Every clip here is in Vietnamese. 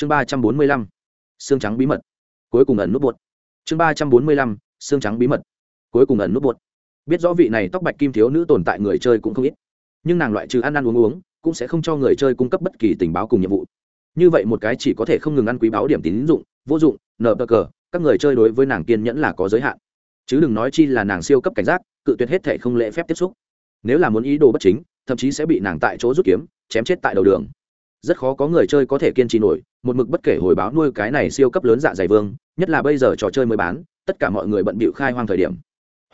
chương ba trăm bốn mươi lăm, xương trắng bí mật. Cuối cùng ẩn nút bột. Chương ba trăm bốn mươi lăm, xương trắng bí mật. Cuối cùng ẩn nút bột. Biết rõ vị này tóc bạch kim thiếu nữ tồn tại người chơi cũng không ít. Nhưng nàng loại trừ ăn ăn uống uống, cũng sẽ không cho người chơi cung cấp bất kỳ tình báo cùng nhiệm vụ. Như vậy một cái chỉ có thể không ngừng ăn quý báo điểm tín dụng, vô dụng, nợ bờ cờ, các người chơi đối với nàng kiên nhẫn là có giới hạn. Chứ đừng nói chi là nàng siêu cấp cảnh giác, cự tuyệt hết thể không lễ phép tiếp xúc. Nếu là muốn ý đồ bất chính, thậm chí sẽ bị nàng tại chỗ rút kiếm, chém chết tại đầu đường. Rất khó có người chơi có thể kiên trì nổi một mực bất kể hồi báo nuôi cái này siêu cấp lớn dạ dày vương, nhất là bây giờ trò chơi mới bán, tất cả mọi người bận bịu khai hoang thời điểm.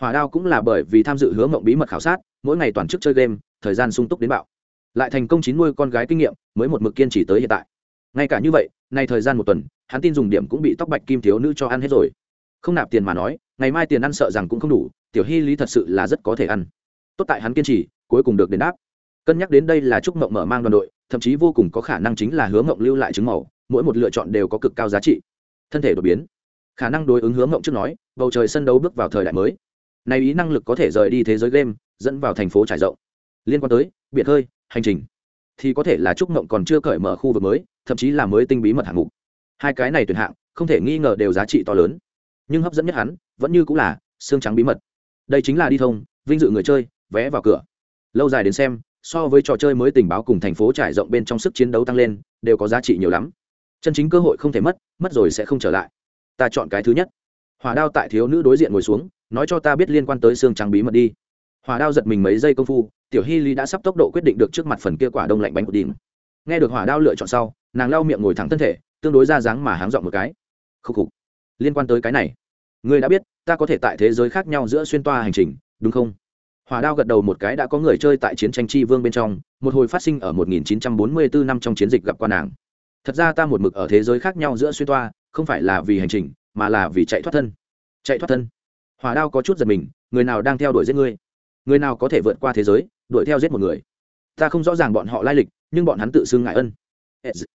Hỏa đao cũng là bởi vì tham dự hứa mộng bí mật khảo sát, mỗi ngày toàn chức chơi game, thời gian sung túc đến bạo. Lại thành công chín nuôi con gái kinh nghiệm, mới một mực kiên trì tới hiện tại. Ngay cả như vậy, nay thời gian một tuần, hắn tin dùng điểm cũng bị tóc bạch kim thiếu nữ cho ăn hết rồi. Không nạp tiền mà nói, ngày mai tiền ăn sợ rằng cũng không đủ, tiểu hy lý thật sự là rất có thể ăn. Tốt tại hắn kiên trì, cuối cùng được đền đáp. Cân nhắc đến đây là trúc mộng mở mang đoàn đội, thậm chí vô cùng có khả năng chính là hướng mộng lưu lại chứng màu mỗi một lựa chọn đều có cực cao giá trị. Thân thể đột biến. Khả năng đối ứng hướng ngộng trước nói, bầu trời sân đấu bước vào thời đại mới. Này ý năng lực có thể rời đi thế giới game, dẫn vào thành phố trải rộng. Liên quan tới, biệt hơi, hành trình. Thì có thể là trúc ngộng còn chưa cởi mở khu vực mới, thậm chí là mới tinh bí mật hạng mục. Hai cái này tuyển hạng, không thể nghi ngờ đều giá trị to lớn. Nhưng hấp dẫn nhất hắn, vẫn như cũng là, xương trắng bí mật. Đây chính là đi thông, vinh dự người chơi, vé vào cửa. Lâu dài đến xem, so với trò chơi mới tình báo cùng thành phố trải rộng bên trong sức chiến đấu tăng lên, đều có giá trị nhiều lắm chân chính cơ hội không thể mất mất rồi sẽ không trở lại. Ta chọn cái thứ nhất. Hỏa đao tại thiếu nữ đối diện ngồi xuống, nói cho ta biết liên quan tới xương trắng bí mật đi. Hỏa đao giật mình mấy giây công phu, tiểu hy lý đã sắp tốc độ quyết định được trước mặt phần kia quả đông lạnh bánh của đỉnh. Nghe được hỏa đao lựa chọn sau, nàng lau miệng ngồi thẳng thân thể, tương đối ra dáng mà háng dọn một cái. Khúc khục. Liên quan tới cái này. Ngươi đã biết, ta có thể tại thế giới khác nhau giữa xuyên toa hành trình, đúng không? Hỏa đao gật đầu một cái đã có người chơi tại chiến tranh chi vương bên trong, một hồi phát sinh ở 1944 năm trong chiến dịch gặp qua nàng thật ra ta một mực ở thế giới khác nhau giữa xuyên toa, không phải là vì hành trình, mà là vì chạy thoát thân. Chạy thoát thân. Hỏa đao có chút giật mình, người nào đang theo đuổi giết ngươi? Người nào có thể vượt qua thế giới, đuổi theo giết một người? Ta không rõ ràng bọn họ lai lịch, nhưng bọn hắn tự xưng ngại ân.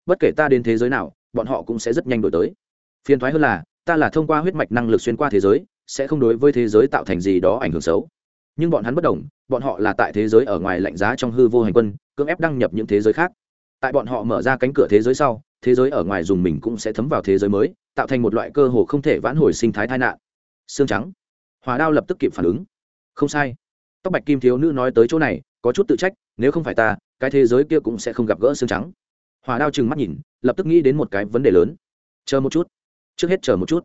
Bất kể ta đến thế giới nào, bọn họ cũng sẽ rất nhanh đổi tới. Phiền thoái hơn là, ta là thông qua huyết mạch năng lực xuyên qua thế giới, sẽ không đối với thế giới tạo thành gì đó ảnh hưởng xấu. Nhưng bọn hắn bất đồng, bọn họ là tại thế giới ở ngoài lạnh giá trong hư vô hành quân, cưỡng ép đăng nhập những thế giới khác tại bọn họ mở ra cánh cửa thế giới sau, thế giới ở ngoài dùng mình cũng sẽ thấm vào thế giới mới, tạo thành một loại cơ hồ không thể vãn hồi sinh thái tai nạn. Xương trắng. Hòa đao lập tức kịp phản ứng. Không sai. Tóc bạch kim thiếu nữ nói tới chỗ này, có chút tự trách, nếu không phải ta, cái thế giới kia cũng sẽ không gặp gỡ xương trắng. Hòa đao trừng mắt nhìn, lập tức nghĩ đến một cái vấn đề lớn. Chờ một chút. Trước hết chờ một chút.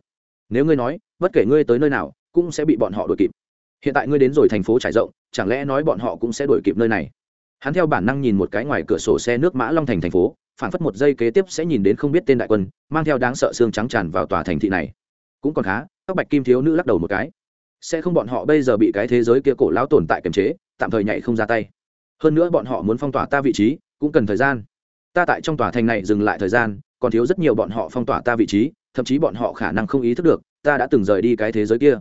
Nếu ngươi nói, bất kể ngươi tới nơi nào, cũng sẽ bị bọn họ đuổi kịp. Hiện tại ngươi đến rồi thành phố trải rộng, chẳng lẽ nói bọn họ cũng sẽ đuổi kịp nơi này? Hắn theo bản năng nhìn một cái ngoài cửa sổ xe nước mã long thành thành phố, phản phất một giây kế tiếp sẽ nhìn đến không biết tên đại quân, mang theo đáng sợ xương trắng tràn vào tòa thành thị này. Cũng còn khá, tóc bạch kim thiếu nữ lắc đầu một cái. Sẽ không bọn họ bây giờ bị cái thế giới kia cổ lão tồn tại kiềm chế, tạm thời nhảy không ra tay. Hơn nữa bọn họ muốn phong tỏa ta vị trí, cũng cần thời gian. Ta tại trong tòa thành này dừng lại thời gian, còn thiếu rất nhiều bọn họ phong tỏa ta vị trí, thậm chí bọn họ khả năng không ý thức được, ta đã từng rời đi cái thế giới kia.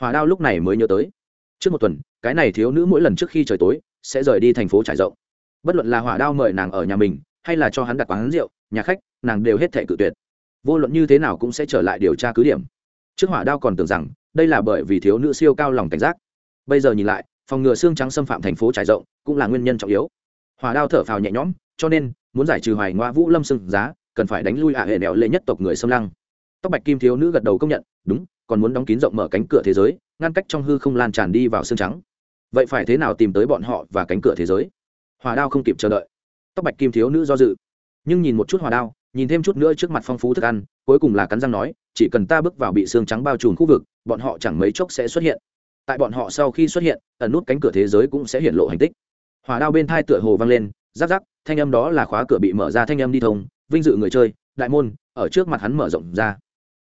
Hòa đao lúc này mới nhớ tới. Trước một tuần, cái này thiếu nữ mỗi lần trước khi trời tối sẽ rời đi thành phố trải rộng. Bất luận là hỏa đao mời nàng ở nhà mình, hay là cho hắn đặt quán rượu, nhà khách, nàng đều hết thể cự tuyệt. Vô luận như thế nào cũng sẽ trở lại điều tra cứ điểm. Trước hỏa đao còn tưởng rằng, đây là bởi vì thiếu nữ siêu cao lòng cảnh giác. Bây giờ nhìn lại, phòng ngừa xương trắng xâm phạm thành phố trải rộng cũng là nguyên nhân trọng yếu. Hỏa đao thở phào nhẹ nhõm, cho nên, muốn giải trừ hoài ngoa vũ lâm sưng giá, cần phải đánh lui hạ hệ đèo lệ nhất tộc người xâm lăng. Tóc bạch kim thiếu nữ gật đầu công nhận, đúng, còn muốn đóng kín rộng mở cánh cửa thế giới, ngăn cách trong hư không lan tràn đi vào xương trắng vậy phải thế nào tìm tới bọn họ và cánh cửa thế giới? Hòa đao không kịp chờ đợi. Tóc bạch kim thiếu nữ do dự. Nhưng nhìn một chút hòa đao, nhìn thêm chút nữa trước mặt phong phú thức ăn, cuối cùng là cắn răng nói, chỉ cần ta bước vào bị xương trắng bao trùm khu vực, bọn họ chẳng mấy chốc sẽ xuất hiện. Tại bọn họ sau khi xuất hiện, ẩn nút cánh cửa thế giới cũng sẽ hiện lộ hành tích. Hòa đao bên thai tựa hồ vang lên, rắc rắc, thanh âm đó là khóa cửa bị mở ra thanh âm đi thông, vinh dự người chơi, đại môn, ở trước mặt hắn mở rộng ra.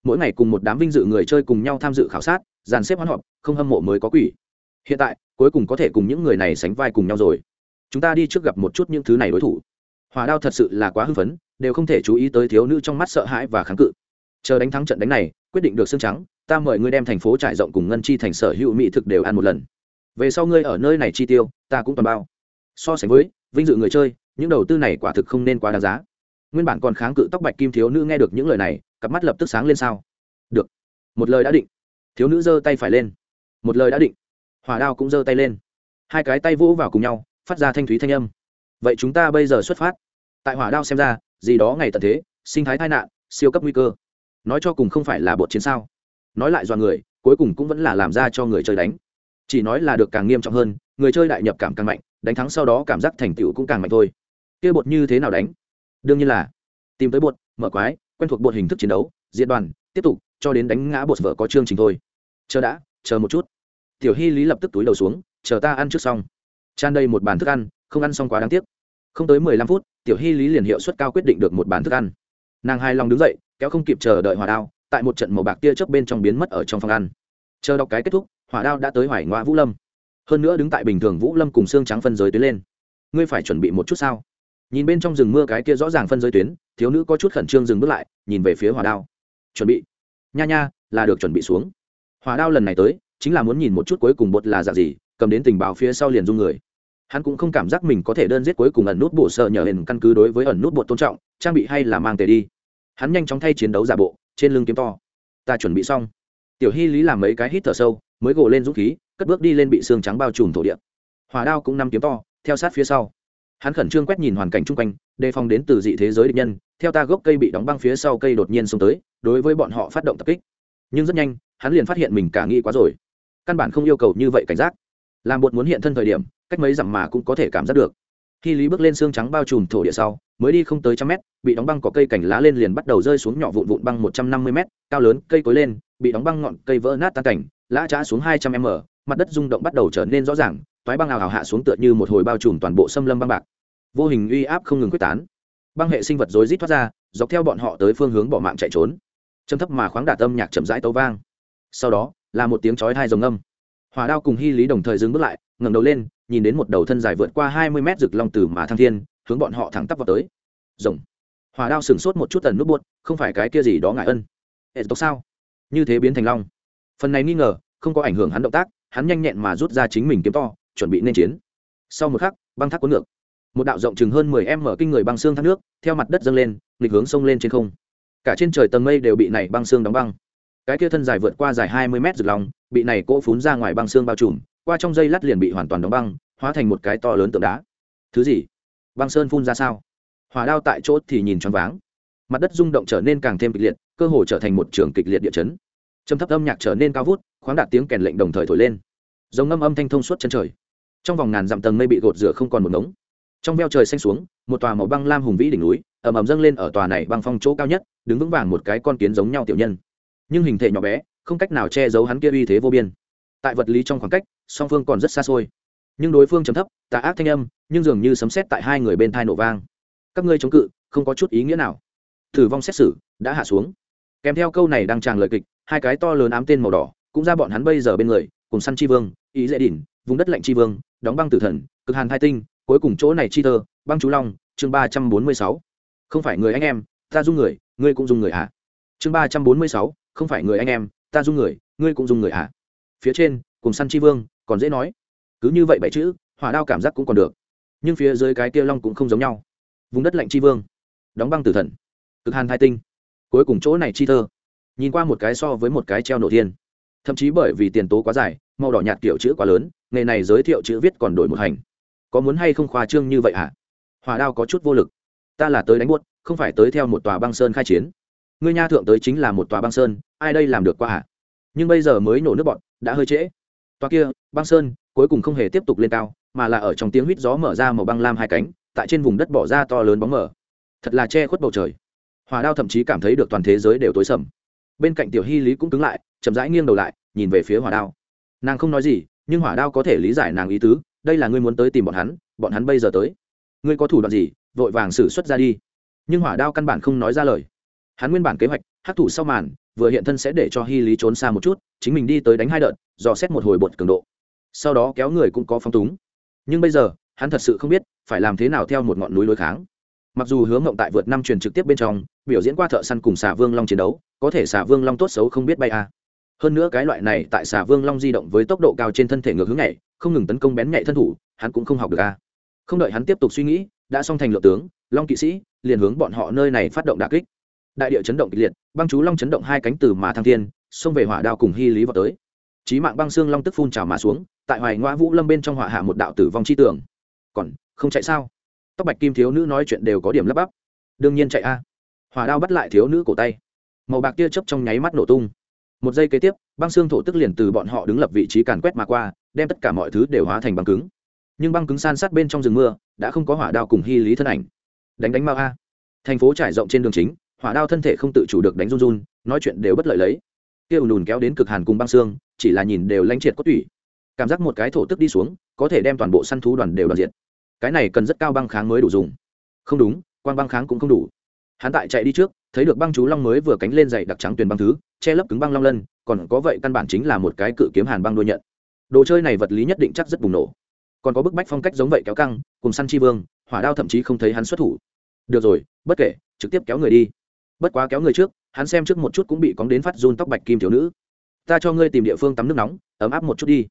Mỗi ngày cùng một đám vinh dự người chơi cùng nhau tham dự khảo sát, dàn xếp hoán họp, không hâm mộ mới có quỷ. Hiện tại cuối cùng có thể cùng những người này sánh vai cùng nhau rồi. Chúng ta đi trước gặp một chút những thứ này đối thủ. Hỏa đao thật sự là quá hưng phấn, đều không thể chú ý tới thiếu nữ trong mắt sợ hãi và kháng cự. Chờ đánh thắng trận đánh này, quyết định được xương trắng, ta mời ngươi đem thành phố trải rộng cùng ngân chi thành sở hữu mỹ thực đều ăn một lần. Về sau ngươi ở nơi này chi tiêu, ta cũng toàn bao. So sánh với, vinh dự người chơi, những đầu tư này quả thực không nên quá đáng giá. Nguyên bản còn kháng cự tóc bạch kim thiếu nữ nghe được những lời này, cặp mắt lập tức sáng lên sao. Được. Một lời đã định. Thiếu nữ giơ tay phải lên. Một lời đã định hỏa đao cũng giơ tay lên. Hai cái tay vỗ vào cùng nhau, phát ra thanh thúy thanh âm. Vậy chúng ta bây giờ xuất phát. Tại hỏa đao xem ra, gì đó ngày tận thế, sinh thái tai nạn, siêu cấp nguy cơ. Nói cho cùng không phải là bột chiến sao? Nói lại do người, cuối cùng cũng vẫn là làm ra cho người chơi đánh. Chỉ nói là được càng nghiêm trọng hơn, người chơi đại nhập cảm càng mạnh, đánh thắng sau đó cảm giác thành tựu cũng càng mạnh thôi. Kia bột như thế nào đánh? Đương nhiên là tìm tới bột, mở quái, quen thuộc bột hình thức chiến đấu, diễn đoàn, tiếp tục, cho đến đánh ngã bột vợ có chương trình thôi. Chờ đã, chờ một chút tiểu hy lý lập tức túi đầu xuống, chờ ta ăn trước xong. Tràn đầy một bàn thức ăn, không ăn xong quá đáng tiếc. Không tới mười lăm phút, tiểu hy lý liền hiệu suất cao quyết định được một bàn thức ăn. Nàng hài lòng đứng dậy, kéo không kịp chờ đợi hỏa đao, tại một trận màu bạc tia chớp bên trong biến mất ở trong phòng ăn. Chờ đọc cái kết thúc, hỏa đao đã tới hoài ngoại vũ lâm. Hơn nữa đứng tại bình thường vũ lâm cùng xương trắng phân giới tuyến lên. Ngươi phải chuẩn bị một chút sao? Nhìn bên trong rừng mưa cái kia rõ ràng phân giới tuyến, thiếu nữ có chút khẩn trương dừng bước lại, nhìn về phía hỏa đao. Chuẩn bị. Nha nha, là được chuẩn bị xuống. Hỏa đao lần này tới chính là muốn nhìn một chút cuối cùng bột là dạng gì, cầm đến tình báo phía sau liền dung người. Hắn cũng không cảm giác mình có thể đơn giết cuối cùng ẩn nút bổ sợ nhờ hình căn cứ đối với ẩn nút bột tôn trọng, trang bị hay là mang tề đi. Hắn nhanh chóng thay chiến đấu giả bộ, trên lưng kiếm to. Ta chuẩn bị xong. Tiểu hy lý làm mấy cái hít thở sâu, mới gộ lên dũng khí, cất bước đi lên bị xương trắng bao trùm thổ địa. Hỏa đao cũng năm kiếm to, theo sát phía sau. Hắn khẩn trương quét nhìn hoàn cảnh chung quanh, đề phòng đến từ dị thế giới địch nhân, theo ta gốc cây bị đóng băng phía sau cây đột nhiên xông tới, đối với bọn họ phát động tập kích. Nhưng rất nhanh, hắn liền phát hiện mình cả nghĩ quá rồi căn bản không yêu cầu như vậy cảnh giác. Làm bột muốn hiện thân thời điểm, cách mấy dặm mà cũng có thể cảm giác được. Khi lý bước lên xương trắng bao trùm thổ địa sau, mới đi không tới trăm mét, bị đóng băng có cây cành lá lên liền bắt đầu rơi xuống nhỏ vụn vụn băng một trăm năm mươi mét, cao lớn, cây cối lên, bị đóng băng ngọn cây vỡ nát tan cảnh lã trá xuống hai trăm m, mặt đất rung động bắt đầu trở nên rõ ràng, toái băng ào ào hạ xuống tựa như một hồi bao trùm toàn bộ xâm lâm băng bạc. Vô hình uy áp không ngừng quyết tán. Băng hệ sinh vật rối rít thoát ra, dọc theo bọn họ tới phương hướng bỏ mạng chạy trốn. Châm thấp mà khoáng đả tâm nhạc chậm rãi tấu vang. Sau đó là một tiếng chói hai rồng âm hỏa đao cùng hy lý đồng thời dừng bước lại, ngẩng đầu lên, nhìn đến một đầu thân dài vượt qua hai mươi mét rực long từ mà thăng thiên, hướng bọn họ thẳng tắp vào tới. Rồng. Hỏa đao sửng sốt một chút tần nút buốt, không phải cái kia gì đó ngại ân. Hệ tộc sao? Như thế biến thành long. Phần này nghi ngờ, không có ảnh hưởng hắn động tác, hắn nhanh nhẹn mà rút ra chính mình kiếm to, chuẩn bị nên chiến. Sau một khắc, băng thác cuốn ngược. Một đạo rộng chừng hơn mười em mở kinh người băng xương thác nước, theo mặt đất dâng lên, nghịch hướng sông lên trên không. Cả trên trời tầng mây đều bị này băng xương đóng băng cái kia thân dài vượt qua dài hai mươi mét rực lòng, bị này cỗ phún ra ngoài băng xương bao trùm, qua trong dây lát liền bị hoàn toàn đóng băng, hóa thành một cái to lớn tượng đá. Thứ gì? Băng sơn phun ra sao? Hỏa đao tại chỗ thì nhìn choáng váng. Mặt đất rung động trở nên càng thêm kịch liệt, cơ hồ trở thành một trường kịch liệt địa chấn. Trầm thấp âm nhạc trở nên cao vút, khoáng đạt tiếng kèn lệnh đồng thời thổi lên. Giống ngâm âm thanh thông suốt chân trời. Trong vòng ngàn dặm tầng mây bị gột rửa không còn một ngống. Trong veo trời xanh xuống, một tòa màu băng lam hùng vĩ đỉnh núi ẩm ẩm dâng lên ở tòa này băng phong chỗ cao nhất, đứng vững vàng một cái con kiến giống nhau tiểu nhân nhưng hình thể nhỏ bé, không cách nào che giấu hắn kia uy thế vô biên. Tại vật lý trong khoảng cách, song phương còn rất xa xôi. Nhưng đối phương chấm thấp, tà ác thanh âm, nhưng dường như sấm xét tại hai người bên thai nổ vang. Các ngươi chống cự, không có chút ý nghĩa nào. Thử vong xét xử, đã hạ xuống. Kèm theo câu này đang tràng lời kịch, hai cái to lớn ám tên màu đỏ, cũng ra bọn hắn bây giờ bên người, cùng săn chi vương, ý dễ đỉnh vùng đất lạnh chi vương, đóng băng tử thần, cực hàn hai tinh, cuối cùng chỗ này chi tơ băng chú long, chương ba trăm bốn mươi sáu. Không phải người anh em, ta dung người, ngươi cũng dung người hả? Chương ba trăm bốn mươi sáu không phải người anh em, ta dung người, ngươi cũng dung người hả phía trên, cùng săn chi vương, còn dễ nói. Cứ như vậy bảy chữ, hỏa đao cảm giác cũng còn được. Nhưng phía dưới cái kia long cũng không giống nhau. Vùng đất lạnh chi vương. Đóng băng tử thần. Cực hàn hai tinh. Cuối cùng chỗ này chi thơ. Nhìn qua một cái so với một cái treo nổ thiên. Thậm chí bởi vì tiền tố quá dài, màu đỏ nhạt kiểu chữ quá lớn, nghề này giới thiệu chữ viết còn đổi một hành. Có muốn hay không khoa trương như vậy hả? À? hỏa đao có chút vô lực. Ta là tới đánh buốt, không phải tới theo một tòa băng sơn khai chiến ngươi nha thượng tới chính là một tòa băng sơn, ai đây làm được qua hả? Nhưng bây giờ mới nổ nước bọn, đã hơi trễ. Tòa kia, băng sơn, cuối cùng không hề tiếp tục lên cao, mà là ở trong tiếng huýt gió mở ra màu băng lam hai cánh, tại trên vùng đất bỏ ra to lớn bóng mở thật là che khuất bầu trời. Hòa đao thậm chí cảm thấy được toàn thế giới đều tối sầm. Bên cạnh tiểu hy lý cũng cứng lại, chậm rãi nghiêng đầu lại, nhìn về phía hỏa đao. Nàng không nói gì, nhưng hỏa đao có thể lý giải nàng ý tứ, đây là ngươi muốn tới tìm bọn hắn bọn hắn bây giờ tới. Ngươi có thủ đoạn gì, vội vàng xử xuất ra đi. Nhưng hỏa đao căn bản không nói ra lời hắn nguyên bản kế hoạch, hắc thủ sau màn, vừa hiện thân sẽ để cho hy lý trốn xa một chút, chính mình đi tới đánh hai đợt, dò xét một hồi bột cường độ sau đó kéo người cũng có phong túng nhưng bây giờ, hắn thật sự không biết, phải làm thế nào theo một ngọn núi đối kháng mặc dù hướng mộng tại vượt năm truyền trực tiếp bên trong, biểu diễn qua thợ săn cùng xà vương long chiến đấu, có thể xà vương long tốt xấu không biết bay à. hơn nữa cái loại này tại xà vương long di động với tốc độ cao trên thân thể ngược hướng nhảy, không ngừng tấn công bén nhạy thân thủ, hắn cũng không học được à. không đợi hắn tiếp tục suy nghĩ, đã xong thành lượng tướng, long kỵ sĩ, liền hướng bọn họ nơi này phát động đà kích đại địa chấn động kịch liệt, băng chú long chấn động hai cánh từ mà thăng thiên, xông về hỏa đao cùng hy lý vào tới. Trí mạng băng xương long tức phun trào mà xuống, tại hoài ngoa vũ lâm bên trong hỏa hạ một đạo tử vong chi tưởng còn không chạy sao? Tóc bạch kim thiếu nữ nói chuyện đều có điểm lắp bắp. Đương nhiên chạy a. Hỏa đao bắt lại thiếu nữ cổ tay. Màu bạc tia chớp trong nháy mắt nổ tung. Một giây kế tiếp, băng xương thổ tức liền từ bọn họ đứng lập vị trí càn quét mà qua, đem tất cả mọi thứ đều hóa thành băng cứng. Nhưng băng cứng san sát bên trong rừng mưa, đã không có hỏa đao cùng hy lý thân ảnh. Đánh đánh mau a. Thành phố trải rộng trên đường chính hỏa đao thân thể không tự chủ được đánh run run, nói chuyện đều bất lợi lấy. Kia ùn ùn kéo đến cực hàn cùng băng xương, chỉ là nhìn đều lanh triệt có tủy. Cảm giác một cái thổ tức đi xuống, có thể đem toàn bộ săn thú đoàn đều đoàn diện cái này cần rất cao băng kháng mới đủ dùng. Không đúng quan băng kháng cũng không đủ. Hắn tại chạy đi trước, thấy được băng chú long mới vừa cánh lên dày đặc trắng tuyền băng thứ, che lấp cứng băng long lân, còn có vậy căn bản chính là một cái cự kiếm hàn băng đôi nhận. Đồ chơi này vật lý nhất định chắc rất bùng nổ. Còn có bức bách phong cách giống vậy kéo căng, cùng săn chi vương, hỏa đao thậm chí không thấy hắn xuất thủ. Được rồi, bất kể, trực tiếp kéo người đi bất quá kéo người trước, hắn xem trước một chút cũng bị cóng đến phát run tóc bạch kim thiếu nữ. Ta cho ngươi tìm địa phương tắm nước nóng, ấm áp một chút đi.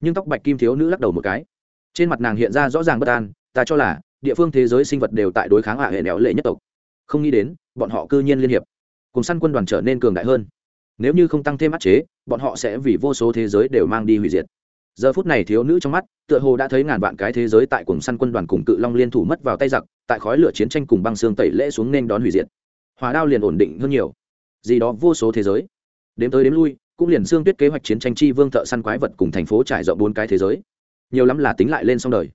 Nhưng tóc bạch kim thiếu nữ lắc đầu một cái. Trên mặt nàng hiện ra rõ ràng bất an, ta cho là, địa phương thế giới sinh vật đều tại đối kháng hạ hệ néo lệ nhất tộc. Không nghĩ đến, bọn họ cư nhiên liên hiệp. Cùng săn quân đoàn trở nên cường đại hơn. Nếu như không tăng thêm áp chế, bọn họ sẽ vì vô số thế giới đều mang đi hủy diệt. Giờ phút này thiếu nữ trong mắt, tựa hồ đã thấy ngàn vạn cái thế giới tại cùng săn quân đoàn cùng cự long liên thủ mất vào tay giặc, tại khói lửa chiến tranh cùng băng xương tẩy lễ xuống nên đón hủy diệt hỏa đao liền ổn định hơn nhiều. Gì đó vô số thế giới. Đếm tới đếm lui, cũng liền xương tuyết kế hoạch chiến tranh chi vương thợ săn quái vật cùng thành phố trải rộng bốn cái thế giới. Nhiều lắm là tính lại lên xong đời.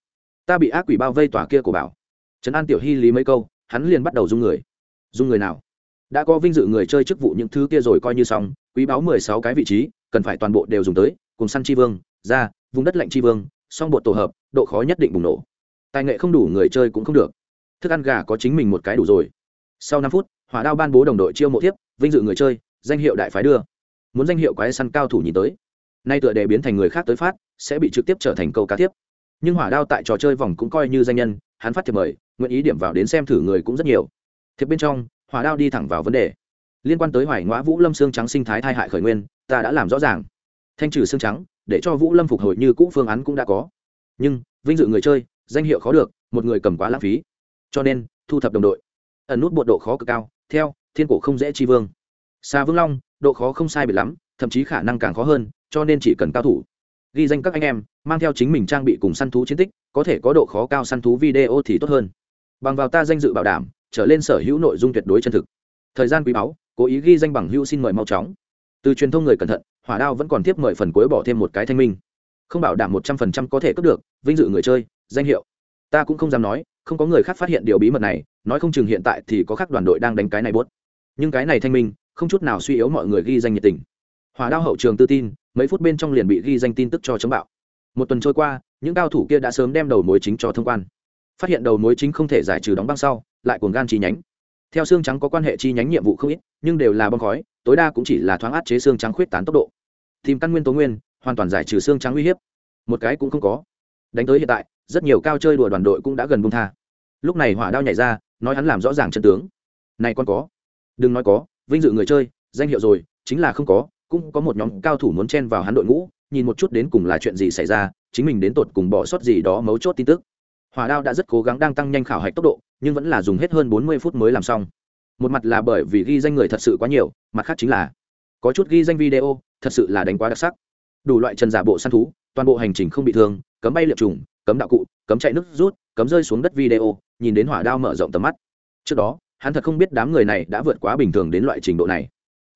Ta bị ác quỷ bao vây tòa kia của bảo. Trấn an tiểu hy lý mấy câu, hắn liền bắt đầu dung người. Dung người nào? Đã có vinh dự người chơi chức vụ những thứ kia rồi coi như xong, quý báo mười sáu cái vị trí, cần phải toàn bộ đều dùng tới, cùng săn chi vương, ra, vùng đất lạnh chi vương, song bột tổ hợp, độ khó nhất định bùng nổ. Tài nghệ không đủ, người chơi cũng không được. Thức ăn gà có chính mình một cái đủ rồi. Sau năm phút hỏa đao ban bố đồng đội chiêu mộ thiếp, vinh dự người chơi, danh hiệu đại phái đưa. Muốn danh hiệu quái săn cao thủ nhìn tới. Nay tựa đề biến thành người khác tới phát, sẽ bị trực tiếp trở thành câu cá tiếp nhưng hỏa đao tại trò chơi vòng cũng coi như danh nhân, hắn phát thiệp mời, nguyện ý điểm vào đến xem thử người cũng rất nhiều. Thiệp bên trong, hỏa đao đi thẳng vào vấn đề. Liên quan tới hoài ngõ vũ lâm xương trắng sinh thái thai hại khởi nguyên, ta đã làm rõ ràng. Thanh trừ xương trắng, để cho vũ lâm phục hồi như cũ phương án cũng đã có. Nhưng, vinh dự người chơi, danh hiệu khó được, một người cầm quá lãng phí. Cho nên, thu thập đồng đội. Ẩn nút bộ độ khó cực cao theo, thiên cổ không dễ chi vương. Xa vương long, độ khó không sai biệt lắm, thậm chí khả năng càng khó hơn, cho nên chỉ cần cao thủ. Ghi danh các anh em, mang theo chính mình trang bị cùng săn thú chiến tích, có thể có độ khó cao săn thú video thì tốt hơn. Bằng vào ta danh dự bảo đảm, trở lên sở hữu nội dung tuyệt đối chân thực. Thời gian quý báu, cố ý ghi danh bằng hữu xin mời mau chóng. Từ truyền thông người cẩn thận, hỏa đao vẫn còn tiếp mời phần cuối bỏ thêm một cái thanh minh. Không bảo đảm một trăm phần trăm có thể cướp được, vinh dự người chơi, danh hiệu. Ta cũng không dám nói, không có người khác phát hiện điều bí mật này nói không chừng hiện tại thì có các đoàn đội đang đánh cái này buốt. Nhưng cái này thanh minh, không chút nào suy yếu mọi người ghi danh nhiệt tình. Hỏa đao hậu trường tư tin, mấy phút bên trong liền bị ghi danh tin tức cho chống bạo. Một tuần trôi qua, những cao thủ kia đã sớm đem đầu mối chính cho thông quan. Phát hiện đầu mối chính không thể giải trừ đóng băng sau, lại cuồng gan chi nhánh. Theo xương trắng có quan hệ chi nhánh nhiệm vụ không ít, nhưng đều là bom khói, tối đa cũng chỉ là thoáng át chế xương trắng khuyết tán tốc độ. Tìm căn nguyên tố nguyên, hoàn toàn giải trừ xương trắng uy hiếp. Một cái cũng không có. Đánh tới hiện tại, rất nhiều cao chơi đùa đoàn đội cũng đã gần bung tha. Lúc này hỏa đao nhảy ra nói hắn làm rõ ràng chân tướng. Này con có. Đừng nói có, vinh dự người chơi, danh hiệu rồi, chính là không có, cũng có một nhóm cao thủ muốn chen vào hắn đội ngũ, nhìn một chút đến cùng là chuyện gì xảy ra, chính mình đến tột cùng bỏ sót gì đó mấu chốt tin tức. Hỏa đao đã rất cố gắng đang tăng nhanh khảo hạch tốc độ, nhưng vẫn là dùng hết hơn bốn mươi phút mới làm xong. Một mặt là bởi vì ghi danh người thật sự quá nhiều, mặt khác chính là có chút ghi danh video, thật sự là đánh quá đặc sắc. Đủ loại trần giả bộ săn thú, toàn bộ hành trình không bị thương, cấm bay liệp trùng, cấm đạo cụ, cấm chạy nước rút, cấm rơi xuống đất video nhìn đến hỏa đao mở rộng tầm mắt. Trước đó, hắn thật không biết đám người này đã vượt quá bình thường đến loại trình độ này.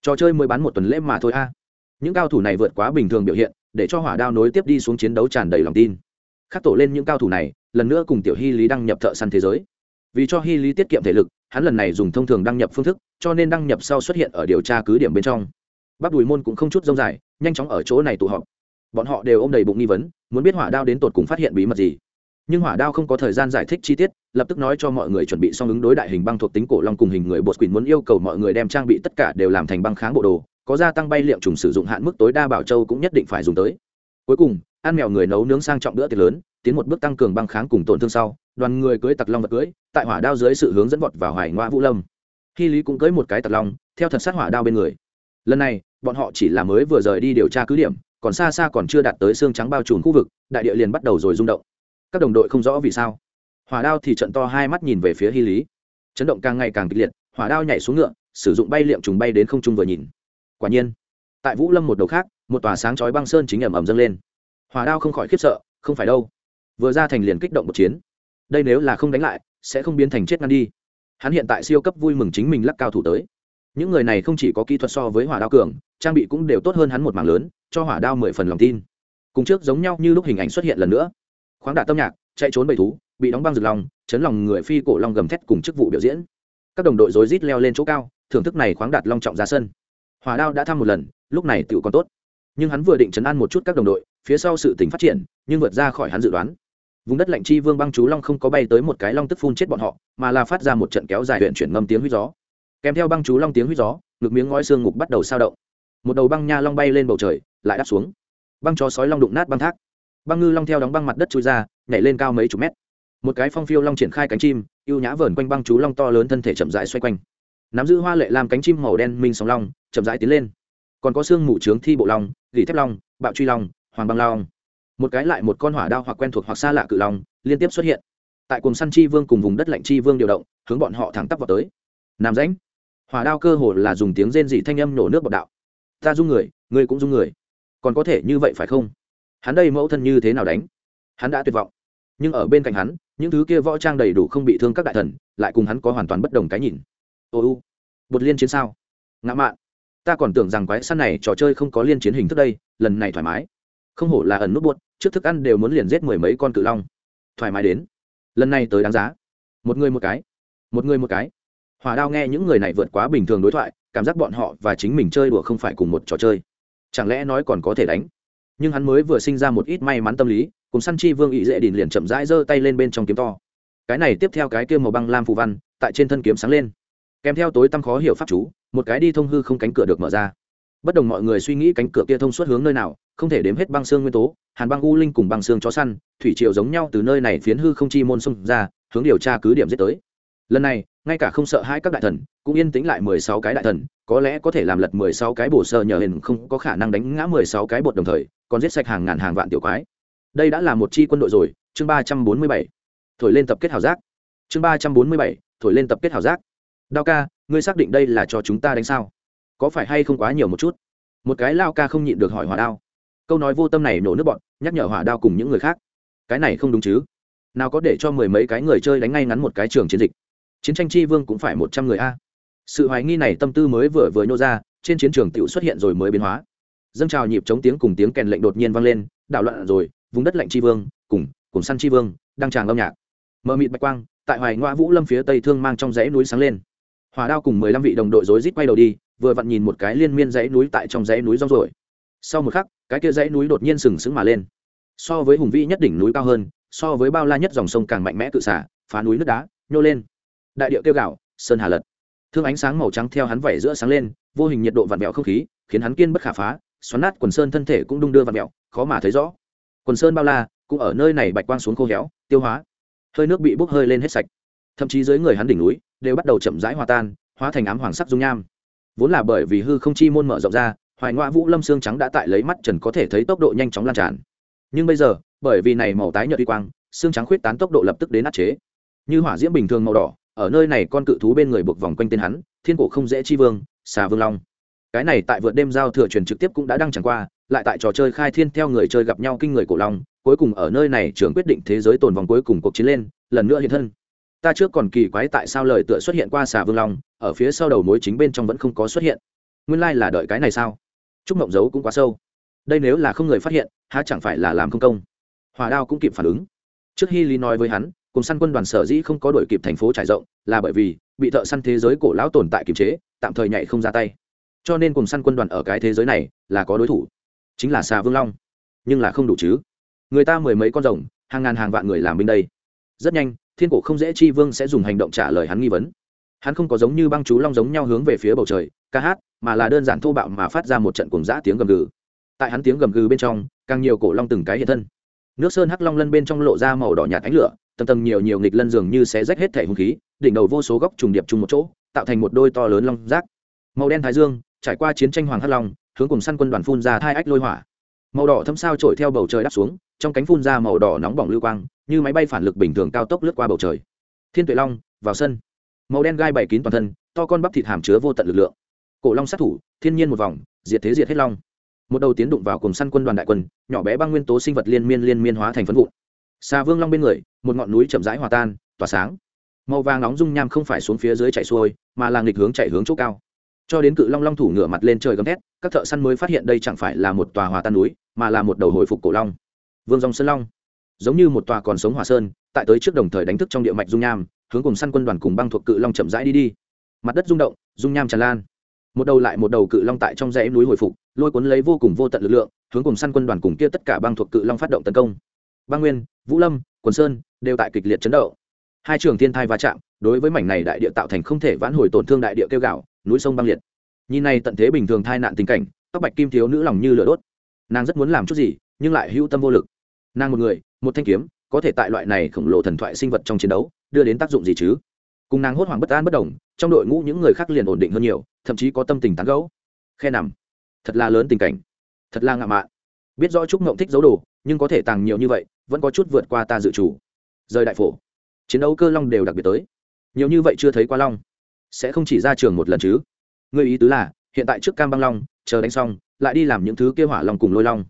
Trò chơi mới bán một tuần lễ mà thôi a. Những cao thủ này vượt quá bình thường biểu hiện, để cho hỏa đao nối tiếp đi xuống chiến đấu tràn đầy lòng tin. Khắc tổ lên những cao thủ này, lần nữa cùng tiểu hy lý đăng nhập thợ săn thế giới. Vì cho hy lý tiết kiệm thể lực, hắn lần này dùng thông thường đăng nhập phương thức, cho nên đăng nhập sau xuất hiện ở điều tra cứ điểm bên trong. Bác đùi môn cũng không chút rông dài, nhanh chóng ở chỗ này tụ họp. Bọn họ đều ôm đầy bụng nghi vấn, muốn biết hỏa đao đến tột cùng phát hiện bí mật gì nhưng hỏa đao không có thời gian giải thích chi tiết, lập tức nói cho mọi người chuẩn bị xong ứng đối đại hình băng thuộc tính cổ long cùng hình người bột quỳn muốn yêu cầu mọi người đem trang bị tất cả đều làm thành băng kháng bộ đồ, có gia tăng bay liệu trùng sử dụng hạn mức tối đa bảo châu cũng nhất định phải dùng tới. Cuối cùng, ăn mèo người nấu nướng sang trọng bữa tiệc lớn, tiến một bước tăng cường băng kháng cùng tổn thương sau, đoàn người cưới tặc long vật cưới, tại hỏa đao dưới sự hướng dẫn vọt vào hoài ngoa vũ lâm. Khi lý cũng cưới một cái tặc long, theo thật sát hỏa đao bên người. Lần này, bọn họ chỉ là mới vừa rời đi điều tra cứ điểm, còn xa xa còn chưa đạt tới xương trắng bao trùm khu vực, đại địa liền bắt đầu rồi rung động các đồng đội không rõ vì sao. Hỏa đao thì trận to hai mắt nhìn về phía hy lý. Chấn động càng ngày càng kịch liệt, hỏa đao nhảy xuống ngựa, sử dụng bay liệm trùng bay đến không trung vừa nhìn. Quả nhiên, tại vũ lâm một đầu khác, một tòa sáng chói băng sơn chính ẩm ẩm dâng lên. Hỏa đao không khỏi khiếp sợ, không phải đâu. Vừa ra thành liền kích động một chiến. Đây nếu là không đánh lại, sẽ không biến thành chết ngăn đi. Hắn hiện tại siêu cấp vui mừng chính mình lắc cao thủ tới. Những người này không chỉ có kỹ thuật so với hỏa đao cường, trang bị cũng đều tốt hơn hắn một mảng lớn, cho hỏa đao mười phần lòng tin. Cùng trước giống nhau như lúc hình ảnh xuất hiện lần nữa khoáng đả tâm nhạc, chạy trốn bầy thú, bị đóng băng rực lòng, chấn lòng người phi cổ long gầm thét cùng chức vụ biểu diễn. Các đồng đội rối rít leo lên chỗ cao, thưởng thức này khoáng đạt long trọng ra sân. Hỏa đao đã thăm một lần, lúc này tựu còn tốt. Nhưng hắn vừa định chấn an một chút các đồng đội, phía sau sự tình phát triển, nhưng vượt ra khỏi hắn dự đoán. Vùng đất lạnh chi vương băng chú long không có bay tới một cái long tức phun chết bọn họ, mà là phát ra một trận kéo dài huyện chuyển ngâm tiếng huýt gió. Kèm theo băng chú long tiếng huýt gió, ngực miếng ngói xương ngục bắt đầu sao động. Một đầu băng nha long bay lên bầu trời, lại đáp xuống. Băng chó sói long đụng nát băng thác băng ngư long theo đóng băng mặt đất chui ra, nhảy lên cao mấy chục mét. Một cái phong phiêu long triển khai cánh chim, ưu nhã vờn quanh băng chú long to lớn thân thể chậm rãi xoay quanh. Nắm giữ hoa lệ làm cánh chim màu đen minh sóng long, chậm rãi tiến lên. Còn có xương mù trướng thi bộ long, gỉ thép long, bạo truy long, hoàng băng long. Một cái lại một con hỏa đao hoặc quen thuộc hoặc xa lạ cự long liên tiếp xuất hiện. Tại cùng săn chi vương cùng vùng đất lạnh chi vương điều động, hướng bọn họ thẳng tắp vào tới. Nam rãnh. Hỏa đao cơ hồ là dùng tiếng rên dị thanh âm nổ nước bọc đạo. Ta dung người, ngươi cũng dung người. Còn có thể như vậy phải không? Hắn đây mẫu thân như thế nào đánh? Hắn đã tuyệt vọng. Nhưng ở bên cạnh hắn, những thứ kia võ trang đầy đủ không bị thương các đại thần, lại cùng hắn có hoàn toàn bất đồng cái nhìn. Ô u, bột liên chiến sao? Ngã mạn, ta còn tưởng rằng quái săn này trò chơi không có liên chiến hình thức đây, lần này thoải mái. Không hổ là ẩn nút buốt trước thức ăn đều muốn liền giết mười mấy con cự long. Thoải mái đến. Lần này tới đáng giá. Một người một cái. Một người một cái. Hòa đao nghe những người này vượt quá bình thường đối thoại, cảm giác bọn họ và chính mình chơi đùa không phải cùng một trò chơi. Chẳng lẽ nói còn có thể đánh? Nhưng hắn mới vừa sinh ra một ít may mắn tâm lý, cùng săn chi vương ý dễ đình liền chậm rãi giơ tay lên bên trong kiếm to. Cái này tiếp theo cái kia màu băng lam phù văn, tại trên thân kiếm sáng lên. Kèm theo tối tăm khó hiểu pháp chú, một cái đi thông hư không cánh cửa được mở ra. Bất đồng mọi người suy nghĩ cánh cửa kia thông suốt hướng nơi nào, không thể đếm hết băng xương nguyên tố, hàn băng u linh cùng băng xương chó săn, thủy triều giống nhau từ nơi này phiến hư không chi môn xông ra, hướng điều tra cứ điểm giết tới lần này, ngay cả không sợ hai các đại thần, cũng yên tĩnh lại mười sáu cái đại thần, có lẽ có thể làm lật mười sáu cái bổ sơ nhờ hình, không có khả năng đánh ngã mười sáu cái bột đồng thời, còn giết sạch hàng ngàn hàng vạn tiểu quái. Đây đã là một chi quân đội rồi, chương ba trăm bốn mươi bảy. Thổi lên tập kết hảo giác. Chương ba trăm bốn mươi bảy, thổi lên tập kết hảo giác. Đao ca, ngươi xác định đây là cho chúng ta đánh sao? Có phải hay không quá nhiều một chút? Một cái lao ca không nhịn được hỏi hỏa đao. Câu nói vô tâm này nổ nước bọn, nhắc nhở hỏa đao cùng những người khác. Cái này không đúng chứ? Nào có để cho mười mấy cái người chơi đánh ngay ngắn một cái trường chiến dịch chiến tranh chi vương cũng phải một trăm người a. Sự hoài nghi này tâm tư mới vừa vừa nhô ra, trên chiến trường tự xuất hiện rồi mới biến hóa. Dâng trào nhịp chống tiếng cùng tiếng kèn lệnh đột nhiên vang lên, đảo loạn rồi, vùng đất lạnh chi vương, cùng cùng săn chi vương, đang tràng âm nhạc. Mờ mịt bạch quang, tại hoài ngoa vũ lâm phía tây thương mang trong dãy núi sáng lên. Hòa đao cùng mười lăm vị đồng đội rối rít quay đầu đi, vừa vặn nhìn một cái liên miên dãy núi tại trong dãy núi rong rồi sau một khắc, cái kia dãy núi đột nhiên sừng sững mà lên. So với hùng vĩ nhất đỉnh núi cao hơn, so với bao la nhất dòng sông càng mạnh mẽ cự xả, phá núi nước đá, nhô lên đại điệu kêu gạo, sơn hà lật. Thương ánh sáng màu trắng theo hắn vẩy giữa sáng lên, vô hình nhiệt độ vặn vẹo không khí, khiến hắn kiên bất khả phá, xoắn nát quần sơn thân thể cũng đung đưa vặn vẹo, khó mà thấy rõ. Quần sơn bao la, cũng ở nơi này bạch quang xuống khô héo, tiêu hóa. Hơi nước bị bốc hơi lên hết sạch. Thậm chí dưới người hắn đỉnh núi, đều bắt đầu chậm rãi hòa tan, hóa thành ám hoàng sắc dung nham. Vốn là bởi vì hư không chi môn mở rộng ra, hoài ngoại vũ lâm xương trắng đã tại lấy mắt trần có thể thấy tốc độ nhanh chóng lan tràn. Nhưng bây giờ, bởi vì này màu tái nhợt uy quang, xương trắng khuyết tán tốc độ lập tức đến áp chế. Như hỏa diễm bình thường màu đỏ ở nơi này con cự thú bên người buộc vòng quanh tên hắn, thiên cổ không dễ chi vương, xà vương long. Cái này tại vượt đêm giao thừa truyền trực tiếp cũng đã đăng chẳng qua, lại tại trò chơi khai thiên theo người chơi gặp nhau kinh người cổ long, cuối cùng ở nơi này trưởng quyết định thế giới tồn vòng cuối cùng cuộc chiến lên, lần nữa hiện thân. Ta trước còn kỳ quái tại sao lời tựa xuất hiện qua xà vương long, ở phía sau đầu mối chính bên trong vẫn không có xuất hiện. Nguyên lai、like、là đợi cái này sao? Chúc mộng dấu cũng quá sâu. Đây nếu là không người phát hiện, há chẳng phải là làm không công. Hòa đao cũng kịp phản ứng. Trước khi lý nói với hắn cùng săn quân đoàn sở dĩ không có đổi kịp thành phố trải rộng là bởi vì bị thợ săn thế giới cổ lão tồn tại kiềm chế, tạm thời nhảy không ra tay. Cho nên cùng săn quân đoàn ở cái thế giới này là có đối thủ, chính là xà vương long. Nhưng là không đủ chứ. Người ta mười mấy con rồng, hàng ngàn hàng vạn người làm bên đây. Rất nhanh, thiên cổ không dễ chi vương sẽ dùng hành động trả lời hắn nghi vấn. Hắn không có giống như băng chú long giống nhau hướng về phía bầu trời, ca hát, mà là đơn giản thô bạo mà phát ra một trận cùng giã tiếng gầm gừ. Tại hắn tiếng gầm gừ bên trong, càng nhiều cổ long từng cái hiện thân. Nước sơn hắc long lân bên trong lộ ra màu đỏ nhạt ánh lửa tầng tầng nhiều nhiều nghịch lân dường như sẽ rách hết thể hung khí, đỉnh đầu vô số góc trùng điệp chung một chỗ, tạo thành một đôi to lớn long rác. Màu đen thái dương, trải qua chiến tranh hoàng hắc long, hướng cùng săn quân đoàn phun ra hai ách lôi hỏa. Màu đỏ thâm sao trổi theo bầu trời đáp xuống, trong cánh phun ra màu đỏ nóng bỏng lưu quang, như máy bay phản lực bình thường cao tốc lướt qua bầu trời. Thiên tuệ long, vào sân. Màu đen gai bày kín toàn thân, to con bắp thịt hàm chứa vô tận lực lượng. Cổ long sát thủ, thiên nhiên một vòng, diệt thế diệt hết long. Một đầu tiến đụng vào cùng săn quân đoàn đại quân, nhỏ bé băng nguyên tố sinh vật liên miên liên miên hóa thành phấn vụn xa vương long bên người, một ngọn núi chậm rãi hòa tan, tỏa sáng. Màu vàng nóng dung nham không phải xuống phía dưới chạy xuôi, mà là nghịch hướng chạy hướng chỗ cao. Cho đến cự long long thủ ngửa mặt lên trời gầm thét, các thợ săn mới phát hiện đây chẳng phải là một tòa hòa tan núi, mà là một đầu hồi phục cổ long. Vương dòng sơn long, giống như một tòa còn sống hòa sơn, tại tới trước đồng thời đánh thức trong địa mạch dung nham, hướng cùng săn quân đoàn cùng băng thuộc cự long chậm rãi đi đi. Mặt đất rung động, dung nham tràn lan. Một đầu lại một đầu cự long tại trong dãy núi hồi phục, lôi cuốn lấy vô cùng vô tận lực lượng, hướng cùng săn quân đoàn cùng kia tất cả băng thuộc cự long phát động tấn công ba nguyên, vũ lâm, quần sơn đều tại kịch liệt chấn động. Hai trường thiên thai va chạm đối với mảnh này đại địa tạo thành không thể vãn hồi tổn thương đại địa kêu gạo, núi sông băng liệt. Nhìn này tận thế bình thường thai nạn tình cảnh, tóc bạch kim thiếu nữ lòng như lửa đốt. Nàng rất muốn làm chút gì, nhưng lại hữu tâm vô lực. Nàng một người, một thanh kiếm, có thể tại loại này khổng lồ thần thoại sinh vật trong chiến đấu, đưa đến tác dụng gì chứ? Cùng nàng hốt hoảng bất an bất đồng, trong đội ngũ những người khác liền ổn định hơn nhiều, thậm chí có tâm tình tán gẫu. Khe nằm. Thật là lớn tình cảnh. Thật là ngạo mạn. Biết rõ trúc ngộng thích giấu đồ, nhưng có thể tàng nhiều như vậy vẫn có chút vượt qua ta dự chủ rời đại phổ. Chiến đấu cơ long đều đặc biệt tới. Nhiều như vậy chưa thấy qua long. Sẽ không chỉ ra trường một lần chứ? Người ý tứ là, hiện tại trước cam băng long, chờ đánh xong, lại đi làm những thứ kêu hỏa long cùng lôi long.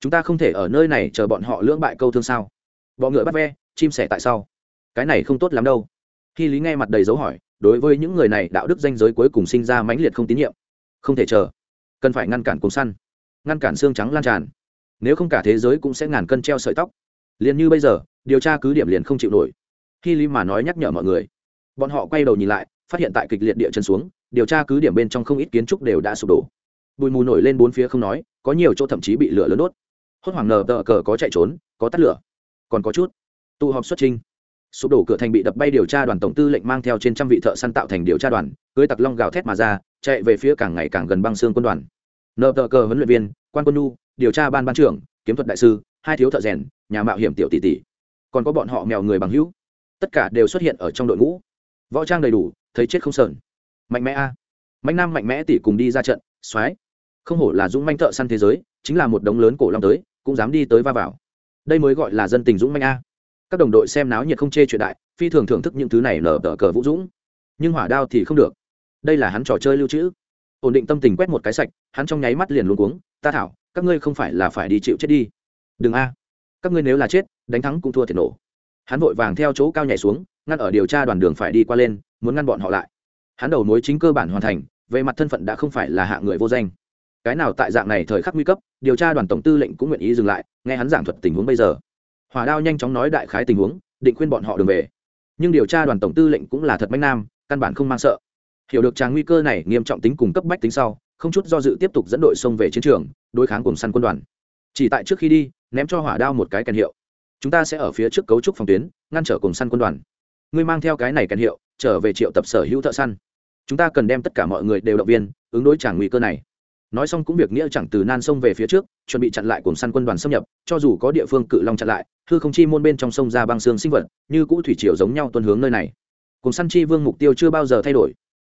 Chúng ta không thể ở nơi này chờ bọn họ lưỡng bại câu thương sao? Bọ ngựa bắt ve, chim sẻ tại sau. Cái này không tốt lắm đâu. Khi lý nghe mặt đầy dấu hỏi, đối với những người này đạo đức danh giới cuối cùng sinh ra mãnh liệt không tín nhiệm. Không thể chờ. Cần phải ngăn cản cùng săn, ngăn cản xương trắng lan tràn. Nếu không cả thế giới cũng sẽ ngàn cân treo sợi tóc liền như bây giờ, điều tra cứ điểm liền không chịu nổi. Khi lý mà nói nhắc nhở mọi người, bọn họ quay đầu nhìn lại, phát hiện tại kịch liệt địa chân xuống, điều tra cứ điểm bên trong không ít kiến trúc đều đã sụp đổ. Bụi mù nổi lên bốn phía không nói, có nhiều chỗ thậm chí bị lửa lớn đốt. Hốt hoảng nờ tờ cờ có chạy trốn, có tắt lửa, còn có chút tụ họp xuất trình. Sụp đổ cửa thành bị đập bay điều tra đoàn tổng tư lệnh mang theo trên trăm vị thợ săn tạo thành điều tra đoàn, cưới tặc long gào thét mà ra, chạy về phía càng ngày càng gần băng xương quân đoàn. Nợ tờ cờ huấn luyện viên, quan quân nu điều tra ban ban trưởng, kiếm thuật đại sư hai thiếu thợ rèn, nhà mạo hiểm tiểu tỷ tỷ. Còn có bọn họ mèo người bằng hữu. Tất cả đều xuất hiện ở trong đội ngũ. Võ trang đầy đủ, thấy chết không sờn. Mạnh mẽ a. Mạnh nam mạnh mẽ tỷ cùng đi ra trận, soái. Không hổ là dũng manh thợ săn thế giới, chính là một đống lớn cổ long tới, cũng dám đi tới va vào. Đây mới gọi là dân tình dũng manh a. Các đồng đội xem náo nhiệt không chê chuyện đại, phi thường thưởng thức những thứ này nở tờ cờ vũ dũng. Nhưng hỏa đao thì không được. Đây là hắn trò chơi lưu trữ. Ổn định tâm tình quét một cái sạch, hắn trong nháy mắt liền luôn cuống. Ta thảo, các ngươi không phải là phải đi chịu chết đi đừng a. Các ngươi nếu là chết, đánh thắng cũng thua thiệt nổ. Hắn vội vàng theo chỗ cao nhảy xuống, ngăn ở điều tra đoàn đường phải đi qua lên, muốn ngăn bọn họ lại. Hắn đầu mối chính cơ bản hoàn thành, về mặt thân phận đã không phải là hạ người vô danh. Cái nào tại dạng này thời khắc nguy cấp, điều tra đoàn tổng tư lệnh cũng nguyện ý dừng lại, nghe hắn giảng thuật tình huống bây giờ. Hỏa đao nhanh chóng nói đại khái tình huống, định khuyên bọn họ đường về. Nhưng điều tra đoàn tổng tư lệnh cũng là thật bách nam, căn bản không mang sợ. Hiểu được tràng nguy cơ này, nghiêm trọng tính cùng cấp bách tính sau, không chút do dự tiếp tục dẫn đội xông về chiến trường, đối kháng cùng săn quân đoàn. Chỉ tại trước khi đi ném cho hỏa đao một cái kèn hiệu. Chúng ta sẽ ở phía trước cấu trúc phòng tuyến, ngăn trở cùng săn quân đoàn. Ngươi mang theo cái này kèn hiệu, trở về triệu tập sở hữu thợ săn. Chúng ta cần đem tất cả mọi người đều động viên, ứng đối trả nguy cơ này. Nói xong cũng việc nghĩa chẳng từ nan sông về phía trước, chuẩn bị chặn lại cùng săn quân đoàn xâm nhập, cho dù có địa phương cự long chặn lại, hư không chi môn bên trong sông ra băng xương sinh vật, như cũ thủy triều giống nhau tuân hướng nơi này. Cùng săn chi vương mục tiêu chưa bao giờ thay đổi.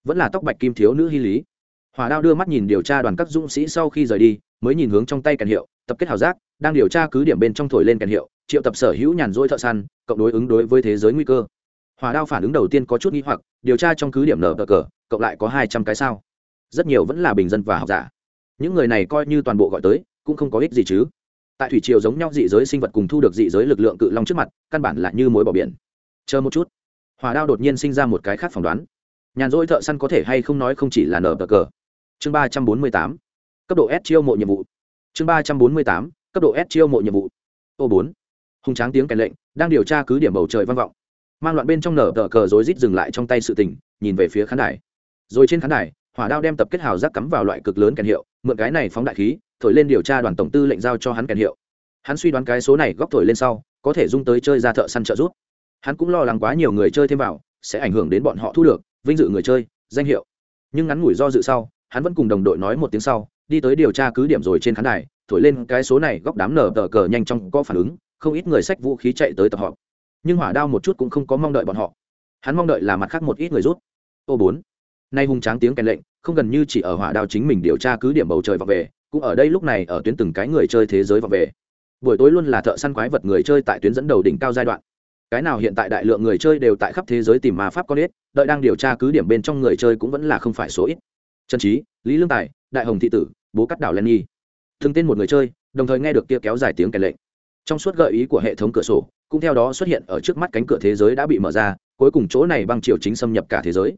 Vẫn là tóc bạch kim thiếu nữ hy lý. Hòa đao đưa mắt nhìn điều tra đoàn các dũng sĩ sau khi rời đi, mới nhìn hướng trong tay kèn hiệu, tập kết hào giác đang điều tra cứ điểm bên trong thổi lên kèn hiệu, triệu tập sở hữu nhàn rỗi thợ săn, cộng đối ứng đối với thế giới nguy cơ. Hòa đao phản ứng đầu tiên có chút nghi hoặc, điều tra trong cứ điểm nở cờ, cộng lại có hai trăm cái sao. Rất nhiều vẫn là bình dân và học giả. Những người này coi như toàn bộ gọi tới, cũng không có ích gì chứ. Tại thủy triều giống nhau dị giới sinh vật cùng thu được dị giới lực lượng cự long trước mặt, căn bản là như mối bỏ biển. Chờ một chút. Hòa đao đột nhiên sinh ra một cái khác phỏng đoán. Nhàn rỗi thợ săn có thể hay không nói không chỉ là nở cờ. Chương ba trăm bốn mươi tám. Cấp độ s chiêu mộ nhiệm vụ. Chương ba trăm bốn mươi tám cấp độ s chiêu mộ nhiệm vụ. Ô bốn. Hùng tráng tiếng kèn lệnh, đang điều tra cứ điểm bầu trời vang vọng. Mang loạn bên trong nở tờ cờ rối rít dừng lại trong tay sự tình, nhìn về phía khán đài. Rồi trên khán đài, hỏa đao đem tập kết hào giác cắm vào loại cực lớn kèn hiệu, mượn cái này phóng đại khí, thổi lên điều tra đoàn tổng tư lệnh giao cho hắn kèn hiệu. Hắn suy đoán cái số này góc thổi lên sau, có thể dung tới chơi ra thợ săn trợ giúp. hắn cũng lo lắng quá nhiều người chơi thêm vào, sẽ ảnh hưởng đến bọn họ thu được, vinh dự người chơi, danh hiệu. Nhưng ngắn ngủi do dự sau, hắn vẫn cùng đồng đội nói một tiếng sau, đi tới điều tra cứ điểm rồi trên khán đài thổi lên cái số này góc đám nở tờ cờ nhanh chóng có phản ứng, không ít người sách vũ khí chạy tới tập họp. Nhưng hỏa đao một chút cũng không có mong đợi bọn họ. Hắn mong đợi là mặt khác một ít người rút. Ô bốn. Nay hung tráng tiếng kèn lệnh, không gần như chỉ ở hỏa đao chính mình điều tra cứ điểm bầu trời vào về, cũng ở đây lúc này ở tuyến từng cái người chơi thế giới vào về. Buổi tối luôn là thợ săn quái vật người chơi tại tuyến dẫn đầu đỉnh cao giai đoạn. Cái nào hiện tại đại lượng người chơi đều tại khắp thế giới tìm ma pháp con ít đợi đang điều tra cứ điểm bên trong người chơi cũng vẫn là không phải số ít. Trần trí lý lương tài, đại hồng thị tử, bố cắt đảo len nhi thường tên một người chơi, đồng thời nghe được kia kéo dài tiếng kèn lệnh. Trong suốt gợi ý của hệ thống cửa sổ, cũng theo đó xuất hiện ở trước mắt cánh cửa thế giới đã bị mở ra, cuối cùng chỗ này băng triều chính xâm nhập cả thế giới.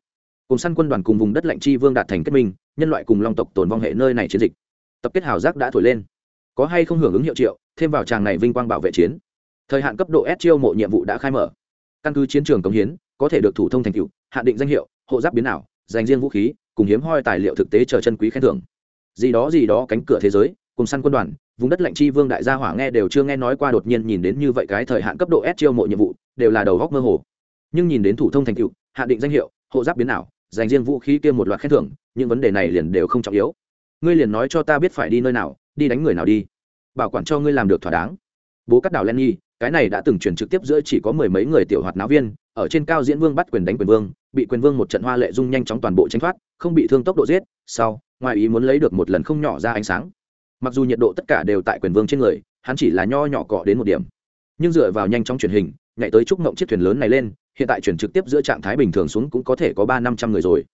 Cùng săn quân đoàn cùng vùng đất lạnh chi vương đạt thành kết minh, nhân loại cùng long tộc tồn vong hệ nơi này chiến dịch. Tập kết hào giác đã thổi lên. Có hay không hưởng ứng hiệu triệu, thêm vào tràng này vinh quang bảo vệ chiến. Thời hạn cấp độ s chiêu mộ nhiệm vụ đã khai mở. Căn cứ chiến trường cống hiến, có thể được thủ thông thành cựu hạn định danh hiệu, hộ giáp biến ảo, dành riêng vũ khí, cùng hiếm hoi tài liệu thực tế chờ chân quý khen thưởng. Gì đó gì đó cánh cửa thế giới cùng săn quân đoàn vùng đất lạnh chi vương đại gia hỏa nghe đều chưa nghe nói qua đột nhiên nhìn đến như vậy cái thời hạn cấp độ s chiêu mộ nhiệm vụ đều là đầu góc mơ hồ. Nhưng nhìn đến thủ thông thành tựu hạ định danh hiệu hộ giáp biến nào, dành riêng vũ khí kia một loạt khen thưởng những vấn đề này liền đều không trọng yếu. Ngươi liền nói cho ta biết phải đi nơi nào đi đánh người nào đi. Bảo quản cho ngươi làm được thỏa đáng. Bố cắt đảo len nhi cái này đã từng chuyển trực tiếp giữa chỉ có mười mấy người tiểu hoạt náo viên ở trên cao diễn vương bắt quyền đánh quyền vương bị quyền vương một trận hoa lệ dung nhanh chóng toàn bộ tranh thoát không bị thương tốc độ giết sau ngoài ý muốn lấy được một lần không nhỏ ra ánh sáng mặc dù nhiệt độ tất cả đều tại quyền vương trên người, hắn chỉ là nho nhỏ cọ đến một điểm. Nhưng dựa vào nhanh chóng truyền hình, nhảy tới trúc mộng chiếc thuyền lớn này lên, hiện tại chuyển trực tiếp giữa trạng thái bình thường xuống cũng có thể có ba năm trăm người rồi.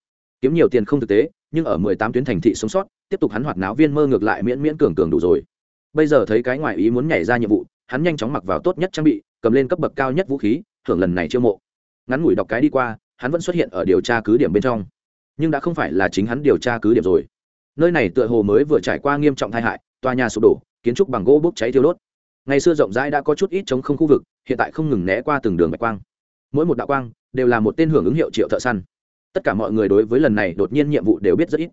Kiếm nhiều tiền không thực tế, nhưng ở mười tám tuyến thành thị sống sót, tiếp tục hắn hoạt náo viên mơ ngược lại miễn miễn cường cường đủ rồi. Bây giờ thấy cái ngoại ý muốn nhảy ra nhiệm vụ, hắn nhanh chóng mặc vào tốt nhất trang bị, cầm lên cấp bậc cao nhất vũ khí, thưởng lần này chiêu mộ. Ngắn ngủi đọc cái đi qua, hắn vẫn xuất hiện ở điều tra cứ điểm bên trong. Nhưng đã không phải là chính hắn điều tra cứ điểm rồi nơi này tựa hồ mới vừa trải qua nghiêm trọng tai hại, tòa nhà sụp đổ, kiến trúc bằng gỗ bốc cháy thiêu đốt. Ngày xưa rộng rãi đã có chút ít chống không khu vực, hiện tại không ngừng né qua từng đường bạch quang. Mỗi một đạo quang đều là một tên hưởng ứng hiệu triệu thợ săn. Tất cả mọi người đối với lần này đột nhiên nhiệm vụ đều biết rất ít.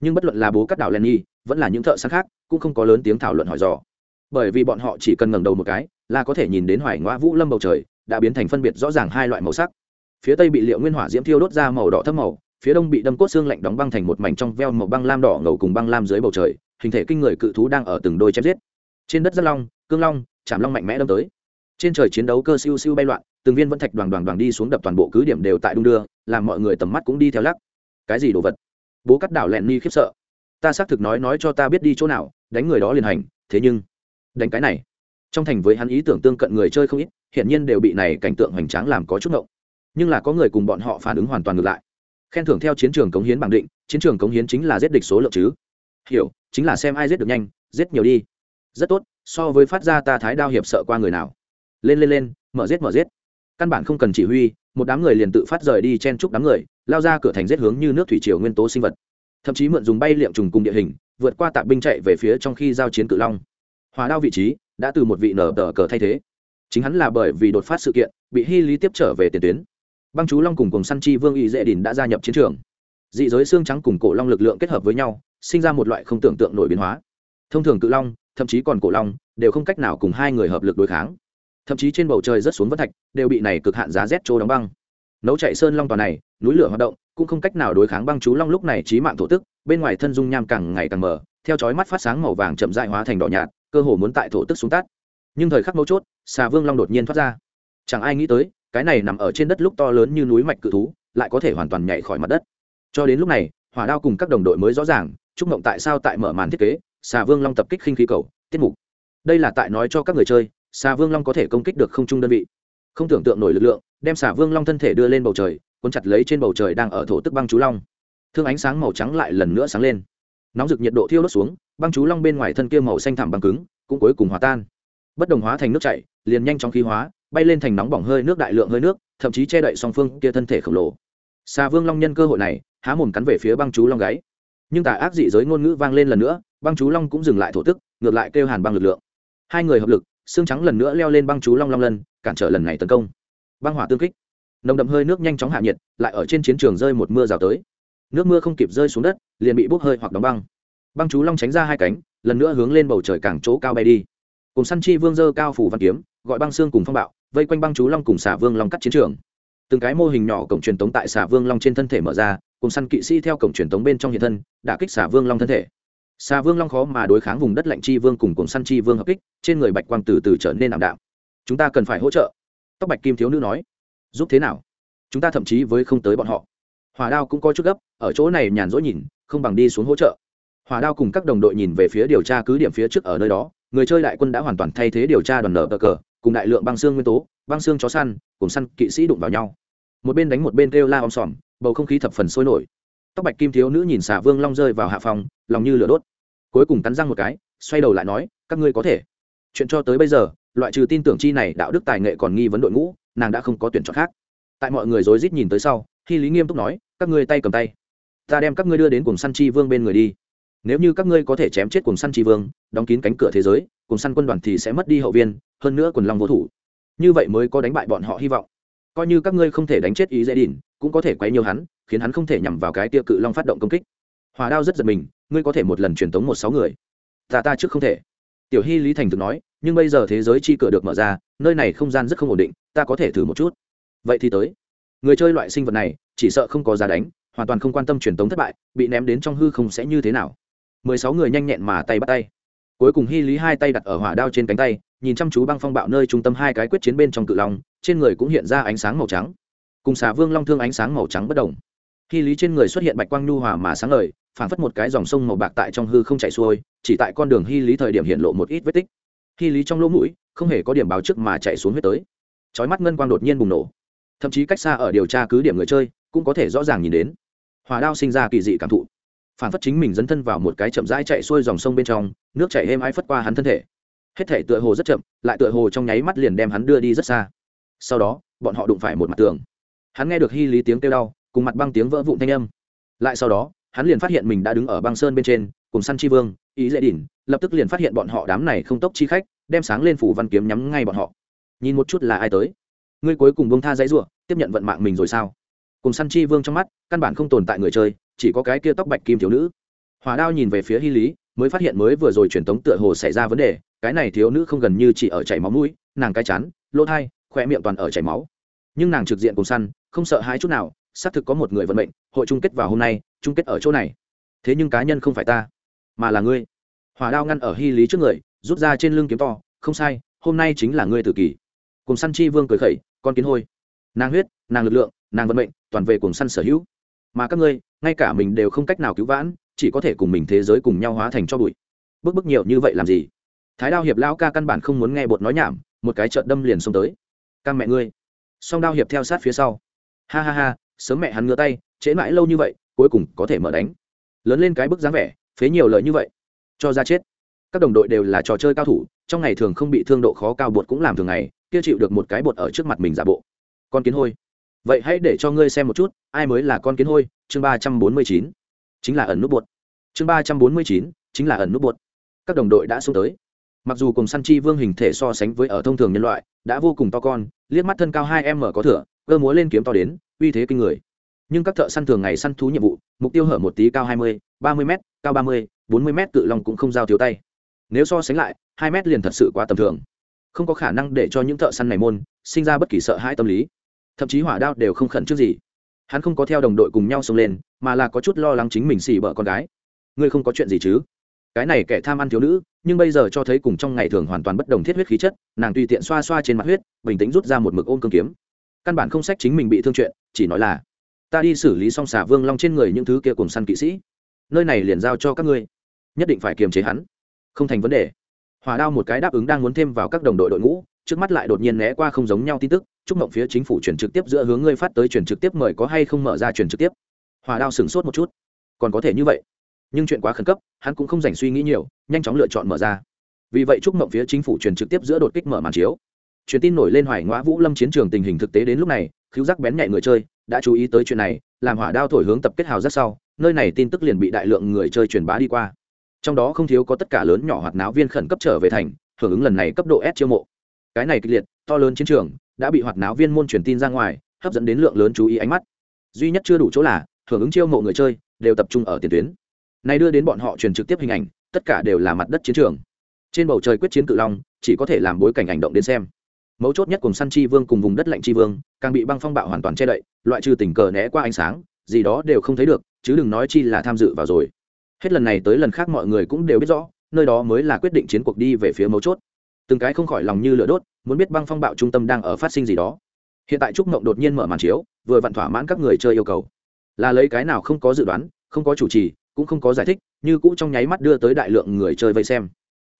Nhưng bất luận là bố cắt đảo lenny, vẫn là những thợ săn khác, cũng không có lớn tiếng thảo luận hỏi dò. Bởi vì bọn họ chỉ cần ngẩng đầu một cái, là có thể nhìn đến hoài ngoa vũ lâm bầu trời, đã biến thành phân biệt rõ ràng hai loại màu sắc. Phía tây bị liệu nguyên hỏa diễm thiêu đốt ra màu đỏ thấp màu phía đông bị đâm cốt xương lạnh đóng băng thành một mảnh trong veo màu băng lam đỏ ngầu cùng băng lam dưới bầu trời, hình thể kinh người cự thú đang ở từng đôi chém giết. Trên đất rất long, cương long, chạm long mạnh mẽ đâm tới. Trên trời chiến đấu cơ siêu siêu bay loạn, từng viên vẫn thạch đoàn đoàn đoàn đi xuống đập toàn bộ cứ điểm đều tại đung đưa, làm mọi người tầm mắt cũng đi theo lắc. Cái gì đồ vật? Bố cắt đảo lẹn ni khiếp sợ. Ta xác thực nói nói cho ta biết đi chỗ nào, đánh người đó liền hành, thế nhưng, đánh cái này. Trong thành với hắn ý tưởng tương cận người chơi không ít hiện nhiên đều bị này cảnh tượng hoành tráng làm có chút ngộng. Nhưng là có người cùng bọn họ phản ứng hoàn toàn ngược lại khen thưởng theo chiến trường cống hiến bằng định, chiến trường cống hiến chính là giết địch số lượng chứ. Hiểu, chính là xem ai giết được nhanh, giết nhiều đi. Rất tốt, so với phát ra ta thái đao hiệp sợ qua người nào. Lên lên lên, mở giết mở giết. Căn bản không cần chỉ huy, một đám người liền tự phát rời đi chen chúc đám người, lao ra cửa thành giết hướng như nước thủy triều nguyên tố sinh vật. Thậm chí mượn dùng bay liệm trùng cùng địa hình, vượt qua tạp binh chạy về phía trong khi giao chiến cự long. Hòa đao vị trí, đã từ một vị nở tờ cờ thay thế. Chính hắn là bởi vì đột phát sự kiện, bị hy lý tiếp trở về tiền tuyến băng chú long cùng cùng săn chi vương y dễ đình đã gia nhập chiến trường. Dị giới xương trắng cùng cổ long lực lượng kết hợp với nhau, sinh ra một loại không tưởng tượng nổi biến hóa. Thông thường cự long, thậm chí còn cổ long, đều không cách nào cùng hai người hợp lực đối kháng. Thậm chí trên bầu trời rất xuống vân thạch, đều bị này cực hạn giá rét trô đóng băng. Nấu chạy sơn long toàn này, núi lửa hoạt động, cũng không cách nào đối kháng băng chú long lúc này trí mạng thổ tức, bên ngoài thân dung nham càng ngày càng mở theo chói mắt phát sáng màu vàng chậm dại hóa thành đỏ nhạt, cơ hồ muốn tại thổ tức xuống tát nhưng thời khắc mấu chốt, xà vương long đột nhiên thoát ra. Chẳng ai nghĩ tới cái này nằm ở trên đất lúc to lớn như núi mạch cự thú, lại có thể hoàn toàn nhảy khỏi mặt đất. Cho đến lúc này, hỏa đao cùng các đồng đội mới rõ ràng chúc mộng tại sao tại mở màn thiết kế, xà vương long tập kích khinh khí cầu, tiết mục. Đây là tại nói cho các người chơi, xà vương long có thể công kích được không trung đơn vị. Không tưởng tượng nổi lực lượng, đem xà vương long thân thể đưa lên bầu trời, cuốn chặt lấy trên bầu trời đang ở thổ tức băng chú long. Thương ánh sáng màu trắng lại lần nữa sáng lên. Nóng rực nhiệt độ thiêu đốt xuống, băng chú long bên ngoài thân kia màu xanh thẳm băng cứng, cũng cuối cùng hòa tan. Bất đồng hóa thành nước chảy, liền nhanh chóng khí hóa bay lên thành nóng bỏng hơi nước đại lượng hơi nước, thậm chí che đậy song phương kia thân thể khổng lồ. Xà vương long nhân cơ hội này, há mồm cắn về phía băng chú long gáy. Nhưng tà ác dị giới ngôn ngữ vang lên lần nữa, băng chú long cũng dừng lại thổ tức, ngược lại kêu hàn băng lực lượng. Hai người hợp lực, xương trắng lần nữa leo lên băng chú long long lân, cản trở lần này tấn công. Băng hỏa tương kích. Nồng đậm hơi nước nhanh chóng hạ nhiệt, lại ở trên chiến trường rơi một mưa rào tới. Nước mưa không kịp rơi xuống đất, liền bị bốc hơi hoặc đóng băng. Băng chú long tránh ra hai cánh, lần nữa hướng lên bầu trời cảng chỗ cao bay đi. Cùng săn chi vương dơ cao phủ văn kiếm, gọi băng xương cùng phong bạo vây quanh băng chú long cùng xả vương long cắt chiến trường. Từng cái mô hình nhỏ cổng truyền tống tại xả vương long trên thân thể mở ra, cùng săn kỵ sĩ theo cổng truyền tống bên trong hiện thân đã kích xả vương long thân thể. Xà vương long khó mà đối kháng vùng đất lạnh chi vương cùng cùng săn chi vương hợp kích, trên người bạch quang từ từ trở nên ảm đạm. Chúng ta cần phải hỗ trợ. Tóc bạch kim thiếu nữ nói. Giúp thế nào? Chúng ta thậm chí với không tới bọn họ. Hòa đao cũng có chút gấp, ở chỗ này nhàn rỗi nhìn, không bằng đi xuống hỗ trợ. Hòa đao cùng các đồng đội nhìn về phía điều tra cứ điểm phía trước ở nơi đó, người chơi đại quân đã hoàn toàn thay thế điều tra đoàn nở cờ cờ cùng đại lượng băng xương nguyên tố, băng xương chó săn, cùng săn kỵ sĩ đụng vào nhau. Một bên đánh một bên kêu la om sòm, bầu không khí thập phần sôi nổi. Tóc bạch kim thiếu nữ nhìn xả vương long rơi vào hạ phòng, lòng như lửa đốt. Cuối cùng cắn răng một cái, xoay đầu lại nói, các ngươi có thể. Chuyện cho tới bây giờ, loại trừ tin tưởng chi này đạo đức tài nghệ còn nghi vấn đội ngũ, nàng đã không có tuyển chọn khác. Tại mọi người rối rít nhìn tới sau khi lý nghiêm túc nói, các ngươi tay cầm tay. Ta đem các ngươi đưa đến cùng săn chi vương bên người đi nếu như các ngươi có thể chém chết cùng săn tri vương, đóng kín cánh cửa thế giới cùng săn quân đoàn thì sẽ mất đi hậu viên, hơn nữa quần long vô thủ. Như vậy mới có đánh bại bọn họ hy vọng. Coi như các ngươi không thể đánh chết ý dễ đỉn cũng có thể quấy nhiều hắn, khiến hắn không thể nhằm vào cái tia cự long phát động công kích. Hòa đao rất giật mình, ngươi có thể một lần truyền tống một sáu người. Ta ta trước không thể. Tiểu hy lý thành thực nói, nhưng bây giờ thế giới chi cửa được mở ra, nơi này không gian rất không ổn định, ta có thể thử một chút. Vậy thì tới. Người chơi loại sinh vật này, chỉ sợ không có giá đánh, hoàn toàn không quan tâm truyền tống thất bại, bị ném đến trong hư không sẽ như thế nào? Mười sáu người nhanh nhẹn mà tay bắt tay. Cuối cùng hy lý hai tay đặt ở hỏa đao trên cánh tay, nhìn chăm chú băng phong bạo nơi trung tâm hai cái quyết chiến bên trong cự long, trên người cũng hiện ra ánh sáng màu trắng. Cùng xà vương long thương ánh sáng màu trắng bất đồng. Hy lý trên người xuất hiện bạch quang nhu hòa mà sáng ngời, phảng phất một cái dòng sông màu bạc tại trong hư không chảy xuôi, chỉ tại con đường hy lý thời điểm hiện lộ một ít vết tích. Hy lý trong lỗ mũi, không hề có điểm báo trước mà chạy xuống huyết tới. Chói mắt ngân quang đột nhiên bùng nổ. Thậm chí cách xa ở điều tra cứ điểm người chơi, cũng có thể rõ ràng nhìn đến. Hòa đao sinh ra kỳ dị cảm thụ phản phất chính mình dấn thân vào một cái chậm rãi chạy xuôi dòng sông bên trong, nước chảy êm ái phất qua hắn thân thể. Hết thể tựa hồ rất chậm, lại tựa hồ trong nháy mắt liền đem hắn đưa đi rất xa. Sau đó, bọn họ đụng phải một mặt tường. Hắn nghe được hy lý tiếng kêu đau, cùng mặt băng tiếng vỡ vụn thanh âm. Lại sau đó, hắn liền phát hiện mình đã đứng ở băng sơn bên trên, cùng săn chi vương, ý dễ đỉn lập tức liền phát hiện bọn họ đám này không tốc chi khách, đem sáng lên phủ văn kiếm nhắm ngay bọn họ. Nhìn một chút là ai tới? Ngươi cuối cùng bông tha dãy ruộng tiếp nhận vận mạng mình rồi sao? Cùng săn chi vương trong mắt, căn bản không tồn tại người chơi chỉ có cái kia tóc bạch kim thiếu nữ. Hòa đao nhìn về phía hy lý, mới phát hiện mới vừa rồi truyền tống tựa hồ xảy ra vấn đề, cái này thiếu nữ không gần như chỉ ở chảy máu mũi, nàng cái chắn lỗ thai khoe miệng toàn ở chảy máu. Nhưng nàng trực diện cùng săn, không sợ hãi chút nào, xác thực có một người vận mệnh, hội chung kết vào hôm nay, chung kết ở chỗ này. Thế nhưng cá nhân không phải ta, mà là ngươi. Hỏa đao ngăn ở hy lý trước người, rút ra trên lưng kiếm to, không sai, hôm nay chính là ngươi tử kỳ. Cùng săn chi vương cười khẩy, con kiến hôi. Nàng huyết, nàng lực lượng, nàng vận mệnh, toàn về cùng săn sở hữu. Mà các ngươi ngay cả mình đều không cách nào cứu vãn, chỉ có thể cùng mình thế giới cùng nhau hóa thành cho bụi. Bức bức nhiều như vậy làm gì? Thái đao hiệp lão ca căn bản không muốn nghe bột nói nhảm, một cái trợn đâm liền xông tới. Căng mẹ ngươi! Song đao hiệp theo sát phía sau. Ha ha ha, sớm mẹ hắn ngửa tay, trễ mãi lâu như vậy, cuối cùng có thể mở đánh. Lớn lên cái bức dáng vẻ, phế nhiều lời như vậy, cho ra chết. Các đồng đội đều là trò chơi cao thủ, trong ngày thường không bị thương độ khó cao bột cũng làm thường ngày, kia chịu được một cái bột ở trước mặt mình giả bộ. Con kiến hôi vậy hãy để cho ngươi xem một chút, ai mới là con kiến hôi, chương ba trăm bốn mươi chín, chính là ẩn nút bột. Chương ba trăm bốn mươi chín, chính là ẩn nút bột. Các đồng đội đã xuống tới. Mặc dù cùng săn chi vương hình thể so sánh với ở thông thường nhân loại, đã vô cùng to con, liếc mắt thân cao hai m có thửa cơ múa lên kiếm to đến, uy thế kinh người. Nhưng các thợ săn thường ngày săn thú nhiệm vụ, mục tiêu hở một tí cao hai mươi, ba mươi m cao ba mươi, bốn mươi m cự long cũng không giao thiếu tay. Nếu so sánh lại, hai m liền thật sự quá tầm thường. Không có khả năng để cho những thợ săn này môn, sinh ra bất kỳ sợ hãi tâm lý thậm chí hỏa đao đều không khẩn trước gì. Hắn không có theo đồng đội cùng nhau xông lên, mà là có chút lo lắng chính mình xì bợ con gái. Ngươi không có chuyện gì chứ? Cái này kẻ tham ăn thiếu nữ, nhưng bây giờ cho thấy cùng trong ngày thường hoàn toàn bất đồng thiết huyết khí chất, nàng tùy tiện xoa xoa trên mặt huyết, bình tĩnh rút ra một mực ôm cương kiếm. Căn bản không sách chính mình bị thương chuyện, chỉ nói là, ta đi xử lý xong xả vương long trên người những thứ kia cùng săn kỵ sĩ. Nơi này liền giao cho các ngươi. Nhất định phải kiềm chế hắn. Không thành vấn đề. Hòa đao một cái đáp ứng đang muốn thêm vào các đồng đội đội ngũ, trước mắt lại đột nhiên né qua không giống nhau tin tức chúc mộng phía chính phủ chuyển trực tiếp giữa hướng ngươi phát tới chuyển trực tiếp mời có hay không mở ra chuyển trực tiếp. Hòa đao sửng sốt một chút. Còn có thể như vậy. Nhưng chuyện quá khẩn cấp, hắn cũng không dành suy nghĩ nhiều, nhanh chóng lựa chọn mở ra. Vì vậy chúc mộng phía chính phủ chuyển trực tiếp giữa đột kích mở màn chiếu. Truyền tin nổi lên hoài ngõ vũ lâm chiến trường tình hình thực tế đến lúc này, khiếu giác bén nhạy người chơi, đã chú ý tới chuyện này, làm hỏa đao thổi hướng tập kết hào rất sau, nơi này tin tức liền bị đại lượng người chơi truyền bá đi qua. Trong đó không thiếu có tất cả lớn nhỏ hoạt náo viên khẩn cấp trở về thành, hưởng ứng lần này cấp độ S chiêu mộ. Cái này kịch liệt, to lớn chiến trường đã bị hoạt náo viên môn truyền tin ra ngoài, hấp dẫn đến lượng lớn chú ý ánh mắt. Duy nhất chưa đủ chỗ là, hưởng ứng chiêu mộ người chơi, đều tập trung ở tiền tuyến. Này đưa đến bọn họ truyền trực tiếp hình ảnh, tất cả đều là mặt đất chiến trường. Trên bầu trời quyết chiến cự long, chỉ có thể làm bối cảnh ảnh động đến xem. Mấu chốt nhất cùng săn chi vương cùng vùng đất lạnh chi vương, càng bị băng phong bạo hoàn toàn che đậy, loại trừ tình cờ né qua ánh sáng, gì đó đều không thấy được, chứ đừng nói chi là tham dự vào rồi. Hết lần này tới lần khác mọi người cũng đều biết rõ, nơi đó mới là quyết định chiến cuộc đi về phía mấu chốt. Từng cái không khỏi lòng như lửa đốt muốn biết băng phong bạo trung tâm đang ở phát sinh gì đó. Hiện tại trúc mộng đột nhiên mở màn chiếu, vừa vặn thỏa mãn các người chơi yêu cầu. Là lấy cái nào không có dự đoán, không có chủ trì, cũng không có giải thích, như cũ trong nháy mắt đưa tới đại lượng người chơi vây xem.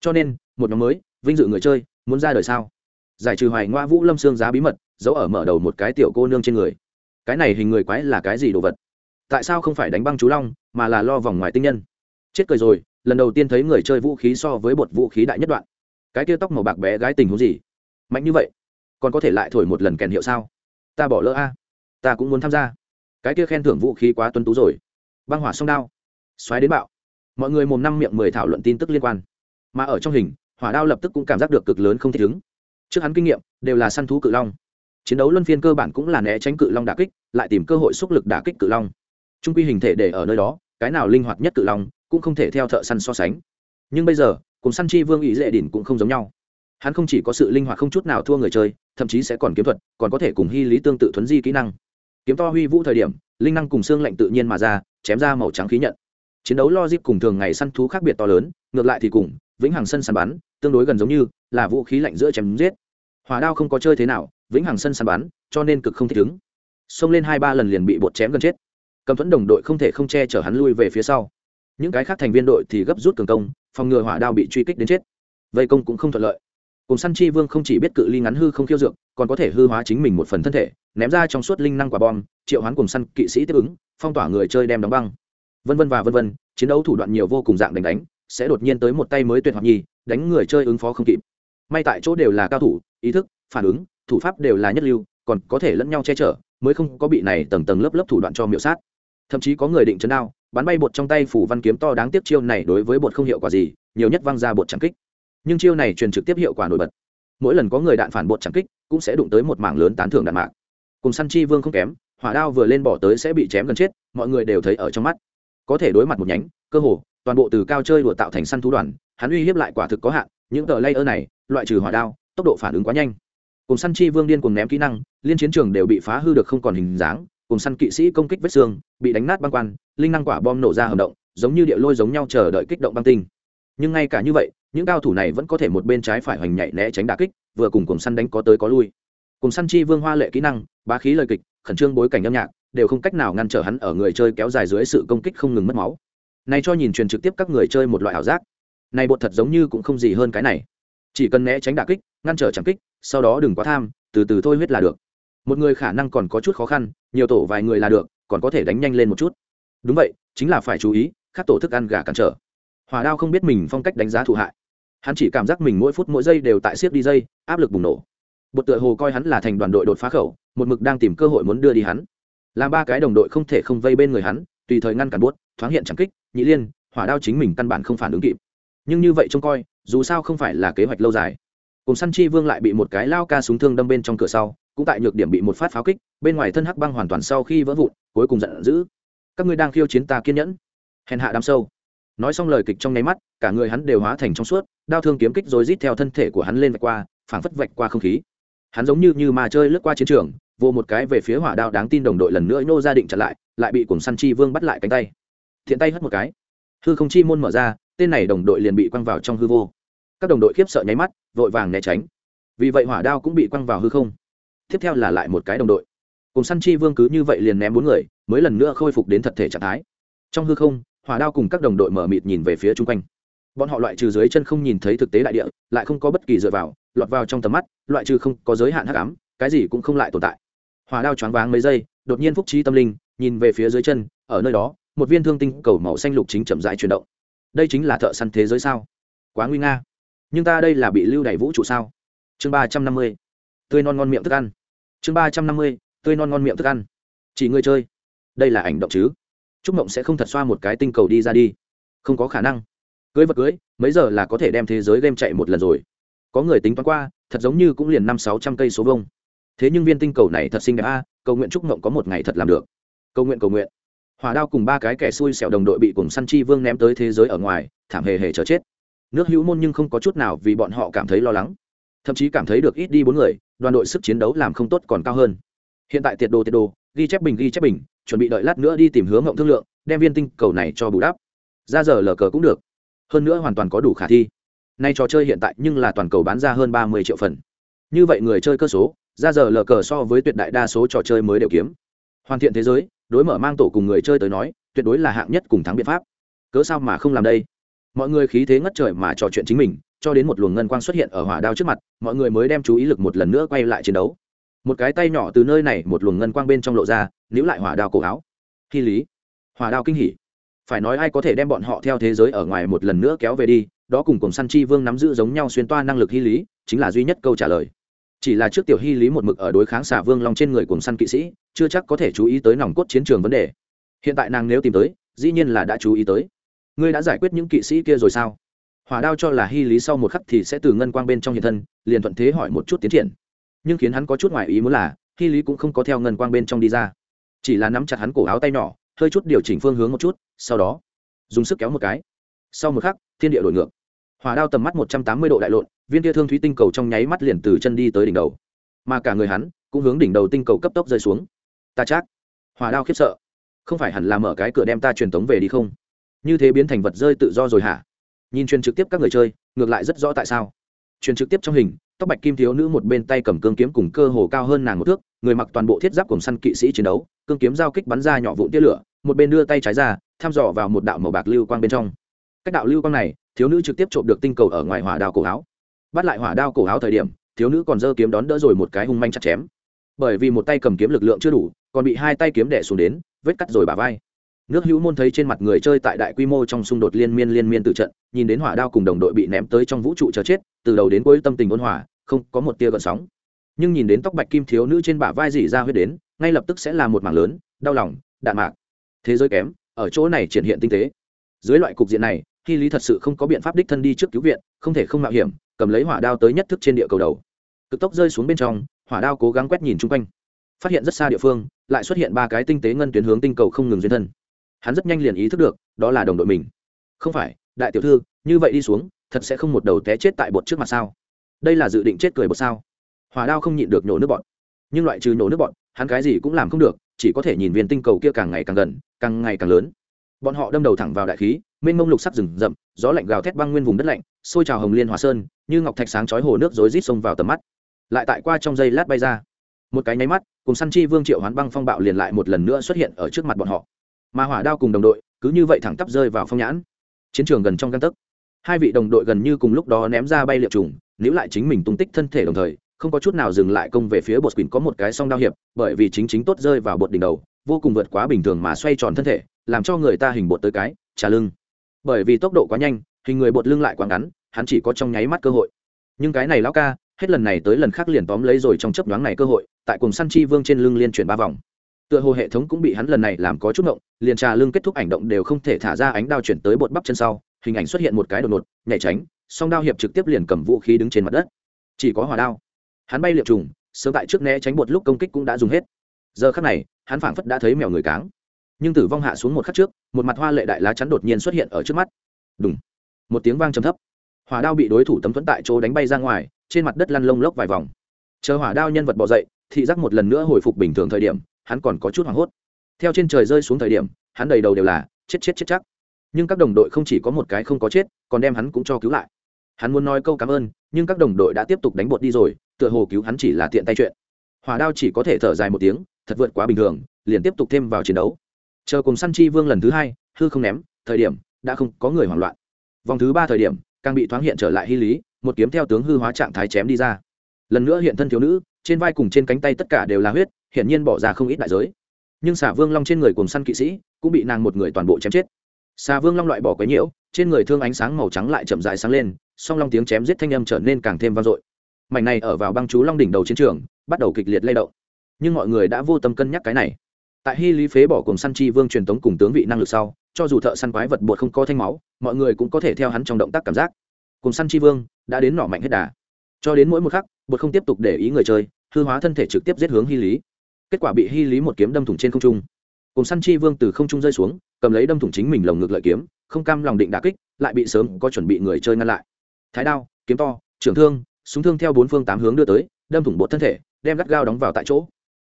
Cho nên, một nhóm mới, vinh dự người chơi, muốn ra đời sao? Giải trừ hoài ngoa vũ lâm xương giá bí mật, giấu ở mở đầu một cái tiểu cô nương trên người. Cái này hình người quái là cái gì đồ vật? Tại sao không phải đánh băng chú long, mà là lo vòng ngoài tinh nhân? Chết cười rồi, lần đầu tiên thấy người chơi vũ khí so với bột vũ khí đại nhất đoạn. Cái kia tóc màu bạc bé gái tình huống gì? Mạnh như vậy, còn có thể lại thổi một lần kèn hiệu sao? Ta bỏ lỡ a. Ta cũng muốn tham gia. Cái kia khen thưởng vũ khí quá tuân tú rồi. Băng hỏa song đao. Xoáy đến bạo. Mọi người mồm năm miệng mười thảo luận tin tức liên quan. Mà ở trong hình, hỏa đao lập tức cũng cảm giác được cực lớn không thích ứng. Trước hắn kinh nghiệm, đều là săn thú cự long. Chiến đấu luân phiên cơ bản cũng là né tránh cự long đả kích, lại tìm cơ hội xúc lực đả kích cự long. Trung quy hình thể để ở nơi đó, cái nào linh hoạt nhất cự long, cũng không thể theo thợ săn so sánh. Nhưng bây giờ, cùng săn chi vương ý dễ đỉnh cũng không giống nhau hắn không chỉ có sự linh hoạt không chút nào thua người chơi, thậm chí sẽ còn kiếm thuật, còn có thể cùng hy lý tương tự thuấn di kỹ năng. Kiếm to huy vũ thời điểm, linh năng cùng xương lạnh tự nhiên mà ra, chém ra màu trắng khí nhận. Chiến đấu lo dip cùng thường ngày săn thú khác biệt to lớn, ngược lại thì cùng, vĩnh hằng sân săn bắn, tương đối gần giống như, là vũ khí lạnh giữa chém giết. Hỏa đao không có chơi thế nào, vĩnh hằng sân săn bắn, cho nên cực không thích ứng. Xông lên hai ba lần liền bị bột chém gần chết. Cầm thuẫn đồng đội không thể không che chở hắn lui về phía sau. Những cái khác thành viên đội thì gấp rút cường công, phòng ngừa hỏa đao bị truy kích đến chết. Vây công cũng không thuận lợi cùng săn chi vương không chỉ biết cự ly ngắn hư không khiêu dược, còn có thể hư hóa chính mình một phần thân thể, ném ra trong suốt linh năng quả bom, triệu hoán cùng săn kỵ sĩ tiếp ứng, phong tỏa người chơi đem đóng băng. Vân vân và vân vân, chiến đấu thủ đoạn nhiều vô cùng dạng đánh đánh, sẽ đột nhiên tới một tay mới tuyệt hoặc nhi đánh người chơi ứng phó không kịp. May tại chỗ đều là cao thủ, ý thức, phản ứng, thủ pháp đều là nhất lưu, còn có thể lẫn nhau che chở, mới không có bị này tầng tầng lớp lớp thủ đoạn cho miểu sát. Thậm chí có người định chấn đao, bắn bay bột trong tay phủ văn kiếm to đáng tiếc chiêu này đối với bột không hiệu quả gì, nhiều nhất văng ra bột chẳng kích nhưng chiêu này truyền trực tiếp hiệu quả nổi bật. Mỗi lần có người đạn phản bột chẳng kích, cũng sẽ đụng tới một mảng lớn tán thưởng đạn mạc. Cùng săn chi vương không kém, hỏa đao vừa lên bỏ tới sẽ bị chém gần chết, mọi người đều thấy ở trong mắt. Có thể đối mặt một nhánh, cơ hồ, toàn bộ từ cao chơi đùa tạo thành săn thú đoàn, hắn uy hiếp lại quả thực có hạn, những tờ layer này, loại trừ hỏa đao, tốc độ phản ứng quá nhanh. Cùng săn chi vương điên cùng ném kỹ năng, liên chiến trường đều bị phá hư được không còn hình dáng, cùng săn kỵ sĩ công kích vết xương, bị đánh nát băng quan, linh năng quả bom nổ ra hầm động, giống như địa lôi giống nhau chờ đợi kích động băng tinh. Nhưng ngay cả như vậy những cao thủ này vẫn có thể một bên trái phải hoành nhảy né tránh đà kích, vừa cùng cùng săn đánh có tới có lui. Cùng săn chi vương hoa lệ kỹ năng, bá khí lời kịch, khẩn trương bối cảnh âm nhạc, đều không cách nào ngăn trở hắn ở người chơi kéo dài dưới sự công kích không ngừng mất máu. Này cho nhìn truyền trực tiếp các người chơi một loại ảo giác. Này bột thật giống như cũng không gì hơn cái này. Chỉ cần né tránh đà kích, ngăn trở chẳng kích, sau đó đừng quá tham, từ từ thôi huyết là được. Một người khả năng còn có chút khó khăn, nhiều tổ vài người là được, còn có thể đánh nhanh lên một chút. Đúng vậy, chính là phải chú ý các tổ thức ăn gà cản trở. Hỏa đao không biết mình phong cách đánh giá thụ hại hắn chỉ cảm giác mình mỗi phút mỗi giây đều tại siết đi dây, áp lực bùng nổ. Bột tựa hồ coi hắn là thành đoàn đội đột phá khẩu, một mực đang tìm cơ hội muốn đưa đi hắn. Làm ba cái đồng đội không thể không vây bên người hắn, tùy thời ngăn cản bốt thoáng hiện chẳng kích, nhị liên, hỏa đao chính mình căn bản không phản ứng kịp. Nhưng như vậy trông coi, dù sao không phải là kế hoạch lâu dài. Cùng săn chi vương lại bị một cái lao ca súng thương đâm bên trong cửa sau, cũng tại nhược điểm bị một phát pháo kích, bên ngoài thân hắc băng hoàn toàn sau khi vỡ vụn, cuối cùng giận dữ. Các ngươi đang khiêu chiến ta kiên nhẫn. Hèn hạ đám sâu nói xong lời kịch trong nháy mắt, cả người hắn đều hóa thành trong suốt, đao thương kiếm kích rồi rít theo thân thể của hắn lên vạch qua, phảng phất vạch qua không khí. Hắn giống như như mà chơi lướt qua chiến trường vô một cái về phía hỏa đao đáng tin đồng đội lần nữa nô ra định chặn lại lại bị cùng săn chi vương bắt lại cánh tay. Thiện tay hất một cái. Hư không chi môn mở ra, tên này đồng đội liền bị quăng vào trong hư vô. Các đồng đội khiếp sợ nháy mắt, vội vàng né tránh. Vì vậy hỏa đao cũng bị quăng vào hư không. Tiếp theo là lại một cái đồng đội. Cùng săn chi vương cứ như vậy liền ném bốn người, mới lần nữa khôi phục đến thật thể trạng thái. Trong hư không hỏa đao cùng các đồng đội mở mịt nhìn về phía chung quanh. Bọn họ loại trừ dưới chân không nhìn thấy thực tế đại địa, lại không có bất kỳ dựa vào, lọt vào trong tầm mắt, loại trừ không có giới hạn hắc ám, cái gì cũng không lại tồn tại. Hỏa đao choáng váng mấy giây, đột nhiên phúc trí tâm linh, nhìn về phía dưới chân, ở nơi đó, một viên thương tinh cầu màu xanh lục chính chậm rãi chuyển động. Đây chính là thợ săn thế giới sao? Quá nguy nga. Nhưng ta đây là bị lưu đày vũ trụ sao? Chương ba trăm năm mươi. Tươi non ngon miệng thức ăn. Chương ba trăm năm mươi, tươi non ngon miệng thức ăn. Chỉ ngươi chơi. Đây là ảnh động chứ? Trúc mộng sẽ không thật xoa một cái tinh cầu đi ra đi. Không có khả năng. Cưới vật cưới, mấy giờ là có thể đem thế giới game chạy một lần rồi. Có người tính toán qua, thật giống như cũng liền năm sáu trăm cây số vông thế nhưng viên tinh cầu này thật xinh đẹp a, cầu nguyện trúc mộng có một ngày thật làm được. Cầu nguyện cầu nguyện. Hỏa đao cùng ba cái kẻ xui xẻo đồng đội bị cùng săn chi vương ném tới thế giới ở ngoài, thảm hề hề chờ chết. Nước hữu môn nhưng không có chút nào vì bọn họ cảm thấy lo lắng. Thậm chí cảm thấy được ít đi bốn người, đoàn đội sức chiến đấu làm không tốt còn cao hơn. Hiện tại tiệt đồ tiệt đồ, ghi chép bình, ghi chép bình chuẩn bị đợi lát nữa đi tìm hướng ngộng thương lượng, đem viên tinh cầu này cho bù đắp. Ra giờ lờ cờ cũng được. Hơn nữa hoàn toàn có đủ khả thi. Nay trò chơi hiện tại nhưng là toàn cầu bán ra hơn ba mươi triệu phần. Như vậy người chơi cơ số, ra giờ lờ cờ so với tuyệt đại đa số trò chơi mới đều kiếm. Hoàn thiện thế giới, đối mở mang tổ cùng người chơi tới nói, tuyệt đối là hạng nhất cùng thắng biện pháp. Cớ sao mà không làm đây? Mọi người khí thế ngất trời mà trò chuyện chính mình, cho đến một luồng ngân quang xuất hiện ở hỏa đao trước mặt, mọi người mới đem chú ý lực một lần nữa quay lại chiến đấu một cái tay nhỏ từ nơi này một luồng ngân quang bên trong lộ ra, níu lại hỏa đao cổ áo. Hy lý, hỏa đao kinh hỉ. Phải nói ai có thể đem bọn họ theo thế giới ở ngoài một lần nữa kéo về đi, đó cùng cùng săn chi vương nắm giữ giống nhau xuyên toa năng lực hy lý, chính là duy nhất câu trả lời. Chỉ là trước tiểu hy lý một mực ở đối kháng xả vương long trên người cùng săn kỵ sĩ, chưa chắc có thể chú ý tới nòng cốt chiến trường vấn đề. Hiện tại nàng nếu tìm tới, dĩ nhiên là đã chú ý tới. Ngươi đã giải quyết những kỵ sĩ kia rồi sao? Hỏa đao cho là hy lý sau một khắc thì sẽ từ ngân quang bên trong hiện thân, liền thuận thế hỏi một chút tiến triển nhưng khiến hắn có chút ngoại ý muốn là hy lý cũng không có theo ngân quang bên trong đi ra. Chỉ là nắm chặt hắn cổ áo tay nhỏ, hơi chút điều chỉnh phương hướng một chút, sau đó, dùng sức kéo một cái. Sau một khắc, thiên địa đổi ngược. Hỏa đao tầm mắt một trăm tám mươi độ đại lộn, viên tia thương thúy tinh cầu trong nháy mắt liền từ chân đi tới đỉnh đầu. Mà cả người hắn cũng hướng đỉnh đầu tinh cầu cấp tốc rơi xuống. Ta chắc, hỏa đao khiếp sợ. Không phải hẳn là mở cái cửa đem ta truyền tống về đi không? Như thế biến thành vật rơi tự do rồi hả? Nhìn truyền trực tiếp các người chơi, ngược lại rất rõ tại sao. Truyền trực tiếp trong hình tóc bạch kim thiếu nữ một bên tay cầm cương kiếm cùng cơ hồ cao hơn nàng một thước, người mặc toàn bộ thiết giáp cùng săn kỵ sĩ chiến đấu, cương kiếm giao kích bắn ra nhỏ vụn tia lửa, một bên đưa tay trái ra, thăm dò vào một đạo màu bạc lưu quang bên trong. Cách đạo lưu quang này, thiếu nữ trực tiếp trộm được tinh cầu ở ngoài hỏa đao cổ áo. Bắt lại hỏa đao cổ áo thời điểm, thiếu nữ còn giơ kiếm đón đỡ rồi một cái hung manh chặt chém. Bởi vì một tay cầm kiếm lực lượng chưa đủ, còn bị hai tay kiếm đẻ xuống đến, vết cắt rồi bả vai nước hữu môn thấy trên mặt người chơi tại đại quy mô trong xung đột liên miên liên miên tự trận, nhìn đến hỏa đao cùng đồng đội bị ném tới trong vũ trụ chờ chết, từ đầu đến cuối tâm tình ôn hòa, không có một tia gợn sóng. Nhưng nhìn đến tóc bạch kim thiếu nữ trên bả vai dỉ ra huyết đến, ngay lập tức sẽ là một mảng lớn, đau lòng, đạn mạc. Thế giới kém, ở chỗ này triển hiện tinh tế. Dưới loại cục diện này, khi lý thật sự không có biện pháp đích thân đi trước cứu viện, không thể không mạo hiểm, cầm lấy hỏa đao tới nhất thức trên địa cầu đầu. Cực tốc rơi xuống bên trong, hỏa đao cố gắng quét nhìn chung quanh. Phát hiện rất xa địa phương, lại xuất hiện ba cái tinh tế ngân tuyến hướng tinh cầu không ngừng duyên thân hắn rất nhanh liền ý thức được, đó là đồng đội mình. Không phải, đại tiểu thư, như vậy đi xuống, thật sẽ không một đầu té chết tại bột trước mặt sao? Đây là dự định chết cười bột sao? Hỏa đao không nhịn được nhổ nước bọn nhưng loại trừ nhổ nước bọn hắn cái gì cũng làm không được, chỉ có thể nhìn viên tinh cầu kia càng ngày càng gần, càng ngày càng lớn. Bọn họ đâm đầu thẳng vào đại khí, mênh mông lục sắc rừng rậm, gió lạnh gào thét băng nguyên vùng đất lạnh xôi trào hồng liên hòa sơn, như ngọc thạch sáng chói hồ nước rối rít xông vào tầm mắt. Lại tại qua trong giây lát bay ra. Một cái nháy mắt, cùng săn chi vương triệu hoán băng phong bạo liền lại một lần nữa xuất hiện ở trước mặt bọn họ mà hỏa đao cùng đồng đội cứ như vậy thẳng tắp rơi vào phong nhãn. Chiến trường gần trong căng tấc. Hai vị đồng đội gần như cùng lúc đó ném ra bay liệu trùng, níu lại chính mình tung tích thân thể đồng thời, không có chút nào dừng lại công về phía bột quỳnh có một cái song đao hiệp, bởi vì chính chính tốt rơi vào bột đỉnh đầu, vô cùng vượt quá bình thường mà xoay tròn thân thể, làm cho người ta hình bột tới cái trả lưng. Bởi vì tốc độ quá nhanh, hình người bột lưng lại quá ngắn, hắn chỉ có trong nháy mắt cơ hội. Nhưng cái này lão ca, hết lần này tới lần khác liền tóm lấy rồi trong chấp nhoáng này cơ hội, tại cùng săn chi vương trên lưng liên chuyển ba vòng tựa hồ hệ thống cũng bị hắn lần này làm có chút ngộng, liền trà lưng kết thúc ảnh động đều không thể thả ra ánh đao chuyển tới bột bắp chân sau, hình ảnh xuất hiện một cái đột ngột, nhảy tránh, song đao hiệp trực tiếp liền cầm vũ khí đứng trên mặt đất. Chỉ có hỏa đao. Hắn bay liệp trùng, sớm tại trước né tránh bột lúc công kích cũng đã dùng hết. Giờ khắc này, hắn phảng phất đã thấy mèo người cáng. Nhưng tử vong hạ xuống một khắc trước, một mặt hoa lệ đại lá chắn đột nhiên xuất hiện ở trước mắt. Đúng một tiếng vang trầm thấp. Hỏa đao bị đối thủ tấm thuẫn tại chỗ đánh bay ra ngoài, trên mặt đất lăn lông lốc vài vòng. Chờ hỏa đao nhân vật bỏ dậy, thị giác một lần nữa hồi phục bình thường thời điểm hắn còn có chút hoảng hốt. Theo trên trời rơi xuống thời điểm, hắn đầy đầu đều là chết chết chết chắc. Nhưng các đồng đội không chỉ có một cái không có chết, còn đem hắn cũng cho cứu lại. Hắn muốn nói câu cảm ơn, nhưng các đồng đội đã tiếp tục đánh bột đi rồi, tựa hồ cứu hắn chỉ là tiện tay chuyện. Hỏa đao chỉ có thể thở dài một tiếng, thật vượt quá bình thường, liền tiếp tục thêm vào chiến đấu. Chờ cùng săn chi vương lần thứ hai, hư không ném, thời điểm, đã không có người hoảng loạn. Vòng thứ ba thời điểm, càng bị thoáng hiện trở lại hy lý, một kiếm theo tướng hư hóa trạng thái chém đi ra lần nữa hiện thân thiếu nữ, trên vai cùng trên cánh tay tất cả đều là huyết hiện nhiên bỏ ra không ít đại giới. Nhưng xà vương long trên người cùng săn kỵ sĩ, cũng bị nàng một người toàn bộ chém chết. Xà vương long loại bỏ quấy nhiễu, trên người thương ánh sáng màu trắng lại chậm dài sáng lên, song long tiếng chém giết thanh âm trở nên càng thêm vang dội. Mảnh này ở vào băng chú long đỉnh đầu chiến trường, bắt đầu kịch liệt lay động. Nhưng mọi người đã vô tâm cân nhắc cái này. Tại hy lý phế bỏ cùng săn chi vương truyền tống cùng tướng vị năng lực sau, cho dù thợ săn quái vật bột không có thanh máu, mọi người cũng có thể theo hắn trong động tác cảm giác. Cùng săn chi vương đã đến nỏ mạnh hết đà. Cho đến mỗi một khắc bột không tiếp tục để ý người chơi, hư hóa thân thể trực tiếp giết hướng hy lý. Kết quả bị hy lý một kiếm đâm thủng trên không trung. Cùng săn chi vương từ không trung rơi xuống, cầm lấy đâm thủng chính mình lồng ngực lợi kiếm, không cam lòng định đà kích, lại bị sớm có chuẩn bị người chơi ngăn lại. Thái đao, kiếm to, trưởng thương, súng thương theo bốn phương tám hướng đưa tới, đâm thủng bột thân thể, đem gắt gao đóng vào tại chỗ.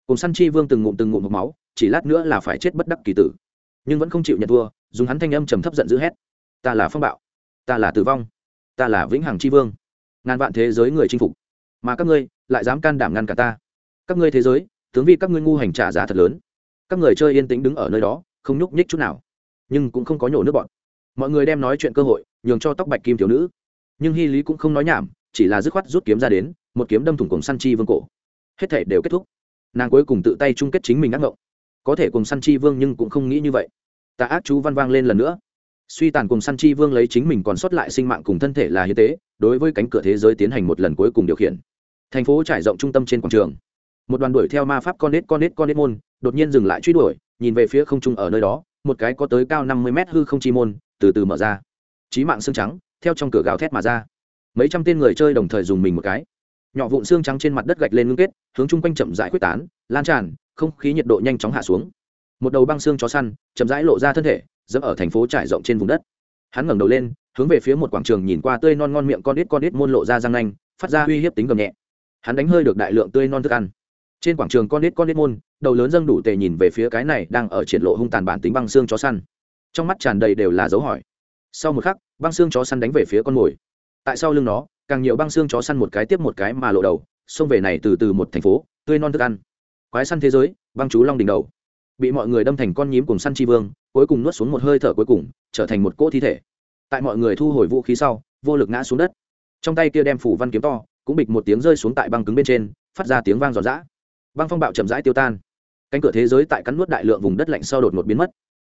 Cùng săn chi vương từng ngụm từng ngụm hộp máu, chỉ lát nữa là phải chết bất đắc kỳ tử. Nhưng vẫn không chịu nhận thua, dùng hắn thanh âm trầm thấp giận dữ hét. Ta là phong bạo, ta là tử vong, ta là vĩnh hằng chi vương. Ngàn vạn thế giới người chinh phục mà các ngươi lại dám can đảm ngăn cả ta. Các ngươi thế giới, tướng vi các ngươi ngu hành trả giá thật lớn. Các người chơi yên tĩnh đứng ở nơi đó, không nhúc nhích chút nào. Nhưng cũng không có nhổ nước bọn. Mọi người đem nói chuyện cơ hội, nhường cho tóc bạch kim thiếu nữ. Nhưng hy lý cũng không nói nhảm, chỉ là dứt khoát rút kiếm ra đến, một kiếm đâm thủng cùng săn chi vương cổ. Hết thể đều kết thúc. Nàng cuối cùng tự tay chung kết chính mình ác ngộng. Có thể cùng săn chi vương nhưng cũng không nghĩ như vậy. Ta ác chú văn vang lên lần nữa. Suy tàn cùng săn chi vương lấy chính mình còn sót lại sinh mạng cùng thân thể là hiến tế, đối với cánh cửa thế giới tiến hành một lần cuối cùng điều khiển thành phố trải rộng trung tâm trên quảng trường. Một đoàn đuổi theo ma pháp con nết con nết con nết môn, đột nhiên dừng lại truy đuổi, nhìn về phía không trung ở nơi đó, một cái có tới cao năm mươi mét hư không chi môn, từ từ mở ra. Trí mạng xương trắng, theo trong cửa gào thét mà ra. Mấy trăm tên người chơi đồng thời dùng mình một cái. Nhỏ vụn xương trắng trên mặt đất gạch lên ngưng kết, hướng chung quanh chậm rãi quyết tán, lan tràn, không khí nhiệt độ nhanh chóng hạ xuống. Một đầu băng xương chó săn, chậm rãi lộ ra thân thể, dẫm ở thành phố trải rộng trên vùng đất. Hắn ngẩng đầu lên, hướng về phía một quảng trường nhìn qua tươi non ngon miệng con ít con ít môn lộ ra răng nanh, phát ra uy hiếp tính gầm nhẹ hắn đánh hơi được đại lượng tươi non thức ăn. Trên quảng trường con nít con nít môn, đầu lớn dâng đủ tề nhìn về phía cái này đang ở triển lộ hung tàn bản tính băng xương chó săn. Trong mắt tràn đầy đều là dấu hỏi. Sau một khắc, băng xương chó săn đánh về phía con mồi. Tại sau lưng nó, càng nhiều băng xương chó săn một cái tiếp một cái mà lộ đầu, xông về này từ từ một thành phố, tươi non thức ăn. Quái săn thế giới, băng chú long đỉnh đầu. Bị mọi người đâm thành con nhím cùng săn chi vương, cuối cùng nuốt xuống một hơi thở cuối cùng, trở thành một cỗ thi thể. Tại mọi người thu hồi vũ khí sau, vô lực ngã xuống đất. Trong tay kia đem phủ văn kiếm to cũng bịch một tiếng rơi xuống tại băng cứng bên trên, phát ra tiếng vang giòn giã. Băng phong bạo chậm rãi tiêu tan. Cánh cửa thế giới tại cắn nuốt đại lượng vùng đất lạnh sau đột ngột biến mất.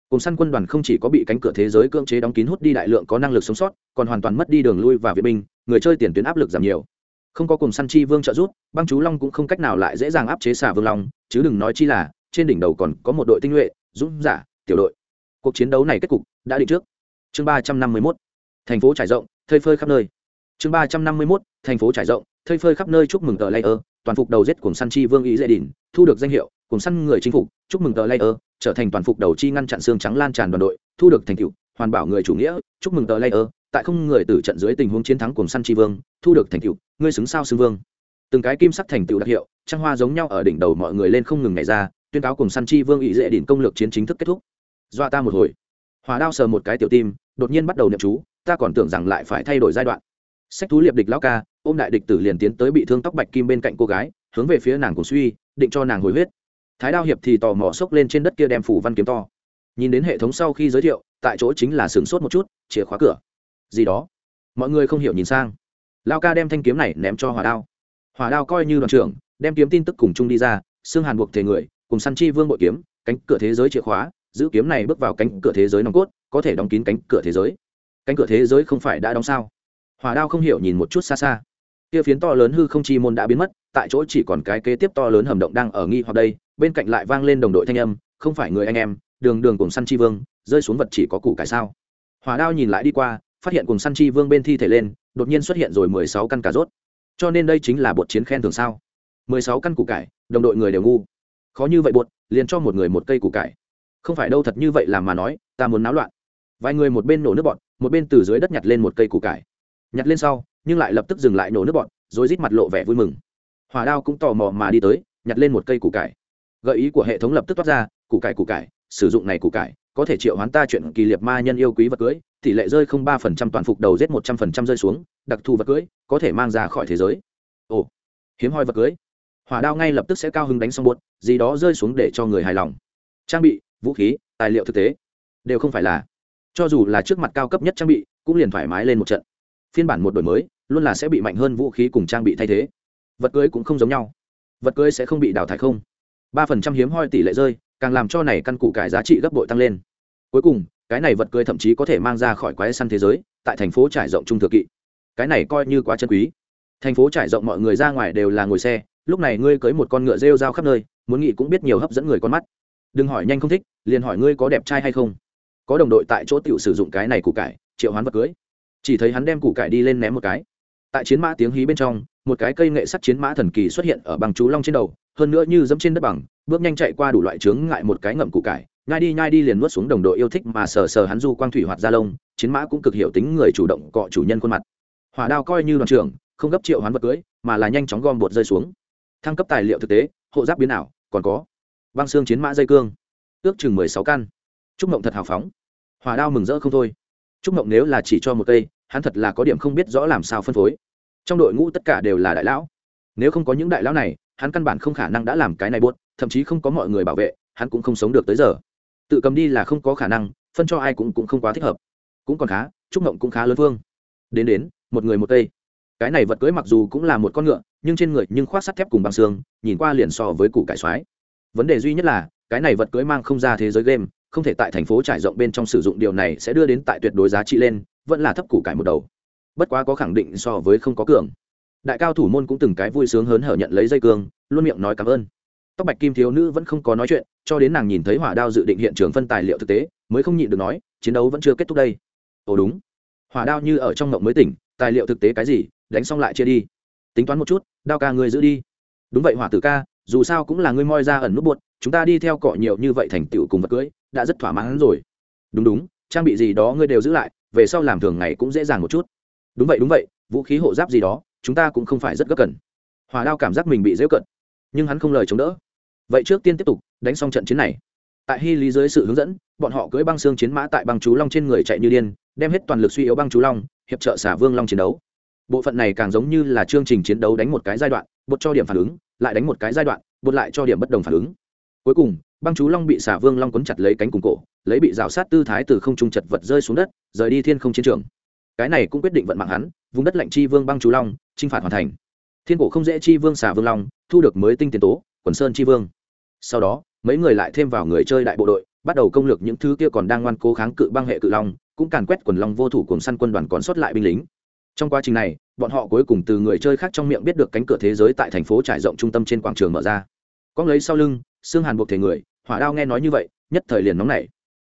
Cùng săn quân đoàn không chỉ có bị cánh cửa thế giới cưỡng chế đóng kín hút đi đại lượng có năng lực sống sót, còn hoàn toàn mất đi đường lui và viện binh, người chơi tiền tuyến áp lực giảm nhiều. Không có cùng săn chi vương trợ giúp, băng chú long cũng không cách nào lại dễ dàng áp chế xả vương long, chứ đừng nói chi là, trên đỉnh đầu còn có một đội tinh nhuệ, dũng, giả, tiểu đội. Cuộc chiến đấu này kết cục đã định trước. Chương ba trăm năm mươi mốt. Thành phố trải rộng thơi phơi khắp nơi chương ba trăm năm mươi mốt, thành phố trải rộng thơi phơi khắp nơi chúc mừng tờ layer, toàn phục đầu giết cùng săn chi vương ý dễ đỉnh thu được danh hiệu cùng săn người chinh phục, chúc mừng tờ layer, trở thành toàn phục đầu chi ngăn chặn xương trắng lan tràn đoàn đội, thu được thành tựu, hoàn bảo người chủ nghĩa, chúc mừng tờ layer, tại không người tử trận dưới tình huống chiến thắng cùng săn chi vương, thu được thành tựu, ngươi xứng sao xưng vương. Từng cái kim sắc thành tựu đặc hiệu trang hoa giống nhau ở đỉnh đầu mọi người lên không ngừng ngày ra, tuyên cáo cùng săn chi vương ý dễ đỉnh công lược chiến chính thức kết thúc. Dọa ta một hồi. Hòa đao sờ một cái tiểu tim, đột nhiên bắt đầu niệm chú, ta còn tưởng rằng lại phải thay đổi giai đoạn sách thú liệp địch lão ca, ôm đại địch tử liền tiến tới bị thương tóc bạch kim bên cạnh cô gái, hướng về phía nàng cổ suy, định cho nàng hồi huyết. Thái đao hiệp thì tò mò xốc lên trên đất kia đem phủ văn kiếm to. Nhìn đến hệ thống sau khi giới thiệu, tại chỗ chính là sửng sốt một chút, chìa khóa cửa. Gì đó? Mọi người không hiểu nhìn sang. Lao ca đem thanh kiếm này ném cho hỏa đao. Hỏa đao coi như đoàn trưởng, đem kiếm tin tức cùng chung đi ra, xương hàn buộc thể người, cùng săn chi vương bội kiếm, cánh cửa thế giới chìa khóa, giữ kiếm này bước vào cánh cửa thế giới nòng cốt, có thể đóng kín cánh cửa thế giới. Cánh cửa thế giới không phải đã đóng sao? Hỏa đao không hiểu nhìn một chút xa xa. Kia phiến to lớn hư không chi môn đã biến mất, tại chỗ chỉ còn cái kế tiếp to lớn hầm động đang ở nghi hoặc đây, bên cạnh lại vang lên đồng đội thanh âm, không phải người anh em, đường đường cùng săn chi vương, rơi xuống vật chỉ có củ cải sao? Hỏa đao nhìn lại đi qua, phát hiện cùng săn chi vương bên thi thể lên, đột nhiên xuất hiện rồi mười sáu căn cà rốt. Cho nên đây chính là bột chiến khen thường sao? Mười sáu căn củ cải, đồng đội người đều ngu. Khó như vậy bột, liền cho một người một cây củ cải. Không phải đâu thật như vậy làm mà nói, ta muốn náo loạn. Vài người một bên nổ nước bọn một bên từ dưới đất nhặt lên một cây củ cải nhặt lên sau, nhưng lại lập tức dừng lại nổ nước bọn, rồi rít mặt lộ vẻ vui mừng. Hòa đao cũng tò mò mà đi tới, nhặt lên một cây củ cải. Gợi ý của hệ thống lập tức toát ra, củ cải củ cải, sử dụng này củ cải, có thể triệu hoán ta chuyện kỳ liệt ma nhân yêu quý vật cưới, tỷ lệ rơi không ba phần trăm, toàn phục đầu giết một trăm phần trăm rơi xuống, đặc thù vật cưới, có thể mang ra khỏi thế giới. Ồ, hiếm hoi vật cưới. Hỏa đao ngay lập tức sẽ cao hứng đánh xong buốt, gì đó rơi xuống để cho người hài lòng. Trang bị, vũ khí, tài liệu thực tế, đều không phải là. Cho dù là trước mặt cao cấp nhất trang bị, cũng liền thoải mái lên một trận phiên bản một đổi mới, luôn là sẽ bị mạnh hơn vũ khí cùng trang bị thay thế. Vật cưới cũng không giống nhau. Vật cưới sẽ không bị đào thải không. Ba phần trăm hiếm hoi tỷ lệ rơi, càng làm cho này căn cụ cải giá trị gấp bội tăng lên. Cuối cùng, cái này vật cưới thậm chí có thể mang ra khỏi quái săn thế giới, tại thành phố trải rộng trung thừa kỵ. Cái này coi như quá chân quý. Thành phố trải rộng mọi người ra ngoài đều là ngồi xe, lúc này ngươi cưới một con ngựa rêu rao khắp nơi, muốn nghĩ cũng biết nhiều hấp dẫn người con mắt. Đừng hỏi nhanh không thích, liền hỏi ngươi có đẹp trai hay không. Có đồng đội tại chỗ tiểu sử dụng cái này củ cải, triệu hoán vật cưới chỉ thấy hắn đem củ cải đi lên ném một cái. Tại chiến mã tiếng hí bên trong, một cái cây nghệ sắt chiến mã thần kỳ xuất hiện ở bằng chú long trên đầu, hơn nữa như dẫm trên đất bằng, bước nhanh chạy qua đủ loại trướng ngại một cái ngậm củ cải, nhai đi nhai đi liền nuốt xuống đồng đội yêu thích mà sờ sờ hắn du quang thủy hoạt ra lông, chiến mã cũng cực hiểu tính người chủ động cọ chủ nhân khuôn mặt. Hỏa đao coi như đoàn trưởng, không gấp triệu hoán vật cưới, mà là nhanh chóng gom bột rơi xuống. Thăng cấp tài liệu thực tế, hộ giáp biến ảo, còn có băng xương chiến mã dây cương, ước chừng mười sáu căn. Chúc mộng thật hào phóng. Hỏa đao mừng rỡ không thôi trúc mộng nếu là chỉ cho một cây, hắn thật là có điểm không biết rõ làm sao phân phối. Trong đội ngũ tất cả đều là đại lão. Nếu không có những đại lão này, hắn căn bản không khả năng đã làm cái này buốt, thậm chí không có mọi người bảo vệ, hắn cũng không sống được tới giờ. Tự cầm đi là không có khả năng, phân cho ai cũng cũng không quá thích hợp. Cũng còn khá, trúc mộng cũng khá lớn phương đến đến, một người một cây. Cái này vật cưới mặc dù cũng là một con ngựa, nhưng trên người nhưng khoác sắt thép cùng bằng xương, nhìn qua liền so với củ cải xoái. Vấn đề duy nhất là, cái này vật cưới mang không ra thế giới game không thể tại thành phố trải rộng bên trong sử dụng điều này sẽ đưa đến tại tuyệt đối giá trị lên, vẫn là thấp củ cải một đầu. Bất quá có khẳng định so với không có cường. Đại cao thủ môn cũng từng cái vui sướng hớn hở nhận lấy dây cương, luôn miệng nói cảm ơn. Tóc bạch kim thiếu nữ vẫn không có nói chuyện, cho đến nàng nhìn thấy hỏa đao dự định hiện trường phân tài liệu thực tế, mới không nhịn được nói, chiến đấu vẫn chưa kết thúc đây. Ồ đúng. Hỏa đao như ở trong ngộng mới tỉnh, tài liệu thực tế cái gì, đánh xong lại chia đi. Tính toán một chút, đao ca người giữ đi. Đúng vậy hỏa tử ca, dù sao cũng là ngươi moi ra ẩn nút buột chúng ta đi theo cọ nhiều như vậy thành tựu cùng vật cưới đã rất thỏa mãn rồi. Đúng đúng, trang bị gì đó ngươi đều giữ lại, về sau làm thường ngày cũng dễ dàng một chút. Đúng vậy đúng vậy, vũ khí hộ giáp gì đó, chúng ta cũng không phải rất gấp cần hòa đao cảm giác mình bị dễ cận, nhưng hắn không lời chống đỡ. Vậy trước tiên tiếp tục, đánh xong trận chiến này. Tại hy lý dưới sự hướng dẫn, bọn họ cưỡi băng xương chiến mã tại băng chú long trên người chạy như điên, đem hết toàn lực suy yếu băng chú long, hiệp trợ xả vương long chiến đấu. Bộ phận này càng giống như là chương trình chiến đấu đánh một cái giai đoạn, bột cho điểm phản ứng, lại đánh một cái giai đoạn, bột lại cho điểm bất đồng phản ứng. Cuối cùng băng chú long bị xả vương long quấn chặt lấy cánh cùng cổ, lấy bị rào sát tư thái từ không trung chật vật rơi xuống đất, rời đi thiên không chiến trường. Cái này cũng quyết định vận mạng hắn, vùng đất lạnh chi vương băng chú long, chinh phạt hoàn thành. Thiên cổ không dễ chi vương xả vương long, thu được mới tinh tiền tố, quần sơn chi vương. Sau đó, mấy người lại thêm vào người chơi đại bộ đội, bắt đầu công lược những thứ kia còn đang ngoan cố kháng cự băng hệ cự long, cũng càn quét quần long vô thủ cùng săn quân đoàn còn sót lại binh lính. Trong quá trình này, bọn họ cuối cùng từ người chơi khác trong miệng biết được cánh cửa thế giới tại thành phố trải rộng trung tâm trên quảng trường mở ra. Có lấy sau lưng, xương hàn buộc thể người hỏa đao nghe nói như vậy, nhất thời liền nóng nảy.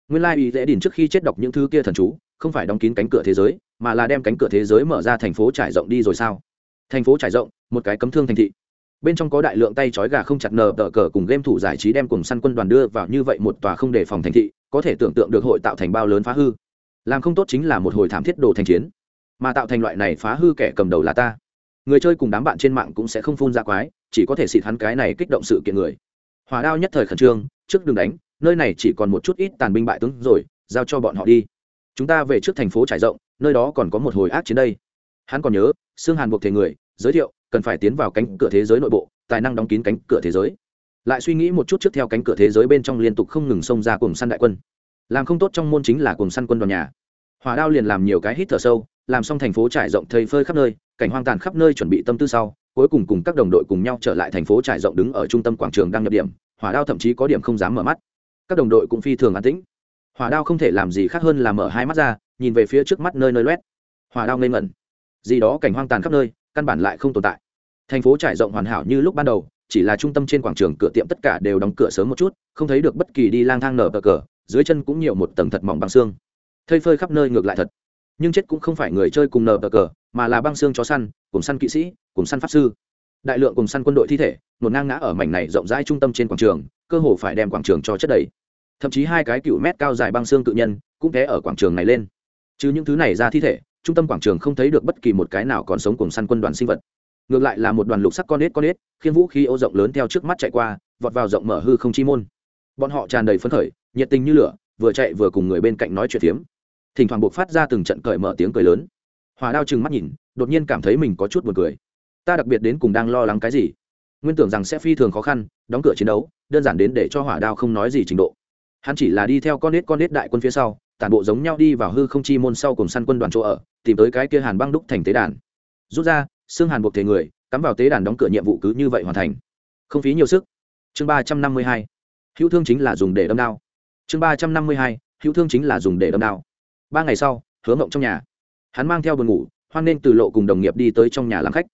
Nguyên lai ý dễ đỉnh trước khi chết đọc những thứ kia thần chú, không phải đóng kín cánh cửa thế giới, mà là đem cánh cửa thế giới mở ra thành phố trải rộng đi rồi sao? Thành phố trải rộng, một cái cấm thương thành thị. Bên trong có đại lượng tay trói gà không chặt nờ tờ cờ cùng game thủ giải trí đem cùng săn quân đoàn đưa vào như vậy một tòa không đề phòng thành thị, có thể tưởng tượng được hội tạo thành bao lớn phá hư. Làm không tốt chính là một hồi thảm thiết đồ thành chiến. Mà tạo thành loại này phá hư kẻ cầm đầu là ta. Người chơi cùng đám bạn trên mạng cũng sẽ không phun ra quái, chỉ có thể xịt hắn cái này kích động sự kiện người hỏa đao nhất thời khẩn trương, trước đường đánh, nơi này chỉ còn một chút ít tàn binh bại tướng rồi, giao cho bọn họ đi. Chúng ta về trước thành phố trải rộng, nơi đó còn có một hồi ác chiến đây. Hắn còn nhớ xương hàn buộc thể người, giới thiệu, cần phải tiến vào cánh cửa thế giới nội bộ, tài năng đóng kín cánh cửa thế giới. Lại suy nghĩ một chút trước theo cánh cửa thế giới bên trong liên tục không ngừng xông ra cùng săn đại quân. Làm không tốt trong môn chính là cùng săn quân đoàn nhà. Hỏa đao liền làm nhiều cái hít thở sâu, làm xong thành phố trải rộng thầy phơi khắp nơi, cảnh hoang tàn khắp nơi chuẩn bị tâm tư sau cuối cùng cùng các đồng đội cùng nhau trở lại thành phố trải rộng đứng ở trung tâm quảng trường đang nhập điểm, hỏa đao thậm chí có điểm không dám mở mắt. Các đồng đội cũng phi thường an tĩnh. Hỏa đao không thể làm gì khác hơn là mở hai mắt ra, nhìn về phía trước mắt nơi nơi loét. Hỏa đao ngây ngẩn. Gì đó cảnh hoang tàn khắp nơi, căn bản lại không tồn tại. Thành phố trải rộng hoàn hảo như lúc ban đầu, chỉ là trung tâm trên quảng trường cửa tiệm tất cả đều đóng cửa sớm một chút, không thấy được bất kỳ đi lang thang nở bờ cờ, dưới chân cũng nhiều một tầng thật mỏng bằng xương. Thây phơi khắp nơi ngược lại thật. Nhưng chết cũng không phải người chơi cùng nở bờ cờ, mà là băng xương chó săn, cùng săn kỵ sĩ cùng săn pháp sư. Đại lượng cùng săn quân đội thi thể một ngang ngã ở mảnh này rộng rãi trung tâm trên quảng trường, cơ hồ phải đem quảng trường cho chất đầy. Thậm chí hai cái cựu mét cao dài băng xương tự nhân cũng té ở quảng trường này lên. Chứ những thứ này ra thi thể, trung tâm quảng trường không thấy được bất kỳ một cái nào còn sống cùng săn quân đoàn sinh vật. Ngược lại là một đoàn lục sắc con ếch con ếch khiến vũ khí ô rộng lớn theo trước mắt chạy qua, vọt vào rộng mở hư không chi môn. Bọn họ tràn đầy phấn khởi, nhiệt tình như lửa, vừa chạy vừa cùng người bên cạnh nói chuyện phiếm. Thỉnh thoảng buộc phát ra từng trận cởi mở tiếng cười lớn. Hòa đao chừng mắt nhìn, đột nhiên cảm thấy mình có chút buồn cười ta đặc biệt đến cùng đang lo lắng cái gì? Nguyên tưởng rằng sẽ phi thường khó khăn, đóng cửa chiến đấu, đơn giản đến để cho hỏa đao không nói gì trình độ. Hắn chỉ là đi theo con nết con nết đại quân phía sau, tản bộ giống nhau đi vào hư không chi môn sau cùng săn quân đoàn chỗ ở, tìm tới cái kia hàn băng đúc thành tế đàn. Rút ra, xương hàn buộc thể người, cắm vào tế đàn đóng cửa nhiệm vụ cứ như vậy hoàn thành. Không phí nhiều sức. Chương ba trăm năm mươi hai. Hữu thương chính là dùng để đâm đao. Chương ba trăm năm mươi hai. Hữu thương chính là dùng để đâm đao. Ba ngày sau, hứa mộng trong nhà. Hắn mang theo buồn ngủ, hoan nên từ lộ cùng đồng nghiệp đi tới trong nhà làm khách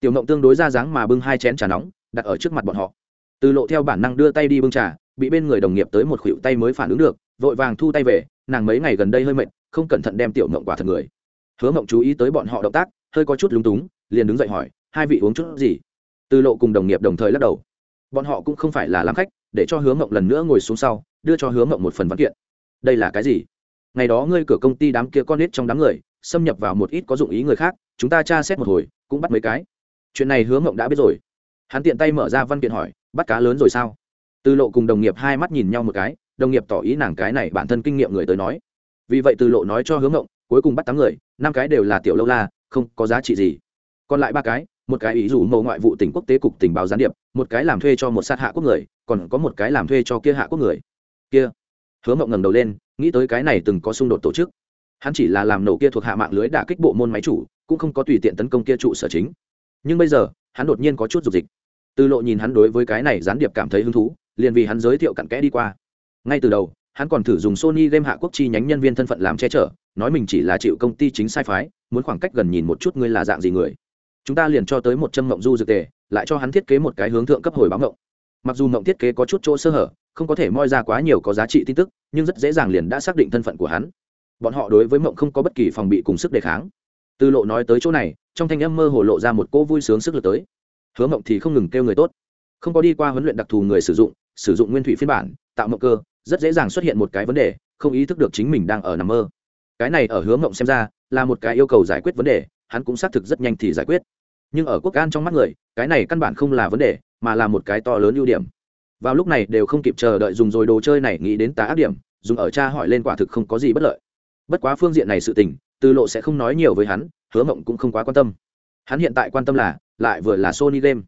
tiểu mộng tương đối ra dáng mà bưng hai chén trà nóng, đặt ở trước mặt bọn họ. Từ lộ theo bản năng đưa tay đi bưng trà, bị bên người đồng nghiệp tới một khuỷu tay mới phản ứng được, vội vàng thu tay về, nàng mấy ngày gần đây hơi mệt, không cẩn thận đem tiểu mộng quả thật người. Hứa mộng chú ý tới bọn họ động tác, hơi có chút lúng túng, liền đứng dậy hỏi, hai vị uống chút gì? Từ lộ cùng đồng nghiệp đồng thời lắc đầu. Bọn họ cũng không phải là làm khách, để cho hứa mộng lần nữa ngồi xuống sau, đưa cho hứa mộng một phần văn kiện. Đây là cái gì? Ngày đó ngươi cửa công ty đám kia con nít trong đám người, xâm nhập vào một ít có dụng ý người khác, chúng ta tra xét một hồi, cũng bắt mấy cái chuyện này hứa mộng đã biết rồi. Hắn tiện tay mở ra văn kiện hỏi, bắt cá lớn rồi sao? Từ lộ cùng đồng nghiệp hai mắt nhìn nhau một cái, đồng nghiệp tỏ ý nàng cái này bản thân kinh nghiệm người tới nói. Vì vậy từ lộ nói cho hướng ngộng cuối cùng bắt tám người, năm cái đều là tiểu lâu la, không có giá trị gì. Còn lại ba cái, một cái ý dù mẫu ngoại vụ tỉnh quốc tế cục tình báo gián điệp, một cái làm thuê cho một sát hạ quốc người, còn có một cái làm thuê cho kia hạ quốc người. Kia. Hứa mộng ngẩng đầu lên, nghĩ tới cái này từng có xung đột tổ chức. Hắn chỉ là làm nổ kia thuộc hạ mạng lưới đả kích bộ môn máy chủ, cũng không có tùy tiện tấn công kia trụ sở chính nhưng bây giờ, hắn đột nhiên có chút dục dịch. Từ lộ nhìn hắn đối với cái này gián điệp cảm thấy hứng thú, liền vì hắn giới thiệu cặn kẽ đi qua. Ngay từ đầu, hắn còn thử dùng sony game hạ quốc chi nhánh nhân viên thân phận làm che chở, nói mình chỉ là chịu công ty chính sai phái, muốn khoảng cách gần nhìn một chút ngươi là dạng gì người. Chúng ta liền cho tới một châm mộng du dược tề, lại cho hắn thiết kế một cái hướng thượng cấp hồi báo mộng. Mặc dù mộng thiết kế có chút chỗ sơ hở, không có thể moi ra quá nhiều có giá trị tin tức, nhưng rất dễ dàng liền đã xác định thân phận của hắn. Bọn họ đối với mộng không có bất kỳ phòng bị cùng sức đề kháng. Tư lộ nói tới chỗ này trong thanh âm mơ hồ lộ ra một cô vui sướng sức lực tới. Hứa mộng thì không ngừng kêu người tốt. Không có đi qua huấn luyện đặc thù người sử dụng sử dụng nguyên thủy phiên bản, tạo mộng cơ, rất dễ dàng xuất hiện một cái vấn đề, không ý thức được chính mình đang ở nằm mơ. Cái này ở hứa mộng xem ra là một cái yêu cầu giải quyết vấn đề, hắn cũng xác thực rất nhanh thì giải quyết. Nhưng ở quốc an trong mắt người, cái này căn bản không là vấn đề, mà là một cái to lớn ưu điểm. Vào lúc này đều không kịp chờ đợi dùng rồi đồ chơi này nghĩ đến tá ác điểm, dùng ở cha hỏi lên quả thực không có gì bất lợi. Bất quá phương diện này sự tình, từ lộ sẽ không nói nhiều với hắn hứa mộng cũng không quá quan tâm. Hắn hiện tại quan tâm là lại vừa là sony game.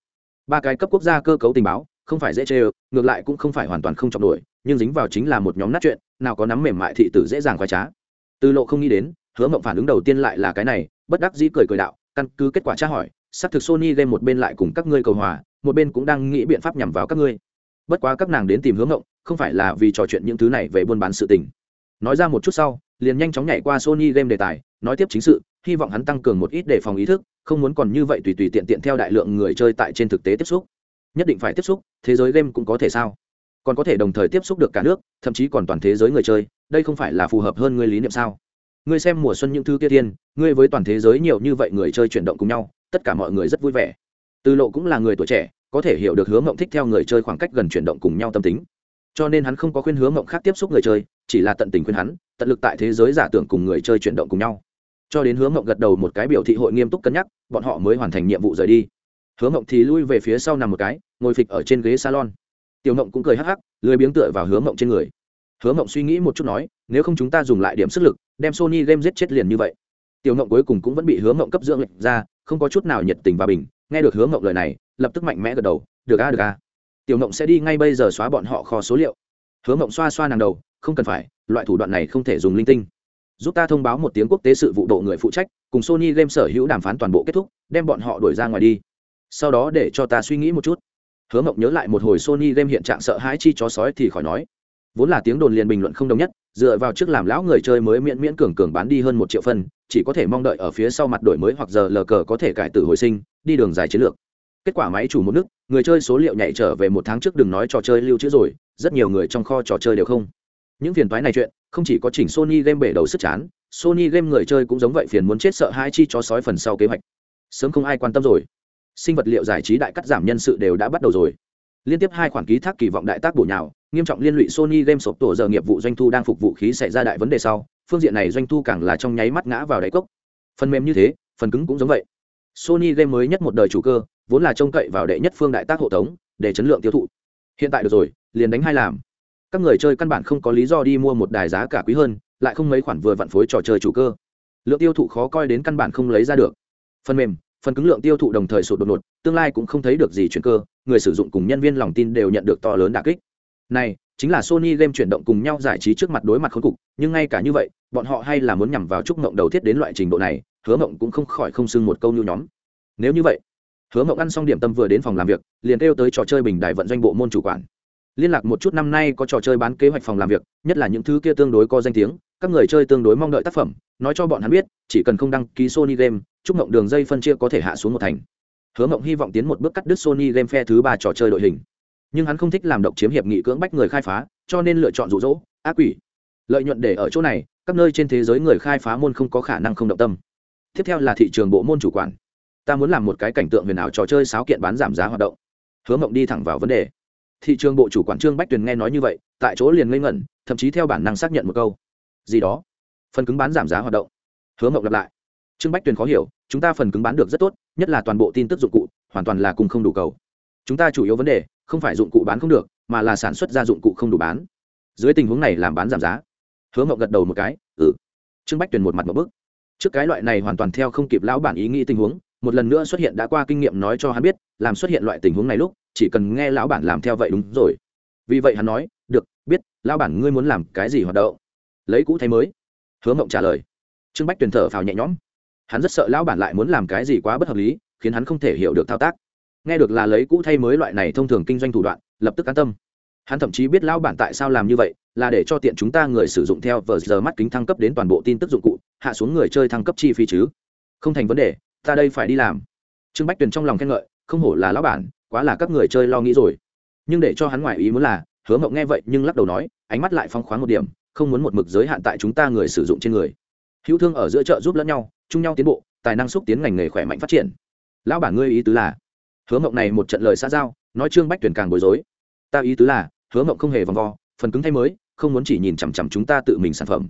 Ba cái cấp quốc gia cơ cấu tình báo không phải dễ chê ơ ngược lại cũng không phải hoàn toàn không chọc nổi nhưng dính vào chính là một nhóm nát chuyện nào có nắm mềm mại thị tử dễ dàng khoái trá. Từ lộ không nghĩ đến hứa mộng phản ứng đầu tiên lại là cái này bất đắc dĩ cười cười đạo căn cứ kết quả tra hỏi xác thực sony game một bên lại cùng các ngươi cầu hòa một bên cũng đang nghĩ biện pháp nhằm vào các ngươi. Bất quá các nàng đến tìm hướng Mộng, không phải là vì trò chuyện những thứ này về buôn bán sự tình. Nói ra một chút sau liền nhanh chóng nhảy qua sony game đề tài nói tiếp chính sự hy vọng hắn tăng cường một ít để phòng ý thức, không muốn còn như vậy tùy tùy tiện tiện theo đại lượng người chơi tại trên thực tế tiếp xúc. Nhất định phải tiếp xúc, thế giới game cũng có thể sao? Còn có thể đồng thời tiếp xúc được cả nước, thậm chí còn toàn thế giới người chơi, đây không phải là phù hợp hơn ngươi lý niệm sao? Ngươi xem mùa xuân những thứ kia tiên ngươi với toàn thế giới nhiều như vậy người chơi chuyển động cùng nhau, tất cả mọi người rất vui vẻ. Từ lộ cũng là người tuổi trẻ, có thể hiểu được hướng mộng thích theo người chơi khoảng cách gần chuyển động cùng nhau tâm tính. Cho nên hắn không có khuyên hướng mộng khác tiếp xúc người chơi, chỉ là tận tình khuyên hắn, tận lực tại thế giới giả tưởng cùng người chơi chuyển động cùng nhau cho đến hướng mộng gật đầu một cái biểu thị hội nghiêm túc cân nhắc, bọn họ mới hoàn thành nhiệm vụ rời đi. Hướng mộng thì lui về phía sau nằm một cái, ngồi phịch ở trên ghế salon. Tiểu mộng cũng cười hắc hắc, lười biếng tựa vào hướng mộng trên người. Hướng mộng suy nghĩ một chút nói, nếu không chúng ta dùng lại điểm sức lực, đem sony game giết chết liền như vậy. Tiểu mộng cuối cùng cũng vẫn bị hướng mộng cấp dưỡng lệnh ra, không có chút nào nhiệt tình và bình, nghe được hướng mộng lời này, lập tức mạnh mẽ gật đầu, được a được a. Tiểu mộng sẽ đi ngay bây giờ xóa bọn họ kho số liệu. Hướng mộng xoa xoa nàng đầu, không cần phải, loại thủ đoạn này không thể dùng linh tinh giúp ta thông báo một tiếng quốc tế sự vụ độ người phụ trách, cùng sony game sở hữu đàm phán toàn bộ kết thúc, đem bọn họ đuổi ra ngoài đi. Sau đó để cho ta suy nghĩ một chút. Hứa mộng nhớ lại một hồi sony game hiện trạng sợ hãi chi chó sói thì khỏi nói. Vốn là tiếng đồn liền bình luận không đồng nhất, dựa vào trước làm lão người chơi mới miễn miễn cường cường bán đi hơn một triệu phân chỉ có thể mong đợi ở phía sau mặt đổi mới hoặc giờ lờ cờ có thể cải tử hồi sinh, đi đường dài chiến lược. Kết quả máy chủ một nước, người chơi số liệu nhảy trở về một tháng trước đừng nói trò chơi lưu trữ rồi, rất nhiều người trong kho trò chơi đều không. Những phiền toái này chuyện không chỉ có chỉnh sony game bể đầu sức chán, sony game người chơi cũng giống vậy phiền muốn chết sợ hai chi cho sói phần sau kế hoạch. Sớm không ai quan tâm rồi. Sinh vật liệu giải trí đại cắt giảm nhân sự đều đã bắt đầu rồi. Liên tiếp hai khoản ký thác kỳ vọng đại tác bổ nhào, nghiêm trọng liên lụy sony game sộp tổ giờ nghiệp vụ doanh thu đang phục vụ khí xảy ra đại vấn đề sau, phương diện này doanh thu càng là trong nháy mắt ngã vào đáy cốc. Phần mềm như thế, phần cứng cũng giống vậy. Sony game mới nhất một đời chủ cơ, vốn là trông cậy vào đệ nhất phương đại tác hộ tống, để chấn lượng tiêu thụ. Hiện tại được rồi, liền đánh hai làm các người chơi căn bản không có lý do đi mua một đài giá cả quý hơn, lại không mấy khoản vừa vặn phối trò chơi chủ cơ. Lượng tiêu thụ khó coi đến căn bản không lấy ra được. Phần mềm, phần cứng lượng tiêu thụ đồng thời sụt đột ngột, tương lai cũng không thấy được gì chuyển cơ, người sử dụng cùng nhân viên lòng tin đều nhận được to lớn đà kích. Này, chính là sony game chuyển động cùng nhau giải trí trước mặt đối mặt khốn cục, nhưng ngay cả như vậy, bọn họ hay là muốn nhằm vào chúc mộng đầu thiết đến loại trình độ này, hứa mộng cũng không khỏi không xưng một câu nhu nhóm. Nếu như vậy, hứa mộng ăn xong điểm tâm vừa đến phòng làm việc, liền kêu tới trò chơi bình đại vận doanh bộ môn chủ quản liên lạc một chút năm nay có trò chơi bán kế hoạch phòng làm việc, nhất là những thứ kia tương đối có danh tiếng, các người chơi tương đối mong đợi tác phẩm, nói cho bọn hắn biết, chỉ cần không đăng ký sony game, chúc mộng đường dây phân chia có thể hạ xuống một thành. Hứa mộng hy vọng tiến một bước cắt đứt sony game phe thứ ba trò chơi đội hình. Nhưng hắn không thích làm độc chiếm hiệp nghị cưỡng bách người khai phá, cho nên lựa chọn rụ rỗ ác quỷ. Lợi nhuận để ở chỗ này, các nơi trên thế giới người khai phá môn không có khả năng không động tâm. Tiếp theo là thị trường bộ môn chủ quản. Ta muốn làm một cái cảnh tượng huyền ảo trò chơi sáo kiện bán giảm giá hoạt động. Hứa mộng đi thẳng vào vấn đề thị trường bộ chủ quản trương bách tuyền nghe nói như vậy, tại chỗ liền ngây ngẩn, thậm chí theo bản năng xác nhận một câu. Gì đó? Phần cứng bán giảm giá hoạt động. Hứa mộng lặp lại. Trương bách tuyền khó hiểu, chúng ta phần cứng bán được rất tốt, nhất là toàn bộ tin tức dụng cụ, hoàn toàn là cùng không đủ cầu. Chúng ta chủ yếu vấn đề, không phải dụng cụ bán không được, mà là sản xuất ra dụng cụ không đủ bán. Dưới tình huống này làm bán giảm giá. Hứa mộng gật đầu một cái ừ. Trương bách tuyền một mặt một bức. Trước cái loại này hoàn toàn theo không kịp lão bản ý nghĩ tình huống, một lần nữa xuất hiện đã qua kinh nghiệm nói cho hắn biết, làm xuất hiện loại tình huống này lúc chỉ cần nghe lão bản làm theo vậy đúng rồi. Vì vậy hắn nói, được, biết, lão bản ngươi muốn làm cái gì hoạt động? Lấy cũ thay mới. Hứa mộng trả lời. Trương bách tuyền thở phào nhẹ nhõm. Hắn rất sợ lão bản lại muốn làm cái gì quá bất hợp lý, khiến hắn không thể hiểu được thao tác. Nghe được là lấy cũ thay mới loại này thông thường kinh doanh thủ đoạn, lập tức an tâm. Hắn thậm chí biết lão bản tại sao làm như vậy, là để cho tiện chúng ta người sử dụng theo vờ giờ mắt kính thăng cấp đến toàn bộ tin tức dụng cụ, hạ xuống người chơi thăng cấp chi phí chứ. Không thành vấn đề, ta đây phải đi làm. Trương bách tuyền trong lòng khen ngợi, không hổ là lão bản quá là các người chơi lo nghĩ rồi. Nhưng để cho hắn ngoài ý muốn là, hứa mộng nghe vậy nhưng lắc đầu nói, ánh mắt lại phong khoáng một điểm, không muốn một mực giới hạn tại chúng ta người sử dụng trên người. Hữu thương ở giữa chợ giúp lẫn nhau, chung nhau tiến bộ, tài năng xúc tiến ngành nghề khỏe mạnh phát triển. Lão bản ngươi ý tứ là, hứa mộng này một trận lời xã giao, nói trương bách tuyển càng bối rối. Ta ý tứ là, hứa mộng không hề vòng vo, phần cứng thay mới, không muốn chỉ nhìn chằm chằm chúng ta tự mình sản phẩm.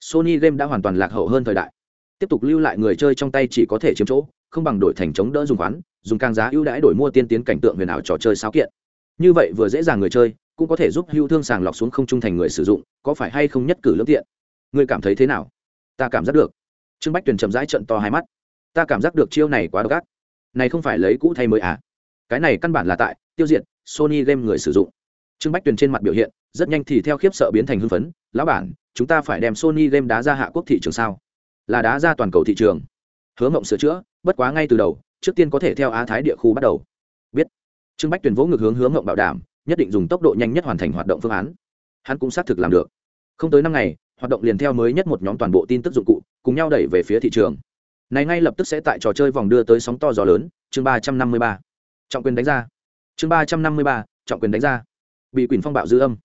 Sony game đã hoàn toàn lạc hậu hơn thời đại. Tiếp tục lưu lại người chơi trong tay chỉ có thể chiếm chỗ, không bằng đổi thành chống đỡ dùng khoán dùng càng giá ưu đãi đổi mua tiên tiến cảnh tượng huyền ảo trò chơi sáo kiện. Như vậy vừa dễ dàng người chơi, cũng có thể giúp hưu thương sàng lọc xuống không trung thành người sử dụng, có phải hay không nhất cử lương tiện? Người cảm thấy thế nào? Ta cảm giác được. Trương bách tuyền chậm rãi trận to hai mắt. Ta cảm giác được chiêu này quá độc ác. Này không phải lấy cũ thay mới à? Cái này căn bản là tại tiêu diệt sony game người sử dụng. Trương bách tuyền trên mặt biểu hiện, rất nhanh thì theo khiếp sợ biến thành hưng phấn. Lão bản, chúng ta phải đem sony game đá ra hạ quốc thị trường sao? Là đá ra toàn cầu thị trường. Hứa mộng sửa chữa, bất quá ngay từ đầu trước tiên có thể theo á thái địa khu bắt đầu. Biết. Trương bách tuyền vỗ ngược hướng hướng ngộng bảo đảm, nhất định dùng tốc độ nhanh nhất hoàn thành hoạt động phương án. Hắn cũng xác thực làm được. Không tới năm ngày, hoạt động liền theo mới nhất một nhóm toàn bộ tin tức dụng cụ, cùng nhau đẩy về phía thị trường. Này ngay lập tức sẽ tại trò chơi vòng đưa tới sóng to gió lớn, chương ba trăm năm mươi ba. Trọng quyền đánh ra. Chương ba trăm năm mươi ba, trọng quyền đánh ra. Bị quyền phong bạo dư âm.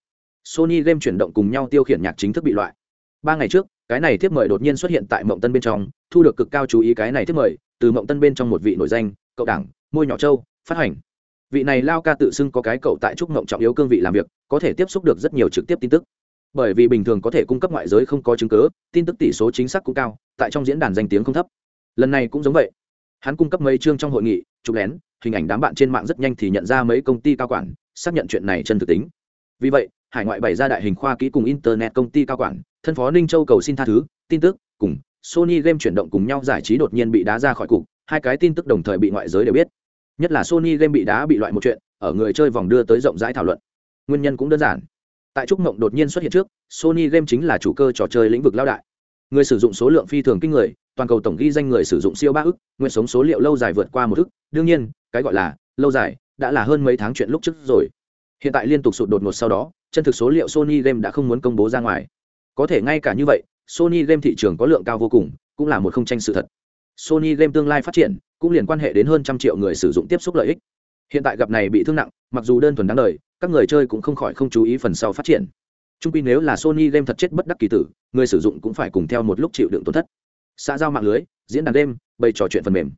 Sony game chuyển động cùng nhau tiêu khiển nhạc chính thức bị loại. Ba ngày trước, cái này thiếp mời đột nhiên xuất hiện tại mộng tân bên trong, thu được cực cao chú ý cái này thiếp mời từ mộng tân bên trong một vị nổi danh, cậu đảng, môi nhỏ châu phát hành. Vị này lao ca tự xưng có cái cậu tại trúc mộng trọng yếu cương vị làm việc, có thể tiếp xúc được rất nhiều trực tiếp tin tức. Bởi vì bình thường có thể cung cấp ngoại giới không có chứng cứ, tin tức tỷ số chính xác cũng cao, tại trong diễn đàn danh tiếng không thấp. Lần này cũng giống vậy. Hắn cung cấp mấy chương trong hội nghị, chụp lén, hình ảnh đám bạn trên mạng rất nhanh thì nhận ra mấy công ty cao quản, xác nhận chuyện này chân thực tính. Vì vậy, hải ngoại bày ra đại hình khoa kỹ cùng internet công ty cao quản, thân phó ninh châu cầu xin tha thứ, tin tức, cùng sony game chuyển động cùng nhau giải trí đột nhiên bị đá ra khỏi cục, hai cái tin tức đồng thời bị ngoại giới đều biết. Nhất là sony game bị đá bị loại một chuyện, ở người chơi vòng đưa tới rộng rãi thảo luận. Nguyên nhân cũng đơn giản. Tại trúc mộng đột nhiên xuất hiện trước, sony game chính là chủ cơ trò chơi lĩnh vực lao đại. Người sử dụng số lượng phi thường kinh người, toàn cầu tổng ghi danh người sử dụng siêu ba ức nguyện sống số liệu lâu dài vượt qua một ức. Đương nhiên, cái gọi là lâu dài đã là hơn mấy tháng chuyện lúc trước rồi. Hiện tại liên tục sụt đột ngột sau đó, chân thực số liệu sony game đã không muốn công bố ra ngoài. Có thể ngay cả như vậy sony game thị trường có lượng cao vô cùng cũng là một không tranh sự thật. Sony game tương lai phát triển cũng liền quan hệ đến hơn trăm triệu người sử dụng tiếp xúc lợi ích. Hiện tại gặp này bị thương nặng mặc dù đơn thuần đáng đời các người chơi cũng không khỏi không chú ý phần sau phát triển. Trung pi nếu là sony game thật chết bất đắc kỳ tử người sử dụng cũng phải cùng theo một lúc chịu đựng tổn thất. Xã giao mạng lưới diễn đàn game, bày trò chuyện phần mềm.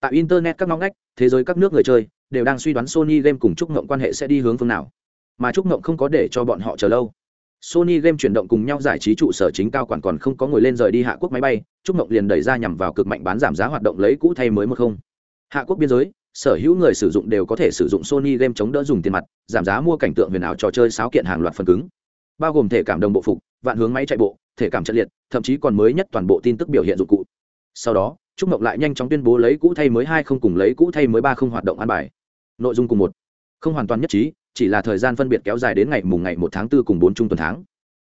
Tại internet các ngóc ngách thế giới các nước người chơi đều đang suy đoán sony game cùng trúc ngộng quan hệ sẽ đi hướng phương nào. Mà trúc ngộng không có để cho bọn họ chờ lâu sony game chuyển động cùng nhau giải trí trụ sở chính cao quản còn không có ngồi lên rời đi hạ quốc máy bay, trúc Mộng liền đẩy ra nhằm vào cực mạnh bán giảm giá hoạt động lấy cũ thay mới một không. Hạ quốc biên giới, sở hữu người sử dụng đều có thể sử dụng sony game chống đỡ dùng tiền mặt, giảm giá mua cảnh tượng huyền ảo trò chơi sáo kiện hàng loạt phần cứng. Bao gồm thể cảm đồng bộ phục, vạn hướng máy chạy bộ, thể cảm trận liệt, thậm chí còn mới nhất toàn bộ tin tức biểu hiện dụng cụ. Sau đó, trúc mộng lại nhanh chóng tuyên bố lấy cũ thay mới hai không cùng lấy cũ thay mới ba không hoạt động an bài. Nội dung cùng một. Không hoàn toàn nhất trí chỉ là thời gian phân biệt kéo dài đến ngày mùng ngày một tháng 4 cùng bốn trung tuần tháng.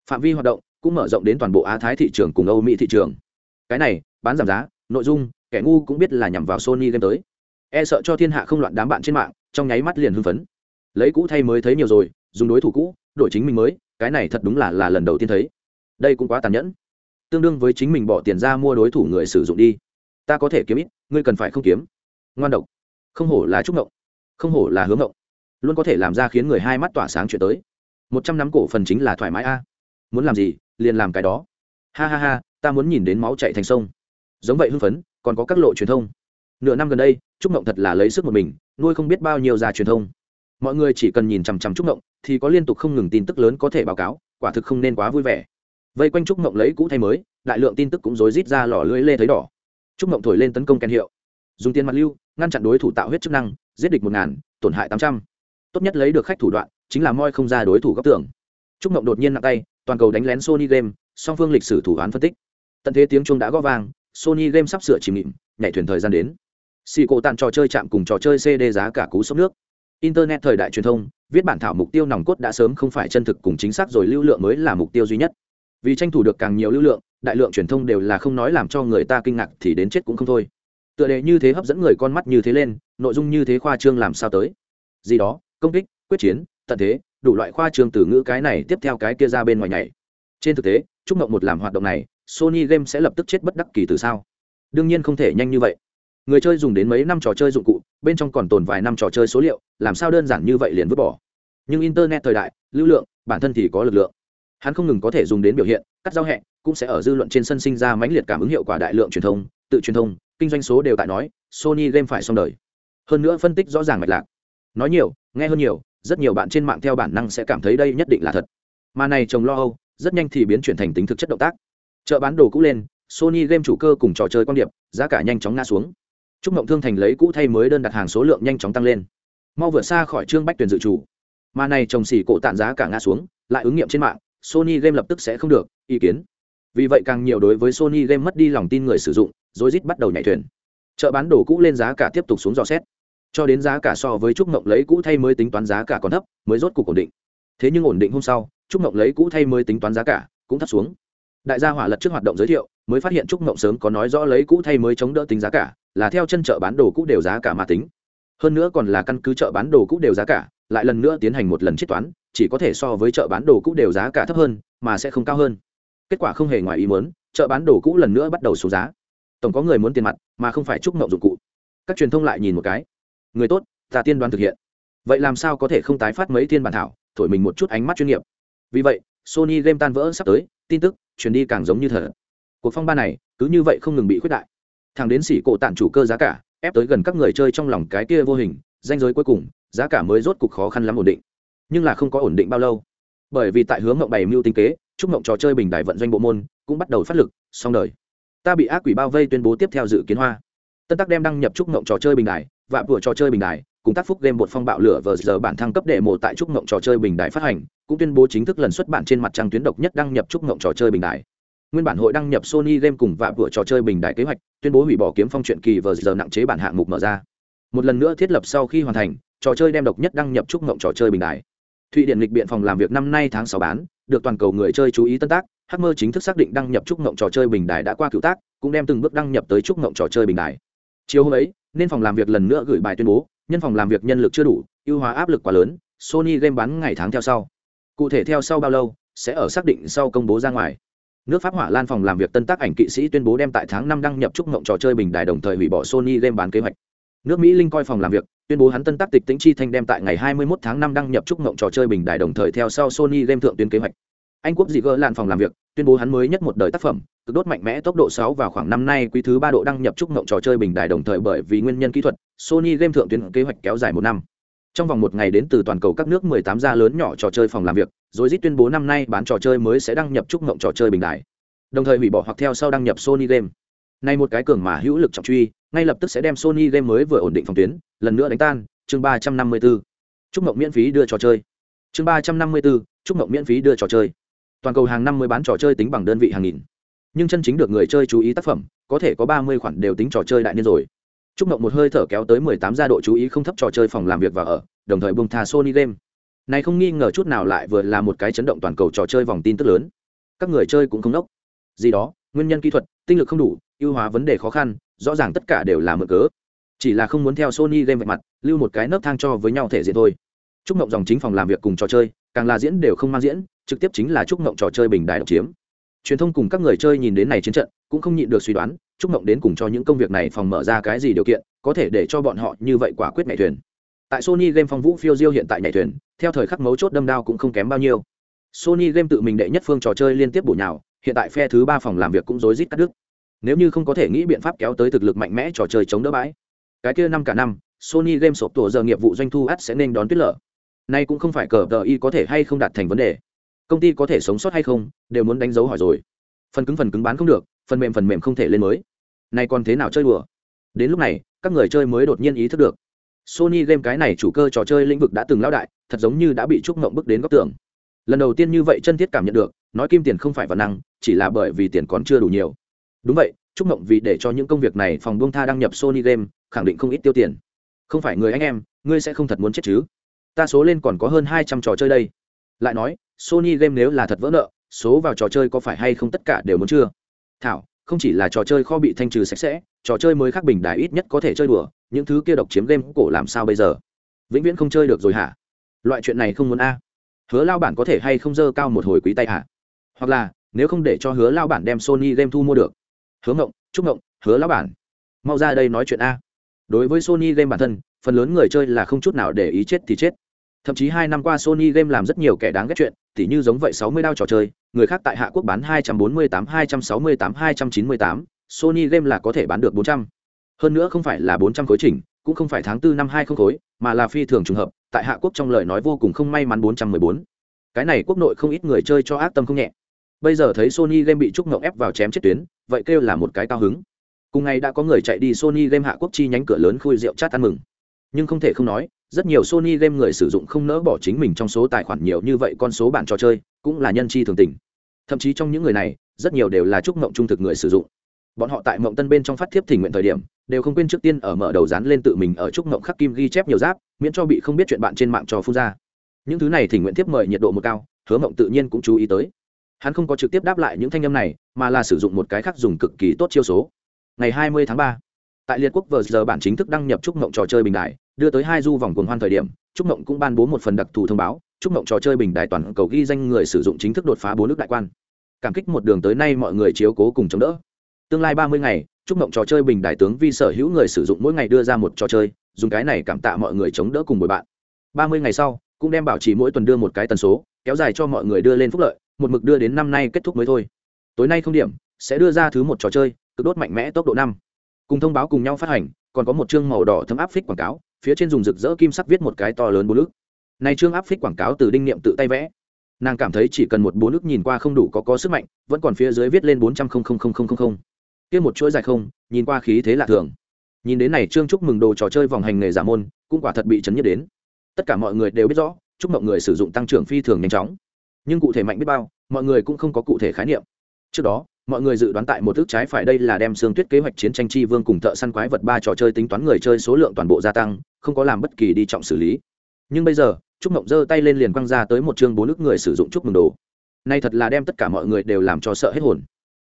Phạm vi hoạt động cũng mở rộng đến toàn bộ á thái thị trường cùng âu mỹ thị trường. Cái này, bán giảm giá, nội dung, kẻ ngu cũng biết là nhằm vào sony game tới. E sợ cho thiên hạ không loạn đám bạn trên mạng, trong nháy mắt liền hưng phấn. Lấy cũ thay mới thấy nhiều rồi, dùng đối thủ cũ, đổi chính mình mới, cái này thật đúng là là lần đầu tiên thấy. Đây cũng quá tàn nhẫn. Tương đương với chính mình bỏ tiền ra mua đối thủ người sử dụng đi. Ta có thể kiếm ít, ngươi cần phải không kiếm. Ngoan độc. Không hổ là trúc ngộng. Không hổ là hướng ngộng luôn có thể làm ra khiến người hai mắt tỏa sáng chuyện tới. Một trăm năm cổ phần chính là thoải mái a. Muốn làm gì, liền làm cái đó. Ha ha ha, ta muốn nhìn đến máu chạy thành sông. Giống vậy hưng phấn, còn có các lộ truyền thông. Nửa năm gần đây, trúc ngộng thật là lấy sức một mình, nuôi không biết bao nhiêu già truyền thông. Mọi người chỉ cần nhìn chằm chằm trúc ngộng, thì có liên tục không ngừng tin tức lớn có thể báo cáo, quả thực không nên quá vui vẻ. Vây quanh trúc ngộng lấy cũ thay mới, đại lượng tin tức cũng rối rít ra lò lưỡi lê thấy đỏ. Trúc ngộng thổi lên tấn công kèn hiệu. Dùng tiền mặt lưu, ngăn chặn đối thủ tạo huyết chức năng, giết địch một ngàn, tổn hại tám trăm tốt nhất lấy được khách thủ đoạn chính là moi không ra đối thủ góc tưởng trúc mộng đột nhiên nặng tay, toàn cầu đánh lén sony game, song phương lịch sử thủ án phân tích. Tận thế tiếng chuông đã gõ vang, sony game sắp sửa chìm nghịm nhảy thuyền thời gian đến. Xì cổ tặng trò chơi chạm cùng trò chơi cd giá cả cú sốc nước. Internet thời đại truyền thông, viết bản thảo mục tiêu nòng cốt đã sớm không phải chân thực cùng chính xác rồi lưu lượng mới là mục tiêu duy nhất. Vì tranh thủ được càng nhiều lưu lượng, đại lượng truyền thông đều là không nói làm cho người ta kinh ngạc thì đến chết cũng không thôi. Tựa đề như thế hấp dẫn người con mắt như thế lên, nội dung như thế khoa trương làm sao tới? Gì đó? Công kích, quyết chiến, tận thế, đủ loại khoa trương từ ngữ cái này tiếp theo cái kia ra bên ngoài nhảy. Trên thực tế chúc mộng một làm hoạt động này, sony game sẽ lập tức chết bất đắc kỳ từ sao? Đương nhiên không thể nhanh như vậy. Người chơi dùng đến mấy năm trò chơi dụng cụ, bên trong còn tồn vài năm trò chơi số liệu, làm sao đơn giản như vậy liền vứt bỏ? Nhưng internet thời đại, lưu lượng, bản thân thì có lực lượng. Hắn không ngừng có thể dùng đến biểu hiện, cắt giao hẹn cũng sẽ ở dư luận trên sân sinh ra mãnh liệt cảm ứng hiệu quả đại lượng truyền thông, tự truyền thông, kinh doanh số đều tại nói, sony game phải xong đời. Hơn nữa phân tích rõ ràng mạch lạc nói nhiều, nghe hơn nhiều, rất nhiều bạn trên mạng theo bản năng sẽ cảm thấy đây nhất định là thật. Mà này chồng lo âu, rất nhanh thì biến chuyển thành tính thực chất động tác. Chợ bán đồ cũ lên, sony game chủ cơ cùng trò chơi quan điệp giá cả nhanh chóng ngã xuống. Chúc mộng thương thành lấy cũ thay mới đơn đặt hàng số lượng nhanh chóng tăng lên. Mau vượt xa khỏi trương bách tuyển dự chủ mà này trồng xỉ cổ tản giá cả ngã xuống, lại ứng nghiệm trên mạng, sony game lập tức sẽ không được, ý kiến. Vì vậy càng nhiều đối với sony game mất đi lòng tin người sử dụng rồi rít bắt đầu nhảy thuyền. Chợ bán đồ cũ lên giá cả tiếp tục xuống dò xét cho đến giá cả so với trúc mộng lấy cũ thay mới tính toán giá cả còn thấp, mới rốt cuộc ổn định. Thế nhưng ổn định hôm sau, trúc mộng lấy cũ thay mới tính toán giá cả cũng thấp xuống. Đại gia hỏa lật trước hoạt động giới thiệu, mới phát hiện trúc mộng sớm có nói rõ lấy cũ thay mới chống đỡ tính giá cả, là theo chân chợ bán đồ cũ đều giá cả mà tính. Hơn nữa còn là căn cứ chợ bán đồ cũ đều giá cả, lại lần nữa tiến hành một lần chiết toán, chỉ có thể so với chợ bán đồ cũ đều giá cả thấp hơn, mà sẽ không cao hơn. Kết quả không hề ngoài ý muốn, chợ bán đồ cũ lần nữa bắt đầu xuống giá. Tổng có người muốn tiền mặt, mà không phải trúc mộng dụng cụ. Các truyền thông lại nhìn một cái người tốt, ta tiên đoán thực hiện. Vậy làm sao có thể không tái phát mấy thiên bản thảo, thổi mình một chút ánh mắt chuyên nghiệp? Vì vậy, sony game tan vỡ sắp tới, tin tức, truyền đi càng giống như thở cuộc phong ba này, cứ như vậy không ngừng bị khuyết đại. Thằng đến xỉ cổ tản chủ cơ giá cả, ép tới gần các người chơi trong lòng cái kia vô hình, danh giới cuối cùng, giá cả mới rốt cục khó khăn lắm ổn định. Nhưng là không có ổn định bao lâu. Bởi vì tại hướng mộng bày mưu tinh kế, chúc mộng trò chơi bình đại vận doanh bộ môn, cũng bắt đầu phát lực, xong đời. Ta bị ác quỷ bao vây tuyên bố tiếp theo dự kiến hoa. Tân tắc đem đăng nhập chúc mộng trò chơi bình đại và vừa trò chơi bình đại cùng tác phúc game một phong bạo lửa vờ giờ bản thăng cấp đệ mộ tại trúc ngộng trò chơi bình đại phát hành, cũng tuyên bố chính thức lần xuất bản trên mặt trang tuyến độc nhất đăng nhập trúc ngộng trò chơi bình đại nguyên bản hội đăng nhập sony game cùng vạ vừa trò chơi bình đại kế hoạch, tuyên bố hủy bỏ kiếm phong truyện kỳ vờ giờ nặng chế bản hạng mục mở ra. Một lần nữa thiết lập sau khi hoàn thành, trò chơi đem độc nhất đăng nhập trúc ngộng trò chơi bình đại thụy điện lịch biện phòng làm việc năm nay tháng sáu bán, được toàn cầu người chơi chú ý tân tác hacker chính thức xác định đăng nhập trúc ngộng trò chơi bình đài đã qua cựu tác, cũng đem từng bước đăng nhập tới trúc ngộng trò chơi bình đài. Chiều hôm ấy nên phòng làm việc lần nữa gửi bài tuyên bố, nhân phòng làm việc nhân lực chưa đủ, ưu hóa áp lực quá lớn, sony game bán ngày tháng theo sau. Cụ thể theo sau bao lâu, sẽ ở xác định sau công bố ra ngoài. Nước pháp hỏa lan phòng làm việc tân tác ảnh kỵ sĩ tuyên bố đem tại tháng năm đăng nhập trúc mộng trò chơi bình đài đồng thời hủy bỏ sony game bán kế hoạch. Nước mỹ linh coi phòng làm việc, tuyên bố hắn tân tác tịch tính chi thanh đem tại ngày 21 tháng 5 đăng nhập trúc mộng trò chơi bình đài đồng thời theo sau sony game thượng tuyến kế hoạch anh quốc dị gỡ lan phòng làm việc, tuyên bố hắn mới nhất một đời tác phẩm, cực đốt mạnh mẽ tốc độ 6 vào khoảng năm nay quý thứ ba độ đăng nhập trúc mộng trò chơi bình đài đồng thời bởi vì nguyên nhân kỹ thuật, sony game thượng tuyến kế hoạch kéo dài một năm. Trong vòng một ngày đến từ toàn cầu các nước 18 gia lớn nhỏ trò chơi phòng làm việc, rồi rít tuyên bố năm nay bán trò chơi mới sẽ đăng nhập trúc mộng trò chơi bình đài. Đồng thời hủy bỏ hoặc theo sau đăng nhập sony game. Nay một cái cường mà hữu lực trọng truy, ngay lập tức sẽ đem sony game mới vừa ổn định phòng tuyến, lần nữa đánh tan, chương ba trăm năm mươi chúc mộng miễn phí đưa trò chơi. Chương ba trăm năm mươi chúc mộng miễn phí đưa trò chơi toàn cầu hàng năm mới bán trò chơi tính bằng đơn vị hàng nghìn. Nhưng chân chính được người chơi chú ý tác phẩm, có thể có ba mươi khoản đều tính trò chơi đại niên rồi. Chúc mộng một hơi thở kéo tới mười tám gia độ chú ý không thấp trò chơi phòng làm việc và ở, đồng thời bông thà sony game. Này không nghi ngờ chút nào lại vừa là một cái chấn động toàn cầu trò chơi vòng tin tức lớn. Các người chơi cũng không nốc. Gì đó, nguyên nhân kỹ thuật, tinh lực không đủ, ưu hóa vấn đề khó khăn, rõ ràng tất cả đều là mở cớ. Chỉ là không muốn theo sony game vạch mặt, lưu một cái nấc thang cho với nhau thể diện thôi. Chúc mộng dòng chính phòng làm việc cùng trò chơi, càng là diễn đều không mang diễn trực tiếp chính là chúc mộng trò chơi bình đài độc chiếm. Truyền thông cùng các người chơi nhìn đến này chiến trận, cũng không nhịn được suy đoán chúc mộng đến cùng cho những công việc này phòng mở ra cái gì điều kiện, có thể để cho bọn họ như vậy quả quyết nhảy thuyền. Tại sony game phong vũ phiêu diêu hiện tại nhảy thuyền, theo thời khắc mấu chốt đâm đao cũng không kém bao nhiêu. Sony game tự mình đệ nhất phương trò chơi liên tiếp bổ nhào, hiện tại phe thứ ba phòng làm việc cũng rối rít cắt đứt. Nếu như không có thể nghĩ biện pháp kéo tới thực lực mạnh mẽ trò chơi chống đỡ bãi. Cái kia năm cả năm, sony game sộp tổ giờ nghiệp vụ doanh thu ắt sẽ nên đón tuyết lở. Nay cũng không phải cờ tờ y có thể hay không đạt thành vấn đề công ty có thể sống sót hay không, đều muốn đánh dấu hỏi rồi. Phần cứng phần cứng bán không được, phần mềm phần mềm không thể lên mới. Nay còn thế nào chơi đùa? Đến lúc này, các người chơi mới đột nhiên ý thức được. Sony game cái này chủ cơ trò chơi lĩnh vực đã từng lao đại, thật giống như đã bị trúc mộng bước đến góc tường. Lần đầu tiên như vậy chân thiết cảm nhận được, nói kim tiền không phải vật năng, chỉ là bởi vì tiền còn chưa đủ nhiều. Đúng vậy, trúc mộng vì để cho những công việc này phòng buông tha đăng nhập sony game, khẳng định không ít tiêu tiền. Không phải người anh em, ngươi sẽ không thật muốn chết chứ. Ta số lên còn có hơn hai trăm trò chơi đây. Lại nói sony game nếu là thật vỡ nợ, số vào trò chơi có phải hay không tất cả đều muốn chưa? Thảo, không chỉ là trò chơi kho bị thanh trừ sạch sẽ, trò chơi mới khác bình đài ít nhất có thể chơi đùa, những thứ kia độc chiếm game cổ làm sao bây giờ? Vĩnh viễn không chơi được rồi hả? Loại chuyện này không muốn a. Hứa lao bản có thể hay không dơ cao một hồi quý tay hả? Hoặc là, nếu không để cho hứa lao bản đem sony game thu mua được. Hứa ngộng trúc ngộng, hứa lao bản. Mau ra đây nói chuyện a. Đối với sony game bản thân, phần lớn người chơi là không chút nào để ý chết thì chết thậm chí hai năm qua sony game làm rất nhiều kẻ đáng ghét chuyện, tỉ như giống vậy 60 đao trò chơi, người khác tại hạ quốc bán 248 268 298 sony game là có thể bán được 400. hơn nữa không phải là 400 khối chỉnh, cũng không phải tháng 4 năm 20 khối, mà là phi thường trùng hợp, tại hạ quốc trong lời nói vô cùng không may mắn 414. cái này quốc nội không ít người chơi cho ác tâm không nhẹ bây giờ thấy sony game bị trúc ngậu ép vào chém chết tuyến, vậy kêu là một cái cao hứng cùng ngày đã có người chạy đi sony game hạ quốc chi nhánh cửa lớn khui rượu chát ăn mừng nhưng không thể không nói rất nhiều sony game người sử dụng không nỡ bỏ chính mình trong số tài khoản nhiều như vậy con số bản trò chơi cũng là nhân chi thường tình. Thậm chí trong những người này rất nhiều đều là chúc mộng trung thực người sử dụng. Bọn họ tại mộng tân bên trong phát thiếp thỉnh nguyện thời điểm đều không quên trước tiên ở mở đầu dán lên tự mình ở chúc mộng khắc kim ghi chép nhiều giáp miễn cho bị không biết chuyện bạn trên mạng trò phun ra. Những thứ này thỉnh nguyện thiếp mời nhiệt độ một cao hứa mộng tự nhiên cũng chú ý tới. Hắn không có trực tiếp đáp lại những thanh âm này mà là sử dụng một cái khác dùng cực kỳ tốt chiêu số. Ngày 20 tháng 3, tại liệt quốc vờ giờ bản chính thức đăng nhập trúc mộng trò chơi bình đại đưa tới hai du vòng cuồng hoan thời điểm trúc mộng cũng ban bố một phần đặc thù thông báo trúc mộng trò chơi bình đại toàn cầu ghi danh người sử dụng chính thức đột phá bốn nước đại quan. Cảm kích một đường tới nay mọi người chiếu cố cùng chống đỡ. Tương lai ba mươi ngày trúc mộng trò chơi bình đại tướng vi sở hữu người sử dụng mỗi ngày đưa ra một trò chơi, dùng cái này cảm tạ mọi người chống đỡ cùng bồi bạn. Ba mươi ngày sau, cũng đem bảo trì mỗi tuần đưa một cái tần số, kéo dài cho mọi người đưa lên phúc lợi, một mực đưa đến năm nay kết thúc mới thôi. Tối nay không điểm, sẽ đưa ra thứ một trò chơi, cực đốt mạnh mẽ tốc độ năm cùng thông báo cùng nhau phát hành, còn có một chương màu đỏ thấm áp phích quảng cáo, phía trên dùng rực rỡ kim sắc viết một cái to lớn bốn ức này chương áp phích quảng cáo từ đinh niệm tự tay vẽ. Nàng cảm thấy chỉ cần một bốn ức nhìn qua không đủ có có sức mạnh, vẫn còn phía dưới viết lên bốn trăm linh kia một chuỗi dài không, nhìn qua khí thế lạ thường. Nhìn đến này trương chúc mừng đồ trò chơi vòng hành nghề giả môn, cũng quả thật bị chấn nhất đến. Tất cả mọi người đều biết rõ, chúc mộng người sử dụng tăng trưởng phi thường nhanh chóng. Nhưng cụ thể mạnh biết bao, mọi người cũng không có cụ thể khái niệm. Trước đó mọi người dự đoán tại một thức trái phải đây là đem xương tuyết kế hoạch chiến tranh chi vương cùng thợ săn quái vật ba trò chơi tính toán người chơi số lượng toàn bộ gia tăng, không có làm bất kỳ đi trọng xử lý. Nhưng bây giờ, trúc mộng giơ tay lên liền quăng ra tới một chương bốn nước người sử dụng chúc mừng đồ. Nay thật là đem tất cả mọi người đều làm cho sợ hết hồn.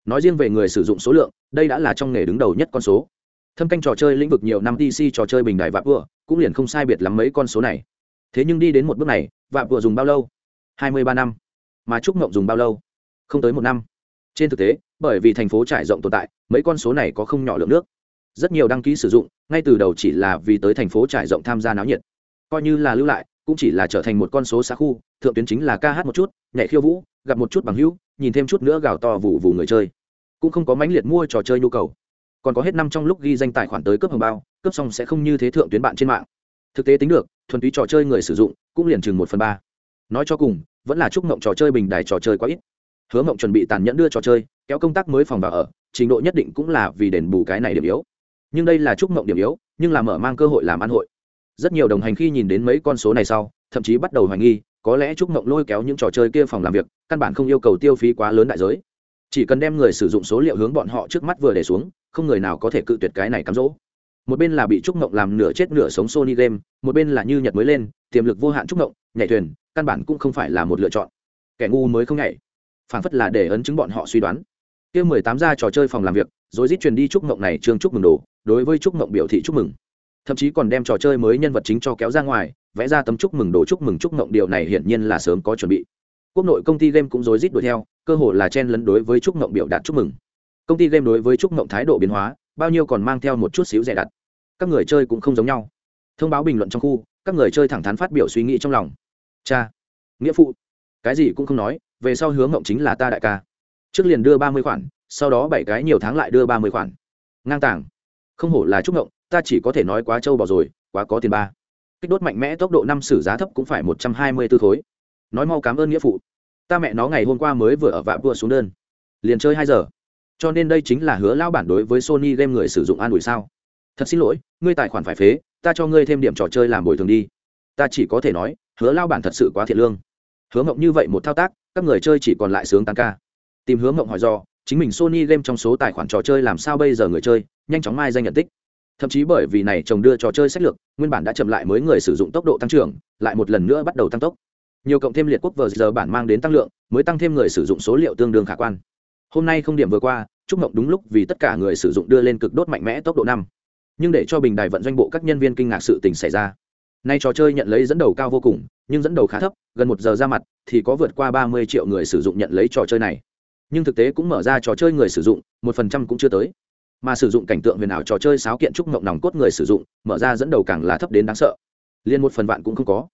Nói riêng về người sử dụng số lượng, đây đã là trong nghề đứng đầu nhất con số. Thâm canh trò chơi lĩnh vực nhiều năm dc trò chơi bình đại vạp vừa cũng liền không sai biệt lắm mấy con số này. Thế nhưng đi đến một bước này vạp vừa dùng bao lâu? Hai mươi ba năm. Mà trúc mộng dùng bao lâu? Không tới một năm. Trên thực tế bởi vì thành phố trải rộng tồn tại, mấy con số này có không nhỏ lượng nước. Rất nhiều đăng ký sử dụng, ngay từ đầu chỉ là vì tới thành phố trải rộng tham gia náo nhiệt. Coi như là lưu lại, cũng chỉ là trở thành một con số xã khu, thượng tuyến chính là ca hát một chút, nhảy khiêu vũ, gặp một chút bằng hữu, nhìn thêm chút nữa gào to vụ vụ người chơi. Cũng không có mãnh liệt mua trò chơi nhu cầu. Còn có hết năm trong lúc ghi danh tài khoản tới cấp hồng bao, cấp xong sẽ không như thế thượng tuyến bạn trên mạng. Thực tế tính được, thuần túy trò chơi người sử dụng, cũng liền chừng một phần ba. Nói cho cùng, vẫn là chúc mộng trò chơi bình đài trò chơi quá ít. Hứa mộng chuẩn bị tàn nhẫn đưa trò chơi kéo công tác mới phòng vào ở, trình độ nhất định cũng là vì đền bù cái này điểm yếu. Nhưng đây là chúc mộng điểm yếu, nhưng là mở mang cơ hội làm ăn hội. Rất nhiều đồng hành khi nhìn đến mấy con số này sau, thậm chí bắt đầu hoài nghi, có lẽ chúc mộng lôi kéo những trò chơi kia phòng làm việc, căn bản không yêu cầu tiêu phí quá lớn đại giới. Chỉ cần đem người sử dụng số liệu hướng bọn họ trước mắt vừa để xuống, không người nào có thể cự tuyệt cái này cám dỗ. Một bên là bị trúc mộng làm nửa chết nửa sống sony game, một bên là như nhật mới lên, tiềm lực vô hạn trúc mộng, nhảy thuyền, căn bản cũng không phải là một lựa chọn. Kẻ ngu mới không nhảy. Phản phất là để ấn chứng bọn họ suy đoán kia mười tám ra trò chơi phòng làm việc, rồi rít truyền đi chúc mộng này trương chúc mừng đồ, đối với chúc mộng biểu thị chúc mừng. Thậm chí còn đem trò chơi mới nhân vật chính cho kéo ra ngoài, vẽ ra tấm chúc mừng đồ chúc mừng chúc mộng, điều này hiển nhiên là sớm có chuẩn bị. Quốc nội công ty game cũng rối rít đuổi theo, cơ hội là chen lấn đối với chúc mộng biểu đạt chúc mừng. Công ty game đối với chúc mộng thái độ biến hóa, bao nhiêu còn mang theo một chút xíu rẻ đặt. Các người chơi cũng không giống nhau. Thông báo bình luận trong khu, các người chơi thẳng thắn phát biểu suy nghĩ trong lòng. Cha, nghĩa phụ, cái gì cũng không nói, về sau hướng mộng chính là ta đại ca trước liền đưa ba mươi khoản, sau đó bảy cái nhiều tháng lại đưa ba mươi khoản. Ngang tàng. Không hổ là trúc ngộng, ta chỉ có thể nói quá trâu bỏ rồi, quá có tiền ba. Kích đốt mạnh mẽ tốc độ năm sử giá thấp cũng phải một trăm hai mươi tư thối nói mau cảm ơn nghĩa phụ. Ta mẹ nó ngày hôm qua mới vừa ở vạ vừa xuống đơn. Liền chơi hai giờ. Cho nên đây chính là hứa lao bản đối với sony game người sử dụng an ủi sao. Thật xin lỗi, ngươi tài khoản phải phế, ta cho ngươi thêm điểm trò chơi làm bồi thường đi. Ta chỉ có thể nói, hứa lao bản thật sự quá thiệt lương. Hứa ngộng như vậy một thao tác, các người chơi chỉ còn lại sướng tăng ca tìm hướng ngộng hỏi do, chính mình sony game trong số tài khoản trò chơi làm sao bây giờ người chơi, nhanh chóng mai danh nhận tích. Thậm chí bởi vì này chồng đưa trò chơi sách lược, nguyên bản đã chậm lại mới người sử dụng tốc độ tăng trưởng, lại một lần nữa bắt đầu tăng tốc. Nhiều cộng thêm liệt quốc vờ giờ bản mang đến tăng lượng, mới tăng thêm người sử dụng số liệu tương đương khả quan. Hôm nay không điểm vừa qua, chúc mộng đúng lúc vì tất cả người sử dụng đưa lên cực đốt mạnh mẽ tốc độ năm. Nhưng để cho bình đài vận doanh bộ các nhân viên kinh ngạc sự tình xảy ra. Nay trò chơi nhận lấy dẫn đầu cao vô cùng, nhưng dẫn đầu khá thấp, gần một giờ ra mặt, thì có vượt qua ba mươi triệu người sử dụng nhận lấy trò chơi này nhưng thực tế cũng mở ra trò chơi người sử dụng, một phần trăm cũng chưa tới. Mà sử dụng cảnh tượng huyền ảo trò chơi sáo kiện trúc mộng nòng cốt người sử dụng, mở ra dẫn đầu càng là thấp đến đáng sợ. Liên một phần vạn cũng không có.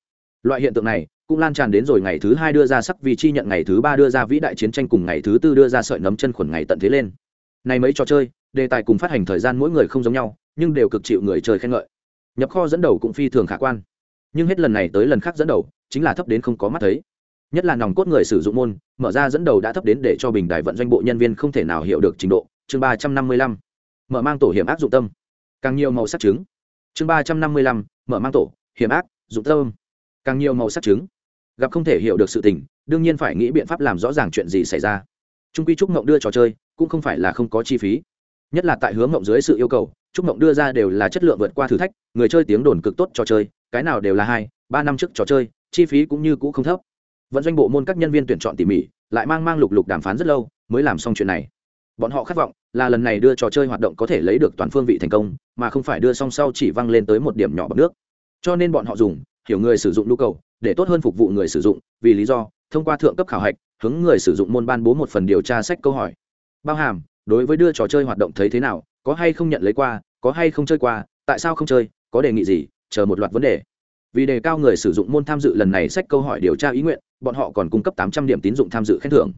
Loại hiện tượng này cũng lan tràn đến rồi ngày thứ hai đưa ra sắc vì chi nhận, ngày thứ ba đưa ra vĩ đại chiến tranh cùng ngày thứ tư đưa ra sợi nấm chân khuẩn ngày tận thế lên. Này mấy trò chơi, đề tài cùng phát hành thời gian mỗi người không giống nhau, nhưng đều cực chịu người chơi khen ngợi. Nhập kho dẫn đầu cũng phi thường khả quan. Nhưng hết lần này tới lần khác dẫn đầu, chính là thấp đến không có mắt thấy nhất là nòng cốt người sử dụng môn, mở ra dẫn đầu đã thấp đến để cho bình đài vận doanh bộ nhân viên không thể nào hiểu được trình độ. Chương ba trăm năm mươi lăm, mở mang tổ hiểm ác dụng tâm. Càng nhiều màu sắc trứng. Chương ba trăm năm mươi lăm, mở mang tổ hiểm ác dụng tâm. Càng nhiều màu sắc trứng. Gặp không thể hiểu được sự tình, đương nhiên phải nghĩ biện pháp làm rõ ràng chuyện gì xảy ra. Trung quy trúc mộng đưa trò chơi, cũng không phải là không có chi phí. Nhất là tại hướng mộng dưới sự yêu cầu, trúc mộng đưa ra đều là chất lượng vượt qua thử thách, người chơi tiếng đồn cực tốt trò chơi, cái nào đều là hai, ba năm trước trò chơi, chi phí cũng như cũ không thấp vận doanh bộ môn các nhân viên tuyển chọn tỉ mỉ, lại mang mang lục lục đàm phán rất lâu, mới làm xong chuyện này. Bọn họ khát vọng là lần này đưa trò chơi hoạt động có thể lấy được toàn phương vị thành công, mà không phải đưa song sau chỉ văng lên tới một điểm nhỏ bằng nước. Cho nên bọn họ dùng, hiểu người sử dụng nhu cầu, để tốt hơn phục vụ người sử dụng, vì lý do, thông qua thượng cấp khảo hạch, hướng người sử dụng môn ban bố một phần điều tra sách câu hỏi. Bao hàm, đối với đưa trò chơi hoạt động thấy thế nào, có hay không nhận lấy qua, có hay không chơi qua, tại sao không chơi, có đề nghị gì, chờ một loạt vấn đề vì đề cao người sử dụng môn tham dự lần này sách câu hỏi điều tra ý nguyện, bọn họ còn cung cấp tám trăm điểm tín dụng tham dự khen thưởng.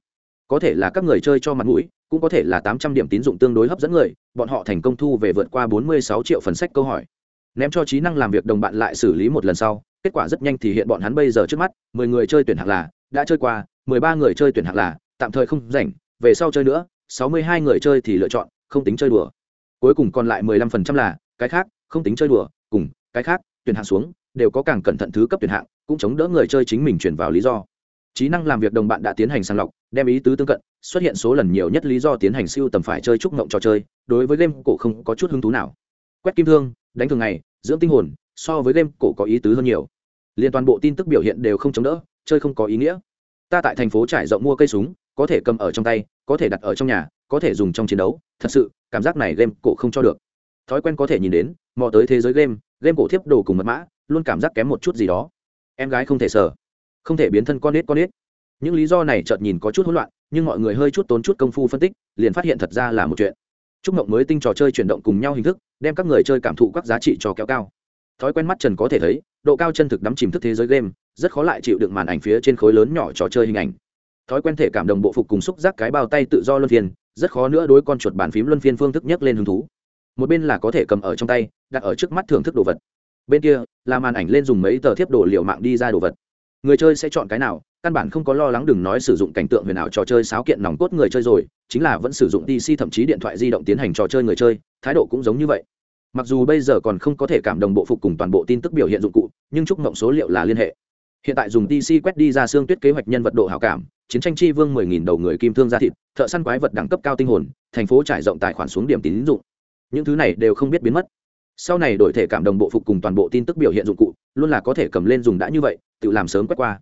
Có thể là các người chơi cho mặt mũi, cũng có thể là tám trăm điểm tín dụng tương đối hấp dẫn người, bọn họ thành công thu về vượt qua bốn mươi sáu triệu phần sách câu hỏi. Ném cho trí năng làm việc đồng bạn lại xử lý một lần sau, kết quả rất nhanh thì hiện bọn hắn bây giờ trước mắt, mười người chơi tuyển hạng là, đã chơi qua, mười ba người chơi tuyển hạng là, tạm thời không rảnh, về sau chơi nữa, sáu mươi hai người chơi thì lựa chọn, không tính chơi đùa. Cuối cùng còn lại mười lăm phần trăm là, cái khác, không tính chơi đùa, cùng, cái khác, tuyển hạng xuống đều có càng cẩn thận thứ cấp tuyển hạng, cũng chống đỡ người chơi chính mình chuyển vào lý do. Trí năng làm việc đồng bạn đã tiến hành sàng lọc, đem ý tứ tương cận, xuất hiện số lần nhiều nhất lý do tiến hành siêu tầm phải chơi trúc ngộng trò chơi, đối với game cổ không có chút hứng thú nào. Quét kim thương, đánh thường ngày, dưỡng tinh hồn, so với game cổ có ý tứ hơn nhiều. Liên toàn bộ tin tức biểu hiện đều không chống đỡ, chơi không có ý nghĩa. Ta tại thành phố trải rộng mua cây súng, có thể cầm ở trong tay, có thể đặt ở trong nhà, có thể dùng trong chiến đấu, thật sự, cảm giác này game cổ không cho được. Thói quen có thể nhìn đến, mò tới thế giới game game cổ thiếp đồ cùng mật mã luôn cảm giác kém một chút gì đó. Em gái không thể sờ, không thể biến thân con nết con nết. Những lý do này chợt nhìn có chút hỗn loạn, nhưng mọi người hơi chút tốn chút công phu phân tích, liền phát hiện thật ra là một chuyện. Trúc mộng mới tinh trò chơi chuyển động cùng nhau hình thức, đem các người chơi cảm thụ các giá trị cho kéo cao. Thói quen mắt trần có thể thấy, độ cao chân thực đắm chìm thức thế giới game, rất khó lại chịu được màn ảnh phía trên khối lớn nhỏ trò chơi hình ảnh. Thói quen thể cảm đồng bộ phục cùng xúc giác cái bao tay tự do luân phiên, rất khó nữa đối con chuột bàn phím luân phiên phương thức nhất lên hứng thú. Một bên là có thể cầm ở trong tay, đặt ở trước mắt thưởng thức đồ vật bên kia là màn ảnh lên dùng mấy tờ thiếp đồ liệu mạng đi ra đồ vật. Người chơi sẽ chọn cái nào, căn bản không có lo lắng đừng nói sử dụng cảnh tượng huyền ảo trò chơi sáo kiện nòng cốt người chơi rồi, chính là vẫn sử dụng dc thậm chí điện thoại di động tiến hành trò chơi người chơi, thái độ cũng giống như vậy. Mặc dù bây giờ còn không có thể cảm đồng bộ phục cùng toàn bộ tin tức biểu hiện dụng cụ, nhưng chúc mộng số liệu là liên hệ. Hiện tại dùng dc quét đi ra xương tuyết kế hoạch nhân vật độ hảo cảm, chiến tranh chi vương mười nghìn đầu người kim thương ra thịt, thợ săn quái vật đẳng cấp cao tinh hồn, thành phố trải rộng tài khoản xuống điểm tín dụng. Những thứ này đều không biết biến mất sau này đổi thể cảm đồng bộ phục cùng toàn bộ tin tức biểu hiện dụng cụ, luôn là có thể cầm lên dùng đã như vậy, tự làm sớm quét qua.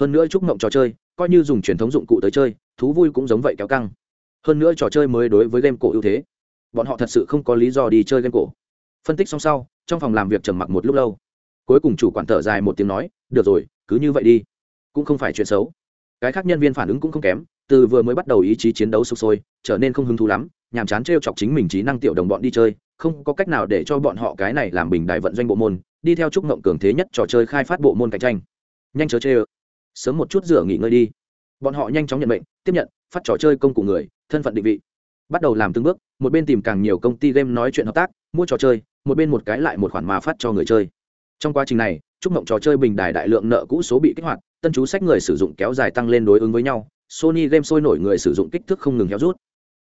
Hơn nữa chúc mộng trò chơi, coi như dùng truyền thống dụng cụ tới chơi, thú vui cũng giống vậy kéo căng. Hơn nữa trò chơi mới đối với game cổ ưu thế. Bọn họ thật sự không có lý do đi chơi game cổ. Phân tích xong sau, trong phòng làm việc trầm mặc một lúc lâu. Cuối cùng chủ quản thở dài một tiếng nói, được rồi, cứ như vậy đi. Cũng không phải chuyện xấu. Cái khác nhân viên phản ứng cũng không kém, từ vừa mới bắt đầu ý chí chiến đấu sục sôi, trở nên không hứng thú lắm, nhàm chán t chọc chính mình trí năng tiểu đồng bọn đi chơi không có cách nào để cho bọn họ cái này làm bình đại vận doanh bộ môn, đi theo chúc mộng cường thế nhất trò chơi khai phát bộ môn cạnh tranh. Nhanh chớ chê ơ. Sớm một chút rửa nghỉ ngơi đi. Bọn họ nhanh chóng nhận mệnh, tiếp nhận, phát trò chơi công cụ người, thân phận định vị. Bắt đầu làm từng bước, một bên tìm càng nhiều công ty game nói chuyện hợp tác, mua trò chơi, một bên một cái lại một khoản mà phát cho người chơi. Trong quá trình này chúc mộng trò chơi bình đài đại lượng nợ cũ số bị kích hoạt, tân chú sách người sử dụng kéo dài tăng lên đối ứng với nhau, sony game sôi nổi người sử dụng kích thước không ngừng héo rút.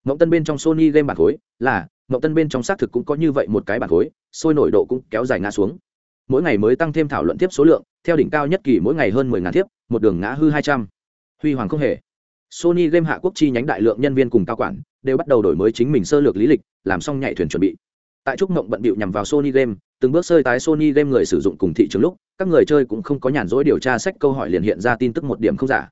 Mộng tân bên trong sony game bản khối là mộng tân bên trong xác thực cũng có như vậy một cái bản khối, sôi nổi độ cũng kéo dài ngã xuống. Mỗi ngày mới tăng thêm thảo luận tiếp số lượng, theo đỉnh cao nhất kỳ mỗi ngày hơn mười ngàn tiếp một đường ngã hư hai trăm. Huy hoàng không hề. Sony game hạ quốc chi nhánh đại lượng nhân viên cùng cao quản, đều bắt đầu đổi mới chính mình sơ lược lý lịch, làm xong nhảy thuyền chuẩn bị. Tại trúc mộng bận bịu nhằm vào sony game, từng bước sơi tái sony game người sử dụng cùng thị trường lúc, các người chơi cũng không có nhàn rỗi điều tra sách câu hỏi liền hiện ra tin tức một điểm không giả.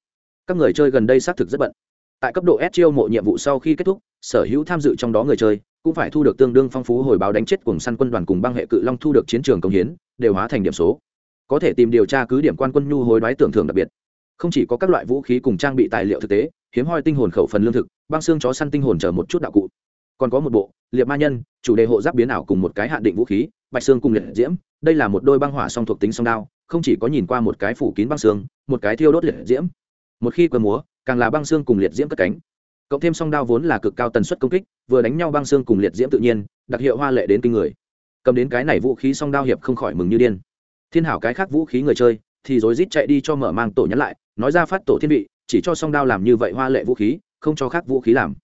Các người chơi gần đây xác thực rất bận. Tại cấp độ s chiêu mộ nhiệm vụ sau khi kết thúc, sở hữu tham dự trong đó người chơi cũng phải thu được tương đương phong phú hồi báo đánh chết cùng săn quân đoàn cùng băng hệ cự long thu được chiến trường công hiến, đều hóa thành điểm số. Có thể tìm điều tra cứ điểm quan quân nhu hối đoái tưởng thưởng đặc biệt. Không chỉ có các loại vũ khí cùng trang bị tài liệu thực tế, hiếm hoi tinh hồn khẩu phần lương thực, băng xương chó săn tinh hồn chờ một chút đạo cụ. Còn có một bộ, liệt ma nhân, chủ đề hộ giáp biến ảo cùng một cái hạn định vũ khí, bạch xương cùng liệt diễm, đây là một đôi băng hỏa song thuộc tính song đao, không chỉ có nhìn qua một cái phủ kín băng xương, một cái thiêu đốt liệt diễm. Một khi cơ múa, càng là băng xương cùng liệt diễm cất cánh cộng thêm song đao vốn là cực cao tần suất công kích, vừa đánh nhau băng xương cùng liệt diễm tự nhiên, đặc hiệu hoa lệ đến kinh người. Cầm đến cái này vũ khí song đao hiệp không khỏi mừng như điên. Thiên hảo cái khác vũ khí người chơi, thì rối rít chạy đi cho mở mang tổ nhắn lại, nói ra phát tổ thiên vị, chỉ cho song đao làm như vậy hoa lệ vũ khí, không cho khác vũ khí làm.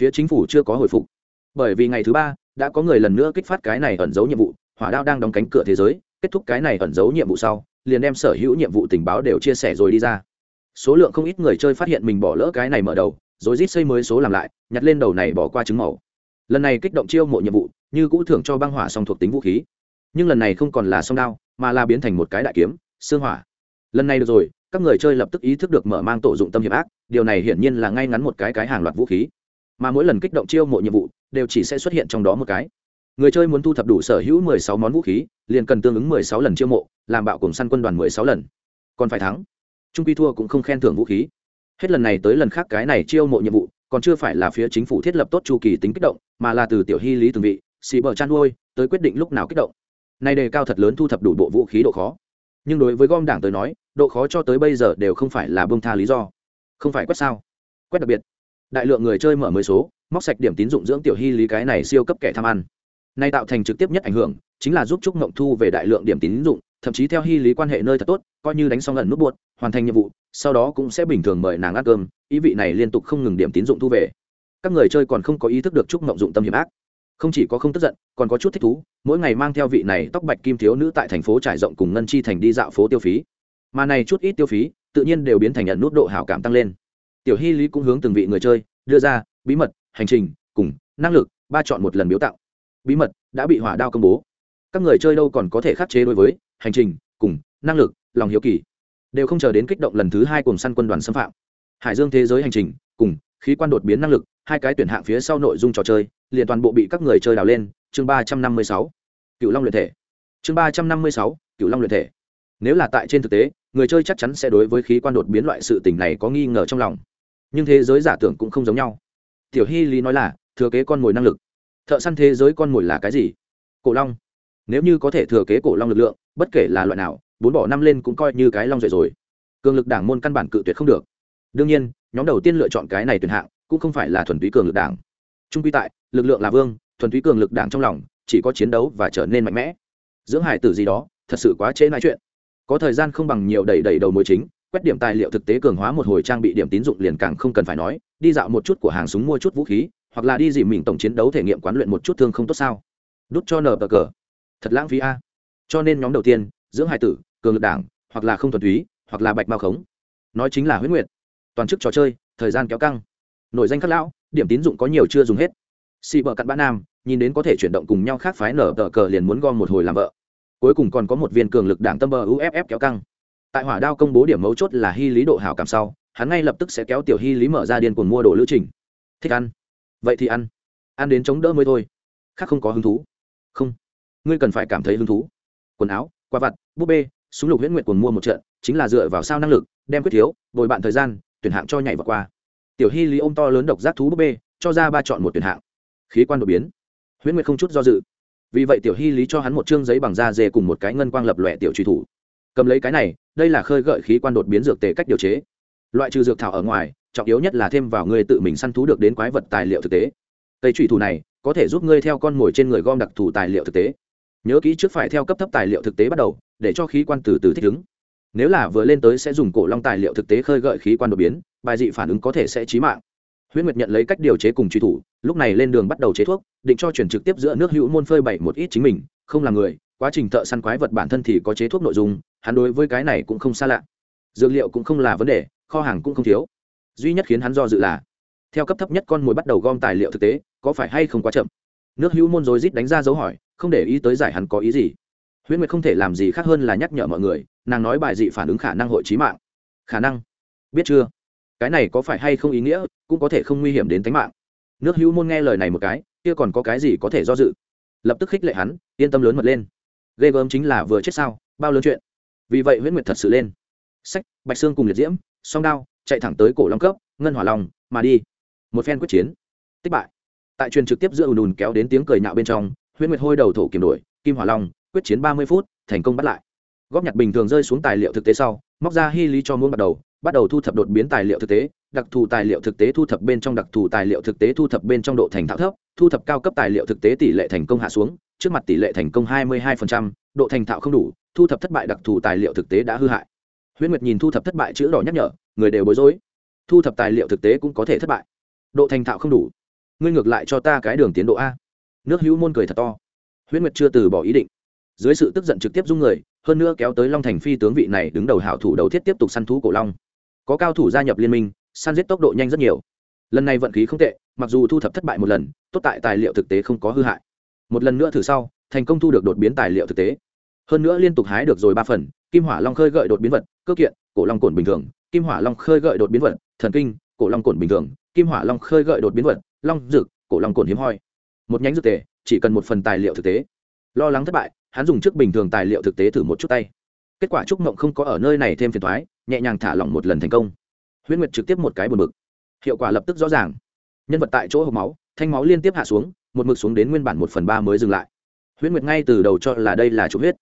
Phía chính phủ chưa có hồi phục. Bởi vì ngày thứ ba, đã có người lần nữa kích phát cái này ẩn giấu nhiệm vụ, hỏa đao đang đóng cánh cửa thế giới, kết thúc cái này ẩn giấu nhiệm vụ sau, liền đem sở hữu nhiệm vụ tình báo đều chia sẻ rồi đi ra. Số lượng không ít người chơi phát hiện mình bỏ lỡ cái này mở đầu rồi rít xây mới số làm lại, nhặt lên đầu này bỏ qua trứng màu. Lần này kích động chiêu mộ nhiệm vụ, như cũ thưởng cho băng hỏa song thuộc tính vũ khí. Nhưng lần này không còn là song đao, mà là biến thành một cái đại kiếm, xương hỏa. Lần này được rồi, các người chơi lập tức ý thức được mở mang tổ dụng tâm hiệp ác, điều này hiển nhiên là ngay ngắn một cái cái hàng loạt vũ khí. Mà mỗi lần kích động chiêu mộ nhiệm vụ, đều chỉ sẽ xuất hiện trong đó một cái. Người chơi muốn thu thập đủ sở hữu mười sáu món vũ khí, liền cần tương ứng mười sáu lần chiêu mộ, làm bạo cùng săn quân đoàn mười sáu lần. Còn phải thắng. Trung quy thua cũng không khen thưởng vũ khí hết lần này tới lần khác cái này chiêu mộ nhiệm vụ, còn chưa phải là phía chính phủ thiết lập tốt chu kỳ tính kích động, mà là từ tiểu hy lý từng vị, xì bờ chăn nuôi tới quyết định lúc nào kích động. Nay đề cao thật lớn thu thập đủ bộ vũ khí độ khó. Nhưng đối với gom đảng tới nói, độ khó cho tới bây giờ đều không phải là bông tha lý do. Không phải quét sao. Quét đặc biệt. Đại lượng người chơi mở mới số, móc sạch điểm tín dụng dưỡng tiểu hy lý cái này siêu cấp kẻ tham ăn. Nay tạo thành trực tiếp nhất ảnh hưởng, chính là giúp trúc mộng thu về đại lượng điểm tín dụng thậm chí theo hy lý quan hệ nơi thật tốt, coi như đánh xong lần nút buốt hoàn thành nhiệm vụ, sau đó cũng sẽ bình thường mời nàng ăn cơm, ý vị này liên tục không ngừng điểm tín dụng thu về. Các người chơi còn không có ý thức được chúc mộng dụng tâm hiểm ác. Không chỉ có không tức giận, còn có chút thích thú, mỗi ngày mang theo vị này tóc bạch kim thiếu nữ tại thành phố trải rộng cùng ngân chi thành đi dạo phố tiêu phí. Mà này chút ít tiêu phí, tự nhiên đều biến thành nhận nút độ hảo cảm tăng lên. Tiểu hy lý cũng hướng từng vị người chơi, đưa ra, bí mật, hành trình, cùng, năng lực, ba chọn một lần biếu tặng bí mật, đã bị hỏa đao công bố. Các người chơi đâu còn có thể khắc chế đối với hành trình, cùng năng lực, lòng hiếu kỳ, đều không chờ đến kích động lần thứ hai cùng săn quân đoàn xâm phạm. Hải dương thế giới hành trình, cùng khí quan đột biến năng lực, hai cái tuyển hạng phía sau nội dung trò chơi, liền toàn bộ bị các người chơi đào lên. Chương ba trăm năm mươi sáu cựu long luyện thể. Chương ba trăm năm mươi sáu cựu long luyện thể. Nếu là tại trên thực tế, người chơi chắc chắn sẽ đối với khí quan đột biến loại sự tình này có nghi ngờ trong lòng. Nhưng thế giới giả tưởng cũng không giống nhau. Tiểu hy lý nói là, thừa kế con mồi năng lực. Thợ săn thế giới con mồi là cái gì? Cổ long nếu như có thể thừa kế cổ long lực lượng, bất kể là loại nào, bốn bỏ năm lên cũng coi như cái long rồi rồi. Cường lực đảng môn căn bản cự tuyệt không được. Đương nhiên, nhóm đầu tiên lựa chọn cái này tuyển hạng, cũng không phải là thuần túy cường lực đảng. Trung quy tại, lực lượng là vương, thuần túy cường lực đảng trong lòng, chỉ có chiến đấu và trở nên mạnh mẽ. Dưỡng hải tử gì đó, thật sự quá chế nói chuyện. Có thời gian không bằng nhiều đầy đầy đầu mối chính, quét điểm tài liệu thực tế cường hóa một hồi trang bị điểm tín dụng liền càng không cần phải nói, đi dạo một chút của hàng súng mua chút vũ khí, hoặc là đi dìm mình tổng chiến đấu thể nghiệm quán luyện một chút thương không tốt sao. Đút cho nờ bờ cờ thật lãng phí a. Cho nên nhóm đầu tiên, dưỡng hải tử, cường lực đảng, hoặc là không thuần túy, hoặc là bạch mao khống. Nói chính là huyết nguyệt. Toàn chức trò chơi, thời gian kéo căng. Nội danh các lão, điểm tín dụng có nhiều chưa dùng hết. Xì vợ cặn bã nam, nhìn đến có thể chuyển động cùng nhau khác phái nở tờ cờ liền muốn gom một hồi làm vợ. Cuối cùng còn có một viên cường lực đảng tâm bờ uff kéo căng. Tại hỏa đao công bố điểm mấu chốt là hy lý độ hảo cảm sau, hắn ngay lập tức sẽ kéo tiểu hy lý mở ra điên cuồng mua đồ lữ trình. Thích ăn. Vậy thì ăn. Ăn đến chống đỡ mới thôi. Khác không có hứng thú. Không ngươi cần phải cảm thấy hứng thú. Quần áo quả vặt, búp bê, súng lục huyễn nguyện cuồng mua một trận, chính là dựa vào sao năng lực, đem quyết thiếu, bồi bạn thời gian, tuyển hạng cho nhảy vào qua. Tiểu hy lý ôm to lớn độc giác thú búp bê, cho ra ba chọn một tuyển hạng. Khí quan đột biến. Huyễn nguyệt không chút do dự. Vì vậy tiểu hy lý cho hắn một chương giấy bằng da dê cùng một cái ngân quang lập lòe tiểu truy thủ. Cầm lấy cái này, đây là khơi gợi khí quan đột biến dược tề cách điều chế. Loại trừ dược thảo ở ngoài, trọng yếu nhất là thêm vào người tự mình săn thú được đến quái vật tài liệu thực tế. Cây truy thủ này, có thể giúp ngươi theo con mồi trên người gom đặc thù tài liệu thực tế nhớ kỹ trước phải theo cấp thấp tài liệu thực tế bắt đầu, để cho khí quan từ từ thích ứng. Nếu là vừa lên tới sẽ dùng cổ long tài liệu thực tế khơi gợi khí quan đột biến, bài dị phản ứng có thể sẽ trí mạng. Huyễn nguyệt nhận lấy cách điều chế cùng truy thủ, lúc này lên đường bắt đầu chế thuốc, định cho chuyển trực tiếp giữa nước hữu môn phơi bảy một ít chính mình, không là người, quá trình thợ săn quái vật bản thân thì có chế thuốc nội dung, hắn đối với cái này cũng không xa lạ. Dược liệu cũng không là vấn đề, kho hàng cũng không thiếu. Duy nhất khiến hắn do dự là, theo cấp thấp nhất con mồi bắt đầu gom tài liệu thực tế, có phải hay không quá chậm? Nước hữu môn rồi rít đánh ra dấu hỏi không để ý tới giải hắn có ý gì. Huyễn nguyệt không thể làm gì khác hơn là nhắc nhở mọi người nàng nói bài dị phản ứng khả năng hội trí mạng. Khả năng? Biết chưa? Cái này có phải hay không ý nghĩa cũng có thể không nguy hiểm đến tính mạng. Nước hữu môn nghe lời này một cái kia còn có cái gì có thể do dự? Lập tức khích lệ hắn yên tâm lớn mật lên. Ghê gớm chính là vừa chết sao bao lớn chuyện. Vì vậy huyễn nguyệt thật sự lên. Sách bạch sương cùng liệt diễm song đao chạy thẳng tới cổ long cấp ngân hỏa lòng, mà đi. Một phen quyết chiến. Tích bại tại truyền trực tiếp giữa ùn ùn kéo đến tiếng cười nhạo bên trong huyễn nguyệt hôi đầu thổ kiểm đổi kim hỏa long quyết chiến ba mươi phút thành công bắt lại. Góp nhặt bình thường rơi xuống tài liệu thực tế sau móc ra hy lý cho muôn bắt đầu bắt đầu thu thập đột biến tài liệu thực tế đặc thù tài liệu thực tế thu thập bên trong đặc thù tài liệu thực tế thu thập bên trong độ thành thạo thấp thu thập cao cấp tài liệu thực tế tỷ lệ thành công hạ xuống trước mặt tỷ lệ thành công 22%, độ thành thạo không đủ thu thập thất bại đặc thù tài liệu thực tế đã hư hại. Huyễn nguyệt nhìn thu thập thất bại chữ đỏ nhắc nhở người đều bối rối. Thu thập tài liệu thực tế cũng có thể thất bại. Độ thành thạo không đủ ngươi ngược lại cho ta cái đường tiến độ a. Nước hữu môn cười thật to. Huyễn nguyệt chưa từ bỏ ý định. Dưới sự tức giận trực tiếp dung người, hơn nữa kéo tới long thành phi tướng vị này đứng đầu hảo thủ đầu thiết tiếp tục săn thú cổ long. Có cao thủ gia nhập liên minh, săn giết tốc độ nhanh rất nhiều. Lần này vận khí không tệ, mặc dù thu thập thất bại một lần, tốt tại tài liệu thực tế không có hư hại. Một lần nữa thử sau, thành công thu được đột biến tài liệu thực tế. Hơn nữa liên tục hái được rồi ba phần, kim hỏa long khơi gợi đột biến vật, cơ kiện, cổ long cổn bình thường, kim hỏa long khơi gợi đột biến vật, thần kinh, cổ long cổn bình thường, kim hỏa long khơi gợi đột biến vật long dược, cổ long cồn hiếm hoi. Một nhánh dược tề, chỉ cần một phần tài liệu thực tế. Lo lắng thất bại, hắn dùng trước bình thường tài liệu thực tế thử một chút tay. Kết quả trúc mộng không có ở nơi này thêm phiền thoái nhẹ nhàng thả lỏng một lần thành công. Huyễn nguyệt trực tiếp một cái buồn bực. Hiệu quả lập tức rõ ràng. Nhân vật tại chỗ hộp máu, thanh máu liên tiếp hạ xuống, một mực xuống đến nguyên bản một phần ba mới dừng lại. Huyễn nguyệt ngay từ đầu cho là đây là chụp huyết.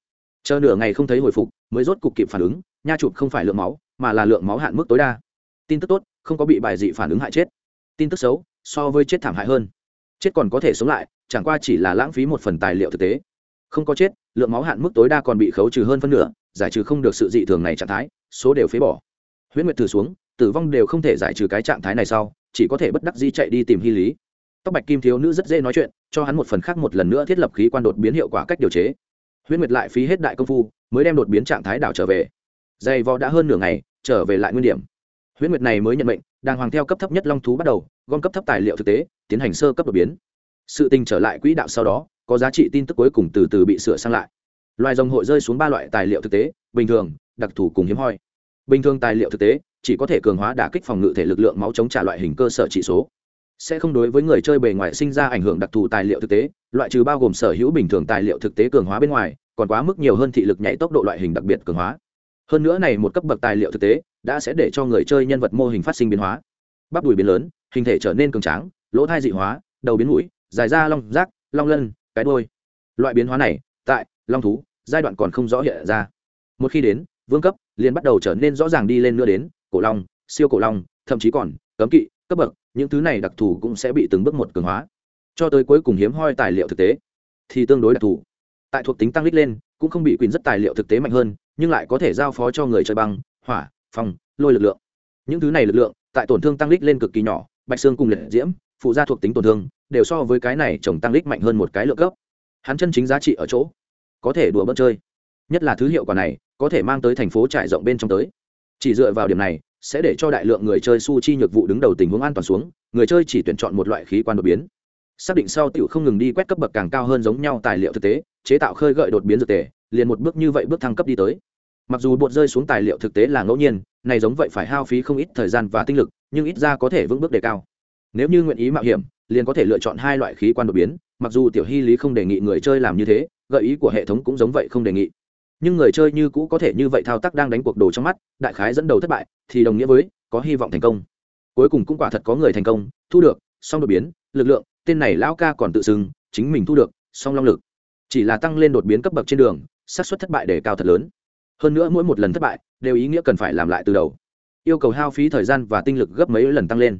Chờ nửa ngày không thấy hồi phục, mới rốt cục kịp phản ứng, nha chụp không phải lượng máu, mà là lượng máu hạn mức tối đa. Tin tức tốt, không có bị bài dị phản ứng hại chết. Tin tức xấu so với chết thảm hại hơn. Chết còn có thể sống lại, chẳng qua chỉ là lãng phí một phần tài liệu thực tế. Không có chết, lượng máu hạn mức tối đa còn bị khấu trừ hơn phân nửa, giải trừ không được sự dị thường này trạng thái, số đều phế bỏ. Huyễn nguyệt thử xuống, tử vong đều không thể giải trừ cái trạng thái này sau, chỉ có thể bất đắc dĩ chạy đi tìm hy lý. Tóc bạch kim thiếu nữ rất dễ nói chuyện, cho hắn một phần khác một lần nữa thiết lập khí quan đột biến hiệu quả cách điều chế. Huyễn nguyệt lại phí hết đại công phu, mới đem đột biến trạng thái đảo trở về. Dày vò đã hơn nửa ngày, trở về lại nguyên điểm. Huyễn nguyệt này mới nhận mệnh đang hoàng theo cấp thấp nhất long thú bắt đầu gom cấp thấp tài liệu thực tế, tiến hành sơ cấp đột biến. Sự tình trở lại quỹ đạo sau đó, có giá trị tin tức cuối cùng từ từ bị sửa sang lại. Loài rồng hội rơi xuống ba loại tài liệu thực tế, bình thường, đặc thù cùng hiếm hoi. Bình thường tài liệu thực tế, chỉ có thể cường hóa đả kích phòng ngự thể lực lượng máu chống trả loại hình cơ sở trị số. Sẽ không đối với người chơi bề ngoài sinh ra ảnh hưởng đặc thù tài liệu thực tế, loại trừ bao gồm sở hữu bình thường tài liệu thực tế cường hóa bên ngoài, còn quá mức nhiều hơn thị lực nhảy tốc độ loại hình đặc biệt cường hóa. Hơn nữa này một cấp bậc tài liệu thực tế, đã sẽ để cho người chơi nhân vật mô hình phát sinh biến hóa. Bắp đùi biến lớn hình thể trở nên cường tráng, lỗ thai dị hóa, đầu biến mũi, dài da long rác, long lân, cái đôi loại biến hóa này, tại long thú, giai đoạn còn không rõ hiện ra. Một khi đến, vương cấp, liền bắt đầu trở nên rõ ràng đi lên nữa đến, cổ long, siêu cổ long, thậm chí còn cấm kỵ, cấp bậc, những thứ này đặc thù cũng sẽ bị từng bước một cường hóa. Cho tới cuối cùng hiếm hoi tài liệu thực tế, thì tương đối đặc thù. Tại thuộc tính tăng lít lên, cũng không bị quyền rất tài liệu thực tế mạnh hơn, nhưng lại có thể giao phó cho người chơi băng, hỏa phòng lôi lực lượng. Những thứ này lực lượng, tại tổn thương tăng lít lên cực kỳ nhỏ bạch xương cùng liệt diễm, phụ gia thuộc tính tổn thương, đều so với cái này trồng tăng lích mạnh hơn một cái lượng cấp hắn chân chính giá trị ở chỗ, có thể đùa bớt chơi. Nhất là thứ hiệu quả này, có thể mang tới thành phố trải rộng bên trong tới. Chỉ dựa vào điểm này, sẽ để cho đại lượng người chơi su chi nhược vụ đứng đầu tình huống an toàn xuống, người chơi chỉ tuyển chọn một loại khí quan đột biến. Xác định sau tiểu không ngừng đi quét cấp bậc càng cao hơn giống nhau tài liệu thực tế, chế tạo khơi gợi đột biến dược tề, liền một bước như vậy bước thăng cấp đi tới. Mặc dù bột rơi xuống tài liệu thực tế là ngẫu nhiên, này giống vậy phải hao phí không ít thời gian và tinh lực nhưng ít ra có thể vững bước đề cao. Nếu như nguyện ý mạo hiểm, liền có thể lựa chọn hai loại khí quan đột biến, mặc dù tiểu hy lý không đề nghị người chơi làm như thế, gợi ý của hệ thống cũng giống vậy không đề nghị. Nhưng người chơi như cũ có thể như vậy thao tác đang đánh cuộc đồ trong mắt, đại khái dẫn đầu thất bại, thì đồng nghĩa với, có hy vọng thành công. Cuối cùng cũng quả thật có người thành công, thu được, song đột biến, lực lượng, tên này lão ca còn tự xưng, chính mình thu được, song long lực. Chỉ là tăng lên đột biến cấp bậc trên đường, xác suất thất bại để cao thật lớn. Hơn nữa mỗi một lần thất bại, đều ý nghĩa cần phải làm lại từ đầu yêu cầu hao phí thời gian và tinh lực gấp mấy lần tăng lên.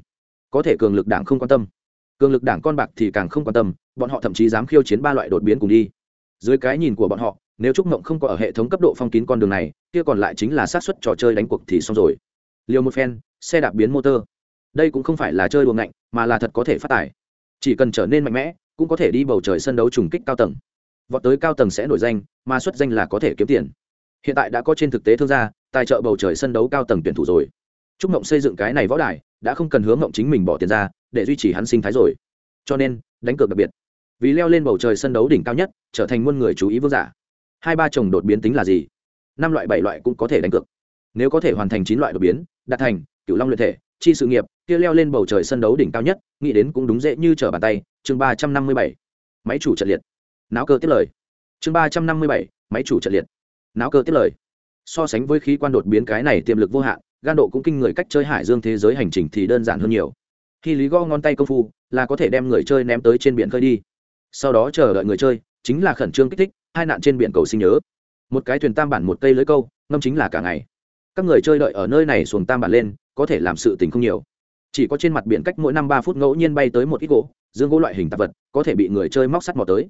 Có thể cường lực đảng không quan tâm. Cường lực đảng con bạc thì càng không quan tâm, bọn họ thậm chí dám khiêu chiến ba loại đột biến cùng đi. Dưới cái nhìn của bọn họ, nếu trúc mộng không có ở hệ thống cấp độ phong kín con đường này, kia còn lại chính là sát xuất trò chơi đánh cuộc thì xong rồi. Liều một phen, xe đạp biến motor. Đây cũng không phải là chơi đùa ngạnh, mà là thật có thể phát tải chỉ cần trở nên mạnh mẽ, cũng có thể đi bầu trời sân đấu trùng kích cao tầng. Vọt tới cao tầng sẽ nổi danh, mà xuất danh là có thể kiếm tiền hiện tại đã có trên thực tế thương gia, tài trợ bầu trời sân đấu cao tầng tuyển thủ rồi. Trúc mộng xây dựng cái này võ đài, đã không cần hướng mộng chính mình bỏ tiền ra, để duy trì hắn sinh thái rồi. Cho nên, đánh cược đặc biệt. Vì leo lên bầu trời sân đấu đỉnh cao nhất, trở thành muôn người chú ý vương giả. Hai ba chồng đột biến tính là gì? Năm loại bảy loại cũng có thể đánh cược. Nếu có thể hoàn thành chín loại đột biến, đạt thành cựu long luyện thể, chi sự nghiệp, kia leo lên bầu trời sân đấu đỉnh cao nhất, nghĩ đến cũng đúng dễ như trở bàn tay. Chương ba trăm năm mươi bảy. Máy chủ trận liệt. Não cơ tiết lời. Chương ba trăm năm mươi bảy. Máy chủ trận liệt náo cơ tiết lời. So sánh với khí quan đột biến cái này tiềm lực vô hạn, gan độ cũng kinh người cách chơi hải dương thế giới hành trình thì đơn giản hơn nhiều. Khi lý go ngón tay công phu, là có thể đem người chơi ném tới trên biển khơi đi. Sau đó chờ đợi người chơi, chính là khẩn trương kích thích, hai nạn trên biển cầu sinh nhớ. Một cái thuyền tam bản một cây lưới câu, ngâm chính là cả ngày. Các người chơi đợi ở nơi này xuồng tam bản lên, có thể làm sự tình không nhiều. Chỉ có trên mặt biển cách mỗi năm ba phút ngẫu nhiên bay tới một ít gỗ, dương gỗ loại hình tạp vật, có thể bị người chơi móc sắt mò tới.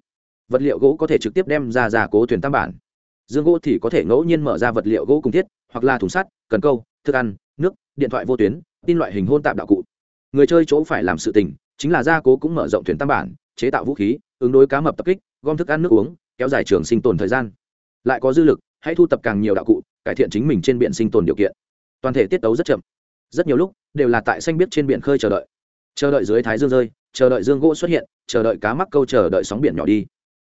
Vật liệu gỗ có thể trực tiếp đem ra giả cố thuyền tam bản dương gỗ thì có thể ngẫu nhiên mở ra vật liệu gỗ cùng thiết, hoặc là thùng sắt, cần câu, thức ăn, nước, điện thoại vô tuyến, tin loại hình hôn tạm đạo cụ. Người chơi chỗ phải làm sự tình, chính là gia cố cũng mở rộng thuyền tam bản, chế tạo vũ khí, ứng đối cá mập tập kích, gom thức ăn nước uống, kéo dài trường sinh tồn thời gian. Lại có dư lực, hãy thu tập càng nhiều đạo cụ, cải thiện chính mình trên biển sinh tồn điều kiện. Toàn thể tiết tấu rất chậm. Rất nhiều lúc, đều là tại xanh biết trên biển khơi chờ đợi. Chờ đợi dưới thái dương rơi, chờ đợi dương gỗ xuất hiện, chờ đợi cá mắc câu chờ đợi sóng biển nhỏ đi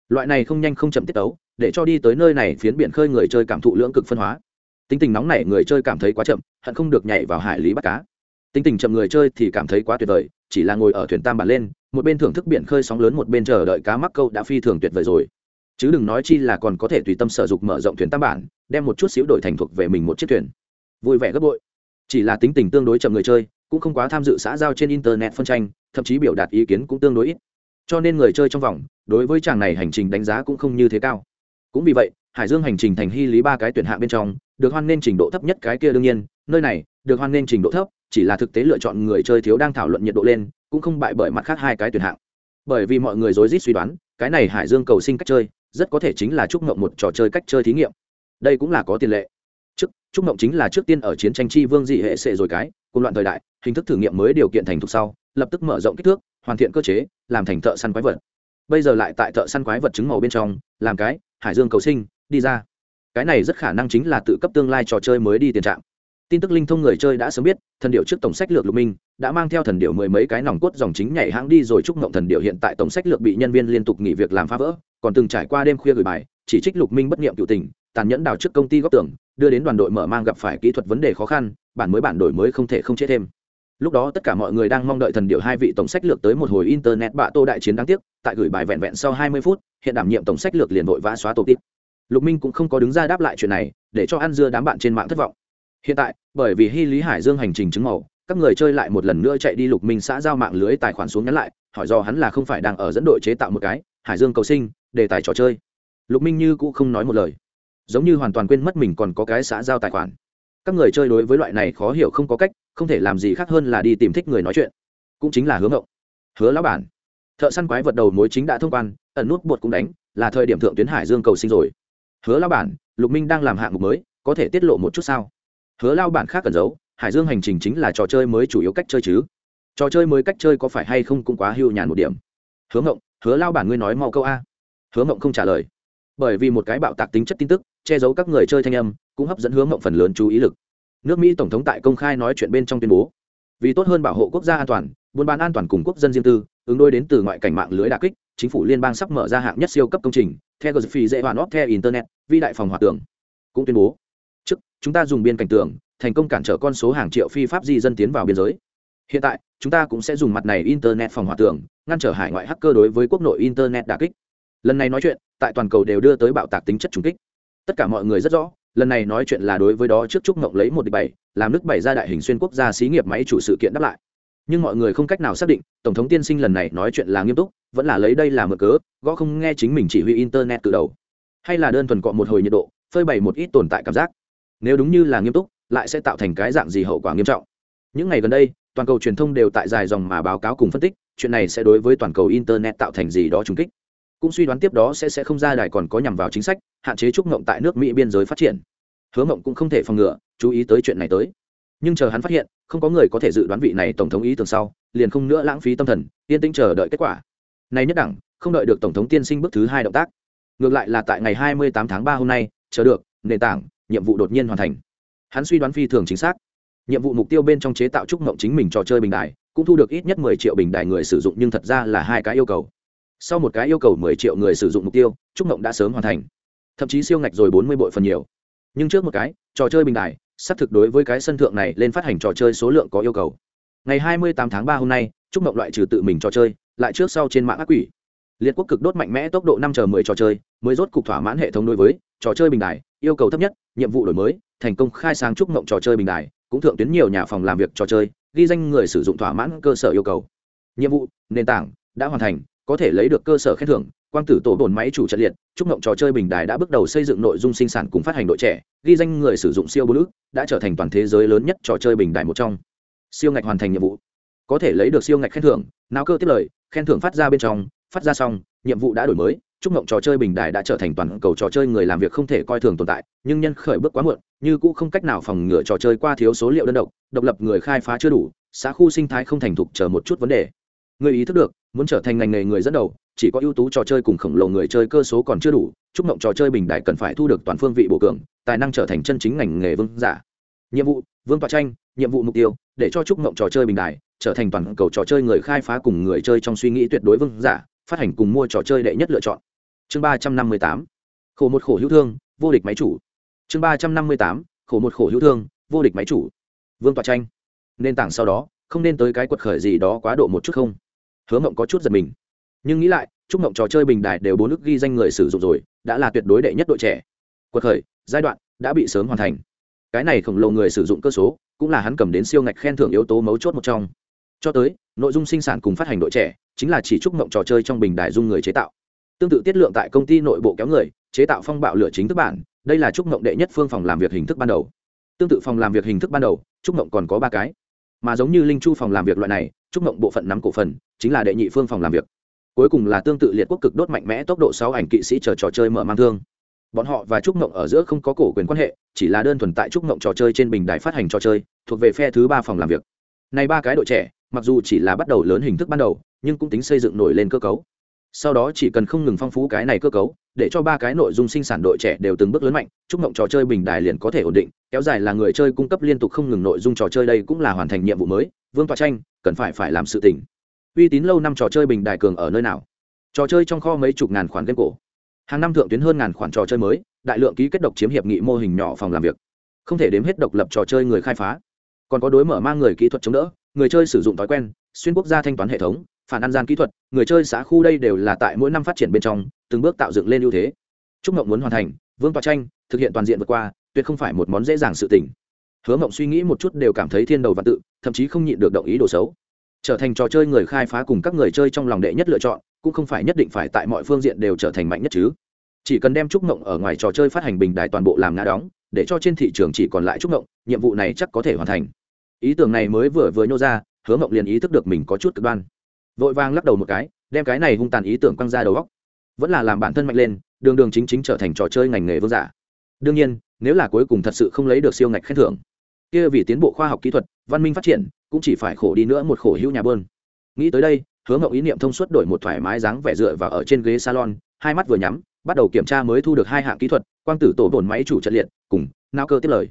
loại này không nhanh không chậm tiết tấu, để cho đi tới nơi này phiến biển khơi người chơi cảm thụ lưỡng cực phân hóa. Tính tình nóng này người chơi cảm thấy quá chậm, hận không được nhảy vào hải lý bắt cá. Tính tình chậm người chơi thì cảm thấy quá tuyệt vời, chỉ là ngồi ở thuyền tam bản lên, một bên thưởng thức biển khơi sóng lớn, một bên chờ đợi cá mắc câu đã phi thường tuyệt vời rồi. Chứ đừng nói chi là còn có thể tùy tâm sở dục mở rộng thuyền tam bản, đem một chút xíu đổi thành thuộc về mình một chiếc thuyền. Vui vẻ gấp bội. Chỉ là tính tình tương đối chậm người chơi, cũng không quá tham dự xã giao trên internet phân tranh, thậm chí biểu đạt ý kiến cũng tương đối ít. Cho nên người chơi trong vòng đối với chàng này hành trình đánh giá cũng không như thế cao. Cũng vì vậy, hải dương hành trình thành hy lý ba cái tuyển hạng bên trong, được hoan nên trình độ thấp nhất cái kia đương nhiên, nơi này, được hoan nên trình độ thấp, chỉ là thực tế lựa chọn người chơi thiếu đang thảo luận nhiệt độ lên, cũng không bại bởi mặt khác hai cái tuyển hạng. Bởi vì mọi người rối rít suy đoán, cái này hải dương cầu sinh cách chơi, rất có thể chính là trúc mộng một trò chơi cách chơi thí nghiệm. Đây cũng là có tiền lệ. Trước, trúc mộng chính là trước tiên ở chiến tranh chi vương dị hệ sệ rồi cái, cùng loạn thời đại, hình thức thử nghiệm mới điều kiện thành thục sau, lập tức mở rộng kích thước, hoàn thiện cơ chế, làm thành thợ săn quái vật bây giờ lại tại thợ săn quái vật trứng màu bên trong, làm cái, hải dương cầu sinh, đi ra. Cái này rất khả năng chính là tự cấp tương lai trò chơi mới đi tiền trạng tin tức linh thông người chơi đã sớm biết, thần điệu trước tổng sách lược lục minh, đã mang theo thần điệu mười mấy cái nòng cốt dòng chính nhảy hãng đi rồi chúc mộng thần điệu hiện tại tổng sách lược bị nhân viên liên tục nghỉ việc làm phá vỡ, còn từng trải qua đêm khuya gửi bài, chỉ trích lục minh bất nghiệm cựu tình, tàn nhẫn đào trước công ty góp tưởng đưa đến đoàn đội mở mang gặp phải kỹ thuật vấn đề khó khăn, bản mới bản đổi mới không thể không chết thêm. Lúc đó tất cả mọi người đang mong đợi thần điệu hai vị tổng sách lược tới một hồi internet bạ tô đại chiến đáng tiếc tại gửi bài vẹn vẹn sau hai mươi phút, hiện đảm nhiệm tổng sách lược liền vội vã xóa tổ tiếp lục minh cũng không có đứng ra đáp lại chuyện này, để cho ăn dưa đám bạn trên mạng thất vọng. Hiện tại, bởi vì hy lý hải dương hành trình chứng màu, các người chơi lại một lần nữa chạy đi lục minh xã giao mạng lưới tài khoản xuống nhắn lại, hỏi do hắn là không phải đang ở dẫn đội chế tạo một cái, hải dương cầu sinh, đề tài trò chơi. Lục minh như cũng không nói một lời. Giống như hoàn toàn quên mất mình còn có cái xã giao tài khoản. Các người chơi đối với loại này khó hiểu không có cách, không thể làm gì khác hơn là đi tìm thích người nói chuyện. Cũng chính là hứa ngộng hứa lão bản thợ săn quái vật đầu mối chính đã thông quan, ẩn nút bột cũng đánh, là thời điểm thượng tuyến hải dương cầu sinh rồi. Hứa lao bản, lục minh đang làm hạng mục mới, có thể tiết lộ một chút sao? Hứa lao bản khác cần giấu, hải dương hành trình chính là trò chơi mới chủ yếu cách chơi chứ. Trò chơi mới cách chơi có phải hay không cũng quá hưu nhàn một điểm. Hứa ngộng, hứa lao bản ngươi nói mau câu a. Hứa ngộng không trả lời. Bởi vì một cái bạo tạc tính chất tin tức, che giấu các người chơi thanh âm, cũng hấp dẫn hứa ngộng phần lớn chú ý lực. Nước mỹ tổng thống tại công khai nói chuyện bên trong tuyên bố. Vì tốt hơn bảo hộ quốc gia an toàn buôn bán an toàn cùng quốc dân riêng tư, ứng đôi đến từ ngoại cảnh mạng lưới đà kích, chính phủ liên bang sắp mở ra hạng nhất siêu cấp công trình, theo gờ phi dễ hoàn óp theo internet vi đại phòng hòa tường. Cũng tuyên bố, trước, chúng ta dùng biên cảnh tường, thành công cản trở con số hàng triệu phi pháp di dân tiến vào biên giới. Hiện tại, chúng ta cũng sẽ dùng mặt này internet phòng hỏa tường, ngăn trở hải ngoại hacker đối với quốc nội internet đà kích. Lần này nói chuyện, tại toàn cầu đều đưa tới bạo tạc tính chất trùng kích. Tất cả mọi người rất rõ, lần này nói chuyện là đối với đó trước trúc ngộng lấy một địch bảy, làm nước bảy ra đại hình xuyên quốc gia xí nghiệp máy chủ sự kiện đáp lại nhưng mọi người không cách nào xác định, tổng thống tiên sinh lần này nói chuyện là nghiêm túc, vẫn là lấy đây là mở cớ, gõ không nghe chính mình chỉ huy internet từ đầu. Hay là đơn thuần cọ một hồi nhiệt độ, phơi bày một ít tồn tại cảm giác. Nếu đúng như là nghiêm túc, lại sẽ tạo thành cái dạng gì hậu quả nghiêm trọng. Những ngày gần đây, toàn cầu truyền thông đều tại dài dòng mà báo cáo cùng phân tích, chuyện này sẽ đối với toàn cầu internet tạo thành gì đó trùng kích. Cũng suy đoán tiếp đó sẽ sẽ không ra đài còn có nhằm vào chính sách, hạn chế trúc ngộng tại nước mỹ biên giới phát triển. Hứa ngộng cũng không thể phòng ngừa, chú ý tới chuyện này tới nhưng chờ hắn phát hiện, không có người có thể dự đoán vị này tổng thống ý tưởng sau, liền không nữa lãng phí tâm thần, yên tĩnh chờ đợi kết quả. Này nhất đẳng, không đợi được tổng thống tiên sinh bước thứ hai động tác. Ngược lại là tại ngày 28 tháng 3 hôm nay, chờ được, nền tảng, nhiệm vụ đột nhiên hoàn thành. Hắn suy đoán phi thường chính xác. Nhiệm vụ mục tiêu bên trong chế tạo trúc mộng chính mình trò chơi bình đài, cũng thu được ít nhất mười triệu bình đài người sử dụng nhưng thật ra là hai cái yêu cầu. Sau một cái yêu cầu mười triệu người sử dụng mục tiêu trúc mộng đã sớm hoàn thành. Thậm chí siêu ngạch rồi bốn mươi bội phần nhiều. Nhưng trước một cái, trò chơi bình đài xác thực đối với cái sân thượng này lên phát hành trò chơi số lượng có yêu cầu. Ngày hai mươi tám tháng ba hôm nay trúc mộng loại trừ tự mình trò chơi, lại trước sau trên mạng ác quỷ. Liệt quốc cực đốt mạnh mẽ tốc độ năm chờ mười trò chơi, mới rốt cục thỏa mãn hệ thống đối với, trò chơi bình đài, yêu cầu thấp nhất, nhiệm vụ đổi mới, thành công khai sáng trúc mộng trò chơi bình đài, cũng thượng tuyến nhiều nhà phòng làm việc trò chơi, ghi danh người sử dụng thỏa mãn cơ sở yêu cầu. Nhiệm vụ, nền tảng, đã hoàn thành, có thể lấy được cơ sở khen thưởng quang tử tổ đồn máy chủ trận liệt, chúc mộng trò chơi bình đài đã bước đầu xây dựng nội dung sinh sản cùng phát hành đội trẻ, ghi danh người sử dụng siêu bố lữ đã trở thành toàn thế giới lớn nhất trò chơi bình đài một trong. Siêu ngạch hoàn thành nhiệm vụ. Có thể lấy được siêu ngạch khen thưởng, nào cơ tiết lời, khen thưởng phát ra bên trong, phát ra xong, nhiệm vụ đã đổi mới, chúc mộng trò chơi bình đài đã trở thành toàn cầu trò chơi người làm việc không thể coi thường tồn tại, nhưng nhân khởi bước quá muộn, như cũ không cách nào phòng ngừa trò chơi qua thiếu số liệu đơn độc độc lập người khai phá chưa đủ, xã khu sinh thái không thành thục chờ một chút vấn đề. Người ý thức được, muốn trở thành ngành nghề người dẫn đầu chỉ có ưu tú trò chơi cùng khổng lồ người chơi cơ số còn chưa đủ, chúc mộng trò chơi bình đại cần phải thu được toàn phương vị bổ cường, tài năng trở thành chân chính ngành nghề vương giả. Nhiệm vụ, vương tọa tranh, nhiệm vụ mục tiêu, để cho chúc mộng trò chơi bình đại trở thành toàn cầu trò chơi người khai phá cùng người chơi trong suy nghĩ tuyệt đối vương giả, phát hành cùng mua trò chơi đệ nhất lựa chọn. Chương ba trăm năm mươi tám, khổ một khổ hữu thương, vô địch máy chủ. Chương ba trăm năm mươi tám, khổ một khổ hữu thương, vô địch máy chủ. Vương tọa tranh. Nền tảng sau đó, không nên tới cái quật khởi gì đó quá độ một chút không? Hứa mộng có chút giật mình nhưng nghĩ lại, chúc mộng trò chơi bình đài đều bốn nước ghi danh người sử dụng rồi, đã là tuyệt đối đệ nhất đội trẻ. Quật khởi, giai đoạn đã bị sớm hoàn thành. Cái này khổng lồ người sử dụng cơ số, cũng là hắn cầm đến siêu ngạch khen thưởng yếu tố mấu chốt một trong. Cho tới, nội dung sinh sản cùng phát hành đội trẻ, chính là chỉ chúc mộng trò chơi trong bình đài dung người chế tạo. Tương tự tiết lượng tại công ty nội bộ kéo người, chế tạo phong bạo lửa chính thức bản, đây là chúc mộng đệ nhất phương phòng làm việc hình thức ban đầu. Tương tự phòng làm việc hình thức ban đầu, chúc mộng còn có ba cái. Mà giống như linh chu phòng làm việc loại này, chúc mộng bộ phận nắm cổ phần, chính là đệ nhị phương phòng làm việc cuối cùng là tương tự liệt quốc cực đốt mạnh mẽ tốc độ sáu ảnh kỵ sĩ chờ trò chơi mở mang thương. Bọn họ và trúc mộng ở giữa không có cổ quyền quan hệ, chỉ là đơn thuần tại trúc mộng trò chơi trên bình đài phát hành trò chơi, thuộc về phe thứ ba phòng làm việc. Này ba cái đội trẻ, mặc dù chỉ là bắt đầu lớn hình thức ban đầu, nhưng cũng tính xây dựng nổi lên cơ cấu. Sau đó chỉ cần không ngừng phong phú cái này cơ cấu, để cho ba cái nội dung sinh sản đội trẻ đều từng bước lớn mạnh chúc mộng trò chơi bình đài liền có thể ổn định, kéo dài là người chơi cung cấp liên tục không ngừng nội dung trò chơi đây cũng là hoàn thành nhiệm vụ mới. Vương tọa tranh cần phải phải làm sự tỉnh uy tín lâu năm trò chơi bình đài cường ở nơi nào? Trò chơi trong kho mấy chục ngàn khoản game cổ. Hàng năm thượng tuyến hơn ngàn khoản trò chơi mới, đại lượng ký kết độc chiếm hiệp nghị mô hình nhỏ phòng làm việc. Không thể đếm hết độc lập trò chơi người khai phá. Còn có đối mở mang người kỹ thuật chống đỡ, người chơi sử dụng thói quen, xuyên quốc gia thanh toán hệ thống, phản ăn gian kỹ thuật, người chơi xã khu đây đều là tại mỗi năm phát triển bên trong, từng bước tạo dựng lên ưu thế. Chúc mộng muốn hoàn thành, vương tòa tranh, thực hiện toàn diện vượt qua, tuyệt không phải một món dễ dàng sự tình. Hứa mộng suy nghĩ một chút đều cảm thấy thiên đầu và tự, thậm chí không nhịn được động ý đồ xấu trở thành trò chơi người khai phá cùng các người chơi trong lòng đệ nhất lựa chọn, cũng không phải nhất định phải tại mọi phương diện đều trở thành mạnh nhất chứ. Chỉ cần đem trúc mộng ở ngoài trò chơi phát hành bình đài toàn bộ làm ngã đóng, để cho trên thị trường chỉ còn lại trúc mộng nhiệm vụ này chắc có thể hoàn thành. Ý tưởng này mới vừa vừa nhô ra, hứa mộng liền ý thức được mình có chút cực đoan. Vội vàng lắc đầu một cái, đem cái này hung tàn ý tưởng quăng ra đầu góc vẫn là làm bản thân mạnh lên, đường đường chính chính trở thành trò chơi ngành nghề vương giả. Đương nhiên, nếu là cuối cùng thật sự không lấy được siêu ngạch khen thưởng, kia vì tiến bộ khoa học kỹ thuật, văn minh phát triển cũng chỉ phải khổ đi nữa một khổ hữu nhà bơn. Nghĩ tới đây, hứa ngậu ý niệm thông suốt đổi một thoải mái dáng vẻ dựa và ở trên ghế salon, hai mắt vừa nhắm, bắt đầu kiểm tra mới thu được hai hạng kỹ thuật, quang tử tổ bổn máy chủ trận liệt, cùng nao cơ tiếp lời.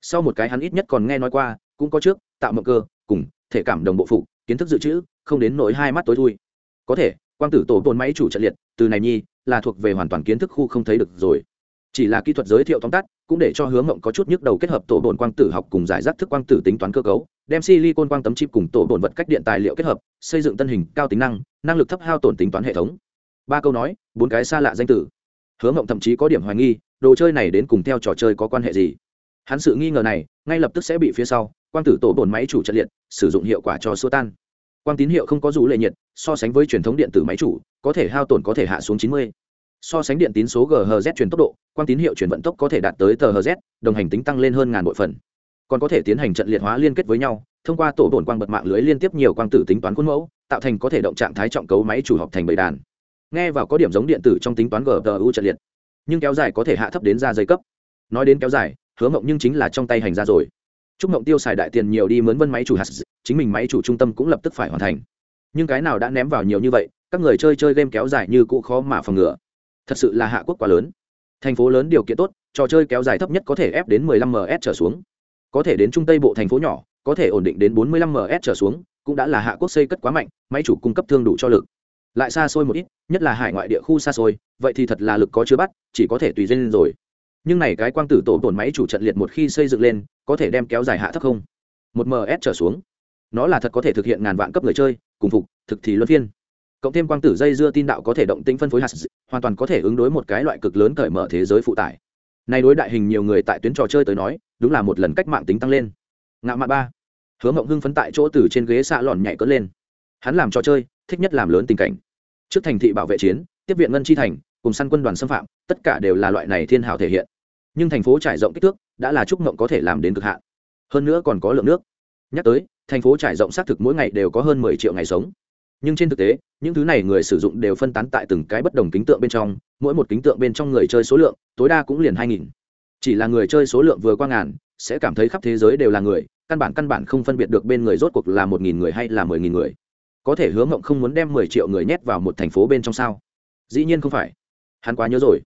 Sau một cái hắn ít nhất còn nghe nói qua, cũng có trước, tạo mộng cơ, cùng thể cảm đồng bộ phụ, kiến thức dự trữ, không đến nỗi hai mắt tối thui. Có thể, quang tử tổ bổn máy chủ trận liệt, từ này nhi, là thuộc về hoàn toàn kiến thức khu không thấy được rồi. Chỉ là kỹ thuật giới thiệu tóm tắt, cũng để cho hướng mộng có chút nhức đầu kết hợp tổ bổn quang tử học cùng giải rác thức quang tử tính toán cơ cấu đem silicon quang tấm chip cùng tổ bổn vật cách điện tài liệu kết hợp, xây dựng tân hình, cao tính năng năng lực thấp hao tổn tính toán hệ thống. Ba câu nói, bốn cái xa lạ danh tử hứa ngộng thậm chí có điểm hoài nghi, đồ chơi này đến cùng theo trò chơi có quan hệ gì? Hắn sự nghi ngờ này, ngay lập tức sẽ bị phía sau, quang tử tổ bổn máy chủ trận liệt, sử dụng hiệu quả cho xua tan. Quang tín hiệu không có rủ lệ nhiệt, so sánh với truyền thống điện tử máy chủ, có thể hao tổn có thể hạ xuống 90 so sánh điện tín số ghz truyền tốc độ, quang tín hiệu chuyển vận tốc có thể đạt tới tờ hz đồng hành tính tăng lên hơn ngàn bội phần còn có thể tiến hành trận liệt hóa liên kết với nhau, thông qua tổ đồn quang bật mạng lưới liên tiếp nhiều quang tử tính toán khuôn mẫu, tạo thành có thể động trạng thái trọng cấu máy chủ học thành bầy đàn. Nghe vào có điểm giống điện tử trong tính toán gpu trận liệt, nhưng kéo dài có thể hạ thấp đến ra dây cấp. Nói đến kéo dài, hứa mộng nhưng chính là trong tay hành ra rồi. Chúc mộng tiêu xài đại tiền nhiều đi mướn vân máy chủ hạt chính mình máy chủ trung tâm cũng lập tức phải hoàn thành. Nhưng cái nào đã ném vào nhiều như vậy, các người chơi chơi game kéo dài như cũ khó mà phòng ngừa. Thật sự là hạ quốc quá lớn. Thành phố lớn điều kiện tốt, trò chơi kéo dài thấp nhất có thể ép đến 15 ms trở xuống có thể đến trung tây bộ thành phố nhỏ, có thể ổn định đến 45 ms trở xuống, cũng đã là hạ quốc xây cất quá mạnh, máy chủ cung cấp thương đủ cho lực. Lại xa xôi một ít, nhất là hải ngoại địa khu xa xôi, vậy thì thật là lực có chưa bắt, chỉ có thể tùy duyên rồi. Nhưng này cái quang tử tổ tổn máy chủ trận liệt một khi xây dựng lên, có thể đem kéo dài hạ thấp không? Một ms trở xuống. Nó là thật có thể thực hiện ngàn vạn cấp người chơi, cùng phục, thực thì luân phiên. Cộng thêm quang tử dây dưa tin đạo có thể động tính phân phối hạt hoàn toàn có thể ứng đối một cái loại cực lớn cởi mở thế giới phụ tải nay đối đại hình nhiều người tại tuyến trò chơi tới nói, đúng là một lần cách mạng tính tăng lên. Ngạo mạn ba. Hứa mộng hưng phấn tại chỗ từ trên ghế xạ lòn nhảy cất lên. Hắn làm trò chơi, thích nhất làm lớn tình cảnh. Trước thành thị bảo vệ chiến, tiếp viện ngân chi thành, cùng săn quân đoàn xâm phạm, tất cả đều là loại này thiên hào thể hiện. Nhưng thành phố trải rộng kích thước, đã là trúc mộng có thể làm đến cực hạn. Hơn nữa còn có lượng nước. Nhắc tới, thành phố trải rộng xác thực mỗi ngày đều có hơn mười triệu ngày sống nhưng trên thực tế, những thứ này người sử dụng đều phân tán tại từng cái bất đồng kính tượng bên trong, mỗi một kính tượng bên trong người chơi số lượng, tối đa cũng liền hai nghìn. Chỉ là người chơi số lượng vừa qua ngàn, sẽ cảm thấy khắp thế giới đều là người, căn bản căn bản không phân biệt được bên người rốt cuộc là một nghìn người hay là mười nghìn người. Có thể hứa mộng không muốn đem mười triệu người nhét vào một thành phố bên trong sao? Dĩ nhiên không phải. Hắn quá nhớ rồi.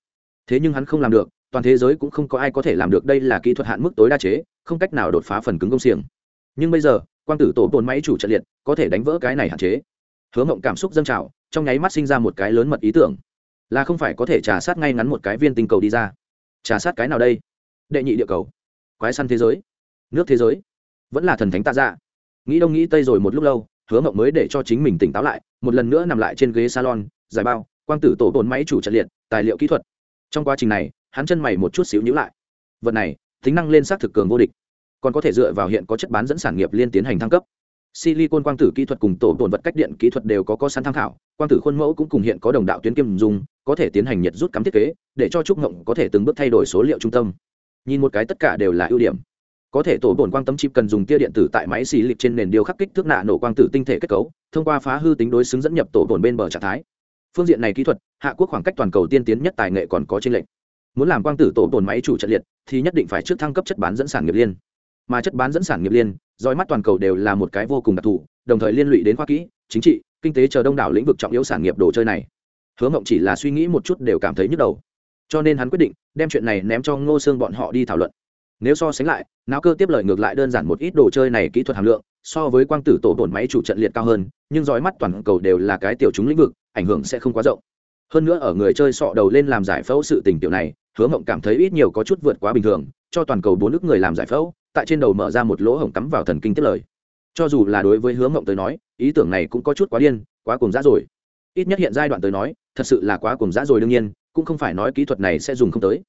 Thế nhưng hắn không làm được, toàn thế giới cũng không có ai có thể làm được đây là kỹ thuật hạn mức tối đa chế, không cách nào đột phá phần cứng công xiềng. Nhưng bây giờ, quang tử tổ tồn máy chủ trận liệt, có thể đánh vỡ cái này hạn chế hứa mộng cảm xúc dâng trào, trong nháy mắt sinh ra một cái lớn mật ý tưởng. Là không phải có thể trà sát ngay ngắn một cái viên tinh cầu đi ra. Trà sát cái nào đây? Đệ nhị địa cầu. Quái săn thế giới. Nước thế giới. Vẫn là thần thánh tạ dạ. Nghĩ đông nghĩ tây rồi một lúc lâu, hứa mộng mới để cho chính mình tỉnh táo lại, một lần nữa nằm lại trên ghế salon, giải bao, quang tử tổ tồn máy chủ trận liệt, tài liệu kỹ thuật. Trong quá trình này, hắn chân mày một chút xíu nhữ lại. Vật này, tính năng lên xác thực cường vô địch. Còn có thể dựa vào hiện có chất bán dẫn sản nghiệp liên tiến hành thăng cấp silicon quang tử kỹ thuật cùng tổ tồn vật cách điện kỹ thuật đều có có sẵn tham khảo. Quang tử khuôn mẫu cũng cùng hiện có đồng đạo tuyến kim dùng có thể tiến hành nhiệt rút cắm thiết kế, để cho trúc ngộng có thể từng bước thay đổi số liệu trung tâm. Nhìn một cái tất cả đều là ưu điểm. Có thể tổ bổn quang tấm chip cần dùng tia điện tử tại máy xì lịch trên nền điêu khắc kích thước nạ nổ quang tử tinh thể kết cấu, thông qua phá hư tính đối xứng dẫn nhập tổ bổn bên bờ trạng thái. Phương diện này kỹ thuật, hạ quốc khoảng cách toàn cầu tiên tiến nhất tài nghệ còn có trên lệnh muốn làm quang tử tổ bổn máy chủ trận liệt, thì nhất định phải trước thăng cấp chất bán dẫn sản nghiệp liên. Mà chất bán dẫn sản nghiệp liên dõi mắt toàn cầu đều là một cái vô cùng đặc thù, đồng thời liên lụy đến khoa kỹ, chính trị, kinh tế chờ đông đảo lĩnh vực trọng yếu sản nghiệp đồ chơi này. Hứa mộng chỉ là suy nghĩ một chút đều cảm thấy nhức đầu. Cho nên hắn quyết định đem chuyện này ném cho ngô Sương bọn họ đi thảo luận. Nếu so sánh lại não cơ tiếp lời ngược lại đơn giản một ít đồ chơi này kỹ thuật hàm lượng, so với quang tử tổ bổn máy chủ trận liệt cao hơn, nhưng dõi mắt toàn cầu đều là cái tiểu chúng lĩnh vực, ảnh hưởng sẽ không quá rộng. Hơn nữa ở người chơi sọ đầu lên làm giải phẫu sự tình tiểu này, hứa mộng cảm thấy ít nhiều có chút vượt quá bình thường, cho toàn cầu bốn nước người làm giải phẫu tại trên đầu mở ra một lỗ hổng cắm vào thần kinh tiếp lời. Cho dù là đối với hứa mộng tới nói, ý tưởng này cũng có chút quá điên, quá cùng dã rồi. Ít nhất hiện giai đoạn tới nói, thật sự là quá cùng dã rồi đương nhiên, cũng không phải nói kỹ thuật này sẽ dùng không tới.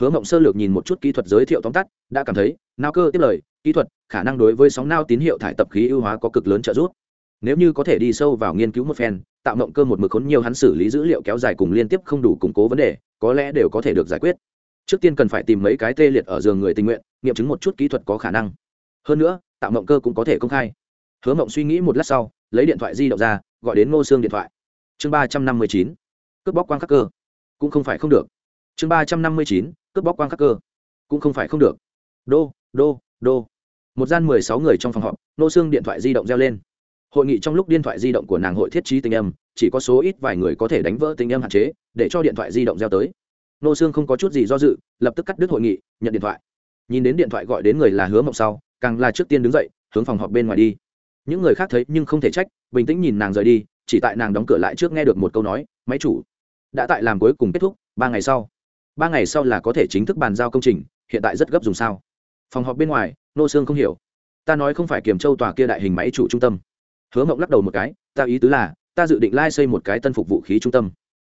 Hứa mộng sơ lược nhìn một chút kỹ thuật giới thiệu tóm tắt, đã cảm thấy, nao cơ tiếp lời, kỹ thuật, khả năng đối với sóng nao tín hiệu thải tập khí ưu hóa có cực lớn trợ giúp. Nếu như có thể đi sâu vào nghiên cứu một phen, tạo mộng cơ một mực khốn nhiều hắn xử lý dữ liệu kéo dài cùng liên tiếp không đủ củng cố vấn đề, có lẽ đều có thể được giải quyết trước tiên cần phải tìm mấy cái tê liệt ở giường người tình nguyện, nghiệm chứng một chút kỹ thuật có khả năng. Hơn nữa tạo mộng cơ cũng có thể công khai. Hứa mộng suy nghĩ một lát sau, lấy điện thoại di động ra, gọi đến ngô xương điện thoại. Chương ba trăm năm mươi chín, cướp bóc quang khắc cơ. Cũng không phải không được. Chương ba trăm năm mươi chín, cướp bóc quang khắc cơ. Cũng không phải không được. Đô đô đô. Một gian mười sáu người trong phòng họp, Ngô xương điện thoại di động reo lên. Hội nghị trong lúc điện thoại di động của nàng hội thiết trí tình âm, chỉ có số ít vài người có thể đánh vỡ tình âm hạn chế, để cho điện thoại di động reo tới nô xương không có chút gì do dự, lập tức cắt đứt hội nghị, nhận điện thoại. Nhìn đến điện thoại gọi đến người là hứa mộng sau, càng là trước tiên đứng dậy, hướng phòng họp bên ngoài đi. Những người khác thấy nhưng không thể trách, bình tĩnh nhìn nàng rời đi, chỉ tại nàng đóng cửa lại trước nghe được một câu nói, máy chủ, đã tại làm cuối cùng kết thúc, ba ngày sau. Ba ngày sau là có thể chính thức bàn giao công trình, hiện tại rất gấp dùng sao. Phòng họp bên ngoài, nô sương không hiểu. Ta nói không phải kiểm châu tòa kia đại hình máy chủ trung tâm. Hứa mộng lắc đầu một cái, ta ý tứ là, ta dự định lai xây một cái tân phục vũ khí trung tâm.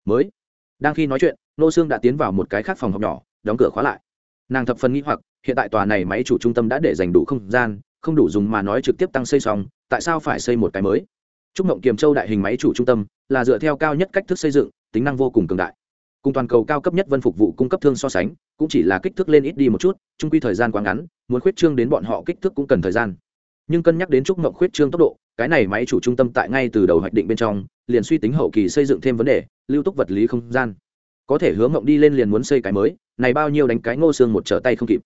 Mới. Đang khi nói chuyện nô xương đã tiến vào một cái khác phòng học nhỏ, đóng cửa khóa lại. Nàng thập phần nghĩ hoặc, hiện tại tòa này máy chủ trung tâm đã để dành đủ không gian, không đủ dùng mà nói trực tiếp tăng xây xong, tại sao phải xây một cái mới? Trúc mộng kiềm châu đại hình máy chủ trung tâm là dựa theo cao nhất cách thức xây dựng, tính năng vô cùng cường đại. Cùng toàn cầu cao cấp nhất vân phục vụ cung cấp thương so sánh, cũng chỉ là kích thước lên ít đi một chút trung quy thời gian quá ngắn, muốn khuyết trương đến bọn họ kích thước cũng cần thời gian. Nhưng cân nhắc đến trúc mộng khuyết trương tốc độ, cái này máy chủ trung tâm tại ngay từ đầu hoạch định bên trong, liền suy tính hậu kỳ xây dựng thêm vấn đề, lưu túc vật lý không gian có thể hứa mộng đi lên liền muốn xây cái mới, này bao nhiêu đánh cái ngô xương một trở tay không kịp.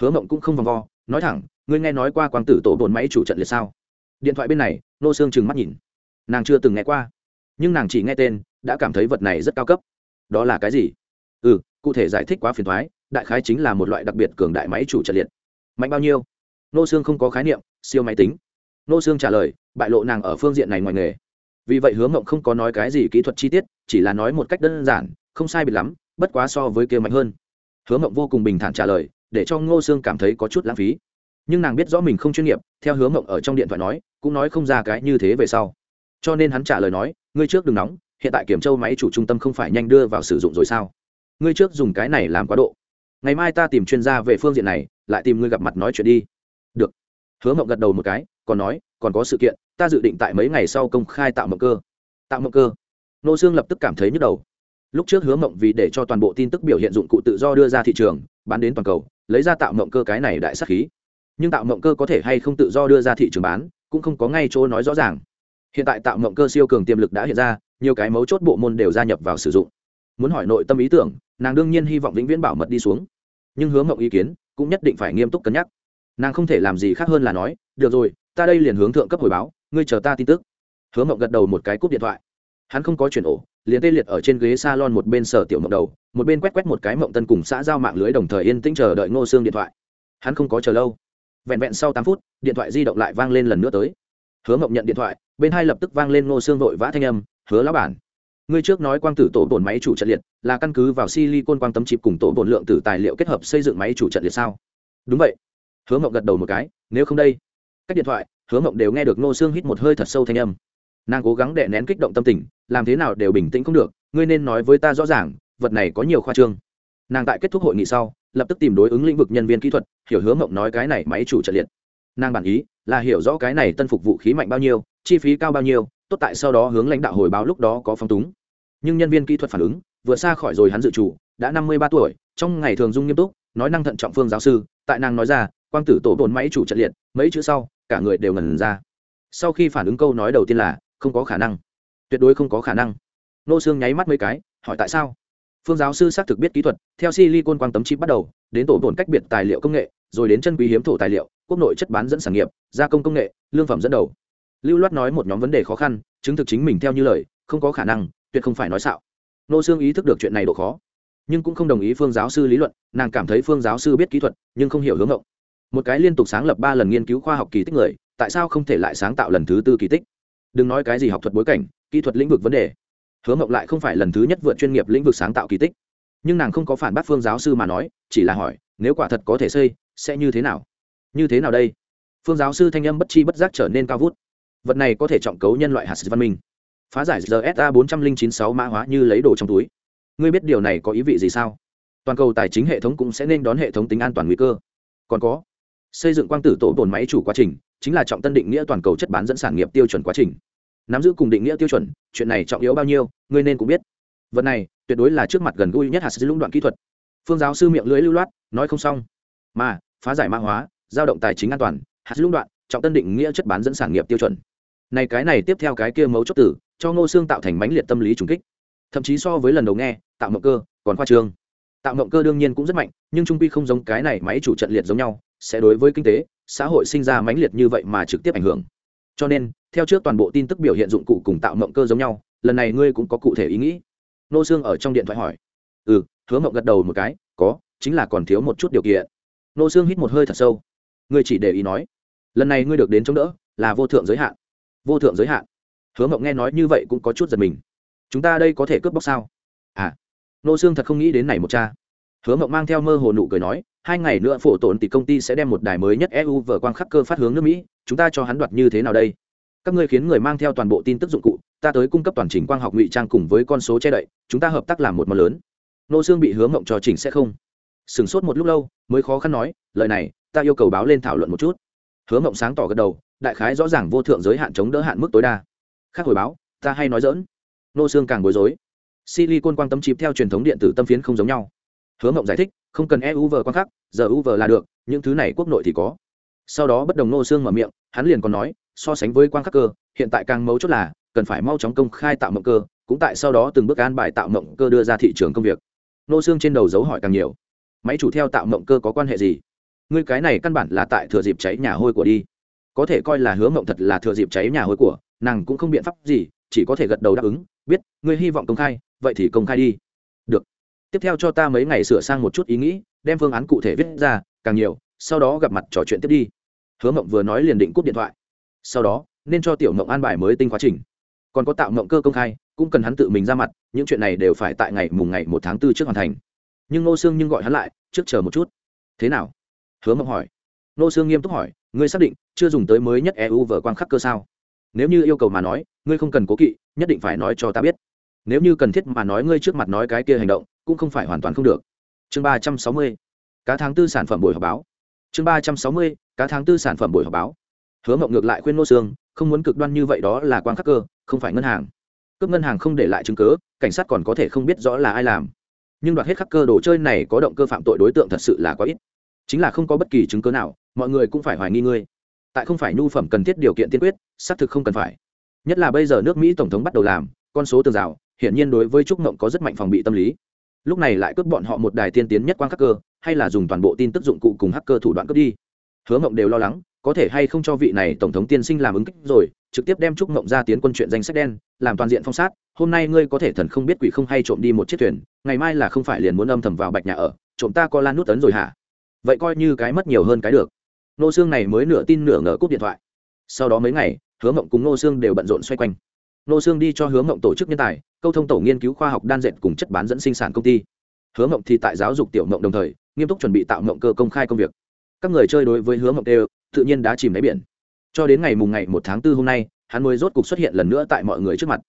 Hứa mộng cũng không vòng vo, nói thẳng, ngươi nghe nói qua quang tử tổ bồn máy chủ trận liệt sao? Điện thoại bên này, ngô xương trừng mắt nhìn. Nàng chưa từng nghe qua, nhưng nàng chỉ nghe tên, đã cảm thấy vật này rất cao cấp. Đó là cái gì? Ừ cụ thể giải thích quá phiền thoái đại khái chính là một loại đặc biệt cường đại máy chủ trận liệt. Mạnh bao nhiêu? Nô xương không có khái niệm, siêu máy tính. Nô xương trả lời, bại lộ nàng ở phương diện này ngoài nghề. Vì vậy hướng mộng không có nói cái gì kỹ thuật chi tiết, chỉ là nói một cách đơn giản không sai biệt lắm, bất quá so với kia mạnh hơn. Hứa mộng vô cùng bình thản trả lời, để cho ngô Sương cảm thấy có chút lãng phí. Nhưng nàng biết rõ mình không chuyên nghiệp, theo hứa mộng ở trong điện thoại nói, cũng nói không ra cái như thế về sau. Cho nên hắn trả lời nói, ngươi trước đừng nóng, hiện tại kiểm châu máy chủ trung tâm không phải nhanh đưa vào sử dụng rồi sao? Ngươi trước dùng cái này làm quá độ. Ngày mai ta tìm chuyên gia về phương diện này, lại tìm ngươi gặp mặt nói chuyện đi. Được. Hứa mộng gật đầu một cái, còn nói, còn có sự kiện, ta dự định tại mấy ngày sau công khai tạo mộng cơ. Tạo mộng cơ? Nô Sương lập tức cảm thấy nhức đầu lúc trước hứa mộng vì để cho toàn bộ tin tức biểu hiện dụng cụ tự do đưa ra thị trường, bán đến toàn cầu, lấy ra tạo mộng cơ cái này đại sắc khí. Nhưng tạo mộng cơ có thể hay không tự do đưa ra thị trường bán, cũng không có ngay chỗ nói rõ ràng. Hiện tại tạo mộng cơ siêu cường tiềm lực đã hiện ra, nhiều cái mấu chốt bộ môn đều gia nhập vào sử dụng. Muốn hỏi nội tâm ý tưởng, nàng đương nhiên hy vọng vĩnh viễn bảo mật đi xuống. Nhưng hứa mộng ý kiến cũng nhất định phải nghiêm túc cân nhắc. Nàng không thể làm gì khác hơn là nói, được rồi, ta đây liền hướng thượng cấp hồi báo, ngươi chờ ta tin tức. Hứa mộng gật đầu một cái cúp điện thoại hắn không có chuyển ổ, liền tê liệt ở trên ghế s a lon một bên sở tiểu mộng đầu, một bên quét quét một cái mộng tân cùng xã giao mạng lưới đồng thời yên tĩnh chờ đợi ngô xương điện thoại. Hắn không có chờ lâu. Vẹn vẹn sau tám phút, điện thoại di động lại vang lên lần nữa tới. Hứa mộng nhận điện thoại, bên hai lập tức vang lên ngô xương vội vã thanh âm, hứa lão bản, ngươi trước nói quang tử tổ bổn máy chủ trận liệt, là căn cứ vào silicon quang tấm chip cùng tổ bổn lượng tử tài liệu kết hợp xây dựng máy chủ trận liệt sao? Đúng vậy. Hứa mộng gật đầu một cái, nếu không đây. Cách điện thoại, hứa mộng đều nghe được ngô xương hít một hơi thật sâu thanh âm. Nàng cố gắng đệ nén kích động tâm tình làm thế nào đều bình tĩnh không được, ngươi nên nói với ta rõ ràng, vật này có nhiều khoa trương. Nàng tại kết thúc hội nghị sau, lập tức tìm đối ứng lĩnh vực nhân viên kỹ thuật, hiểu hứa mộng nói cái này máy chủ trận liệt. Nàng bản ý là hiểu rõ cái này tân phục vũ khí mạnh bao nhiêu, chi phí cao bao nhiêu, tốt tại sau đó hướng lãnh đạo hồi báo lúc đó có phong túng. Nhưng nhân viên kỹ thuật phản ứng, vừa xa khỏi rồi hắn dự chủ, đã năm mươi ba tuổi, trong ngày thường dung nghiêm túc, nói năng thận trọng phương giáo sư, tại nàng nói ra, quang tử tổ bồn máy chủ trận liệt, mấy chữ sau, cả người đều ngần ra. Sau khi phản ứng câu nói đầu tiên là, không có khả năng tuyệt đối không có khả năng. Nô xương nháy mắt mấy cái, hỏi tại sao? Phương giáo sư xác thực biết kỹ thuật, theo silicon quang tấm chip bắt đầu, đến tổ tổn cách biệt tài liệu công nghệ, rồi đến chân quý hiếm thổ tài liệu, quốc nội chất bán dẫn sản nghiệp, gia công công nghệ, lương phẩm dẫn đầu. Lưu loát nói một nhóm vấn đề khó khăn, chứng thực chính mình theo như lời, không có khả năng, tuyệt không phải nói xạo. Nô xương ý thức được chuyện này độ khó, nhưng cũng không đồng ý phương giáo sư lý luận, nàng cảm thấy phương giáo sư biết kỹ thuật, nhưng không hiểu hướng ngộng. Một cái liên tục sáng lập ba lần nghiên cứu khoa học kỳ tích người, tại sao không thể lại sáng tạo lần thứ tư kỳ tích? Đừng nói cái gì học thuật bối cảnh kỹ thuật lĩnh vực vấn đề. Hứa mộng lại không phải lần thứ nhất vượt chuyên nghiệp lĩnh vực sáng tạo kỳ tích. Nhưng nàng không có phản bác phương giáo sư mà nói, chỉ là hỏi, nếu quả thật có thể xây, sẽ như thế nào? Như thế nào đây? Phương giáo sư thanh âm bất chi bất giác trở nên cao vút. Vật này có thể trọng cấu nhân loại hạt văn minh. Phá giải rsa bốn trăm linh chín sáu mã hóa như lấy đồ trong túi. Ngươi biết điều này có ý vị gì sao? Toàn cầu tài chính hệ thống cũng sẽ nên đón hệ thống tính an toàn nguy cơ. Còn có, xây dựng quang tử tổ bồn máy chủ quá trình, chính là trọng tân định nghĩa toàn cầu chất bán dẫn sản nghiệp tiêu chuẩn quá trình nắm giữ cùng định nghĩa tiêu chuẩn, chuyện này trọng yếu bao nhiêu, ngươi nên cũng biết. Vật này, tuyệt đối là trước mặt gần gũi nhất hạt sử lũng đoạn kỹ thuật. Phương giáo sư miệng lưới lưu loát, nói không xong. Mà, phá giải mã hóa, giao động tài chính an toàn, hạt lũng đoạn, trọng tân định nghĩa chất bán dẫn sản nghiệp tiêu chuẩn. Này cái này tiếp theo cái kia mấu chốt tử cho ngô xương tạo thành mãnh liệt tâm lý trùng kích. Thậm chí so với lần đầu nghe, tạo mộng cơ, còn khoa trương. Tạo mộng cơ đương nhiên cũng rất mạnh, nhưng trung quy không giống cái này máy chủ trận liệt giống nhau, sẽ đối với kinh tế, xã hội sinh ra mãnh liệt như vậy mà trực tiếp ảnh hưởng cho nên, theo trước toàn bộ tin tức biểu hiện dụng cụ cùng tạo mộng cơ giống nhau, lần này ngươi cũng có cụ thể ý nghĩ. Nô xương ở trong điện thoại hỏi. Ừ hứa mộng gật đầu một cái, có, chính là còn thiếu một chút điều kiện. Nô xương hít một hơi thật sâu. Ngươi chỉ để ý nói, lần này ngươi được đến chống đỡ, là vô thượng giới hạn. Vô thượng giới hạn. Hứa mộng nghe nói như vậy cũng có chút giật mình. Chúng ta đây có thể cướp bóc sao? À nô xương thật không nghĩ đến này một cha hứa mộng mang theo mơ hồ nụ cười nói, hai ngày nữa phổ tổn thì công ty sẽ đem một đài mới nhất eu vở quang khắc cơ phát hướng nước mỹ, chúng ta cho hắn đoạt như thế nào đây? Các ngươi khiến người mang theo toàn bộ tin tức dụng cụ, ta tới cung cấp toàn trình quang học ngụy trang cùng với con số che đậy, chúng ta hợp tác làm một món lớn. Nô xương bị Hứa mộng trò chỉnh sẽ không. Sửng sốt một lúc lâu, mới khó khăn nói, lời này, ta yêu cầu báo lên thảo luận một chút. Hứa mộng sáng tỏ gật đầu, đại khái rõ ràng vô thượng giới hạn chống đỡ hạn mức tối đa. Khác hồi báo, ta hay nói dỡn nô xương càng bối rối. Silicon quang tấm chip theo truyền thống điện tử tâm phiến không giống nhau hứa mộng giải thích, không cần euv quan khắc, giờ uv là được, những thứ này quốc nội thì có. Sau đó bất đồng nô xương mở miệng, hắn liền còn nói, so sánh với quan khắc cơ, hiện tại càng mấu chốt là, cần phải mau chóng công khai tạo mộng cơ, cũng tại sau đó từng bước an bài tạo mộng cơ đưa ra thị trường công việc. Nô xương trên đầu dấu hỏi càng nhiều. Máy chủ theo tạo mộng cơ có quan hệ gì? Ngươi cái này căn bản là tại thừa dịp cháy nhà hôi của đi. Có thể coi là hứa mộng thật là thừa dịp cháy nhà hôi của, nàng cũng không biện pháp gì, chỉ có thể gật đầu đáp ứng, biết, ngươi hy vọng công khai, vậy thì công khai đi tiếp theo cho ta mấy ngày sửa sang một chút ý nghĩ, đem phương án cụ thể viết ra, càng nhiều, sau đó gặp mặt trò chuyện tiếp đi. Hứa mộng vừa nói liền định cúp điện thoại. Sau đó, nên cho tiểu mộng an bài mới tinh quá trình. Còn có tạo mộng cơ công khai, cũng cần hắn tự mình ra mặt, những chuyện này đều phải tại ngày mùng ngày một tháng tư trước hoàn thành. Nhưng nô sương nhưng gọi hắn lại, trước chờ một chút. Thế nào? Hứa mộng hỏi. Nô sương nghiêm túc hỏi, ngươi xác định chưa dùng tới mới nhất eu vở quang khắc cơ sao? Nếu như yêu cầu mà nói, ngươi không cần cố kỵ, nhất định phải nói cho ta biết. Nếu như cần thiết mà nói ngươi trước mặt nói cái kia hành động cũng không phải hoàn toàn không được. Chương ba trăm sáu mươi, cá tháng tư sản phẩm buổi họp báo. Chương ba trăm sáu mươi, cá tháng tư sản phẩm buổi họp báo. Hứa mộng ngược lại khuyên nô sương, không muốn cực đoan như vậy đó là quan khắc cơ, không phải ngân hàng. Cướp ngân hàng không để lại chứng cứ, cảnh sát còn có thể không biết rõ là ai làm. Nhưng đoạt hết khắc cơ đồ chơi này có động cơ phạm tội đối tượng thật sự là quá ít. Chính là không có bất kỳ chứng cứ nào, mọi người cũng phải hoài nghi ngươi. Tại không phải nhu phẩm cần thiết điều kiện tiên quyết, xác thực không cần phải. Nhất là bây giờ nước mỹ tổng thống bắt đầu làm, con số tường rào, hiển nhiên đối với trúc mộng có rất mạnh phòng bị tâm lý lúc này lại cướp bọn họ một đài tiên tiến nhất quang hacker, hay là dùng toàn bộ tin tức dụng cụ cùng hacker thủ đoạn cướp đi. Hứa mộng đều lo lắng, có thể hay không cho vị này tổng thống tiên sinh làm ứng kích rồi, trực tiếp đem trúc mộng ra tiến quân chuyện danh sách đen, làm toàn diện phong sát, hôm nay ngươi có thể thần không biết quỷ không hay trộm đi một chiếc thuyền, ngày mai là không phải liền muốn âm thầm vào bạch nhà ở, trộm ta co lan nút tấn rồi hả? Vậy coi như cái mất nhiều hơn cái được. Nô xương này mới nửa tin nửa ngờ cúp điện thoại. Sau đó mấy ngày, hứa mộng cùng nô xương đều bận rộn xoay quanh. Nô xương đi cho hứa mộng tổ chức nhân tài câu thông tổ nghiên cứu khoa học đan dệt cùng chất bán dẫn sinh sản công ty hứa mộng thì tại giáo dục tiểu mộng đồng thời nghiêm túc chuẩn bị tạo mộng cơ công khai công việc các người chơi đối với hứa mộng đều tự nhiên đã chìm đáy biển cho đến ngày mùng ngày một tháng 4 hôm nay hắn mới rốt cục xuất hiện lần nữa tại mọi người trước mặt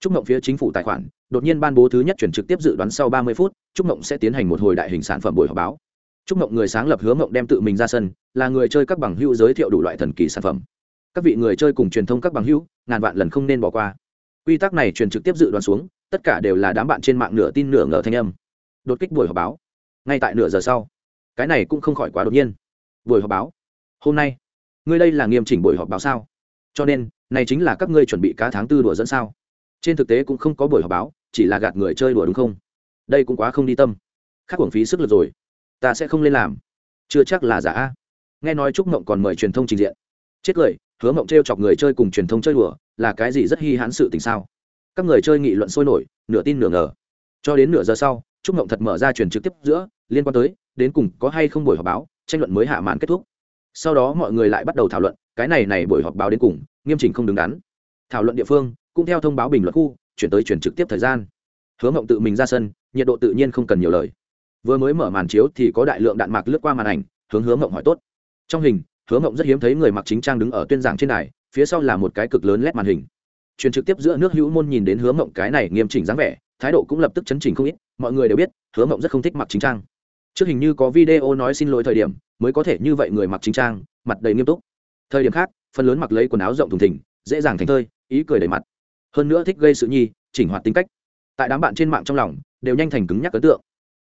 Trúc Mộng phía chính phủ tài khoản, đột nhiên ban bố thứ nhất chuyển trực tiếp dự đoán sau 30 phút, Trúc Mộng sẽ tiến hành một hồi đại hình sản phẩm buổi họp báo. Trúc Mộng người sáng lập Hứa Mộng đem tự mình ra sân, là người chơi các bằng hữu giới thiệu đủ loại thần kỳ sản phẩm. Các vị người chơi cùng truyền thông các bằng hữu, ngàn vạn lần không nên bỏ qua. Quy tắc này truyền trực tiếp dự đoán xuống, tất cả đều là đám bạn trên mạng nửa tin nửa ngờ thanh âm. Đột kích buổi họp báo. Ngay tại nửa giờ sau, cái này cũng không khỏi quá đột nhiên. Buổi họp báo. Hôm nay, ngươi đây là nghiêm chỉnh buổi họp báo sao? Cho nên, này chính là các ngươi chuẩn bị cá tháng tư đùa dẫn sao? Trên thực tế cũng không có buổi họp báo, chỉ là gạt người chơi đùa đúng không? Đây cũng quá không đi tâm. khắc uổng phí sức lực rồi ta sẽ không lên làm chưa chắc là giả a nghe nói trúc mộng còn mời truyền thông trình diện chết cười hứa mộng t r e o chọc người chơi cùng truyền thông chơi đùa, là cái gì rất hy hãn sự tình sao? Các người chơi nghị luận sôi nổi, nửa tin nửa ngờ. Cho đến nửa giờ sau, trúc mộng thật mở ra truyền trực tiếp giữa, liên quan tới, đến cùng có hay không buổi họp báo, tranh luận mới hạ màn kết thúc. Sau đó mọi người lại bắt đầu thảo luận, cái này này buổi họp báo đến cùng, nghiêm trình không đứng đắn. Thảo luận địa phương, cũng theo thông báo bình luận khu, chuyển tới chuyển trực tiếp thời gian. Hứa mộng tự mình ra sân, nhiệt độ tự nhiên không cần nhiều lời. Vừa mới mở màn chiếu thì có đại lượng đạn mạc lướt qua màn ảnh, hướng hướng mộng hỏi tốt. Trong hình Hứa mộng rất hiếm thấy người mặc chính trang đứng ở tuyên giảng trên đài, phía sau là một cái cực lớn lét màn hình. Truyền trực tiếp giữa nước hữu môn nhìn đến Hứa mộng cái này nghiêm chỉnh dáng vẻ, thái độ cũng lập tức chấn chỉnh không ít, mọi người đều biết, Hứa mộng rất không thích mặc chính trang. Trước hình như có video nói xin lỗi thời điểm, mới có thể như vậy người mặc chính trang, mặt đầy nghiêm túc. Thời điểm khác, phần lớn mặc lấy quần áo rộng thùng thình, dễ dàng thành thơi, ý cười đầy mặt. Hơn nữa thích gây sự nhi, chỉnh hoạt tính cách. Tại đám bạn trên mạng trong lòng, đều nhanh thành cứng nhắc ấn tượng.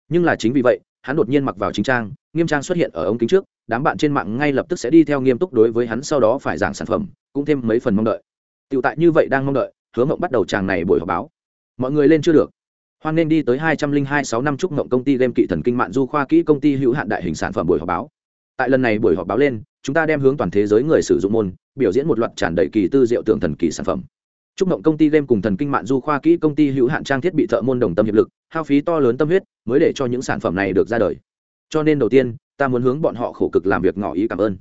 Nhưng là chính vì vậy hắn đột nhiên mặc vào chính trang, nghiêm trang xuất hiện ở ống kính trước, đám bạn trên mạng ngay lập tức sẽ đi theo nghiêm túc đối với hắn sau đó phải giảng sản phẩm, cũng thêm mấy phần mong đợi. Tựu tại như vậy đang mong đợi, hứa mộng bắt đầu tràng này buổi họp báo. Mọi người lên chưa được. Hoan nên đi tới hai trăm linh hai sáu năm chúc mộng công ty game kỵ thần kinh mạng du khoa kỹ công ty hữu hạn đại hình sản phẩm buổi họp báo. Tại lần này buổi họp báo lên, chúng ta đem hướng toàn thế giới người sử dụng môn, biểu diễn một loạt tràn đầy kỳ tư diệu tượng thần kỳ sản phẩm. Trúc Mộng công ty game cùng Thần Kinh Mạn Du khoa kỹ công ty hữu hạn trang thiết bị thợ môn đồng tâm hiệp lực, hao phí to lớn tâm huyết, mới để cho những sản phẩm này được ra đời. Cho nên đầu tiên, ta muốn hướng bọn họ khổ cực làm việc ngỏ ý cảm ơn.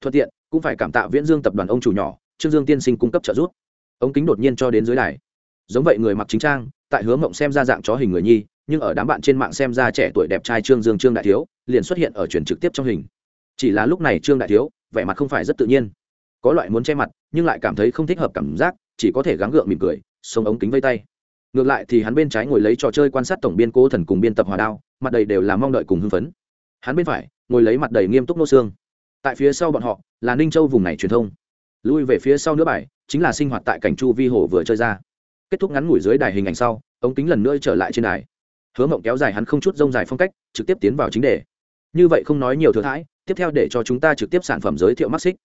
Thuận tiện, cũng phải cảm tạ Viễn Dương tập đoàn ông chủ nhỏ, Trương Dương tiên sinh cung cấp trợ giúp. Ống kính đột nhiên cho đến dưới đài. Giống vậy người mặc chính trang, tại hướng mộng xem ra dạng chó hình người nhi, nhưng ở đám bạn trên mạng xem ra trẻ tuổi đẹp trai Trương Dương Trương đại thiếu, liền xuất hiện ở truyền trực tiếp trong hình. Chỉ là lúc này Trương đại thiếu, vẻ mặt không phải rất tự nhiên. Có loại muốn che mặt, nhưng lại cảm thấy không thích hợp cảm giác, chỉ có thể gắng gượng mỉm cười, sống ống kính vây tay. Ngược lại thì hắn bên trái ngồi lấy trò chơi quan sát tổng biên cố thần cùng biên tập hòa đao, mặt đầy đều là mong đợi cùng hưng phấn. Hắn bên phải ngồi lấy mặt đầy nghiêm túc nô xương. Tại phía sau bọn họ là ninh châu vùng này truyền thông. Lui về phía sau nữa bài, chính là sinh hoạt tại cảnh chu vi hồ vừa chơi ra. Kết thúc ngắn ngủi dưới đài hình ảnh sau, ống kính lần nữa trở lại trên đài. Hứa mộng kéo dài hắn không chút rông dài phong cách, trực tiếp tiến vào chính đề. Như vậy không nói nhiều thừa thãi, tiếp theo để cho chúng ta trực tiếp sản phẩm giới thiệu mắt xích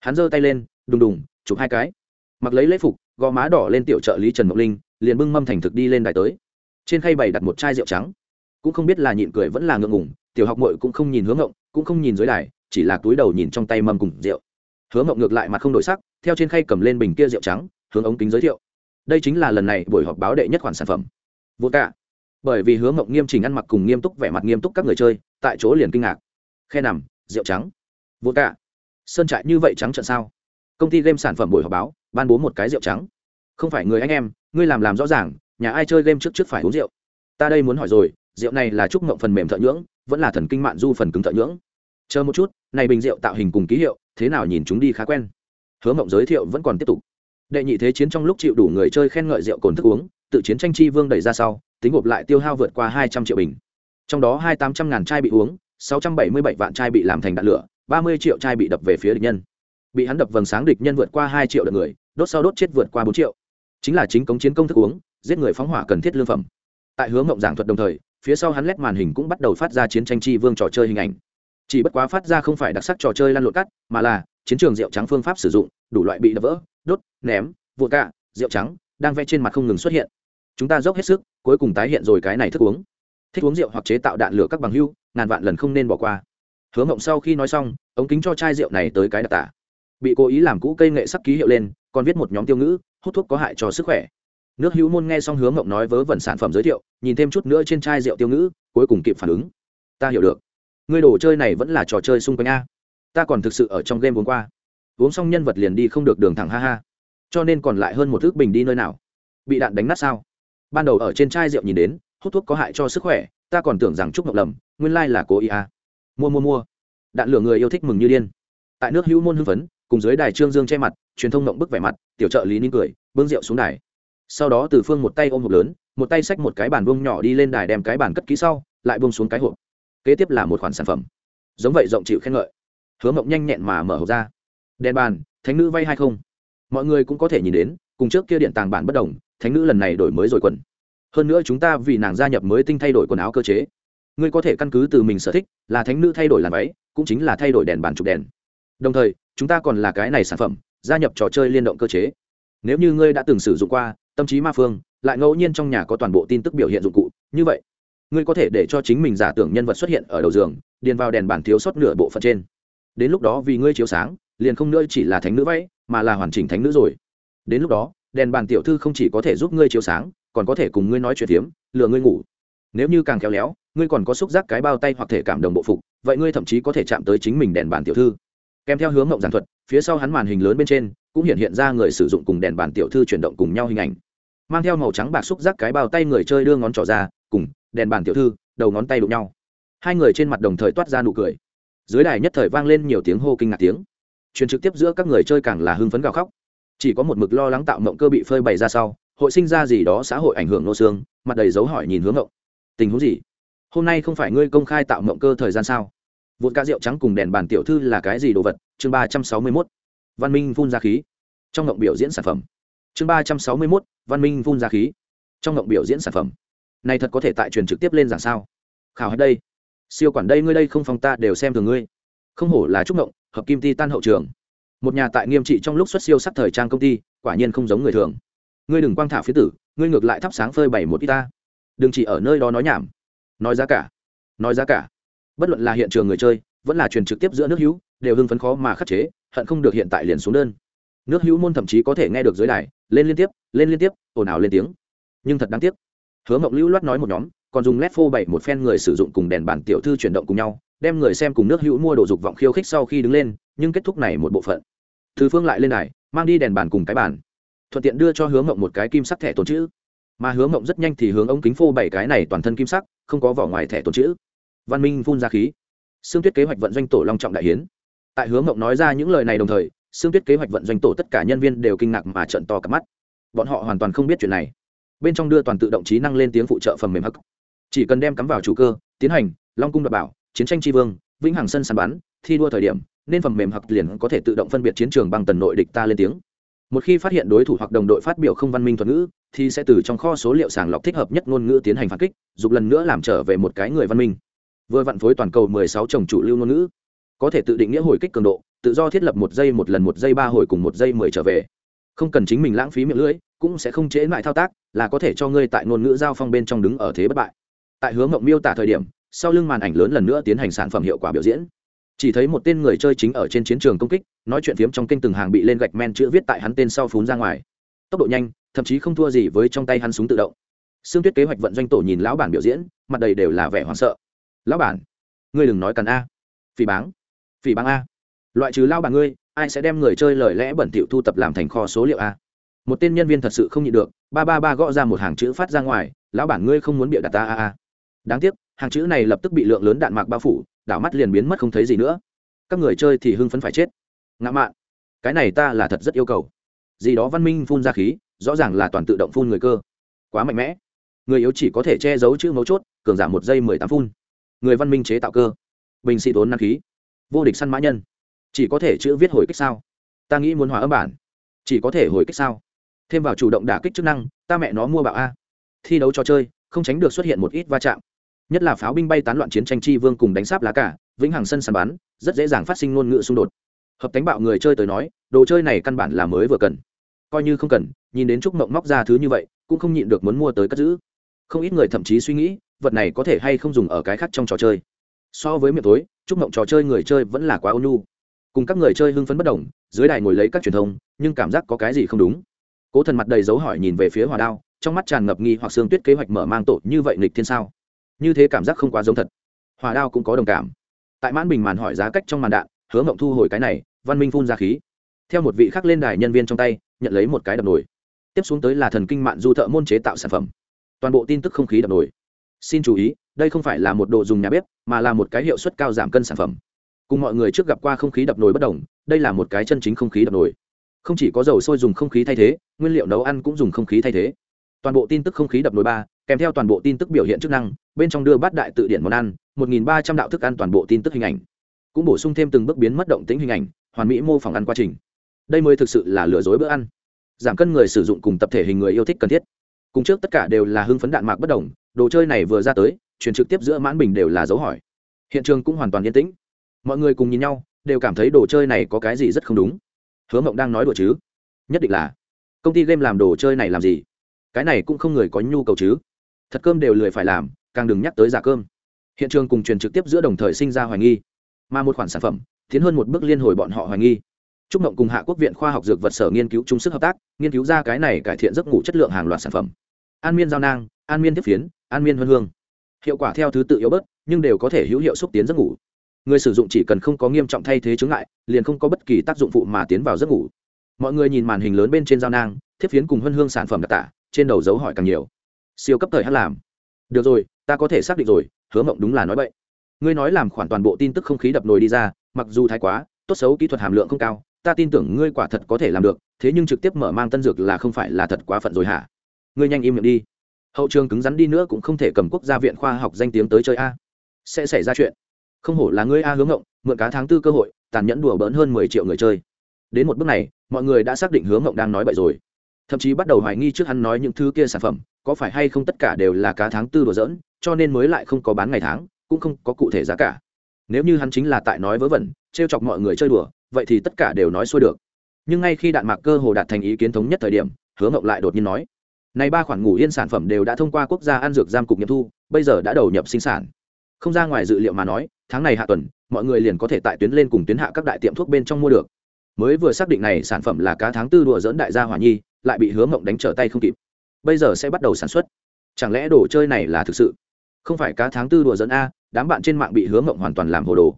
hắn giơ tay lên, đùng đùng, chụp hai cái mặc lấy lễ phục, gò má đỏ lên tiểu trợ lý trần ngọc linh, liền bưng mâm thành thực đi lên đài tới. Trên khay bày đặt một chai rượu trắng. Cũng không biết là nhịn cười vẫn là ngượng ngùng, tiểu học mội cũng không nhìn hướng ngộng, cũng không nhìn dưới đài, chỉ là túi đầu nhìn trong tay mâm cùng rượu. Hướng ngộng ngược lại mặt không đổi sắc, theo trên khay cầm lên bình kia rượu trắng, hướng ống kính giới thiệu. Đây chính là lần này buổi họp báo đệ nhất khoản sản phẩm. Vô cả bởi vì hướng ngộng nghiêm chỉnh ăn mặc cùng nghiêm túc vẻ mặt nghiêm túc các người chơi, tại chỗ liền kinh ngạc. Khe nằm, rượu trắng. Vô cả sơn trại như vậy trắng trận sao? Công ty game sản phẩm buổi họp báo ban bố một cái rượu trắng. Không phải người anh em, ngươi làm làm rõ ràng, nhà ai chơi game trước trước phải uống rượu. Ta đây muốn hỏi rồi, rượu này là trúc mộng phần mềm thợ nhưỡng, vẫn là thần kinh mạn du phần cứng thợ nhưỡng? Chờ một chút, này bình rượu tạo hình cùng ký hiệu, thế nào nhìn chúng đi khá quen. Hứa mộng giới thiệu vẫn còn tiếp tục. Đệ nhị thế chiến trong lúc chịu đủ người chơi khen ngợi rượu cồn thức uống, tự chiến tranh chi vương đẩy ra sau, tính gộp lại tiêu hao vượt qua hai trăm triệu bình. Trong đó hai tám trăm ngàn chai bị uống, sáu trăm bảy mươi bảy vạn chai bị làm thành đạn lửa, ba mươi triệu chai bị đập về phía địch nhân bị hắn đập vầng sáng địch nhân vượt qua hai triệu lượt người, đốt sau đốt chết vượt qua bốn triệu. Chính là chính cống chiến công thức uống, giết người phóng hỏa cần thiết lương phẩm. Tại hướng mộng giảng thuật đồng thời, phía sau hắn lét màn hình cũng bắt đầu phát ra chiến tranh chi vương trò chơi hình ảnh. Chỉ bất quá phát ra không phải đặc sắc trò chơi lăn lộn cắt, mà là chiến trường rượu trắng phương pháp sử dụng, đủ loại bị đập vỡ, đốt, ném, vụn cạ, rượu trắng đang vẽ trên mặt không ngừng xuất hiện. Chúng ta dốc hết sức, cuối cùng tái hiện rồi cái này thức uống. Thích uống rượu hoặc chế tạo đạn lửa các bằng hưu, ngàn vạn lần không nên bỏ qua. Hứa mộng sau khi nói xong, ống kính cho chai rượu này tới cái đặc tả bị cố ý làm cũ cây nghệ sắc ký hiệu lên, còn viết một nhóm tiêu ngữ, hút thuốc có hại cho sức khỏe. Nước hữu môn nghe xong hướng ngộng nói vớ vẩn sản phẩm giới thiệu, nhìn thêm chút nữa trên chai rượu tiêu ngữ, cuối cùng kịp phản ứng. Ta hiểu được. Ngươi đồ chơi này vẫn là trò chơi xung quanh a. Ta còn thực sự ở trong game uống qua. Uống xong nhân vật liền đi không được đường thẳng, ha ha. Cho nên còn lại hơn một thước bình đi nơi nào? Bị đạn đánh nát sao? Ban đầu ở trên chai rượu nhìn đến, hút thuốc có hại cho sức khỏe, ta còn tưởng rằng chúc ngọc lầm, nguyên lai là cố ý à. mua mua mua. Đạn lửa người yêu thích mừng như điên. Tại nước hữu môn hưng phấn cùng dưới đài trương dương che mặt, truyền thông mộng bức vẻ mặt, tiểu trợ lý nín cười, bưng rượu xuống đài. Sau đó từ phương một tay ôm hộp lớn, một tay xách một cái bàn vông nhỏ đi lên đài đem cái bàn cất kỹ sau, lại bông xuống cái hộp. Kế tiếp là một khoản sản phẩm. Giống vậy rộng chịu khen ngợi. Hứa mộng nhanh nhẹn mà mở hộp ra. Đèn bàn, thánh nữ vay hay không. Mọi người cũng có thể nhìn đến, cùng trước kia điện tàng bản bất đồng, thánh nữ lần này đổi mới rồi quần. Hơn nữa chúng ta vì nàng gia nhập mới tinh thay đổi quần áo cơ chế. Ngươi có thể căn cứ từ mình sở thích, là thánh nữ thay đổi làn váy, cũng chính là thay đổi đèn bàn chụp đèn. Đồng thời chúng ta còn là cái này sản phẩm, gia nhập trò chơi liên động cơ chế. Nếu như ngươi đã từng sử dụng qua, tâm trí ma phương, lại ngẫu nhiên trong nhà có toàn bộ tin tức biểu hiện dụng cụ, như vậy, ngươi có thể để cho chính mình giả tưởng nhân vật xuất hiện ở đầu giường, điền vào đèn bản thiếu sót nửa bộ phận trên. Đến lúc đó vì ngươi chiếu sáng, liền không nữa chỉ là thánh nữ vẫy, mà là hoàn chỉnh thánh nữ rồi. Đến lúc đó, đèn bàn tiểu thư không chỉ có thể giúp ngươi chiếu sáng, còn có thể cùng ngươi nói chuyện tiếm lừa ngươi ngủ. Nếu như càng khéo léo, ngươi còn có xúc giác cái bao tay hoặc thể cảm đồng bộ phục, vậy ngươi thậm chí có thể chạm tới chính mình đèn bàn tiểu thư kèm theo hướng mộng giản thuật, phía sau hắn màn hình lớn bên trên cũng hiện hiện ra người sử dụng cùng đèn bàn tiểu thư chuyển động cùng nhau hình ảnh. Mang theo màu trắng bạc xúc giác cái bao tay người chơi đưa ngón trỏ ra, cùng đèn bàn tiểu thư, đầu ngón tay đụng nhau. Hai người trên mặt đồng thời toát ra nụ cười. Dưới đài nhất thời vang lên nhiều tiếng hô kinh ngạc tiếng. Truyền trực tiếp giữa các người chơi càng là hưng phấn gào khóc. Chỉ có một mực lo lắng tạo mộng cơ bị phơi bày ra sau, hội sinh ra gì đó xã hội ảnh hưởng nô xương, mặt đầy dấu hỏi nhìn hướng mộng. Tình huống gì? Hôm nay không phải ngươi công khai tạo mộng cơ thời gian sao? Vụn ca rượu trắng cùng đèn bàn tiểu thư là cái gì đồ vật? Chương ba trăm sáu mươi mốt. Văn minh phun ra khí. Trong ngộng biểu diễn sản phẩm. Chương ba trăm sáu mươi mốt, văn minh phun ra khí. Trong ngộng biểu diễn sản phẩm. Này thật có thể tại truyền trực tiếp lên giảng sao? Khảo hết đây. Siêu quản đây ngươi đây không phòng ta đều xem thường ngươi. Không hổ là trúc ngộng, hợp kim ti tan hậu trường. Một nhà tại nghiêm trị trong lúc xuất siêu sắc thời trang công ty, quả nhiên không giống người thường. Ngươi đừng quang thả phía tử, ngươi ngược lại thắp sáng phơi bảy một ít ta. Đừng chỉ ở nơi đó nói nhảm. Nói giá cả. Nói giá cả bất luận là hiện trường người chơi, vẫn là truyền trực tiếp giữa nước hữu, đều hưng phấn khó mà khắc chế, hận không được hiện tại liền xuống đơn. Nước hữu môn thậm chí có thể nghe được dưới đài, lên liên tiếp, lên liên tiếp, ồn ào lên tiếng. Nhưng thật đáng tiếc. Hứa mộng lưu loát nói một nhóm, còn dùng led phô bảy một phen người sử dụng cùng đèn bản tiểu thư chuyển động cùng nhau, đem người xem cùng nước hữu mua đồ dục vọng khiêu khích sau khi đứng lên, nhưng kết thúc này một bộ phận. Thư phương lại lên đài, mang đi đèn bàn cùng cái bàn. Thuận tiện đưa cho hướng mộng một cái kim sắc thẻ tồn chữ. Mà hướng mộng rất nhanh thì hướng ống kính phô bảy cái này toàn thân kim sắc, không có vỏ ngoài thẻ tồn chữ văn minh phun ra khí. Xương tuyết kế hoạch vận doanh tổ long trọng đại hiến. Tại hướng mộng nói ra những lời này đồng thời, xương tuyết kế hoạch vận doanh tổ tất cả nhân viên đều kinh ngạc mà trận to cả mắt. Bọn họ hoàn toàn không biết chuyện này. Bên trong đưa toàn tự động trí năng lên tiếng phụ trợ phần mềm hắc. Chỉ cần đem cắm vào chủ cơ, tiến hành, long cung đập bảo, chiến tranh tri vương, vĩnh hằng sân sàn bắn, thi đua thời điểm, nên phần mềm hặc liền có thể tự động phân biệt chiến trường bằng tần nội địch ta lên tiếng. Một khi phát hiện đối thủ hoặc đồng đội phát biểu không văn minh thuật ngữ, thì sẽ từ trong kho số liệu sàng lọc thích hợp nhất ngôn ngữ tiến hành phản kích, dục lần nữa làm trở về một cái người văn minh vừa vặn phối toàn cầu 16 chồng chủ lưu ngôn ngữ. Có thể tự định nghĩa hồi kích cường độ, tự do thiết lập một giây một lần, một giây ba hồi cùng một giây mười trở về. Không cần chính mình lãng phí miệng lưỡi, cũng sẽ không chế lại thao tác, là có thể cho ngươi tại ngôn ngữ giao phong bên trong đứng ở thế bất bại. Tại hướng mộng miêu tả thời điểm, sau lưng màn ảnh lớn lần nữa tiến hành sản phẩm hiệu quả biểu diễn. Chỉ thấy một tên người chơi chính ở trên chiến trường công kích, nói chuyện phiếm trong kênh từng hàng bị lên gạch men chữ viết tại hắn tên sau phún ra ngoài. Tốc độ nhanh, thậm chí không thua gì với trong tay hắn súng tự động. Xương tuyết kế hoạch vận doanh tổ nhìn lão bản biểu diễn, mặt đầy đều là vẻ hoảng sợ lão bản, ngươi đừng nói cần a. Phỉ báng phỉ báng a. Loại trừ lao bản ngươi, ai sẽ đem người chơi lời lẽ bẩn thỉu thu tập làm thành kho số liệu a? Một tên nhân viên thật sự không nhịn được, ba ba ba gõ ra một hàng chữ phát ra ngoài, lão bản ngươi không muốn bịa đặt ta a a. Đáng tiếc, hàng chữ này lập tức bị lượng lớn đạn mạc bao phủ, đảo mắt liền biến mất không thấy gì nữa. Các người chơi thì hưng phấn phải chết. Ngã mạn, cái này ta là thật rất yêu cầu. Gì đó văn minh phun ra khí, rõ ràng là toàn tự động phun người cơ. Quá mạnh mẽ. Người yếu chỉ có thể che giấu chữ mấu chốt, cường giảm một giây mười tám phun người văn minh chế tạo cơ. Bình sĩ tốn năng khí. Vô địch săn mã nhân. Chỉ có thể chữ viết hồi kích sao? Ta nghĩ muốn hòa âm bản. Chỉ có thể hồi kích sao? Thêm vào chủ động đả kích chức năng, ta mẹ nó mua bạo a. Thi đấu trò chơi, không tránh được xuất hiện một ít va chạm. Nhất là pháo binh bay tán loạn chiến tranh chi vương cùng đánh sáp lá cả, vĩnh hằng sân sàn bắn, rất dễ dàng phát sinh ngôn ngữ xung đột. Hợp tánh bạo người chơi tới nói, đồ chơi này căn bản là mới vừa cần. Coi như không cần, nhìn đến trúc mộng móc ra thứ như vậy, cũng không nhịn được muốn mua tới cất giữ không ít người thậm chí suy nghĩ vật này có thể hay không dùng ở cái khác trong trò chơi. So với miệng tối chúc mộng trò chơi người chơi vẫn là quá ôn nhu. Cùng các người chơi hưng phấn bất đồng dưới đài ngồi lấy các truyền thông nhưng cảm giác có cái gì không đúng. Cố thần mặt đầy dấu hỏi nhìn về phía hòa đao trong mắt tràn ngập nghi hoặc xương tuyết kế hoạch mở mang tổ như vậy nghịch thiên sao? Như thế cảm giác không quá giống thật. Hòa đao cũng có đồng cảm. Tại mãn bình màn hỏi giá cách trong màn đạn hứa mộng thu hồi cái này văn minh phun ra khí. Theo một vị khác lên đài nhân viên trong tay nhận lấy một cái đập nổi, tiếp xuống tới là thần kinh mạng du thợ môn chế tạo sản phẩm toàn bộ tin tức không khí đập nổi. xin chú ý, đây không phải là một đồ dùng nhà bếp, mà là một cái hiệu suất cao giảm cân sản phẩm. Cùng mọi người trước gặp qua không khí đập nồi bất đồng, đây là một cái chân chính không khí đập nồi không chỉ có dầu sôi dùng không khí thay thế, nguyên liệu nấu ăn cũng dùng không khí thay thế. Toàn bộ tin tức không khí đập nồi ba, kèm theo toàn bộ tin tức biểu hiện chức năng, bên trong đưa bát đại tự điển món ăn, một nghìn ba trăm đạo thức ăn toàn bộ tin tức hình ảnh. Cũng bổ sung thêm từng bước biến mất động tính hình ảnh, hoàn mỹ mô phỏng ăn quá trình. Đây mới thực sự là lừa dối bữa ăn. Giảm cân người sử dụng cùng tập thể hình người yêu thích cần thiết cùng trước tất cả đều là hưng phấn đạn mạc bất đồng, đồ chơi này vừa ra tới chuyển trực tiếp giữa mãn bình đều là dấu hỏi. Hiện trường cũng hoàn toàn yên tĩnh. Mọi người cùng nhìn nhau, đều cảm thấy đồ chơi này có cái gì rất không đúng. Hứa mộng đang nói đùa chứ? Nhất định là. Công ty game làm đồ chơi này làm gì? Cái này cũng không người có nhu cầu chứ. Thật cơm đều lười phải làm, càng đừng nhắc tới giả cơm. Hiện trường cùng truyền trực tiếp giữa đồng thời sinh ra hoài nghi. Mà một khoản sản phẩm, tiến hơn một bước liên hồi bọn họ hoài nghi. Trúc Mộng cùng Hạ Quốc viện khoa học dược vật sở nghiên cứu chung sức hợp tác, nghiên cứu ra cái này cải thiện giấc ngủ chất lượng hàng loạt sản phẩm. An Miên giao nang, An Miên tiếp phiến, An Miên hương hương. Hiệu quả theo thứ tự yếu bớt, nhưng đều có thể hữu hiệu xúc tiến giấc ngủ. Người sử dụng chỉ cần không có nghiêm trọng thay thế chứng ngại, liền không có bất kỳ tác dụng phụ mà tiến vào giấc ngủ. Mọi người nhìn màn hình lớn bên trên giao nang, thiết phiến cùng hương hương sản phẩm đặc tả, trên đầu dấu hỏi càng nhiều. Siêu cấp thời hát làm. Được rồi, ta có thể xác định rồi, Hứa Mộng đúng là nói vậy. Ngươi nói làm khoản toàn bộ tin tức không khí đập nồi đi ra, mặc dù thái quá, tốt xấu kỹ thuật hàm lượng không cao, ta tin tưởng ngươi quả thật có thể làm được, thế nhưng trực tiếp mở mang tân dược là không phải là thật quá phận rồi hả? Ngươi nhanh im miệng đi. Hậu trường cứng rắn đi nữa cũng không thể cầm quốc gia viện khoa học danh tiếng tới chơi a. Sẽ xảy ra chuyện. Không hổ là ngươi a hướng ngộng, mượn cá tháng tư cơ hội, tàn nhẫn đùa bỡn hơn mười triệu người chơi. Đến một bước này, mọi người đã xác định hướng ngộng đang nói bậy rồi. Thậm chí bắt đầu hoài nghi trước hắn nói những thứ kia sản phẩm, có phải hay không tất cả đều là cá tháng tư đùa dỡn cho nên mới lại không có bán ngày tháng, cũng không có cụ thể giá cả. Nếu như hắn chính là tại nói vớ vẩn t chọc mọi người chơi đùa vậy thì tất cả đều nói xuôi được. Nhưng ngay khi đạn mạc cơ hồ đạt thành ý kiến thống nhất thời điểm, hứa ngọc lại đột nhiên nói, này ba khoản ngủ yên sản phẩm đều đã thông qua quốc gia ăn dược giam cục nghiệm thu, bây giờ đã đầu nhập sinh sản. Không ra ngoài dự liệu mà nói, tháng này hạ tuần, mọi người liền có thể tại tuyến lên cùng tuyến hạ các đại tiệm thuốc bên trong mua được. Mới vừa xác định này sản phẩm là cá tháng tư đùa dỡn đại gia hỏa nhi, lại bị hứa mộng đánh trở tay không kịp. Bây giờ sẽ bắt đầu sản xuất. Chẳng lẽ đồ chơi này là thực sự? Không phải cá tháng tư đùa dẫn a, đám bạn trên mạng bị hứa mộng hoàn toàn làm hồ đồ.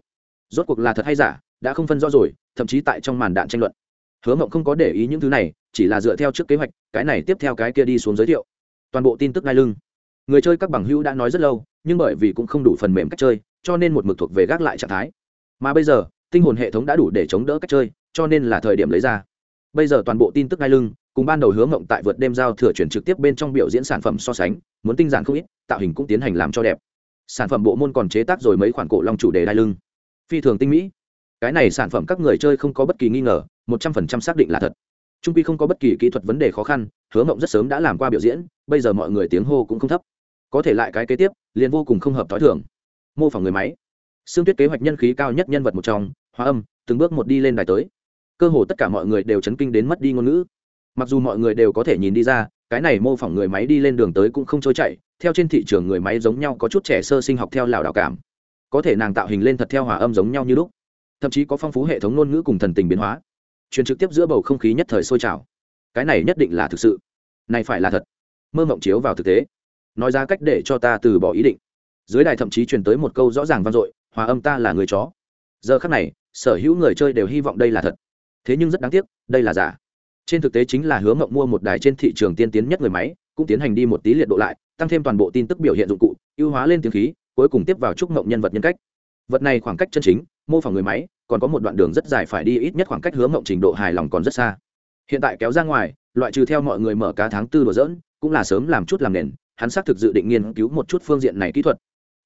Rốt cuộc là thật hay giả, đã không phân rõ rồi thậm chí tại trong màn đạn tranh luận. Hứa mộng không có để ý những thứ này, chỉ là dựa theo trước kế hoạch, cái này tiếp theo cái kia đi xuống giới thiệu. Toàn bộ tin tức ngay lưng. Người chơi các bằng hữu đã nói rất lâu, nhưng bởi vì cũng không đủ phần mềm cách chơi, cho nên một mực thuộc về gác lại trạng thái. Mà bây giờ, tinh hồn hệ thống đã đủ để chống đỡ cách chơi, cho nên là thời điểm lấy ra. Bây giờ toàn bộ tin tức ngay lưng, cùng ban đầu hướng Mộng tại vượt đêm giao thừa chuyển trực tiếp bên trong biểu diễn sản phẩm so sánh, muốn tinh giản không ít, tạo hình cũng tiến hành làm cho đẹp. Sản phẩm bộ môn còn chế tác rồi mấy khoản cổ long chủ đề đai lưng. Phi thường tinh mỹ cái này sản phẩm các người chơi không có bất kỳ nghi ngờ, một trăm phần trăm xác định là thật. Trung pi không có bất kỳ kỹ thuật vấn đề khó khăn, hứa mộng rất sớm đã làm qua biểu diễn, bây giờ mọi người tiếng hô cũng không thấp. Có thể lại cái kế tiếp, liền vô cùng không hợp t h ó i thường. Mô phỏng người máy. Xương tuyết kế hoạch nhân khí cao nhất nhân vật một trong, hóa âm, từng bước một đi lên đài tới. Cơ hồ tất cả mọi người đều chấn kinh đến mất đi ngôn ngữ. Mặc dù mọi người đều có thể nhìn đi ra, cái này mô phỏng người máy đi lên đường tới cũng không trôi chạy theo trên thị trường người máy giống nhau có chút trẻ sơ sinh học theo lào đạo cảm. Có thể nàng tạo hình lên thật theo hòa âm giống nhau như lúc thậm chí có phong phú hệ thống ngôn ngữ cùng thần tình biến hóa. Truyền trực tiếp giữa bầu không khí nhất thời sôi trào. Cái này nhất định là thực sự. Này phải là thật. Mơ mộng chiếu vào thực tế. Nói ra cách để cho ta từ bỏ ý định. Dưới đài thậm chí truyền tới một câu rõ ràng vang dội, hòa âm ta là người chó. Giờ khắc này, sở hữu người chơi đều hy vọng đây là thật. Thế nhưng rất đáng tiếc, đây là giả. Trên thực tế chính là hứa mộng mua một đài trên thị trường tiên tiến nhất người máy, cũng tiến hành đi một tí liệt độ lại, tăng thêm toàn bộ tin tức biểu hiện dụng cụ, ưu hóa lên tiếng khí, cuối cùng tiếp vào chúc mộng nhân vật nhân cách vật này khoảng cách chân chính, mô phỏng người máy, còn có một đoạn đường rất dài phải đi ít nhất khoảng cách hướng mộng trình độ hài lòng còn rất xa. Hiện tại kéo ra ngoài, loại trừ theo mọi người mở cá tháng tư đùa dỡn cũng là sớm làm chút làm nền, hắn xác thực dự định nghiên cứu một chút phương diện này kỹ thuật.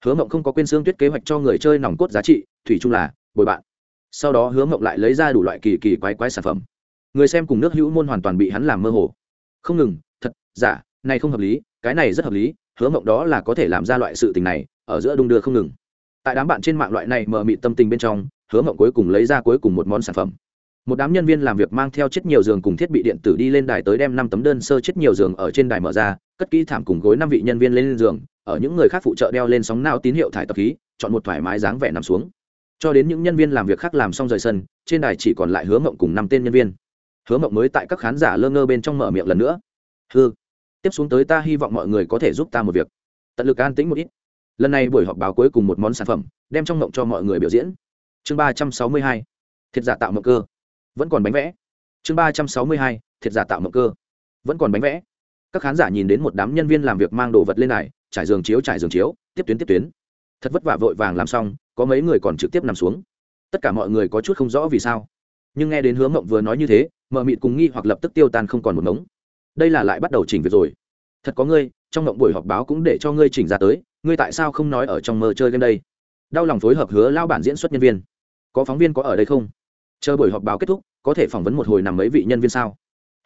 Hứa mộng không có quên xương tuyết kế hoạch cho người chơi nòng cốt giá trị, thủy chung là, bồi bạn. Sau đó hứa mộng lại lấy ra đủ loại kỳ kỳ quái quái sản phẩm. Người xem cùng nước hữu môn hoàn toàn bị hắn làm mơ hồ. Không ngừng, thật, giả, này không hợp lý, cái này rất hợp lý, hứa mộng đó là có thể làm ra loại sự tình này, ở giữa đung đưa không ngừng tại đám bạn trên mạng loại này mờ mị tâm tình bên trong, hứa mộng cuối cùng lấy ra cuối cùng một món sản phẩm. Một đám nhân viên làm việc mang theo chết nhiều giường cùng thiết bị điện tử đi lên đài tới đem năm tấm đơn sơ chết nhiều giường ở trên đài mở ra, cất kỹ thảm cùng gối năm vị nhân viên lên giường, ở những người khác phụ trợ đeo lên sóng nao tín hiệu thải tập khí, chọn một thoải mái dáng vẻ nằm xuống. Cho đến những nhân viên làm việc khác làm xong rời sân, trên đài chỉ còn lại hứa mộng cùng năm tên nhân viên. Hứa mộng mới tại các khán giả lơ ngơ bên trong mở miệng lần nữa. Hư tiếp xuống tới ta hy vọng mọi người có thể giúp ta một việc. Tận lực an tĩnh một ít lần này buổi họp báo cuối cùng một món sản phẩm, đem trong mộng cho mọi người biểu diễn. Chương ba trăm sáu mươi hai, thiệt giả tạo mộng cơ. Vẫn còn bánh vẽ. Chương ba trăm sáu mươi hai, thiệt giả tạo mộng cơ. Vẫn còn bánh vẽ. Các khán giả nhìn đến một đám nhân viên làm việc mang đồ vật lên này, trải giường chiếu, trải giường chiếu, tiếp tuyến tiếp tuyến. Thật vất vả vội vàng làm xong, có mấy người còn trực tiếp nằm xuống. Tất cả mọi người có chút không rõ vì sao. Nhưng nghe đến hướng mộng vừa nói như thế, mợ mịt cùng nghi hoặc lập tức tiêu tan không còn một ngống. Đây là lại bắt đầu chỉnh việc rồi. Thật có ngươi trong mộng buổi họp báo cũng để cho ngươi chỉnh ra tới, ngươi tại sao không nói ở trong mơ chơi game đây? Đau lòng phối hợp hứa lao bản diễn xuất nhân viên. Có phóng viên có ở đây không? Chờ buổi họp báo kết thúc, có thể phỏng vấn một hồi nằm mấy vị nhân viên sao?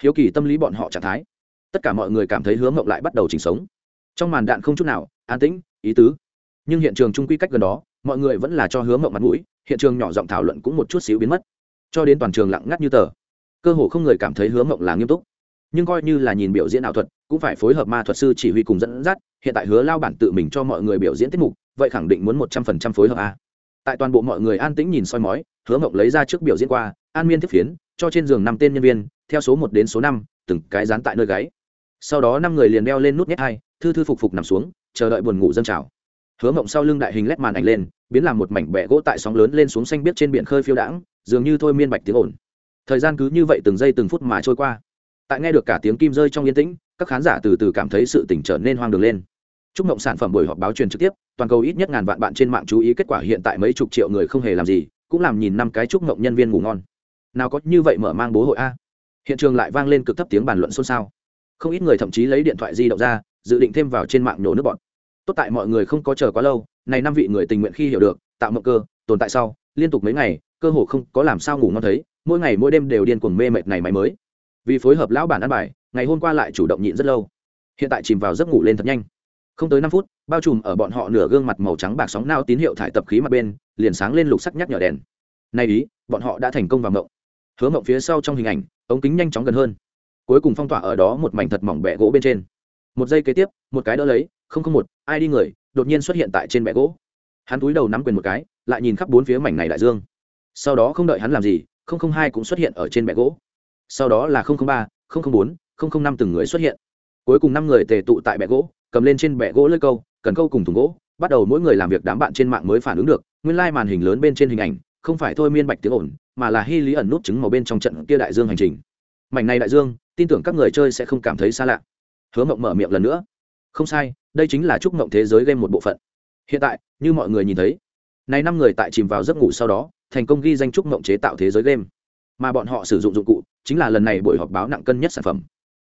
Hiếu kỳ tâm lý bọn họ trạng thái. Tất cả mọi người cảm thấy hướng mộng lại bắt đầu chỉnh sống. Trong màn đạn không chút nào, an tĩnh, ý tứ. Nhưng hiện trường trung quy cách gần đó, mọi người vẫn là cho hướng mộng mặt mũi, hiện trường nhỏ giọng thảo luận cũng một chút xíu biến mất. Cho đến toàn trường lặng ngắt như tờ. Cơ hồ không người cảm thấy hướng mộng là nghiêm túc nhưng coi như là nhìn biểu diễn ảo thuật, cũng phải phối hợp ma thuật sư chỉ huy cùng dẫn dắt, hiện tại hứa lao bản tự mình cho mọi người biểu diễn tiết mục, vậy khẳng định muốn một trăm phần trăm phối hợp a. Tại toàn bộ mọi người an tĩnh nhìn soi mói, hứa mộng lấy ra trước biểu diễn qua, an miên tiếp phiến, cho trên giường năm tên nhân viên, theo số một đến số năm, từng cái dán tại nơi gáy. Sau đó năm người liền đeo lên nút nhét hai, thư thư phục phục nằm xuống, chờ đợi buồn ngủ dâng trào. Hứa mộng sau lưng đại hình lét màn ảnh lên, biến làm một mảnh bẹ gỗ tại sóng lớn lên xuống xanh biết trên biển khơi phiêu đãng, dường như thôi miên bạch tiếng ồn. Thời gian cứ như vậy từng giây từng phút mà trôi qua tại nghe được cả tiếng kim rơi trong yên tĩnh, các khán giả từ từ cảm thấy sự tỉnh trở nên hoang đường lên. Chúc mộng sản phẩm buổi họp báo truyền trực tiếp, toàn cầu ít nhất ngàn vạn bạn trên mạng chú ý kết quả hiện tại mấy chục triệu người không hề làm gì, cũng làm nhìn năm cái chúc mộng nhân viên ngủ ngon. Nào có như vậy mở mang bố hội a? Hiện trường lại vang lên cực thấp tiếng bàn luận xôn xao. Không ít người thậm chí lấy điện thoại di động ra, dự định thêm vào trên mạng nhổ nước bọn tốt tại mọi người không có chờ quá lâu, này năm vị người tình nguyện khi hiểu được, tạo mộng cơ, tồn tại sau, liên tục mấy ngày, cơ hồ không có làm sao ngủ ngon thấy, mỗi ngày mỗi đêm đều điên cuồng mê mệt này máy mới vì phối hợp lão bản ăn bài, ngày hôm qua lại chủ động nhịn rất lâu. Hiện tại chìm vào giấc ngủ lên thật nhanh. Không tới năm phút, bao trùm ở bọn họ nửa gương mặt màu trắng bạc sóng nao tín hiệu thải tập khí mặt bên, liền sáng lên lục sắc nhắc nhở đèn. Nay ý, bọn họ đã thành công vào mộng. Hứa mộng phía sau trong hình ảnh, ống kính nhanh chóng gần hơn. Cuối cùng phong tỏa ở đó một mảnh thật mỏng bẹ gỗ bên trên. Một giây kế tiếp, một cái đỡ lấy, không không một, ai đi người, đột nhiên xuất hiện tại trên bẹ gỗ. Hắn túi đầu nắm quyền một cái, lại nhìn khắp bốn phía mảnh này đại dương. Sau đó không đợi hắn làm gì, không không hai cũng xuất hiện ở trên bẹ gỗ sau đó là không không ba, không không bốn, không không năm từng người xuất hiện. Cuối cùng năm người tề tụ tại bẹ gỗ, cầm lên trên bẹ gỗ lơi câu, cần câu cùng thùng gỗ, bắt đầu mỗi người làm việc đám bạn trên mạng mới phản ứng được. Nguyên lai、like、màn hình lớn bên trên hình ảnh, không phải thôi miên bạch tiếng ổn mà là hy lý ẩn nút chứng màu bên trong trận kia đại dương hành trình. Mảnh này đại dương, tin tưởng các người chơi sẽ không cảm thấy xa lạ. Hứa mộng mở miệng lần nữa. Không sai, đây chính là chúc mộng thế giới game một bộ phận. Hiện tại, như mọi người nhìn thấy, này năm người tại chìm vào giấc ngủ sau đó, thành công ghi danh chúc mộng chế tạo thế giới game. Mà bọn họ sử dụng dụng cụ chính là lần này buổi họp báo nặng cân nhất sản phẩm.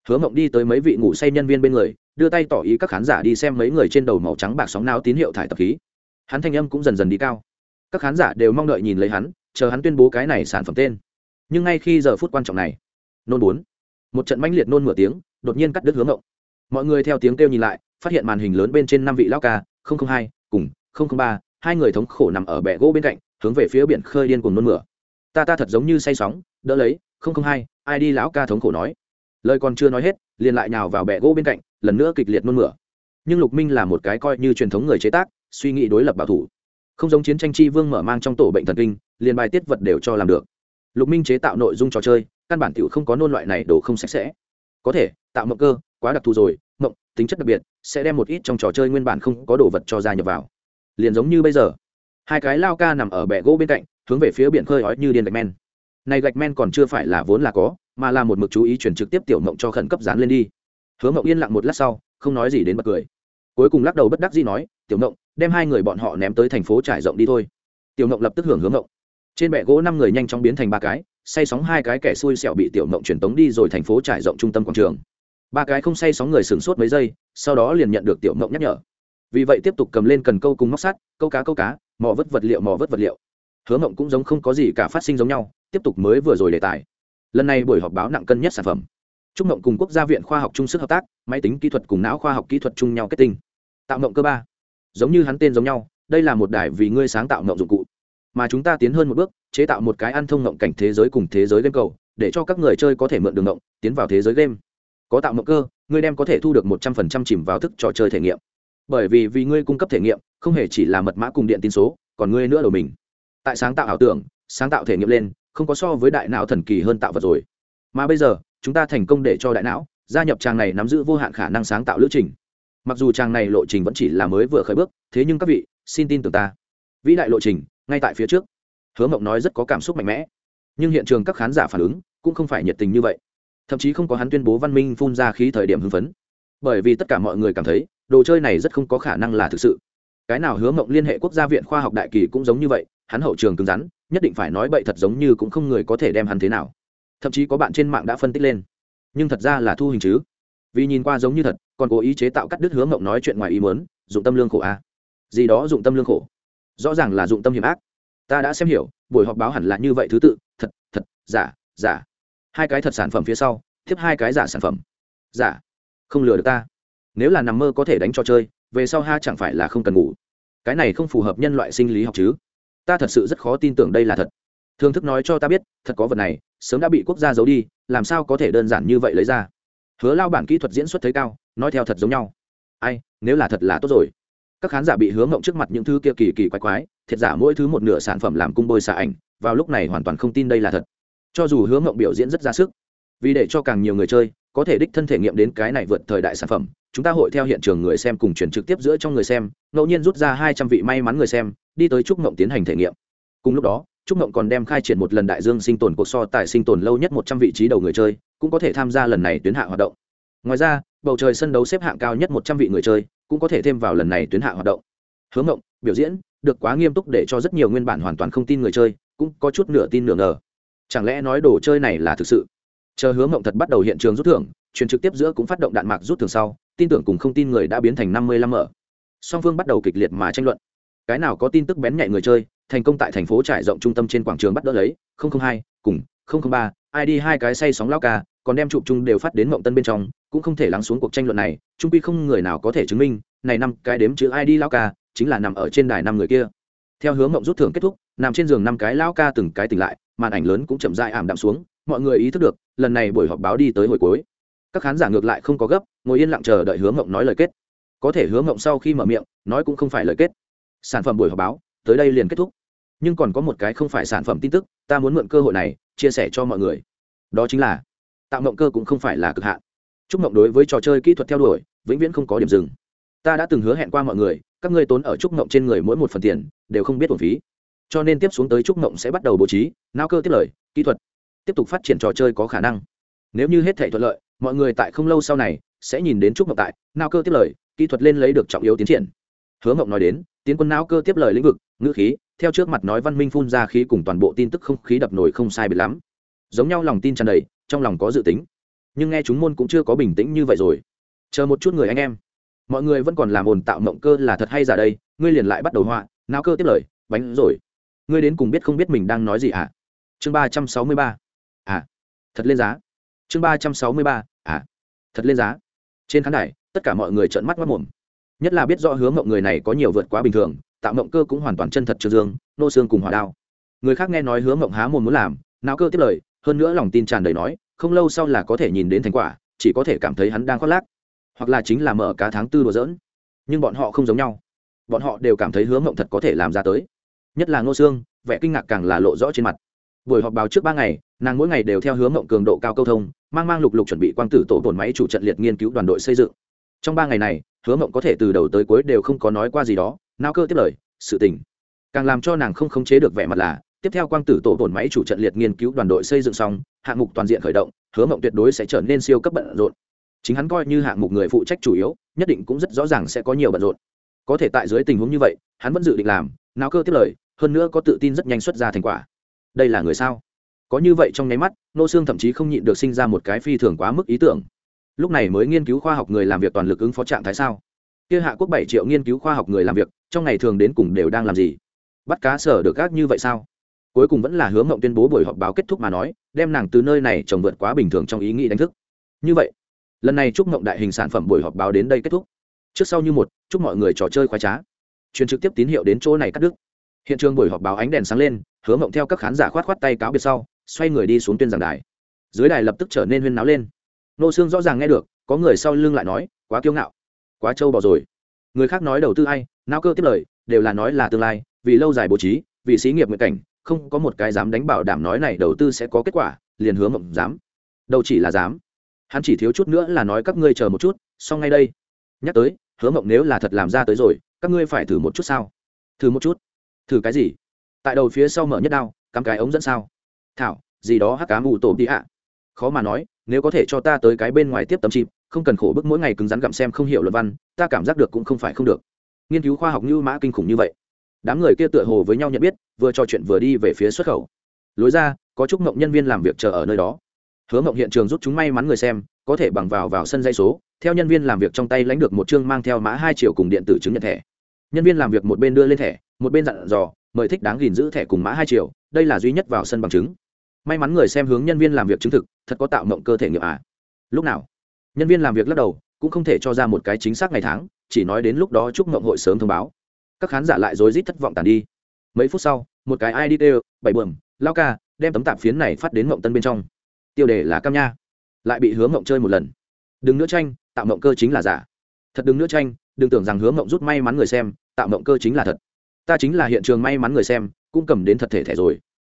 Hứa mộng đi tới mấy vị ngủ say nhân viên bên người, đưa tay tỏ ý các khán giả đi xem mấy người trên đầu màu trắng bạc sóng nao tín hiệu thải tập khí. Hắn thanh âm cũng dần dần đi cao. Các khán giả đều mong đợi nhìn lấy hắn, chờ hắn tuyên bố cái này sản phẩm tên. Nhưng ngay khi giờ phút quan trọng này, nôn bốn. Một trận mãnh liệt nôn mửa tiếng, đột nhiên cắt đứt hướng ngộng mọi người theo tiếng kêu nhìn lại, phát hiện màn hình lớn bên trên năm vị lao ca hai, cùng ba, hai người thống khổ nằm ở bệ gỗ bên cạnh, hướng về phía biển khơi điên cùng nôn mửa. Ta ta thật giống như say sóng, đỡ lấy. Không không hai, ai đi lão ca thống khổ nói. Lời còn chưa nói hết, liền lại nhào vào bệ gỗ bên cạnh, lần nữa kịch liệt nôn mửa. Nhưng lục minh là một cái coi như truyền thống người chế tác, suy nghĩ đối lập bảo thủ. Không giống chiến tranh chi vương mở mang trong tổ bệnh thần kinh, liền bài tiết vật đều cho làm được. Lục minh chế tạo nội dung trò chơi, căn bản t không có nôn loại này đồ không sạch sẽ. Có thể, tạo mộng cơ, quá đặc thù rồi, mộng, tính chất đặc biệt, sẽ đem một ít trong trò chơi nguyên bản không có đồ vật cho ra nhập vào. Liền giống như bây giờ, hai cái lao ca nằm ở bệ gỗ bên cạnh, hướng về phía biển khơi ói như điên gạch men này gạch men còn chưa phải là vốn là có, mà là một mực chú ý chuyển trực tiếp tiểu mộng cho khẩn cấp dán lên đi. Hứa mộng yên lặng một lát sau, không nói gì đến bật cười. Cuối cùng lắc đầu bất đắc dĩ nói, tiểu mộng, đem hai người bọn họ ném tới thành phố trải rộng đi thôi. Tiểu mộng lập tức hưởng hướng mộng. Trên bệ gỗ năm người nhanh chóng biến thành ba cái, say sóng hai cái kẻ xui xẻo bị tiểu mộng truyền tống đi rồi thành phố trải rộng trung tâm quảng trường. Ba cái không say sóng người sửng sốt mấy giây, sau đó liền nhận được tiểu mộng nhắc nhở. Vì vậy tiếp tục cầm lên cần câu cùng móc sắt, câu cá câu cá, mò vứt vật liệu mò vứt vật liệu. Hứa mộng cũng giống không có gì cả phát sinh giống nhau tiếp tục mới vừa rồi đề tài. Lần này buổi họp báo nặng cân nhất sản phẩm. Trung mộng cùng quốc gia viện khoa học chung sức hợp tác, máy tính kỹ thuật cùng não khoa học kỹ thuật chung nhau kết tinh. Tạo mộng cơ ba. Giống như hắn tên giống nhau, đây là một đài vì ngươi sáng tạo mộng dụng cụ. Mà chúng ta tiến hơn một bước, chế tạo một cái ăn thông mộng cảnh thế giới cùng thế giới game cầu, để cho các người chơi có thể mượn đường mộng tiến vào thế giới game. Có tạo mộng cơ, ngươi đem có thể thu được một trăm phần trăm chìm vào thức trò chơi thể nghiệm. Bởi vì vì ngươi cung cấp thể nghiệm, không hề chỉ là mật mã cùng điện tin số, còn ngươi nữa đầu mình. Tại sáng tạo ảo tưởng, sáng tạo thể nghiệm lên không có so với đại não thần kỳ hơn tạo vật rồi. Mà bây giờ, chúng ta thành công để cho đại não gia nhập trang này nắm giữ vô hạn khả năng sáng tạo lữ trình. Mặc dù trang này lộ trình vẫn chỉ là mới vừa khởi bước, thế nhưng các vị, xin tin tưởng ta. Vĩ đại lộ trình, ngay tại phía trước. Hứa mộng nói rất có cảm xúc mạnh mẽ. Nhưng hiện trường các khán giả phản ứng cũng không phải nhiệt tình như vậy. Thậm chí không có hắn tuyên bố văn minh phun ra khí thời điểm hưng phấn. Bởi vì tất cả mọi người cảm thấy, đồ chơi này rất không có khả năng là thực sự. Cái nào hứa mộng liên hệ quốc gia viện khoa học đại kỳ cũng giống như vậy, hắn hậu trường cứng rắn nhất định phải nói bậy thật giống như cũng không người có thể đem hắn thế nào. Thậm chí có bạn trên mạng đã phân tích lên. Nhưng thật ra là thu hình chứ. Vì nhìn qua giống như thật, còn cố ý chế tạo cắt đứt hướng mộng nói chuyện ngoài ý muốn, dụng tâm lương khổ à? gì đó dụng tâm lương khổ. Rõ ràng là dụng tâm hiểm ác. Ta đã xem hiểu, buổi họp báo hẳn là như vậy thứ tự, thật thật, giả giả. Hai cái thật sản phẩm phía sau tiếp hai cái giả sản phẩm. Giả. Không lừa được ta. Nếu là nằm mơ có thể đánh trò chơi, về sau ha chẳng phải là không cần ngủ. Cái này không phù hợp nhân loại sinh lý học chứ ta thật sự rất khó tin tưởng đây là thật. Thương thức nói cho ta biết, thật có vật này, sớm đã bị quốc gia giấu đi, làm sao có thể đơn giản như vậy lấy ra? Hứa lao bản kỹ thuật diễn xuất thấy cao, nói theo thật giống nhau. Ai, nếu là thật là tốt rồi. Các khán giả bị hứa ngộng trước mặt những thứ kia kỳ kỳ quái quái, thiệt giả mỗi thứ một nửa sản phẩm làm cung bôi xạ ảnh, vào lúc này hoàn toàn không tin đây là thật. Cho dù hứa ngộng biểu diễn rất ra sức, vì để cho càng nhiều người chơi, có thể đích thân thể nghiệm đến cái này vượt thời đại sản phẩm, chúng ta hội theo hiện trường người xem cùng chuyển trực tiếp giữa trong người xem, ngẫu nhiên rút ra hai trăm vị may mắn người xem đi tới trúc mộng tiến hành thể nghiệm. Cùng lúc đó, trúc mộng còn đem khai triển một lần đại dương sinh tồn cuộc so tài sinh tồn lâu nhất một trăm vị trí đầu người chơi, cũng có thể tham gia lần này tuyến hạ hoạt động. Ngoài ra, bầu trời sân đấu xếp hạng cao nhất một trăm vị người chơi, cũng có thể thêm vào lần này tuyến hạ hoạt động. Hướng mộng biểu diễn, được quá nghiêm túc để cho rất nhiều nguyên bản hoàn toàn không tin người chơi, cũng có chút nửa tin nửa ngờ. Chẳng lẽ nói đồ chơi này là thực sự? Chờ hướng mộng thật bắt đầu hiện trường rút thưởng, truyền trực tiếp giữa cũng phát động đạn mạc rút thưởng sau, tin tưởng cùng không tin người đã biến thành năm mươi lăm mở. Song phương bắt đầu kịch liệt mà tranh luận cái nào có tin tức bén nhạy người chơi, thành công tại thành phố trải rộng trung tâm trên quảng trường bắt đỡ lấy hai, cùng ba id hai cái say sóng lao ca, còn đem chụp chung đều phát đến mộng tân bên trong, cũng không thể lắng xuống cuộc tranh luận này trung quy không người nào có thể chứng minh, này năm cái đếm chữ id lao ca, chính là nằm ở trên đài năm người kia. Theo hướng mộng rút thưởng kết thúc, nằm trên giường năm cái lao ca từng cái tỉnh lại, màn ảnh lớn cũng chậm dại ảm đạm xuống, mọi người ý thức được, lần này buổi họp báo đi tới hồi cuối. Các khán giả ngược lại không có gấp, ngồi yên lặng chờ đợi hướng mộng nói lời kết. Có thể hướng mộng sau khi mở miệng, nói cũng không phải lời kết sản phẩm buổi họp báo, tới đây liền kết thúc. Nhưng còn có một cái không phải sản phẩm tin tức, ta muốn mượn cơ hội này, chia sẻ cho mọi người. Đó chính là, tạo mộng cơ cũng không phải là cực hạn. Chúc mộng đối với trò chơi kỹ thuật theo đuổi, vĩnh viễn không có điểm dừng. Ta đã từng hứa hẹn qua mọi người, các ngươi tốn ở trúc mộng trên người mỗi một phần tiền, đều không biết thuần phí. Cho nên tiếp xuống tới trúc mộng sẽ bắt đầu bố trí, nao cơ tiếp lời, kỹ thuật, tiếp tục phát triển trò chơi có khả năng. Nếu như hết thể thuận lợi, mọi người tại không lâu sau này sẽ nhìn đến trúc mộng tại, nao cơ tiếp lời, kỹ thuật lên lấy được trọng yếu tiến triển hứa mộng nói đến, tiến quân não cơ tiếp lời lĩnh vực, ngữ khí, theo trước mặt nói văn minh phun ra khí cùng toàn bộ tin tức không khí đập nổi không sai biệt lắm. Giống nhau lòng tin tràn đầy, trong lòng có dự tính. Nhưng nghe chúng môn cũng chưa có bình tĩnh như vậy rồi. Chờ một chút người anh em. Mọi người vẫn còn làm ồn tạo mộng cơ là thật hay giả đây, ngươi liền lại bắt đầu họa, não cơ tiếp lời, bánh rồi. Ngươi đến cùng biết không biết mình đang nói gì ạ à? chương ba trăm sáu mươi ba. À thật lên giá. Chương ba trăm sáu mươi ba. À thật lên giá. Trên khán đài, tất cả mọi người trợn mắt mất mồm nhất là biết rõ hứa mộng người này có nhiều vượt quá bình thường, tạo mộng cơ cũng hoàn toàn chân thật trương dương, nô xương cùng hòa đao. Người khác nghe nói hứa mộng há mồm muốn làm, não cơ tiếp lời, hơn nữa lòng tin tràn đầy nói, không lâu sau là có thể nhìn đến thành quả, chỉ có thể cảm thấy hắn đang khoác lác, hoặc là chính là mở cá tháng tư đùa dỡn nhưng bọn họ không giống nhau. Bọn họ đều cảm thấy hứa mộng thật có thể làm ra tới. Nhất là ngô sương vẻ kinh ngạc càng là lộ rõ trên mặt. Buổi họp báo trước ba ngày, nàng mỗi ngày đều theo hướng mộng cường độ cao câu thông, mang mang lục lục chuẩn bị quang tử tổ tổn máy chủ trận liệt nghiên cứu đoàn đội xây dựng. Trong ba ngày này hứa mộng có thể từ đầu tới cuối đều không có nói qua gì đó, nao cơ tiếp lời, sự tình. Càng làm cho nàng không khống chế được vẻ mặt là, tiếp theo quang tử tổ tổn máy chủ trận liệt nghiên cứu đoàn đội xây dựng xong, hạng mục toàn diện khởi động, hứa mộng tuyệt đối sẽ trở nên siêu cấp bận rộn. Chính hắn coi như hạng mục người phụ trách chủ yếu, nhất định cũng rất rõ ràng sẽ có nhiều bận rộn. Có thể tại dưới tình huống như vậy, hắn vẫn dự định làm, nao cơ tiếp lời, hơn nữa có tự tin rất nhanh xuất ra thành quả. Đây là người sao? Có như vậy trong nháy mắt, nô xương thậm chí không nhịn được sinh ra một cái phi thường quá mức ý tưởng lúc này mới nghiên cứu khoa học người làm việc toàn lực ứng phó trạng thái sao? Kia hạ quốc bảy triệu nghiên cứu khoa học người làm việc, trong ngày thường đến cùng đều đang làm gì? Bắt cá sở được gác như vậy sao? Cuối cùng vẫn là hướng mộng tuyên bố buổi họp báo kết thúc mà nói, đem nàng từ nơi này trồng vượt quá bình thường trong ý nghĩ đánh thức. Như vậy, lần này chúc mộng đại hình sản phẩm buổi họp báo đến đây kết thúc. Trước sau như một, chúc mọi người trò chơi khoái trá. Truyền trực tiếp tín hiệu đến chỗ này cắt đứt. Hiện trường buổi họp báo ánh đèn sáng lên, hứa mộng theo các khán giả khoát khoát tay cáo biệt sau, xoay người đi xuống tuyên giảng đài. Dưới đài lập tức trở nên huyên náo lên nô xương rõ ràng nghe được, có người sau lưng lại nói, quá kiêu ngạo, quá trâu bỏ rồi. Người khác nói đầu tư hay nao cơ tiếp lời, đều là nói là tương lai, vì lâu dài bố trí, vì xí nghiệp nguyện cảnh, không có một cái dám đánh bảo đảm nói này đầu tư sẽ có kết quả, liền hướng mộng dám. Đâu chỉ là dám. Hắn chỉ thiếu chút nữa là nói các ngươi chờ một chút, xong ngay đây. Nhắc tới, hứa mộng nếu là thật làm ra tới rồi, các ngươi phải thử một chút sao? Thử một chút. Thử cái gì? Tại đầu phía sau mở nhất đao, cắm cái ống dẫn sao? Thảo, gì đó hắc cá mù tổ đi ạ khó mà nói, nếu có thể cho ta tới cái bên ngoài tiếp tấm chìm không cần khổ bức mỗi ngày cứng rắn gặm xem không hiểu luật văn, ta cảm giác được cũng không phải không được. Nghiên cứu khoa học như mã kinh khủng như vậy, đám người kia tựa hồ với nhau nhận biết, vừa trò chuyện vừa đi về phía xuất khẩu. Lối ra, có chúc mộng nhân viên làm việc chờ ở nơi đó. Hứa mộng hiện trường rút chúng may mắn người xem, có thể bằng vào vào sân dây số, theo nhân viên làm việc trong tay lãnh được một chương mang theo mã hai triệu cùng điện tử chứng nhận thẻ. Nhân viên làm việc một bên đưa lên thẻ, một bên dặn dò, mời thích đáng gìn giữ thẻ cùng mã hai triệu, đây là duy nhất vào sân bằng chứng may mắn người xem hướng nhân viên làm việc chứng thực, thật có tạo mộng cơ thể nghiệp à. Lúc nào? Nhân viên làm việc lắc đầu, cũng không thể cho ra một cái chính xác ngày tháng, chỉ nói đến lúc đó chúc mộng hội sớm thông báo. Các khán giả lại rối rít thất vọng tàn đi. Mấy phút sau, một cái id đều bảy bờm lao ca, đem tấm tạp phiến này phát đến mộng tân bên trong. Tiêu đề là cam nha. Lại bị hứa mộng chơi một lần. Đừng nữa tranh, tạo mộng cơ chính là giả. Thật đừng nữa tranh, đừng tưởng rằng hứa mộng rút may mắn người xem, tạo mộng cơ chính là thật. Ta chính là hiện trường may mắn người xem, cũng cầm đến thật thể thẻ rồi.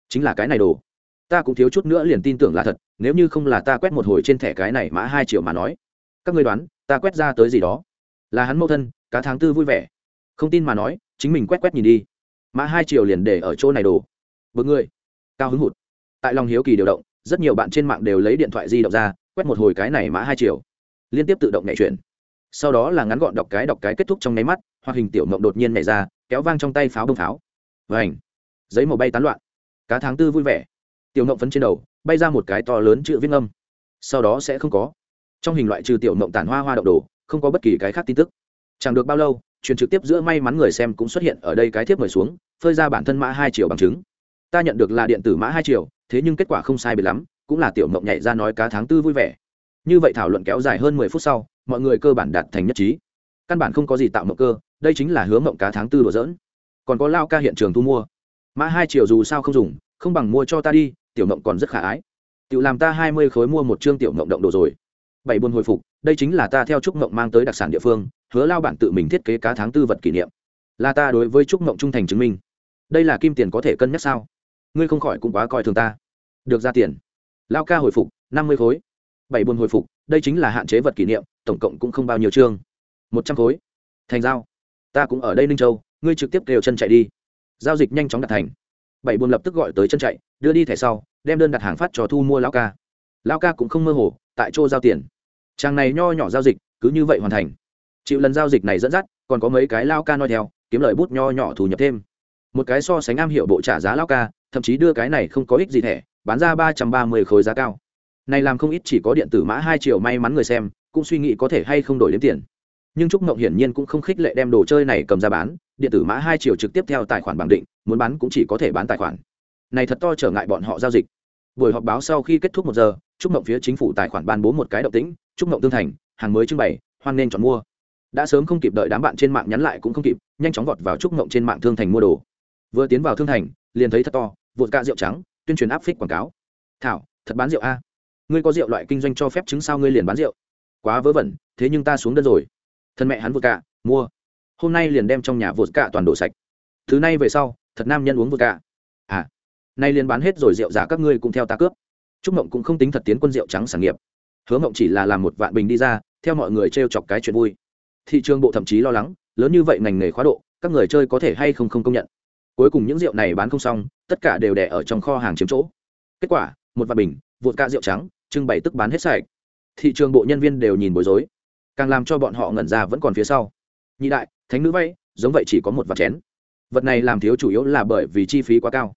Chính là cái này đồ ta cũng thiếu chút nữa liền tin tưởng là thật, nếu như không là ta quét một hồi trên thẻ cái này mã hai triệu mà nói. Các ngươi đoán, ta quét ra tới gì đó? Là hắn mâu thân, cá tháng tư vui vẻ. Không tin mà nói, chính mình quét quét nhìn đi. Mã hai triệu liền để ở chỗ này đồ bực người. Cao hứng hụt. Tại lòng hiếu kỳ điều động, rất nhiều bạn trên mạng đều lấy điện thoại di động ra, quét một hồi cái này mã hai triệu. Liên tiếp tự động nhảy chuyển. Sau đó là ngắn gọn đọc cái đọc cái kết thúc trong nháy mắt, hoặc hình tiểu mộng đột nhiên nhảy ra, kéo vang trong tay pháo đông pháo. Vảnh giấy màu bay tán loạn. Cá tháng tư vui vẻ tiểu mộng phấn trên đầu, bay ra một cái to lớn chữ viết âm sau đó sẽ không có. Trong hình loại trừ tiểu mộng tản hoa hoa đậu đồ, không có bất kỳ cái khác tin tức. Chẳng được bao lâu, truyền trực tiếp giữa may mắn người xem cũng xuất hiện ở đây cái thiếp mời xuống, phơi ra bản thân mã hai triệu bằng chứng. Ta nhận được là điện tử mã hai triệu thế nhưng kết quả không sai biệt lắm, cũng là tiểu mộng nhảy ra nói cá tháng tư vui vẻ. Như vậy thảo luận kéo dài hơn mười phút sau, mọi người cơ bản đạt thành nhất trí. Căn bản không có gì tạo mộng cơ, đây chính là hướng mộng cá tháng tư đùa dỡn còn có lao ca hiện trường thu mua. Mã hai triệu dù sao không dùng không bằng mua cho ta đi, tiểu mộng còn rất khả ái. Tự làm ta hai mươi khối mua một chương tiểu mộng động đồ rồi. Bảy buôn hồi phục, đây chính là ta theo trúc mộng mang tới đặc sản địa phương, hứa lao bản tự mình thiết kế cá tháng tư vật kỷ niệm. Là ta đối với trúc mộng trung thành chứng minh. Đây là kim tiền có thể cân nhắc sao? Ngươi không khỏi cũng quá coi thường ta. Được ra tiền. Lao ca hồi phục, năm mươi khối. Bảy buôn hồi phục, đây chính là hạn chế vật kỷ niệm, tổng cộng cũng không bao nhiêu chương. Một trăm khối. Thành giao. Ta cũng ở đây ninh châu, ngươi trực tiếp đều chân chạy đi. Giao dịch nhanh chóng đặt thành bảy buôn lập tức gọi tới chân chạy, đưa đi thẻ sau, đem đơn đặt hàng phát cho thu mua lao ca. Lao ca cũng không mơ hồ, tại chỗ giao tiền. Chàng này nho nhỏ giao dịch, cứ như vậy hoàn thành. Chịu lần giao dịch này dẫn dắt, còn có mấy cái lao ca noi theo, kiếm lời bút nho nhỏ thu nhập thêm. Một cái so sánh am hiểu bộ trả giá lao ca, thậm chí đưa cái này không có ích gì thẻ, bán ra ba trăm ba mươi khối giá cao. Này làm không ít chỉ có điện tử mã hai triệu may mắn người xem, cũng suy nghĩ có thể hay không đổi đến tiền nhưng trúc mộng hiển nhiên cũng không khích lệ đem đồ chơi này cầm ra bán, điện tử mã hai triệu trực tiếp theo tài khoản bằng định, muốn bán cũng chỉ có thể bán tài khoản. Này thật to trở ngại bọn họ giao dịch. Buổi họp báo sau khi kết thúc một giờ, trúc mộng phía chính phủ tài khoản ban bố một cái động tĩnh, trúc mộng tương thành, hàng mới trưng bày, hoan nên chọn mua. Đã sớm không kịp đợi đám bạn trên mạng nhắn lại cũng không kịp, nhanh chóng vọt vào trúc mộng trên mạng thương thành mua đồ. Vừa tiến vào thương thành, liền thấy thật to vội cạ rượu trắng, tuyên truyền áp phích quảng cáo. Thảo, thật bán rượu a? Ngươi có rượu loại kinh doanh cho phép chứng sao ngươi liền bán rượu. Quá vớ vẩn, thế nhưng ta xuống đơn rồi thân mẹ hắn vượt cả, mua. Hôm nay liền đem trong nhà vượt cả toàn đổ sạch. Thứ này về sau thật nam nhân uống vượt cả, à nay liền bán hết rồi rượu giả các ngươi cũng theo ta cướp. Trúc mộng cũng không tính thật tiến quân rượu trắng sản nghiệp. Hứa mộng chỉ là làm một vạn bình đi ra theo mọi người t r e o chọc cái chuyện vui. Thị trường bộ thậm chí lo lắng lớn như vậy ngành nghề khóa độ các người chơi có thể hay không không công nhận. Cuối cùng những rượu này bán không xong tất cả đều đẻ ở trong kho hàng chiếm chỗ. Kết quả một vạn bình vụt ca rượu trắng trưng bày tức bán hết sạch. Thị trường bộ nhân viên đều nhìn bối rối càng làm cho bọn họ ngẩn ra vẫn còn phía sau. Nhị đại, thánh nữ vay giống vậy chỉ có một vạt chén. Vật này làm thiếu chủ yếu là bởi vì chi phí quá cao.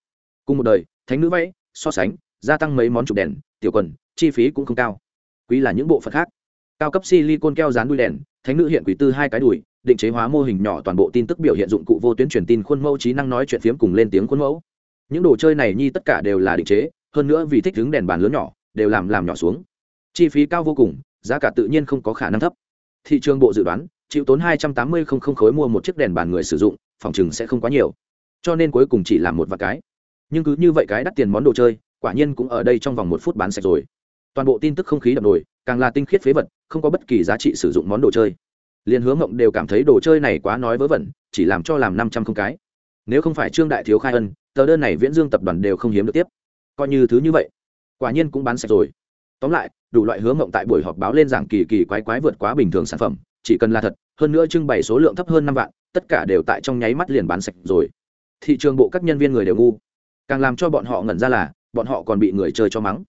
Cùng một đời, thánh nữ vay so sánh, gia tăng mấy món chụp đèn, tiểu quần, chi phí cũng không cao. Quý là những bộ phận khác. Cao cấp silicon keo dán đuôi đèn, thánh nữ hiện quý tư hai cái đùi, định chế hóa mô hình nhỏ toàn bộ tin tức biểu hiện dụng cụ vô tuyến truyền tin khuôn mẫu trí năng nói chuyện phiếm cùng lên tiếng khuôn mẫu. Những đồ chơi này nhi tất cả đều là định chế, hơn nữa vì thích đứng đèn bàn lớn nhỏ, đều làm làm nhỏ xuống. Chi phí cao vô cùng, giá cả tự nhiên không có khả năng thấp thị trường bộ dự đoán, chịu tốn hai trăm tám mươi không không khối mua một chiếc đèn bàn người sử dụng, phòng chừng sẽ không quá nhiều. Cho nên cuối cùng chỉ làm một vài cái. Nhưng cứ như vậy cái đắt tiền món đồ chơi, quả nhiên cũng ở đây trong vòng một phút bán sạch rồi. Toàn bộ tin tức không khí đập nổi càng là tinh khiết phế vật, không có bất kỳ giá trị sử dụng món đồ chơi. Liền hướng ngộng đều cảm thấy đồ chơi này quá nói vớ vẩn, chỉ làm cho làm năm trăm không cái. Nếu không phải trương đại thiếu khai ân, tờ đơn này viễn dương tập đoàn đều không hiếm được tiếp. Coi như thứ như vậy, quả nhiên cũng bán sạch rồi. Tóm lại đủ loại hứa mộng tại buổi họp báo lên giảng kỳ kỳ quái quái vượt quá bình thường sản phẩm, chỉ cần là thật, hơn nữa trưng bày số lượng thấp hơn năm vạn, tất cả đều tại trong nháy mắt liền bán sạch rồi. Thị trường bộ các nhân viên người đều ngu. Càng làm cho bọn họ ngẩn ra là, bọn họ còn bị người chơi cho mắng.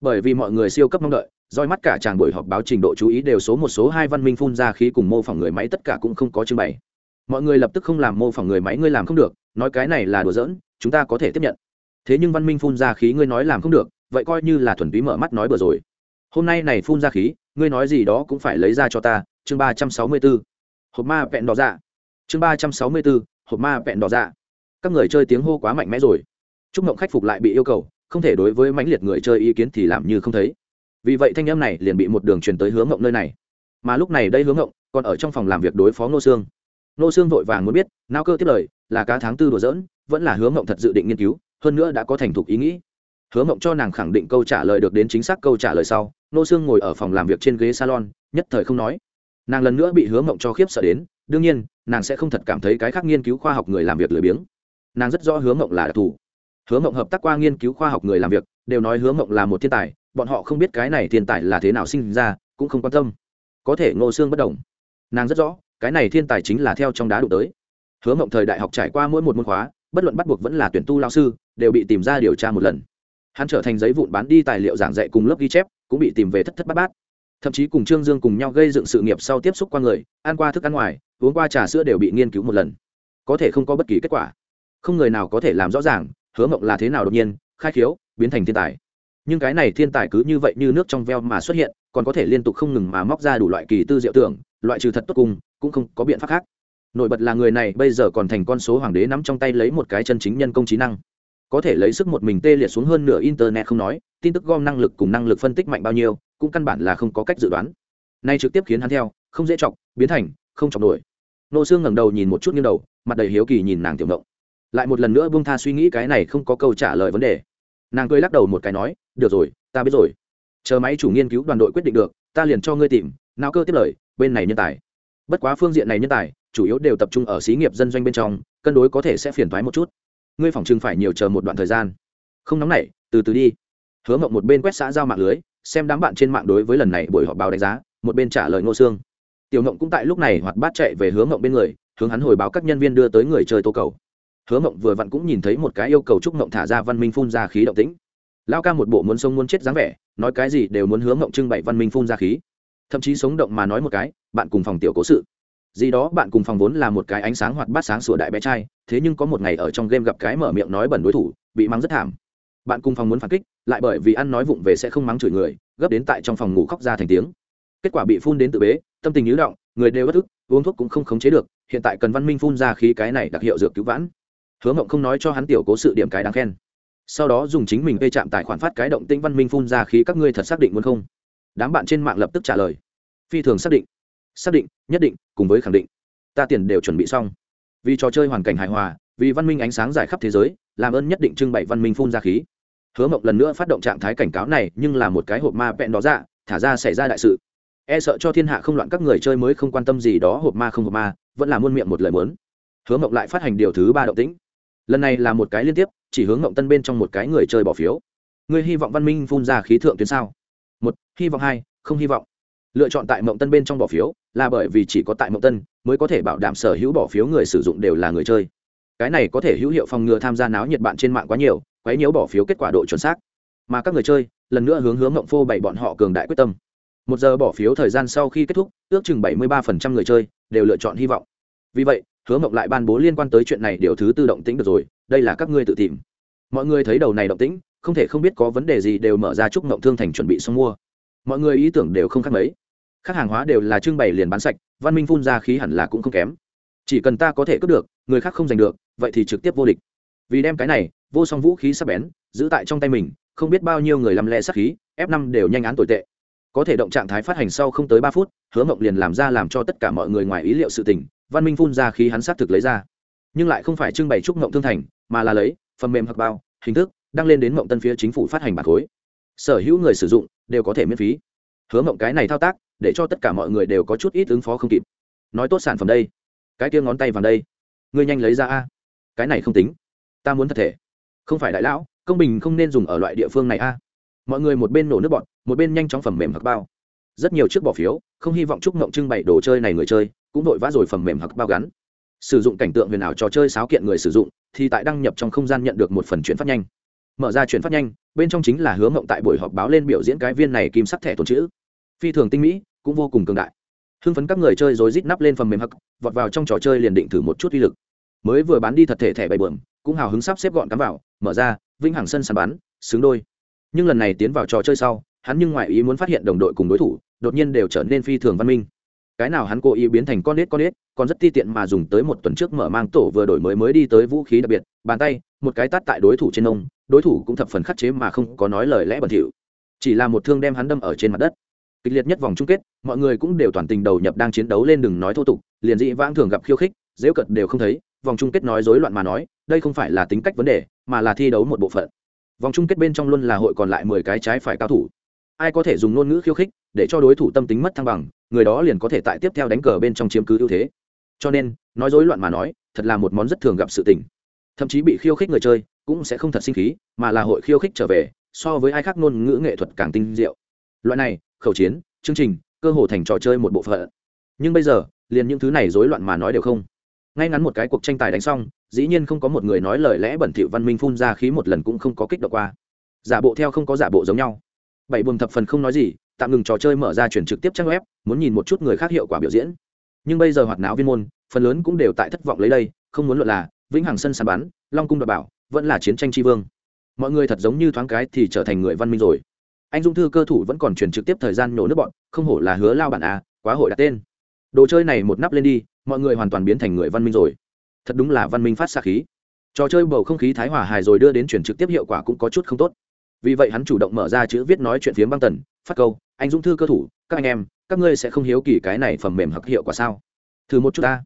Bởi vì mọi người siêu cấp mong đợi, roi mắt cả chàng buổi họp báo trình độ chú ý đều số một số hai văn minh phun ra khí cùng mô phỏng người máy tất cả cũng không có trưng bày. Mọi người lập tức không làm mô phỏng người máy, ngươi làm không được, nói cái này là đùa giỡn, chúng ta có thể tiếp nhận. Thế nhưng văn minh phun ra khí ngươi nói làm không được, vậy coi như là thuần túy mở mắt nói bừa rồi hôm nay này phun ra khí, ngươi nói gì đó cũng phải lấy ra cho ta, chương ba trăm sáu mươi bốn hộp ma vẹn đỏ dạ. Chương ba trăm sáu mươi bốn hộp ma vẹn đỏ dạ. Các người chơi tiếng hô quá mạnh mẽ rồi. Chúc mộng khắc phục lại bị yêu cầu, không thể đối với mãnh liệt người chơi ý kiến thì làm như không thấy. Vì vậy thanh em này liền bị một đường truyền tới hướng ngộng nơi này. Mà lúc này đây hướng ngộng còn ở trong phòng làm việc đối phó ngô sương. Ngô sương vội vàng muốn biết, nao cơ tiếp lời, là cá tháng tư đùa dỡn vẫn là hướng ngộng thật dự định nghiên cứu, hơn nữa đã có thành thục ý nghĩ. Hướng ngộng cho nàng khẳng định câu trả lời được đến chính xác câu trả lời sau Nô sương ngồi ở phòng làm việc trên ghế salon, nhất thời không nói. Nàng lần nữa bị hứa mộng cho khiếp sợ đến, đương nhiên, nàng sẽ không thật cảm thấy cái khác nghiên cứu khoa học người làm việc lười biếng. Nàng rất rõ hứa mộng là đặc thù. Hứa mộng hợp tác qua nghiên cứu khoa học người làm việc, đều nói hứa mộng là một thiên tài, bọn họ không biết cái này thiên tài là thế nào sinh ra, cũng không quan tâm. Có thể ngô xương bất đồng. Nàng rất rõ, cái này thiên tài chính là theo trong đá đụng tới. Hứa mộng thời đại học trải qua mỗi một môn khóa, bất luận bắt buộc vẫn là tuyển tu lao sư, đều bị tìm ra điều tra một lần. Hắn trở thành giấy vụn bán đi tài liệu giảng dạy cùng lớp ghi chép cũng bị tìm về thất thất bát bát. Thậm chí cùng trương dương cùng nhau gây dựng sự nghiệp sau tiếp xúc qua người, ăn qua thức ăn ngoài, uống qua trà sữa đều bị nghiên cứu một lần. Có thể không có bất kỳ kết quả. Không người nào có thể làm rõ ràng, hứa mộng là thế nào đột nhiên, khai khiếu, biến thành thiên tài. Nhưng cái này thiên tài cứ như vậy như nước trong veo mà xuất hiện, còn có thể liên tục không ngừng mà móc ra đủ loại kỳ tư diệu tưởng, loại trừ thật tốt cùng, cũng không có biện pháp khác. Nổi bật là người này bây giờ còn thành con số hoàng đế nắm trong tay lấy một cái chân chính nhân công trí năng có thể lấy sức một mình tê liệt xuống hơn nửa internet không nói, tin tức gom năng lực cùng năng lực phân tích mạnh bao nhiêu, cũng căn bản là không có cách dự đoán. Nay trực tiếp khiến hắn theo, không dễ chọc, biến thành, không chọc nổi. Nô xương ngẩng đầu nhìn một chút như đầu, mặt đầy hiếu kỳ nhìn nàng tiểu ngộng. Lại một lần nữa buông tha suy nghĩ cái này không có câu trả lời vấn đề. Nàng cười lắc đầu một cái nói, được rồi, ta biết rồi. Chờ máy chủ nghiên cứu đoàn đội quyết định được, ta liền cho ngươi tìm não cơ tiếp lời, bên này nhân tài. Bất quá phương diện này nhân tài, chủ yếu đều tập trung ở xí nghiệp dân doanh bên trong, cân đối có thể sẽ phiền thoái một chút ngươi phòng chừng phải nhiều chờ một đoạn thời gian. Không nóng nảy, từ từ đi. Hứa mộng một bên quét xã giao mạng lưới, xem đám bạn trên mạng đối với lần này buổi họp báo đánh giá, một bên trả lời ngô sương. Tiểu mộng cũng tại lúc này hoạt bát chạy về hướng mộng bên người, hướng hắn hồi báo các nhân viên đưa tới người chơi tô cầu. Hứa mộng vừa vặn cũng nhìn thấy một cái yêu cầu chúc mộng thả ra văn minh phun ra khí động tĩnh. Lao ca một bộ muốn sống muốn chết dáng vẻ, nói cái gì đều muốn hứa mộng trưng bày văn minh phun ra khí. Thậm chí sống động mà nói một cái, bạn cùng phòng tiểu cố sự gì đó, bạn cùng phòng vốn là một cái ánh sáng hoạt bát sáng sủa đại bé trai, thế nhưng có một ngày ở trong game gặp cái mở miệng nói bẩn đối thủ, bị mắng rất thảm. Bạn cùng phòng muốn phản kích, lại bởi vì ăn nói vụng về sẽ không mắng chửi người, gấp đến tại trong phòng ngủ khóc ra thành tiếng. Kết quả bị phun đến tự bế, tâm tình nhứ động, người đều bất ức uống thuốc cũng không khống chế được, hiện tại cần văn minh phun ra khí cái này đặc hiệu dược cứu vãn. Hứa mộng không nói cho hắn tiểu cố sự điểm cái đáng khen. Sau đó dùng chính mình gây chạm tài khoản phát cái động tĩnh văn minh phun ra khí, các ngươi thật xác định muốn không? Đám bạn trên mạng lập tức trả lời. Phi thường xác định xác định, nhất định, cùng với khẳng định. Ta tiền đều chuẩn bị xong. Vì trò chơi hoàn cảnh hài hòa, vì văn minh ánh sáng dài khắp thế giới, làm ơn nhất định trưng bày văn minh phun ra khí. Hứa mộng lần nữa phát động trạng thái cảnh cáo này, nhưng là một cái hộp ma vẹn đó ra, thả ra xảy ra đại sự. E sợ cho thiên hạ không loạn các người chơi mới không quan tâm gì đó, hộp ma không hộp ma, vẫn là muôn miệng một lời muốn. Hứa mộng lại phát hành điều thứ ba động tĩnh. Lần này là một cái liên tiếp, chỉ hướng mộng tân bên trong một cái người chơi bỏ phiếu. Người hy vọng văn minh phun ra khí thượng tuyến sao? Một, hy vọng hai, không hy vọng lựa chọn tại mộng tân bên trong bỏ phiếu, là bởi vì chỉ có tại mộng tân mới có thể bảo đảm sở hữu bỏ phiếu người sử dụng đều là người chơi. Cái này có thể hữu hiệu phòng ngừa tham gia náo nhiệt bạn trên mạng quá nhiều, quấy nhiễu bỏ phiếu kết quả độ chuẩn xác. Mà các người chơi, lần nữa hướng hướng mộng phô bày bọn họ cường đại quyết tâm. Một giờ bỏ phiếu thời gian sau khi kết thúc, ước chừng bảy mươi ba người chơi đều lựa chọn hy vọng. Vì vậy, hứa mộng lại ban bố liên quan tới chuyện này điều thứ tự động tĩnh được rồi, đây là các ngươi tự tìm. Mọi người thấy đầu này động tĩnh, không thể không biết có vấn đề gì đều mở ra chúc mộng thương thành chuẩn bị xong mua mọi người ý tưởng đều không khác mấy. Khác hàng hóa đều là trưng bày liền bán sạch, văn minh phun ra khí hẳn là cũng không kém. Chỉ cần ta có thể cướp được, người khác không giành được, vậy thì trực tiếp vô địch. Vì đem cái này, vô song vũ khí sắp bén, giữ tại trong tay mình, không biết bao nhiêu người làm lẹ sắc khí f năm đều nhanh án tồi tệ. Có thể động trạng thái phát hành sau không tới ba phút, hứa mộng liền làm ra làm cho tất cả mọi người ngoài ý liệu sự tình, văn minh phun ra khí hắn xác thực lấy ra. Nhưng lại không phải trưng bày trúc mộng thương thành, mà là lấy, phần mềm hoặc bao, hình thức, đăng lên đến mộng tân phía chính phủ phát hành bản khối. Sở hữu người sử dụng đều có thể miễn phí. Hứa mộng cái này thao tác, để cho tất cả mọi người đều có chút ít ứng phó không kịp. Nói tốt sản phẩm đây, cái kia ngón tay vàng đây, ngươi nhanh lấy ra a. Cái này không tính, ta muốn thật thể. Không phải đại lão, công bình không nên dùng ở loại địa phương này a. Mọi người một bên nổ nước bọn một bên nhanh chóng phẩm mềm hoặc bao. Rất nhiều chiếc bỏ phiếu, không hy vọng chúc mộng trưng bày đồ chơi này người chơi, cũng vội vã rồi phẩm mềm hoặc bao gắn. Sử dụng cảnh tượng huyền ảo trò chơi sáo kiện người sử dụng, thì tại đăng nhập trong không gian nhận được một phần chuyển phát nhanh mở ra chuyển phát nhanh, bên trong chính là hứa mộng tại buổi họp báo lên biểu diễn cái viên này kim sắc thẻ tồn chữ. Phi thường tinh mỹ, cũng vô cùng cường đại. Hưng phấn các người chơi rồi rít nắp lên phần mềm hắc, vọt vào trong trò chơi liền định thử một chút uy lực. Mới vừa bán đi thật thể thẻ bày bượm, cũng hào hứng sắp xếp gọn cắm vào, mở ra, vinh hằng sân sàn bán xứng đôi. Nhưng lần này tiến vào trò chơi sau, hắn nhưng ngoại ý muốn phát hiện đồng đội cùng đối thủ, đột nhiên đều trở nên phi thường văn minh cái nào hắn cố ý biến thành con nết con nết, còn rất ti tiện mà dùng tới một tuần trước mở mang tổ vừa đổi mới mới đi tới vũ khí đặc biệt, bàn tay, một cái tát tại đối thủ trên nông đối thủ cũng thập phần khắc chế mà không có nói lời lẽ bẩn thỉu. Chỉ là một thương đem hắn đâm ở trên mặt đất. Kịch liệt nhất vòng chung kết, mọi người cũng đều toàn tình đầu nhập đang chiến đấu lên đừng nói thô tục, liền dị vãng thường gặp khiêu khích, dễu cận đều không thấy, vòng chung kết nói rối loạn mà nói, đây không phải là tính cách vấn đề, mà là thi đấu một bộ phận. Vòng chung kết bên trong luôn là hội còn lại mười cái trái phải cao thủ. Ai có thể dùng ngôn ngữ khiêu khích để cho đối thủ tâm tính mất thăng bằng người đó liền có thể tại tiếp theo đánh cờ bên trong chiếm cứ ưu thế. Cho nên, nói dối loạn mà nói, thật là một món rất thường gặp sự tình. Thậm chí bị khiêu khích người chơi cũng sẽ không thật sinh khí, mà là hội khiêu khích trở về, so với ai khác ngôn ngữ nghệ thuật càng tinh diệu. Loại này, khẩu chiến, chương trình, cơ hồ thành trò chơi một bộ phận. Nhưng bây giờ, liền những thứ này rối loạn mà nói đều không. Ngay ngắn một cái cuộc tranh tài đánh xong, dĩ nhiên không có một người nói lời lẽ bẩn thỉu văn minh phun ra khí một lần cũng không có kích động qua. Giả bộ theo không có giả bộ giống nhau. Bảy buồng thập phần không nói gì tạm ngừng trò chơi mở ra chuyển trực tiếp trang web, muốn nhìn một chút người khác hiệu quả biểu diễn. Nhưng bây giờ hoạt não viên môn, phần lớn cũng đều tại thất vọng lấy đây, không muốn luận là vĩnh hằng sân sàn bắn, long cung đ bảo, vẫn là chiến tranh tri vương. Mọi người thật giống như thoáng cái thì trở thành người văn minh rồi. Anh dung thư cơ thủ vẫn còn truyền trực tiếp thời gian nhổ nước bọn, không hổ là hứa lao bản à quá hội đặt tên. Đồ chơi này một nắp lên đi, mọi người hoàn toàn biến thành người văn minh rồi. Thật đúng là văn minh phát xa khí. Trò chơi bầu không khí thái hòa hài rồi đưa đến chuyển trực tiếp hiệu quả cũng có chút không tốt. Vì vậy hắn chủ động mở ra chữ viết nói chuyện phiếm băng tần, phát câu anh dũng thư cơ thủ, các anh em, các ngươi sẽ không hiếu kỳ cái này phẩm mềm hặc hiệu quả sao? Thử một chút ta.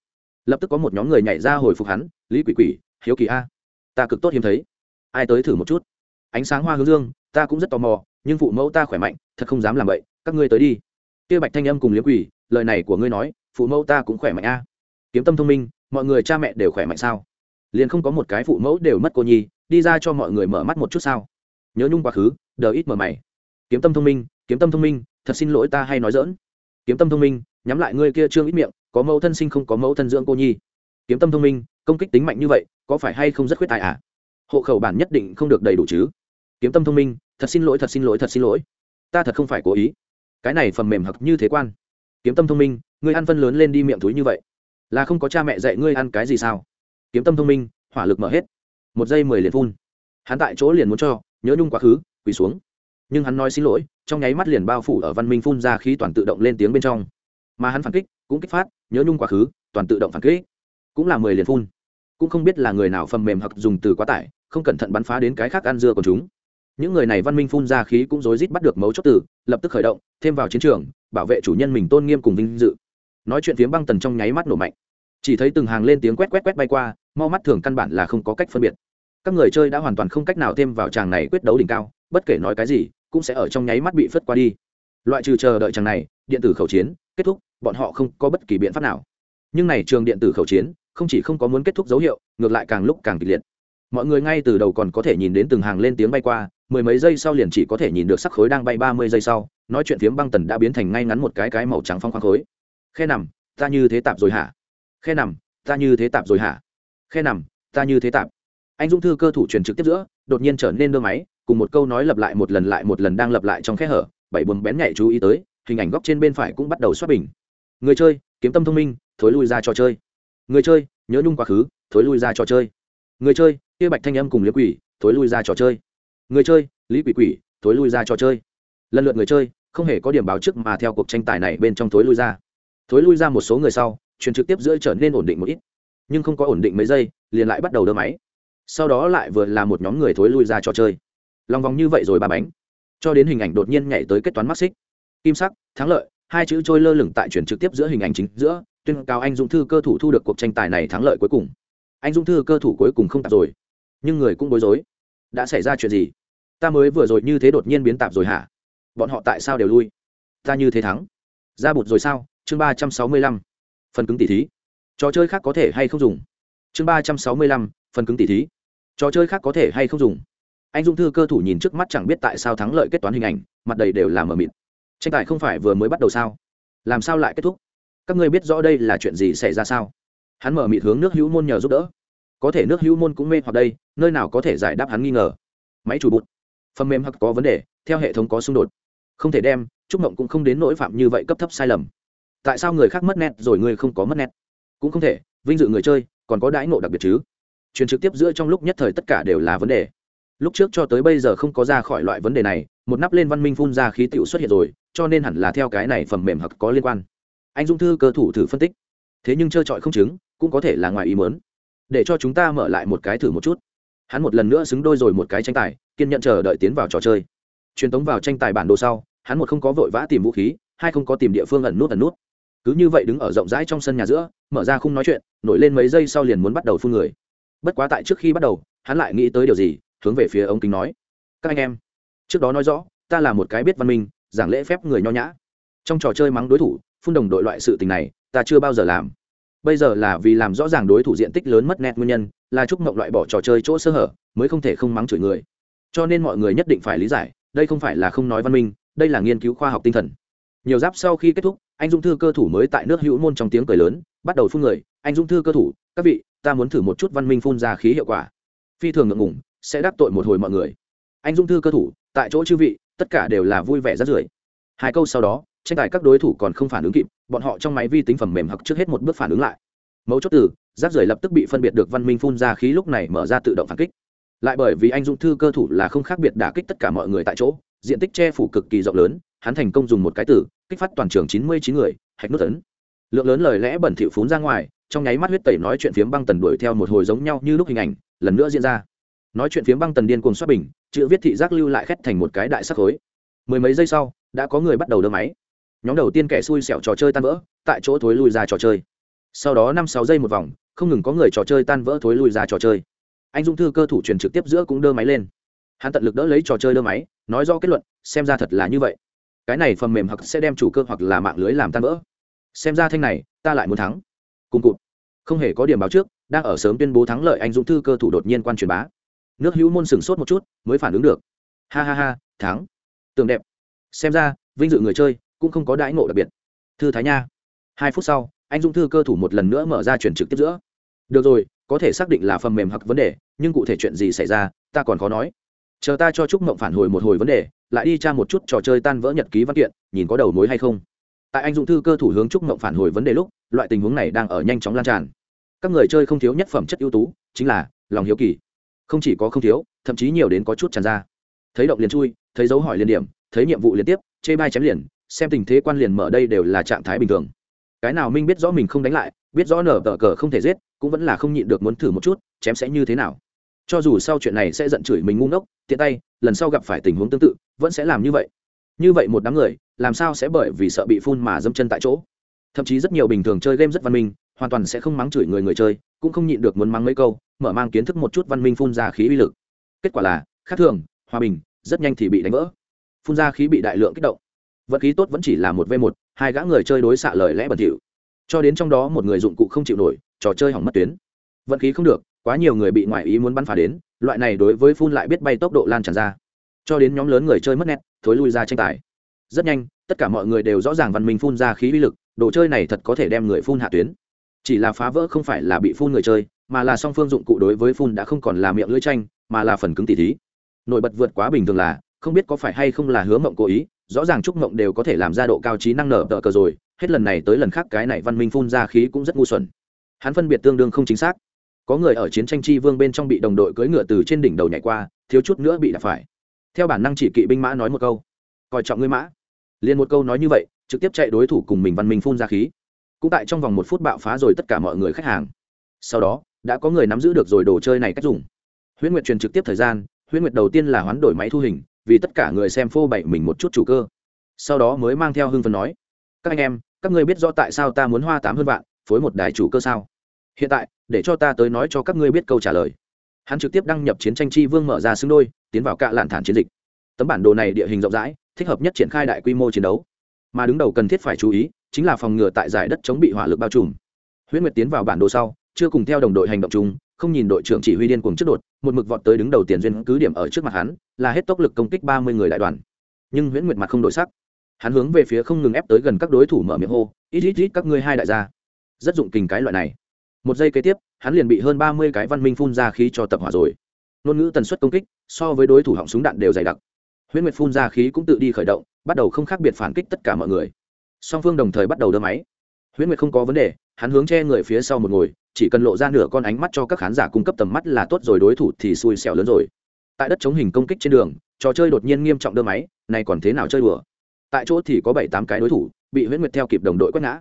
Lập tức có một nhóm người nhảy ra hồi phục hắn, lý quỷ quỷ, hiếu kỳ a. Ta cực tốt hiếm thấy. Ai tới thử một chút? Ánh sáng hoa hướng dương, ta cũng rất tò mò, nhưng phụ mẫu ta khỏe mạnh, thật không dám làm vậy các ngươi tới đi. Kia bạch thanh âm cùng liếm quỷ, lời này của ngươi nói, phụ mẫu ta cũng khỏe mạnh a. Kiếm tâm thông minh, mọi người cha mẹ đều khỏe mạnh sao? Liền không có một cái phụ mẫu đều mất cô nhi, đi ra cho mọi người mở mắt một chút sao? Nhớ nhung quá khứ, đờ ít mở mày. Kiếm tâm thông minh kiếm tâm thông minh, thật xin lỗi ta hay nói dỡn kiếm tâm thông minh, nhắm lại ngươi kia trương ít miệng, có mẫu thân sinh không có mẫu thân dưỡng cô nhi. Kiếm tâm thông minh, công kích tính mạnh như vậy, có phải hay không rất khuyết tài à? Hộ khẩu bản nhất định không được đầy đủ chứ. Kiếm tâm thông minh, thật xin lỗi, thật xin lỗi, thật xin lỗi. Ta thật không phải cố ý. Cái này phần mềm hặc như thế quan. Kiếm tâm thông minh, ngươi ăn phân lớn lên đi miệng túi như vậy. Là không có cha mẹ dạy ngươi ăn cái gì sao? Kiếm tâm thông minh, hỏa lực mở hết. Một giây mười liền phun. Hắn tại chỗ liền muốn cho, nhớ nhung quá khứ, quỳ xuống nhưng hắn nói xin lỗi, trong nháy mắt liền bao phủ ở văn minh phun ra khí toàn tự động lên tiếng bên trong. Mà hắn phản kích, cũng kích phát, nhớ nhung quá khứ, toàn tự động phản kích. Cũng là mười liền phun. Cũng không biết là người nào phần mềm hoặc dùng từ quá tải, không cẩn thận bắn phá đến cái khác ăn dưa của chúng. Những người này văn minh phun ra khí cũng rối rít bắt được mấu chốt từ, lập tức khởi động, thêm vào chiến trường, bảo vệ chủ nhân mình tôn nghiêm cùng vinh dự. Nói chuyện tiếng băng tần trong nháy mắt nổ mạnh. Chỉ thấy từng hàng lên tiếng quét quét quét bay qua, mau mắt thường căn bản là không có cách phân biệt. Các người chơi đã hoàn toàn không cách nào thêm vào tràng này quyết đấu đỉnh cao, bất kể nói cái gì cũng sẽ ở trong nháy mắt bị phất qua đi. Loại trừ chờ đợi tràng này, điện tử khẩu chiến, kết thúc, bọn họ không có bất kỳ biện pháp nào. Nhưng này trường điện tử khẩu chiến, không chỉ không có muốn kết thúc dấu hiệu, ngược lại càng lúc càng kịch liệt. Mọi người ngay từ đầu còn có thể nhìn đến từng hàng lên tiếng bay qua, mười mấy giây sau liền chỉ có thể nhìn được sắc khối đang bay ba mươi giây sau, nói chuyện phiếm băng tần đã biến thành ngay ngắn một cái cái màu trắng phong khoáng khối. Khe nằm, ta như thế tạp rồi hả? Khe nằm, ta như thế tạp rồi hả? Khe nằm, ta như thế tạp. Anh dung thư cơ thủ truyền trực tiếp giữa, đột nhiên trở nên đưa máy cùng một câu nói lặp lại một lần lại một lần đang lặp lại trong khe hở, bảy buồn bén nhạy chú ý tới, hình ảnh góc trên bên phải cũng bắt đầu xoát bình. Người chơi, kiếm tâm thông minh, thối lui ra trò chơi. Người chơi, nhớ nhung quá khứ, thối lui ra trò chơi. Người chơi, kia bạch thanh âm cùng liễu quỷ, thối lui ra trò chơi. Người chơi, lý quỷ quỷ, thối lui ra trò chơi. Lần lượt người chơi, không hề có điểm báo trước mà theo cuộc tranh tài này bên trong thối lui ra. Thối lui ra một số người sau truyền trực tiếp giữa trở nên ổn định một ít. Nhưng không có ổn định mấy giây, liền lại bắt đầu đơ máy. Sau đó lại vừa là một nhóm người thối lui ra trò chơi lòng vòng như vậy rồi ba bánh. Cho đến hình ảnh đột nhiên nhảy tới kết toán mắt xích kim sắc, thắng lợi, hai chữ trôi lơ lửng tại chuyển trực tiếp giữa hình ảnh chính giữa, tuyên cáo anh dũng thư cơ thủ thu được cuộc tranh tài này thắng lợi cuối cùng. Anh dũng thư cơ thủ cuối cùng không tạp rồi. Nhưng người cũng bối rối. Đã xảy ra chuyện gì? Ta mới vừa rồi như thế đột nhiên biến tạp rồi hả? Bọn họ tại sao đều lui? Ta như thế thắng. Ra bụt rồi sao? Chương ba trăm sáu mươi lăm. Phần cứng tỉ thí. Trò chơi khác có thể hay không dùng? Chương ba trăm sáu mươi lăm, phần cứng tỉ thí. Trò chơi khác có thể hay không dùng? Anh dung thư cơ thủ nhìn trước mắt chẳng biết tại sao thắng lợi kết toán hình ảnh, mặt đầy đều là mờ mịt. Tranh tài không phải vừa mới bắt đầu sao? Làm sao lại kết thúc? Các ngươi biết rõ đây là chuyện gì xảy ra sao? Hắn mở mịt hướng nước hữu môn nhờ giúp đỡ. Có thể nước hữu môn cũng mê hoặc đây, nơi nào có thể giải đáp hắn nghi ngờ. Máy chủ bụt. Phần mềm hoặc có vấn đề, theo hệ thống có xung đột. Không thể đem trúc mộng cũng không đến nỗi phạm như vậy cấp thấp sai lầm. Tại sao người khác mất nét rồi người không có mất nét? Cũng không thể, vinh dự người chơi, còn có đãi ngộ đặc biệt chứ? Truyền trực tiếp giữa trong lúc nhất thời tất cả đều là vấn đề lúc trước cho tới bây giờ không có ra khỏi loại vấn đề này, một nắp lên văn minh phun ra khí tựu xuất hiện rồi, cho nên hẳn là theo cái này phẩm mềm hặc có liên quan. Anh dung thư cơ thủ thử phân tích. Thế nhưng trơ trọi không chứng, cũng có thể là ngoài ý mớn để cho chúng ta mở lại một cái thử một chút. Hắn một lần nữa xứng đôi rồi một cái tranh tài, kiên nhận chờ đợi tiến vào trò chơi. Truyền tống vào tranh tài bản đồ sau, hắn một không có vội vã tìm vũ khí, hai không có tìm địa phương ẩn nút ẩn nút. Cứ như vậy đứng ở rộng rãi trong sân nhà giữa, mở ra không nói chuyện, nổi lên mấy giây sau liền muốn bắt đầu phun người. Bất quá tại trước khi bắt đầu, hắn lại nghĩ tới điều gì hướng về phía ông kính nói, các anh em, trước đó nói rõ, ta là một cái biết văn minh, giảng lễ phép người nho nhã. Trong trò chơi mắng đối thủ, phun đồng đội loại sự tình này, ta chưa bao giờ làm. Bây giờ là vì làm rõ ràng đối thủ diện tích lớn mất nét nguyên nhân, là chúc mộng loại bỏ trò chơi chỗ sơ hở, mới không thể không mắng chửi người. Cho nên mọi người nhất định phải lý giải, đây không phải là không nói văn minh, đây là nghiên cứu khoa học tinh thần. Nhiều giáp sau khi kết thúc, anh dung thư cơ thủ mới tại nước hữu môn trong tiếng cười lớn, bắt đầu phun người. Anh dung thư cơ thủ, các vị, ta muốn thử một chút văn minh phun ra khí hiệu quả. Phi thường ngượng ngủng sẽ đắc tội một hồi mọi người. Anh dung thư cơ thủ, tại chỗ chư vị, tất cả đều là vui vẻ rất rưởi. Hai câu sau đó, tranh tài các đối thủ còn không phản ứng kịp, bọn họ trong máy vi tính phẩm mềm hoặc trước hết một bước phản ứng lại. Mấu chốt từ rác rưởi lập tức bị phân biệt được văn minh phun ra khí lúc này mở ra tự động phản kích. Lại bởi vì anh dung thư cơ thủ là không khác biệt đả kích tất cả mọi người tại chỗ, diện tích che phủ cực kỳ rộng lớn, hắn thành công dùng một cái từ kích phát toàn trường chín mươi chín người, hạch nút tấn lượng lớn lời lẽ bẩn thỉu phún ra ngoài, trong nháy mắt huyết tẩy nói chuyện phiếm băng tần đuổi theo một hồi giống nhau như lúc hình ảnh, lần nữa diễn ra nói chuyện phiếm băng tần điên cuồng xoát bình, chữ viết thị giác lưu lại khét thành một cái đại sắc khối. Mười mấy giây sau, đã có người bắt đầu đơ máy. Nhóm đầu tiên kẻ xui xẻo trò chơi tan vỡ, tại chỗ thối lui ra trò chơi. Sau đó năm sáu giây một vòng, không ngừng có người trò chơi tan vỡ thối lui ra trò chơi. Anh dung thư cơ thủ truyền trực tiếp giữa cũng đơ máy lên. Hắn tận lực đỡ lấy trò chơi đơ máy, nói do kết luận, xem ra thật là như vậy. Cái này phần mềm hoặc sẽ đem chủ cơ hoặc là mạng lưới làm tan vỡ. Xem ra thanh này, ta lại muốn thắng. Cùng cụt. Không hề có điểm báo trước, đang ở sớm tuyên bố thắng lợi, anh dũng thư cơ thủ đột nhiên quan truyền bá nước hữu môn sừng sốt một chút, mới phản ứng được. Ha ha ha, thắng. Tường đẹp. Xem ra, vinh dự người chơi cũng không có đãi ngộ đặc biệt. Thư thái nha. Hai phút sau, anh dũng thư cơ thủ một lần nữa mở ra chuyển trực tiếp giữa. Được rồi, có thể xác định là phần mềm hoặc vấn đề, nhưng cụ thể chuyện gì xảy ra, ta còn khó nói. Chờ ta cho trúc mộng phản hồi một hồi vấn đề, lại đi tra một chút trò chơi tan vỡ nhật ký văn kiện, nhìn có đầu mối hay không. Tại anh dũng thư cơ thủ hướng trúc mộng phản hồi vấn đề lúc, loại tình huống này đang ở nhanh chóng lan tràn. Các người chơi không thiếu nhất phẩm chất ưu tú, chính là lòng hiếu kỳ không chỉ có không thiếu, thậm chí nhiều đến có chút tràn ra. Thấy động liền chui, thấy dấu hỏi liền điểm, thấy nhiệm vụ liên tiếp, chê bai chém liền, xem tình thế quan liền mở đây đều là trạng thái bình thường. Cái nào minh biết rõ mình không đánh lại, biết rõ nở tờ cờ không thể giết, cũng vẫn là không nhịn được muốn thử một chút, chém sẽ như thế nào. Cho dù sau chuyện này sẽ giận chửi mình ngu ngốc, tiện tay, lần sau gặp phải tình huống tương tự, vẫn sẽ làm như vậy. Như vậy một đám người, làm sao sẽ bởi vì sợ bị phun mà dâm chân tại chỗ? Thậm chí rất nhiều bình thường chơi game rất văn minh, hoàn toàn sẽ không mắng chửi người người chơi cũng không nhịn được muốn mắng mấy câu, mở mang kiến thức một chút văn minh phun ra khí uy lực. Kết quả là, khác thường, hòa bình, rất nhanh thì bị đánh vỡ. Phun ra khí bị đại lượng kích động. Vật khí tốt vẫn chỉ là một v một, hai gã người chơi đối xạ lời lẽ bẩn thỉu. Cho đến trong đó một người dụng cụ không chịu nổi, trò chơi hỏng mất tuyến. Vận khí không được, quá nhiều người bị ngoại ý muốn bắn phá đến, loại này đối với phun lại biết bay tốc độ lan tràn ra. Cho đến nhóm lớn người chơi mất nét, thối lui ra tranh tài. Rất nhanh, tất cả mọi người đều rõ ràng văn minh phun ra khí uy lực, đồ chơi này thật có thể đem người phun hạ tuyến chỉ là phá vỡ không phải là bị phun người chơi, mà là song phương dụng cụ đối với phun đã không còn là miệng lưỡi tranh mà là phần cứng tỉ thí. Nổi bật vượt quá bình thường là, không biết có phải hay không là hứa mộng cố ý, rõ ràng trúc mộng đều có thể làm ra độ cao trí năng nở tờ cờ rồi, hết lần này tới lần khác cái này văn minh phun ra khí cũng rất ngu xuẩn. Hắn phân biệt tương đương không chính xác. Có người ở chiến tranh chi vương bên trong bị đồng đội cưỡi ngựa từ trên đỉnh đầu nhảy qua, thiếu chút nữa bị đạp phải. Theo bản năng chỉ kỵ binh mã nói một câu, coi trọng ngươi mã. Liền một câu nói như vậy, trực tiếp chạy đối thủ cùng mình văn minh phun ra khí cũng tại trong vòng một phút bạo phá rồi tất cả mọi người khách hàng. Sau đó, đã có người nắm giữ được rồi đồ chơi này cách dùng. Huyễn nguyệt truyền trực tiếp thời gian, huyễn nguyệt đầu tiên là hoán đổi máy thu hình, vì tất cả người xem phô bày mình một chút chủ cơ. Sau đó mới mang theo hưng phần nói, các anh em, các ngươi biết rõ tại sao ta muốn hoa tám hơn vạn, phối một đài chủ cơ sao? Hiện tại, để cho ta tới nói cho các ngươi biết câu trả lời. Hắn trực tiếp đăng nhập chiến tranh chi vương mở ra xứng đôi, tiến vào cạ lạn thản chiến dịch. Tấm bản đồ này địa hình rộng rãi, thích hợp nhất triển khai đại quy mô chiến đấu. Mà đứng đầu cần thiết phải chú ý chính là phòng ngừa tại giải đất chống bị hỏa lực bao trùm. Huyễn nguyệt tiến vào bản đồ sau, chưa cùng theo đồng đội hành động chung, không nhìn đội trưởng chỉ huy điên cuồng trước đột, một mực vọt tới đứng đầu tiền duyên cứ điểm ở trước mặt hắn, là hết tốc lực công kích ba mươi người đại đoàn. Nhưng huyễn nguyệt mặt không đổi sắc. Hắn hướng về phía không ngừng ép tới gần các đối thủ mở miệng hô, ít ít ít, các ngươi hai đại gia. Rất dụng kình cái loại này. Một giây kế tiếp, hắn liền bị hơn ba mươi cái văn minh phun ra khí cho tập hỏa rồi. Ngôn ngữ tần suất công kích, so với đối thủ họng súng đạn đều dày đặc. Huyễn nguyệt phun ra khí cũng tự đi khởi động, bắt đầu không khác biệt phản kích tất cả mọi người song phương đồng thời bắt đầu đưa máy. Huyễn nguyệt không có vấn đề, hắn hướng che người phía sau một ngồi, chỉ cần lộ ra nửa con ánh mắt cho các khán giả cung cấp tầm mắt là tốt rồi, đối thủ thì xui xẻo lớn rồi. Tại đất chống hình công kích trên đường, trò chơi đột nhiên nghiêm trọng đưa máy, này còn thế nào chơi đùa? Tại chỗ thì có bảy tám cái đối thủ, bị huyễn nguyệt theo kịp đồng đội quét ngã.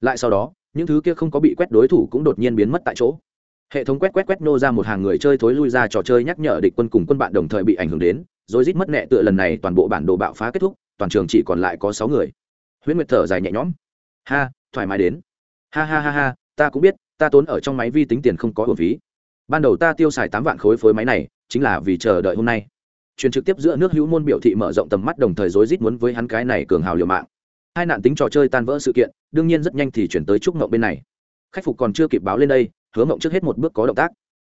Lại sau đó, những thứ kia không có bị quét đối thủ cũng đột nhiên biến mất tại chỗ. Hệ thống quét quét quét nô ra một hàng người chơi thối lui ra trò chơi nhắc nhở địch quân cùng quân bạn đồng thời bị ảnh hưởng đến rồi rít mất nẹ tựa lần này toàn bộ bản đồ bạo phá kết thúc, toàn trường chỉ còn lại có sáu người huyễn nguyệt thở dài nhẹ nhõm. Ha, thoải mái đến. Ha ha ha ha, ta cũng biết, ta tốn ở trong máy vi tính tiền không có hồn phí. Ban đầu ta tiêu xài tám vạn khối phối máy này, chính là vì chờ đợi hôm nay. Truyền trực tiếp giữa nước hữu môn biểu thị mở rộng tầm mắt đồng thời rối rít muốn với hắn cái này cường hào liều mạng. Hai nạn tính trò chơi tan vỡ sự kiện, đương nhiên rất nhanh thì chuyển tới trúc ngộng bên này. Khách phục còn chưa kịp báo lên đây, hứa ngộng trước hết một bước có động tác.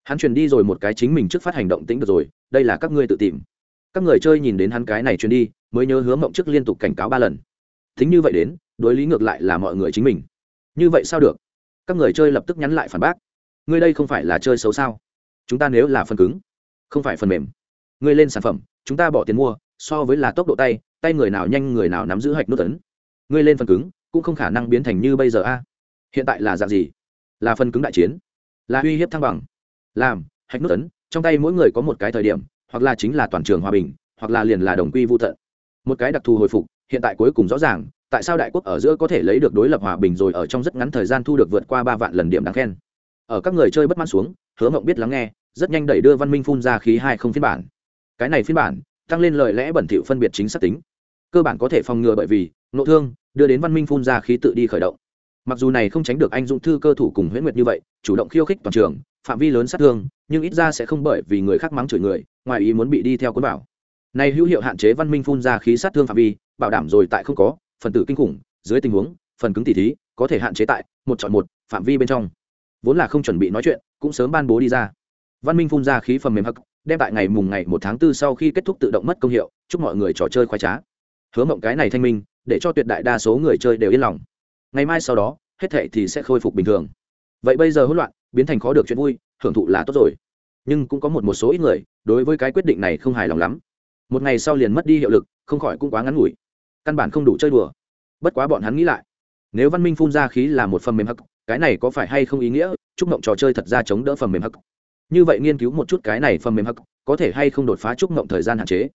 Hắn truyền đi rồi một cái chính mình trước phát hành động tính được rồi, đây là các ngươi tự tìm. Các người chơi nhìn đến hắn cái này truyền đi, mới nhớ hứa ngộng trước liên tục cảnh cáo ba lần thính như vậy đến, đối lý ngược lại là mọi người chính mình. Như vậy sao được? Các người chơi lập tức nhắn lại phản bác. Ngươi đây không phải là chơi xấu sao? Chúng ta nếu là phần cứng, không phải phần mềm. Ngươi lên sản phẩm, chúng ta bỏ tiền mua, so với là tốc độ tay tay người nào nhanh người nào nắm giữ hạch nút tấn ngươi lên phần cứng, cũng không khả năng biến thành như bây giờ a. Hiện tại là dạng gì? Là phần cứng đại chiến, là uy hiếp thăng bằng, làm hạch nút tấn trong tay mỗi người có một cái thời điểm, hoặc là chính là toàn trường hòa bình, hoặc là liền là đồng quy vô tận. Một cái đặc thù hồi phục hiện tại cuối cùng rõ ràng, tại sao đại quốc ở giữa có thể lấy được đối lập hòa bình rồi ở trong rất ngắn thời gian thu được vượt qua ba vạn lần điểm đáng khen. Ở các người chơi bất mãn xuống, hứa mộng biết lắng nghe, rất nhanh đẩy đưa văn minh phun ra khí hai không phiên bản. Cái này phiên bản, tăng lên lời lẽ bẩn thỉu phân biệt chính xác tính. Cơ bản có thể phòng ngừa bởi vì, nội thương, đưa đến văn minh phun ra khí tự đi khởi động. Mặc dù này không tránh được anh dũng thư cơ thủ cùng huyễn nguyệt như vậy, chủ động khiêu khích toàn trường, phạm vi lớn sát thương, nhưng ít ra sẽ không bởi vì người khác mắng chửi người, ngoài ý muốn bị đi theo cuốn bảo này hữu hiệu hạn chế văn minh phun ra khí sát thương phạm vi, bảo đảm rồi tại không có, phần tử kinh khủng, dưới tình huống, phần cứng tỉ thí, có thể hạn chế tại một chọn một phạm vi bên trong. Vốn là không chuẩn bị nói chuyện, cũng sớm ban bố đi ra. Văn minh phun ra khí phần mềm hắc, đem tại ngày mùng ngày một tháng tư sau khi kết thúc tự động mất công hiệu, chúc mọi người trò chơi khoái trá. Hứa mộng cái này thanh minh, để cho tuyệt đại đa số người chơi đều yên lòng. Ngày mai sau đó, hết thệ thì sẽ khôi phục bình thường. Vậy bây giờ hỗn loạn, biến thành khó được chuyện vui, hưởng thụ là tốt rồi. Nhưng cũng có một một số ít người, đối với cái quyết định này không hài lòng lắm một ngày sau liền mất đi hiệu lực, không khỏi cũng quá ngắn ngủi. Căn bản không đủ chơi đùa. Bất quá bọn hắn nghĩ lại, nếu văn minh phun ra khí là một phần mềm hắc, cái này có phải hay không ý nghĩa chúc mộng trò chơi thật ra chống đỡ phần mềm hắc? Như vậy nghiên cứu một chút cái này phần mềm hắc, có thể hay không đột phá chúc mộng thời gian hạn chế?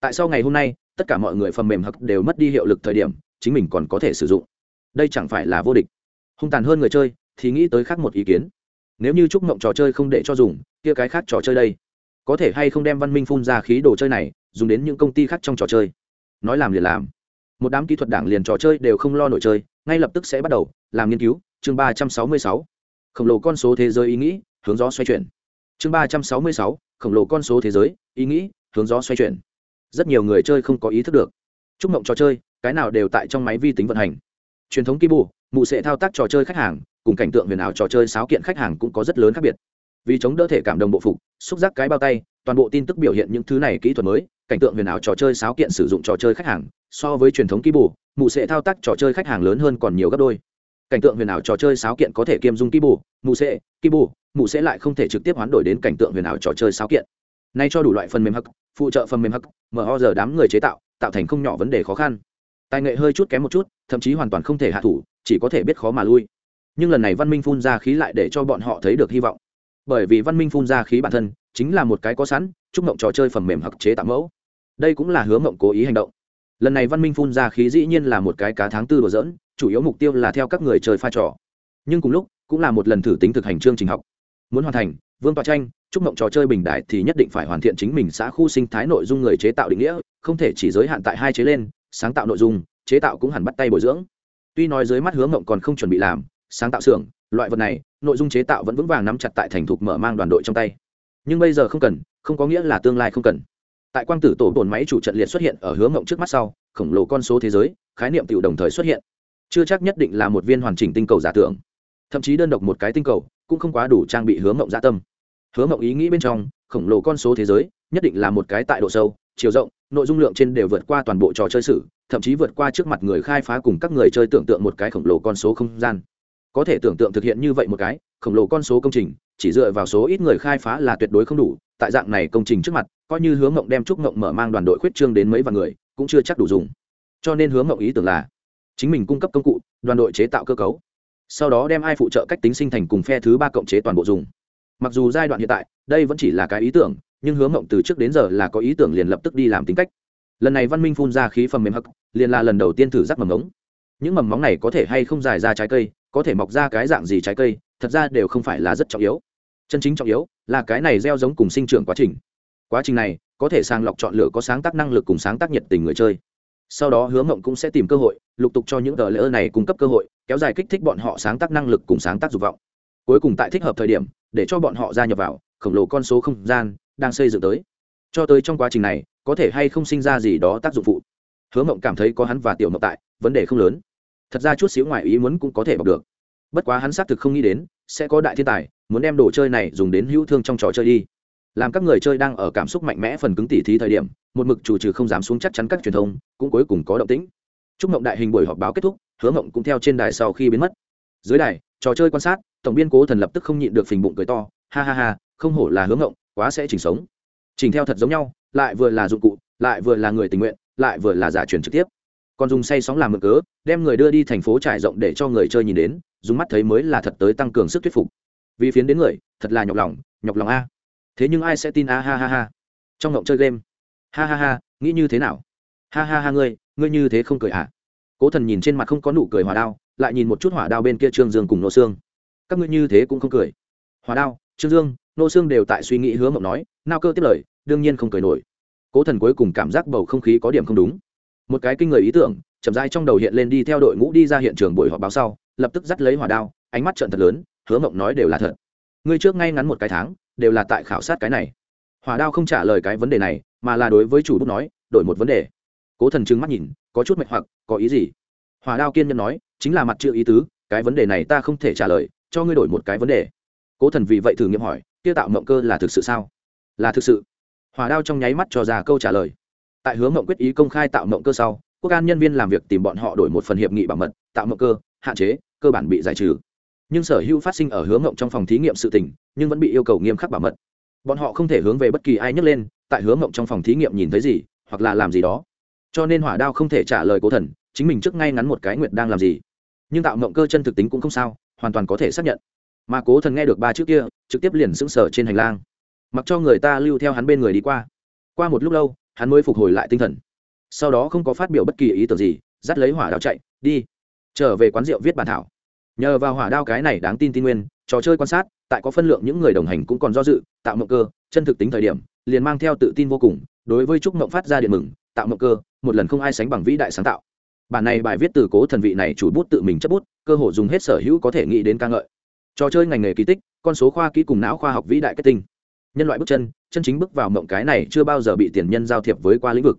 Tại sao ngày hôm nay, tất cả mọi người phần mềm hắc đều mất đi hiệu lực thời điểm, chính mình còn có thể sử dụng? Đây chẳng phải là vô địch. Hung tàn hơn người chơi, thì nghĩ tới khác một ý kiến. Nếu như chúc mộng trò chơi không để cho dùng, kia cái khác trò chơi đây, có thể hay không đem văn minh phun ra khí đồ chơi này dùng đến những công ty khác trong trò chơi. Nói làm liền làm. Một đám kỹ thuật đảng liền trò chơi đều không lo nổi chơi, ngay lập tức sẽ bắt đầu, làm nghiên cứu. Chương ba trăm sáu mươi sáu. Khổng lồ con số thế giới ý nghĩ, hướng gió xoay chuyển. Chương ba trăm sáu mươi sáu. Khổng lồ con số thế giới, ý nghĩ, hướng gió xoay chuyển. Rất nhiều người chơi không có ý thức được. Chúc mộng trò chơi, cái nào đều tại trong máy vi tính vận hành. Truyền thống ký bù mụ sẽ thao tác trò chơi khách hàng, cùng cảnh tượng huyền ảo trò chơi sáo kiện khách hàng cũng có rất lớn khác biệt. Vì chống đỡ thể cảm đồng bộ phục, xúc giác cái bao tay, toàn bộ tin tức biểu hiện những thứ này kỹ thuật mới cảnh tượng huyền ảo trò chơi sáo kiện sử dụng trò chơi khách hàng, so với truyền thống ký bù mụ sẽ thao tác trò chơi khách hàng lớn hơn còn nhiều gấp đôi. Cảnh tượng huyền ảo trò chơi sáo kiện có thể kiêm dung ký bù mụ sẽ ký bù mụ sẽ lại không thể trực tiếp hoán đổi đến cảnh tượng huyền ảo trò chơi sáo kiện. Nay cho đủ loại phần mềm hắc, phụ trợ phần mềm hắc, mở giờ đám người chế tạo tạo thành không nhỏ vấn đề khó khăn. Tài nghệ hơi chút kém một chút, thậm chí hoàn toàn không thể hạ thủ, chỉ có thể biết khó mà lui. Nhưng lần này văn minh phun ra khí lại để cho bọn họ thấy được hy vọng. Bởi vì văn minh phun ra khí bản thân, chính là một cái có sẵn, chúc mộng trò chơi phần mềm hặc chế tạo mẫu đây cũng là hướng mộng cố ý hành động. Lần này văn minh phun ra khí dĩ nhiên là một cái cá tháng tư đồ dỡn chủ yếu mục tiêu là theo các người chơi pha trò. Nhưng cùng lúc, cũng là một lần thử tính thực hành chương trình học. Muốn hoàn thành, vương tọa tranh, chúc mộng trò chơi bình đại thì nhất định phải hoàn thiện chính mình xã khu sinh thái nội dung người chế tạo định nghĩa, không thể chỉ giới hạn tại hai chế lên, sáng tạo nội dung, chế tạo cũng hẳn bắt tay bồi dưỡng. Tuy nói dưới mắt hướng mộng còn không chuẩn bị làm, sáng tạo xưởng, loại vật này, nội dung chế tạo vẫn vững vàng nắm chặt tại thành thục mở mang đoàn đội trong tay. Nhưng bây giờ không cần, không có nghĩa là tương lai không cần tại quang tử tổ đồn máy chủ trận liệt xuất hiện ở hướng mộng trước mắt sau, khổng lồ con số thế giới, khái niệm tiểu đồng thời xuất hiện. Chưa chắc nhất định là một viên hoàn chỉnh tinh cầu giả tưởng. Thậm chí đơn độc một cái tinh cầu cũng không quá đủ trang bị hướng mộng gia tâm. Hướng mộng ý nghĩ bên trong, khổng lồ con số thế giới, nhất định là một cái tại độ sâu, chiều rộng, nội dung lượng trên đều vượt qua toàn bộ trò chơi sử, thậm chí vượt qua trước mặt người khai phá cùng các người chơi tưởng tượng một cái khổng lồ con số không gian. Có thể tưởng tượng thực hiện như vậy một cái, khổng lồ con số công trình chỉ dựa vào số ít người khai phá là tuyệt đối không đủ, tại dạng này công trình trước mặt, coi như hướng mộng đem trúc mộng mở mang đoàn đội khuyết trương đến mấy vạn người, cũng chưa chắc đủ dùng. Cho nên hướng mộng ý tưởng là, chính mình cung cấp công cụ, đoàn đội chế tạo cơ cấu. Sau đó đem ai phụ trợ cách tính sinh thành cùng phe thứ ba cộng chế toàn bộ dùng. Mặc dù giai đoạn hiện tại, đây vẫn chỉ là cái ý tưởng, nhưng hướng mộng từ trước đến giờ là có ý tưởng liền lập tức đi làm tính cách. Lần này văn minh phun ra khí phẩm mềm hắc, liền là lần đầu tiên thử rắc mầm ống những mầm móng này có thể hay không dài ra trái cây, có thể mọc ra cái dạng gì trái cây thật ra đều không phải là rất trọng yếu. Chân chính trọng yếu là cái này gieo giống cùng sinh trưởng quá trình. Quá trình này có thể sàng lọc chọn lựa có sáng tác năng lực cùng sáng tác nhiệt tình người chơi. Sau đó hứa mộng cũng sẽ tìm cơ hội, lục tục cho những tờ lỡ này cung cấp cơ hội, kéo dài kích thích bọn họ sáng tác năng lực cùng sáng tác dục vọng. Cuối cùng tại thích hợp thời điểm, để cho bọn họ gia nhập vào khổng lồ con số không gian đang xây dựng tới. Cho tới trong quá trình này, có thể hay không sinh ra gì đó tác dụng phụ? Hứa mộng cảm thấy có hắn và tiểu mộng tại, vấn đề không lớn. Thật ra chút xíu ngoài ý muốn cũng có thể bọc được bất quá hắn xác thực không nghĩ đến, sẽ có đại thiên tài, muốn đem đồ chơi này dùng đến hữu thương trong trò chơi đi. Làm các người chơi đang ở cảm xúc mạnh mẽ phần cứng tỉ thí thời điểm, một mực chủ trừ không dám xuống chắc chắn các truyền thông, cũng cuối cùng có động tĩnh. Chúc mộng đại hình buổi họp báo kết thúc, hứa mộng cũng theo trên đài sau khi biến mất. Dưới đài, trò chơi quan sát, tổng biên cố thần lập tức không nhịn được phình bụng cười to, ha ha ha, không hổ là hứa mộng, quá sẽ chỉnh sống. Chỉnh theo thật giống nhau, lại vừa là dụng cụ, lại vừa là người tình nguyện, lại vừa là giả truyền trực tiếp. Còn dùng say sóng làm mực cớ, đem người đưa đi thành phố trải rộng để cho người chơi nhìn đến dùng mắt thấy mới là thật tới tăng cường sức thuyết phục. Vì phiến đến người, thật là nhọc lòng nhọc lòng a. Thế nhưng ai sẽ tin a? Ha ha ha. Trong ngộng chơi game. Ha ha ha, nghĩ như thế nào? Ha ha ha, ngươi ngươi như thế không cười à? Cố thần nhìn trên mặt không có nụ cười hòa đao, lại nhìn một chút hỏa đao bên kia trương dương cùng nô xương các ngươi như thế cũng không cười. Hòa đao, trương dương, nô xương đều tại suy nghĩ hứa mộng nói nao cơ tiếp lời, đương nhiên không cười nổi. Cố thần cuối cùng cảm giác bầu không khí có điểm không đúng. Một cái kinh người ý tưởng, chậm rãi trong đầu hiện lên đi theo đội ngũ đi ra hiện trường buổi họp báo sau lập tức dắt lấy hỏa đao, ánh mắt trận thật lớn, hứa mộng nói đều là thật. Ngươi trước ngay ngắn một cái tháng, đều là tại khảo sát cái này. Hỏa đao không trả lời cái vấn đề này, mà là đối với chủ bút nói, đổi một vấn đề. Cố thần trừng mắt nhìn, có chút mệnh hoặc, có ý gì? Hỏa đao kiên nhân nói, chính là mặt chữ ý tứ, cái vấn đề này ta không thể trả lời, cho ngươi đổi một cái vấn đề. Cố thần vì vậy thử nghiệm hỏi, kia tạo mộng cơ là thực sự sao? Là thực sự. Hỏa đao trong nháy mắt cho ra câu trả lời. Tại hướng mộng quyết ý công khai tạo mộng cơ sau, quốc an nhân viên làm việc tìm bọn họ đổi một phần hiệp nghị bảo mật, tạo mộng cơ hạn chế, cơ bản bị giải trừ. Nhưng sở hữu phát sinh ở hướng ngộng trong phòng thí nghiệm sự tỉnh nhưng vẫn bị yêu cầu nghiêm khắc bảo mật. Bọn họ không thể hướng về bất kỳ ai nhấc lên, tại hướng ngộng trong phòng thí nghiệm nhìn thấy gì, hoặc là làm gì đó. Cho nên hỏa đao không thể trả lời cố thần, chính mình trước ngay ngắn một cái nguyệt đang làm gì. Nhưng tạo ngộng cơ chân thực tính cũng không sao, hoàn toàn có thể xác nhận. Mà cố thần nghe được ba trước kia, trực tiếp liền sững sờ trên hành lang. Mặc cho người ta lưu theo hắn bên người đi qua. Qua một lúc lâu, hắn mới phục hồi lại tinh thần. Sau đó không có phát biểu bất kỳ ý tưởng gì, dắt lấy hỏa đao chạy, đi trở về quán rượu viết bản thảo. Nhờ vào hỏa đao cái này đáng tin tin nguyên, trò chơi quan sát, tại có phân lượng những người đồng hành cũng còn do dự, tạo mộng cơ, chân thực tính thời điểm, liền mang theo tự tin vô cùng, đối với trúc mộng phát ra điện mừng, tạo mộng cơ, một lần không ai sánh bằng vĩ đại sáng tạo. Bản này bài viết từ cố thần vị này chủ bút tự mình chấp bút, cơ hội dùng hết sở hữu có thể nghĩ đến ca ngợi. Trò chơi ngành nghề kỳ tích, con số khoa kỹ cùng não khoa học vĩ đại kết tinh. Nhân loại bước chân chân chính bước vào mộng cái này chưa bao giờ bị tiền nhân giao thiệp với qua lĩnh vực.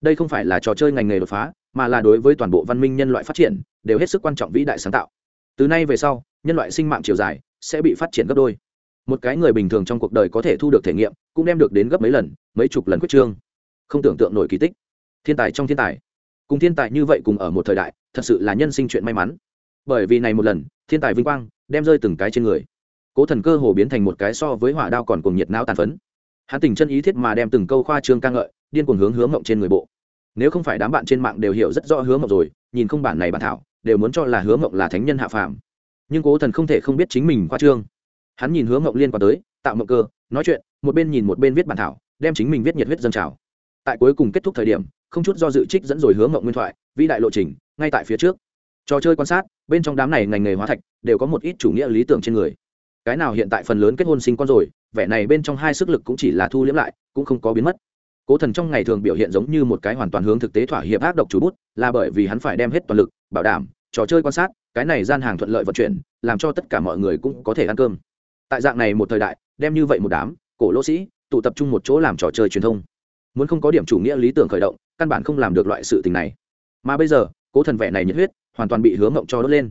Đây không phải là trò chơi ngành nghề đột phá mà là đối với toàn bộ văn minh nhân loại phát triển, đều hết sức quan trọng vĩ đại sáng tạo. Từ nay về sau, nhân loại sinh mạng chiều dài sẽ bị phát triển gấp đôi. Một cái người bình thường trong cuộc đời có thể thu được thể nghiệm, cũng đem được đến gấp mấy lần, mấy chục lần quyết trương. Không tưởng tượng nổi kỳ tích. Thiên tài trong thiên tài. Cùng thiên tài như vậy cùng ở một thời đại, thật sự là nhân sinh chuyện may mắn. Bởi vì này một lần, thiên tài vinh quang đem rơi từng cái trên người. Cố thần cơ hồ biến thành một cái so với hỏa đao còn cùng nhiệt não tàn phấn. Hắn tình chân ý thiết mà đem từng câu khoa trương ca ngợi, điên cuồng hướng hướng ngộng trên người bộ nếu không phải đám bạn trên mạng đều hiểu rất rõ hướng mộng rồi, nhìn không bản này bản thảo, đều muốn cho là hướng mộng là thánh nhân hạ phàm. Nhưng cố thần không thể không biết chính mình khoa trương. Hắn nhìn hướng mộng liên quan tới, tạo mộng cơ, nói chuyện, một bên nhìn một bên viết bản thảo, đem chính mình viết nhiệt huyết dân trào. Tại cuối cùng kết thúc thời điểm, không chút do dự trích dẫn rồi hướng mộng nguyên thoại, vĩ đại lộ trình, ngay tại phía trước. Trò chơi quan sát, bên trong đám này ngành nghề hóa thạch, đều có một ít chủ nghĩa lý tưởng trên người. Cái nào hiện tại phần lớn kết hôn sinh con rồi, vẻ này bên trong hai sức lực cũng chỉ là thu liễm lại, cũng không có biến mất cố thần trong ngày thường biểu hiện giống như một cái hoàn toàn hướng thực tế thỏa hiệp ác độc chủ bút, là bởi vì hắn phải đem hết toàn lực, bảo đảm, trò chơi quan sát, cái này gian hàng thuận lợi vận chuyển, làm cho tất cả mọi người cũng có thể ăn cơm. Tại dạng này một thời đại, đem như vậy một đám, cổ lỗ sĩ, tụ tập trung một chỗ làm trò chơi truyền thông. Muốn không có điểm chủ nghĩa lý tưởng khởi động, căn bản không làm được loại sự tình này. Mà bây giờ, cố thần vẻ này nhiệt huyết, hoàn toàn bị hướng ngộng cho đốt lên.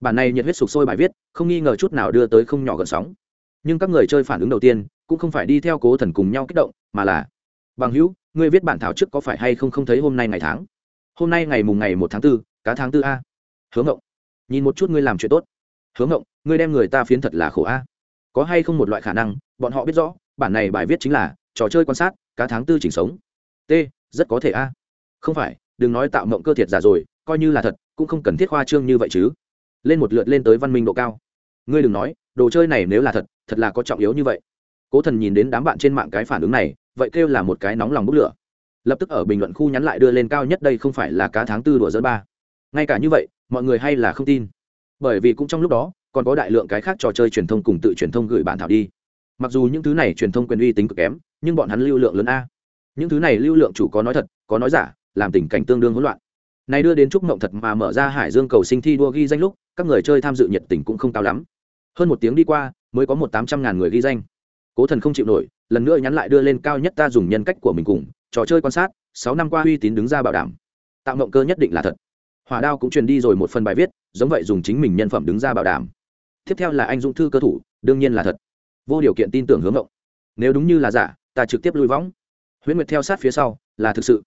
Bản này nhiệt huyết sục sôi bài viết, không nghi ngờ chút nào đưa tới không nhỏ gần sóng. Nhưng các người chơi phản ứng đầu tiên, cũng không phải đi theo cố thần cùng nhau kích động, mà là bằng hữu ngươi viết bản thảo trước có phải hay không không thấy hôm nay ngày tháng? Hôm nay ngày mùng ngày một tháng tư, cá tháng tư a. Hướng ngộng nhìn một chút ngươi làm chuyện tốt. Hướng ngộng ngươi đem người ta phiến thật là khổ a. Có hay không một loại khả năng bọn họ biết rõ bản này bài viết chính là trò chơi quan sát cá tháng tư chỉnh sống. T rất có thể a. Không phải đừng nói tạo mộng cơ thiệt giả rồi coi như là thật cũng không cần thiết khoa trương như vậy chứ. Lên một lượt lên tới văn minh độ cao. Ngươi đừng nói đồ chơi này nếu là thật thật là có trọng yếu như vậy cố thần nhìn đến đám bạn trên mạng cái phản ứng này, vậy kêu là một cái nóng lòng bốc lửa. Lập tức ở bình luận khu nhắn lại đưa lên cao nhất đây không phải là cá tháng tư đùa dẫn ba. Ngay cả như vậy, mọi người hay là không tin. Bởi vì cũng trong lúc đó, còn có đại lượng cái khác trò chơi truyền thông cùng tự truyền thông gửi bản thảo đi. Mặc dù những thứ này truyền thông quyền uy tính cực kém, nhưng bọn hắn lưu lượng lớn a. Những thứ này lưu lượng chủ có nói thật, có nói giả, làm tình cảnh tương đương hỗn loạn. Này đưa đến chúc mộng thật mà mở ra hải dương cầu sinh thi đua ghi danh lúc, các người chơi tham dự nhiệt tình cũng không cao lắm. Hơn một tiếng đi qua, mới có một tám trăm ngàn người ghi danh cố thần không chịu nổi, lần nữa nhắn lại đưa lên cao nhất ta dùng nhân cách của mình cùng, trò chơi quan sát, sáu năm qua uy tín đứng ra bảo đảm. Tạo mộng cơ nhất định là thật. Hỏa đao cũng truyền đi rồi một phần bài viết, giống vậy dùng chính mình nhân phẩm đứng ra bảo đảm. Tiếp theo là anh dũng thư cơ thủ, đương nhiên là thật. Vô điều kiện tin tưởng hướng ngộng nếu đúng như là giả, ta trực tiếp lui võng. Huyễn nguyệt theo sát phía sau, là thực sự.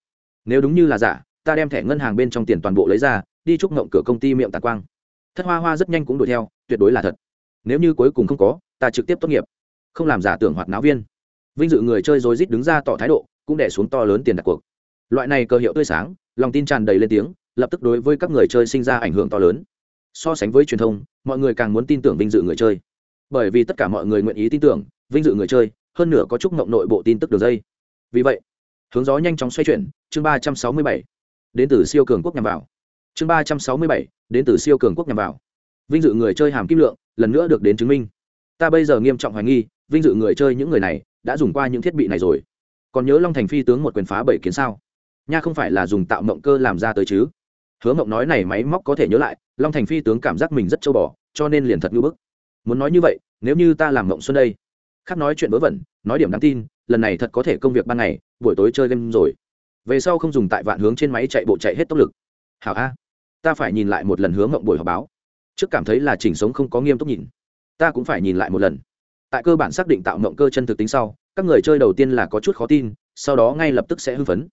Nếu đúng như là giả, ta đem thẻ ngân hàng bên trong tiền toàn bộ lấy ra, đi chúc ngộng cửa công ty miệng tạc quang. Thất hoa hoa rất nhanh cũng đuổi theo, tuyệt đối là thật. Nếu như cuối cùng không có, ta trực tiếp tốt nghiệp không làm giả tưởng hoạt náo viên. Vinh dự người chơi rối rít đứng ra tỏ thái độ, cũng đẻ xuống to lớn tiền đặt cuộc. Loại này cơ hiệu tươi sáng, lòng tin tràn đầy lên tiếng, lập tức đối với các người chơi sinh ra ảnh hưởng to lớn. So sánh với truyền thông, mọi người càng muốn tin tưởng vinh dự người chơi. Bởi vì tất cả mọi người nguyện ý tin tưởng, vinh dự người chơi, hơn nửa có chúc ngộng nội bộ tin tức đường dây. Vì vậy, hướng gió nhanh chóng xoay chuyển, chương ba trăm sáu mươi bảy, đến từ siêu cường quốc nhằm vào. Chương ba trăm sáu mươi bảy, đến từ siêu cường quốc nhằm vào. Vinh dự người chơi hàm kim lượng, lần nữa được đến chứng minh. Ta bây giờ nghiêm trọng hoài nghi vinh dự người chơi những người này đã dùng qua những thiết bị này rồi. Còn nhớ long thành phi tướng một quyền phá bảy kiến sao? Nha không phải là dùng tạo mộng cơ làm ra tới chứ? Hứa mộng nói này máy móc có thể nhớ lại, long thành phi tướng cảm giác mình rất châu bò, cho nên liền thật ngưỡng bức. Muốn nói như vậy, nếu như ta làm mộng xuân đây, khác nói chuyện vớ vẩn, nói điểm đáng tin, lần này thật có thể công việc ban ngày, buổi tối chơi game rồi. Về sau không dùng tại vạn hướng trên máy chạy bộ chạy hết tốc lực. Hảo a, ta phải nhìn lại một lần hướng mộng buổi họp báo. Trước cảm thấy là chỉnh sống không có nghiêm túc nhìn. Ta cũng phải nhìn lại một lần tại cơ bản xác định tạo mộng cơ chân thực tính sau, các người chơi đầu tiên là có chút khó tin, sau đó ngay lập tức sẽ hưng phấn.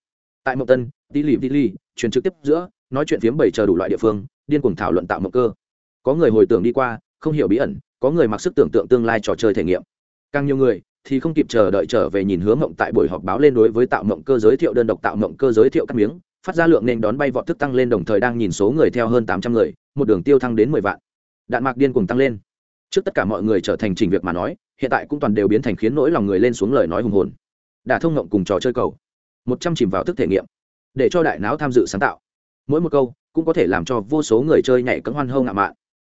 Tại mộng tân, tí lì tí lì, truyền trực tiếp giữa, nói chuyện phiếm bảy chờ đủ loại địa phương, điên cuồng thảo luận tạo mộng cơ. Có người hồi tưởng đi qua, không hiểu bí ẩn, có người mặc sức tưởng tượng tương lai trò chơi thể nghiệm. Càng nhiều người thì không kịp chờ đợi trở về nhìn hướng mộng tại buổi họp báo lên đối với tạo mộng cơ giới thiệu đơn độc tạo mộng cơ giới thiệu các miếng, phát ra lượng nên đón bay vọt thức tăng lên đồng thời đang nhìn số người theo hơn tám trăm người, một đường tiêu thăng đến mười vạn. Đạn mạc điên cùng tăng lên. Trước tất cả mọi người trở thành trình việc mà nói hiện tại cũng toàn đều biến thành khiến nỗi lòng người lên xuống lời nói hùng hồn. Đả thông ngộng cùng trò chơi cầu. Một trăm chìm vào thức thể nghiệm. Để cho đại não tham dự sáng tạo. Mỗi một câu cũng có thể làm cho vô số người chơi nhảy cấm hoan hâu ngạo mạn.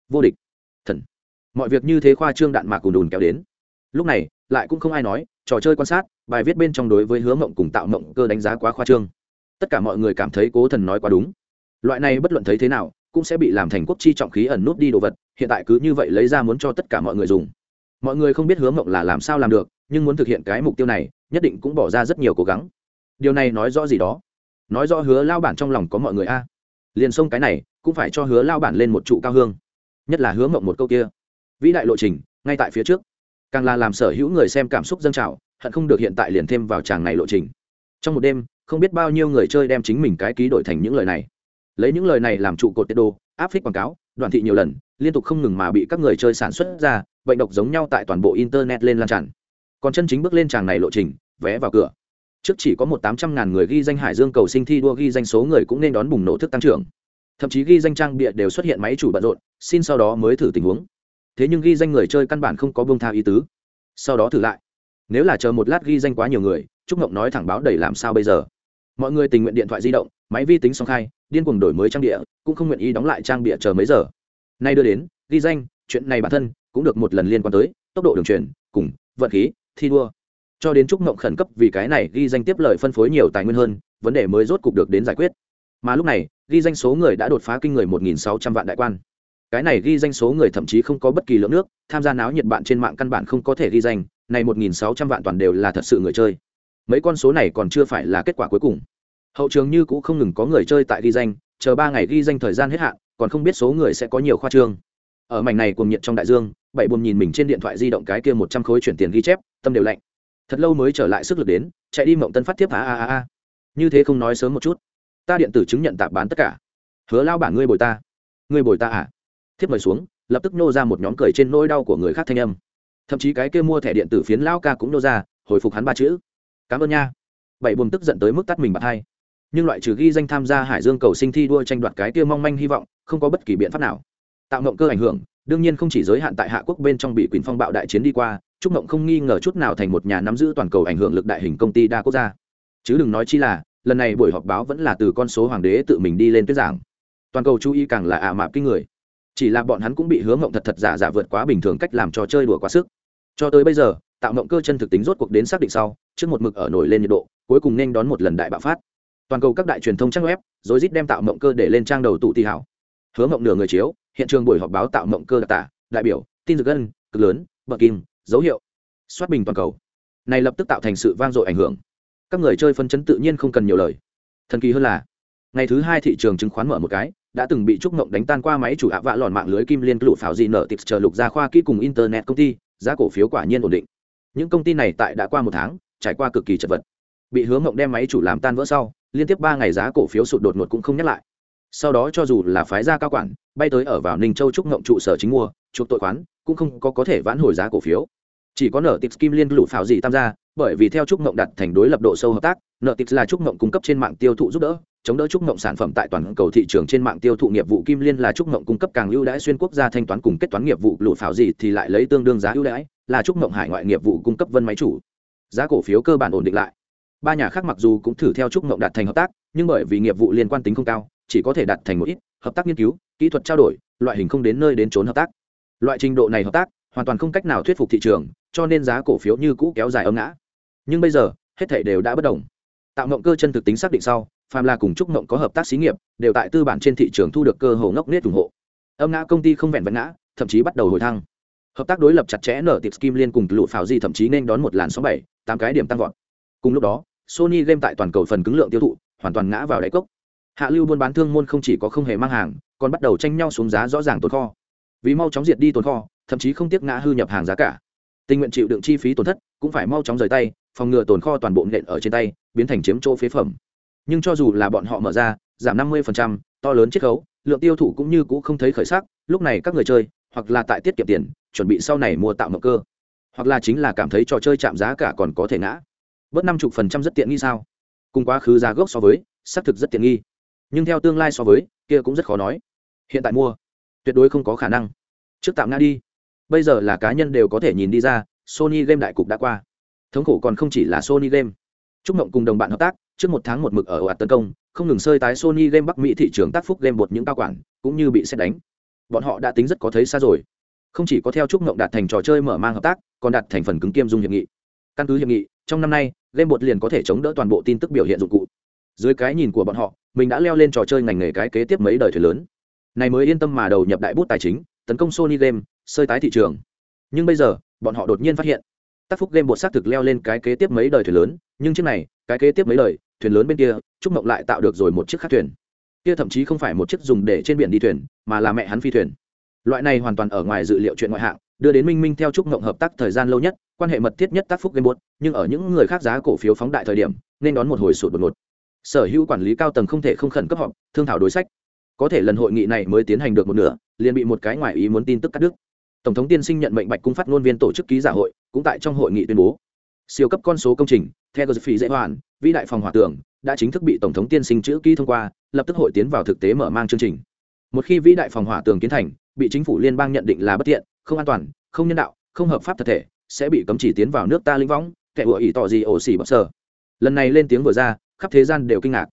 Vô địch. Thần. Mọi việc như thế khoa trương đạn mạc cùng đùn kéo đến. Lúc này, lại cũng không ai nói, trò chơi quan sát, bài viết bên trong đối với hứa mộng cùng tạo mộng cơ đánh giá quá khoa trương. Tất cả mọi người cảm thấy cố thần nói quá đúng. Loại này bất luận thấy thế nào, cũng sẽ bị làm thành quốc chi trọng khí ẩn nút đi đồ vật, hiện tại cứ như vậy lấy ra muốn cho tất cả mọi người dùng mọi người không biết hứa mộng là làm sao làm được, nhưng muốn thực hiện cái mục tiêu này, nhất định cũng bỏ ra rất nhiều cố gắng. Điều này nói rõ gì đó? Nói rõ hứa lao bản trong lòng có mọi người a. Liền xông cái này, cũng phải cho hứa lao bản lên một trụ cao hương. Nhất là hứa mộng một câu kia. Vĩ đại lộ trình, ngay tại phía trước. Càng là làm sở hữu người xem cảm xúc dâng trào, hận không được hiện tại liền thêm vào tràng này lộ trình. Trong một đêm, không biết bao nhiêu người chơi đem chính mình cái ký đổi thành những lời này. Lấy những lời này làm trụ cột tiết đô áp phích quảng cáo đoàn thị nhiều lần, liên tục không ngừng mà bị các người chơi sản xuất ra bệnh độc giống nhau tại toàn bộ internet lên lan tràn. Còn chân chính bước lên tràng này lộ trình, vé vào cửa. Trước chỉ có một tám trăm ngàn người ghi danh hải dương cầu sinh thi đua ghi danh số người cũng nên đón bùng nổ thức tăng trưởng. Thậm chí ghi danh trang bịa đều xuất hiện máy chủ bận rộn, xin sau đó mới thử tình huống. Thế nhưng ghi danh người chơi căn bản không có bông tha ý tứ. Sau đó thử lại. Nếu là chờ một lát ghi danh quá nhiều người, trúc ngộng nói thẳng báo đầy làm sao bây giờ? Mọi người tình nguyện điện thoại di động, máy vi tính song khai, điên cuồng đổi mới trang địa cũng không nguyện ý đóng lại trang bịa chờ mấy giờ. Nay đưa đến, ghi danh, chuyện này bản thân cũng được một lần liên quan tới, tốc độ đường truyền, cùng vận khí, thi đua. Cho đến chúc mộng khẩn cấp vì cái này ghi danh tiếp lời phân phối nhiều tài nguyên hơn, vấn đề mới rốt cục được đến giải quyết. Mà lúc này, ghi danh số người đã đột phá kinh người một nghìn sáu trăm vạn đại quan. Cái này ghi danh số người thậm chí không có bất kỳ lượng nước, tham gia náo nhiệt bạn trên mạng căn bản không có thể ghi danh, này một nghìn sáu trăm vạn toàn đều là thật sự người chơi. Mấy con số này còn chưa phải là kết quả cuối cùng. Hậu trường như cũng không ngừng có người chơi tại ghi danh, chờ ba ngày ghi danh thời gian hết hạn, còn không biết số người sẽ có nhiều khoa trương. Ở mảnh này cùng nhiệt trong đại dương bảy buồn nhìn mình trên điện thoại di động cái kia một trăm khối chuyển tiền ghi chép, tâm đều lạnh. Thật lâu mới trở lại sức lực đến, chạy đi mộng tân phát tiếp a a a a. Như thế không nói sớm một chút. Ta điện tử chứng nhận tạp bán tất cả. Hứa lao bản ngươi bồi ta. Ngươi bồi ta à? Thiếp mời xuống, lập tức nô ra một nhóm cười trên nỗi đau của người khác thanh âm. Thậm chí cái kia mua thẻ điện tử phiến lao ca cũng nô ra, hồi phục hắn ba chữ. Cảm ơn nha. Bảy buồn tức giận tới mức tắt mình bạc hai. Nhưng loại trừ ghi danh tham gia hải dương cầu sinh thi đua tranh đoạt cái kia mong manh hy vọng, không có bất kỳ biện pháp nào. Tạo mộng cơ ảnh hưởng đương nhiên không chỉ giới hạn tại hạ quốc bên trong bị quyền phong bạo đại chiến đi qua, trúc mộng không nghi ngờ chút nào thành một nhà nắm giữ toàn cầu ảnh hưởng lực đại hình công ty đa quốc gia. Chứ đừng nói chi là, lần này buổi họp báo vẫn là từ con số hoàng đế tự mình đi lên tuyết giảng. Toàn cầu chú ý càng là ả à mạp kinh người. Chỉ là bọn hắn cũng bị hướng mộng thật thật giả giả vượt quá bình thường cách làm trò chơi đùa quá sức. Cho tới bây giờ, tạo mộng cơ chân thực tính rốt cuộc đến xác định sau, trước một mực ở nổi lên nhiệt độ, cuối cùng nên đón một lần đại bạo phát. Toàn cầu các đại truyền thông trang web rồi rít đem tạo mộng cơ để lên trang đầu tụ thi hảo hứa mộng nửa người chiếu, hiện trường buổi họp báo tạo mộng cơ đặc tả, đại biểu, tin dược gân, cực lớn, bậc kim, dấu hiệu. Soát bình toàn cầu. Này lập tức tạo thành sự vang dội ảnh hưởng. Các người chơi phân chấn tự nhiên không cần nhiều lời. Thần kỳ hơn là, ngày thứ hai thị trường chứng khoán mở một cái, đã từng bị trúc mộng đánh tan qua máy chủ ạ vạ lòn mạng lưới kim liên lụ pháo gì nợ tips chờ lục ra khoa kỹ cùng internet công ty, giá cổ phiếu quả nhiên ổn định. Những công ty này tại đã qua một tháng, trải qua cực kỳ chật vật. Bị hướng mộng đem máy chủ làm tan vỡ sau, liên tiếp ba ngày giá cổ phiếu sụt đột ngột cũng không nhắc lại sau đó cho dù là phái gia cao quản, bay tới ở vào ninh châu trúc ngộng trụ sở chính mua, chuộc tội khoán cũng không có có thể vãn hồi giá cổ phiếu. Chỉ có nợ tips kim liên lụ phảo gì tham gia, bởi vì theo trúc ngộng đặt thành đối lập độ sâu hợp tác, nợ tips là trúc ngộng cung cấp trên mạng tiêu thụ giúp đỡ, chống đỡ trúc ngộng sản phẩm tại toàn cầu thị trường trên mạng tiêu thụ nghiệp vụ kim liên là trúc ngộng cung cấp càng ưu đãi xuyên quốc gia thanh toán cùng kết toán nghiệp vụ lụ phảo gì thì lại lấy tương đương giá ưu đãi, là trúc ngộng hải ngoại nghiệp vụ cung cấp vân máy chủ. Giá cổ phiếu cơ bản ổn định lại. Ba nhà khác mặc dù cũng thử theo trúc ngộng đạt thành hợp tác, nhưng bởi vì nghiệp vụ liên quan tính không cao chỉ có thể đạt thành một ít, hợp tác nghiên cứu, kỹ thuật trao đổi, loại hình không đến nơi đến trốn hợp tác. Loại trình độ này hợp tác, hoàn toàn không cách nào thuyết phục thị trường, cho nên giá cổ phiếu như cũ kéo dài âm ngã. Nhưng bây giờ, hết thể đều đã bất đồng. Tạo ngộng cơ chân thực tính xác định sau phàm là cùng trúc ngộng có hợp tác xí nghiệp, đều tại tư bản trên thị trường thu được cơ hồ ngốc nết ủng hộ. Âm ngã công ty không vẹn vẹn ngã, thậm chí bắt đầu hồi thăng. Hợp tác đối lập chặt chẽ nở tiệp kim liên cùng lụ phào di thậm chí nên đón một làn sóng bảy, tám cái điểm tăng vọt. Cùng lúc đó, sony game tại toàn cầu phần cứng lượng tiêu thụ, hoàn toàn ngã vào đáy cốc hạ lưu buôn bán thương môn không chỉ có không hề mang hàng, còn bắt đầu tranh nhau xuống giá rõ ràng tồn kho. Vì mau chóng diệt đi tồn kho, thậm chí không tiếc ngã hư nhập hàng giá cả. Tình nguyện chịu đựng chi phí tổn thất, cũng phải mau chóng rời tay, phòng ngừa tồn kho toàn bộ nện ở trên tay, biến thành chiếm chỗ phế phẩm. Nhưng cho dù là bọn họ mở ra, giảm năm mươi to lớn chiết khấu, lượng tiêu thụ cũng như cũ không thấy khởi sắc, lúc này các người chơi, hoặc là tại tiết kiệm tiền, chuẩn bị sau này mua tạo mộng cơ. Hoặc là chính là cảm thấy trò chơi chạm giá cả còn có thể ngã. Bớt năm chục phần trăm rất tiện nghi sao? Cùng quá khứ giá gốc so với, xác thực rất tiện nghi nhưng theo tương lai so với, kia cũng rất khó nói. Hiện tại mua, tuyệt đối không có khả năng. Trước tạm nga đi. Bây giờ là cá nhân đều có thể nhìn đi ra, sony game đại cục đã qua. Thống khổ còn không chỉ là sony game. Chúc mộng cùng đồng bạn hợp tác, trước một tháng một mực ở ồ ạt tấn công, không ngừng sơi tái sony game bắc mỹ thị trường tác phúc game bột những cao quản, cũng như bị xét đánh. Bọn họ đã tính rất có thấy xa rồi. Không chỉ có theo chúc mộng đạt thành trò chơi mở mang hợp tác, còn đạt thành phần cứng kiêm dung hiệp nghị. Căn cứ hiệp nghị, trong năm nay, game bột liền có thể chống đỡ toàn bộ tin tức biểu hiện dụng cụ dưới cái nhìn của bọn họ, mình đã leo lên trò chơi ngành nghề cái kế tiếp mấy đời thuyền lớn. Này mới yên tâm mà đầu nhập đại bút tài chính, tấn công sony game, sơi tái thị trường. Nhưng bây giờ, bọn họ đột nhiên phát hiện, tác phúc game bột xác thực leo lên cái kế tiếp mấy đời thuyền lớn, nhưng chiếc này, cái kế tiếp mấy đời, thuyền lớn bên kia, trúc mộng lại tạo được rồi một chiếc khác thuyền. Kia thậm chí không phải một chiếc dùng để trên biển đi thuyền, mà là mẹ hắn phi thuyền. Loại này hoàn toàn ở ngoài dự liệu chuyện ngoại hạng, đưa đến minh minh theo trúc mộng hợp tác thời gian lâu nhất, quan hệ mật thiết nhất tác phúc game bột, nhưng ở những người khác giá cổ phiếu phóng đại thời điểm, nên đón một hồi sụt đột ngột sở hữu quản lý cao tầng không thể không khẩn cấp họp, thương thảo đối sách. Có thể lần hội nghị này mới tiến hành được một nửa, liền bị một cái ngoài ý muốn tin tức cắt đứt. Tổng thống tiên sinh nhận mệnh bạch cung phát ngôn viên tổ chức ký giả hội, cũng tại trong hội nghị tuyên bố. Siêu cấp con số công trình, theo phí dễ hoàn, vĩ đại phòng hỏa tường, đã chính thức bị tổng thống tiên sinh chữ ký thông qua, lập tức hội tiến vào thực tế mở mang chương trình. Một khi vĩ đại phòng hỏa tường kiến thành, bị chính phủ liên bang nhận định là bất tiện, không an toàn, không nhân đạo, không hợp pháp thật thể, sẽ bị cấm chỉ tiến vào nước ta linh võng, kẻ ủa ý tỏ gì ổ xỉ bọc sờ lần này lên tiếng vừa ra khắp thế gian đều kinh ngạc.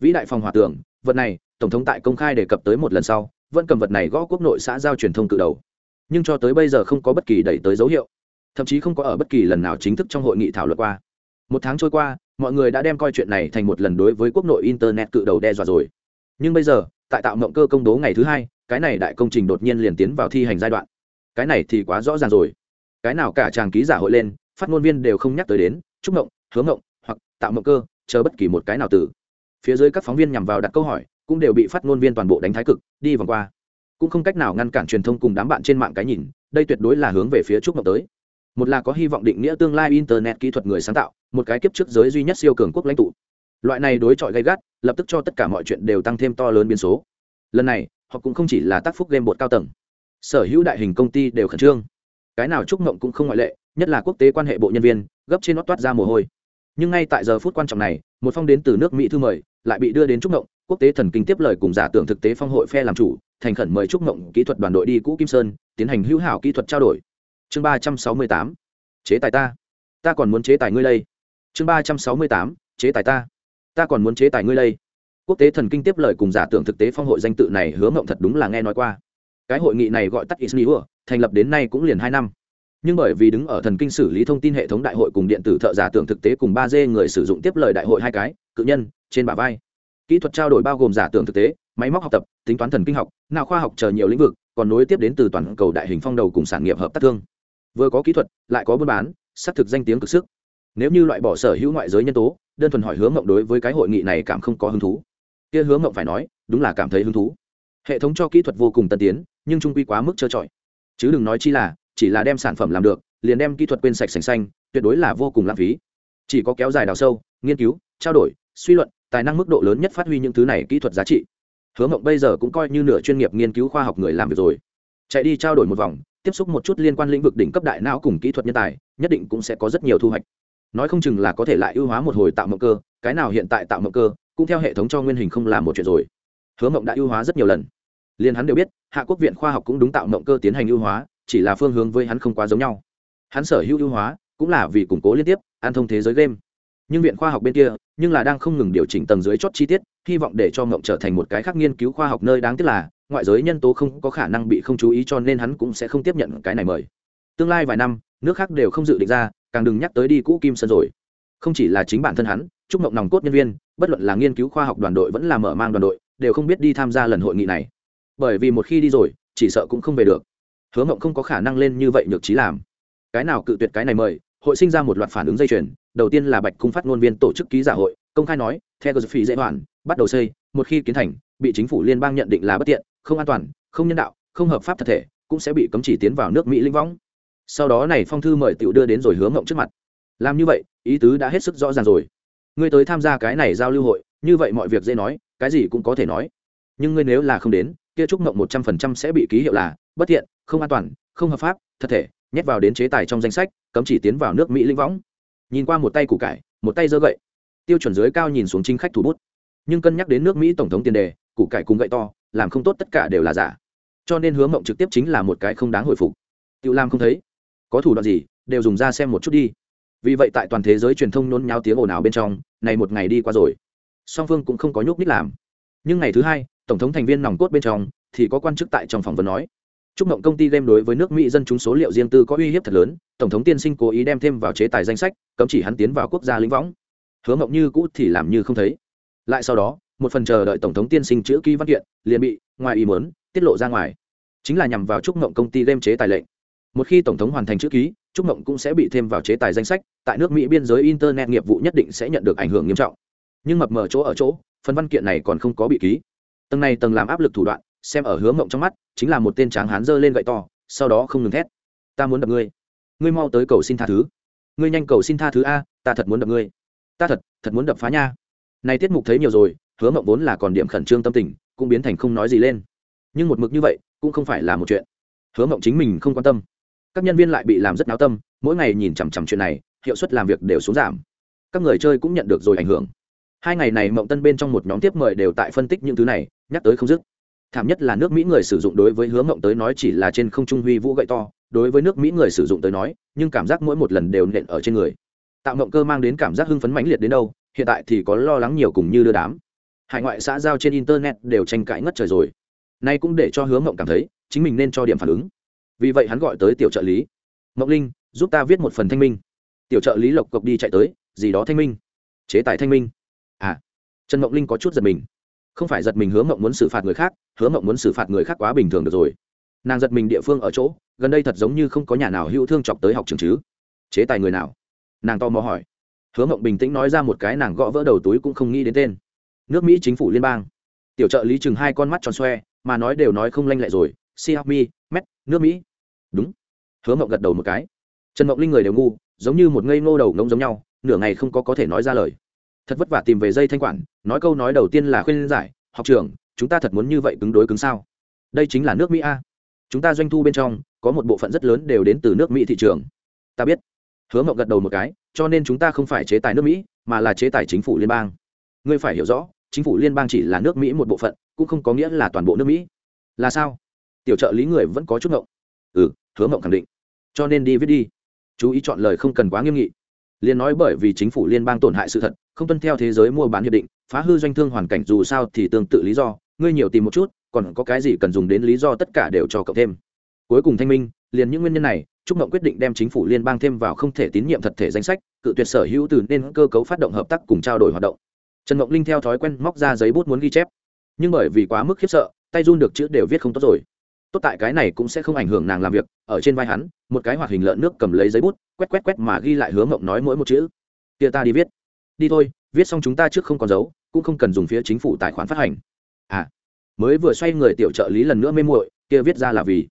Vĩ đại phòng hỏa tưởng vật này, tổng thống tại công khai đề cập tới một lần sau, vẫn cầm vật này gõ quốc nội xã giao truyền thông cự đầu. Nhưng cho tới bây giờ không có bất kỳ đẩy tới dấu hiệu, thậm chí không có ở bất kỳ lần nào chính thức trong hội nghị thảo luận qua. Một tháng trôi qua, mọi người đã đem coi chuyện này thành một lần đối với quốc nội internet cự đầu đe dọa rồi. Nhưng bây giờ, tại tạo mộng cơ công bố ngày thứ hai, cái này đại công trình đột nhiên liền tiến vào thi hành giai đoạn. Cái này thì quá rõ ràng rồi. Cái nào cả chàng ký giả hội lên, phát ngôn viên đều không nhắc tới đến, chúc mộng hướng mộng, hoặc tạo mộng cơ chờ bất kỳ một cái nào từ. Phía dưới các phóng viên nhằm vào đặt câu hỏi, cũng đều bị phát ngôn viên toàn bộ đánh thái cực, đi vòng qua. Cũng không cách nào ngăn cản truyền thông cùng đám bạn trên mạng cái nhìn, đây tuyệt đối là hướng về phía trúc mộng tới. Một là có hy vọng định nghĩa tương lai internet kỹ thuật người sáng tạo, một cái kiếp trước giới duy nhất siêu cường quốc lãnh tụ. Loại này đối chọi gay gắt, lập tức cho tất cả mọi chuyện đều tăng thêm to lớn biến số. Lần này, họ cũng không chỉ là tác phúc game bột cao tầng, sở hữu đại hình công ty đều khẩn trương. Cái nào trúc mộng cũng không ngoại lệ, nhất là quốc tế quan hệ bộ nhân viên, gấp trên nó toát ra mồ hôi nhưng ngay tại giờ phút quan trọng này, một phong đến từ nước mỹ thư mời, lại bị đưa đến trúc ngộng, quốc tế thần kinh tiếp lời cùng giả tưởng thực tế phong hội phe làm chủ, thành khẩn mời trúc ngộng kỹ thuật đoàn đội đi cũ kim sơn, tiến hành hữu hảo kỹ thuật trao đổi. Chương ba trăm sáu mươi tám, chế tài ta. Ta còn muốn chế tài ngươi đây. Chương ba trăm sáu mươi tám, chế tài ta. Ta còn muốn chế tài ngươi đây. Quốc tế thần kinh tiếp lời cùng giả tưởng thực tế phong hội danh tự này hứa mộng thật đúng là nghe nói qua. Cái hội nghị này gọi tắt isniu thành lập đến nay cũng liền hai năm nhưng bởi vì đứng ở thần kinh xử lý thông tin hệ thống đại hội cùng điện tử thợ giả tưởng thực tế cùng ba d người sử dụng tiếp lời đại hội hai cái, cự nhân, trên bả vai. Kỹ thuật trao đổi bao gồm giả tưởng thực tế, máy móc học tập, tính toán thần kinh học, nào khoa học chờ nhiều lĩnh vực, còn nối tiếp đến từ toàn cầu đại hình phong đầu cùng sản nghiệp hợp tác thương. Vừa có kỹ thuật, lại có buôn bán, xác thực danh tiếng cực sức. Nếu như loại bỏ sở hữu ngoại giới nhân tố, đơn thuần hỏi hướng mộng đối với cái hội nghị này cảm không có hứng thú. Kia hướng mộng phải nói, đúng là cảm thấy hứng thú. Hệ thống cho kỹ thuật vô cùng tân tiến, nhưng trung quy quá mức trơ trọi. Chứ đừng nói chi là chỉ là đem sản phẩm làm được, liền đem kỹ thuật quên sạch sành xanh, tuyệt đối là vô cùng lãng phí. Chỉ có kéo dài đào sâu, nghiên cứu, trao đổi, suy luận, tài năng mức độ lớn nhất phát huy những thứ này kỹ thuật giá trị. Hứa mộng bây giờ cũng coi như nửa chuyên nghiệp nghiên cứu khoa học người làm việc rồi. Chạy đi trao đổi một vòng, tiếp xúc một chút liên quan lĩnh vực đỉnh cấp đại não cùng kỹ thuật nhân tài, nhất định cũng sẽ có rất nhiều thu hoạch. Nói không chừng là có thể lại ưu hóa một hồi tạo mộng cơ, cái nào hiện tại tạo mộng cơ, cũng theo hệ thống cho nguyên hình không làm một chuyện rồi. Hứa mộng đã ưu hóa rất nhiều lần. Liên hắn đều biết, hạ quốc viện khoa học cũng đúng tạo mộng cơ tiến hành ưu hóa chỉ là phương hướng với hắn không quá giống nhau. Hắn sở hữu ưu hóa, cũng là vì củng cố liên tiếp, an thông thế giới game. Nhưng viện khoa học bên kia, nhưng là đang không ngừng điều chỉnh tầng dưới chót chi tiết, hy vọng để cho mộng trở thành một cái khác nghiên cứu khoa học nơi đáng tiếc là, ngoại giới nhân tố không có khả năng bị không chú ý cho nên hắn cũng sẽ không tiếp nhận cái này mời. Tương lai vài năm, nước khác đều không dự định ra, càng đừng nhắc tới đi cũ kim sơn rồi. Không chỉ là chính bản thân hắn, chúc mộng nòng cốt nhân viên, bất luận là nghiên cứu khoa học đoàn đội vẫn là mở mang đoàn đội, đều không biết đi tham gia lần hội nghị này. Bởi vì một khi đi rồi, chỉ sợ cũng không về được hứa mộng không có khả năng lên như vậy nhược trí làm. Cái nào cự tuyệt cái này mời, hội sinh ra một loạt phản ứng dây chuyền, đầu tiên là bạch cung phát ngôn viên tổ chức ký giả hội, công khai nói theo phí dễ hoàn bắt đầu xây, một khi kiến thành, bị chính phủ liên bang nhận định là bất tiện, không an toàn, không nhân đạo, không hợp pháp thật thể, cũng sẽ bị cấm chỉ tiến vào nước mỹ linh võng. Sau đó này phong thư mời tiểu đưa đến rồi hướng mộng trước mặt. Làm như vậy, ý tứ đã hết sức rõ ràng rồi. Ngươi tới tham gia cái này giao lưu hội, như vậy mọi việc dễ nói, cái gì cũng có thể nói. Nhưng ngươi nếu là không đến, kia trúc mộng một trăm phần trăm sẽ bị ký hiệu là bất thiện không an toàn, không hợp pháp, thật thể, nhét vào đến chế tài trong danh sách, cấm chỉ tiến vào nước mỹ linh võng. Nhìn qua một tay củ cải, một tay giơ gậy. Tiêu chuẩn dưới cao nhìn xuống chính khách thủ bút. Nhưng cân nhắc đến nước mỹ tổng thống tiền đề, củ cải cùng gậy to, làm không tốt tất cả đều là giả. Cho nên hướng mộng trực tiếp chính là một cái không đáng hồi phục. Tự làm không thấy. Có thủ đoạn gì, đều dùng ra xem một chút đi. Vì vậy tại toàn thế giới truyền thông nôn nháo tiếng ồn ào bên trong, này một ngày đi qua rồi. Song phương cũng không có nhúc nít làm. Nhưng ngày thứ hai, tổng thống thành viên nòng cốt bên trong, thì có quan chức tại trong phỏng vấn nói chúc mộng công ty game đối với nước mỹ dân chúng số liệu riêng tư có uy hiếp thật lớn, tổng thống tiên sinh cố ý đem thêm vào chế tài danh sách, cấm chỉ hắn tiến vào quốc gia lính võng. Hứa mộng như cũ thì làm như không thấy. Lại sau đó, một phần chờ đợi tổng thống tiên sinh chữ ký văn kiện, liền bị, ngoài ý muốn, tiết lộ ra ngoài. Chính là nhằm vào chúc mộng công ty game chế tài lệnh. Một khi tổng thống hoàn thành chữ ký trúc mộng cũng sẽ bị thêm vào chế tài danh sách, tại nước mỹ biên giới internet nghiệp vụ nhất định sẽ nhận được ảnh hưởng nghiêm trọng. Nhưng mập mờ chỗ ở chỗ, phần văn kiện này còn không có bị ký. Tầng này tầng làm áp lực thủ đoạn xem ở hướng mộng trong mắt, chính là một tên tráng hán giơ lên gậy to, sau đó không ngừng thét. Ta muốn đập ngươi. Ngươi mau tới cầu xin tha thứ. Ngươi nhanh cầu xin tha thứ a, ta thật muốn đập ngươi. Ta thật thật muốn đập phá nha. Này tiết mục thấy nhiều rồi, hứa mộng vốn là còn điểm khẩn trương tâm tình, cũng biến thành không nói gì lên. Nhưng một mực như vậy, cũng không phải là một chuyện. Hứa mộng chính mình không quan tâm. Các nhân viên lại bị làm rất náo tâm, mỗi ngày nhìn chằm chằm chuyện này, hiệu suất làm việc đều xuống giảm. Các người chơi cũng nhận được rồi ảnh hưởng. Hai ngày này mộng tân bên trong một nhóm tiếp mời đều tại phân tích những thứ này, nhắc tới không dứt thảm nhất là nước mỹ người sử dụng đối với hướng mộng tới nói chỉ là trên không trung huy vũ gậy to, đối với nước mỹ người sử dụng tới nói, nhưng cảm giác mỗi một lần đều nện ở trên người. Tạo mộng cơ mang đến cảm giác hưng phấn mãnh liệt đến đâu, hiện tại thì có lo lắng nhiều cùng như đưa đám. Hải ngoại xã giao trên internet đều tranh cãi ngất trời rồi. Nay cũng để cho hướng mộng cảm thấy, chính mình nên cho điểm phản ứng. Vì vậy hắn gọi tới tiểu trợ lý. Mộng linh, giúp ta viết một phần thanh minh. Tiểu trợ lý lộc cộc đi chạy tới, gì đó thanh minh? Chế tài thanh minh? À. Trần mộng linh có chút giật mình không phải giật mình hứa mộng muốn xử phạt người khác, hứa mộng muốn xử phạt người khác quá bình thường được rồi. Nàng giật mình địa phương ở chỗ, gần đây thật giống như không có nhà nào hữu thương chọc tới học trường chứ. Chế tài người nào? Nàng to mò hỏi. Hứa mộng bình tĩnh nói ra một cái nàng gõ vỡ đầu túi cũng không nghĩ đến tên. Nước mỹ chính phủ liên bang. Tiểu trợ lý chừng hai con mắt tròn xoe, mà nói đều nói không lanh lẹ rồi. Si học mi mét nước mỹ. Đúng. Hứa mộng gật đầu một cái. Trần mộng linh người đều ngu, giống như một ngây ngô đầu ngông giống nhau, nửa ngày không có có thể nói ra lời thật vất vả tìm về dây thanh quản, nói câu nói đầu tiên là khuyên giải, học trường chúng ta thật muốn như vậy cứng đối cứng sao? Đây chính là nước mỹ a. Chúng ta doanh thu bên trong, có một bộ phận rất lớn đều đến từ nước mỹ thị trường. Ta biết. Hứa mậu gật đầu một cái, cho nên chúng ta không phải chế tài nước mỹ, mà là chế tài chính phủ liên bang. Ngươi phải hiểu rõ, chính phủ liên bang chỉ là nước mỹ một bộ phận, cũng không có nghĩa là toàn bộ nước mỹ. Là sao? Tiểu trợ lý người vẫn có chút ngộng. Ừ hứa mộng khẳng định. Cho nên đi viết đi. Chú ý chọn lời không cần quá nghiêm nghị liền nói bởi vì chính phủ liên bang tổn hại sự thật, không tuân theo thế giới mua bán hiệp định, phá hư doanh thương hoàn cảnh dù sao thì tương tự lý do, ngươi nhiều tìm một chút, còn có cái gì cần dùng đến lý do tất cả đều cho cậu thêm. Cuối cùng thanh minh, liền những nguyên nhân này trúc mộng quyết định đem chính phủ liên bang thêm vào không thể tín nhiệm thật thể danh sách, cự tuyệt sở hữu từ nên cơ cấu phát động hợp tác cùng trao đổi hoạt động. Trần mộng linh theo thói quen móc ra giấy bút muốn ghi chép. Nhưng bởi vì quá mức khiếp sợ, tay run được chữ đều viết không tốt rồi tốt tại cái này cũng sẽ không ảnh hưởng nàng làm việc ở trên vai hắn một cái hoạt hình lợn nước cầm lấy giấy bút quét quét quét mà ghi lại hướng mộng nói mỗi một chữ. Kia ta đi viết. Đi thôi viết xong chúng ta trước không còn giấu, cũng không cần dùng phía chính phủ tài khoản phát hành. À mới vừa xoay người tiểu trợ lý lần nữa mê muội kia viết ra là vì.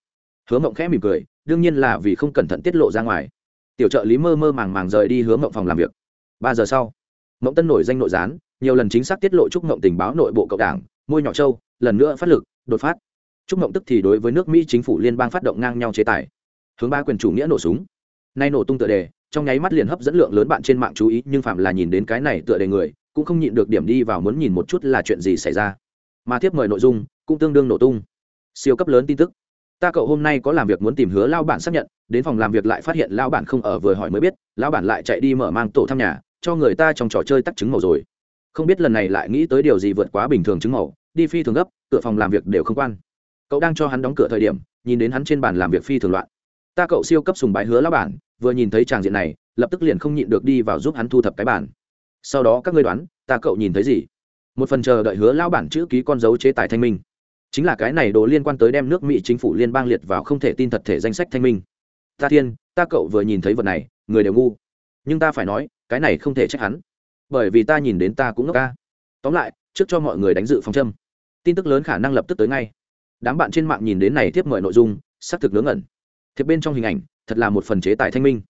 Hứa mộng khẽ mỉm cười đương nhiên là vì không cẩn thận tiết lộ ra ngoài. Tiểu trợ lý mơ mơ màng màng rời đi hướng mộng phòng làm việc. Ba giờ sau mộng tân nổi danh nội gián nhiều lần chính xác tiết lộ chúc mộng tình báo nội bộ cộng đảng môi nhỏ châu lần nữa phát lực đột phát. Trúc mộng tức thì đối với nước mỹ chính phủ liên bang phát động ngang nhau chế tài. Hướng ba quyền chủ nghĩa nổ súng. Nay nổ tung tựa đề, trong nháy mắt liền hấp dẫn lượng lớn bạn trên mạng chú ý, nhưng phạm là nhìn đến cái này tựa đề người, cũng không nhịn được điểm đi vào muốn nhìn một chút là chuyện gì xảy ra. Mà tiếp mời nội dung cũng tương đương nổ tung. Siêu cấp lớn tin tức. Ta cậu hôm nay có làm việc muốn tìm hứa lao bản xác nhận, đến phòng làm việc lại phát hiện lao bản không ở vừa hỏi mới biết, lao bản lại chạy đi mở mang tổ thăm nhà, cho người ta trong trò chơi tắt trứng màu rồi. Không biết lần này lại nghĩ tới điều gì vượt quá bình thường trứng màu, đi phi thường gấp cửa phòng làm việc đều không quan cậu đang cho hắn đóng cửa thời điểm, nhìn đến hắn trên bàn làm việc phi thường loạn. Ta cậu siêu cấp sùng bái hứa lao bản, vừa nhìn thấy tràng diện này, lập tức liền không nhịn được đi vào giúp hắn thu thập cái bản sau đó các ngươi đoán, ta cậu nhìn thấy gì? Một phần chờ đợi hứa lao bản chữ ký con dấu chế tài thanh minh. Chính là cái này đồ liên quan tới đem nước mỹ chính phủ liên bang liệt vào không thể tin thật thể danh sách thanh minh. Ta thiên, ta cậu vừa nhìn thấy vật này, người đều ngu. Nhưng ta phải nói, cái này không thể trách hắn. Bởi vì ta nhìn đến ta cũng ngốc ca. Tóm lại, trước cho mọi người đánh dự phòng châm. Tin tức lớn khả năng lập tức tới ngay đám bạn trên mạng nhìn đến này tiếp mời nội dung xác thực ngớ ngẩn. Thiệp bên trong hình ảnh, thật là một phần chế tài thanh minh.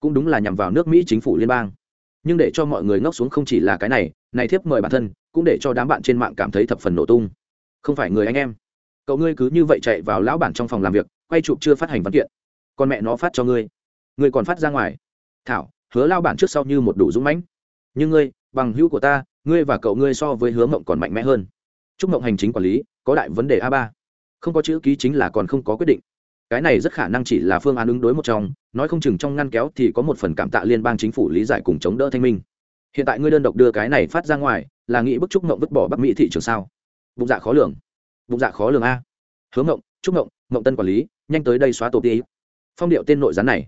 Cũng đúng là nhằm vào nước mỹ chính phủ liên bang. Nhưng để cho mọi người ngốc xuống không chỉ là cái này này thiếp mời bản thân, cũng để cho đám bạn trên mạng cảm thấy thập phần nổ tung. Không phải người anh em. Cậu ngươi cứ như vậy chạy vào lão bản trong phòng làm việc, quay chụp chưa phát hành văn kiện. Con mẹ nó phát cho ngươi. Ngươi còn phát ra ngoài. Thảo, hứa lao bản trước sau như một đủ dũng mãnh. Nhưng ngươi, bằng hữu của ta, ngươi và cậu ngươi so với hứa mộng còn mạnh mẽ hơn. Chúc mộng hành chính quản lý, có đại vấn đề a ba không có chữ ký chính là còn không có quyết định. Cái này rất khả năng chỉ là phương án ứng đối một trong, nói không chừng trong ngăn kéo thì có một phần cảm tạ liên bang chính phủ lý giải cùng chống đỡ thanh minh. Hiện tại ngươi đơn độc đưa cái này phát ra ngoài, là nghĩ bức trúc mộng vứt bỏ bắc mỹ thị trường sao? Bụng dạ khó lường. Bụng dạ khó lường a. Hướng mộng trúc mộng mộng tân quản lý, nhanh tới đây xóa tổ ti phong điệu tên nội gián này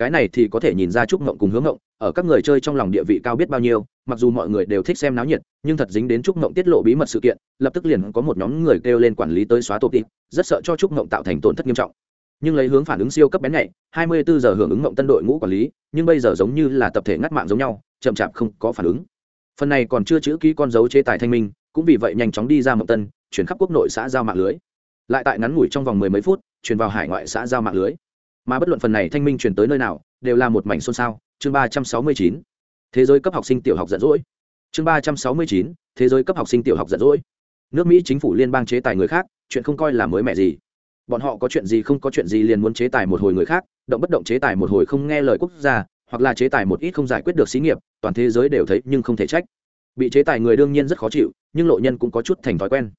cái này thì có thể nhìn ra trúc ngộng cùng hướng ngộng, ở các người chơi trong lòng địa vị cao biết bao nhiêu, mặc dù mọi người đều thích xem náo nhiệt, nhưng thật dính đến trúc ngộng tiết lộ bí mật sự kiện, lập tức liền có một nhóm người kêu lên quản lý tới xóa tổ tịp, rất sợ cho trúc ngộng tạo thành tổn thất nghiêm trọng. Nhưng lấy hướng phản ứng siêu cấp bén nhạy 24 giờ hưởng ứng ngộng tân đội ngũ quản lý, nhưng bây giờ giống như là tập thể ngắt mạng giống nhau, chậm chạp không có phản ứng. Phần này còn chưa chữ ký con dấu chế tài thanh minh, cũng vì vậy nhanh chóng đi ra ngộng tân, chuyển khắp quốc nội xã giao mạng lưới. Lại tại ngắn ngủi trong vòng mười mấy phút, chuyển vào hải ngoại xã giao mạng lưới mà bất luận phần này thanh minh chuyển tới nơi nào, đều là một mảnh xôn xao. Chương ba trăm sáu mươi chín, thế giới cấp học sinh tiểu học giận dỗi. Chương ba trăm sáu mươi chín, thế giới cấp học sinh tiểu học giận dỗi. Nước mỹ chính phủ liên bang chế tài người khác, chuyện không coi là mới mẻ gì. Bọn họ có chuyện gì không có chuyện gì liền muốn chế tài một hồi người khác, động bất động chế tài một hồi không nghe lời quốc gia, hoặc là chế tài một ít không giải quyết được xí nghiệp, toàn thế giới đều thấy nhưng không thể trách. Bị chế tài người đương nhiên rất khó chịu, nhưng lộ nhân cũng có chút thành thói quen.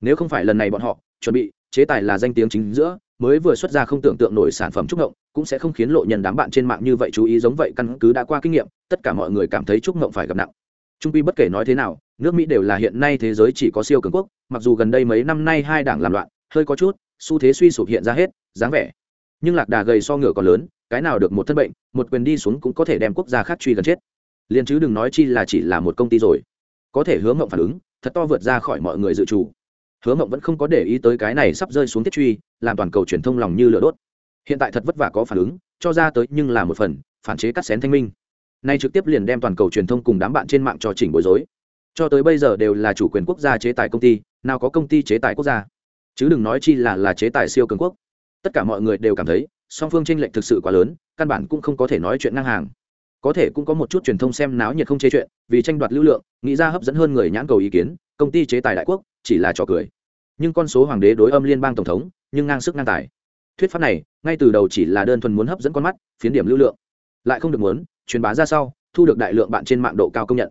Nếu không phải lần này bọn họ, chuẩn bị, chế tài là danh tiếng chính giữa mới vừa xuất ra không tưởng tượng nổi sản phẩm trúc ngộng, cũng sẽ không khiến lộ nhân đám bạn trên mạng như vậy chú ý giống vậy căn cứ đã qua kinh nghiệm, tất cả mọi người cảm thấy trúc ngộng phải gặp nặng. Trung quy bất kể nói thế nào, nước mỹ đều là hiện nay thế giới chỉ có siêu cường quốc, mặc dù gần đây mấy năm nay hai đảng làm loạn, hơi có chút, xu thế suy sụp hiện ra hết, dáng vẻ. Nhưng lạc đà gầy so ngựa còn lớn, cái nào được một thân bệnh, một quyền đi xuống cũng có thể đem quốc gia khác truy gần chết. Liền chứ đừng nói chi là chỉ là một công ty rồi. Có thể hướng ngộng phản ứng, thật to vượt ra khỏi mọi người dự trù hứa mộng vẫn không có để ý tới cái này sắp rơi xuống tiết truy, làm toàn cầu truyền thông lòng như lửa đốt. Hiện tại thật vất vả có phản ứng, cho ra tới nhưng là một phần, phản chế cắt xén thanh minh. Nay trực tiếp liền đem toàn cầu truyền thông cùng đám bạn trên mạng cho chỉnh bối rối. Cho tới bây giờ đều là chủ quyền quốc gia chế tài công ty, nào có công ty chế tài quốc gia. Chứ đừng nói chi là là chế tài siêu cường quốc. Tất cả mọi người đều cảm thấy, song phương tranh lệch thực sự quá lớn, căn bản cũng không có thể nói chuyện ngang hàng có thể cũng có một chút truyền thông xem náo nhiệt không chê chuyện, vì tranh đoạt lưu lượng, nghĩ ra hấp dẫn hơn người nhãn cầu ý kiến, công ty chế tài đại quốc, chỉ là trò cười. Nhưng con số hoàng đế đối âm liên bang tổng thống, nhưng ngang sức ngang tài. Thuyết pháp này, ngay từ đầu chỉ là đơn thuần muốn hấp dẫn con mắt, phiến điểm lưu lượng. Lại không được muốn, truyền bá ra sau, thu được đại lượng bạn trên mạng độ cao công nhận.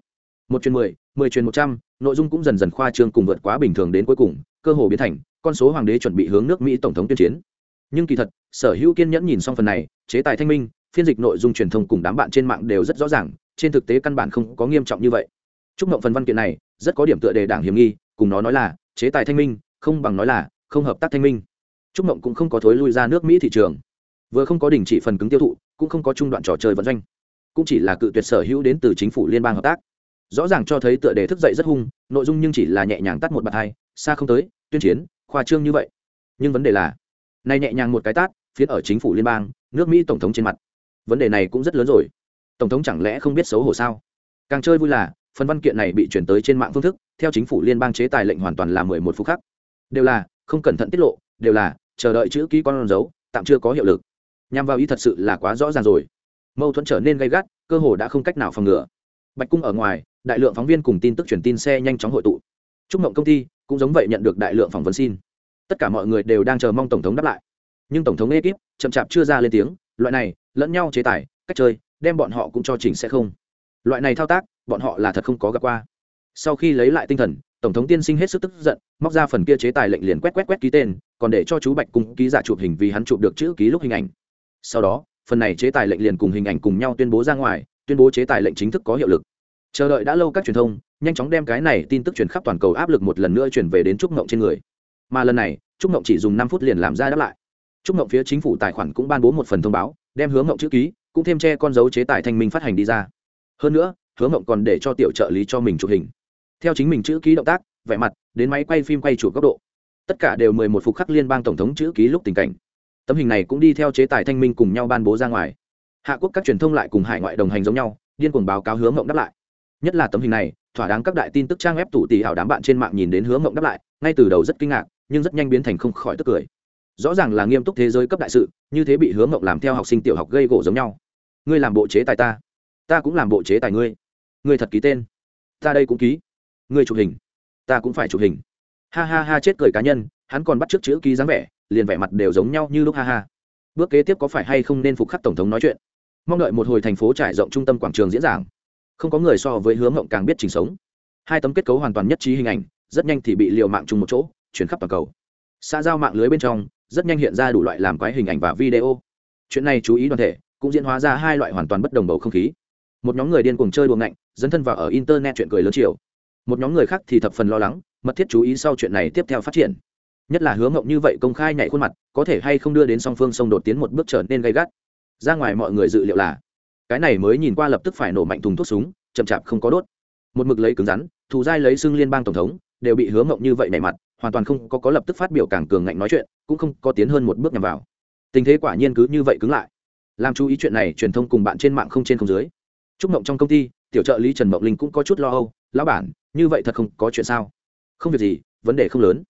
Một chuyến mười mười chuyến một trăm, nội dung cũng dần dần khoa trương cùng vượt quá bình thường đến cuối cùng, cơ hồ biến thành, con số hoàng đế chuẩn bị hướng nước mỹ tổng thống tuyên chiến. Nhưng kỳ thật, sở hữu kiên nhẫn nhìn xong phần này, chế tài thanh minh phiên dịch nội dung truyền thông cùng đám bạn trên mạng đều rất rõ ràng, trên thực tế căn bản không có nghiêm trọng như vậy. Chúc mộng phần văn kiện này rất có điểm tựa đề đảng hiểm nghi, cùng nó nói là chế tài thanh minh, không bằng nói là không hợp tác thanh minh. Chúc mộng cũng không có thối lui ra nước mỹ thị trường. Vừa không có đình chỉ phần cứng tiêu thụ, cũng không có trung đoạn trò chơi vận doanh. Cũng chỉ là cự tuyệt sở hữu đến từ chính phủ liên bang hợp tác. Rõ ràng cho thấy tựa đề thức dậy rất hung, nội dung nhưng chỉ là nhẹ nhàng tắt một bạt hai, xa không tới, tuyên chiến, khoa trương như vậy. Nhưng vấn đề là nay nhẹ nhàng một cái tát, phiến ở chính phủ liên bang, nước mỹ tổng thống trên mặt vấn đề này cũng rất lớn rồi. Tổng thống chẳng lẽ không biết xấu hổ sao? Càng chơi vui là, phần văn kiện này bị chuyển tới trên mạng phương thức, theo chính phủ liên bang chế tài lệnh hoàn toàn là mười một phút khác. Đều là, không cẩn thận tiết lộ, đều là, chờ đợi chữ ký con dấu, tạm chưa có hiệu lực. Nhằm vào ý thật sự là quá rõ ràng rồi. Mâu thuẫn trở nên gay gắt, cơ hồ đã không cách nào phòng ngừa. Bạch cung ở ngoài, đại lượng phóng viên cùng tin tức truyền tin xe nhanh chóng hội tụ. Chúc mộng công ty cũng giống vậy nhận được đại lượng phỏng vấn xin. Tất cả mọi người đều đang chờ mong tổng thống đáp lại. Nhưng tổng thống ekip chậm chạp chưa ra lên tiếng loại này, lẫn nhau chế tài, cách chơi, đem bọn họ cũng cho chỉnh sẽ không. Loại này thao tác, bọn họ là thật không có gặp qua. Sau khi lấy lại tinh thần, tổng thống tiên sinh hết sức tức giận, móc ra phần kia chế tài lệnh liền quét quét quét ký tên, còn để cho chú bạch cung ký giả chụp hình vì hắn chụp được chữ ký lúc hình ảnh. Sau đó, phần này chế tài lệnh liền cùng hình ảnh cùng nhau tuyên bố ra ngoài, tuyên bố chế tài lệnh chính thức có hiệu lực. Chờ đợi đã lâu các truyền thông, nhanh chóng đem cái này tin tức truyền khắp toàn cầu áp lực một lần nữa chuyển về đến trúc ngộng trên người. Mà lần này, trúc ngộng chỉ dùng năm phút liền làm ra đáp lại trúc ngộng phía chính phủ tài khoản cũng ban bố một phần thông báo, đem hướng ngộng chữ ký, cũng thêm che con dấu chế tài thanh minh phát hành đi ra. Hơn nữa hướng ngộng còn để cho tiểu trợ lý cho mình chụp hình. Theo chính mình chữ ký động tác, vẻ mặt, đến máy quay phim quay chụp góc độ. Tất cả đều mười một phục khắc liên bang tổng thống chữ ký lúc tình cảnh. Tấm hình này cũng đi theo chế tài thanh minh cùng nhau ban bố ra ngoài. Hạ quốc các truyền thông lại cùng hải ngoại đồng hành giống nhau, điên cuồng báo cáo hướng ngộng đáp lại. Nhất là tấm hình này, thỏa đáng các đại tin tức trang web tủ tỷ hảo đám bạn trên mạng nhìn đến hướng ngộng đáp lại, ngay từ đầu rất kinh ngạc, nhưng rất nhanh biến thành không khỏi tức cười rõ ràng là nghiêm túc thế giới cấp đại sự, như thế bị hướng Mộng làm theo học sinh tiểu học gây gỗ giống nhau. Ngươi làm bộ chế tài ta. Ta cũng làm bộ chế tài ngươi. Ngươi thật ký tên. Ta đây cũng ký. Ngươi chụp hình. Ta cũng phải chụp hình. Ha ha ha, chết cười cá nhân, hắn còn bắt t r ư ớ c chữ ký dáng vẻ, liền vẻ mặt đều giống nhau như lúc ha ha. Bước kế tiếp có phải hay không nên phục khắc tổng thống nói chuyện? Mong đợi một hồi thành phố trải rộng trung tâm quảng trường diễn giảng. Không có người so với hướng Mộng càng biết trình sống. Hai tấm kết cấu hoàn toàn nhất trí hình ảnh, rất nhanh thì bị liều mạng chung một chỗ, chuyển khắp toàn cầu. Xã giao mạng lưới bên trong rất nhanh hiện ra đủ loại làm quái hình ảnh và video. Chuyện này chú ý đoàn thể, cũng diễn hóa ra hai loại hoàn toàn bất đồng bầu không khí. Một nhóm người điên cuồng chơi đùa ngạnh, dấn thân vào ở internet chuyện cười lớn chiều. Một nhóm người khác thì thập phần lo lắng, mật thiết chú ý sau chuyện này tiếp theo phát triển. Nhất là hướng ngộng như vậy công khai nhảy khuôn mặt, có thể hay không đưa đến song phương sông đột tiến một bước trở nên gay gắt. Ra ngoài mọi người dự liệu là, cái này mới nhìn qua lập tức phải nổ mạnh thùng thuốc súng, chậm chạp không có đốt. Một mực lấy cứng rắn, thù dai lấy xưng liên bang tổng thống, đều bị hướng ngộng như vậy nảy mặt hoàn toàn không có có lập tức phát biểu càng cường ngạnh nói chuyện, cũng không có tiến hơn một bước nhằm vào. Tình thế quả nhiên cứ như vậy cứng lại. Làm chú ý chuyện này, truyền thông cùng bạn trên mạng không trên không dưới. Trúc mộng trong công ty, tiểu trợ lý trần mộng linh cũng có chút lo âu, lão bản, như vậy thật không có chuyện sao? Không việc gì, vấn đề không lớn.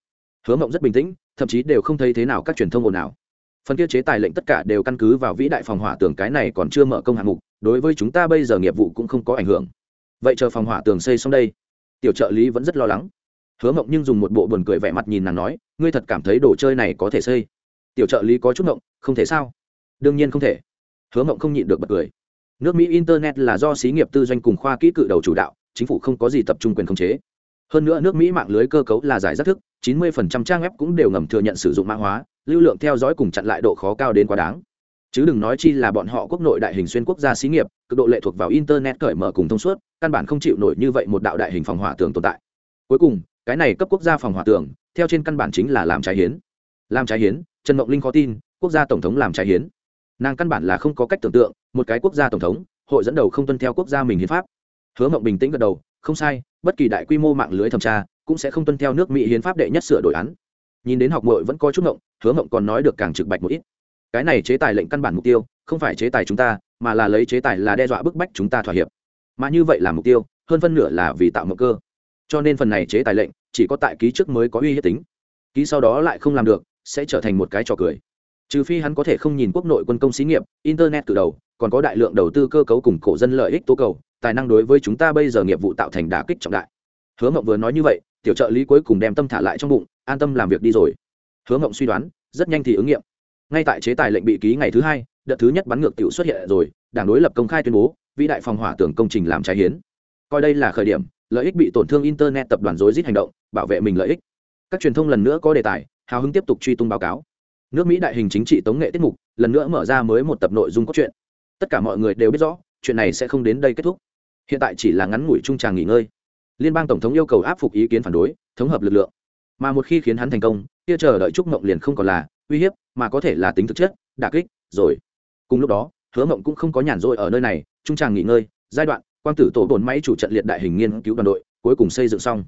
Hứa mộng rất bình tĩnh, thậm chí đều không thấy thế nào các truyền thông ồn ào. Phần kia chế tài lệnh tất cả đều căn cứ vào vĩ đại phòng hỏa tường cái này còn chưa mở công hạng mục, đối với chúng ta bây giờ nghiệp vụ cũng không có ảnh hưởng. Vậy chờ phòng hỏa tường xây xong đây, tiểu trợ lý vẫn rất lo lắng hứa mộng nhưng dùng một bộ buồn cười vẻ mặt nhìn nàng nói, ngươi thật cảm thấy đồ chơi này có thể xây? Tiểu trợ lý có chút mộng không thể sao? Đương nhiên không thể. Hứa mộng không nhịn được bật cười. Nước mỹ internet là do xí nghiệp tư doanh cùng khoa kỹ cự đầu chủ đạo, chính phủ không có gì tập trung quyền khống chế. Hơn nữa nước mỹ mạng lưới cơ cấu là giải rất thức 90% trang web cũng đều ngầm thừa nhận sử dụng mã hóa, lưu lượng theo dõi cùng chặn lại độ khó cao đến quá đáng. Chứ đừng nói chi là bọn họ quốc nội đại hình xuyên quốc gia xí nghiệp, cực độ lệ thuộc vào internet cởi mở cùng thông suốt, căn bản không chịu nổi như vậy một đạo đại hình phòng hỏa tường tồn tại. Cuối cùng cái này cấp quốc gia phòng hỏa tưởng, theo trên căn bản chính là làm trái hiến. Làm trái hiến trần mộng linh khó tin quốc gia tổng thống làm trái hiến. Nàng căn bản là không có cách tưởng tượng một cái quốc gia tổng thống hội dẫn đầu không tuân theo quốc gia mình hiến pháp. Hứa mộng bình tĩnh gật đầu không sai bất kỳ đại quy mô mạng lưới thẩm tra cũng sẽ không tuân theo nước mỹ hiến pháp đệ nhất sửa đổi án. Nhìn đến học mội vẫn có chút mộng hứa mộng còn nói được càng trực bạch một ít. Cái này chế tài lệnh căn bản mục tiêu không phải chế tài chúng ta mà là lấy chế tài là đe dọa bức bách chúng ta thỏa hiệp. Mà như vậy là mục tiêu hơn phân nửa là vì tạo mộng cơ cho nên phần này chế tài lệnh, chỉ có tại ký trước mới có uy hiếp tính. Ký sau đó lại không làm được, sẽ trở thành một cái trò cười. Trừ phi hắn có thể không nhìn quốc nội quân công xí nghiệp, internet từ đầu, còn có đại lượng đầu tư cơ cấu cùng cổ dân lợi ích tố cầu, tài năng đối với chúng ta bây giờ nghiệp vụ tạo thành đả kích trọng đại. Hứa mộng vừa nói như vậy, tiểu trợ lý cuối cùng đem tâm thả lại trong bụng, an tâm làm việc đi rồi. Hứa mộng suy đoán, rất nhanh thì ứng nghiệm. Ngay tại chế tài lệnh bị ký ngày thứ hai, đợt thứ nhất bắn ngược tiểu xuất hiện rồi, đảng đối lập công khai tuyên bố, vĩ đại phòng hỏa tưởng công trình làm trái hiến. Coi đây là khởi điểm lợi ích bị tổn thương internet tập đoàn rối rít hành động, bảo vệ mình lợi ích. Các truyền thông lần nữa có đề tài, hào hứng tiếp tục truy tung báo cáo. Nước mỹ đại hình chính trị tống nghệ tiết mục, lần nữa mở ra mới một tập nội dung cốt truyện. Tất cả mọi người đều biết rõ, chuyện này sẽ không đến đây kết thúc. Hiện tại chỉ là ngắn ngủi trung tràng nghỉ ngơi. Liên bang tổng thống yêu cầu áp phục ý kiến phản đối, thống hợp lực lượng. Mà một khi khiến hắn thành công, kia chờ đợi chúc mộng liền không còn là uy hiếp, mà có thể là tính thực chất, đả kích, rồi. Cùng lúc đó, hứa mộng cũng không có nhàn rỗi ở nơi này, trung tràng nghỉ ngơi, giai đoạn quang tử tổ đồn máy chủ trận liệt đại hình nghiên cứu đoàn đội, cuối cùng xây dựng xong.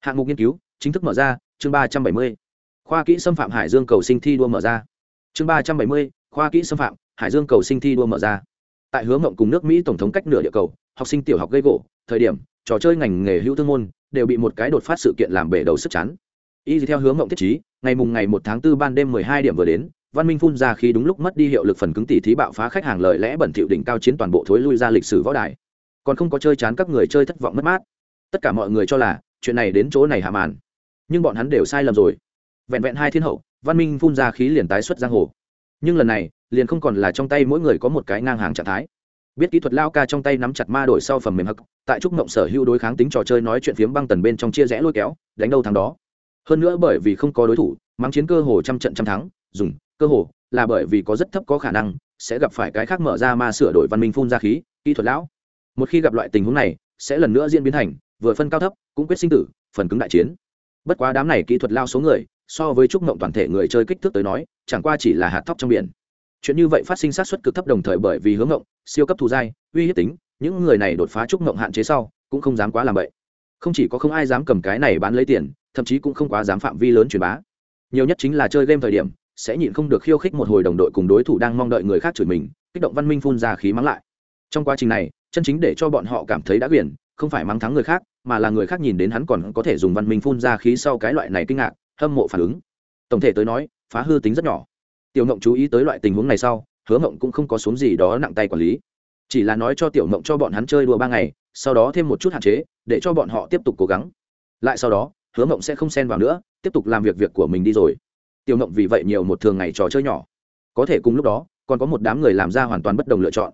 Hạng mục nghiên cứu, chính thức mở ra, chương ba trăm bảy mươi. Khoa kỹ xâm phạm hải dương cầu sinh thi đua mở ra. Chương ba trăm bảy mươi, khoa kỹ xâm phạm hải dương cầu sinh thi đua mở ra. Tại hướng ngộng cùng nước mỹ tổng thống cách nửa địa cầu, học sinh tiểu học gây gỗ, thời điểm, trò chơi ngành nghề hữu thương môn, đều bị một cái đột phát sự kiện làm bể đầu sức chắn y theo hướng ngộng thiết chí ngày mùng ngày một tháng 4 ban đêm 12 điểm vừa đến, văn minh phun ra khi đúng lúc mất đi hiệu lực phần cứng tỷ thí bạo phá khách hàng lời lẽ bẩn thỉu đỉnh cao chiến toàn bộ thối lui ra lịch sử võ đài còn không có chơi chán các người chơi thất vọng mất mát. Tất cả mọi người cho là, chuyện này đến chỗ này hạ màn. Nhưng bọn hắn đều sai lầm rồi. Vẹn vẹn hai thiên hậu, văn minh phun ra khí liền tái xuất giang hồ. Nhưng lần này, liền không còn là trong tay mỗi người có một cái ngang hàng trạng thái. Biết kỹ thuật lao ca trong tay nắm chặt ma đổi sau phần mềm hắc, tại trúc mộng sở hữu đối kháng tính trò chơi nói chuyện phiếm băng tần bên trong chia rẽ lôi kéo, đánh đâu thắng đó. Hơn nữa bởi vì không có đối thủ, mắng chiến cơ hồ trăm trận trăm thắng, dùng, cơ hồ, là bởi vì có rất thấp có khả năng, sẽ gặp phải cái khác mở ra ma sửa đổi văn minh phun ra khí, kỹ thuật lão một khi gặp loại tình huống này, sẽ lần nữa diễn biến thành, vừa phân cao thấp, cũng quyết sinh tử, phần cứng đại chiến. Bất quá đám này kỹ thuật lao số người, so với chúc mộng toàn thể người chơi kích thước tới nói, chẳng qua chỉ là hạt thóc trong biển. Chuyện như vậy phát sinh sát xuất cực thấp đồng thời bởi vì hướng mộng, siêu cấp thù dai uy hiếp tính, những người này đột phá chúc mộng hạn chế sau, cũng không dám quá làm vậy không chỉ có không ai dám cầm cái này bán lấy tiền, thậm chí cũng không quá dám phạm vi lớn truyền bá. Nhiều nhất chính là chơi game thời điểm, sẽ nhịn không được khiêu khích một hồi đồng đội cùng đối thủ đang mong đợi người khác chửi mình, kích động văn minh phun ra khí mắng lại. Trong quá trình này chân chính để cho bọn họ cảm thấy đã quyền, không phải mắng thắng người khác, mà là người khác nhìn đến hắn còn có thể dùng văn minh phun ra khí sau cái loại này kinh ngạc, hâm mộ phản ứng. Tổng thể tới nói, phá hư tính rất nhỏ. Tiểu ngộng chú ý tới loại tình huống này sau, hứa ngộng cũng không có xuống gì đó nặng tay quản lý. Chỉ là nói cho tiểu ngộng cho bọn hắn chơi đùa ba ngày, sau đó thêm một chút hạn chế, để cho bọn họ tiếp tục cố gắng. Lại sau đó, hứa ngộng sẽ không xen vào nữa, tiếp tục làm việc việc của mình đi rồi. Tiểu ngộng vì vậy nhiều một thường ngày trò chơi nhỏ. Có thể cùng lúc đó, còn có một đám người làm ra hoàn toàn bất đồng lựa chọn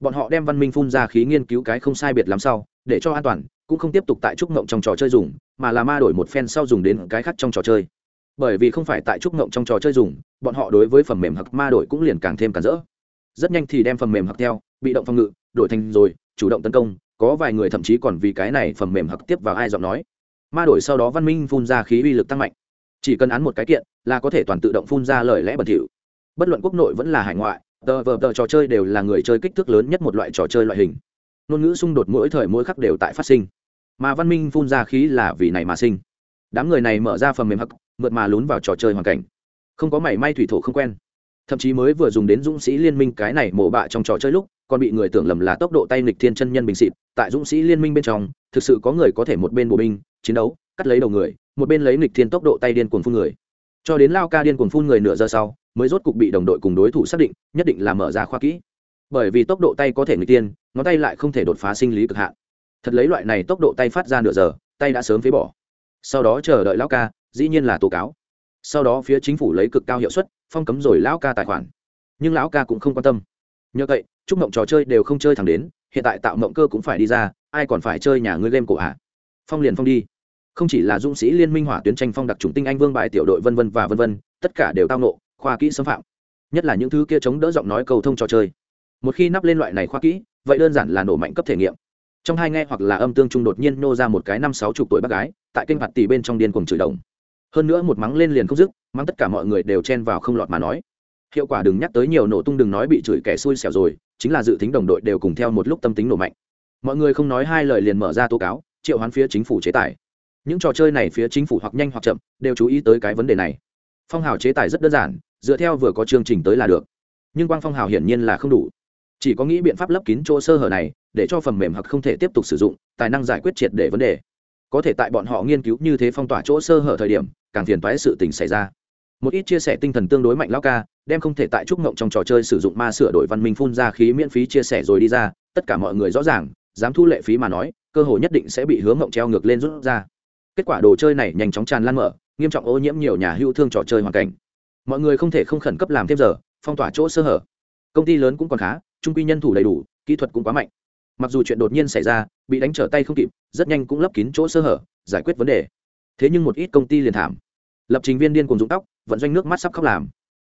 bọn họ đem văn minh phun ra khí nghiên cứu cái không sai biệt lắm sau, để cho an toàn, cũng không tiếp tục tại trúc ngộng trong trò chơi dùng, mà là ma đổi một phen sau dùng đến cái khác trong trò chơi. Bởi vì không phải tại trúc ngộng trong trò chơi dùng, bọn họ đối với phần mềm hặc ma đổi cũng liền càng thêm cản rỡ. Rất nhanh thì đem phần mềm hặc theo, bị động phòng ngự, đổi thành rồi, chủ động tấn công, có vài người thậm chí còn vì cái này phần mềm hặc tiếp vào ai giọng nói. Ma đổi sau đó văn minh phun ra khí uy lực tăng mạnh. Chỉ cần án một cái kiện, là có thể toàn tự động phun ra lời lẽ bẩn thỉu. Bất luận quốc nội vẫn là hải ngoại tờ vờ tờ trò chơi đều là người chơi kích thước lớn nhất một loại trò chơi loại hình. Ngôn ngữ xung đột mỗi thời mỗi khắc đều tại phát sinh. Mà văn minh phun ra khí là vì này mà sinh. Đám người này mở ra phần mềm hắc, mượt mà lún vào trò chơi hoàn cảnh. Không có mảy may thủy thổ không quen. Thậm chí mới vừa dùng đến dũng sĩ liên minh cái này mổ bạ trong trò chơi lúc, còn bị người tưởng lầm là tốc độ tay nghịch thiên chân nhân bình xịt. Tại dũng sĩ liên minh bên trong, thực sự có người có thể một bên bộ binh, chiến đấu, cắt lấy đầu người, một bên lấy nghịch thiên tốc độ tay điên cuồng phun người. Cho đến lao ca điên cuồng phun người nửa giờ sau mới rốt cục bị đồng đội cùng đối thủ xác định, nhất định là mở ra khoa kỹ. Bởi vì tốc độ tay có thể nghịch tiên, ngón tay lại không thể đột phá sinh lý cực hạn. Thật lấy loại này tốc độ tay phát ra nửa giờ, tay đã sớm phế bỏ. Sau đó chờ đợi lão ca, dĩ nhiên là tố cáo. Sau đó phía chính phủ lấy cực cao hiệu suất, phong cấm rồi lão ca tài khoản. Nhưng lão ca cũng không quan tâm. Nhờ vậy, chúc mộng trò chơi đều không chơi thẳng đến, hiện tại tạo mộng cơ cũng phải đi ra, ai còn phải chơi nhà ngươi game cổ hạ phong liền phong đi. Không chỉ là dũng sĩ liên minh hỏa tuyến tranh phong đặc trùng tinh anh vương bài tiểu đội vân vân và vân vân, tất cả đều tao nộ khoa kỹ xâm phạm. Nhất là những thứ kia chống đỡ giọng nói cầu thông trò chơi. Một khi nắp lên loại này khoa kỹ, vậy đơn giản là nổ mạnh cấp thể nghiệm. Trong hai nghe hoặc là âm tương trung đột nhiên nô ra một cái năm sáu chục tuổi bác gái, tại kênh mặt tỷ bên trong điên cuồng chửi đồng. Hơn nữa một mắng lên liền không dứt, mắng tất cả mọi người đều chen vào không lọt mà nói. Hiệu quả đừng nhắc tới nhiều nổ tung đừng nói bị chửi kẻ xui xẻo rồi, chính là dự tính đồng đội đều cùng theo một lúc tâm tính nổ mạnh. Mọi người không nói hai lời liền mở ra tố cáo, triệu hoán phía chính phủ chế tài. Những trò chơi này phía chính phủ hoặc nhanh hoặc chậm, đều chú ý tới cái vấn đề này. Phong hào chế tài rất đơn giản dựa theo vừa có chương trình tới là được. Nhưng quang phong hào hiển nhiên là không đủ. Chỉ có nghĩ biện pháp lấp kín chỗ sơ hở này, để cho phần mềm hoặc không thể tiếp tục sử dụng, tài năng giải quyết triệt để vấn đề. Có thể tại bọn họ nghiên cứu như thế phong tỏa chỗ sơ hở thời điểm, càng phiền toái sự tình xảy ra. Một ít chia sẻ tinh thần tương đối mạnh lao ca, đem không thể tại trúc ngộng trong trò chơi sử dụng ma sửa đổi văn minh phun ra khí miễn phí chia sẻ rồi đi ra, tất cả mọi người rõ ràng, dám thu lệ phí mà nói, cơ hội nhất định sẽ bị hướng ngộng treo ngược lên rút ra. Kết quả đồ chơi này nhanh chóng tràn lan mở, nghiêm trọng ô nhiễm nhiều nhà hữu thương trò chơi hoàn cảnh mọi người không thể không khẩn cấp làm thêm giờ, phong tỏa chỗ sơ hở. Công ty lớn cũng còn khá, trung quy nhân thủ đầy đủ, kỹ thuật cũng quá mạnh. Mặc dù chuyện đột nhiên xảy ra, bị đánh trở tay không kịp, rất nhanh cũng lấp kín chỗ sơ hở, giải quyết vấn đề. Thế nhưng một ít công ty liền thảm. Lập trình viên điên cùng dụng tóc, vận doanh nước mắt sắp khóc làm.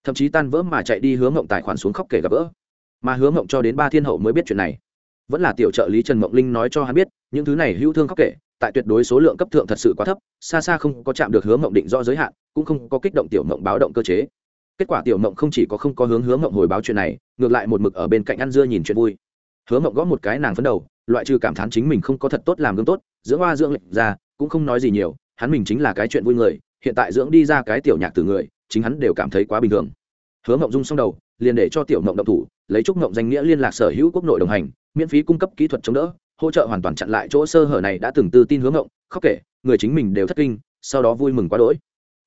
Thậm chí tan vỡ mà chạy đi hướng ngộng tài khoản xuống khóc kể gặp vỡ mà hướng ngộng cho đến ba thiên hậu mới biết chuyện này. Vẫn là tiểu trợ lý trần mộng linh nói cho hắn biết, những thứ này hữu thương khóc kể tại tuyệt đối số lượng cấp thượng thật sự quá thấp, xa xa không có chạm được hướng mộng định do giới hạn, cũng không có kích động tiểu mộng báo động cơ chế. Kết quả tiểu mộng không chỉ có không có hướng hướng mộng hồi báo chuyện này, ngược lại một mực ở bên cạnh ăn dưa nhìn chuyện vui. Hướng mộng gõ một cái nàng phấn đầu, loại trừ cảm thán chính mình không có thật tốt làm gương tốt, dưỡng hoa dưỡng lệnh ra, cũng không nói gì nhiều, hắn mình chính là cái chuyện vui người, hiện tại dưỡng đi ra cái tiểu nhạc từ người, chính hắn đều cảm thấy quá bình thường. Hứa mộng dung xong đầu, liền để cho tiểu mộng động thủ, lấy trúc mộng danh nghĩa liên lạc sở hữu quốc nội đồng hành, miễn phí cung cấp kỹ thuật chống đỡ hỗ trợ hoàn toàn chặn lại chỗ sơ hở này đã từng tư tin hướng ngộng, khóc kể, người chính mình đều thất kinh, sau đó vui mừng quá đỗi.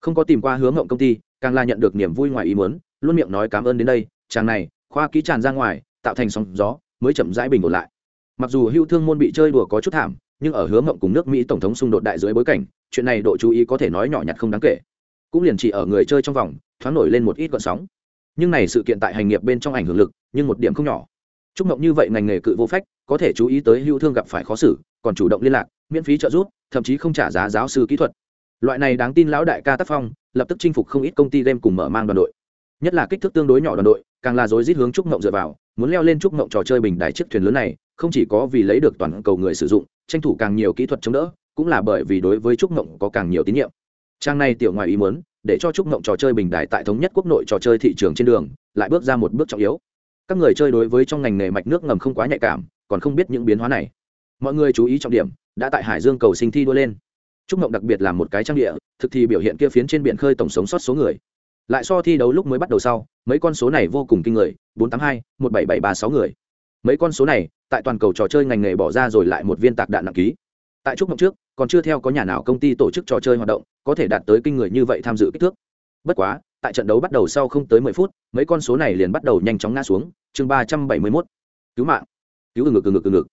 Không có tìm qua hướng ngộng công ty, càng là nhận được niềm vui ngoài ý muốn, luôn miệng nói cảm ơn đến đây, chàng này, khoa kỹ tràn ra ngoài, tạo thành sóng gió, mới chậm rãi bình ổn lại. Mặc dù hưu thương môn bị chơi đùa có chút thảm, nhưng ở hướng ngộng cùng nước mỹ tổng thống xung đột đại dưới bối cảnh, chuyện này độ chú ý có thể nói nhỏ nhặt không đáng kể. Cũng liền chỉ ở người chơi trong vòng, thoáng nổi lên một ít gọn sóng. Nhưng này sự kiện tại hành nghiệp bên trong ảnh hưởng lực, nhưng một điểm không nhỏ chúc mộng như vậy ngành nghề cự vô phách, có thể chú ý tới hưu thương gặp phải khó xử, còn chủ động liên lạc, miễn phí trợ giúp, thậm chí không trả giá giáo sư kỹ thuật. Loại này đáng tin lão đại ca tác phong, lập tức chinh phục không ít công ty game cùng mở mang đoàn đội. Nhất là kích thước tương đối nhỏ đoàn đội, càng là dối rít hướng trúc mộng dựa vào, muốn leo lên trúc mộng trò chơi bình đài chiếc thuyền lớn này, không chỉ có vì lấy được toàn cầu người sử dụng, tranh thủ càng nhiều kỹ thuật chống đỡ, cũng là bởi vì đối với trúc mộng có càng nhiều tín nhiệm. Trang này tiểu ngoài ý muốn, để cho trúc mộng trò chơi bình đài tại thống nhất quốc nội trò chơi thị trường trên đường, lại bước ra một bước trọng yếu các người chơi đối với trong ngành nghề mạch nước ngầm không quá nhạy cảm, còn không biết những biến hóa này. Mọi người chú ý trọng điểm, đã tại hải dương cầu sinh thi đua lên. Trúc mộng đặc biệt là một cái trang địa, thực thì biểu hiện kia phiến trên biển khơi tổng sống sót số người. Lại so thi đấu lúc mới bắt đầu sau, mấy con số này vô cùng kinh người, bốn tám hai, một bảy bảy ba sáu người. Mấy con số này, tại toàn cầu trò chơi ngành nghề bỏ ra rồi lại một viên tạc đạn nặng ký. Tại trúc mộng trước, còn chưa theo có nhà nào công ty tổ chức trò chơi hoạt động, có thể đạt tới kinh người như vậy tham dự kích thước. Bất quá tại trận đấu bắt đầu sau không tới mười phút, mấy con số này liền bắt đầu nhanh chóng ngã xuống. Chương ba trăm bảy mươi mốt. Cứu mạng. Cứu từ ngực ngược ngực ngực.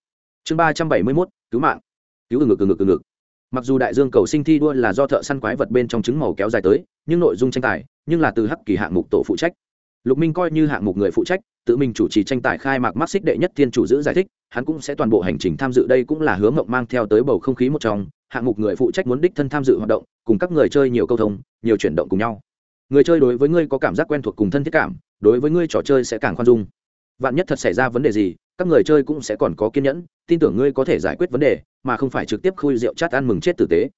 Chương ba trăm bảy mươi mốt. Cứu mạng. Cứu từ ngực ngược ngực ngực. Mặc dù đại dương cầu sinh thi đua là do thợ săn quái vật bên trong trứng màu kéo dài tới, nhưng nội dung tranh tài, nhưng là từ hắc kỳ hạng mục tổ phụ trách. Lục minh coi như hạng mục người phụ trách, tự mình chủ trì tranh tài khai mạc mắt xích đệ nhất thiên chủ giữ giải thích, hắn cũng sẽ toàn bộ hành trình tham dự đây cũng là hướng mộng mang theo tới bầu không khí một trong. Hạng mục người phụ trách muốn đích thân tham dự hoạt động, cùng các người chơi nhiều câu thông, nhiều chuyển động cùng nhau người chơi đối với ngươi có cảm giác quen thuộc cùng thân thiết cảm, đối với ngươi trò chơi sẽ càng khoan dung. Vạn nhất thật xảy ra vấn đề gì, các người chơi cũng sẽ còn có kiên nhẫn, tin tưởng ngươi có thể giải quyết vấn đề, mà không phải trực tiếp khui rượu chát ăn mừng chết tử tế.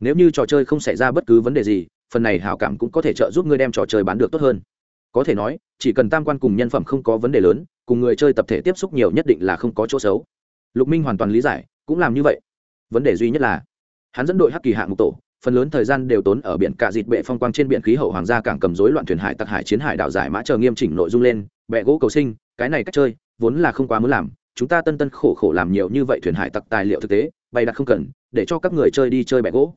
Nếu như trò chơi không xảy ra bất cứ vấn đề gì, phần này hảo cảm cũng có thể trợ giúp ngươi đem trò chơi bán được tốt hơn. Có thể nói, chỉ cần tam quan cùng nhân phẩm không có vấn đề lớn, cùng người chơi tập thể tiếp xúc nhiều nhất định là không có chỗ xấu. Lục minh hoàn toàn lý giải, cũng làm như vậy. Vấn đề duy nhất là, hắn dẫn đội hắc kỳ hạng mục tổ phần lớn thời gian đều tốn ở biển cả dịt bệ phong quang trên biển khí hậu hoàng gia cảng cầm rối loạn thuyền hải tặc hải chiến hải đảo giải mã chờ nghiêm chỉnh nội dung lên bẹ gỗ cầu sinh, cái này cách chơi, vốn là không quá muốn làm, chúng ta tân tân khổ khổ làm nhiều như vậy thuyền hải tặc tài liệu thực tế, bày đặt không cần, để cho các người chơi đi chơi bẹ gỗ.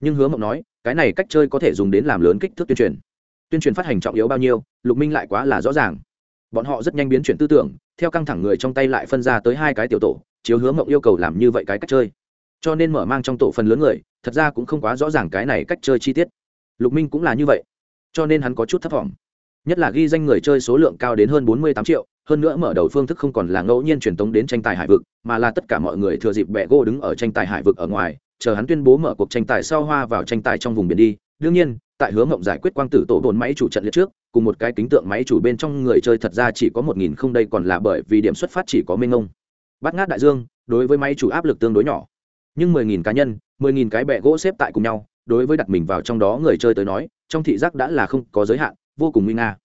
Nhưng hứa mộng nói, cái này cách chơi có thể dùng đến làm lớn kích thước tuyên truyền. Tuyên truyền phát hành trọng yếu bao nhiêu, lục minh lại quá là rõ ràng. Bọn họ rất nhanh biến chuyển tư tưởng, theo căng thẳng người trong tay lại phân ra tới hai cái tiểu tổ, chiếu hứa mộng yêu cầu làm như vậy cái cách chơi. Cho nên mở mang trong tổ phần lớn người thật ra cũng không quá rõ ràng cái này cách chơi chi tiết. Lục minh cũng là như vậy, cho nên hắn có chút thất vọng. Nhất là ghi danh người chơi số lượng cao đến hơn bốn mươi tám triệu, hơn nữa mở đầu phương thức không còn là ngẫu nhiên truyền tống đến tranh tài hải vực, mà là tất cả mọi người thừa dịp bẹ gỗ đứng ở tranh tài hải vực ở ngoài, chờ hắn tuyên bố mở cuộc tranh tài sau hoa vào tranh tài trong vùng biển đi. Đương nhiên, tại hướng ngộng giải quyết quang tử tổ bồn máy chủ trận liệt trước, cùng một cái kính tượng máy chủ bên trong người chơi thật ra chỉ có một nghìn không, đây còn là bởi vì điểm xuất phát chỉ có minh ông bắt ngát đại dương, đối với máy chủ áp lực tương đối nhỏ nhưng mười nghìn cá nhân mười nghìn cái bẹ gỗ xếp tại cùng nhau đối với đặt mình vào trong đó người chơi tới nói trong thị giác đã là không có giới hạn vô cùng nguy nga.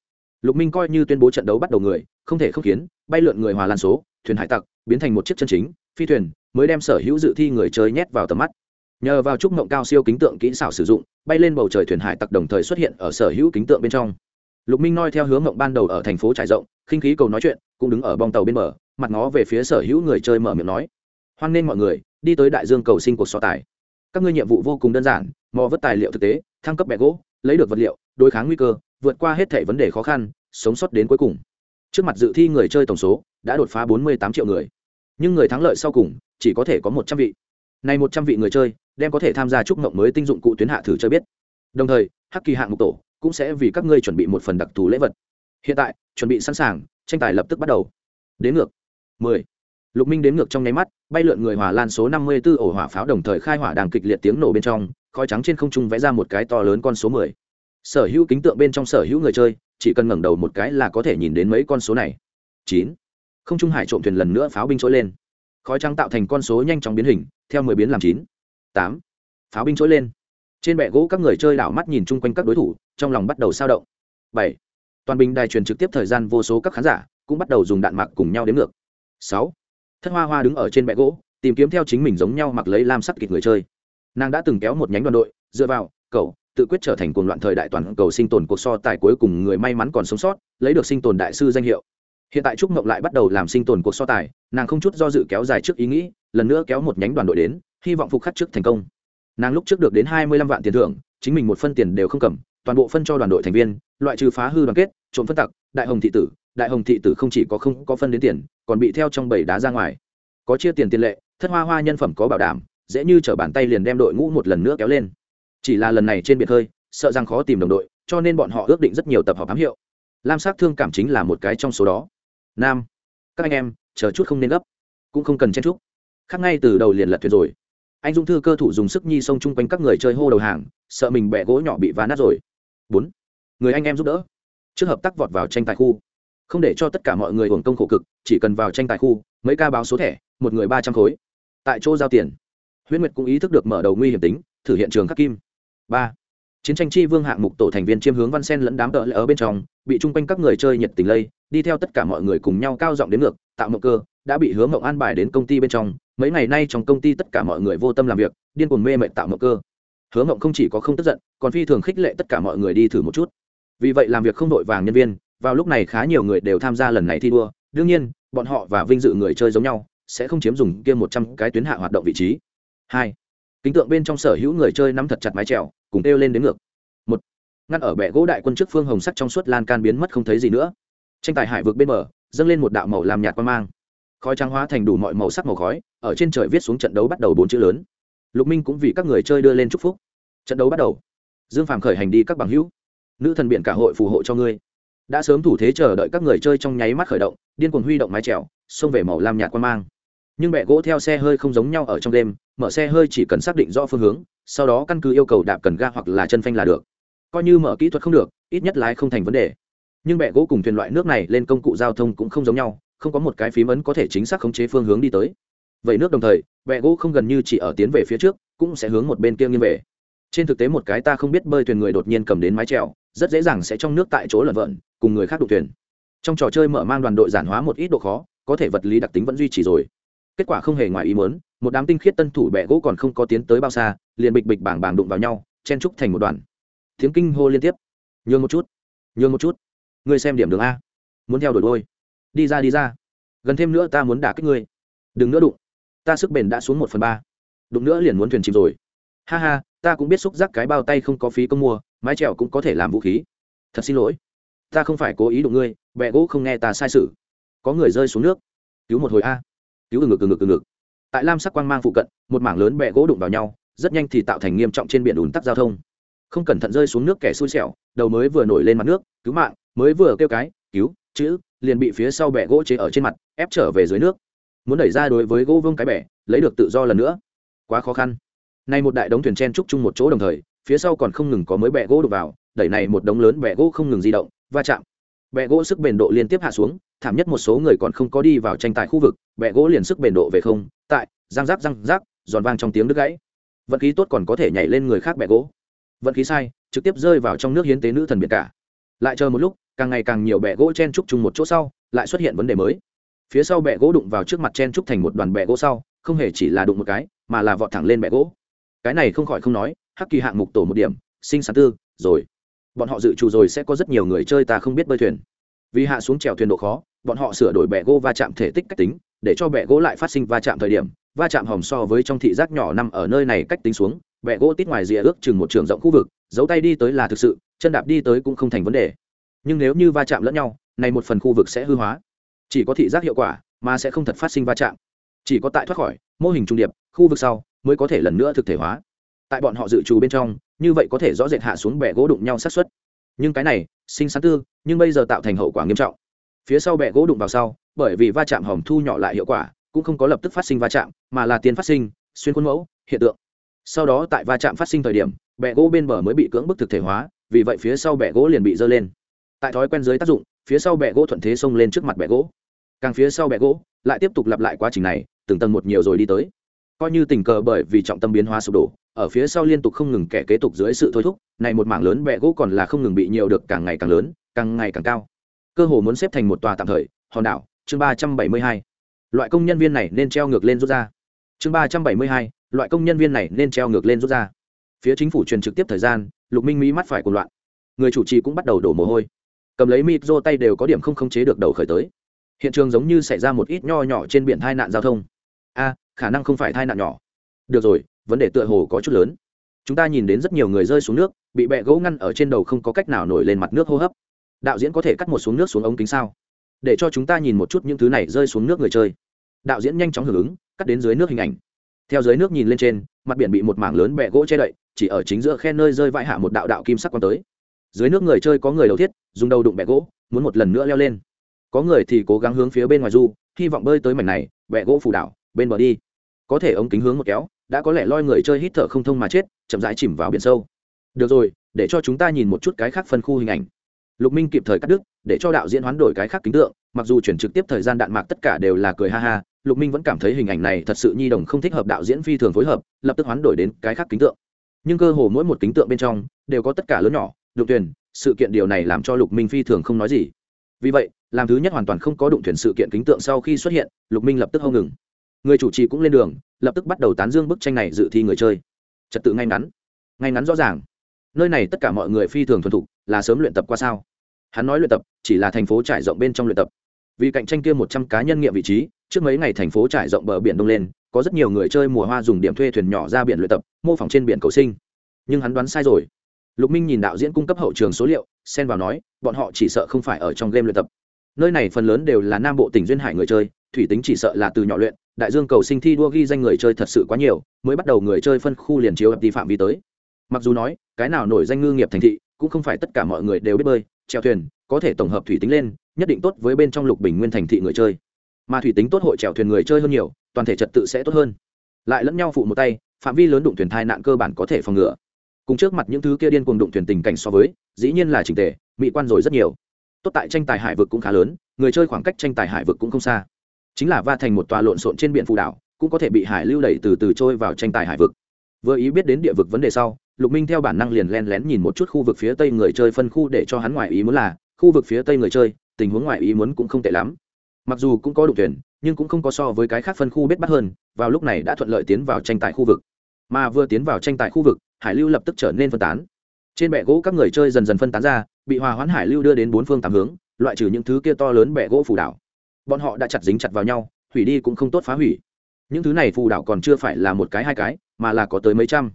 Lục minh coi như tuyên bố trận đấu bắt đầu người không thể không khiến bay lượn người hòa lan số thuyền hải tặc biến thành một chiếc chân chính phi thuyền mới đem sở hữu dự thi người chơi nhét vào tầm mắt. Nhờ vào trúc mộng cao siêu kính tượng kỹ xảo sử dụng bay lên bầu trời thuyền hải tặc đồng thời xuất hiện ở sở hữu kính tượng bên trong. Lục minh noi theo hướng mộng ban đầu ở thành phố trải rộng khinh khí cầu nói chuyện cũng đứng ở bong tàu bên mở, mặt ngó về phía sở hữu người chơi mở miệng nói. Hoan nghênh mọi người đi tới đại dương cầu sinh cuộc so tài. Các ngươi nhiệm vụ vô cùng đơn giản, mò vớt tài liệu thực tế, thăng cấp bẻ gỗ, lấy được vật liệu, đối kháng nguy cơ, vượt qua hết thể vấn đề khó khăn, sống sót đến cuối cùng. Trước mặt dự thi người chơi tổng số đã đột phá bốn mươi tám triệu người. Nhưng người thắng lợi sau cùng chỉ có thể có một trăm vị. Nay một trăm vị người chơi đem có thể tham gia chúc mộng mới tinh dụng cụ tuyến hạ thử chơi biết. Đồng thời, hắc kỳ hạng mục tổ cũng sẽ vì các ngươi chuẩn bị một phần đặc thù lễ vật. Hiện tại, chuẩn bị sẵn sàng, tranh tài lập tức bắt đầu. Đến ngược. mười lục minh đến ngược trong nháy mắt, bay lượn người hỏa lan số năm mươi 54 ổ hỏa pháo đồng thời khai hỏa đang kịch liệt tiếng nổ bên trong, khói trắng trên không trung vẽ ra một cái to lớn con số mười. Sở hữu kính tượng bên trong sở hữu người chơi, chỉ cần ngẩng đầu một cái là có thể nhìn đến mấy con số này. Chín. Không trung hải trộm thuyền lần nữa pháo binh trỗi lên. Khói trắng tạo thành con số nhanh chóng biến hình, theo mười biến làm chín. Tám. Pháo binh trỗi lên. Trên bệ gỗ các người chơi đảo mắt nhìn chung quanh các đối thủ, trong lòng bắt đầu sao động. Bảy. Toàn bình đài truyền trực tiếp thời gian vô số các khán giả cũng bắt đầu dùng đạn mạc cùng nhau đến ngược. Sáu thất hoa hoa đứng ở trên bệ gỗ, tìm kiếm theo chính mình giống nhau mặc lấy lam sắc kịch người chơi. Nàng đã từng kéo một nhánh đoàn đội, dựa vào cậu tự quyết trở thành cuồng loạn thời đại toàn cầu sinh tồn cuộc so tài cuối cùng người may mắn còn sống sót, lấy được sinh tồn đại sư danh hiệu. Hiện tại trúc mộng lại bắt đầu làm sinh tồn cuộc so tài, nàng không chút do dự kéo dài trước ý nghĩ, lần nữa kéo một nhánh đoàn đội đến, hy vọng phục khắc trước thành công. Nàng lúc trước được đến hai mươi lăm vạn tiền thưởng, chính mình một phân tiền đều không cầm, toàn bộ phân cho đoàn đội thành viên, loại trừ phá hư đoàn kết, trộm phân tặc, đại hồng thị tử đại hồng thị tử không chỉ có không có phân đến tiền, còn bị theo trong bảy đá ra ngoài. Có chia tiền tiền lệ, thất hoa hoa nhân phẩm có bảo đảm, dễ như t bàn tay liền đem đội ngũ một lần nữa kéo lên. Chỉ là lần này trên biệt hơi, sợ rằng khó tìm đồng đội, cho nên bọn họ ước định rất nhiều tập hợp ám hiệu. Lam sát thương cảm chính là một cái trong số đó. Nam, các anh em, chờ chút không nên gấp, cũng không cần chen chúc. Khác ngay từ đầu liền lật thuyền rồi. Anh dung thư cơ thủ dùng sức nhi xông chung quanh các người chơi hô đầu hàng, sợ mình bẹ gỗ nhỏ bị vá nát rồi. Bốn, người anh em giúp đỡ. Trước hợp tác vọt vào tranh tài khu không để cho tất cả mọi người hưởng công khổ cực, chỉ cần vào tranh tài khu, mấy ca báo số thẻ, một người ba trăm khối. Tại chỗ giao tiền. Huyễn nguyệt cũng ý thức được mở đầu nguy hiểm tính, thử hiện trường khắc kim. Ba. Chiến tranh chi vương hạng mục tổ thành viên chiêm hướng văn sen lẫn đám tợ lỡ ở bên trong, bị chung quanh các người chơi nhiệt tình lây, đi theo tất cả mọi người cùng nhau cao giọng đến ngược, tạo mộng cơ, đã bị Hứa mộng an bài đến công ty bên trong. Mấy ngày nay trong công ty tất cả mọi người vô tâm làm việc, điên cuồng mê mệt tạo mộng cơ. Hứa mộng không chỉ có không tức giận, còn phi thường khích lệ tất cả mọi người đi thử một chút. Vì vậy làm việc không đội vàng nhân viên vào lúc này khá nhiều người đều tham gia lần này thi đua, đương nhiên, bọn họ và vinh dự người chơi giống nhau, sẽ không chiếm dùng kia một trăm cái tuyến hạ hoạt động vị trí. Hai, kính tượng bên trong sở hữu người chơi nắm thật chặt mái trèo cùng kêu lên đến ngược. Một, ngăn ở bệ gỗ đại quân trước phương hồng sắc trong suốt lan can biến mất không thấy gì nữa. Tranh tài hải vực bên bờ, dâng lên một đạo màu làm nhạt quan mang. Khói trắng hóa thành đủ mọi màu sắc màu khói, ở trên trời viết xuống trận đấu bắt đầu bốn chữ lớn. Lục minh cũng vì các người chơi đưa lên chúc phúc. Trận đấu bắt đầu. Dương phàm khởi hành đi các bằng hữu. Nữ thần biện cả hội phù hộ cho ngươi đã sớm thủ thế chờ đợi các người chơi trong nháy mắt khởi động, điên cuồng huy động mái trèo xông về màu lam nhạt quan mang. Nhưng bẹ gỗ theo xe hơi không giống nhau ở trong đêm, mở xe hơi chỉ cần xác định rõ phương hướng, sau đó căn cứ yêu cầu đạp cần ga hoặc là chân phanh là được. Coi như mở kỹ thuật không được, ít nhất lái không thành vấn đề. Nhưng bẹ gỗ cùng thuyền loại nước này lên công cụ giao thông cũng không giống nhau, không có một cái phím ấn có thể chính xác khống chế phương hướng đi tới. Vậy nước đồng thời bẹ gỗ không gần như chỉ ở tiến về phía trước, cũng sẽ hướng một bên kia nghiêng về. Trên thực tế một cái ta không biết bơi thuyền người đột nhiên cầm đến mái trèo rất dễ dàng sẽ trong nước tại chỗ lẩn vợn cùng người khác đụng thuyền. Trong trò chơi mở mang đoàn đội giản hóa một ít độ khó, có thể vật lý đặc tính vẫn duy trì rồi. Kết quả không hề ngoài ý muốn, một đám tinh khiết tân thủ bẹ gỗ còn không có tiến tới bao xa, liền bịch bịch bảng bảng đụng vào nhau, chen trúc thành một đoàn. Tiếng kinh hô liên tiếp. Nhường một chút, nhường một chút. Ngươi xem điểm đường a. Muốn theo đuổi đôi. Đi ra đi ra. Gần thêm nữa ta muốn đả kích ngươi. Đừng nữa đụng. Ta sức bền đã xuống một phần ba. Đụng nữa liền muốn thuyền chìm rồi. Ha ha, ta cũng biết xúc giác cái bao tay không có phí công mua mái trèo cũng có thể làm vũ khí. Thật xin lỗi, ta không phải cố ý đụng ngươi bẹ gỗ không nghe ta sai sự. Có người rơi xuống nước. Cứu một hồi a. Cứu từ ngực từ ngực từ ngực. Tại lam sắc quang mang phụ cận, một mảng lớn bẹ gỗ đụng vào nhau, rất nhanh thì tạo thành nghiêm trọng trên biển ủn tắc giao thông. Không cẩn thận rơi xuống nước kẻ xui xẻo, đầu mới vừa nổi lên mặt nước, cứu mạng, mới vừa kêu cái, cứu, chữ, liền bị phía sau bẹ gỗ chế ở trên mặt, ép trở về dưới nước. Muốn đẩy ra đối với gỗ vương cái bẻ, lấy được tự do lần nữa. Quá khó khăn. Nay một đại đống thuyền chen trúc chung một chỗ đồng thời phía sau còn không ngừng có mới bẹ gỗ đục vào, đẩy này một đống lớn bẹ gỗ không ngừng di động, va chạm. Bẹ gỗ sức bền độ liên tiếp hạ xuống, thảm nhất một số người còn không có đi vào tranh tài khu vực, bẹ gỗ liền sức bền độ về không, tại, răng rác răng rác giòn vang trong tiếng đứt gãy. Vận khí tốt còn có thể nhảy lên người khác bẹ gỗ. Vận khí sai, trực tiếp rơi vào trong nước hiến tế nữ thần biển cả. Lại chờ một lúc, càng ngày càng nhiều bẹ gỗ chen trúc chung một chỗ sau, lại xuất hiện vấn đề mới. Phía sau bẹ gỗ đụng vào trước mặt chen trúc thành một đoàn bẹ gỗ sau, không hề chỉ là đụng một cái, mà là vọt thẳng lên bẹ gỗ. Cái này không khỏi không nói hắc kỳ hạng mục tổ một điểm, sinh sản tư, rồi. Bọn họ dự trù rồi sẽ có rất nhiều người chơi ta không biết bơi thuyền. Vì hạ xuống trèo thuyền độ khó, bọn họ sửa đổi bẹ gỗ va chạm thể tích cách tính, để cho bẹ gỗ lại phát sinh va chạm thời điểm, va chạm hòm so với trong thị giác nhỏ nằm ở nơi này cách tính xuống bẹ gỗ tít ngoài rìa ước chừng một trường rộng khu vực, giấu tay đi tới là thực sự, chân đạp đi tới cũng không thành vấn đề. Nhưng nếu như va chạm lẫn nhau, này một phần khu vực sẽ hư hóa. Chỉ có thị giác hiệu quả mà sẽ không thật phát sinh va chạm. Chỉ có tại thoát khỏi, mô hình trung điệp, khu vực sau mới có thể lần nữa thực thể hóa tại bọn họ dự trù bên trong, như vậy có thể rõ rệt hạ xuống bẹ gỗ đụng nhau sát xuất nhưng cái này, sinh sáng tư, nhưng bây giờ tạo thành hậu quả nghiêm trọng. Phía sau bẹ gỗ đụng vào sau, bởi vì va chạm hòm thu nhỏ lại hiệu quả, cũng không có lập tức phát sinh va chạm, mà là tiền phát sinh, xuyên khuôn mẫu, hiện tượng. Sau đó tại va chạm phát sinh thời điểm bẹ gỗ bên bờ mới bị cưỡng bức thực thể hóa, vì vậy phía sau bẹ gỗ liền bị dơ lên. Tại thói quen dưới tác dụng, phía sau bẹ gỗ thuận thế xông lên trước mặt bẹ gỗ. Càng phía sau bẹ gỗ, lại tiếp tục lặp lại quá trình này, từng tầng một nhiều rồi đi tới coi như tình cờ bởi vì trọng tâm biến hóa sụp đổ, ở phía sau liên tục không ngừng kẻ kế tục dưới sự thôi thúc, này một mảng lớn bẹ gỗ còn là không ngừng bị nhiều được càng ngày càng lớn, càng ngày càng cao. Cơ hồ muốn xếp thành một tòa tạm thời, hòn đảo, chương ba trăm bảy mươi hai. Loại công nhân viên này nên treo ngược lên rút ra. Chương ba trăm bảy mươi hai, loại công nhân viên này nên treo ngược lên rút ra. Phía chính phủ truyền trực tiếp thời gian, lục minh mỹ mắt phải cuồng loạn. Người chủ trì cũng bắt đầu đổ mồ hôi. Cầm lấy mịt rô tay đều có điểm không khống chế được đầu khởi tới. Hiện trường giống như xảy ra một ít nho nhỏ trên biển tai nạn giao thông. A khả năng không phải tai nạn nhỏ. Được rồi, vấn đề tựa hồ có chút lớn. Chúng ta nhìn đến rất nhiều người rơi xuống nước, bị bẹ gỗ ngăn ở trên đầu không có cách nào nổi lên mặt nước hô hấp. Đạo diễn có thể cắt một xuống nước xuống ống kính sao? Để cho chúng ta nhìn một chút những thứ này rơi xuống nước người chơi. Đạo diễn nhanh chóng hưởng ứng, cắt đến dưới nước hình ảnh. Theo dưới nước nhìn lên trên, mặt biển bị một mảng lớn bẹ gỗ che đậy, chỉ ở chính giữa khe nơi rơi vãi hạ một đạo đạo kim sắc quan tới. Dưới nước người chơi có người đầu thiết, dùng đầu đụng bẹ gỗ, muốn một lần nữa leo lên. Có người thì cố gắng hướng phía bên ngoài du, hy vọng bơi tới mảnh này, bẹ gỗ phủ đảo, bên bờ đi có thể ống kính hướng một kéo, đã có lẽ loi người chơi hít thở không thông mà chết, chậm rãi chìm vào biển sâu. Được rồi, để cho chúng ta nhìn một chút cái khác phân khu hình ảnh. Lục minh kịp thời cắt đứt, để cho đạo diễn hoán đổi cái khác kính tượng, mặc dù chuyển trực tiếp thời gian đạn mạc tất cả đều là cười ha ha, lục minh vẫn cảm thấy hình ảnh này thật sự nhi đồng không thích hợp đạo diễn phi thường phối hợp, lập tức hoán đổi đến cái khác kính tượng. Nhưng cơ hồ mỗi một kính tượng bên trong, đều có tất cả lớn nhỏ, đụng thuyền, sự kiện điều này làm cho lục minh phi thường không nói gì. Vì vậy, làm thứ nhất hoàn toàn không có đụng thuyền sự kiện kính tượng sau khi xuất hiện, lục minh lập tức hâu ngừng người chủ trì cũng lên đường, lập tức bắt đầu tán dương bức tranh này dự thi người chơi. Trật tự ngay ngắn. Ngay ngắn rõ ràng. Nơi này tất cả mọi người phi thường thuần thục, là sớm luyện tập qua sao? Hắn nói luyện tập, chỉ là thành phố trải rộng bên trong luyện tập. Vì cạnh tranh kia một trăm cá nhân nghiệm vị trí, trước mấy ngày thành phố trải rộng bờ biển đông lên, có rất nhiều người chơi mùa hoa dùng điểm thuê thuyền nhỏ ra biển luyện tập, mô phỏng trên biển cầu sinh. Nhưng hắn đoán sai rồi. Lục minh nhìn đạo diễn cung cấp hậu trường số liệu, xen vào nói, bọn họ chỉ sợ không phải ở trong game luyện tập. Nơi này phần lớn đều là nam bộ tỉnh duyên hải người chơi, thủy tính chỉ sợ là từ nhỏ luyện đại dương cầu sinh thi đua ghi danh người chơi thật sự quá nhiều, mới bắt đầu người chơi phân khu liền chiếu ập đi phạm vi tới. Mặc dù nói, cái nào nổi danh ngư nghiệp thành thị, cũng không phải tất cả mọi người đều biết bơi treo thuyền, có thể tổng hợp thủy tính lên, nhất định tốt với bên trong lục bình nguyên thành thị người chơi. Mà thủy tính tốt hội trèo thuyền người chơi hơn nhiều, toàn thể trật tự sẽ tốt hơn. Lại lẫn nhau phụ một tay, phạm vi lớn đụng thuyền thai nạn cơ bản có thể phòng ngừa. Cùng trước mặt những thứ kia điên cuồng đụng thuyền tình cảnh so với, dĩ nhiên là trình tề, mỹ quan rồi rất nhiều. Tốt tại tranh tài hải vực cũng khá lớn, người chơi khoảng cách tranh tài hải vực cũng không xa chính là va thành một tòa lộn xộn trên biển phù đảo, cũng có thể bị hải lưu đẩy từ từ trôi vào tranh tài hải vực. Vừa ý biết đến địa vực vấn đề sau, lục minh theo bản năng liền len lén nhìn một chút khu vực phía tây người chơi phân khu để cho hắn ngoại ý muốn là, khu vực phía tây người chơi, tình huống ngoại ý muốn cũng không tệ lắm. Mặc dù cũng có đụng tuyển nhưng cũng không có so với cái khác phân khu biết bắt hơn, vào lúc này đã thuận lợi tiến vào tranh tài khu vực. Mà vừa tiến vào tranh tài khu vực, hải lưu lập tức trở nên phân tán. Trên bệ gỗ các người chơi dần dần phân tán ra, bị hòa hoãn hải lưu đưa đến bốn phương tám hướng, loại trừ những thứ kia to lớn bệ gỗ phù đảo bọn họ đã chặt dính chặt vào nhau, hủy đi cũng không tốt phá hủy. Những thứ này phù đảo còn chưa phải là một cái hai cái, mà là có tới mấy trăm.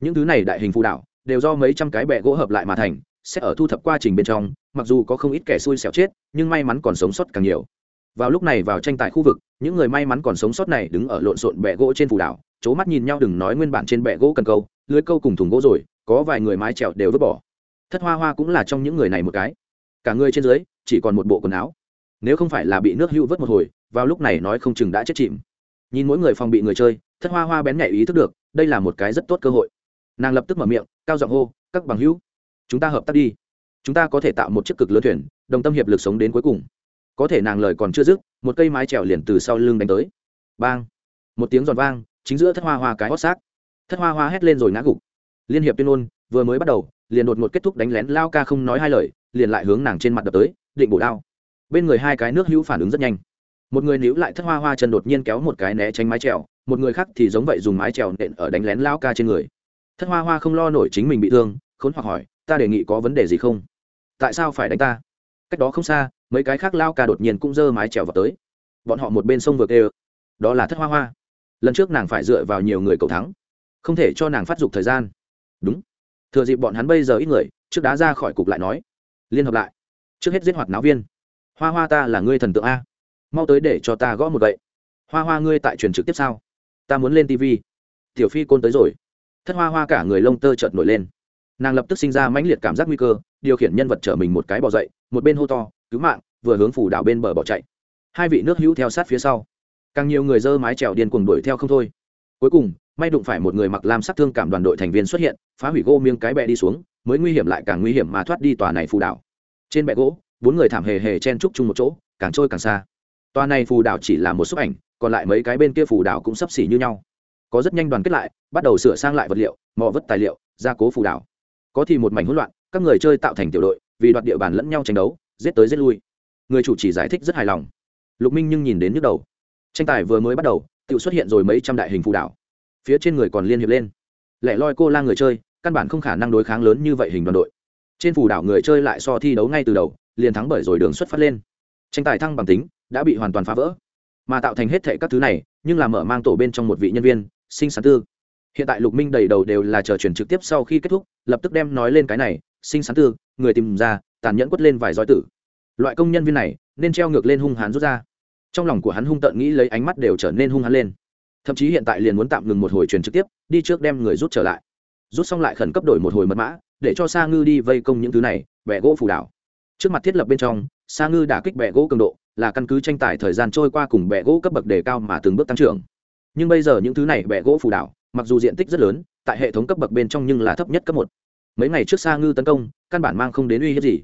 Những thứ này đại hình phù đảo, đều do mấy trăm cái bẹ gỗ hợp lại mà thành, sẽ ở thu thập quá trình bên trong, mặc dù có không ít kẻ xui xẻo chết, nhưng may mắn còn sống sót càng nhiều. Vào lúc này vào tranh tài khu vực, những người may mắn còn sống sót này đứng ở lộn xộn bẹ gỗ trên phù đảo, c h ố mắt nhìn nhau đừng nói nguyên bản trên bẹ gỗ cần câu, lưới câu cùng thùng gỗ rồi, có vài người mái trèo đều vứt bỏ. Thất hoa hoa cũng là trong những người này một cái. Cả người trên dưới, chỉ còn một bộ quần áo nếu không phải là bị nước hữu vớt một hồi, vào lúc này nói không chừng đã chết chìm. Nhìn mỗi người phòng bị người chơi, thất hoa hoa bén nhạy ý thức được, đây là một cái rất tốt cơ hội. Nàng lập tức mở miệng, cao giọng hô, các bằng hữu, chúng ta hợp tác đi. Chúng ta có thể tạo một chiếc cực lớn thuyền, đồng tâm hiệp lực sống đến cuối cùng. Có thể nàng lời còn chưa dứt, một cây mái trèo liền từ sau lưng đánh tới. Bang! Một tiếng giòn vang, chính giữa thất hoa hoa cái hót xác. Thất hoa hoa hét lên rồi ngã gục. Liên hiệp tuyên ngôn, vừa mới bắt đầu, liền đột ngột kết thúc đánh lén lao ca không nói hai lời, liền lại hướng nàng trên mặt đập tới, định bổ đao bên người hai cái nước hữu phản ứng rất nhanh. Một người níu lại thất hoa hoa chân đột nhiên kéo một cái né tránh mái trèo một người khác thì giống vậy dùng mái trèo nện ở đánh lén lao ca trên người. Thất hoa hoa không lo nổi chính mình bị thương, khốn hoặc hỏi, ta đề nghị có vấn đề gì không? Tại sao phải đánh ta? Cách đó không xa, mấy cái khác lao ca đột nhiên cũng giơ mái trèo vào tới. Bọn họ một bên sông vượt đều. Đó là thất hoa hoa. Lần trước nàng phải dựa vào nhiều người cầu thắng, không thể cho nàng phát dục thời gian. Đúng. Thừa dịp bọn hắn bây giờ ít người, trước đá ra khỏi cục lại nói, liên hợp lại. Trước hết giết hoạt náo viên hoa hoa ta là ngươi thần tượng a. Mau tới để cho ta gõ một gậy. Hoa hoa ngươi tại truyền trực tiếp sao? Ta muốn lên tv tiểu phi côn tới rồi. Thất hoa hoa cả người lông tơ chợt nổi lên. Nàng lập tức sinh ra mãnh liệt cảm giác nguy cơ, điều khiển nhân vật trở mình một cái bỏ dậy, một bên hô to, cứu mạng! vừa hướng phủ đảo bên bờ bỏ chạy. Hai vị nước hữu theo sát phía sau. Càng nhiều người dơ mái trèo điên cuồng đuổi theo không thôi. Cuối cùng, may đụng phải một người mặc lam sắc thương cảm đoàn đội thành viên xuất hiện, phá hủy gỗ miếng cái bẹ đi xuống, mới nguy hiểm lại càng nguy hiểm mà thoát đi tòa này phù đảo. Trên bẹ gỗ bốn người thảm hề hề chen trúc chung một chỗ, càng trôi càng xa. Toa này phù đảo chỉ là một xúc ảnh, còn lại mấy cái bên kia phù đảo cũng sắp xỉ như nhau. Có rất nhanh đoàn kết lại, bắt đầu sửa sang lại vật liệu, mò vất tài liệu, gia cố phù đảo. Có thì một mảnh hỗn loạn, các người chơi tạo thành tiểu đội, vì đoạt địa bàn lẫn nhau tranh đấu, giết tới giết lui. Người chủ chỉ giải thích rất hài lòng. Lục minh nhưng nhìn đến nhức đầu. Tranh tài vừa mới bắt đầu tự xuất hiện rồi mấy trăm đại hình phù đảo. Phía trên người còn liên hiệp lên. Lẻ loi cô la người chơi, căn bản không khả năng đối kháng lớn như vậy hình đoàn đội. Trên phù đảo người chơi lại so thi đấu ngay từ đầu liền thắng bởi rồi đường xuất phát lên. Tranh tài thăng bằng tính, đã bị hoàn toàn phá vỡ. Mà tạo thành hết thệ các thứ này, nhưng là mở mang tổ bên trong một vị nhân viên, sinh sản tư. Hiện tại lục minh đầy đầu đều là chờ chuyển trực tiếp sau khi kết thúc, lập tức đem nói lên cái này, sinh sản tư, người tìm ra, tàn nhẫn quất lên vài roi tử. Loại công nhân viên này, nên treo ngược lên hung hán rút ra. Trong lòng của hắn hung tợn nghĩ lấy ánh mắt đều trở nên hung hán lên. Thậm chí hiện tại liền muốn tạm ngừng một hồi truyền trực tiếp, đi trước đem người rút trở lại. Rút xong lại khẩn cấp đổi một hồi mật mã, để cho sa ngư đi vây công những thứ này, bẻ gỗ phù đảo trước mặt thiết lập bên trong, sa ngư đã kích bẹ gỗ cường độ, là căn cứ tranh tài thời gian trôi qua cùng bẹ gỗ cấp bậc đề cao mà từng bước tăng trưởng. Nhưng bây giờ những thứ này bẹ gỗ phù đảo, mặc dù diện tích rất lớn, tại hệ thống cấp bậc bên trong nhưng là thấp nhất cấp một. Mấy ngày trước sa ngư tấn công, căn bản mang không đến uy hiếp gì.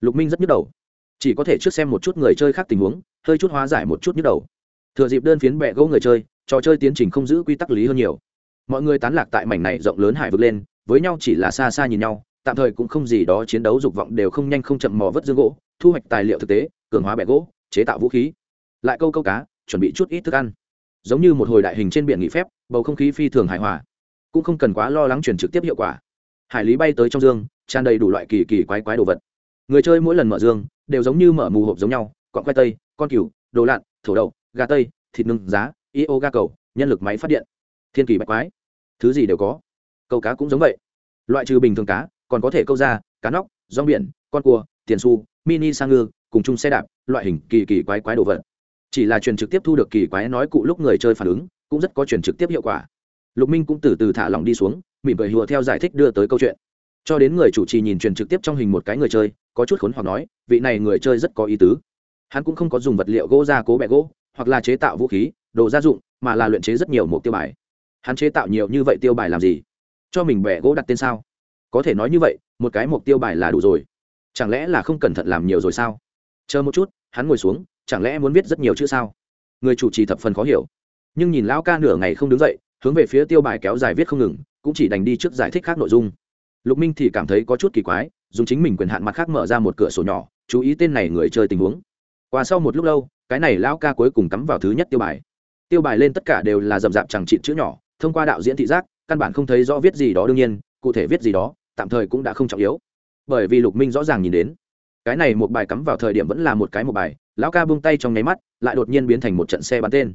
Lục minh rất nhức đầu. Chỉ có thể trước xem một chút người chơi khác tình huống, hơi chút hóa giải một chút nhức đầu. Thừa dịp đơn phiến bẹ gỗ người chơi, trò chơi tiến trình không giữ quy tắc lý hơn nhiều. Mọi người tán lạc tại mảnh này rộng lớn hải vực lên, với nhau chỉ là xa xa nhìn nhau tạm thời cũng không gì đó chiến đấu dục vọng đều không nhanh không chậm mò vớt dương gỗ, thu hoạch tài liệu thực tế, cường hóa bẹ gỗ, chế tạo vũ khí. Lại câu câu cá, chuẩn bị chút ít thức ăn. Giống như một hồi đại hình trên biển nghỉ phép, bầu không khí phi thường hài hòa. Cũng không cần quá lo lắng chuyển trực tiếp hiệu quả. Hải lý bay tới trong dương, tràn đầy đủ loại kỳ kỳ quái quái đồ vật. Người chơi mỗi lần mở dương, đều giống như mở mù hộp giống nhau, cọn khoai tây, con cừu, đồ lặn thổ đậu, gà tây, thịt nưng giá io ga cầu, nhân lực máy phát điện. Thiên kỳ bạch quái. Thứ gì đều có. Câu cá cũng giống vậy. Loại trừ bình thường cá còn có thể câu ra, cá nóc, rong biển, con cua, tiền su mini sang ngư, cùng chung xe đạp, loại hình kỳ kỳ quái quái đồ vật. Chỉ là truyền trực tiếp thu được kỳ quái nói cụ lúc người chơi phản ứng, cũng rất có truyền trực tiếp hiệu quả. Lục minh cũng từ từ thả lỏng đi xuống, mỉm cười hùa theo giải thích đưa tới câu chuyện. Cho đến người chủ trì nhìn truyền trực tiếp trong hình một cái người chơi, có chút khốn hoặc nói, vị này người chơi rất có ý tứ. Hắn cũng không có dùng vật liệu gỗ ra cố bẹ gỗ, hoặc là chế tạo vũ khí, đồ gia dụng, mà là luyện chế rất nhiều mục tiêu bài. Hắn chế tạo nhiều như vậy tiêu bài làm gì? Cho mình bẹ gỗ đặt tên sao? Có thể nói như vậy, một cái mục tiêu bài là đủ rồi. Chẳng lẽ là không cẩn thận làm nhiều rồi sao? Chờ một chút, hắn ngồi xuống, chẳng lẽ muốn viết rất nhiều chữ sao? Người chủ trì thập phần khó hiểu. Nhưng nhìn lão ca nửa ngày không đứng dậy, hướng về phía tiêu bài kéo dài viết không ngừng, cũng chỉ đành đi trước giải thích khác nội dung. Lục minh thì cảm thấy có chút kỳ quái, dùng chính mình quyền hạn mặt khác mở ra một cửa sổ nhỏ, chú ý tên này người chơi tình huống. Qua sau một lúc lâu, cái này lão ca cuối cùng cắm vào thứ nhất tiêu bài. Tiêu bài lên tất cả đều là rậm rạp chẳng trị chữ nhỏ, thông qua đạo diễn thị giác, căn bản không thấy rõ viết gì đó đương nhiên, cụ thể viết gì đó tạm thời cũng đã không trọng yếu. Bởi vì lục minh rõ ràng nhìn đến, cái này một bài cắm vào thời điểm vẫn là một cái một bài, lão ca buông tay trong nháy mắt, lại đột nhiên biến thành một trận xe bắn tên.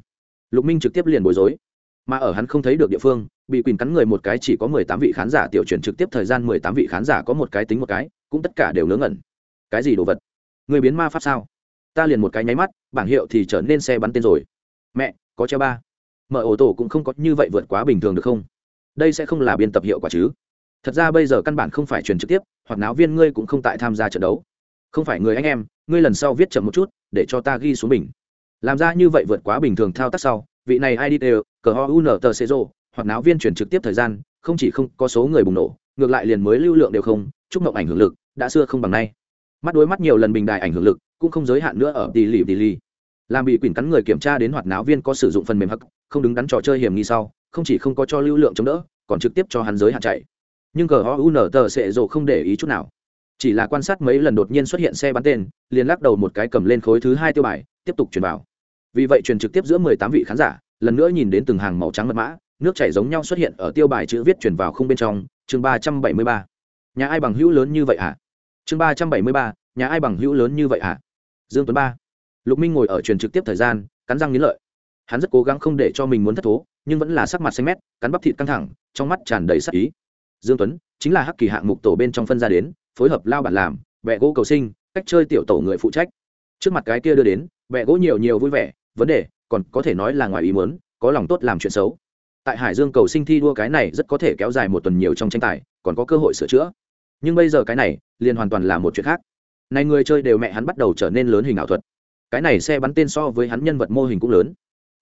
Lục minh trực tiếp liền bối rối. Mà ở hắn không thấy được địa phương, bị quỳnh cắn người một cái chỉ có mười tám vị khán giả, tiểu truyền trực tiếp thời gian mười tám vị khán giả có một cái tính một cái, cũng tất cả đều ngớ ngẩn. Cái gì đồ vật? Người biến ma pháp sao? Ta liền một cái nháy mắt, bảng hiệu thì trở nên xe bắn tên rồi. Mẹ, có treo ba. Mở ổ tổ cũng không có như vậy vượt quá bình thường được không? Đây sẽ không là biên tập hiệu quả chứ? Thật ra bây giờ căn bản không phải truyền trực tiếp, hoặc náo viên ngươi cũng không tại tham gia trận đấu. Không phải người anh em, ngươi lần sau viết chậm một chút, để cho ta ghi xuống mình làm ra như vậy vượt quá bình thường thao tác sau, vị này id đều, cờ ho un tờ xê rô, hoặc náo viên chuyển trực tiếp thời gian, không chỉ không có số người bùng nổ, ngược lại liền mới lưu lượng đều không, chúc mộng ảnh hưởng lực, đã xưa không bằng nay. Mắt đối mắt nhiều lần bình đài ảnh hưởng lực, cũng không giới hạn nữa ở tỷ lì tỷ lì. Làm bị quyển cắn người kiểm tra đến hoạt náo viên có sử dụng phần mềm hắc, không đứng đắn trò chơi hiểm nghi sau, không chỉ không có cho lưu lượng chống đỡ, còn trực tiếp cho hắn giới hạn chạy nhưng cờ ho un tờ sẽ rồ không để ý chút nào. Chỉ là quan sát mấy lần đột nhiên xuất hiện xe bắn tên, liền lắc đầu một cái cầm lên khối thứ hai tiêu bài, tiếp tục truyền vào. Vì vậy truyền trực tiếp giữa mười tám vị khán giả, lần nữa nhìn đến từng hàng màu trắng mật mã, nước chảy giống nhau xuất hiện ở tiêu bài chữ viết truyền vào không bên trong, chương ba trăm bảy mươi ba. Nhà ai bằng hữu lớn như vậy hả? À? chương ba trăm bảy mươi ba, nhà ai bằng hữu lớn như vậy hả? À? dương tuấn ba. Lục minh ngồi ở truyền trực tiếp thời gian, cắn răng nghiến lợi. Hắn rất cố gắng không để cho mình muốn thất thố, nhưng vẫn là sắc mặt xanh mét, cắn bắp thịt căng thẳng, trong mắt tràn đầy sắc ý dương tuấn, chính là hắc kỳ hạng mục tổ bên trong phân ra đến, phối hợp lao bản làm bẹ gỗ cầu sinh, cách chơi tiểu tổ người phụ trách. Trước mặt cái kia đưa đến bẹ gỗ nhiều nhiều vui vẻ, vấn đề, còn có thể nói là ngoài ý muốn, có lòng tốt làm chuyện xấu. Tại hải dương cầu sinh thi đua cái này rất có thể kéo dài một tuần nhiều trong tranh tài, còn có cơ hội sửa chữa. Nhưng bây giờ cái này, liền hoàn toàn là một chuyện khác. Này người chơi đều mẹ hắn bắt đầu trở nên lớn hình ảo thuật. Cái này xe bắn tên so với hắn nhân vật mô hình cũng lớn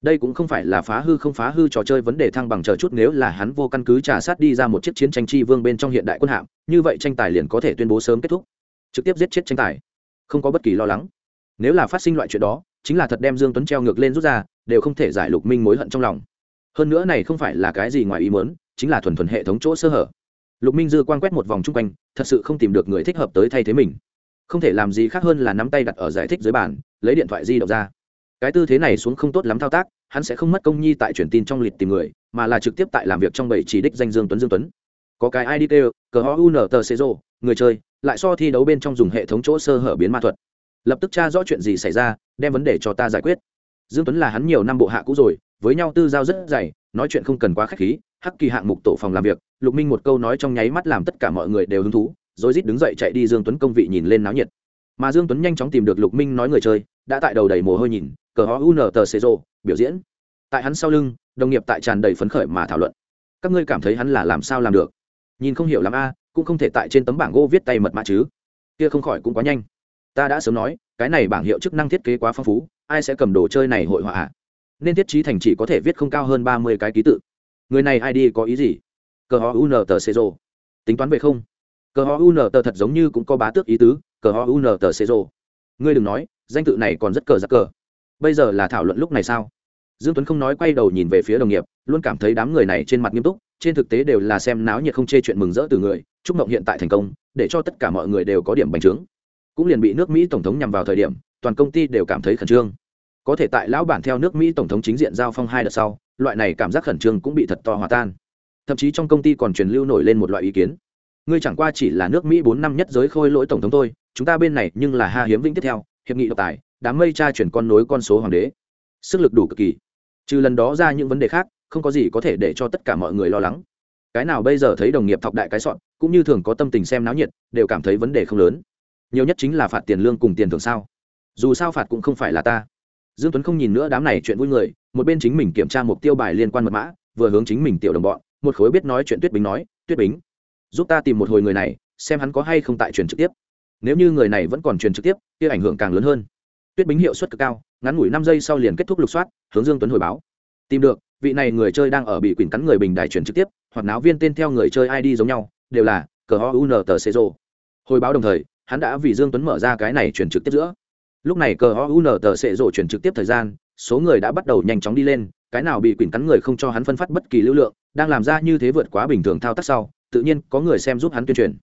đây cũng không phải là phá hư không phá hư trò chơi vấn đề thăng bằng chờ chút nếu là hắn vô căn cứ trả sát đi ra một chiếc chiến tranh chi vương bên trong hiện đại quân hạm, như vậy tranh tài liền có thể tuyên bố sớm kết thúc. Trực tiếp giết chết tranh tài. Không có bất kỳ lo lắng. Nếu là phát sinh loại chuyện đó, chính là thật đem dương tuấn treo ngược lên rút ra, đều không thể giải lục minh mối hận trong lòng. Hơn nữa này không phải là cái gì ngoài ý muốn, chính là thuần thuần hệ thống chỗ sơ hở. Lục minh dư quan quét một vòng chung quanh, thật sự không tìm được người thích hợp tới thay thế mình. Không thể làm gì khác hơn là nắm tay đặt ở giải thích dưới bàn, lấy điện thoại di động ra cái tư thế này xuống không tốt lắm thao tác, hắn sẽ không mất công nhi tại truyền tin trong lịch tìm người, mà là trực tiếp tại làm việc trong bảy chỉ đích danh dương tuấn dương tuấn. Có cái id kêu, cờ ho u n tờ c người chơi, lại so thi đấu bên trong dùng hệ thống chỗ sơ hở biến ma thuật. Lập tức tra rõ chuyện gì xảy ra, đem vấn đề cho ta giải quyết. Dương tuấn là hắn nhiều năm bộ hạ cũ rồi, với nhau tư giao rất dày, nói chuyện không cần quá khách khí, hắc kỳ hạng mục tổ phòng làm việc, lục minh một câu nói trong nháy mắt làm tất cả mọi người đều hứng thú, rồi rít đứng dậy chạy đi dương tuấn công vị nhìn lên náo nhiệt. Mà dương tuấn nhanh chóng tìm được lục minh nói người chơi, đã tại đầu đầy mồ hôi nhìn cờ ho un tờ xê biểu diễn. Tại hắn sau lưng, đồng nghiệp tại tràn đầy phấn khởi mà thảo luận. Các ngươi cảm thấy hắn là làm sao làm được? Nhìn không hiểu làm a, cũng không thể tại trên tấm bảng gỗ viết tay mật mã chứ. Kia không khỏi cũng quá nhanh. Ta đã sớm nói, cái này bảng hiệu chức năng thiết kế quá phong phú, ai sẽ cầm đồ chơi này hội họa à? nên thiết trí thành chỉ có thể viết không cao hơn ba mươi cái ký tự. Người này ai đi, có ý gì? Cờ ho un tờ xê tính toán về không? Cờ ho un tờ thật giống như cũng có bá tước ý tứ, cờ ho un tờ xê ngươi đừng nói, danh tự này còn rất cờ giặc cờ bây giờ là thảo luận lúc này sao? Dương tuấn không nói quay đầu nhìn về phía đồng nghiệp, luôn cảm thấy đám người này trên mặt nghiêm túc, trên thực tế đều là xem náo nhiệt không chê chuyện mừng rỡ từ người, chúc mộng hiện tại thành công, để cho tất cả mọi người đều có điểm bành trướng. Cũng liền bị nước mỹ tổng thống nhằm vào thời điểm, toàn công ty đều cảm thấy khẩn trương. Có thể tại lão bản theo nước mỹ tổng thống chính diện giao phong hai đợt sau, loại này cảm giác khẩn trương cũng bị thật to hòa tan. Thậm chí trong công ty còn truyền lưu nổi lên một loại ý kiến. Ngươi chẳng qua chỉ là nước mỹ bốn năm nhất giới khôi lỗi tổng thống thôi, chúng ta bên này nhưng là ha hiếm vĩnh tiếp theo, hiệp nghị độc tài đám mây tra chuyển con nối con số hoàng đế. Sức lực đủ cực kỳ. Trừ lần đó ra những vấn đề khác, không có gì có thể để cho tất cả mọi người lo lắng. Cái nào bây giờ thấy đồng nghiệp thọc đại cái sọn cũng như thường có tâm tình xem náo nhiệt, đều cảm thấy vấn đề không lớn. Nhiều nhất chính là phạt tiền lương cùng tiền thưởng sao. Dù sao phạt cũng không phải là ta. Dương tuấn không nhìn nữa đám này chuyện vui người, một bên chính mình kiểm tra mục tiêu bài liên quan mật mã, vừa hướng chính mình tiểu đồng bọn, một khối biết nói chuyện tuyết bính nói, tuyết bính, giúp ta tìm một hồi người này, xem hắn có hay không tại truyền trực tiếp. Nếu như người này vẫn còn truyền trực tiếp, kia ảnh hưởng càng lớn hơn tuyết bính hiệu suất cực cao, ngắn ngủi năm giây sau liền kết thúc lục soát, hướng dương tuấn hồi báo. Tìm được, vị này người chơi đang ở bị quỷ cắn người bình đài truyền trực tiếp, hoặc náo viên tên theo người chơi id giống nhau, đều là cờ ho un tờ c hồi báo đồng thời, hắn đã vì dương tuấn mở ra cái này truyền trực tiếp giữa. Lúc này cờ ho un tờ c truyền trực tiếp thời gian, số người đã bắt đầu nhanh chóng đi lên, cái nào bị quỷ cắn người không cho hắn phân phát bất kỳ lưu lượng, đang làm ra như thế vượt quá bình thường thao tác sau, tự nhiên có người xem giúp hắn tuyên truyền.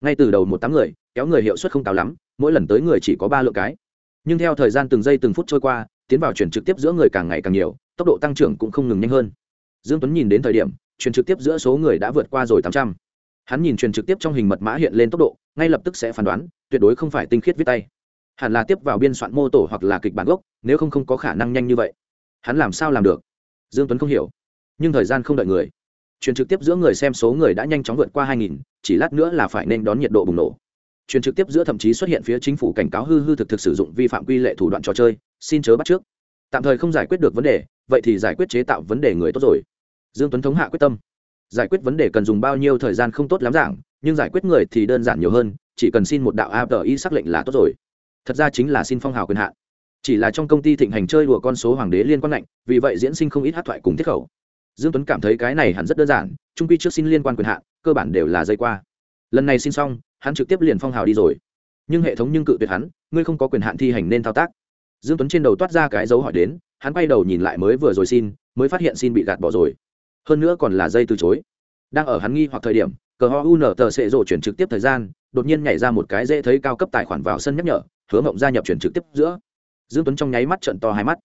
Ngay từ đầu một tám người, kéo người hiệu suất không cao lắm, mỗi lần tới người chỉ có ba lượng cái nhưng theo thời gian từng giây từng phút trôi qua tiến vào chuyển trực tiếp giữa người càng ngày càng nhiều tốc độ tăng trưởng cũng không ngừng nhanh hơn. Dương tuấn nhìn đến thời điểm chuyển trực tiếp giữa số người đã vượt qua rồi tám trăm. Hắn nhìn truyền trực tiếp trong hình mật mã hiện lên tốc độ ngay lập tức sẽ phán đoán tuyệt đối không phải tinh khiết viết tay. Hẳn là tiếp vào biên soạn mô tổ hoặc là kịch bản gốc nếu không không có khả năng nhanh như vậy. Hắn làm sao làm được? Dương tuấn không hiểu. Nhưng thời gian không đợi người. Truyền trực tiếp giữa người xem số người đã nhanh chóng vượt qua 2.000, chỉ lát nữa là phải nên đón nhiệt độ bùng nổ truyền trực tiếp giữa thậm chí xuất hiện phía chính phủ cảnh cáo hư hư thực thực sử dụng vi phạm quy lệ thủ đoạn trò chơi, xin chớ bắt trước. Tạm thời không giải quyết được vấn đề, vậy thì giải quyết chế tạo vấn đề người tốt rồi. Dương tuấn thống hạ quyết tâm. Giải quyết vấn đề cần dùng bao nhiêu thời gian không tốt lắm giảng nhưng giải quyết người thì đơn giản nhiều hơn, chỉ cần xin một đạo api xác lệnh là tốt rồi. Thật ra chính là xin phong hào quyền hạn. Chỉ là trong công ty thịnh hành chơi đùa con số hoàng đế liên quan lạnh vì vậy diễn sinh không ít hát thoại cùng tiết khẩu. Dương tuấn cảm thấy cái này hẳn rất đơn giản, trung quy trước xin liên quan quyền hạn, cơ bản đều là dây qua. Lần này xin xong hắn trực tiếp liền phong hào đi rồi. Nhưng hệ thống nhưng cự tuyệt hắn, ngươi không có quyền hạn thi hành nên thao tác. Dương tuấn trên đầu toát ra cái dấu hỏi đến, hắn quay đầu nhìn lại mới vừa rồi xin, mới phát hiện xin bị gạt bỏ rồi. Hơn nữa còn là dây từ chối. Đang ở hắn nghi hoặc thời điểm, cờ ho un tờ sệ rộ chuyển trực tiếp thời gian, đột nhiên nhảy ra một cái dễ thấy cao cấp tài khoản vào sân nhắc nhở, hứa mộng gia nhập chuyển trực tiếp giữa. Dương tuấn trong nháy mắt trận to hai mắt.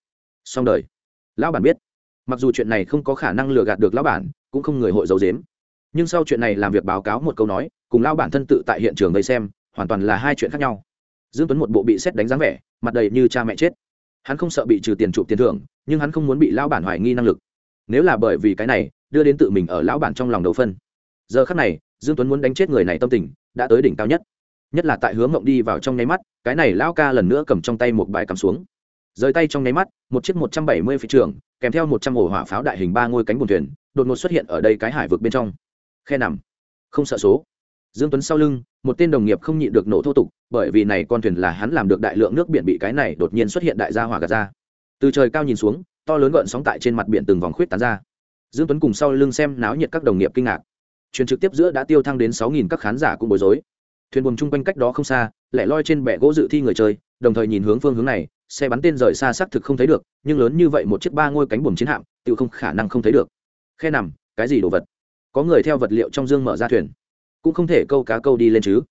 Xong đời. Lão bản biết. Mặc dù chuyện này không có khả năng lừa gạt được lão bản, cũng không người hội giấu giếm nhưng sau chuyện này làm việc báo cáo một câu nói, cùng lao bản thân tự tại hiện trường gây xem, hoàn toàn là hai chuyện khác nhau. Dương tuấn một bộ bị xét đánh dáng vẻ, mặt đầy như cha mẹ chết. Hắn không sợ bị trừ tiền chụp tiền thưởng, nhưng hắn không muốn bị lão bản hoài nghi năng lực. Nếu là bởi vì cái này, đưa đến tự mình ở lão bản trong lòng đầu phân. Giờ khắc này, dương tuấn muốn đánh chết người này tâm tình, đã tới đỉnh cao nhất. Nhất là tại hướng ngộng đi vào trong nháy mắt, cái này lão ca lần nữa cầm trong tay một bài cầm xuống. Rời tay trong nháy mắt, một chiếc một trăm bảy mươi phi trường, kèm theo một trăm ổ hỏa pháo đại hình ba ngôi cánh buồn thuyền, đột ngột xuất hiện ở đây cái hải vực bên trong khe nằm. Không sợ số. Dương tuấn sau lưng, một tên đồng nghiệp không nhịn được nổ thô tục, bởi vì này con thuyền là hắn làm được đại lượng nước biển bị cái này đột nhiên xuất hiện đại gia hỏa gạt ra. Từ trời cao nhìn xuống, to lớn gợn sóng tại trên mặt biển từng vòng khuyết tán ra. Dương tuấn cùng sau lưng xem náo nhiệt các đồng nghiệp kinh ngạc. Truyền trực tiếp giữa đã tiêu thăng đến sáu nghìn các khán giả cũng bối rối. Thuyền buồm chung quanh cách đó không xa, lẻ loi trên bệ gỗ dự thi người chơi, đồng thời nhìn hướng phương hướng này, xe bắn tên rời xa xác thực không thấy được, nhưng lớn như vậy một chiếc ba ngôi cánh buồm chiến hạm, tự không khả năng không thấy được. Khe nằm, cái gì đồ vật? Có người theo vật liệu trong dương mở ra thuyền, cũng không thể câu cá câu đi lên chứ.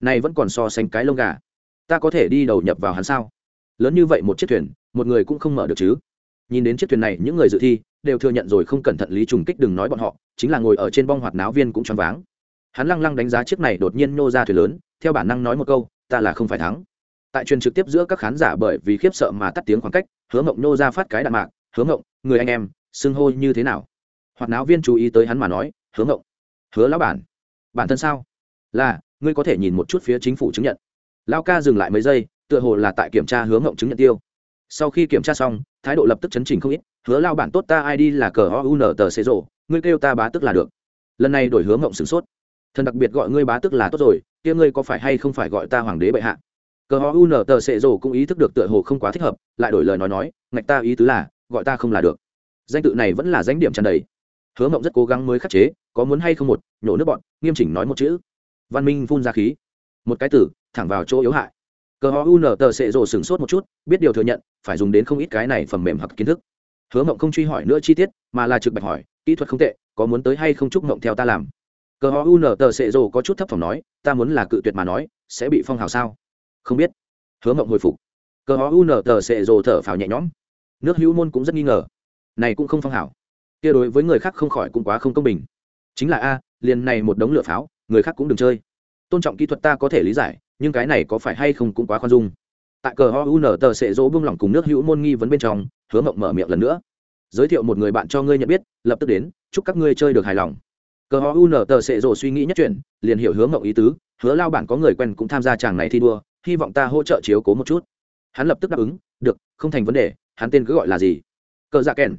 Này vẫn còn so sánh cái lông gà. Ta có thể đi đầu nhập vào hắn sao? Lớn như vậy một chiếc thuyền, một người cũng không mở được chứ. Nhìn đến chiếc thuyền này, những người dự thi đều thừa nhận rồi không cẩn thận lý trùng kích đừng nói bọn họ, chính là ngồi ở trên bong hoạt náo viên cũng choáng váng. Hắn lăng lăng đánh giá chiếc này đột nhiên nô ra thuyền lớn, theo bản năng nói một câu, ta là không phải thắng. Tại truyền trực tiếp giữa các khán giả bởi vì khiếp sợ mà tắt tiếng khoảng cách, hứa mộng nô ra phát cái đạn mạc, hứa mộng, người anh em, xưng hô như thế nào? Hoạt náo viên chú ý tới hắn mà nói hứa ngộng. Hứa lão bản. Bản thân sao? Là, ngươi có thể nhìn một chút phía chính phủ chứng nhận. Lao ca dừng lại mấy giây, tựa hồ là tại kiểm tra hứa ngộng chứng nhận tiêu. Sau khi kiểm tra xong, thái độ lập tức chấn trình không ít. Hứa lao bản tốt ta id là cờ o u n tờ xế rộ ngươi kêu ta bá tức là được. Lần này đổi hướng ngộng sửng sốt. Thần đặc biệt gọi ngươi bá tức là tốt rồi, kia ngươi có phải hay không phải gọi ta hoàng đế bệ hạ? Cờ ho u n tờ xế rộ cũng ý thức được tựa hồ không quá thích hợp, lại đổi lời nói nói, ngạch ta ý tứ là, gọi ta không là được. Danh tự này vẫn là danh điểm tràn đầy hứa mộng rất cố gắng mới khắc chế, có muốn hay không một, nhổ nước bọn, nghiêm chỉnh nói một chữ. Văn minh phun ra khí. Một cái tử, thẳng vào chỗ yếu hại. Cờ họ u n tờ Sệ rồ sửng sốt một chút, biết điều thừa nhận, phải dùng đến không ít cái này phẩm mềm hoặc kiến thức. Hứa mộng không truy hỏi nữa chi tiết, mà là trực bạch hỏi, kỹ thuật không tệ, có muốn tới hay không chúc mộng theo ta làm? Cờ họ u n tờ sệ rồ có chút thấp phòng nói, ta muốn là cự tuyệt mà nói, sẽ bị phong hào sao? Không biết. Hứa mộng hồi phục. Cờ họ u n tờ sệ rồ thở phào nhẹ nhõm. Nước hữu môn cũng rất nghi ngờ. Này cũng không phong hảo kia đối với người khác không khỏi cũng quá không công bình. Chính là a, liền này một đống lửa pháo, người khác cũng đừng chơi. Tôn trọng kỹ thuật ta có thể lý giải, nhưng cái này có phải hay không cũng quá khoan dung. Tại cờ ho u tờ sệ dỗ buông lỏng cùng nước hữu môn nghi vấn bên trong, hứa mộng mở miệng lần nữa. Giới thiệu một người bạn cho ngươi nhận biết, lập tức đến, chúc các ngươi chơi được hài lòng. Cờ ho un tờ sệ dỗ suy nghĩ nhất chuyện, liền hiểu hướng mộng ý tứ, hứa lao bản có người quen cũng tham gia chàng này thi đua, hy vọng ta hỗ trợ chiếu cố một chút. Hắn lập tức đáp ứng, được, không thành vấn đề, hắn tên cứ gọi là gì? Cờ dạ kèn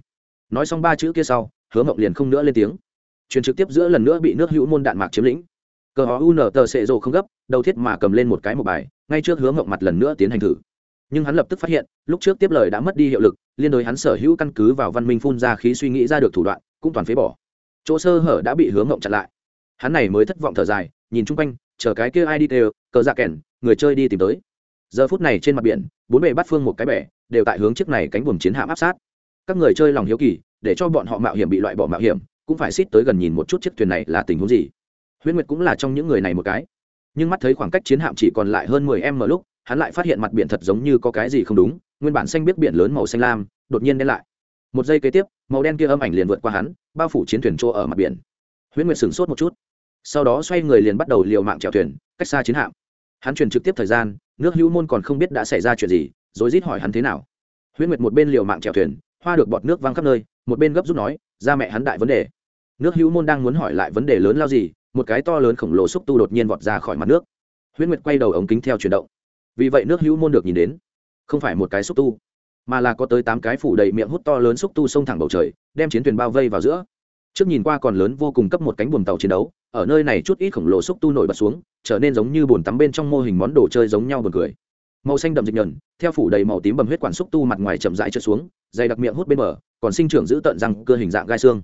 nói xong ba chữ kia sau, hứa mộng liền không nữa lên tiếng. Truyền trực tiếp giữa lần nữa bị nước hữu môn đạn mạc chiếm lĩnh. Cờ u nở tờ sệ rộ không gấp, đầu thiết mà cầm lên một cái một bài, ngay trước hứa mộng mặt lần nữa tiến hành thử. Nhưng hắn lập tức phát hiện, lúc trước tiếp lời đã mất đi hiệu lực, liên đối hắn sở hữu căn cứ vào văn minh phun ra khí suy nghĩ ra được thủ đoạn, cũng toàn phế bỏ. Chỗ sơ hở đã bị hướng ngộng chặn lại. Hắn này mới thất vọng thở dài, nhìn chung quanh, chờ cái kia ai đi đều, cờ dạ kèn người chơi đi tìm tới. Giờ phút này trên mặt biển, bốn bề bắt phương một cái bẻ đều tại hướng chiếc này cánh buồm chiến hạm áp sát các người chơi lòng hiếu kỳ, để cho bọn họ mạo hiểm bị loại bỏ mạo hiểm, cũng phải xít tới gần nhìn một chút chiếc thuyền này là tình huống gì. Huyễn nguyệt cũng là trong những người này một cái. Nhưng mắt thấy khoảng cách chiến hạm chỉ còn lại hơn mười em m lúc, hắn lại phát hiện mặt biển thật giống như có cái gì không đúng, nguyên bản xanh biết biển lớn màu xanh lam, đột nhiên đen lại. Một giây kế tiếp, màu đen kia âm ảnh liền vượt qua hắn, bao phủ chiến thuyền chỗ ở mặt biển. Huyễn nguyệt sửng sốt một chút. Sau đó xoay người liền bắt đầu liều mạng chèo thuyền, cách xa chiến hạm. Hắn truyền trực tiếp thời gian, nước hữu môn còn không biết đã xảy ra chuyện gì rồi rít hỏi hắn thế nào. Huyễn nguyệt một bên liều mạng chèo thuyền hoa được bọt nước văng khắp nơi, một bên gấp rút nói, ra mẹ hắn đại vấn đề. Nước hữu môn đang muốn hỏi lại vấn đề lớn lao gì, một cái to lớn khổng lồ xúc tu đột nhiên vọt ra khỏi mặt nước. Huyễn nguyệt quay đầu ống kính theo chuyển động. Vì vậy nước hữu môn được nhìn đến, không phải một cái xúc tu, mà là có tới tám cái phủ đầy miệng hút to lớn xúc tu xông thẳng bầu trời, đem chiến thuyền bao vây vào giữa. Trước nhìn qua còn lớn vô cùng cấp một cánh buồm tàu chiến đấu, ở nơi này chút ít khổng lồ xúc tu nổi bật xuống, trở nên giống như bồn tắm bên trong mô hình món đồ chơi giống nhau buồn cười màu xanh đậm dịch nhờn, theo phủ đầy màu tím bầm huyết quản xúc tu mặt ngoài chậm rãi trượt xuống, dày đặc miệng hút bên bờ, còn sinh trưởng giữ tận răng, cơ hình dạng gai xương.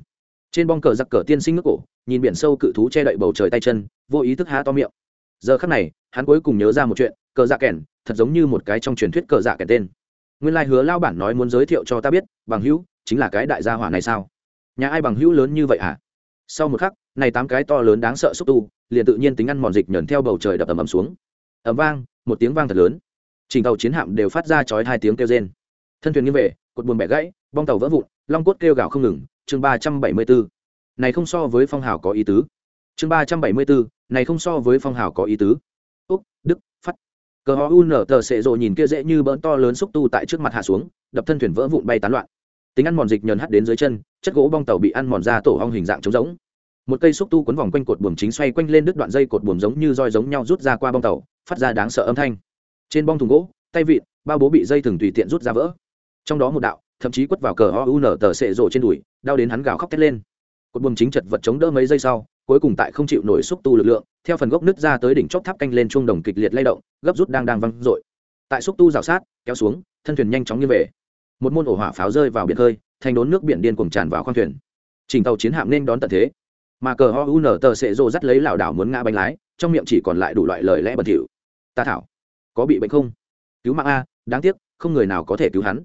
Trên bong cờ giặc cờ tiên sinh nước cổ, nhìn biển sâu cự thú che đậy bầu trời tay chân, vô ý thức há to miệng. Giờ khắc này, hắn cuối cùng nhớ ra một chuyện, cờ dạ kèn, thật giống như một cái trong truyền thuyết cờ dạ kèn tên. Nguyên lai hứa lao bản nói muốn giới thiệu cho ta biết, bằng hữu, chính là cái đại gia hỏa này sao? Nhà ai bằng hữu lớn như vậy hả? Sau một khắc, này tám cái to lớn đáng sợ xúc tu, liền tự nhiên tính ăn mòn dịch nhờn theo bầu trời đập ầm ầm xuống. Ầm vang, một tiếng vang thật lớn trình tàu chiến hạm đều phát ra chói hai tiếng kêu rên. Thân thuyền nghiêng về, cột buồm bẻ gãy, bong tàu vỡ vụn, long cốt kêu gào không ngừng, chương ba trăm bảy mươi bốn. Này không so với phong hào có ý tứ. Chương ba trăm bảy mươi bốn, này không so với phong hào có ý tứ. Úc, đức phát cờ họ u nở tờ sệ rộ nhìn kia dễ như bỡn to lớn xúc tu tại trước mặt hạ xuống, đập thân thuyền vỡ vụn bay tán loạn. Tính ăn mòn dịch nhờn hắt đến dưới chân, chất gỗ bong tàu bị ăn mòn ra tổ hong hình dạng trống rỗng. một cây xúc tu quấn vòng quanh cột buồm chính xoay quanh lên đứt đoạn dây cột buồm giống như roi giống nhau rút ra qua bong tàu, phát ra đáng sợ âm thanh trên bong thùng gỗ, tay vịn bao bố bị dây thừng tùy tiện rút ra vỡ. Trong đó một đạo, thậm chí quất vào cờ o u n tờ sệ rộ trên đùi, đau đến hắn gào khóc thét lên. Cột buồm chính chật vật chống đỡ mấy giây sau, cuối cùng tại không chịu nổi xúc tu lực lượng, theo phần gốc nứt ra tới đỉnh chóp tháp canh lên chuông đồng kịch liệt lay động, gấp rút đang đang văng dội tại xúc tu rào sát, kéo xuống, thân thuyền nhanh chóng như về. Một môn ổ hỏa pháo rơi vào biển khơi, thành đốn nước biển điên cuồng tràn vào khoang thuyền. Chỉnh tàu chiến hạm nên đón tận thế. Mà cờ ho u n tờ sệ rộ dắt lấy lảo đảo muốn ngã bánh lái, trong miệng chỉ còn lại đủ loại lời lẽ bẩn thỉu. Ta thảo có bị bệnh không? Cứu mạng a, đáng tiếc, không người nào có thể cứu hắn.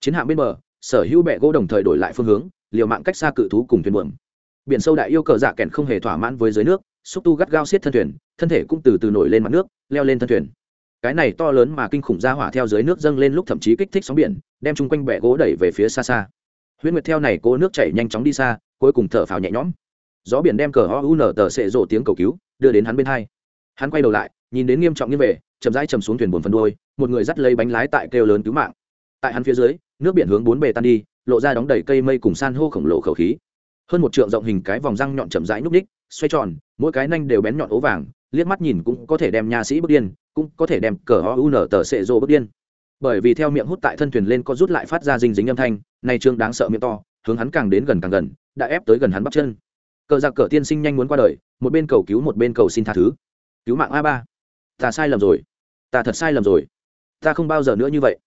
Chiến hạm bên bờ, sở hữu bẹ gỗ đồng thời đổi lại phương hướng, liều mạng cách xa cự thú cùng thuyền buồm. Biển sâu đại yêu cờ dạ kèn không hề thỏa mãn với dưới nước, xúc tu gắt gao xiết thân thuyền, thân thể cũng từ từ nổi lên mặt nước, leo lên thân thuyền. Cái này to lớn mà kinh khủng ra hỏa theo dưới nước dâng lên lúc thậm chí kích thích sóng biển, đem chung quanh bẹ gỗ đẩy về phía xa xa. Huyết nguyệt theo này cố nước chảy nhanh chóng đi xa, cuối cùng thở phào nhẹ nhõm. Gió biển đem cờ o u n tờ sệ rộ tiếng cầu cứu, đưa đến hắn bên hai. Hắn quay đầu lại nhìn đến nghiêm trọng như về, chậm rãi chầm xuống thuyền buồn phần đôi một người dắt lấy bánh lái tại kêu lớn cứu mạng. Tại hắn phía dưới, nước biển hướng bốn bề tan đi, lộ ra đóng đầy cây mây cùng san hô khổng lồ khẩu khí. Hơn một trượng rộng hình cái vòng răng nhọn chậm rãi núp ních xoay tròn, mỗi cái nanh đều bén nhọn ố vàng, liếc mắt nhìn cũng có thể đem nha sĩ bước điên, cũng có thể đem cờ o u nở tờ sệ rộ bước điên. Bởi vì theo miệng hút tại thân thuyền lên có rút lại phát ra dinh dính âm thanh, này trương đáng sợ miệng to, hướng hắn càng đến gần càng gần, đã ép tới gần hắn bắp chân. Cờ giặc cờ tiên sinh nhanh muốn qua đời, một bên cầu cứu một bên cầu xin tha thứ. Cứu mạng a ba ta sai lầm rồi. Ta thật sai lầm rồi. Ta không bao giờ nữa như vậy.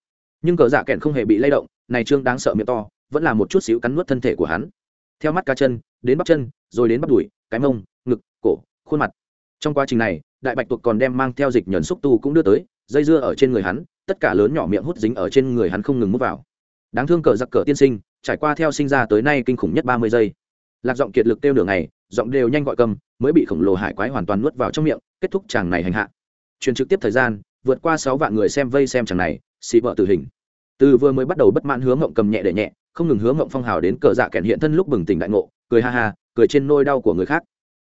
Nhưng cờ dạ kẹn không hề bị lay động, này trương đáng sợ miệng to, vẫn là một chút xíu cắn nuốt thân thể của hắn. Theo mắt cá chân, đến bắp chân, rồi đến bắp đùi, cái mông, ngực, cổ, khuôn mặt. Trong quá trình này, đại bạch tuộc còn đem mang theo dịch nhẫn xúc tu cũng đưa tới, dây dưa ở trên người hắn, tất cả lớn nhỏ miệng hút dính ở trên người hắn không ngừng mút vào. Đáng thương cờ giặc cờ tiên sinh, trải qua theo sinh ra tới nay kinh khủng nhất ba mươi giây. Lạc giọng kiệt lực kêu nửa ngày, giọng đều nhanh gọi cầm, mới bị khổng lồ hải quái hoàn toàn nuốt vào trong miệng, kết thúc chàng này hành hạ truyền trực tiếp thời gian, vượt qua sáu vạn người xem vây xem chẳng này xị vợ tử hình. Từ vừa mới bắt đầu bất mãn hướng ngộng cầm nhẹ để nhẹ, không ngừng hướng ngộng phong hào đến cờ dạ kẹn hiện thân lúc bừng tỉnh đại ngộ, cười ha ha, cười trên nôi đau của người khác.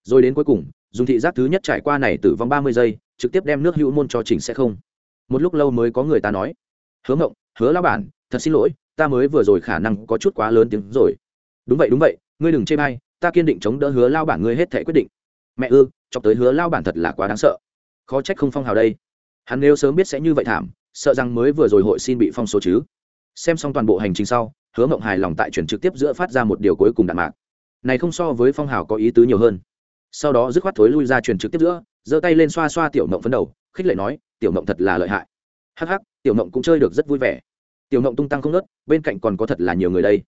Rồi đến cuối cùng, dùng thị giác thứ nhất trải qua này tử vong ba mươi giây, trực tiếp đem nước hữu môn cho chỉnh sẽ không. Một lúc lâu mới có người ta nói, hứa ngộng hứa lao bản, thật xin lỗi, ta mới vừa rồi khả năng có chút quá lớn tiếng rồi. Đúng vậy đúng vậy, ngươi đừng chê bay ta kiên định chống đỡ hứa lao bản ngươi hết thể quyết định. Mẹ ư, chọc tới hứa lao bản thật là quá đáng sợ khó trách không phong hào đây. Hắn nếu sớm biết sẽ như vậy thảm, sợ rằng mới vừa rồi hội xin bị phong số chứ. Xem xong toàn bộ hành trình sau, hứa mộng hài lòng tại chuyển trực tiếp giữa phát ra một điều cuối cùng đạn mạc. Này không so với phong hào có ý tứ nhiều hơn. Sau đó dứt khoát thối lui ra truyền trực tiếp giữa, giơ tay lên xoa xoa tiểu mộng phấn đầu, khích lệ nói, tiểu mộng thật là lợi hại. Hắc hắc, tiểu mộng cũng chơi được rất vui vẻ. Tiểu mộng tung tăng không nớt bên cạnh còn có thật là nhiều người đây.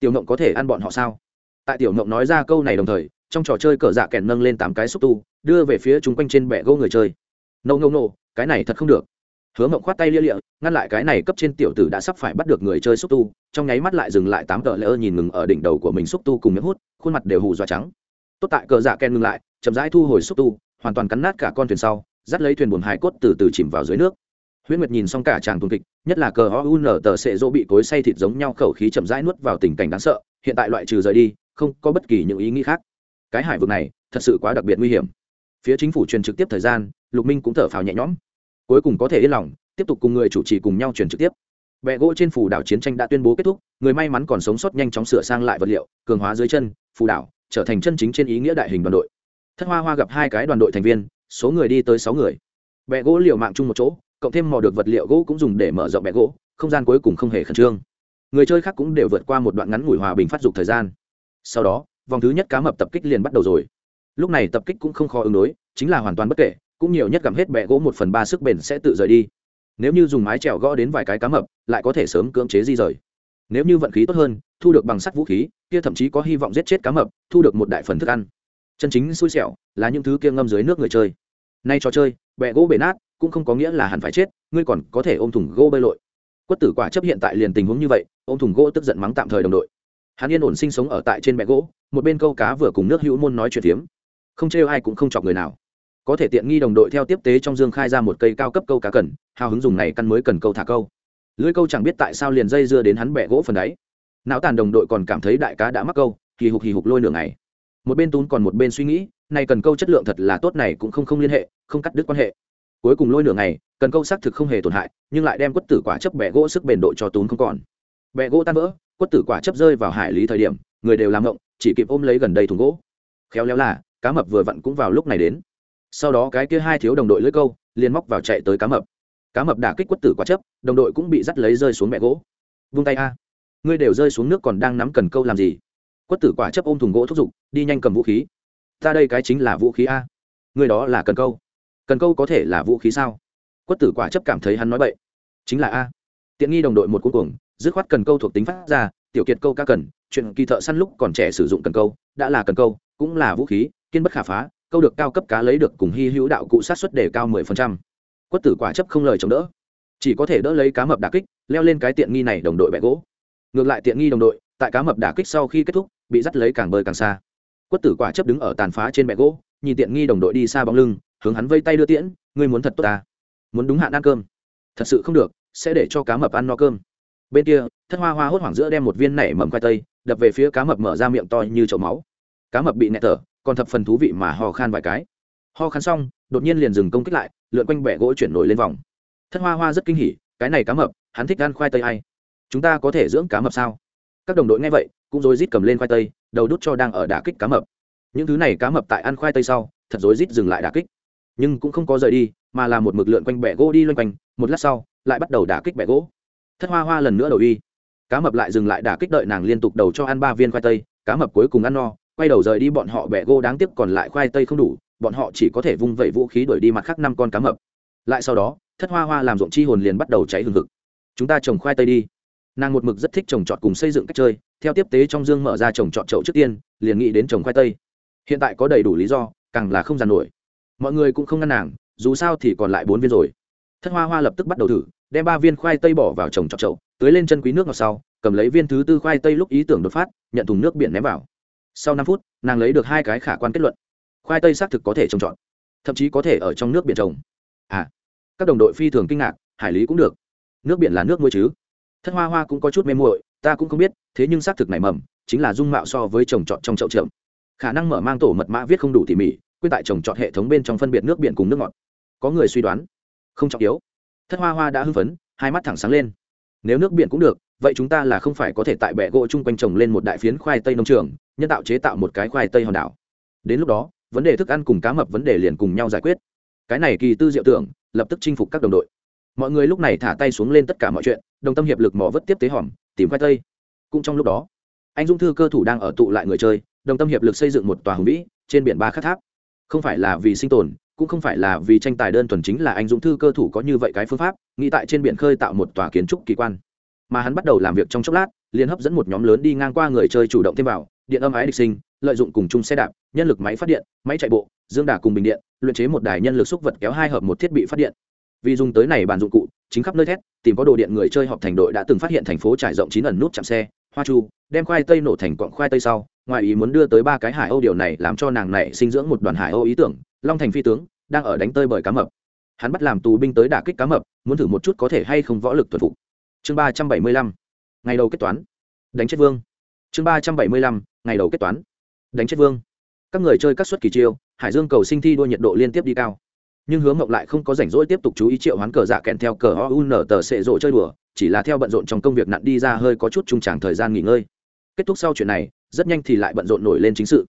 Tiểu mộng có thể ăn bọn họ sao? Tại tiểu mộng nói ra câu này đồng thời, trong trò chơi cờ dạ kèn nâng lên tám cái xúc tu, đưa về phía chúng quanh trên bệ gỗ người chơi nâu nâu nâu cái này thật không được. Hứa mộng khoát tay lia lịa, ngăn lại cái này cấp trên tiểu tử đã sắp phải bắt được người chơi xúc tu, trong nháy mắt lại dừng lại tám tờ lỡ nhìn ngừng ở đỉnh đầu của mình xúc tu cùng miếng hút, khuôn mặt đều hù dọa trắng. Tốt tại cờ dạ ken ngừng lại, chậm rãi thu hồi xúc tu, hoàn toàn cắn nát cả con thuyền sau, dắt lấy thuyền buồn hải cốt từ từ chìm vào dưới nước. Huyễn nguyệt nhìn xong cả chàng tuần kịch, nhất là cờ o u n tờ sệ dỗ bị cối say thịt giống nhau khẩu khí chậm rãi nuốt vào tình cảnh đáng sợ, hiện tại loại trừ rời đi, không có bất kỳ những ý nghĩ khác. Cái hải vực này, thật sự quá đặc biệt nguy hiểm phía chính phủ truyền trực tiếp thời gian, lục minh cũng thở phào nhẹ nhõm. Cuối cùng có thể yên lòng, tiếp tục cùng người chủ trì cùng nhau truyền trực tiếp. Bẹ gỗ trên phủ đảo chiến tranh đã tuyên bố kết thúc, người may mắn còn sống sót nhanh chóng sửa sang lại vật liệu, cường hóa dưới chân, phù đảo, trở thành chân chính trên ý nghĩa đại hình đoàn đội. Thất hoa hoa gặp hai cái đoàn đội thành viên, số người đi tới sáu người. Bẹ gỗ liều mạng chung một chỗ, cộng thêm mò được vật liệu gỗ cũng dùng để mở rộng bẹ gỗ, không gian cuối cùng không hề khẩn trương. Người chơi khác cũng đều vượt qua một đoạn ngắn ngủi hòa bình phát dục thời gian. Sau đó, vòng thứ nhất cá mập tập kích liền bắt đầu rồi lúc này tập kích cũng không khó ứng đối, chính là hoàn toàn bất kể, cũng nhiều nhất gặm hết bẹ gỗ một phần ba sức bền sẽ tự rời đi. Nếu như dùng mái trèo gõ đến vài cái cá mập, lại có thể sớm cưỡng chế di rời. Nếu như vận khí tốt hơn, thu được bằng sắt vũ khí, kia thậm chí có hy vọng giết chết cá mập, thu được một đại phần thức ăn. Chân chính xui xẻo là những thứ kia ngâm dưới nước người chơi. Nay trò chơi, bẹ gỗ bể nát, cũng không có nghĩa là hẳn phải chết, ngươi còn có thể ôm thùng gỗ bơi lội. Quất tử quả chấp hiện tại liền tình huống như vậy, ôm thùng gỗ tức giận mắng tạm thời đồng đội. Hắn yên ổn sinh sống ở tại trên bẹ gỗ, một bên câu cá vừa cùng nước hữu môn nói chuyện phiếm không trêu ai cũng không chọc người nào. Có thể tiện nghi đồng đội theo tiếp tế trong dương khai ra một cây cao cấp câu cá cần, hào hứng dùng này căn mới cần câu thả câu. Lưới câu chẳng biết tại sao liền dây dưa đến hắn bẹ gỗ phần đáy. Não tàn đồng đội còn cảm thấy đại cá đã mắc câu, hì hục hì hục lôi nửa ngày. Một bên tún còn một bên suy nghĩ, này cần câu chất lượng thật là tốt này cũng không không liên hệ, không cắt đứt quan hệ. Cuối cùng lôi nửa ngày, cần câu xác thực không hề tổn hại, nhưng lại đem quất tử quả chấp bẹ gỗ sức bền độ cho tún không còn. Bẹ gỗ tan vỡ, quất tử quả chấp rơi vào hải lý thời điểm, người đều làm ngộng, chỉ kịp ôm lấy gần đây thùng gỗ. Khéo léo là cá mập vừa vặn cũng vào lúc này đến. Sau đó cái kia hai thiếu đồng đội lưỡi câu, liền móc vào chạy tới cá mập. Cá mập đả kích quất tử quá chấp, đồng đội cũng bị dắt lấy rơi xuống mẹ gỗ. Vung tay a. Ngươi đều rơi xuống nước còn đang nắm cần câu làm gì? Quất tử quả chấp ôm thùng gỗ thúc giục, đi nhanh cầm vũ khí. Ta đây cái chính là vũ khí a. Người đó là cần câu. Cần câu có thể là vũ khí sao? Quất tử quả chấp cảm thấy hắn nói bậy. Chính là a. Tiện nghi đồng đội một cuối cùng dứt khoát cần câu thuộc tính phát ra, tiểu kiệt câu ca cần, chuyện kỳ thợ săn lúc còn trẻ sử dụng cần câu, đã là cần câu, cũng là vũ khí kiên bất khả phá, câu được cao cấp cá lấy được cùng hy hữu đạo cụ sát xuất đề cao mười phần trăm. Quất tử quả chấp không lời chống đỡ. Chỉ có thể đỡ lấy cá mập đà kích, leo lên cái tiện nghi này đồng đội bẹ gỗ. Ngược lại tiện nghi đồng đội, tại cá mập đà kích sau khi kết thúc, bị dắt lấy càng bơi càng xa. Quất tử quả chấp đứng ở tàn phá trên bẹ gỗ, nhìn tiện nghi đồng đội đi xa bóng lưng, hướng hắn vây tay đưa tiễn, ngươi muốn thật tốt ta? Muốn đúng hạn ăn cơm? Thật sự không được, sẽ để cho cá mập ăn no cơm. Bên kia, thất hoa hoa hốt hoảng giữa đem một viên nảy mầm khoai tây, đập về phía cá mập mở ra miệng to như chậu máu. Cá mập bị nẹt thở còn thập phần thú vị mà ho khan vài cái. Ho khan xong, đột nhiên liền dừng công kích lại, lượn quanh bẻ gỗ chuyển nổi lên vòng. Thất hoa hoa rất kinh hỉ, cái này cá mập, hắn thích ăn khoai tây hay chúng ta có thể dưỡng cá mập sao? Các đồng đội nghe vậy, cũng rối rít cầm lên khoai tây, đầu đút cho đang ở đả kích cá mập. Những thứ này cá mập tại ăn khoai tây sau, thật rối rít dừng lại đả kích. Nhưng cũng không có rời đi, mà là một mực lượn quanh bẻ gỗ đi loanh quanh, một lát sau, lại bắt đầu đả kích bẻ gỗ. Thất hoa hoa lần nữa đầu uy cá mập lại dừng lại đả kích đợi nàng liên tục đầu cho ăn ba viên khoai tây, cá mập cuối cùng ăn no quay đầu rời đi bọn họ bẻ gỗ đáng tiếc còn lại khoai tây không đủ, bọn họ chỉ có thể vung vẩy vũ khí đuổi đi mặt khác năm con cá mập. Lại sau đó, thất hoa hoa làm ruộng chi hồn liền bắt đầu cháy hừng hực. Chúng ta trồng khoai tây đi. Nàng một mực rất thích trồng trọt cùng xây dựng cách chơi, theo tiếp tế trong dương mở ra trồng trọt chậu trước tiên, liền nghĩ đến trồng khoai tây. Hiện tại có đầy đủ lý do, càng là không giàn nổi. Mọi người cũng không ngăn nàng, dù sao thì còn lại bốn viên rồi. Thất hoa hoa lập tức bắt đầu thử, đem ba viên khoai tây bỏ vào trồng trọt chậu, tưới lên chân quý nước ngọt sau, cầm lấy viên thứ tư khoai tây lúc ý tưởng đột phát, nhận thùng nước biển ném vào sau năm phút, nàng lấy được hai cái khả quan kết luận. Khoai tây xác thực có thể trồng trọt, thậm chí có thể ở trong nước biển trồng. À các đồng đội phi thường kinh ngạc, hải lý cũng được. Nước biển là nước nuôi chứ? Thất hoa hoa cũng có chút mê muội, ta cũng không biết, thế nhưng xác thực này mầm, chính là dung mạo so với trồng trọt trong chậu trượm. Khả năng mở mang tổ mật mã viết không đủ tỉ mỉ quyết tại trồng trọt hệ thống bên trong phân biệt nước biển cùng nước ngọt. Có người suy đoán, không trọng yếu. Thất hoa hoa đã hưng phấn, hai mắt thẳng sáng lên. Nếu nước biển cũng được vậy chúng ta là không phải có thể tại bệ gỗ chung quanh trồng lên một đại phiến khoai tây nông trường, nhân tạo chế tạo một cái khoai tây hòn đảo. Đến lúc đó, vấn đề thức ăn cùng cá mập vấn đề liền cùng nhau giải quyết. Cái này kỳ tư diệu tưởng, lập tức chinh phục các đồng đội. Mọi người lúc này thả tay xuống lên tất cả mọi chuyện, đồng tâm hiệp lực mò vất tiếp tế hòm, tìm khoai tây. Cũng trong lúc đó, anh dung thư cơ thủ đang ở tụ lại người chơi, đồng tâm hiệp lực xây dựng một tòa hùng vĩ, trên biển ba khắc tháp. Không phải là vì sinh tồn, cũng không phải là vì tranh tài đơn thuần chính là anh dũng thư cơ thủ có như vậy cái phương pháp, nghĩ tại trên biển khơi tạo một tòa kiến trúc kỳ quan mà hắn bắt đầu làm việc trong chốc lát, liền hấp dẫn một nhóm lớn đi ngang qua người chơi chủ động thêm vào, điện âm ái địch sinh, lợi dụng cùng chung xe đạp, nhân lực máy phát điện, máy chạy bộ, dương đà cùng bình điện, luyện chế một đài nhân lực xúc vật kéo hai hợp một thiết bị phát điện. Vì dùng tới này bàn dụng cụ, chính khắp nơi thét, tìm có đồ điện người chơi họp thành đội đã từng phát hiện thành phố trải rộng chín ẩn nút chạm xe, hoa chu, đem khoai tây nổ thành quặng khoai tây sau, ngoài ý muốn đưa tới ba cái hải âu điều này làm cho nàng này sinh dưỡng một đoàn hải âu ý tưởng, long thành phi tướng, đang ở đánh tơi bởi cá mập. Hắn bắt làm tù binh tới đả kích cá mập, muốn thử một chút có thể hay không võ lực thuần phục chương ba trăm bảy mươi lăm, ngày đầu kết toán. Đánh chết vương. Chương ba trăm bảy mươi lăm, ngày đầu kết toán. Đánh chết vương. Các người chơi các suất kỳ chiêu, hải dương cầu sinh thi đua nhiệt độ liên tiếp đi cao. Nhưng hướng mộng lại không có rảnh rỗi tiếp tục chú ý triệu hoán cờ dạ kèn theo cờ o u n tờ sệ rộ chơi đùa, chỉ là theo bận rộn trong công việc nặn đi ra hơi có chút trung tràng thời gian nghỉ ngơi. Kết thúc sau chuyện này, rất nhanh thì lại bận rộn nổi lên chính sự.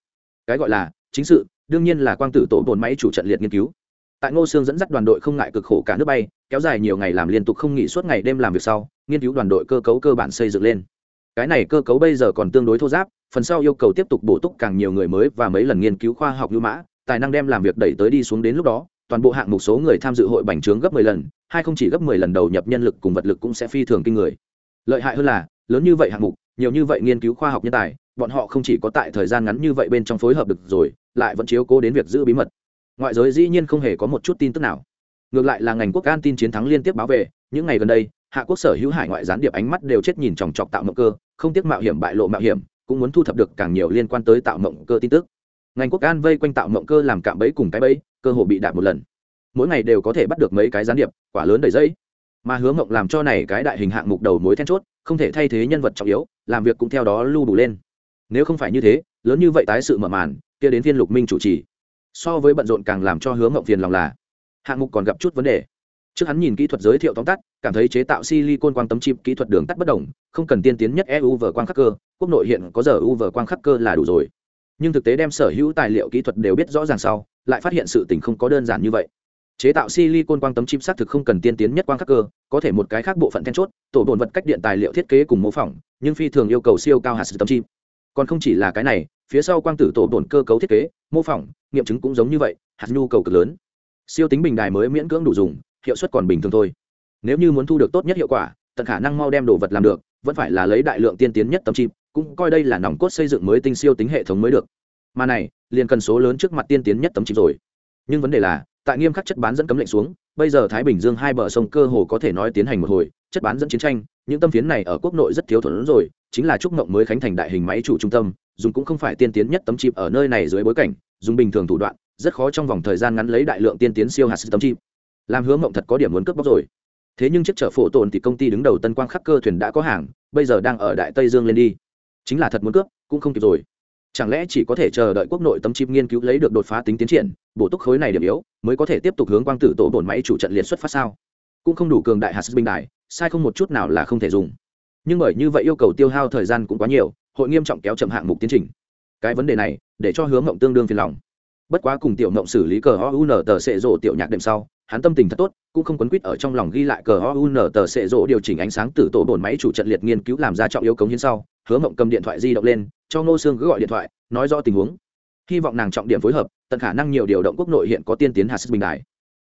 Cái gọi là chính sự, đương nhiên là quang tử tổ bồn máy chủ trận liệt nghiên cứu. Tại ngô sương dẫn dắt đoàn đội không ngại cực khổ cả nước bay, kéo dài nhiều ngày làm liên tục không nghỉ suốt ngày đêm làm việc sau nghiên cứu đoàn đội cơ cấu cơ bản xây dựng lên. Cái này cơ cấu bây giờ còn tương đối thô giáp, phần sau yêu cầu tiếp tục bổ túc càng nhiều người mới và mấy lần nghiên cứu khoa học lưu mã, tài năng đem làm việc đẩy tới đi xuống đến lúc đó, toàn bộ hạng mục số người tham dự hội bành trướng gấp 10 lần, hay không chỉ gấp 10 lần đầu nhập nhân lực cùng vật lực cũng sẽ phi thường kinh người. Lợi hại hơn là, lớn như vậy hạng mục, nhiều như vậy nghiên cứu khoa học nhân tài, bọn họ không chỉ có tại thời gian ngắn như vậy bên trong phối hợp được rồi, lại vẫn chiếu cố đến việc giữ bí mật. Ngoại giới dĩ nhiên không hề có một chút tin tức nào. Ngược lại là ngành quốc an tin chiến thắng liên tiếp báo về, những ngày gần đây hạ quốc sở hữu hải ngoại gián điệp ánh mắt đều chết nhìn chòng chọc tạo mộng cơ, không tiếc mạo hiểm bại lộ mạo hiểm, cũng muốn thu thập được càng nhiều liên quan tới tạo mộng cơ tin tức. Ngành quốc an vây quanh tạo mộng cơ làm cạm bẫy cùng cái bẫy, cơ hội bị đạp một lần. Mỗi ngày đều có thể bắt được mấy cái gián điệp, quả lớn đầy dây. Mà hứa mộng làm cho này cái đại hình hạng mục đầu mối then chốt, không thể thay thế nhân vật trọng yếu, làm việc cũng theo đó lưu đủ lên. Nếu không phải như thế, lớn như vậy tái sự mở màn, kia đến viên lục minh chủ trì. So với bận rộn càng làm cho hứa mộng phiền lòng là, hạng mục còn gặp chút vấn đề trước hắn nhìn kỹ thuật giới thiệu tóm tắt, cảm thấy chế tạo silicon quang tấm chip kỹ thuật đường tắt bất đồng, không cần tiên tiến nhất eu quang khắc cơ, quốc nội hiện có giờ u quang khắc cơ là đủ rồi. Nhưng thực tế đem sở hữu tài liệu kỹ thuật đều biết rõ ràng sau, lại phát hiện sự tình không có đơn giản như vậy. Chế tạo silicon quang tấm chip xác thực không cần tiên tiến nhất quang khắc cơ, có thể một cái khác bộ phận then chốt, tổ đồn vật cách điện tài liệu thiết kế cùng mô phỏng, nhưng phi thường yêu cầu siêu cao hạt tấm chip. Còn không chỉ là cái này, phía sau quang tử tổ đồn cơ cấu thiết kế, mô phỏng, nghiệm chứng cũng giống như vậy, hạt nhu cầu cực lớn. Siêu tính bình đài mới miễn cưỡng đủ dùng hiệu suất còn bình thường thôi. Nếu như muốn thu được tốt nhất hiệu quả, tận khả năng mau đem đồ vật làm được, vẫn phải là lấy đại lượng tiên tiến nhất tấm chip, cũng coi đây là nòng cốt xây dựng mới tinh siêu tính hệ thống mới được. Mà này, liền cần số lớn trước mặt tiên tiến nhất tấm chip rồi. Nhưng vấn đề là, tại nghiêm khắc chất bán dẫn cấm lệnh xuống, bây giờ thái bình dương hai bờ sông cơ hồ có thể nói tiến hành một hồi, chất bán dẫn chiến tranh, những tâm phiến này ở quốc nội rất thiếu thuận rồi, chính là trúc mộng mới khánh thành đại hình máy chủ trung tâm, dùng cũng không phải tiên tiến nhất tấm chip ở nơi này dưới bối cảnh, dùng bình thường thủ đoạn, rất khó trong vòng thời gian ngắn lấy đại lượng tiên tiến siêu hạt tấm chip làm hướng mộng thật có điểm muốn cướp bóc rồi. Thế nhưng chiếc chở phổ tồn thì công ty đứng đầu tân quang khắc cơ thuyền đã có hàng, bây giờ đang ở đại tây dương lên đi. Chính là thật muốn cướp, cũng không kịp rồi. Chẳng lẽ chỉ có thể chờ đợi quốc nội tấm chip nghiên cứu lấy được đột phá tính tiến triển, bổ túc khối này điểm yếu, mới có thể tiếp tục hướng quang tử tổ bổn máy chủ trận liệt xuất phát sao? Cũng không đủ cường đại hạt binh đài sai không một chút nào là không thể dùng. Nhưng bởi như vậy yêu cầu tiêu hao thời gian cũng quá nhiều, hội nghiêm trọng kéo chậm hạng mục tiến trình. Cái vấn đề này, để cho hướng mộng tương đương phiền lòng. Bất quá cùng tiểu mộng xử lý cờ o u n tờ sệ rộ tiểu nhạc đệm sau hắn tâm tình thật tốt, cũng không quấn quýt ở trong lòng ghi lại cờ o u n tờ sệ rỗ điều chỉnh ánh sáng từ tổ bồn máy chủ trận liệt nghiên cứu làm ra trọng yếu cống hiến sau, hứa mộng cầm điện thoại di động lên, cho ngô sương cứ gọi điện thoại, nói rõ tình huống. Hy vọng nàng trọng điểm phối hợp, tận khả năng nhiều điều động quốc nội hiện có tiên tiến hạt sức bình đại.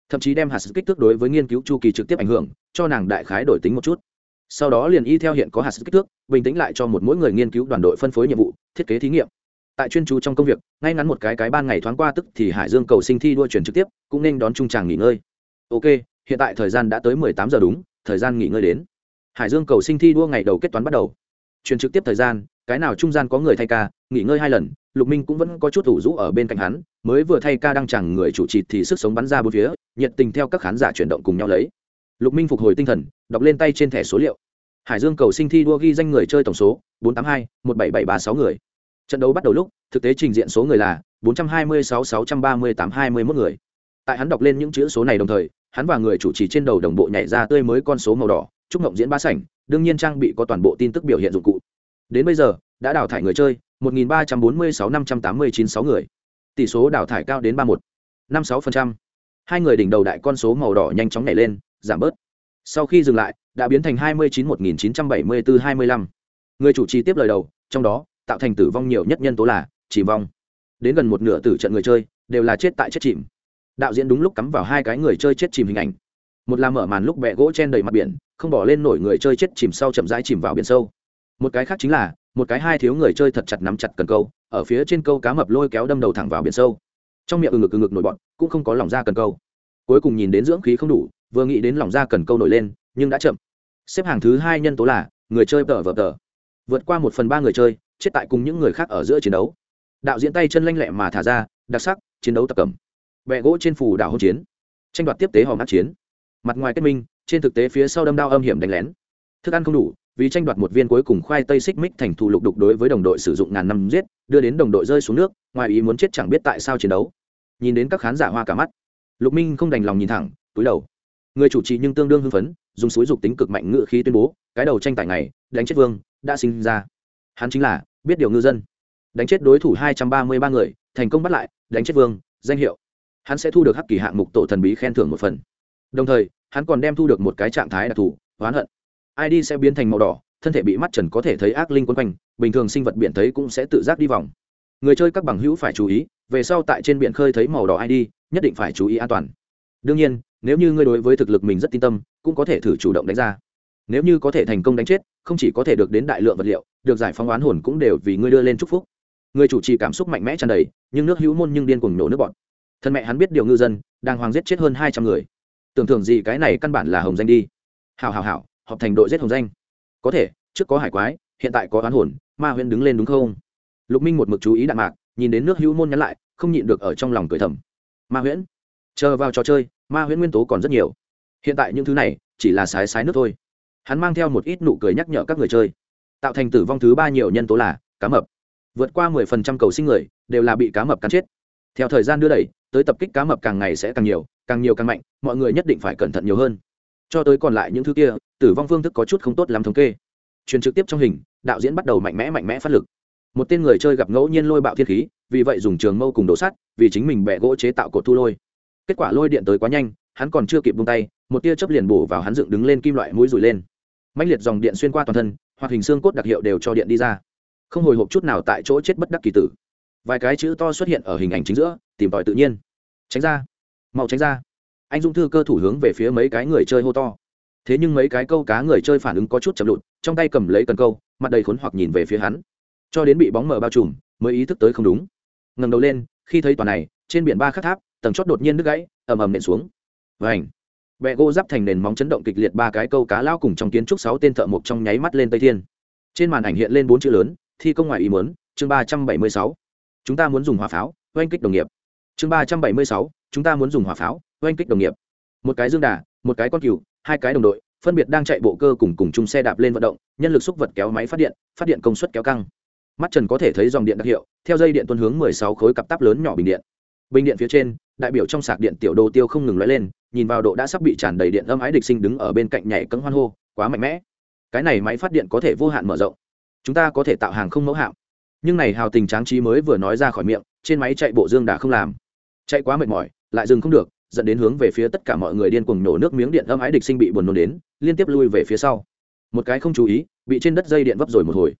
Thậm chí đem hạt sức kích thước đối với nghiên cứu chu kỳ trực tiếp ảnh hưởng, cho nàng đại khái đổi tính một chút. Sau đó liền y theo hiện có hạt sức kích thước, bình tĩnh lại cho một mỗi người nghiên cứu đoàn đội phân phối nhiệm vụ, thiết kế thí nghiệm. Tại chuyên chú trong công việc, ngay ngắn một cái cái ban ngày thoáng qua tức thì hải dương cầu sinh thi đua chuyển trực tiếp, cũng nên đón trung tràng nghỉ ngơi ok, hiện tại thời gian đã tới mười tám giờ đúng, thời gian nghỉ ngơi đến. Hải dương cầu sinh thi đua ngày đầu kết toán bắt đầu. Truyền trực tiếp thời gian, cái nào trung gian có người thay ca, nghỉ ngơi hai lần, lục minh cũng vẫn có chút thủ rũ ở bên cạnh hắn, mới vừa thay ca đang chẳng người chủ trì thì sức sống bắn ra bốn phía, nhiệt tình theo các khán giả chuyển động cùng nhau lấy. Lục minh phục hồi tinh thần, đọc lên tay trên thẻ số liệu. Hải dương cầu sinh thi đua ghi danh người chơi tổng số, bốn trăm tám mươi hai, một bảy bảy ba sáu người. Trận đấu bắt đầu lúc, thực tế trình diện số người là bốn trăm hai mươi sáu sáu trăm ba mươi tám, hai mươi mốt người. Tại hắn đọc lên những chữ số này đồng thời hắn và người chủ trì trên đầu đồng bộ nhảy ra tươi mới con số màu đỏ, chúc mộng diễn ba sảnh, đương nhiên trang bị có toàn bộ tin tức biểu hiện dụng cụ. Đến bây giờ, đã đào thải người chơi 1.346-589-6 người. Tỷ số đào thải cao đến 31. 56%. hai người đỉnh đầu đại con số màu đỏ nhanh chóng nhảy lên, giảm bớt. Sau khi dừng lại, đã biến thành 29 1974 25 người chủ trì tiếp lời đầu, trong đó, tạo thành tử vong nhiều nhất nhân tố là chỉ vong. Đến gần một nửa tử trận người chơi, đều là chết tại chết chìm đạo diễn đúng lúc cắm vào hai cái người chơi chết chìm hình ảnh. Một là mở màn lúc bẹ gỗ chen đầy mặt biển, không bỏ lên nổi người chơi chết chìm sau chậm rãi chìm vào biển sâu. Một cái khác chính là, một cái hai thiếu người chơi thật chặt nắm chặt cần câu, ở phía trên câu cá mập lôi kéo đâm đầu thẳng vào biển sâu. Trong miệng ừ ngực ừ ngực nổi bọn cũng không có lòng ra cần câu. Cuối cùng nhìn đến dưỡng khí không đủ, vừa nghĩ đến lòng ra cần câu nổi lên, nhưng đã chậm. Xếp hàng thứ hai nhân tố là, người chơi tờ vợp tờ. Vượt qua một phần ba người chơi, chết tại cùng những người khác ở giữa chiến đấu. Đạo diễn tay chân lanh lẹ mà thả ra, đặc sắc, chiến đấu tập cầm bẹ gỗ trên phủ đảo hỗn chiến. Tranh đoạt tiếp tế hòm át chiến. Mặt ngoài kết minh, trên thực tế phía sau đâm đao âm hiểm đánh lén. Thức ăn không đủ, vì tranh đoạt một viên cuối cùng khoai tây xích mích thành thù lục đục đối với đồng đội sử dụng ngàn năm giết, đưa đến đồng đội rơi xuống nước, ngoài ý muốn chết chẳng biết tại sao chiến đấu. Nhìn đến các khán giả hoa cả mắt, lục minh không đành lòng nhìn thẳng, túi đầu. Người chủ trì nhưng tương đương hưng phấn, dùng suối dục tính cực mạnh ngự khí tuyên bố, cái đầu tranh tài này đánh chết vương, đã sinh ra. Hắn chính là, biết điều ngư dân. Đánh chết đối thủ hai trăm ba mươi ba người, thành công bắt lại, đánh chết vương, danh hiệu hắn sẽ thu được hắc kỳ hạng mục tổ thần bí khen thưởng một phần. Đồng thời, hắn còn đem thu được một cái trạng thái đặc thù oán hận. Id sẽ biến thành màu đỏ, thân thể bị mắt trần có thể thấy ác linh quân quanh, bình thường sinh vật biển thấy cũng sẽ tự giác đi vòng. Người chơi các bằng hữu phải chú ý, về sau tại trên biển khơi thấy màu đỏ id nhất định phải chú ý an toàn. Đương nhiên, nếu như ngươi đối với thực lực mình rất tin tâm, cũng có thể thử chủ động đánh ra. Nếu như có thể thành công đánh chết, không chỉ có thể được đến đại lượng vật liệu, được giải phóng oán hồn cũng đều vì ngươi đưa lên chúc phúc. Người chủ trì cảm xúc mạnh mẽ tràn đầy, nhưng nước hữu môn nhưng điên cuồng nổ nước bọt thân mẹ hắn biết điều ngư dân, đang hoàng giết chết hơn hai trăm người. Tưởng thưởng gì cái này căn bản là hồng danh đi. Hào hào hào họp thành đội giết hồng danh. Có thể, trước có hải quái, hiện tại có oán hồn, ma huyễn đứng lên đúng không? Lục minh một mực chú ý đạn mạc, nhìn đến nước hữu môn nhắn lại, không nhịn được ở trong lòng cười thầm. Ma huyễn? Chờ vào trò chơi, ma huyễn nguyên tố còn rất nhiều. Hiện tại những thứ này, chỉ là sái sái nước thôi. Hắn mang theo một ít nụ cười nhắc nhở các người chơi. Tạo thành tử vong thứ ba nhiều nhân tố là cá mập. Vượt qua mười phần trăm cầu sinh người, đều là bị cá mập cắn chết. Theo thời gian đưa đẩy tới tập kích cá mập càng ngày sẽ càng nhiều càng nhiều càng mạnh, mọi người nhất định phải cẩn thận nhiều hơn. Cho tới còn lại những thứ kia, tử vong phương thức có chút không tốt làm thống kê. Truyền trực tiếp trong hình, đạo diễn bắt đầu mạnh mẽ mạnh mẽ phát lực. Một tên người chơi gặp ngẫu nhiên lôi bạo thiên khí, vì vậy dùng trường mâu cùng đổ sắt, vì chính mình bẻ gỗ chế tạo cột thu lôi. Kết quả lôi điện tới quá nhanh, hắn còn chưa kịp bung tay, một tia chớp liền bổ vào hắn dựng đứng lên kim loại mũi rủi lên. Mạnh liệt dòng điện xuyên qua toàn thân hoặc hình xương cốt đặc hiệu đều cho điện đi ra. Không hồi hộp chút nào tại chỗ chết bất đắc kỳ tử. Vài cái chữ to xuất hiện ở hình ảnh chính giữa tìm tòi tự nhiên. Tránh ra. Mau tránh ra. Anh dung thư cơ thủ hướng về phía mấy cái người chơi hô to. Thế nhưng mấy cái câu cá người chơi phản ứng có chút chậm lụt, trong tay cầm lấy cần câu, mặt đầy khốn hoặc nhìn về phía hắn. Cho đến bị bóng mờ bao trùm, mới ý thức tới không đúng. Ngẩng đầu lên, khi thấy toàn này, trên biển ba khắc tháp, tầng chót đột nhiên đứt gãy, ầm ầm nện xuống. Và ảnh bẹ gỗ giáp thành nền móng chấn động kịch liệt ba cái câu cá lao cùng trong kiến trúc sáu tên thợ mộc trong nháy mắt lên tây thiên. Trên màn ảnh hiện lên bốn chữ lớn, thi công ngoài ý muốn, chương ba trăm bảy mươi sáu. Chúng ta muốn dùng hỏa pháo, oanh kích đồng nghiệp chương ba trăm bảy mươi sáu, chúng ta muốn dùng hỏa pháo, oanh kích đồng nghiệp. Một cái dương đà, một cái con cừu, hai cái đồng đội, phân biệt đang chạy bộ cơ cùng cùng chung xe đạp lên vận động, nhân lực xúc vật kéo máy phát điện phát điện công suất kéo căng. Mắt trần có thể thấy dòng điện đặc hiệu, theo dây điện tuân hướng mười sáu khối cặp táp lớn nhỏ bình điện. Bình điện phía trên, đại biểu trong sạc điện tiểu đồ tiêu không ngừng lóe lên, nhìn vào độ đã sắp bị tràn đầy điện âm ái địch sinh đứng ở bên cạnh nhảy cấm hoan hô, quá mạnh mẽ. Cái này máy phát điện có thể vô hạn mở rộng. Chúng ta có thể tạo hàng không mẫu hạm. Nhưng này hào tình tráng trí mới vừa nói ra khỏi miệng trên máy chạy bộ dương đã không làm. Chạy quá mệt mỏi, lại dừng không được, dẫn đến hướng về phía tất cả mọi người điên cuồng nổ nước miếng điện âm ái địch sinh bị buồn nôn đến, liên tiếp lui về phía sau. Một cái không chú ý, bị trên đất dây điện vấp rồi một hồi.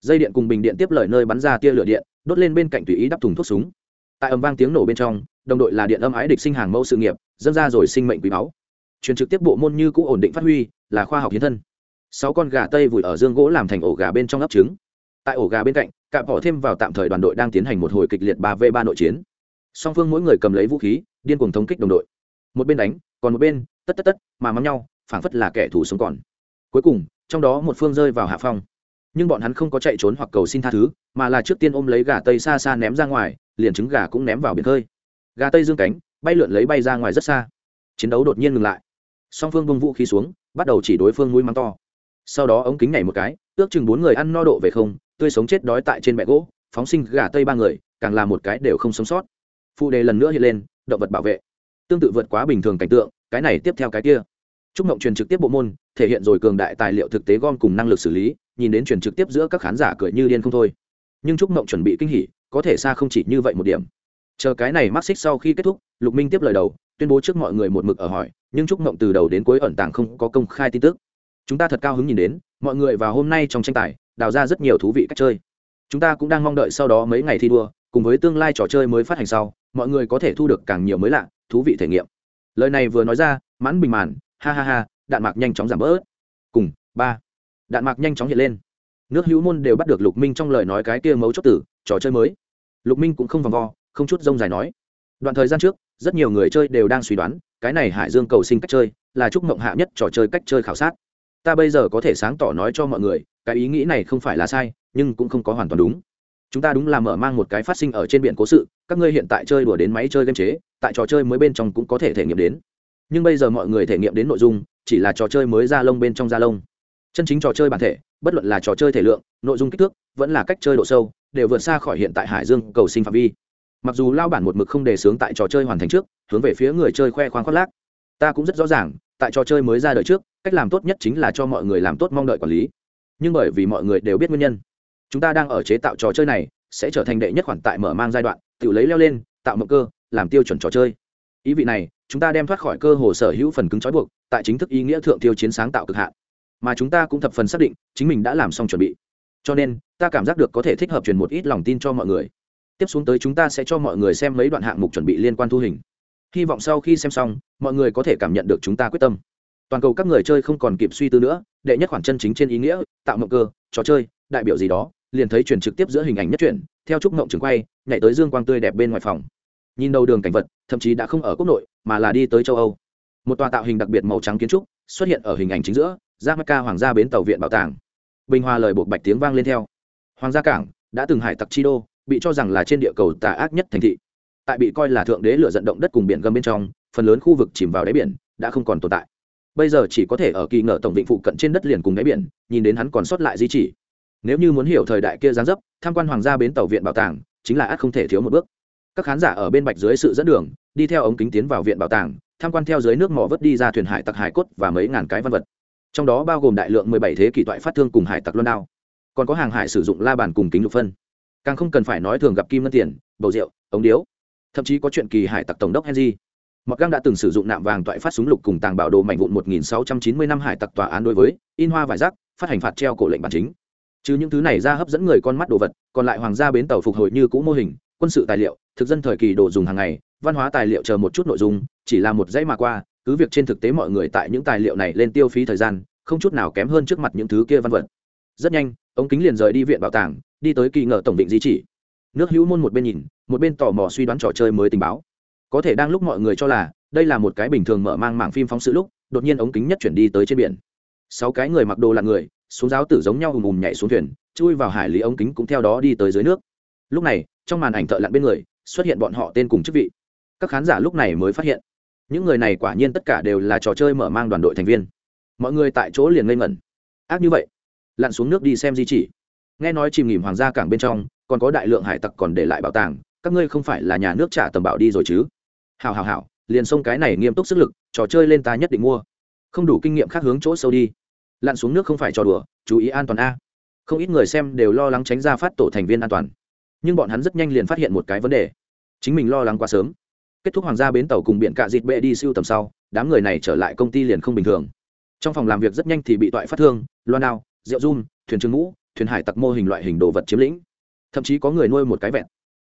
Dây điện cùng bình điện tiếp lời nơi bắn ra tia lửa điện, đốt lên bên cạnh tùy ý đắp thùng thuốc súng. Tại âm vang tiếng nổ bên trong, đồng đội là điện âm ái địch sinh hàng mẫu sự nghiệp, dâng ra rồi sinh mệnh quý báu. Truyền trực tiếp bộ môn như cũ ổn định phát huy, là khoa học hiến thân. Sáu con gà tây vùi ở dương gỗ làm thành ổ gà bên trong ấp trứng tại ổ gà bên cạnh, cạm bỏ thêm vào tạm thời đoàn đội đang tiến hành một hồi kịch liệt ba v ba nội chiến. Song phương mỗi người cầm lấy vũ khí, điên cuồng thống kích đồng đội. Một bên đánh, còn một bên, tất tất tất, mà mắm nhau, phảng phất là kẻ thù sống còn. Cuối cùng, trong đó một phương rơi vào hạ phong. Nhưng bọn hắn không có chạy trốn hoặc cầu xin tha thứ, mà là trước tiên ôm lấy gà tây xa xa ném ra ngoài, liền trứng gà cũng ném vào biển khơi. Gà tây dương cánh, bay lượn lấy bay ra ngoài rất xa. Chiến đấu đột nhiên ngừng lại. Song phương bông vũ khí xuống, bắt đầu chỉ đối phương mũi mắng to. Sau đó ống kính nhảy một cái, ước chừng bốn người ăn no độ về không tươi sống chết đói tại trên bẹ gỗ phóng sinh gà tây ba người càng là một cái đều không sống sót phụ đề lần nữa hiện lên động vật bảo vệ tương tự vượt quá bình thường cảnh tượng cái này tiếp theo cái kia Trúc Mộng truyền trực tiếp bộ môn, thể hiện rồi cường đại tài liệu thực tế gom cùng năng lực xử lý, nhìn đến truyền trực tiếp giữa các khán giả cười như điên không thôi. Nhưng Trúc Mộng chuẩn bị kinh hỉ, có thể xa không chỉ như vậy một điểm. Chờ cái này mắc xích sau khi kết thúc, Lục Minh tiếp lời đầu, tuyên bố trước mọi người một mực ở hỏi, nhưng Trúc Mộng từ đầu đến cuối ẩn tàng không có công khai tin tức. Chúng ta thật cao hứng nhìn đến, mọi người vào hôm nay trong tranh tài, đào ra rất nhiều thú vị cách chơi. Chúng ta cũng đang mong đợi sau đó mấy ngày thi đua, cùng với tương lai trò chơi mới phát hành sau, mọi người có thể thu được càng nhiều mới lạ, thú vị thể nghiệm. Lời này vừa nói ra, mãn bình màn, ha ha ha đạn mạc nhanh chóng giảm bớt. Cùng ba đạn mạc nhanh chóng hiện lên. Nước hữu môn đều bắt được lục minh trong lời nói cái kia mấu chốt tử trò chơi mới. Lục minh cũng không vòng vo không chút rông dài nói. Đoạn thời gian trước rất nhiều người chơi đều đang suy đoán cái này hải dương cầu sinh cách chơi là chúc mộng hạ nhất trò chơi cách chơi khảo sát. Ta bây giờ có thể sáng tỏ nói cho mọi người cái ý nghĩ này không phải là sai, nhưng cũng không có hoàn toàn đúng. Chúng ta đúng là mở mang một cái phát sinh ở trên biển cố sự, các ngươi hiện tại chơi đùa đến máy chơi game chế, tại trò chơi mới bên trong cũng có thể thể nghiệm đến. Nhưng bây giờ mọi người thể nghiệm đến nội dung, chỉ là trò chơi mới ra lông bên trong da lông. Chân chính trò chơi bản thể, bất luận là trò chơi thể lượng, nội dung kích thước, vẫn là cách chơi độ sâu, đều vượt xa khỏi hiện tại hải dương cầu sinh phạm vi. Mặc dù lao bản một mực không đề xướng tại trò chơi hoàn thành trước, hướng về phía người chơi khoe khoang khoác lác, ta cũng rất rõ ràng, tại trò chơi mới ra đời trước, cách làm tốt nhất chính là cho mọi người làm tốt mong đợi quản lý nhưng bởi vì mọi người đều biết nguyên nhân, chúng ta đang ở chế tạo trò chơi này sẽ trở thành đệ nhất khoản tại mở mang giai đoạn, tự lấy leo lên, tạo mộng cơ, làm tiêu chuẩn trò chơi. Ý vị này, chúng ta đem thoát khỏi cơ hồ sở hữu phần cứng trói buộc, tại chính thức ý nghĩa thượng tiêu chiến sáng tạo cực hạn. Mà chúng ta cũng thập phần xác định, chính mình đã làm xong chuẩn bị. Cho nên, ta cảm giác được có thể thích hợp truyền một ít lòng tin cho mọi người. Tiếp xuống tới chúng ta sẽ cho mọi người xem mấy đoạn hạng mục chuẩn bị liên quan thu hình. Hy vọng sau khi xem xong, mọi người có thể cảm nhận được chúng ta quyết tâm toàn cầu các người chơi không còn kịp suy tư nữa, đệ nhất khoản chân chính trên ý nghĩa, tạo mộng cơ, trò chơi, đại biểu gì đó, liền thấy chuyển trực tiếp giữa hình ảnh nhất truyện, theo trúc mộng trường quay, nhảy tới dương quang tươi đẹp bên ngoài phòng. Nhìn đầu đường cảnh vật, thậm chí đã không ở quốc nội, mà là đi tới châu âu. Một tòa tạo hình đặc biệt màu trắng kiến trúc, xuất hiện ở hình ảnh chính giữa ra mecca hoàng gia bến tàu viện bảo tàng. Bình hòa lời buộc bạch tiếng vang lên theo. Hoàng gia cảng đã từng hải tặc chi đô, bị cho rằng là trên địa cầu tà ác nhất thành thị. Tại bị coi là thượng đế lửa dẫn động đất cùng biển gầm bên trong, phần lớn khu vực chìm vào đáy biển, đã không còn tồn tại bây giờ chỉ có thể ở kỳ ngờ tổng vịnh phụ cận trên đất liền cùng đáy biển, nhìn đến hắn còn sót lại di chỉ. Nếu như muốn hiểu thời đại kia giáng dấp, tham quan hoàng gia bến tàu viện bảo tàng, chính là ắt không thể thiếu một bước. Các khán giả ở bên bạch dưới sự dẫn đường, đi theo ống kính tiến vào viện bảo tàng, tham quan theo dưới nước mỏ vớt đi ra thuyền hải tặc hải cốt và mấy ngàn cái văn vật. Trong đó bao gồm đại lượng mười bảy thế kỷ toại phát thương cùng hải tặc luân đao. Còn có hàng hải sử dụng la bàn cùng kính lục phân. Càng không cần phải nói thường gặp kim ngân tiền, bầu rượu, ống điếu. Thậm chí có chuyện kỳ hải tặc tổng đốc henry mặc Gang đã từng sử dụng nạm vàng toại phát súng lục cùng tàng bảo đồ mảnh vụn 1690 năm hải tặc tòa án đối với in hoa vải rác, phát hành phạt treo cổ lệnh bản chính. Chứ những thứ này ra hấp dẫn người con mắt đồ vật, còn lại hoàng gia bến tàu phục hồi như cũ mô hình, quân sự tài liệu, thực dân thời kỳ đồ dùng hàng ngày, văn hóa tài liệu chờ một chút nội dung, chỉ là một dãy mà qua, cứ việc trên thực tế mọi người tại những tài liệu này lên tiêu phí thời gian, không chút nào kém hơn trước mặt những thứ kia văn vật. Rất nhanh, ống kính liền rời đi viện bảo tàng, đi tới kỳ ngờ tổng định di chỉ. Nước hữu môn một bên nhìn, một bên tò mò suy đoán trò chơi mới tình báo có thể đang lúc mọi người cho là, đây là một cái bình thường mở mang mảng phim phóng sự lúc, đột nhiên ống kính nhất chuyển đi tới trên biển. Sáu cái người mặc đồ là người, xuống giáo tử giống nhau ùm ùm nhảy xuống thuyền, chui vào hải lý ống kính cũng theo đó đi tới dưới nước. Lúc này, trong màn ảnh thợ lặn bên người, xuất hiện bọn họ tên cùng chức vị. Các khán giả lúc này mới phát hiện, những người này quả nhiên tất cả đều là trò chơi mở mang đoàn đội thành viên. Mọi người tại chỗ liền ngây ngẩn. Ác như vậy, lặn xuống nước đi xem di chỉ. Nghe nói chìm nghỉm hoàng gia cảng bên trong, còn có đại lượng hải tặc còn để lại bảo tàng, các ngươi không phải là nhà nước trả tầm bảo đi rồi chứ? Hào hào hào liền xông cái này nghiêm túc sức lực, trò chơi lên ta nhất định mua. Không đủ kinh nghiệm khác hướng chỗ sâu đi. Lặn xuống nước không phải trò đùa, chú ý an toàn a. Không ít người xem đều lo lắng tránh ra phát tổ thành viên an toàn. Nhưng bọn hắn rất nhanh liền phát hiện một cái vấn đề. Chính mình lo lắng quá sớm. Kết thúc hoàng gia bến tàu cùng biển cạ dịt bệ đi siêu tầm sau, đám người này trở lại công ty liền không bình thường. Trong phòng làm việc rất nhanh thì bị toại phát thương, loan nao rượu run, thuyền trương ngũ, thuyền hải tặc mô hình loại hình đồ vật chiếm lĩnh. Thậm chí có người nuôi một cái vẹn.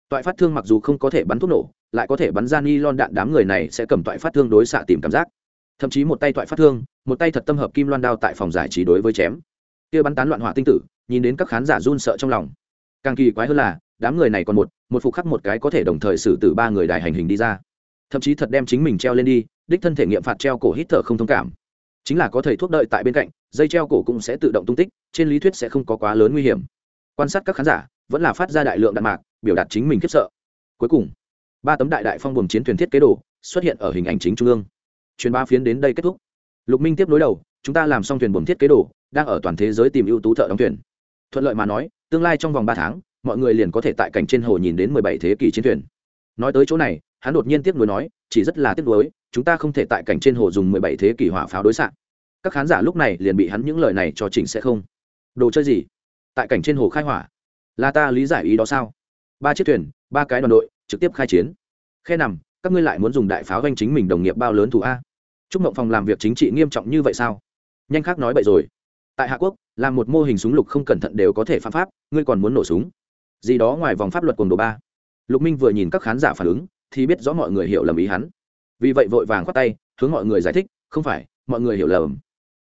Toại phát thương mặc dù không có thể bắn thuốc nổ lại có thể bắn ra ni lon đạn đám người này sẽ cầm toại phát thương đối xạ tìm cảm giác. Thậm chí một tay toại phát thương, một tay thật tâm hợp kim loan đao tại phòng giải trí đối với chém. Kia bắn tán loạn hỏa tinh tử, nhìn đến các khán giả run sợ trong lòng. Càng kỳ quái hơn là, đám người này còn một một phục khắc một cái có thể đồng thời xử tử ba người đài hành hình đi ra. Thậm chí thật đem chính mình treo lên đi, đích thân thể nghiệm phạt treo cổ hít thở không thông cảm. Chính là có thầy thuốc đợi tại bên cạnh, dây treo cổ cũng sẽ tự động tung tích, trên lý thuyết sẽ không có quá lớn nguy hiểm. Quan sát các khán giả, vẫn là phát ra đại lượng đạn mạc, biểu đạt chính mình khiếp sợ. Cuối cùng ba tấm đại đại phong buồm chiến thuyền thiết kế đồ xuất hiện ở hình ảnh chính trung ương. Truyền ba phiến đến đây kết thúc. Lục minh tiếp nối đầu, chúng ta làm xong thuyền buồm thiết kế đồ, đang ở toàn thế giới tìm ưu tú thợ đóng thuyền. Thuận lợi mà nói, tương lai trong vòng ba tháng, mọi người liền có thể tại cảnh trên hồ nhìn đến mười bảy thế kỷ chiến thuyền. Nói tới chỗ này, hắn đột nhiên tiếp nối nói, chỉ rất là tiếc nuối, chúng ta không thể tại cảnh trên hồ dùng mười bảy thế kỷ hỏa pháo đối xạ. Các khán giả lúc này liền bị hắn những lời này cho chỉnh sẽ không. Đồ chơi gì? Tại cảnh trên hồ khai hỏa. Là ta lý giải ý đó sao? Ba chiếc thuyền, ba cái đoàn đội trực tiếp khai chiến. Khe nằm, các ngươi lại muốn dùng đại pháo doanh chính mình đồng nghiệp bao lớn thù a? Chúc mộng phòng làm việc chính trị nghiêm trọng như vậy sao? Nhanh khác nói vậy rồi. Tại hạ quốc, làm một mô hình súng lục không cẩn thận đều có thể phạm pháp, ngươi còn muốn nổ súng? Gì đó ngoài vòng pháp luật quần đồ ba. Lục minh vừa nhìn các khán giả phản ứng, thì biết rõ mọi người hiểu lầm ý hắn. Vì vậy vội vàng khoát tay, hướng mọi người giải thích, không phải, mọi người hiểu lầm.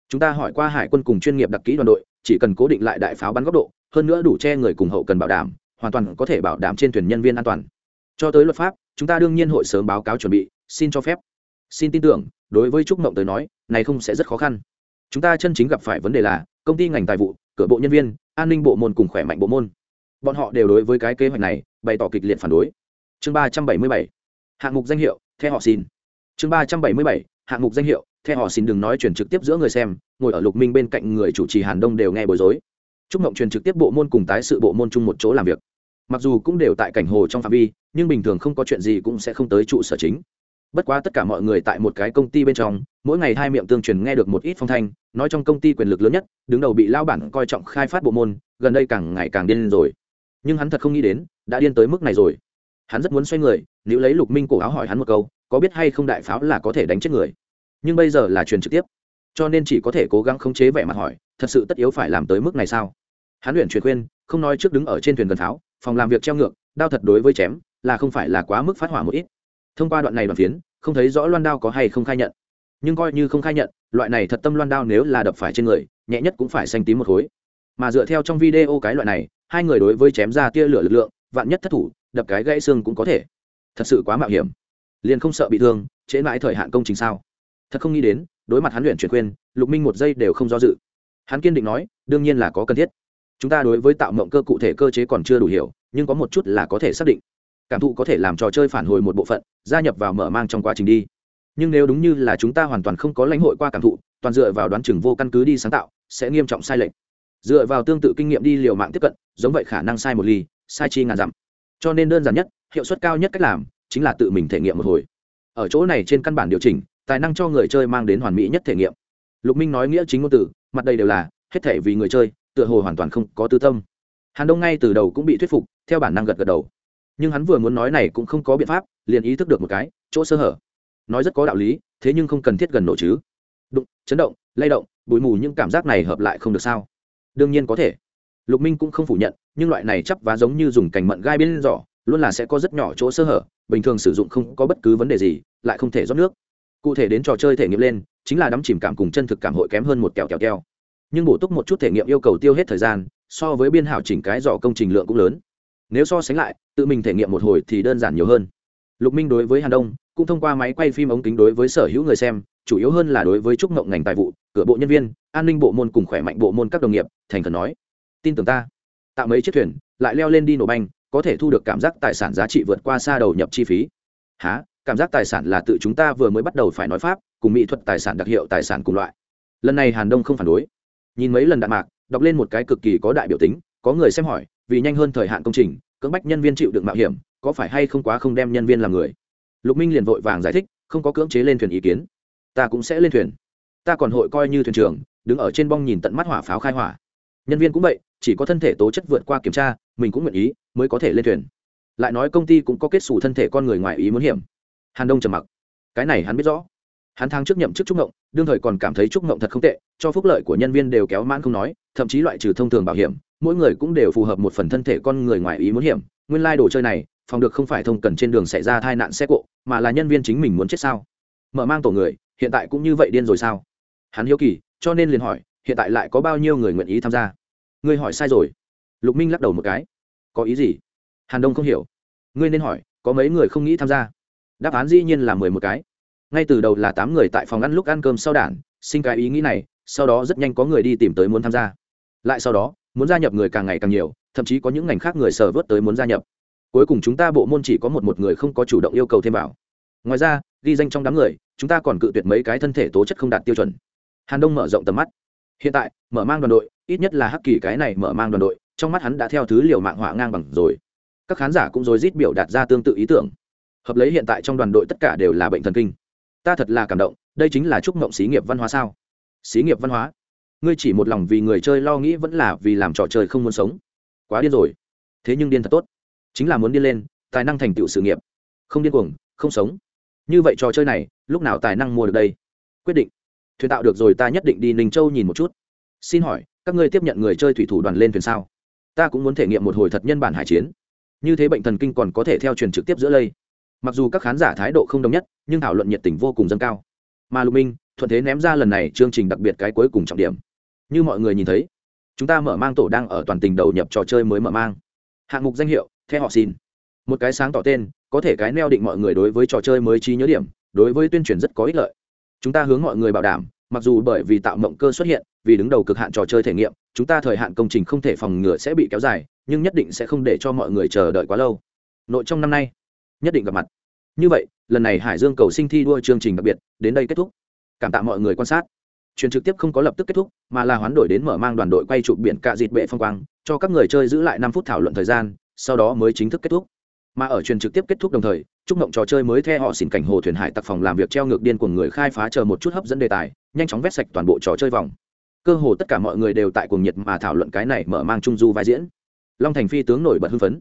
Chúng ta hỏi qua hải quân cùng chuyên nghiệp đặc kỹ đoàn đội, chỉ cần cố định lại đại pháo bắn góc độ, hơn nữa đủ che người cùng hậu cần bảo đảm, hoàn toàn có thể bảo đảm trên thuyền nhân viên an toàn cho tới luật pháp, chúng ta đương nhiên hội sớm báo cáo chuẩn bị, xin cho phép. Xin tin tưởng, đối với trúc mộng tới nói, này không sẽ rất khó khăn. Chúng ta chân chính gặp phải vấn đề là, công ty ngành tài vụ, cửa bộ nhân viên, an ninh bộ môn cùng khỏe mạnh bộ môn. Bọn họ đều đối với cái kế hoạch này, bày tỏ kịch liệt phản đối. Chương ba trăm bảy mươi bảy, hạng mục danh hiệu theo họ xin. Chương ba trăm bảy mươi bảy, hạng mục danh hiệu theo họ xin đừng nói chuyển trực tiếp giữa người xem, ngồi ở lục minh bên cạnh người chủ trì hàn đông đều nghe bối rối. Trúc mộng truyền trực tiếp bộ môn cùng tái sự bộ môn chung một chỗ làm việc. Mặc dù cũng đều tại cảnh hồ trong phạm vi nhưng bình thường không có chuyện gì cũng sẽ không tới trụ sở chính. Bất quá tất cả mọi người tại một cái công ty bên trong, mỗi ngày hai miệng tương truyền nghe được một ít phong thanh, nói trong công ty quyền lực lớn nhất, đứng đầu bị lao bản coi trọng khai phát bộ môn, gần đây càng ngày càng điên lên rồi. Nhưng hắn thật không nghĩ đến, đã điên tới mức này rồi. Hắn rất muốn xoay người nếu lấy lục minh cổ áo hỏi hắn một câu, có biết hay không đại pháo là có thể đánh chết người? Nhưng bây giờ là truyền trực tiếp, cho nên chỉ có thể cố gắng khống chế vẻ mặt hỏi, thật sự tất yếu phải làm tới mức này sao? Hắn luyện truyền khuyên, không nói trước đứng ở trên thuyền gần pháo, phòng làm việc treo ngược, đao thật đối với chém là không phải là quá mức phát hỏa một ít. Thông qua đoạn này đoạn phiến, không thấy rõ loan đao có hay không khai nhận. Nhưng coi như không khai nhận, loại này thật tâm loan đao nếu là đập phải trên người, nhẹ nhất cũng phải xanh tím một khối. Mà dựa theo trong video cái loại này, hai người đối với chém ra tia lửa lực lượng, vạn nhất thất thủ, đập cái gãy xương cũng có thể. Thật sự quá mạo hiểm. Liền không sợ bị thương, trễ mãi thời hạn công trình sao? Thật không nghĩ đến, đối mặt hắn luyện chuyển khuyên, lục minh một giây đều không do dự. Hắn kiên định nói, đương nhiên là có cần thiết. Chúng ta đối với tạo mộng cơ cụ thể cơ chế còn chưa đủ hiểu, nhưng có một chút là có thể xác định cảm thụ có thể làm trò chơi phản hồi một bộ phận, gia nhập vào mở mang trong quá trình đi. Nhưng nếu đúng như là chúng ta hoàn toàn không có lãnh hội qua cảm thụ, toàn dựa vào đoán chừng vô căn cứ đi sáng tạo, sẽ nghiêm trọng sai lệch. Dựa vào tương tự kinh nghiệm đi liều mạng tiếp cận, giống vậy khả năng sai một ly, sai chi ngàn dặm. Cho nên đơn giản nhất, hiệu suất cao nhất cách làm, chính là tự mình thể nghiệm một hồi. Ở chỗ này trên căn bản điều chỉnh, tài năng cho người chơi mang đến hoàn mỹ nhất thể nghiệm. Lục minh nói nghĩa chính ngôn từ, mặt đây đều là, hết thể vì người chơi, tựa hồ hoàn toàn không có tư tâm. Hàn đông ngay từ đầu cũng bị thuyết phục, theo bản năng gật gật đầu nhưng hắn vừa muốn nói này cũng không có biện pháp, liền ý thức được một cái, chỗ sơ hở. Nói rất có đạo lý, thế nhưng không cần thiết gần nổ chứ. Đụng, chấn động, lay động, bụi mù những cảm giác này hợp lại không được sao? Đương nhiên có thể. Lục minh cũng không phủ nhận, nhưng loại này chắp và giống như dùng cành mận gai bên giỏ, luôn là sẽ có rất nhỏ chỗ sơ hở, bình thường sử dụng không có bất cứ vấn đề gì, lại không thể rót nước. Cụ thể đến trò chơi thể nghiệm lên, chính là đắm chìm cảm cùng chân thực cảm hội kém hơn một kẹo kẹo keo. Nhưng bổ túc một chút thể nghiệm yêu cầu tiêu hết thời gian, so với biên hảo chỉnh cái giỏ công trình lượng cũng lớn nếu so sánh lại, tự mình thể nghiệm một hồi thì đơn giản nhiều hơn. Lục minh đối với hàn đông, cũng thông qua máy quay phim ống kính đối với sở hữu người xem, chủ yếu hơn là đối với trúc mộng ngành tài vụ, cửa bộ nhân viên, an ninh bộ môn cùng khỏe mạnh bộ môn các đồng nghiệp, thành khẩn nói, tin tưởng ta. Tạo mấy chiếc thuyền, lại leo lên đi nổ banh, có thể thu được cảm giác tài sản giá trị vượt qua xa đầu nhập chi phí. Há cảm giác tài sản là tự chúng ta vừa mới bắt đầu phải nói pháp, cùng mỹ thuật tài sản đặc hiệu tài sản cùng loại. Lần này hàn đông không phản đối. Nhìn mấy lần đạn mạc, đọc lên một cái cực kỳ có đại biểu tính, có người xem hỏi vì nhanh hơn thời hạn công trình, cưỡng bách nhân viên chịu được mạo hiểm, có phải hay không quá không đem nhân viên làm người? Lục minh liền vội vàng giải thích, không có cưỡng chế lên thuyền ý kiến. Ta cũng sẽ lên thuyền. Ta còn hội coi như thuyền trưởng, đứng ở trên bong nhìn tận mắt hỏa pháo khai hỏa. Nhân viên cũng vậy, chỉ có thân thể tố chất vượt qua kiểm tra, mình cũng nguyện ý, mới có thể lên thuyền. Lại nói công ty cũng có kết xù thân thể con người ngoài ý muốn hiểm. Hàn đông trầm mặc. Cái này hắn biết rõ hắn tháng trước nhậm chức trúc ngộng, đương thời còn cảm thấy trúc ngộng thật không tệ, cho phúc lợi của nhân viên đều kéo mãn không nói, thậm chí loại trừ thông thường bảo hiểm, mỗi người cũng đều phù hợp một phần thân thể con người ngoài ý muốn hiểm. Nguyên lai、like、đồ chơi này, phòng được không phải thông cần trên đường xảy ra tai nạn xe cộ, mà là nhân viên chính mình muốn chết sao? Mở mang tổ người, hiện tại cũng như vậy điên rồi sao? Hắn hiếu kỳ, cho nên liền hỏi, hiện tại lại có bao nhiêu người nguyện ý tham gia? Ngươi hỏi sai rồi. Lục minh lắc đầu một cái. Có ý gì? Hàn đông không hiểu. Ngươi nên hỏi, có mấy người không nghĩ tham gia? Đáp án dĩ nhiên là mười một cái ngay từ đầu là tám người tại phòng ăn lúc ăn cơm sau đản sinh cái ý nghĩ này, sau đó rất nhanh có người đi tìm tới muốn tham gia. Lại sau đó, muốn gia nhập người càng ngày càng nhiều, thậm chí có những ngành khác người sờ vớt tới muốn gia nhập. Cuối cùng chúng ta bộ môn chỉ có một một người không có chủ động yêu cầu thêm vào. Ngoài ra, ghi danh trong đám người, chúng ta còn cự tuyệt mấy cái thân thể tố chất không đạt tiêu chuẩn. Hàn đông mở rộng tầm mắt. Hiện tại, mở mang đoàn đội, ít nhất là hắc kỳ cái này mở mang đoàn đội, trong mắt hắn đã theo thứ liều mạng họa ngang bằng rồi. Các khán giả cũng rối rít biểu đạt ra tương tự ý tưởng. Hợp lấy hiện tại trong đoàn đội tất cả đều là bệnh thần kinh ta thật là cảm động, đây chính là chúc mộng xí nghiệp văn hóa sao? Xí nghiệp văn hóa? Ngươi chỉ một lòng vì người chơi lo nghĩ vẫn là vì làm trò chơi không muốn sống. Quá điên rồi. Thế nhưng điên thật tốt. Chính là muốn điên lên, tài năng thành tựu sự nghiệp. Không điên cuồng, không sống. Như vậy trò chơi này, lúc nào tài năng mua được đây? Quyết định. Thuyền tạo được rồi ta nhất định đi ninh châu nhìn một chút. Xin hỏi, các ngươi tiếp nhận người chơi thủy thủ đoàn lên thuyền sao? Ta cũng muốn thể nghiệm một hồi thật nhân bản hải chiến. Như thế bệnh thần kinh còn có thể theo truyền trực tiếp giữa lây. Mặc dù các khán giả thái độ không đồng nhất nhưng thảo luận nhiệt tình vô cùng dâng cao. Mà lục minh, thuận thế ném ra lần này chương trình đặc biệt cái cuối cùng trọng điểm. Như mọi người nhìn thấy, chúng ta mở mang tổ đang ở toàn tình đầu nhập trò chơi mới mở mang. Hạng mục danh hiệu theo họ xin. Một cái sáng tỏ tên, có thể cái neo định mọi người đối với trò chơi mới trí nhớ điểm, đối với tuyên truyền rất có ích lợi. Chúng ta hướng mọi người bảo đảm, mặc dù bởi vì tạo mộng cơ xuất hiện, vì đứng đầu cực hạn trò chơi thể nghiệm, chúng ta thời hạn công trình không thể phòng ngừa sẽ bị kéo dài, nhưng nhất định sẽ không để cho mọi người chờ đợi quá lâu. Nội trong năm nay, nhất định gặp mặt. Như vậy lần này hải dương cầu sinh thi đua chương trình đặc biệt đến đây kết thúc. Cảm tạ mọi người quan sát. Truyền trực tiếp không có lập tức kết thúc, mà là hoán đổi đến mở mang đoàn đội quay chụp biển cạ dịt bệ phong quang, cho các người chơi giữ lại năm phút thảo luận thời gian, sau đó mới chính thức kết thúc. Mà ở truyền trực tiếp kết thúc đồng thời, chúc mộng trò chơi mới theo họ xỉn cảnh hồ thuyền hải tặc phòng làm việc treo ngược điên của người khai phá chờ một chút hấp dẫn đề tài, nhanh chóng vét sạch toàn bộ trò chơi vòng. Cơ hồ tất cả mọi người đều tại cuồng nhiệt mà thảo luận cái này mở mang trung du vai diễn. Long thành phi tướng nổi bật hưng phấn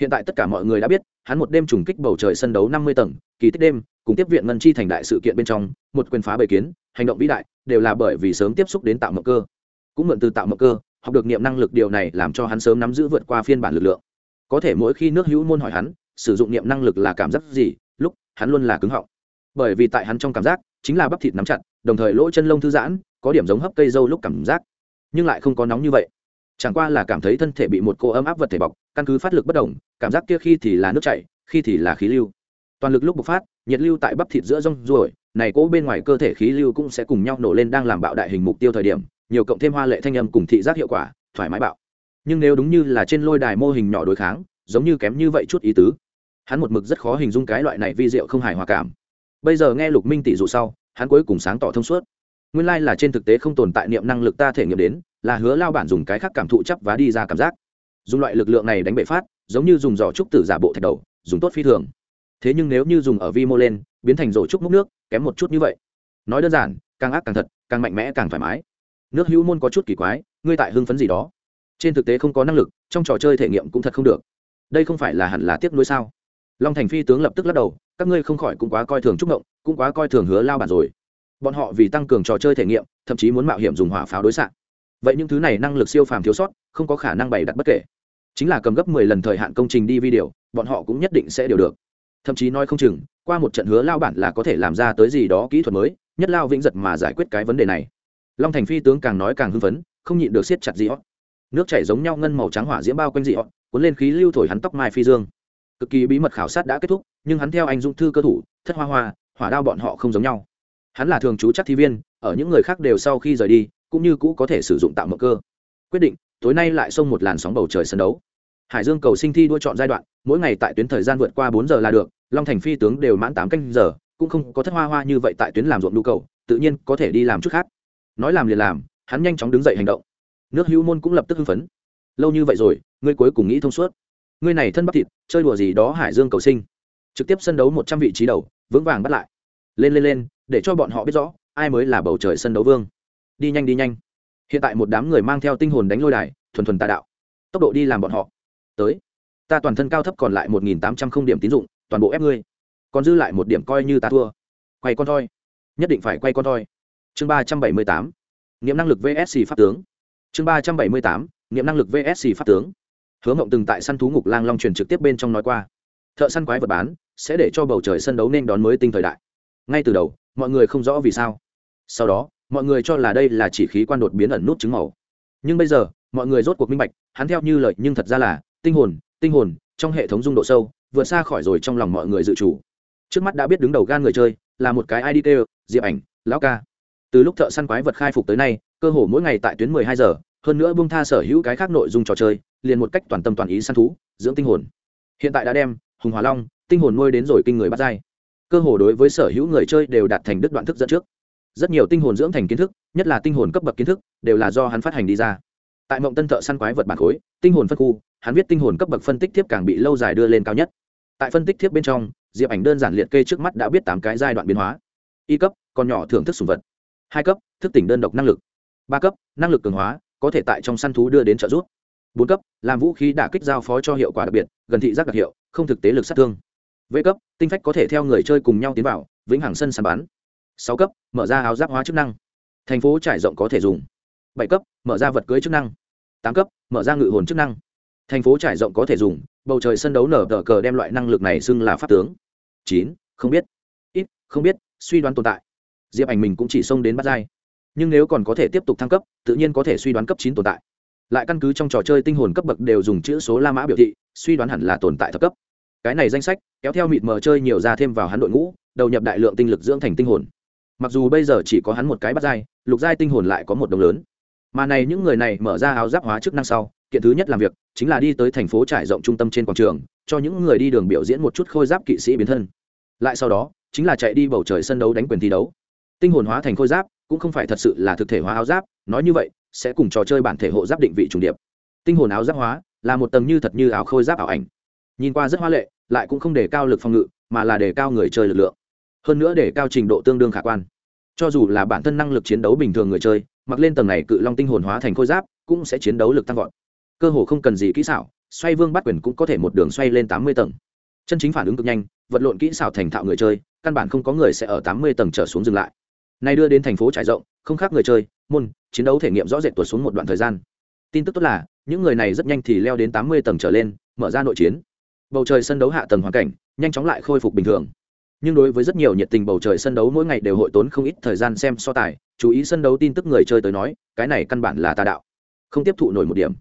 hiện tại tất cả mọi người đã biết, hắn một đêm trùng kích bầu trời sân đấu năm mươi tầng, kỳ tích đêm, cùng tiếp viện ngân chi thành đại sự kiện bên trong, một quyền phá bầy kiến, hành động vĩ đại, đều là bởi vì sớm tiếp xúc đến tạo mậu cơ. Cũng mượn từ tạo mậu cơ, học được niệm năng lực điều này làm cho hắn sớm nắm giữ vượt qua phiên bản lực lượng. Có thể mỗi khi nước hữu môn hỏi hắn, sử dụng niệm năng lực là cảm giác gì, lúc, hắn luôn là cứng họng. Bởi vì tại hắn trong cảm giác, chính là bắp thịt nắm chặt, đồng thời lỗ chân lông thư giãn, có điểm giống hấp cây dâu lúc cảm giác. Nhưng lại không có nóng như vậy. Chẳng qua là cảm thấy thân thể bị một cô ấm áp vật thể bọc căn cứ phát lực bất đồng, cảm giác kia khi thì là nước chảy, khi thì là khí lưu. Toàn lực lúc bộc phát, nhiệt lưu tại bắp thịt giữa rong ruổi này cố bên ngoài cơ thể khí lưu cũng sẽ cùng nhau nổ lên đang làm bạo đại hình mục tiêu thời điểm, nhiều cộng thêm hoa lệ thanh âm cùng thị giác hiệu quả, thoải mái bạo. Nhưng nếu đúng như là trên lôi đài mô hình nhỏ đối kháng, giống như kém như vậy chút ý tứ. Hắn một mực rất khó hình dung cái loại này vi diệu không hài hòa cảm. Bây giờ nghe lục minh tỷ dụ sau, hắn cuối cùng sáng tỏ thông suốt. Nguyên lai là trên thực tế không tồn tại niệm năng lực ta thể nghiệm đến, là hứa lao bản dùng cái khác cảm thụ chấp và đi ra cảm giác dùng loại lực lượng này đánh bệ phát, giống như dùng giỏ trúc tử giả bộ thạch đầu, dùng tốt phi thường. Thế nhưng nếu như dùng ở vi mô lên, biến thành rổ trúc múc nước, kém một chút như vậy. Nói đơn giản, càng ác càng thật, càng mạnh mẽ càng thoải mái. Nước hữu môn có chút kỳ quái, ngươi tại hưng phấn gì đó? Trên thực tế không có năng lực, trong trò chơi thể nghiệm cũng thật không được. Đây không phải là hẳn là tiếc nuối sao? Long thành phi tướng lập tức lắc đầu, các ngươi không khỏi cũng quá coi thường trúc ngộng, cũng quá coi thường hứa lao bản rồi. Bọn họ vì tăng cường trò chơi thể nghiệm, thậm chí muốn mạo hiểm dùng hỏa pháo đối xạ. Vậy những thứ này năng lực siêu phàm thiếu sót, không có khả năng bày đặt bất kể chính là cầm gấp mười lần thời hạn công trình đi video bọn họ cũng nhất định sẽ điều được. Thậm chí nói không chừng, qua một trận hứa lao bản là có thể làm ra tới gì đó kỹ thuật mới, nhất lao vĩnh giật mà giải quyết cái vấn đề này. Long thành phi tướng càng nói càng hưng phấn, không nhịn được siết chặt dị hót nước chảy giống nhau ngân màu trắng hỏa diễm bao quanh dị hót cuốn lên khí lưu thổi hắn tóc mai phi dương. Cực kỳ bí mật khảo sát đã kết thúc, nhưng hắn theo anh dung thư cơ thủ, thất hoa hoa, hỏa đao bọn họ không giống nhau. Hắn là thường trú chắc thi viên, ở những người khác đều sau khi rời đi, cũng như cũ có thể sử dụng tạo mộng cơ. Quyết định, tối nay lại xông một làn sóng bầu trời sân đấu hải dương cầu sinh thi đua chọn giai đoạn, mỗi ngày tại tuyến thời gian vượt qua bốn giờ là được, long thành phi tướng đều mãn tám canh giờ, cũng không có thất hoa hoa như vậy tại tuyến làm ruộng nhu cầu, tự nhiên có thể đi làm chút khác. Nói làm liền làm, hắn nhanh chóng đứng dậy hành động. Nước hữu môn cũng lập tức hưng phấn. Lâu như vậy rồi, ngươi cuối cùng nghĩ thông suốt. Ngươi này thân bắp thịt, chơi đùa gì đó hải dương cầu sinh. Trực tiếp sân đấu một trăm vị trí đầu, vững vàng bắt lại. Lên lên lên, để cho bọn họ biết rõ, ai mới là bầu trời sân đấu vương. Đi nhanh đi nhanh. Hiện tại một đám người mang theo tinh hồn đánh lôi đài, thuần thuần tà đạo. Tốc độ đi làm bọn họ tới. Ta toàn thân cao thấp còn lại một nghìn tám trăm không điểm tín dụng, toàn bộ ép ngươi. Còn dư lại một điểm coi như ta thua. Quay con thoi. Nhất định phải quay con thoi. Chương ba trăm bảy mươi tám. Niệm năng lực vsc pháp tướng. Chương ba trăm bảy mươi tám. Niệm năng lực vsc pháp tướng. Hứa mộng từng tại săn thú ngục lang long truyền trực tiếp bên trong nói qua. Thợ săn quái vật bán, sẽ để cho bầu trời sân đấu nên đón mới tinh thời đại. Ngay từ đầu, mọi người không rõ vì sao. Sau đó, mọi người cho là đây là chỉ khí quan đột biến ẩn nút chứng màu. Nhưng bây giờ, mọi người rốt cuộc minh bạch, hắn theo như lời nhưng thật ra là tinh hồn tinh hồn, trong hệ thống dung độ sâu, vượt xa khỏi rồi trong lòng mọi người dự chủ. Trước mắt đã biết đứng đầu gan người chơi là một cái id kêu diệp ảnh, lão ca. Từ lúc thợ săn quái vật khai phục tới nay, cơ hồ mỗi ngày tại tuyến mười hai giờ, hơn nữa bung tha sở hữu cái khác nội dung trò chơi, liền một cách toàn tâm toàn ý săn thú, dưỡng tinh hồn. Hiện tại đã đem hùng hòa long, tinh hồn nuôi đến rồi kinh người bắt dai cơ hồ đối với sở hữu người chơi đều đạt thành đứt đoạn thức dẫn trước. Rất nhiều tinh hồn dưỡng thành kiến thức, nhất là tinh hồn cấp bậc kiến thức, đều là do hắn phát hành đi ra. Tại mộng tân thợ săn quái vật bản khối, tinh hồn phân khu hắn viết tinh hồn cấp bậc phân tích thiếp càng bị lâu dài đưa lên cao nhất. Tại phân tích thiếp bên trong, diệp ảnh đơn giản liệt kê trước mắt đã biết tám cái giai đoạn biến hóa. Y cấp còn nhỏ thưởng thức sùng vật. Hai cấp, thức tỉnh đơn độc năng lực. Ba cấp, năng lực cường hóa, có thể tại trong săn thú đưa đến trợ giúp. Bốn cấp, làm vũ khí đả kích giao phó cho hiệu quả đặc biệt, gần thị giác đặc hiệu, không thực tế lực sát thương. V cấp, tinh phách có thể theo người chơi cùng nhau tiến vào, vĩnh hằng sân sàn bán sáu cấp, mở ra áo giáp hóa chức năng. Thành phố trải rộng có thể dùng. Bảy cấp, mở ra vật cưới chức năng. Tám cấp, mở ra ngự hồn chức năng thành phố trải rộng có thể dùng, bầu trời sân đấu nở tờ cờ đem loại năng lực này xưng là pháp tướng. Chín, không biết. Ít, không biết, suy đoán tồn tại. Diệp ảnh mình cũng chỉ xông đến bắt dai nhưng nếu còn có thể tiếp tục thăng cấp, tự nhiên có thể suy đoán cấp chín tồn tại. Lại căn cứ trong trò chơi tinh hồn cấp bậc đều dùng chữ số la mã biểu thị, suy đoán hẳn là tồn tại thấp cấp. Cái này danh sách, kéo theo mịt mờ chơi nhiều ra thêm vào hắn đội ngũ, đầu nhập đại lượng tinh lực dưỡng thành tinh hồn. Mặc dù bây giờ chỉ có hắn một cái bắt dai lục giai tinh hồn lại có một đồng lớn mà này những người này mở ra áo giáp hóa chức năng sau, kiện thứ nhất làm việc chính là đi tới thành phố trải rộng trung tâm trên quảng trường, cho những người đi đường biểu diễn một chút khôi giáp kỵ sĩ biến thân. Lại sau đó, chính là chạy đi bầu trời sân đấu đánh quyền thi đấu. Tinh hồn hóa thành khôi giáp cũng không phải thật sự là thực thể hóa áo giáp, nói như vậy, sẽ cùng trò chơi bản thể hộ giáp định vị trùng điệp. Tinh hồn áo giáp hóa là một tầng như thật như áo khôi giáp ảo ảnh. Nhìn qua rất hoa lệ, lại cũng không để cao lực phòng ngự, mà là để cao người chơi lực lượng. Hơn nữa để cao trình độ tương đương khả quan. Cho dù là bản thân năng lực chiến đấu bình thường người chơi mặc lên tầng này cự long tinh hồn hóa thành khôi giáp, cũng sẽ chiến đấu lực tăng vọt. Cơ hồ không cần gì kỹ xảo, xoay vương bắt quyền cũng có thể một đường xoay lên tám mươi tầng. Chân chính phản ứng cực nhanh, vật lộn kỹ xảo thành thạo người chơi, căn bản không có người sẽ ở tám mươi tầng trở xuống dừng lại. Nay đưa đến thành phố trải rộng, không khác người chơi, môn, chiến đấu thể nghiệm rõ rệt tuột xuống một đoạn thời gian. Tin tức tốt là, những người này rất nhanh thì leo đến tám mươi tầng trở lên, mở ra nội chiến. Bầu trời sân đấu hạ tầng hoàn cảnh, nhanh chóng lại khôi phục bình thường nhưng đối với rất nhiều nhiệt tình bầu trời sân đấu mỗi ngày đều hội tốn không ít thời gian xem so tài, chú ý sân đấu tin tức người chơi tới nói, cái này căn bản là tà đạo. Không tiếp thụ nổi một điểm.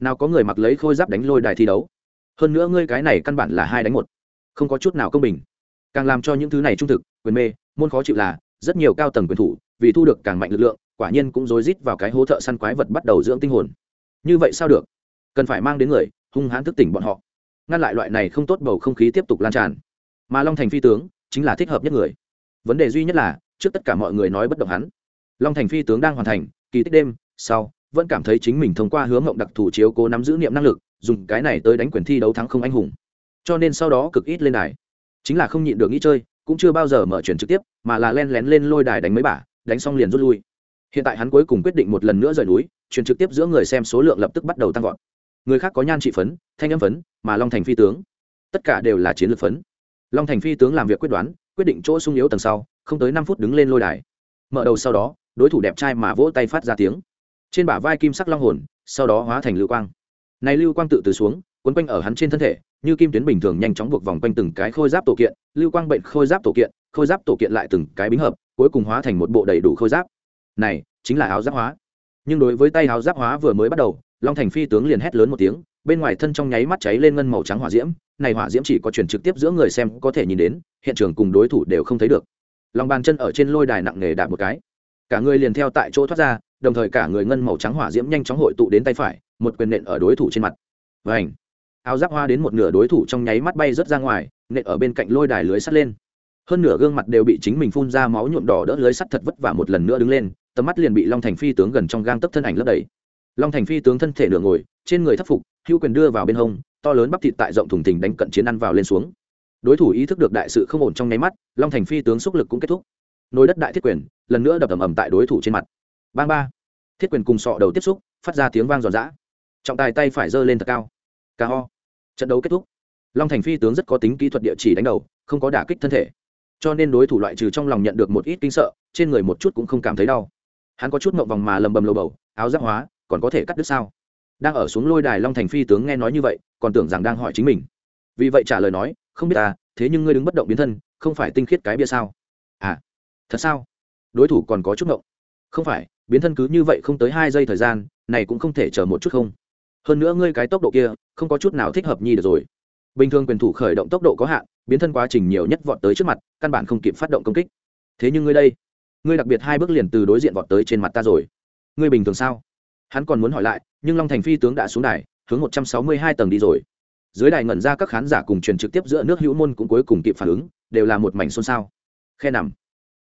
Nào có người mặc lấy khôi giáp đánh lôi đài thi đấu. Hơn nữa ngươi cái này căn bản là hai đánh một. Không có chút nào công bình. Càng làm cho những thứ này trung thực, quyền mê, môn khó chịu là, rất nhiều cao tầng quyền thủ, vì thu được càng mạnh lực lượng, quả nhiên cũng rối rít vào cái hố thợ săn quái vật bắt đầu dưỡng tinh hồn. Như vậy sao được? Cần phải mang đến người, hung hãn thức tỉnh bọn họ. Ngăn lại loại này không tốt bầu không khí tiếp tục lan tràn. Mà long thành phi tướng chính là thích hợp nhất người. Vấn đề duy nhất là, trước tất cả mọi người nói bất động hắn. Long thành phi tướng đang hoàn thành, kỳ tích đêm, sau, vẫn cảm thấy chính mình thông qua hướng mộng đặc thù chiếu cố nắm giữ niệm năng lực, dùng cái này tới đánh quyền thi đấu thắng không anh hùng. Cho nên sau đó cực ít lên đài. Chính là không nhịn được nghĩ chơi, cũng chưa bao giờ mở chuyển trực tiếp, mà là len lén lên lôi đài đánh mấy bả đánh xong liền rút lui. Hiện tại hắn cuối cùng quyết định một lần nữa rời núi, chuyển trực tiếp giữa người xem số lượng lập tức bắt đầu tăng vọt. Người khác có nhan trị phấn, thanh âm phấn, mà long thành phi tướng. Tất cả đều là chiến lược phấn long thành phi tướng làm việc quyết đoán, quyết định chỗ sung yếu tầng sau, không tới năm phút đứng lên lôi đài. Mở đầu sau đó, đối thủ đẹp trai mà vỗ tay phát ra tiếng. Trên bả vai kim sắc long hồn, sau đó hóa thành lưu quang. Này lưu quang tự từ xuống, quấn quanh ở hắn trên thân thể, như kim tuyến bình thường nhanh chóng buộc vòng quanh từng cái khôi giáp tổ kiện, lưu quang bệnh khôi giáp tổ kiện, khôi giáp tổ kiện lại từng cái bính hợp, cuối cùng hóa thành một bộ đầy đủ khôi giáp. Này, chính là áo giáp hóa. Nhưng đối với tay áo giáp hóa vừa mới bắt đầu, long thành phi tướng liền hét lớn một tiếng bên ngoài thân trong nháy mắt cháy lên ngân màu trắng hỏa diễm, này hỏa diễm chỉ có truyền trực tiếp giữa người xem có thể nhìn đến, hiện trường cùng đối thủ đều không thấy được. Lòng bàn chân ở trên lôi đài nặng nề đạp một cái. Cả người liền theo tại chỗ thoát ra, đồng thời cả người ngân màu trắng hỏa diễm nhanh chóng hội tụ đến tay phải, một quyền nện ở đối thủ trên mặt. Và ảnh áo giáp hoa đến một nửa đối thủ trong nháy mắt bay rớt ra ngoài, nện ở bên cạnh lôi đài lưới sắt lên. Hơn nửa gương mặt đều bị chính mình phun ra máu nhuộm đỏ đỡ lưới sắt thật vất vả một lần nữa đứng lên, tầm mắt liền bị long thành phi tướng gần trong gang tấp thân ảnh lấp đầy. Long thành phi tướng thân thể nửa ngồi, trên người thất phục hữu quyền đưa vào bên hông, to lớn bắp thịt tại rộng thùng thình đánh cận chiến ăn vào lên xuống. Đối thủ ý thức được đại sự không ổn trong nháy mắt, long thành phi tướng xúc lực cũng kết thúc. Nối đất đại thiết quyền, lần nữa đập ầm ầm tại đối thủ trên mặt. Bang ba. Thiết quyền cùng sọ đầu tiếp xúc, phát ra tiếng vang giòn giã. Trọng tài tay phải giơ lên thật cao. Ca ho. Trận đấu kết thúc. Long thành phi tướng rất có tính kỹ thuật địa chỉ đánh đầu, không có đả kích thân thể. Cho nên đối thủ loại trừ trong lòng nhận được một ít kinh sợ, trên người một chút cũng không cảm thấy đau. Hắn có chút mộng vòng mà lầm bầm lầu bầu, áo giáp hóa, còn có thể cắt đứt sao? Đang ở xuống lôi đài long thành phi tướng nghe nói như vậy, còn tưởng rằng đang hỏi chính mình. Vì vậy trả lời nói, không biết ta, thế nhưng ngươi đứng bất động biến thân, không phải tinh khiết cái bia sao? À thật sao? Đối thủ còn có chút ngộng. Không phải, biến thân cứ như vậy không tới hai giây thời gian, này cũng không thể chờ một chút không? Hơn nữa ngươi cái tốc độ kia, không có chút nào thích hợp nhi được rồi. Bình thường quyền thủ khởi động tốc độ có hạn, biến thân quá trình nhiều nhất vọt tới trước mặt, căn bản không kịp phát động công kích. Thế nhưng ngươi đây, ngươi đặc biệt hai bước liền từ đối diện vọt tới trên mặt ta rồi. Ngươi bình thường sao? Hắn còn muốn hỏi lại, nhưng long thành phi tướng đã xuống đài, hướng một trăm sáu mươi hai tầng đi rồi. Dưới đài ngẩn ra các khán giả cùng truyền trực tiếp giữa nước hữu môn cũng cuối cùng kịp phản ứng, đều là một mảnh xôn xao. Khe nằm.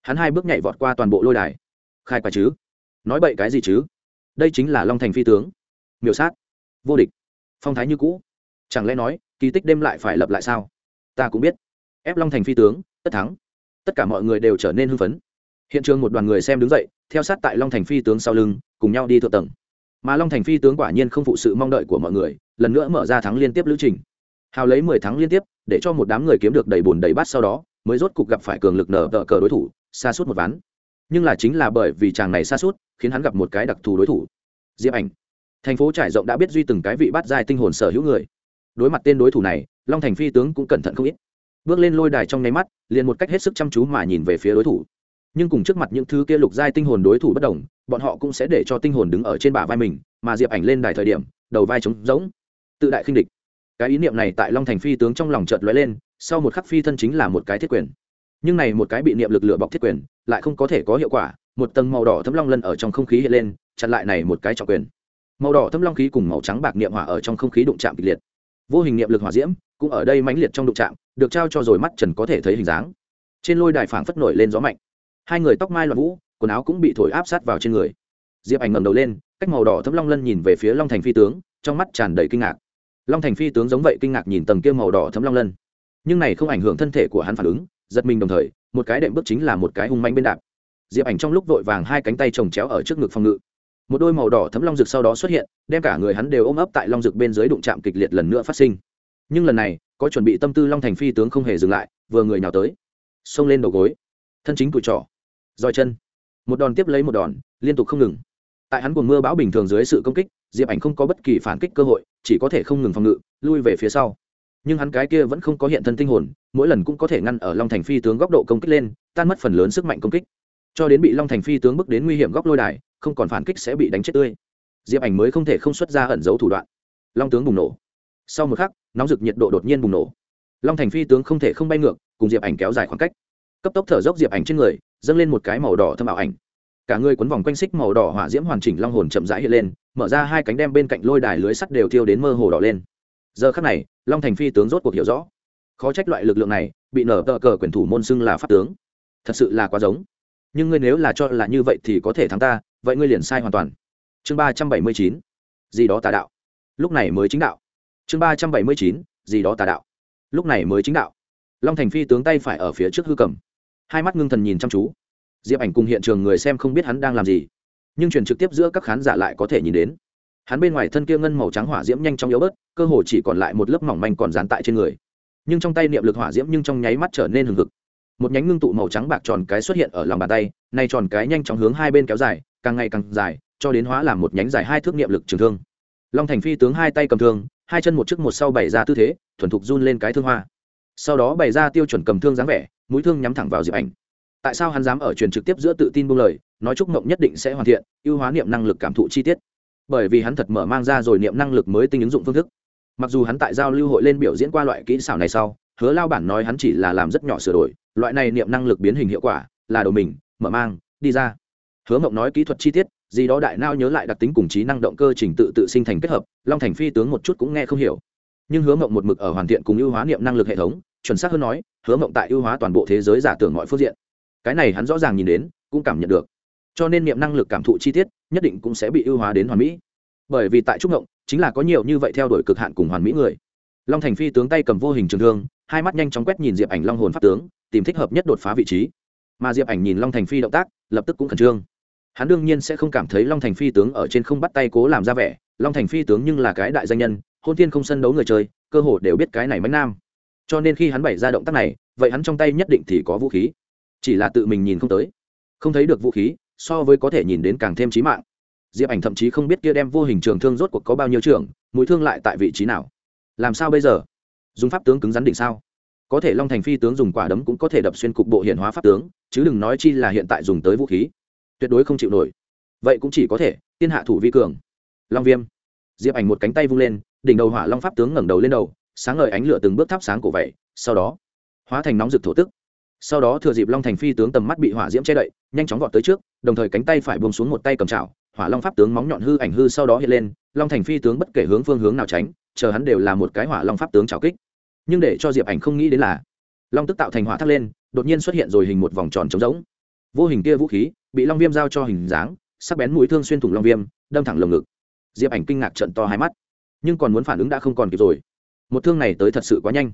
Hắn hai bước nhảy vọt qua toàn bộ lôi đài. Khai quả chứ? Nói bậy cái gì chứ? Đây chính là long thành phi tướng. Miểu sát. Vô địch. Phong thái như cũ. Chẳng lẽ nói, kỳ tích đêm lại phải lập lại sao? Ta cũng biết. Ép long thành phi tướng, tất thắng. Tất cả mọi người đều trở nên hưng phấn. Hiện trường một đoàn người xem đứng dậy, theo sát tại long thành phi tướng sau lưng, cùng nhau đi thượng tầng mà long thành phi tướng quả nhiên không phụ sự mong đợi của mọi người lần nữa mở ra thắng liên tiếp lữ trình hào lấy mười thắng liên tiếp để cho một đám người kiếm được đầy bùn đầy bát sau đó mới rốt cục gặp phải cường lực nở tờ cờ đối thủ xa suốt một ván nhưng là chính là bởi vì chàng này xa suốt khiến hắn gặp một cái đặc thù đối thủ diệp ảnh thành phố trải rộng đã biết duy từng cái vị bắt giai tinh hồn sở hữu người đối mặt tên đối thủ này long thành phi tướng cũng cẩn thận không ít bước lên lôi đài trong nháy mắt liền một cách hết sức chăm chú mà nhìn về phía đối thủ nhưng cùng trước mặt những thứ kia lục giai tinh hồn đối thủ bất đồng bọn họ cũng sẽ để cho tinh hồn đứng ở trên bả vai mình, mà diệp ảnh lên đài thời điểm, đầu vai trống rỗng. Tự đại khinh địch. Cái ý niệm này tại long thành phi tướng trong lòng chợt lóe lên, sau một khắc phi thân chính là một cái thiết quyền. Nhưng này một cái bị niệm lực lửa bọc thiết quyền, lại không có thể có hiệu quả, một tầng màu đỏ thấm long lân ở trong không khí hiện lên, chặn lại này một cái trọng quyền. Màu đỏ thấm long khí cùng màu trắng bạc niệm hỏa ở trong không khí đụng chạm kịch liệt. Vô hình niệm lực hỏa diễm cũng ở đây mãnh liệt trong đụng chạm, được trao cho rồi mắt trần có thể thấy hình dáng. Trên lôi đài phảng phất nổi lên gió mạnh. Hai người tóc mai loạn vũ quần áo cũng bị thổi áp sát vào trên người. Diệp ảnh ngẩng đầu lên, cách màu đỏ thấm long lân nhìn về phía long thành phi tướng, trong mắt tràn đầy kinh ngạc. Long thành phi tướng giống vậy kinh ngạc nhìn tầng kia màu đỏ thấm long lân. Nhưng này không ảnh hưởng thân thể của hắn phản ứng, giật mình đồng thời, một cái đệm bước chính là một cái hung manh bên đạp. Diệp ảnh trong lúc vội vàng hai cánh tay chồng chéo ở trước ngực phòng ngự. Một đôi màu đỏ thấm long rực sau đó xuất hiện, đem cả người hắn đều ôm ấp tại long rực bên dưới đụng chạm kịch liệt lần nữa phát sinh. Nhưng lần này, có chuẩn bị tâm tư long thành phi tướng không hề dừng lại, vừa người nào tới, xông lên đầu gối. Thân chính cùi trỏ. Roi chân một đòn tiếp lấy một đòn, liên tục không ngừng. Tại hắn cùng mưa bão bình thường dưới sự công kích, diệp ảnh không có bất kỳ phản kích cơ hội, chỉ có thể không ngừng phòng ngự, lui về phía sau. Nhưng hắn cái kia vẫn không có hiện thân tinh hồn, mỗi lần cũng có thể ngăn ở long thành phi tướng góc độ công kích lên, tan mất phần lớn sức mạnh công kích. Cho đến bị long thành phi tướng bước đến nguy hiểm góc lôi đài, không còn phản kích sẽ bị đánh chết tươi. Diệp ảnh mới không thể không xuất ra ẩn giấu thủ đoạn. Long tướng bùng nổ. Sau một khắc, nóng rực nhiệt độ đột nhiên bùng nổ. Long thành phi tướng không thể không bay ngược, cùng diệp ảnh kéo dài khoảng cách. Cấp tốc thở dốc diệp ảnh trên người dâng lên một cái màu đỏ thâm ảo ảnh. Cả người quấn vòng quanh xích màu đỏ hỏa diễm hoàn chỉnh long hồn chậm rãi hiện lên, mở ra hai cánh đem bên cạnh lôi đài lưới sắt đều thiêu đến mơ hồ đỏ lên. Giờ khắc này, long thành phi tướng rốt cuộc hiểu rõ. Khó trách loại lực lượng này, bị nở tờ cờ quyền thủ môn xưng là pháp tướng. Thật sự là quá giống. Nhưng ngươi nếu là cho là như vậy thì có thể thắng ta, vậy ngươi liền sai hoàn toàn. Chương ba trăm bảy mươi chín. Gì đó tà đạo. Lúc này mới chính đạo. Chương ba trăm bảy mươi chín. Gì đó tà đạo. Lúc này mới chính đạo. Long thành phi tướng tay phải ở phía trước hư cầm hai mắt ngưng thần nhìn chăm chú. Diệp ảnh cùng hiện trường người xem không biết hắn đang làm gì, nhưng truyền trực tiếp giữa các khán giả lại có thể nhìn đến. Hắn bên ngoài thân kia ngân màu trắng hỏa diễm nhanh chóng yếu bớt, cơ hồ chỉ còn lại một lớp mỏng manh còn dán tại trên người. Nhưng trong tay niệm lực hỏa diễm nhưng trong nháy mắt trở nên hừng hực. Một nhánh ngưng tụ màu trắng bạc tròn cái xuất hiện ở lòng bàn tay, nay tròn cái nhanh chóng hướng hai bên kéo dài, càng ngày càng dài, cho đến hóa làm một nhánh dài hai thước niệm lực trường thương. Long thành phi tướng hai tay cầm thương, hai chân một trước một sau bày ra tư thế, thuần thục run lên cái thương hoa. Sau đó bày ra tiêu chuẩn cầm thương dáng vẻ mũi thương nhắm thẳng vào diệp ảnh. Tại sao hắn dám ở truyền trực tiếp giữa tự tin buông lời, nói chúc mộng nhất định sẽ hoàn thiện, ưu hóa niệm năng lực cảm thụ chi tiết. Bởi vì hắn thật mở mang ra rồi niệm năng lực mới tinh ứng dụng phương thức. Mặc dù hắn tại giao lưu hội lên biểu diễn qua loại kỹ xảo này sau, hứa lao bản nói hắn chỉ là làm rất nhỏ sửa đổi, loại này niệm năng lực biến hình hiệu quả, là đồ mình, mở mang, đi ra. Hứa mộng nói kỹ thuật chi tiết, gì đó đại nao nhớ lại đặc tính cùng trí năng động cơ trình tự tự sinh thành kết hợp, long thành phi tướng một chút cũng nghe không hiểu. Nhưng hứa mộng một mực ở hoàn thiện cùng ưu hóa niệm năng lực hệ thống, chuẩn xác hơn nói hứa mộng tại ưu hóa toàn bộ thế giới giả tưởng mọi phương diện. Cái này hắn rõ ràng nhìn đến, cũng cảm nhận được. Cho nên niệm năng lực cảm thụ chi tiết, nhất định cũng sẽ bị ưu hóa đến hoàn mỹ. Bởi vì tại trúc mộng, chính là có nhiều như vậy theo đuổi cực hạn cùng hoàn mỹ người. Long thành phi tướng tay cầm vô hình trường thương, hai mắt nhanh chóng quét nhìn diệp ảnh long hồn pháp tướng, tìm thích hợp nhất đột phá vị trí. Mà diệp ảnh nhìn long thành phi động tác, lập tức cũng khẩn trương. Hắn đương nhiên sẽ không cảm thấy long thành phi tướng ở trên không bắt tay cố làm ra vẻ, long thành phi tướng nhưng là cái đại danh nhân, hôn tiên không sân đấu người chơi, cơ hồ đều biết cái này mánh nam cho nên khi hắn bày ra động tác này, vậy hắn trong tay nhất định thì có vũ khí. Chỉ là tự mình nhìn không tới. Không thấy được vũ khí, so với có thể nhìn đến càng thêm trí mạng. Diệp ảnh thậm chí không biết kia đem vô hình trường thương rốt cuộc có bao nhiêu trường, mũi thương lại tại vị trí nào. Làm sao bây giờ? Dùng pháp tướng cứng rắn đỉnh sao? Có thể long thành phi tướng dùng quả đấm cũng có thể đập xuyên cục bộ hiện hóa pháp tướng, chứ đừng nói chi là hiện tại dùng tới vũ khí. Tuyệt đối không chịu nổi. Vậy cũng chỉ có thể tiên hạ thủ vi cường. Long viêm. Diệp ảnh một cánh tay vung lên, đỉnh đầu hỏa long pháp tướng ngẩng đầu lên đầu sáng ngời ánh lửa từng bước thắp sáng cổ vậy, sau đó, hóa thành nóng rực thổ tức. Sau đó thừa dịp long thành phi tướng tầm mắt bị hỏa diễm che đậy, nhanh chóng vọt tới trước, đồng thời cánh tay phải buông xuống một tay cầm chảo, hỏa long pháp tướng móng nhọn hư ảnh hư sau đó hiện lên, long thành phi tướng bất kể hướng phương hướng nào tránh, chờ hắn đều là một cái hỏa long pháp tướng chảo kích. Nhưng để cho diệp ảnh không nghĩ đến là, long tức tạo thành hỏa thắt lên, đột nhiên xuất hiện rồi hình một vòng tròn trống rỗng. Vô hình kia vũ khí, bị long viêm giao cho hình dáng, sắc bén mũi thương xuyên thủng long viêm, đâm thẳng lồng ngực. Diệp ảnh kinh ngạc trận to hai mắt, nhưng còn muốn phản ứng đã không còn kịp rồi một thương này tới thật sự quá nhanh.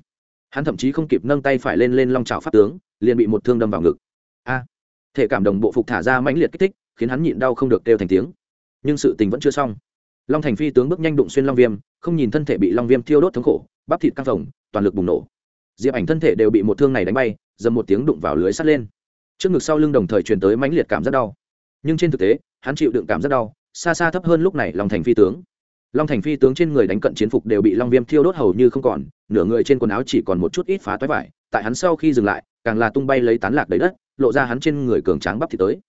Hắn thậm chí không kịp nâng tay phải lên lên long trào pháp tướng, liền bị một thương đâm vào ngực. A! Thể cảm đồng bộ phục thả ra mãnh liệt kích thích, khiến hắn nhịn đau không được kêu thành tiếng. Nhưng sự tình vẫn chưa xong. Long thành phi tướng bước nhanh đụng xuyên long viêm, không nhìn thân thể bị long viêm thiêu đốt thống khổ, bắp thịt căng phồng, toàn lực bùng nổ. Diệp ảnh thân thể đều bị một thương này đánh bay, dầm một tiếng đụng vào lưới sắt lên. Trước ngực sau lưng đồng thời truyền tới mãnh liệt cảm rất đau. Nhưng trên thực tế, hắn chịu đựng cảm rất đau, xa xa thấp hơn lúc này long thành phi tướng long thành phi tướng trên người đánh cận chiến phục đều bị long viêm thiêu đốt hầu như không còn, nửa người trên quần áo chỉ còn một chút ít phá toái vải, tại hắn sau khi dừng lại, càng là tung bay lấy tán lạc đầy đất, lộ ra hắn trên người cường tráng bắp thịt tới.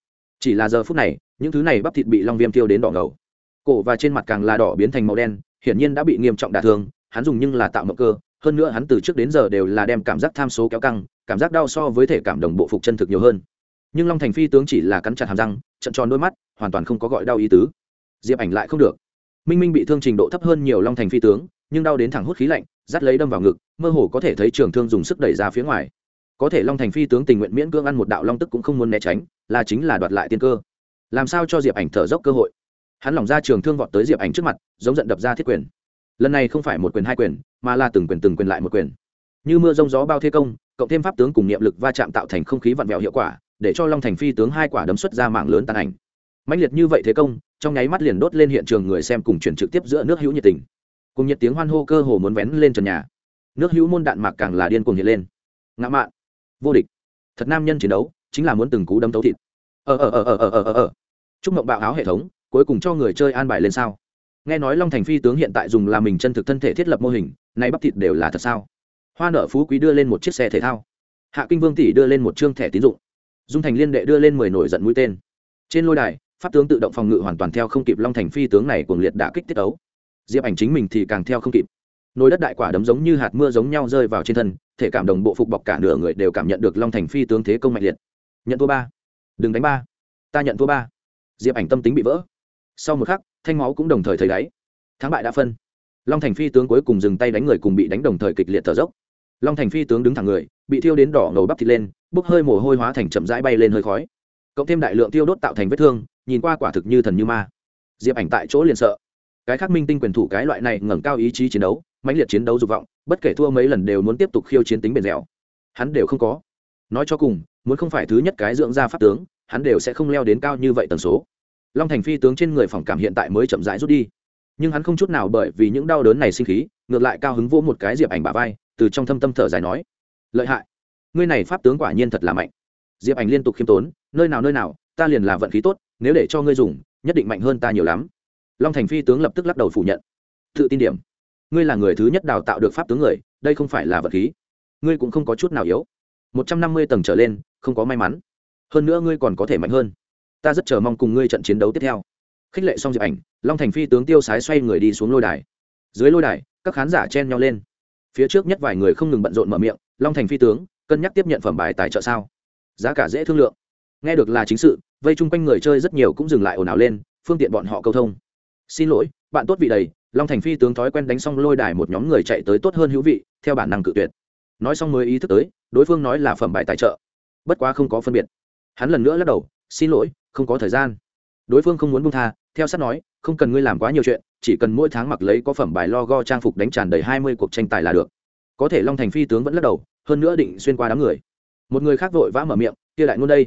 Chỉ là giờ phút này, những thứ này bắp thịt bị long viêm thiêu đến đỏ ngầu. Cổ và trên mặt càng là đỏ biến thành màu đen, hiển nhiên đã bị nghiêm trọng đả thương, hắn dùng nhưng là tạo mậu cơ, hơn nữa hắn từ trước đến giờ đều là đem cảm giác tham số kéo căng, cảm giác đau so với thể cảm đồng bộ phục chân thực nhiều hơn. Nhưng long thành phi tướng chỉ là cắn chặt hàm răng, trận tròn đôi mắt, hoàn toàn không có gọi đau ý tứ. Diệp ảnh lại không được minh minh bị thương trình độ thấp hơn nhiều long thành phi tướng, nhưng đau đến thẳng hút khí lạnh, dắt lấy đâm vào ngực, mơ hồ có thể thấy trường thương dùng sức đẩy ra phía ngoài. Có thể long thành phi tướng tình nguyện miễn cưỡng ăn một đạo long tức cũng không muốn né tránh, là chính là đoạt lại tiên cơ. Làm sao cho diệp ảnh thở dốc cơ hội? Hắn lỏng ra trường thương vọt tới diệp ảnh trước mặt, giống giận đập ra thiết quyền. Lần này không phải một quyền hai quyền, mà là từng quyền từng quyền lại một quyền. Như mưa rông gió bao thế công, cộng thêm pháp tướng cùng niệm lực va chạm tạo thành không khí vặn vẹo hiệu quả, để cho long thành phi tướng hai quả đấm xuất ra mạng lớn tàn ảnh mạnh liệt như vậy thế công, trong nháy mắt liền đốt lên hiện trường người xem cùng chuyển trực tiếp giữa nước hữu nhiệt tình. Cùng nhiệt tiếng hoan hô cơ hồ muốn vén lên trần nhà. Nước hữu môn đạn mạc càng là điên cuồng hiện lên. Ngã mạn. Vô địch. Thật nam nhân chiến đấu, chính là muốn từng cú đấm tấu thịt. Ờ, ờ ờ ờ ờ ờ ờ ờ. Chúc mộng bạo áo hệ thống, cuối cùng cho người chơi an bài lên sao? Nghe nói long thành phi tướng hiện tại dùng là mình chân thực thân thể thiết lập mô hình, nay bắp thịt đều là thật sao? Hoa nợ phú quý đưa lên một chiếc xe thể thao. Hạ kinh vương tỷ đưa lên một chương thẻ tín dụng. Dung thành liên đệ đưa lên mười nổi giận mũi tên. Trên lôi đài pháp tướng tự động phòng ngự hoàn toàn theo không kịp long thành phi tướng này cuồng liệt đã kích tiết ấu. Diệp ảnh chính mình thì càng theo không kịp. Nồi đất đại quả đấm giống như hạt mưa giống nhau rơi vào trên thân, thể cảm đồng bộ phục bọc cả nửa người đều cảm nhận được long thành phi tướng thế công mạnh liệt. Nhận thua ba. Đừng đánh ba. Ta nhận thua ba. Diệp ảnh tâm tính bị vỡ. Sau một khắc, thanh máu cũng đồng thời thấy đáy. Thắng bại đã phân. Long thành phi tướng cuối cùng dừng tay đánh người cùng bị đánh đồng thời kịch liệt thở dốc. Long thành phi tướng đứng thẳng người, bị thiêu đến đỏ ngầu bắp thịt lên, bốc hơi mồ hôi hóa thành chậm rãi bay lên hơi khói. Cộng thêm đại lượng tiêu đốt tạo thành vết thương nhìn qua quả thực như thần như ma. Diệp ảnh tại chỗ liền sợ. Cái khác minh tinh quyền thủ cái loại này ngẩng cao ý chí chiến đấu, mãnh liệt chiến đấu dục vọng, bất kể thua mấy lần đều muốn tiếp tục khiêu chiến tính bền dẻo. Hắn đều không có. Nói cho cùng, muốn không phải thứ nhất cái dưỡng ra pháp tướng, hắn đều sẽ không leo đến cao như vậy tần số. Long thành phi tướng trên người phòng cảm hiện tại mới chậm rãi rút đi. Nhưng hắn không chút nào bởi vì những đau đớn này sinh khí, ngược lại cao hứng vỗ một cái diệp ảnh bà vai, từ trong thâm tâm thở dài nói, lợi hại. Ngươi này pháp tướng quả nhiên thật là mạnh. Diệp ảnh liên tục khiêm tốn, nơi nào nơi nào, ta liền là vận khí tốt nếu để cho ngươi dùng, nhất định mạnh hơn ta nhiều lắm. Long thành phi tướng lập tức lắc đầu phủ nhận. Tự tin điểm. Ngươi là người thứ nhất đào tạo được pháp tướng người, đây không phải là vật khí. Ngươi cũng không có chút nào yếu. Một trăm năm mươi tầng trở lên, không có may mắn. Hơn nữa ngươi còn có thể mạnh hơn. Ta rất chờ mong cùng ngươi trận chiến đấu tiếp theo. Khích lệ xong diệp ảnh, long thành phi tướng tiêu sái xoay người đi xuống lôi đài. Dưới lôi đài, các khán giả chen nhau lên. Phía trước nhất vài người không ngừng bận rộn mở miệng, long thành phi tướng, cân nhắc tiếp nhận phẩm bài tài trợ sao? Giá cả dễ thương lượng. Nghe được là chính sự vây chung quanh người chơi rất nhiều cũng dừng lại ồn ào lên, phương tiện bọn họ câu thông. Xin lỗi, bạn tốt vị đầy, long thành phi tướng thói quen đánh xong lôi đài một nhóm người chạy tới tốt hơn hữu vị, theo bản năng cự tuyệt. Nói xong mới ý thức tới, đối phương nói là phẩm bài tài trợ. Bất quá không có phân biệt. Hắn lần nữa lắc đầu, xin lỗi, không có thời gian. Đối phương không muốn buông tha, theo sát nói, không cần ngươi làm quá nhiều chuyện, chỉ cần mỗi tháng mặc lấy có phẩm bài lo go trang phục đánh tràn đầy hai mươi cuộc tranh tài là được. Có thể long thành phi tướng vẫn lắc đầu, hơn nữa định xuyên qua đám người. Một người khác vội vã mở miệng, kia lại luôn đây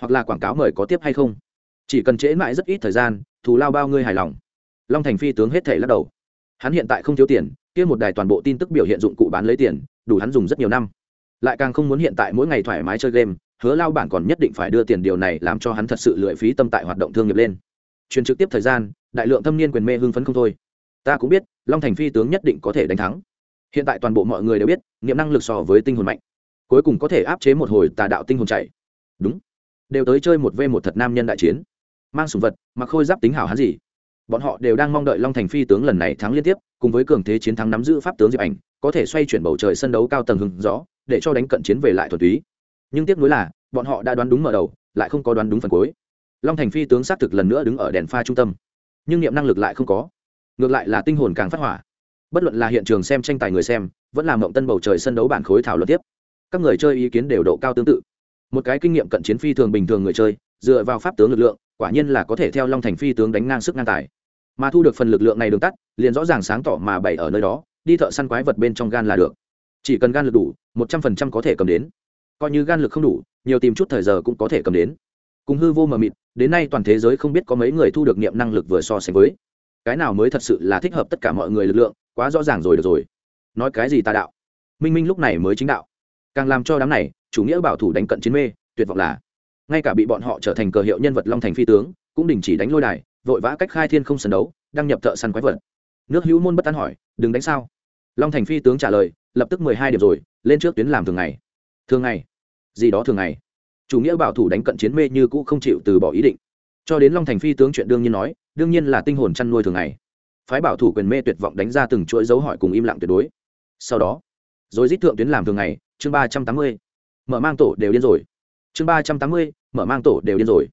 hoặc là quảng cáo mời có tiếp hay không. Chỉ cần trễ mãi rất ít thời gian, thù lao bao ngươi hài lòng. Long thành phi tướng hết thể lắc đầu. Hắn hiện tại không thiếu tiền, kia một đài toàn bộ tin tức biểu hiện dụng cụ bán lấy tiền, đủ hắn dùng rất nhiều năm. Lại càng không muốn hiện tại mỗi ngày thoải mái chơi game, hứa lao bản còn nhất định phải đưa tiền điều này làm cho hắn thật sự lười phí tâm tại hoạt động thương nghiệp lên. Truyền trực tiếp thời gian, đại lượng thâm niên quyền mê hưng phấn không thôi. Ta cũng biết, long thành phi tướng nhất định có thể đánh thắng. Hiện tại toàn bộ mọi người đều biết, nghiệm năng lực so với tinh hồn mạnh. Cuối cùng có thể áp chế một hồi tà đạo tinh hồn chạy. Đúng đều tới chơi một v một thật nam nhân đại chiến. Mang sùng vật, mặc khôi giáp tính hảo hán gì. Bọn họ đều đang mong đợi long thành phi tướng lần này thắng liên tiếp, cùng với cường thế chiến thắng nắm giữ pháp tướng diệp ảnh, có thể xoay chuyển bầu trời sân đấu cao tầng hứng rõ, để cho đánh cận chiến về lại thuần túy. Nhưng tiếc nuối là, bọn họ đã đoán đúng mở đầu, lại không có đoán đúng phần cuối. Long thành phi tướng xác thực lần nữa đứng ở đèn pha trung tâm. Nhưng niệm năng lực lại không có. Ngược lại là tinh hồn càng phát hỏa. Bất luận là hiện trường xem tranh tài người xem, vẫn là mộng tân bầu trời sân đấu bản khối thảo luận tiếp. Các người chơi ý kiến đều độ cao tương tự một cái kinh nghiệm cận chiến phi thường bình thường người chơi, dựa vào pháp tướng lực lượng, quả nhiên là có thể theo long thành phi tướng đánh ngang sức ngang tài. Mà thu được phần lực lượng này đường tắt, liền rõ ràng sáng tỏ mà bày ở nơi đó, đi thợ săn quái vật bên trong gan là được. Chỉ cần gan lực đủ, một trăm phần trăm có thể cầm đến. Coi như gan lực không đủ, nhiều tìm chút thời giờ cũng có thể cầm đến. Cùng hư vô mờ mịt, đến nay toàn thế giới không biết có mấy người thu được niệm năng lực vừa so sánh với. Cái nào mới thật sự là thích hợp tất cả mọi người lực lượng, quá rõ ràng rồi được rồi. Nói cái gì tà đạo? Minh minh lúc này mới chính đạo. Càng làm cho đám này chủ nghĩa bảo thủ đánh cận chiến mê, tuyệt vọng là. Ngay cả bị bọn họ trở thành cờ hiệu nhân vật long thành phi tướng, cũng đình chỉ đánh lôi đài, vội vã cách khai thiên không sân đấu, đăng nhập thợ săn quái vật. Nước hữu môn bất tán hỏi, đừng đánh sao? Long thành phi tướng trả lời, lập tức mười hai điểm rồi, lên trước tuyến làm thường ngày. Thường ngày? Gì đó thường ngày? Chủ nghĩa bảo thủ đánh cận chiến mê như cũ không chịu từ bỏ ý định. Cho đến long thành phi tướng chuyện đương nhiên nói, đương nhiên là tinh hồn chăn nuôi thường ngày. Phái bảo thủ quyền mê tuyệt vọng đánh ra từng chuỗi dấu hỏi cùng im lặng tuyệt đối. Sau đó, rồi dít thượng tuyến làm thường ngày, chương ba trăm tám mươi mở mang tổ đều điên rồi. Chương ba trăm tám mươi, mở mang tổ đều điên rồi.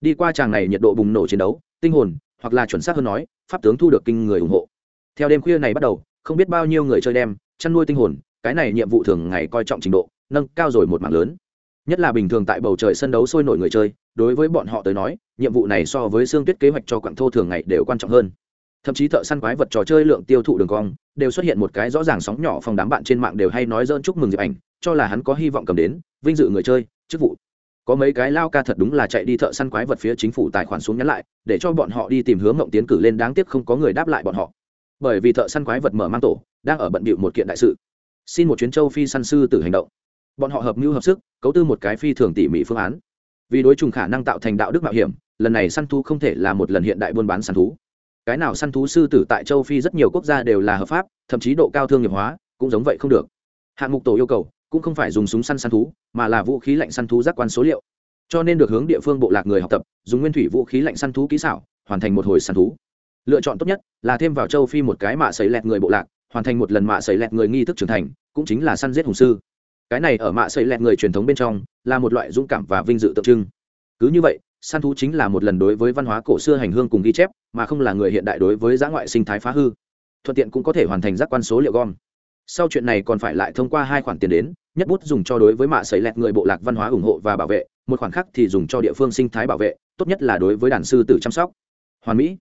Đi qua tràng này nhiệt độ bùng nổ chiến đấu, tinh hồn, hoặc là chuẩn xác hơn nói, pháp tướng thu được kinh người ủng hộ. Theo đêm khuya này bắt đầu, không biết bao nhiêu người chơi đem, chăn nuôi tinh hồn, cái này nhiệm vụ thường ngày coi trọng trình độ, nâng cao rồi một mảng lớn. Nhất là bình thường tại bầu trời sân đấu sôi nổi người chơi, đối với bọn họ tới nói, nhiệm vụ này so với xương tuyết kế hoạch cho quặng thô thường ngày đều quan trọng hơn. Thậm chí thợ săn quái vật trò chơi lượng tiêu thụ đường cong, đều xuất hiện một cái rõ ràng sóng nhỏ phòng đám bạn trên mạng đều hay nói dơn chúc mừng diệp ảnh cho là hắn có hy vọng cầm đến, vinh dự người chơi, chức vụ. Có mấy cái lao ca thật đúng là chạy đi thợ săn quái vật phía chính phủ tài khoản xuống nhắn lại, để cho bọn họ đi tìm hướng mộng tiến cử lên đáng tiếc không có người đáp lại bọn họ. Bởi vì thợ săn quái vật mở mang tổ, đang ở bận bịu một kiện đại sự. Xin một chuyến châu phi săn sư tử hành động. Bọn họ hợp mưu hợp sức, cấu tư một cái phi thường tỉ mỉ phương án. Vì đối trùng khả năng tạo thành đạo đức mạo hiểm, lần này săn thú không thể là một lần hiện đại buôn bán săn thú. Cái nào săn thú sư tử tại châu phi rất nhiều quốc gia đều là hợp pháp, thậm chí độ cao thương nghiệp hóa, cũng giống vậy không được. Hạng mục tổ yêu cầu cũng không phải dùng súng săn săn thú, mà là vũ khí lạnh săn thú giác quan số liệu. Cho nên được hướng địa phương bộ lạc người học tập, dùng nguyên thủy vũ khí lạnh săn thú kỹ xảo, hoàn thành một hồi săn thú. Lựa chọn tốt nhất là thêm vào châu phi một cái mạ xấy lẹt người bộ lạc, hoàn thành một lần mạ xấy lẹt người nghi thức trưởng thành, cũng chính là săn giết hùng sư. Cái này ở mạ xấy lẹt người truyền thống bên trong, là một loại dũng cảm và vinh dự tượng trưng. Cứ như vậy, săn thú chính là một lần đối với văn hóa cổ xưa hành hương cùng ghi chép, mà không là người hiện đại đối với giã ngoại sinh thái phá hư. Thuận tiện cũng có thể hoàn thành giác quan số liệu gom sau chuyện này còn phải lại thông qua hai khoản tiền đến, nhất bút dùng cho đối với mạ sấy lẹt người bộ lạc văn hóa ủng hộ và bảo vệ, một khoản khác thì dùng cho địa phương sinh thái bảo vệ, tốt nhất là đối với đàn sư tử chăm sóc. Hoàn mỹ.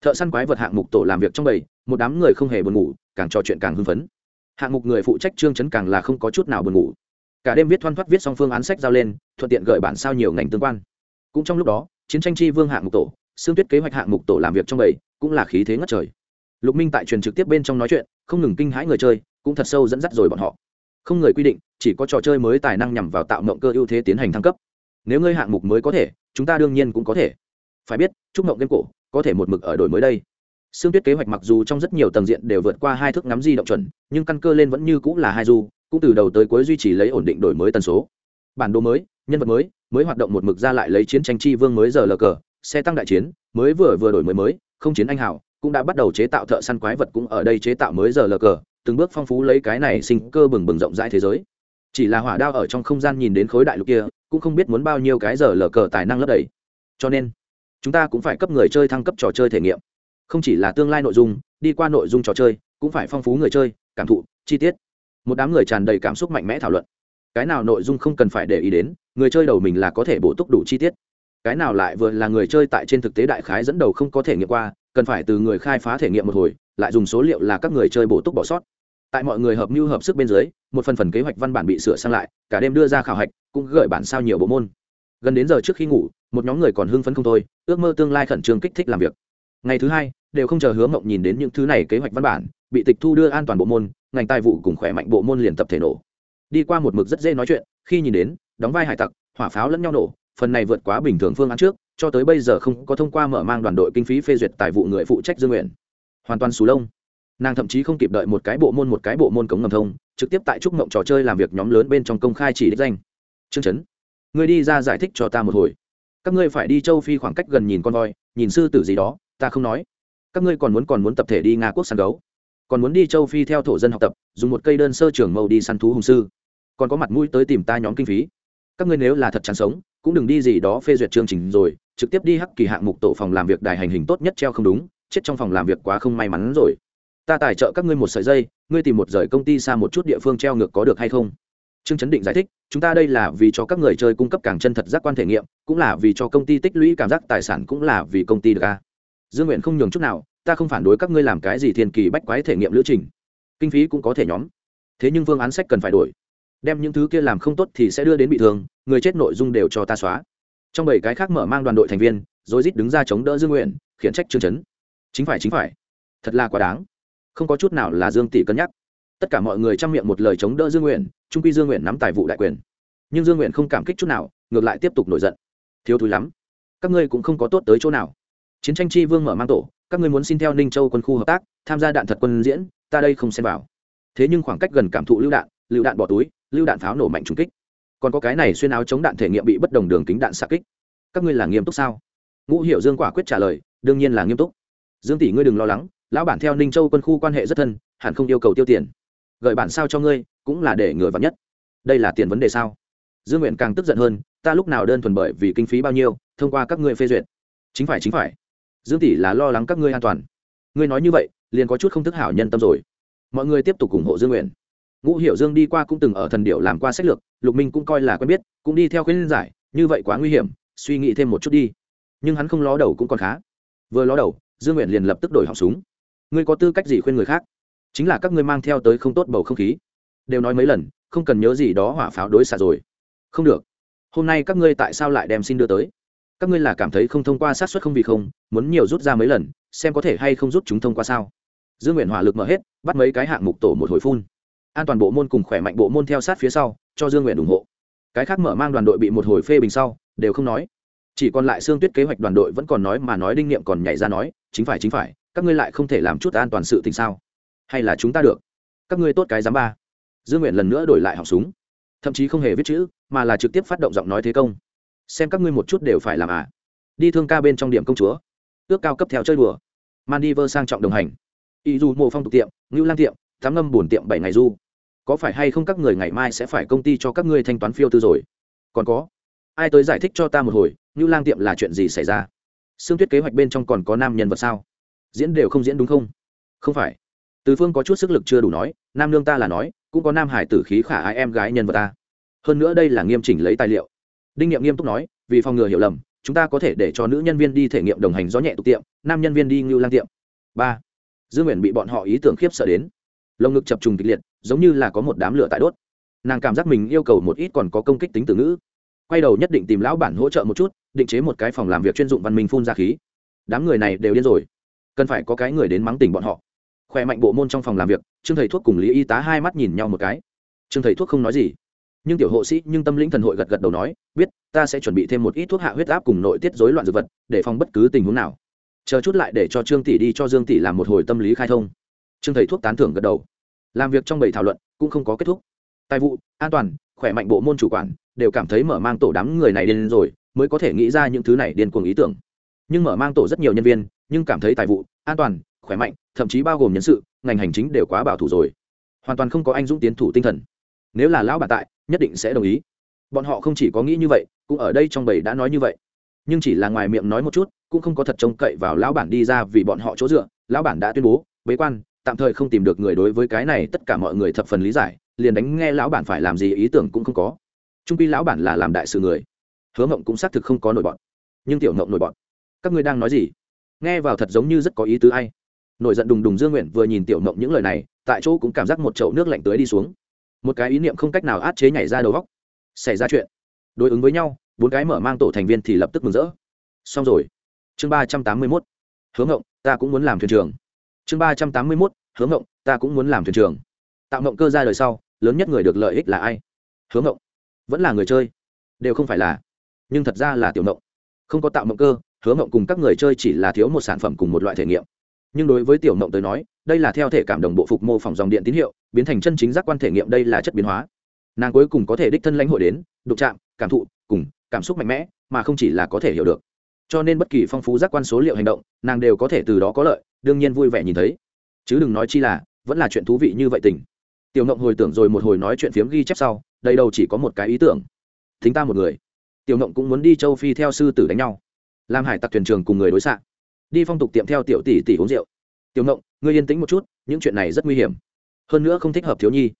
Thợ săn quái vật hạng mục tổ làm việc trong bầy, một đám người không hề buồn ngủ, càng trò chuyện càng hưng phấn. Hạng mục người phụ trách trương chấn càng là không có chút nào buồn ngủ. Cả đêm viết thoăn thoắt viết xong phương án sách giao lên, thuận tiện gợi bản sao nhiều ngành tương quan. Cũng trong lúc đó, chiến tranh chi vương hạng mục tổ, xương tuyết kế hoạch hạng mục tổ làm việc trong bầy, cũng là khí thế ngất trời. Lục minh tại truyền trực tiếp bên trong nói chuyện, không ngừng kinh hãi người chơi cũng thật sâu dẫn dắt rồi bọn họ. Không người quy định chỉ có trò chơi mới tài năng nhằm vào tạo mộng cơ ưu thế tiến hành thăng cấp. Nếu ngươi hạng mục mới có thể chúng ta đương nhiên cũng có thể. Phải biết chúc mộng game cổ có thể một mực ở đổi mới đây. Sương Tuyết kế hoạch mặc dù trong rất nhiều tầng diện đều vượt qua hai thước ngắm di động chuẩn, nhưng căn cơ lên vẫn như cũng là hai du, cũng từ đầu tới cuối duy trì lấy ổn định đổi mới tần số. Bản đồ mới, nhân vật mới, mới hoạt động một mực ra lại lấy chiến tranh chi vương mới giờ lờ cờ, xe tăng đại chiến, mới vừa vừa đổi mới mới, không chiến anh hảo, cũng đã bắt đầu chế tạo thợ săn quái vật cũng ở đây chế tạo mới giờ lờ cờ, từng bước phong phú lấy cái này sinh cơ bừng bừng rộng rãi thế giới. Chỉ là hỏa đao ở trong không gian nhìn đến khối đại lục kia, cũng không biết muốn bao nhiêu cái giờ lờ cờ tài năng lấp đầy. Cho nên, chúng ta cũng phải cấp người chơi thăng cấp trò chơi thể nghiệm không chỉ là tương lai nội dung đi qua nội dung trò chơi cũng phải phong phú người chơi cảm thụ chi tiết một đám người tràn đầy cảm xúc mạnh mẽ thảo luận cái nào nội dung không cần phải để ý đến người chơi đầu mình là có thể bổ túc đủ chi tiết cái nào lại vừa là người chơi tại trên thực tế đại khái dẫn đầu không có thể nghiệm qua cần phải từ người khai phá thể nghiệm một hồi lại dùng số liệu là các người chơi bổ túc bỏ sót. Tại mọi người hợp mưu hợp sức bên dưới, một phần phần kế hoạch văn bản bị sửa sang lại, cả đêm đưa ra khảo hạch, cũng gửi bản sao nhiều bộ môn. Gần đến giờ trước khi ngủ, một nhóm người còn hưng phấn không thôi, ước mơ tương lai khẩn trương kích thích làm việc. Ngày thứ hai, đều không chờ hứa mộng nhìn đến những thứ này kế hoạch văn bản, bị tịch thu đưa an toàn bộ môn, ngành tài vụ cùng khỏe mạnh bộ môn liền tập thể nổ. Đi qua một mực rất dễ nói chuyện, khi nhìn đến, đóng vai hải tặc, hỏa pháo lẫn nhau nổ, phần này vượt quá bình thường phương án trước, cho tới bây giờ không có thông qua mở mang đoàn đội kinh phí phê duyệt tài vụ người phụ trách dương nguyện hoàn toàn xù lông. Nàng thậm chí không kịp đợi một cái bộ môn một cái bộ môn cống ngầm thông, trực tiếp tại trúc mộng trò chơi làm việc nhóm lớn bên trong công khai chỉ đích danh. Chương chấn, ngươi đi ra giải thích cho ta một hồi. Các ngươi phải đi châu phi khoảng cách gần nhìn con voi, nhìn sư tử gì đó, ta không nói. Các ngươi còn muốn còn muốn tập thể đi nga quốc săn gấu. Còn muốn đi châu phi theo thổ dân học tập, dùng một cây đơn sơ trường mâu đi săn thú hùng sư. Còn có mặt mũi tới tìm ta nhóm kinh phí. Các ngươi nếu là thật chán sống, cũng đừng đi gì đó phê duyệt chương trình rồi, trực tiếp đi hắc kỳ hạng mục tổ phòng làm việc đài hành hình tốt nhất treo không đúng chết trong phòng làm việc quá không may mắn rồi. Ta tài trợ các ngươi một sợi dây, ngươi tìm một rời công ty xa một chút địa phương treo ngược có được hay không? Trương chấn định giải thích, chúng ta đây là vì cho các người chơi cung cấp càng chân thật giác quan thể nghiệm, cũng là vì cho công ty tích lũy cảm giác tài sản cũng là vì công ty được a dương nguyện không nhường chút nào, ta không phản đối các ngươi làm cái gì thiên kỳ bách quái thể nghiệm lữ trình. Kinh phí cũng có thể nhóm. Thế nhưng phương án sách cần phải đổi. Đem những thứ kia làm không tốt thì sẽ đưa đến bị thương, người chết nội dung đều cho ta xóa. Trong bảy cái khác mở mang đoàn đội thành viên, rồi rít đứng ra chống đỡ dương nguyện, khiển trách Trương chấn chính phải chính phải. Thật là quá đáng. Không có chút nào là dương tỷ cân nhắc. Tất cả mọi người trong miệng một lời chống đỡ dương nguyện trung quy dương nguyện nắm tài vụ đại quyền. Nhưng dương nguyện không cảm kích chút nào, ngược lại tiếp tục nổi giận. Thiếu thúi lắm. Các ngươi cũng không có tốt tới chỗ nào. Chiến tranh chi vương mở mang tổ, các ngươi muốn xin theo ninh châu quân khu hợp tác, tham gia đạn thật quân diễn, ta đây không xem vào. Thế nhưng khoảng cách gần cảm thụ lưu đạn lưu đạn bỏ túi, lưu đạn pháo nổ mạnh trúng kích. Còn có cái này xuyên áo chống đạn thể nghiệm bị bất đồng đường kính đạn xạ kích. Các ngươi là nghiêm túc sao? Ngũ hiệu dương quả quyết trả lời, đương nhiên là nghiêm túc dương tỷ ngươi đừng lo lắng, lão bản theo ninh châu quân khu quan hệ rất thân, hẳn không yêu cầu tiêu tiền. Gợi bản sao cho ngươi, cũng là để người vắn nhất. Đây là tiền vấn đề sao? Dương nguyện càng tức giận hơn, ta lúc nào đơn thuần bởi vì kinh phí bao nhiêu, thông qua các ngươi phê duyệt. Chính phải chính phải. Dương tỷ là lo lắng các ngươi an toàn. Ngươi nói như vậy, liền có chút không thức hảo nhân tâm rồi. Mọi người tiếp tục ủng hộ dương nguyện. Ngũ hiểu dương đi qua cũng từng ở thần điệu làm qua sách lược, lục minh cũng coi là quen biết, cũng đi theo khuyên giải, như vậy quá nguy hiểm, suy nghĩ thêm một chút đi. Nhưng hắn không ló đầu cũng còn khá. Vừa ló đầu dương nguyện liền lập tức đổi họng súng. Ngươi có tư cách gì khuyên người khác? Chính là các ngươi mang theo tới không tốt bầu không khí. Đều nói mấy lần, không cần nhớ gì đó hỏa pháo đối xạ rồi. Không được. Hôm nay các ngươi tại sao lại đem xin đưa tới? Các ngươi là cảm thấy không thông qua sát xuất không vì không, muốn nhiều rút ra mấy lần, xem có thể hay không rút chúng thông qua sao? Dương nguyện hỏa lực mở hết, bắt mấy cái hạng mục tổ một hồi phun. An toàn bộ môn cùng khỏe mạnh bộ môn theo sát phía sau, cho dương nguyện ủng hộ. Cái khác mở mang đoàn đội bị một hồi phê bình sau, đều không nói chỉ còn lại xương tuyết kế hoạch đoàn đội vẫn còn nói mà nói đinh niệm còn nhảy ra nói, chính phải chính phải, các ngươi lại không thể làm chút an toàn sự tình sao? Hay là chúng ta được? Các ngươi tốt cái giám ba. Dương nguyện lần nữa đổi lại họng súng. Thậm chí không hề viết chữ, mà là trực tiếp phát động giọng nói thế công. Xem các ngươi một chút đều phải làm à. Đi thương ca bên trong điểm công chúa. Ước cao cấp theo chơi đùa. Man đi vơ sang trọng đồng hành. Ý dù mộ phong tục tiệm, ngưu lang tiệm, thám ngâm bổn tiệm bảy ngày du. Có phải hay không các người ngày mai sẽ phải công ty cho các ngươi thanh toán phiêu tư rồi? Còn có. Ai tới giải thích cho ta một hồi? Ngưu lang tiệm là chuyện gì xảy ra? Sương tuyết kế hoạch bên trong còn có nam nhân vật sao? Diễn đều không diễn đúng không? Không phải. Từ phương có chút sức lực chưa đủ nói, nam nương ta là nói, cũng có nam hải tử khí khả ai em gái nhân vật ta. Hơn nữa đây là nghiêm chỉnh lấy tài liệu. Đinh nghiệm nghiêm túc nói, vì phòng ngừa hiểu lầm, chúng ta có thể để cho nữ nhân viên đi thể nghiệm đồng hành gió nhẹ tục tiệm, nam nhân viên đi ngưu lang tiệm. Ba. Dương nguyện bị bọn họ ý tưởng khiếp sợ đến. Lồng ngực chập trùng kịch liệt, giống như là có một đám lửa tại đốt. Nàng cảm giác mình yêu cầu một ít còn có công kích tính từ ngữ. Quay đầu nhất định tìm lão bản hỗ trợ một chút định chế một cái phòng làm việc chuyên dụng văn minh phun ra khí. Đám người này đều điên rồi. Cần phải có cái người đến mắng tỉnh bọn họ. Khỏe mạnh bộ môn trong phòng làm việc, trương thầy thuốc cùng lý y tá hai mắt nhìn nhau một cái. Trương thầy thuốc không nói gì. Nhưng tiểu hộ sĩ nhưng tâm lĩnh thần hội gật gật đầu nói, biết, ta sẽ chuẩn bị thêm một ít thuốc hạ huyết áp cùng nội tiết dối loạn dược vật, để phòng bất cứ tình huống nào. Chờ chút lại để cho trương tỷ đi cho dương tỷ làm một hồi tâm lý khai thông. Trương thầy thuốc tán thưởng gật đầu. Làm việc trong bầy thảo luận cũng không có kết thúc. Tài vụ, an toàn, khỏe mạnh bộ môn chủ quản đều cảm thấy mở mang tổ đám người này điên rồi mới có thể nghĩ ra những thứ này điên cuồng ý tưởng. Nhưng mở mang tổ rất nhiều nhân viên, nhưng cảm thấy tài vụ, an toàn, khỏe mạnh, thậm chí bao gồm nhân sự, ngành hành chính đều quá bảo thủ rồi. Hoàn toàn không có anh dũng tiến thủ tinh thần. Nếu là lão bà tại, nhất định sẽ đồng ý. Bọn họ không chỉ có nghĩ như vậy, cũng ở đây trong bầy đã nói như vậy. Nhưng chỉ là ngoài miệng nói một chút, cũng không có thật trông cậy vào lão bản đi ra vì bọn họ chỗ dựa. Lão bản đã tuyên bố, bế quan, tạm thời không tìm được người đối với cái này tất cả mọi người thập phần lý giải, liền đánh nghe lão bản phải làm gì ý tưởng cũng không có. Trung pi lão bản là làm đại sự người hứa mộng cũng xác thực không có nổi bọn. Nhưng tiểu mộng nổi bọn. Các ngươi đang nói gì? Nghe vào thật giống như rất có ý tứ ai. Nổi giận đùng đùng dương nguyện vừa nhìn tiểu mộng những lời này, tại chỗ cũng cảm giác một chậu nước lạnh tưới đi xuống. Một cái ý niệm không cách nào át chế nhảy ra đầu góc. Xảy ra chuyện. Đối ứng với nhau, bốn cái mở mang tổ thành viên thì lập tức mừng rỡ. Xong rồi. Chương ba trăm tám mươi mốt. Hướng ngộng ta cũng muốn làm thuyền trưởng. Chương ba trăm tám mươi mốt. Hướng ngộng ta cũng muốn làm thuyền trưởng. Tạo ngộng cơ ra đời sau, lớn nhất người được lợi ích là ai? Hướng ngộng vẫn là người chơi, đều không phải là nhưng thật ra là tiểu mộng. Không có tạo mộng cơ, hứa mộng cùng các người chơi chỉ là thiếu một sản phẩm cùng một loại thể nghiệm. Nhưng đối với tiểu mộng tới nói, đây là theo thể cảm đồng bộ phục mô phỏng dòng điện tín hiệu, biến thành chân chính giác quan thể nghiệm đây là chất biến hóa. Nàng cuối cùng có thể đích thân lãnh hội đến, đụng chạm, cảm thụ, cùng, cảm xúc mạnh mẽ, mà không chỉ là có thể hiểu được. Cho nên bất kỳ phong phú giác quan số liệu hành động, nàng đều có thể từ đó có lợi, đương nhiên vui vẻ nhìn thấy. Chứ đừng nói chi là, vẫn là chuyện thú vị như vậy tình. Tiểu ngộng hồi tưởng rồi một hồi nói chuyện phiếm ghi chép sau đây đâu chỉ có một cái ý tưởng. Thính ta một người tiểu ngộng cũng muốn đi châu phi theo sư tử đánh nhau. Làm hải tặc thuyền trường cùng người đối xạ. Đi phong tục tiệm theo tiểu tỷ tỷ uống rượu. Tiểu ngộng, ngươi yên tĩnh một chút, những chuyện này rất nguy hiểm. Hơn nữa không thích hợp thiếu nhi.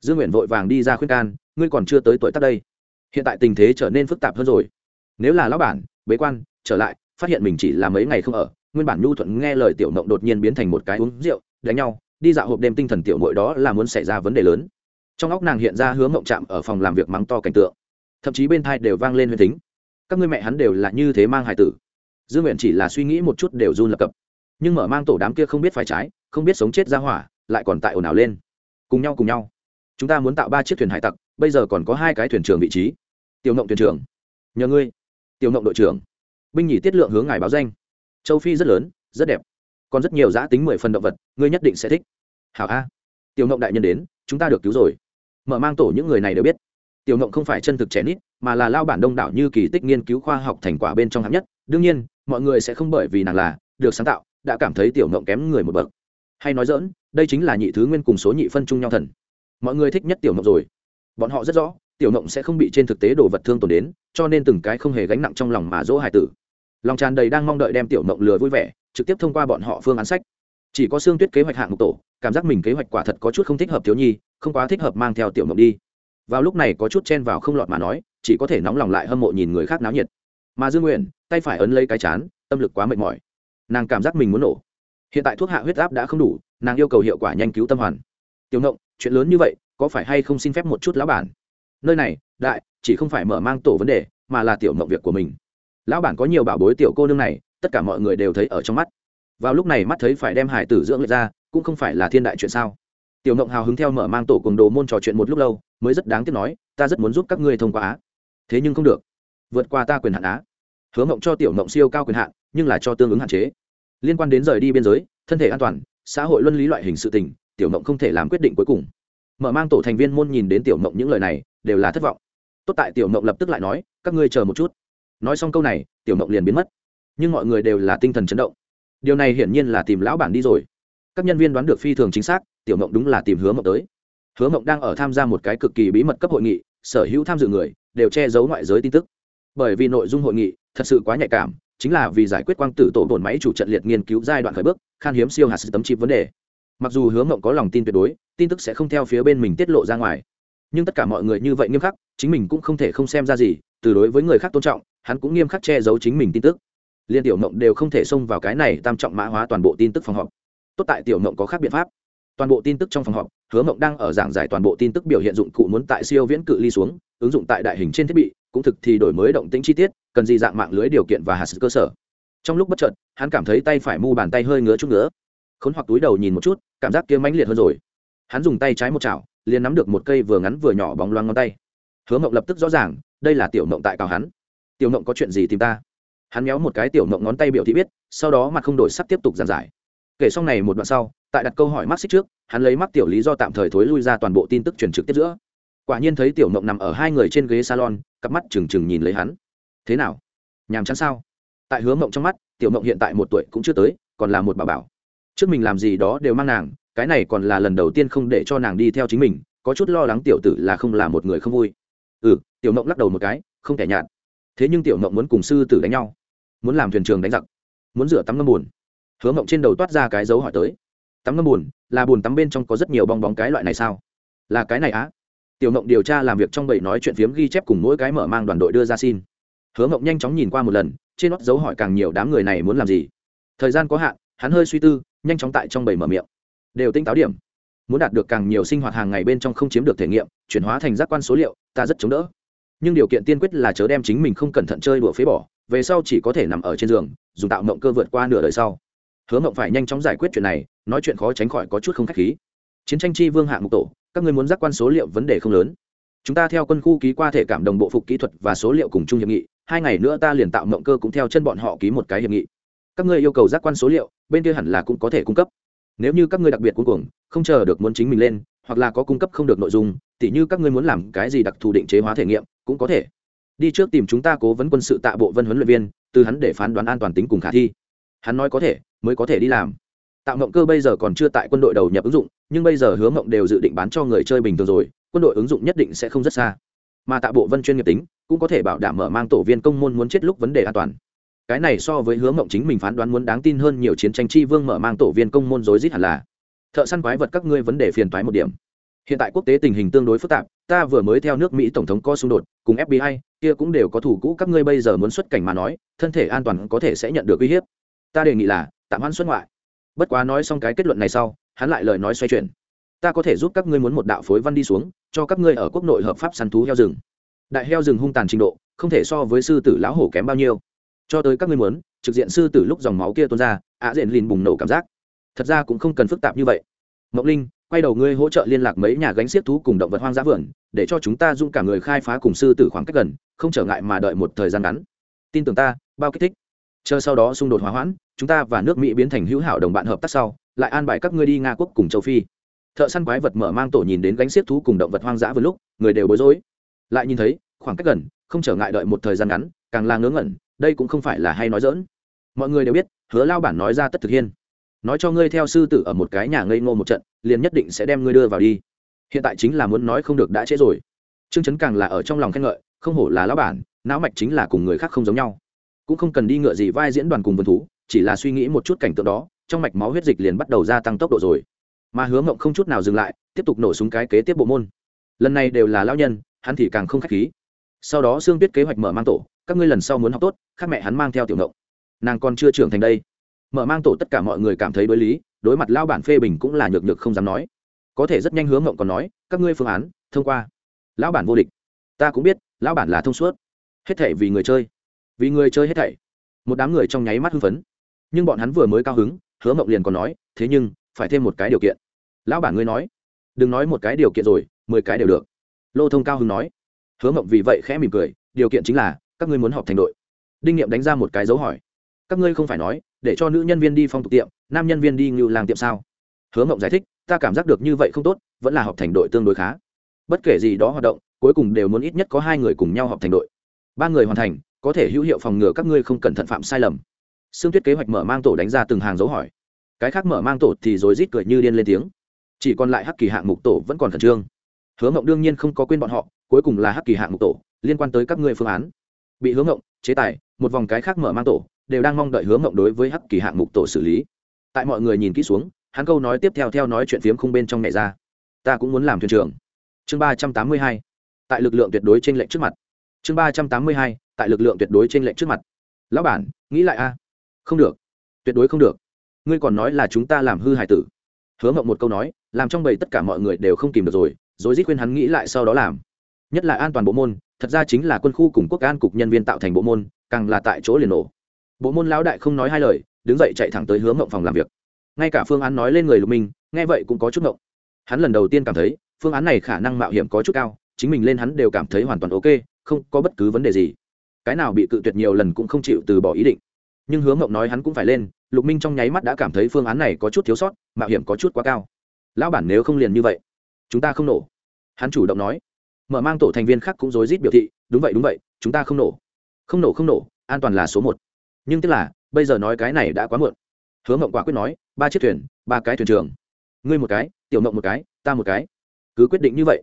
Dương nguyện vội vàng đi ra khuyên can, ngươi còn chưa tới tuổi tác đây. Hiện tại tình thế trở nên phức tạp hơn rồi. Nếu là lão bản, bế quan, trở lại, phát hiện mình chỉ là mấy ngày không ở, nguyên bản nhu thuận nghe lời tiểu mộng đột nhiên biến thành một cái uống rượu, đánh nhau, đi dạo hộp đêm tinh thần tiểu mội đó là muốn xảy ra vấn đề lớn. Trong óc nàng hiện ra hướng mộng chạm ở phòng làm việc mắng to cảnh tượng thậm chí bên thai đều vang lên huyền tính các người mẹ hắn đều là như thế mang hài tử. Dương nguyện chỉ là suy nghĩ một chút đều run lập cập. Nhưng mở mang tổ đám kia không biết phải trái, không biết sống chết ra hỏa, lại còn tại ồn ào lên. Cùng nhau cùng nhau. Chúng ta muốn tạo ba chiếc thuyền hải tặc, bây giờ còn có hai cái thuyền trưởng vị trí. Tiểu ngộng thuyền trưởng. Nhờ ngươi. Tiểu ngộng đội trưởng. Binh nhỉ tiết lượng hướng ngài báo danh. Châu phi rất lớn, rất đẹp. Còn rất nhiều giã tính mười phần động vật, ngươi nhất định sẽ thích. Hảo a. Tiểu ngộng đại nhân đến, chúng ta được cứu rồi. Mở mang tổ những người này đều biết tiểu ngộng không phải chân thực trẻ nít, mà là lao bản đông đảo như kỳ tích nghiên cứu khoa học thành quả bên trong hạng nhất. Đương nhiên, mọi người sẽ không bởi vì nàng là được sáng tạo, đã cảm thấy tiểu ngộng kém người một bậc. Hay nói dỡn đây chính là nhị thứ nguyên cùng số nhị phân chung nhau thần. Mọi người thích nhất tiểu ngộng rồi. Bọn họ rất rõ, tiểu ngộng sẽ không bị trên thực tế đồ vật thương tổn đến, cho nên từng cái không hề gánh nặng trong lòng mà dỗ hải tử. Lòng tràn đầy đang mong đợi đem tiểu ngộng lừa vui vẻ, trực tiếp thông qua bọn họ phương án sách. Chỉ có xương tuyết kế hoạch hạng mục tổ, cảm giác mình kế hoạch quả thật có chút không thích hợp thiếu nhi, không quá thích hợp mang theo tiểu ngộng đi vào lúc này có chút chen vào không lọt mà nói, chỉ có thể nóng lòng lại hâm mộ nhìn người khác náo nhiệt. Mà dương nguyện, tay phải ấn lấy cái chán, tâm lực quá mệt mỏi. Nàng cảm giác mình muốn nổ. Hiện tại thuốc hạ huyết áp đã không đủ, nàng yêu cầu hiệu quả nhanh cứu tâm hoàn. Tiểu ngộng, chuyện lớn như vậy, có phải hay không xin phép một chút lão bản? Nơi này, đại, chỉ không phải mở mang tổ vấn đề, mà là tiểu ngộng việc của mình. Lão bản có nhiều bảo bối tiểu cô nương này, tất cả mọi người đều thấy ở trong mắt. Vào lúc này mắt thấy phải đem hải tử dưỡng lại ra, cũng không phải là thiên đại chuyện sao? Tiểu ngộng hào hứng theo mở mang tổ cùng đồ môn trò chuyện một lúc lâu, mới rất đáng tiếc nói, ta rất muốn giúp các ngươi thông qua á. Thế nhưng không được. Vượt qua ta quyền hạn á. Hứa ngộng cho tiểu ngộng siêu cao quyền hạn, nhưng là cho tương ứng hạn chế. Liên quan đến rời đi biên giới, thân thể an toàn, xã hội luân lý loại hình sự tình, tiểu ngộng không thể làm quyết định cuối cùng. Mở mang tổ thành viên môn nhìn đến tiểu ngộng những lời này, đều là thất vọng. Tốt tại tiểu ngộng lập tức lại nói, các ngươi chờ một chút. Nói xong câu này, tiểu ngộng liền biến mất. Nhưng mọi người đều là tinh thần chấn động. Điều này hiển nhiên là tìm lão bản đi rồi. Các nhân viên đoán được phi thường chính xác tiểu mộng đúng là tìm hứa mộng tới. Hứa mộng đang ở tham gia một cái cực kỳ bí mật cấp hội nghị, sở hữu tham dự người đều che giấu ngoại giới tin tức. Bởi vì nội dung hội nghị thật sự quá nhạy cảm, chính là vì giải quyết quang tử tổ bổn máy chủ trận liệt nghiên cứu giai đoạn khởi bước, khan hiếm siêu hạt sự tấm chip vấn đề. Mặc dù hứa mộng có lòng tin tuyệt đối, tin tức sẽ không theo phía bên mình tiết lộ ra ngoài. Nhưng tất cả mọi người như vậy nghiêm khắc, chính mình cũng không thể không xem ra gì, từ đối với người khác tôn trọng, hắn cũng nghiêm khắc che giấu chính mình tin tức. Liên tiểu mộng đều không thể xông vào cái này tam trọng mã hóa toàn bộ tin tức phòng họp. Tốt tại tiểu mộng có khác biện pháp toàn bộ tin tức trong phòng họp hứa mộng đang ở giảng giải toàn bộ tin tức biểu hiện dụng cụ muốn tại siêu viễn cự ly xuống ứng dụng tại đại hình trên thiết bị cũng thực thì đổi mới động tính chi tiết cần gì dạng mạng lưới điều kiện và hạt cơ sở. Trong lúc bất chợt hắn cảm thấy tay phải mu bàn tay hơi ngứa chút ngứa, khốn hoặc túi đầu nhìn một chút cảm giác kia mãnh liệt hơn rồi. Hắn dùng tay trái một chảo liền nắm được một cây vừa ngắn vừa nhỏ bóng loang ngón tay. Hứa mộng lập tức rõ ràng đây là tiểu mộng tại cào hắn. Tiểu mộng có chuyện gì tìm ta? Hắn méo một cái tiểu mộng ngón tay biểu thị biết sau đó mặt không đổi sắc tiếp tục giảng giải kể xong này một đoạn sau, tại đặt câu hỏi mắc xích trước, hắn lấy mắc tiểu lý do tạm thời thối lui ra toàn bộ tin tức truyền trực tiếp giữa. Quả nhiên thấy tiểu mộng nằm ở hai người trên ghế salon, cặp mắt trừng trừng nhìn lấy hắn. Thế nào? Nhàm chán sao? Tại hứa mộng trong mắt, tiểu mộng hiện tại một tuổi cũng chưa tới, còn là một bà bảo. Trước mình làm gì đó đều mang nàng, cái này còn là lần đầu tiên không để cho nàng đi theo chính mình, có chút lo lắng tiểu tử là không là một người không vui. Ừ tiểu mộng lắc đầu một cái, không thể nhạt. Thế nhưng tiểu mộng muốn cùng sư tử đánh nhau, muốn làm thuyền trường đánh giặc, muốn rửa tắm ngâm buồn hứa mộng trên đầu toát ra cái dấu hỏi tới. Tắm ngâm bùn là bùn tắm bên trong có rất nhiều bong bóng cái loại này sao? Là cái này á. Tiểu mộng điều tra làm việc trong bầy nói chuyện phiếm ghi chép cùng mỗi cái mở mang đoàn đội đưa ra xin. Hứa mộng nhanh chóng nhìn qua một lần, trên nót dấu hỏi càng nhiều đám người này muốn làm gì. Thời gian có hạn, hắn hơi suy tư, nhanh chóng tại trong bầy mở miệng. Đều tinh táo điểm. Muốn đạt được càng nhiều sinh hoạt hàng ngày bên trong không chiếm được thể nghiệm, chuyển hóa thành giác quan số liệu, ta rất chống đỡ. Nhưng điều kiện tiên quyết là chớ đem chính mình không cẩn thận chơi đùa phế bỏ, về sau chỉ có thể nằm ở trên giường, dùng tạo mộng cơ vượt qua nửa đời sau hứa mộng phải nhanh chóng giải quyết chuyện này, nói chuyện khó tránh khỏi có chút không k h á c h khí. Chiến tranh chi vương hạng mục tổ, các người muốn giác quan số liệu vấn đề không lớn. Chúng ta theo quân khu ký qua thể cảm đồng bộ phục kỹ thuật và số liệu cùng chung hiệp nghị, hai ngày nữa ta liền tạo mộng cơ cũng theo chân bọn họ ký một cái hiệp nghị. Các ngươi yêu cầu giác quan số liệu, bên kia hẳn là cũng có thể cung cấp. Nếu như các ngươi đặc biệt cuối cùng không chờ được muốn chính mình lên, hoặc là có cung cấp không được nội dung, tỉ như các ngươi muốn làm cái gì đặc thù định chế hóa thể nghiệm, cũng có thể. Đi trước tìm chúng ta cố vấn quân sự tạ bộ vân huấn luyện viên, từ hắn để phán đoán an toàn tính cùng khả thi. Hắn nói có thể mới có thể đi làm. Tạo mộng cơ bây giờ còn chưa tại quân đội đầu nhập ứng dụng, nhưng bây giờ hứa mộng đều dự định bán cho người chơi bình thường rồi, quân đội ứng dụng nhất định sẽ không rất xa. Mà tạ bộ vân chuyên nghiệp tính, cũng có thể bảo đảm mở mang tổ viên công môn muốn chết lúc vấn đề an toàn. Cái này so với hứa mộng chính mình phán đoán muốn đáng tin hơn nhiều chiến tranh chi vương mở mang tổ viên công môn rối rít hẳn là. Thợ săn quái vật các ngươi vấn đề phiền toái một điểm. Hiện tại quốc tế tình hình tương đối phức tạp, ta vừa mới theo nước mỹ tổng thống có xung đột, cùng fbi kia cũng đều có thủ cũ, các ngươi bây giờ muốn xuất cảnh mà nói, thân thể an toàn có thể sẽ nhận được uy hiếp. Ta đề nghị là tạm hoãn xuất ngoại. Bất quá nói xong cái kết luận này sau, hắn lại lời nói xoay chuyển. Ta có thể giúp các ngươi muốn một đạo phối văn đi xuống, cho các ngươi ở quốc nội hợp pháp săn thú heo rừng. Đại heo rừng hung tàn trình độ, không thể so với sư tử lão hổ kém bao nhiêu. Cho tới các ngươi muốn, trực diện sư tử lúc dòng máu kia tuôn ra, ạ diện lìn bùng nổ cảm giác. Thật ra cũng không cần phức tạp như vậy. Mộng linh, quay đầu ngươi hỗ trợ liên lạc mấy nhà gánh xiết thú cùng động vật hoang dã vườn, để cho chúng ta dung cả người khai phá cùng sư tử khoảng cách gần, không trở ngại mà đợi một thời gian ngắn. Tin tưởng ta, bao kích thích chờ sau đó xung đột hóa hoãn, chúng ta và nước mỹ biến thành hữu hảo đồng bạn hợp tác sau, lại an bài các ngươi đi nga quốc cùng châu phi. Thợ săn quái vật mở mang tổ nhìn đến gánh xiết thú cùng động vật hoang dã vừa lúc, người đều bối rối. Lại nhìn thấy, khoảng cách gần, không trở ngại đợi một thời gian ngắn, càng là ngớ ngẩn, đây cũng không phải là hay nói dỡn mọi người đều biết, hứa lao bản nói ra tất thực hiên. Nói cho ngươi theo sư tử ở một cái nhà ngây ngô một trận, liền nhất định sẽ đem ngươi đưa vào đi. Hiện tại chính là muốn nói không được đã trễ rồi. Trương chấn càng là ở trong lòng khen ngợi, không hổ là lão bản, não mạch chính là cùng người khác không giống nhau cũng không cần đi ngựa gì vai diễn đoàn cùng vườn thú, chỉ là suy nghĩ một chút cảnh tượng đó, trong mạch máu huyết dịch liền bắt đầu gia tăng tốc độ rồi. Mà hứa mộng không chút nào dừng lại, tiếp tục nổ súng cái kế tiếp bộ môn. Lần này đều là lão nhân, hắn thì càng không k h á c h khí. Sau đó sương biết kế hoạch mở mang tổ, các ngươi lần sau muốn học tốt, khác mẹ hắn mang theo tiểu ngộng nàng còn chưa trưởng thành đây. Mở mang tổ tất cả mọi người cảm thấy đối lý, đối mặt lao bản phê bình cũng là nhược nhược không dám nói. Có thể rất nhanh hướng ngộng còn nói, các ngươi phương án, thông qua. Lão bản vô địch. Ta cũng biết, lão bản là thông suốt. Hết thảy vì người chơi vì người chơi hết thảy. Một đám người trong nháy mắt hưng phấn. Nhưng bọn hắn vừa mới cao hứng, hứa mộng liền còn nói, thế nhưng, phải thêm một cái điều kiện. Lão bản ngươi nói. Đừng nói một cái điều kiện rồi, mười cái đều được. Lô thông cao hứng nói. Hứa mộng vì vậy khẽ mỉm cười, điều kiện chính là, các ngươi muốn họp thành đội. Đinh nghiệm đánh ra một cái dấu hỏi. Các ngươi không phải nói, để cho nữ nhân viên đi phong tục tiệm, nam nhân viên đi ngưu làng tiệm sao? Hứa mộng giải thích, ta cảm giác được như vậy không tốt, vẫn là họp thành đội tương đối khá. Bất kể gì đó hoạt động, cuối cùng đều muốn ít nhất có hai người cùng nhau họp thành đội. Ba người hoàn thành có thể hữu hiệu phòng ngừa các ngươi không cẩn thận phạm sai lầm Xương Tuyết kế hoạch mở mang tổ đánh ra từng hàng dấu hỏi. Cái khác mở mang tổ thì rối rít cười như điên lên tiếng. Chỉ còn lại Hắc Kỳ hạng mục tổ vẫn còn khẩn trương. Hứa Mộng đương nhiên không có quên bọn họ, cuối cùng là Hắc Kỳ hạng mục tổ, liên quan tới các ngươi phương án. Bị Hứa Mộng chế tài, một vòng cái khác mở mang tổ đều đang mong đợi Hứa Mộng đối với hắc kỳ hạng mục tổ xử lý tại mọi người nhìn kỹ xuống hắn câu nói tiếp theo theo nói chuyện phiếm không bên trong này ra ta cũng muốn làm thuyền trưởng chương ba trăm tám mươi hai tại lực lượng tuyệt đối trên lệnh trước mặt chương ba trăm tám mươi hai tại lực lượng tuyệt đối trên lệnh trước mặt. Lão bản, nghĩ lại a. Không được. Tuyệt đối không được. Ngươi còn nói là chúng ta làm hư hại tử. Hứa mộng một câu nói, làm trong bầy tất cả mọi người đều không kìm được rồi rồi dít khuyên hắn nghĩ lại sau đó làm. Nhất là an toàn bộ môn, thật ra chính là quân khu cùng quốc an cục nhân viên tạo thành bộ môn, càng là tại chỗ liền nổ. Bộ môn lão đại không nói hai lời, đứng dậy chạy thẳng tới hướng mộng phòng làm việc. Ngay cả phương án nói lên người lục minh nghe vậy cũng có chút mộng hắn lần đầu tiên cảm thấy, phương án này khả năng mạo hiểm có chút cao, chính mình lên hắn đều cảm thấy hoàn toàn ok, không có bất cứ vấn đề gì cái nào bị cự tuyệt nhiều lần cũng không chịu từ bỏ ý định. Nhưng hướng Mộng nói hắn cũng phải lên, lục minh trong nháy mắt đã cảm thấy phương án này có chút thiếu sót, mạo hiểm có chút quá cao. Lão bản nếu không liền như vậy, chúng ta không nổ. Hắn chủ động nói. Mở mang tổ thành viên khác cũng rối rít biểu thị, đúng vậy đúng vậy, chúng ta không nổ. Không nổ không nổ, an toàn là số một. Nhưng tức là, bây giờ nói cái này đã quá muộn. Hứa mộng quả quyết nói, ba chiếc thuyền, ba cái thuyền trường. Ngươi một cái, tiểu mộng một cái, ta một cái. Cứ quyết định như vậy.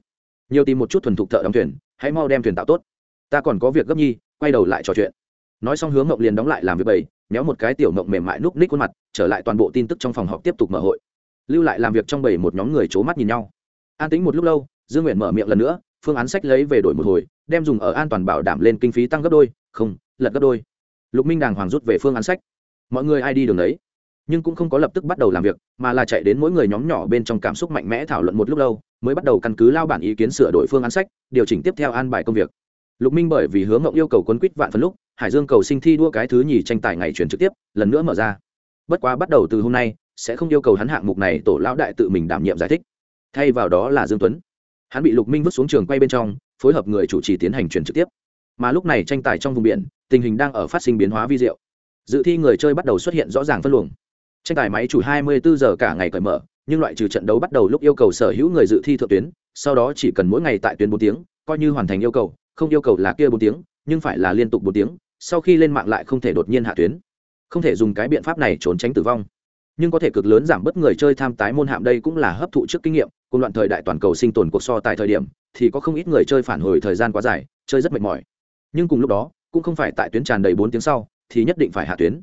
Nhiều tìm một chút thuần thục thợ đóng thuyền, hãy mau đem thuyền tạo tốt. Ta còn có việc gấp nhi quay đầu lại trò chuyện. Nói xong hướng mộng liền đóng lại làm việc bầy, méo một cái tiểu mộng mềm mại núp ních khuôn mặt, trở lại toàn bộ tin tức trong phòng họp tiếp tục mở hội. Lưu lại làm việc trong bầy một nhóm người c h ố mắt nhìn nhau. An tính một lúc lâu, dương nguyện mở miệng lần nữa, phương án sách lấy về đổi một hồi, đem dùng ở an toàn bảo đảm lên kinh phí tăng gấp đôi, không, lật gấp đôi. Lục minh đàng hoàng rút về phương án sách. Mọi người ai đi đường đấy? Nhưng cũng không có lập tức bắt đầu làm việc, mà là chạy đến mỗi người nhóm nhỏ bên trong cảm xúc mạnh mẽ thảo luận một lúc lâu, mới bắt đầu căn cứ lao bản ý kiến sửa đổi phương án sách, điều chỉnh tiếp theo an bài công việc lục minh bởi vì hướng ngộng yêu cầu quấn quýt vạn phần lúc, hải dương cầu sinh thi đua cái thứ nhì tranh tài ngày chuyển trực tiếp, lần nữa mở ra. Bất quá bắt đầu từ hôm nay, sẽ không yêu cầu hắn hạng mục này tổ lão đại tự mình đảm nhiệm giải thích. Thay vào đó là dương tuấn. Hắn bị lục minh vứt xuống trường quay bên trong, phối hợp người chủ trì tiến hành chuyển trực tiếp. Mà lúc này tranh tài trong vùng biển, tình hình đang ở phát sinh biến hóa vi diệu. Dự thi người chơi bắt đầu xuất hiện rõ ràng phân luồng. Tranh tài máy chủ 24 giờ cả ngày cởi mở, nhưng loại trừ trận đấu bắt đầu lúc yêu cầu sở hữu người dự thi thượng tuyến, sau đó chỉ cần mỗi ngày tại tuyến bốn tiếng, coi như hoàn thành yêu cầu không yêu cầu là kia bốn tiếng, nhưng phải là liên tục bốn tiếng, sau khi lên mạng lại không thể đột nhiên hạ tuyến. Không thể dùng cái biện pháp này trốn tránh tử vong. Nhưng có thể cực lớn giảm bớt người chơi tham tái môn hạm đây cũng là hấp thụ trước kinh nghiệm, cùng đoạn thời đại toàn cầu sinh tồn cuộc so tại thời điểm, thì có không ít người chơi phản hồi thời gian quá dài, chơi rất mệt mỏi. Nhưng cùng lúc đó, cũng không phải tại tuyến tràn đầy bốn tiếng sau, thì nhất định phải hạ tuyến.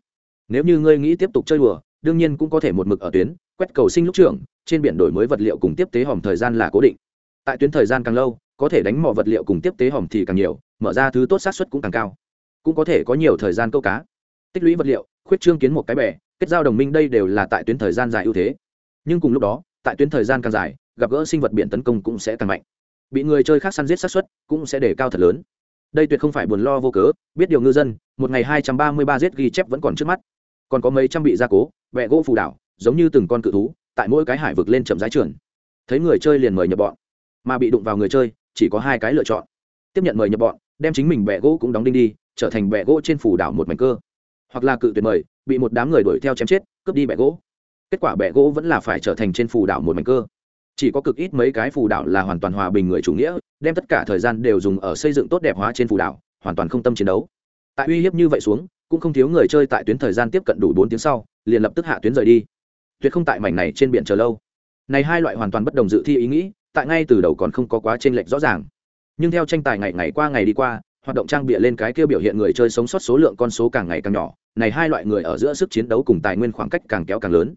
Nếu như ngươi nghĩ tiếp tục chơi đùa, đương nhiên cũng có thể một mực ở tuyến, quét cầu sinh lúc trưởng, trên biển đổi mới vật liệu cùng tiếp tế hòm thời gian là cố định. Tại tuyến thời gian càng lâu có thể đánh mò vật liệu cùng tiếp tế hòm thì càng nhiều, mở ra thứ tốt sát xuất cũng càng cao. Cũng có thể có nhiều thời gian câu cá. Tích lũy vật liệu, khuyết trương kiến một cái bè, kết giao đồng minh đây đều là tại tuyến thời gian dài ưu thế. Nhưng cùng lúc đó, tại tuyến thời gian càng dài, gặp gỡ sinh vật biển tấn công cũng sẽ càng mạnh. Bị người chơi khác săn giết sát xuất cũng sẽ để cao thật lớn. Đây tuyệt không phải buồn lo vô cớ, biết điều ngư dân, một ngày hai trăm ba mươi ba giết ghi chép vẫn còn trước mắt. Còn có mấy trăm bị gia cố vẹ gỗ phù đảo, giống như từng con cự thú, tại mỗi cái hải vực lên chậm rãi trưởng. Thấy người chơi liền mời nhập bọn, mà bị đụng vào người chơi chỉ có hai cái lựa chọn. Tiếp nhận mời nhập bọn, đem chính mình bẹ gỗ cũng đóng đinh đi, trở thành bẹ gỗ trên phù đảo một mảnh cơ. Hoặc là cự tuyệt mời, bị một đám người đuổi theo chém chết, cướp đi bẹ gỗ. Kết quả bẹ gỗ vẫn là phải trở thành trên phù đảo một mảnh cơ. Chỉ có cực ít mấy cái phù đảo là hoàn toàn hòa bình người chủ nghĩa, đem tất cả thời gian đều dùng ở xây dựng tốt đẹp hóa trên phù đảo, hoàn toàn không tâm chiến đấu. Tại uy hiếp như vậy xuống, cũng không thiếu người chơi tại tuyến thời gian tiếp cận đủ bốn tiếng sau, liền lập tức hạ tuyến rời đi. Tuyệt không tại mảnh này trên biển chờ lâu. Này hai loại hoàn toàn bất đồng dự thi ý nghĩ tại ngay từ đầu còn không có quá chênh lệch rõ ràng. Nhưng theo tranh tài ngày ngày qua ngày đi qua, hoạt động trang bịa lên cái kia biểu hiện người chơi sống sót số lượng con số càng ngày càng nhỏ, này hai loại người ở giữa sức chiến đấu cùng tài nguyên khoảng cách càng kéo càng lớn.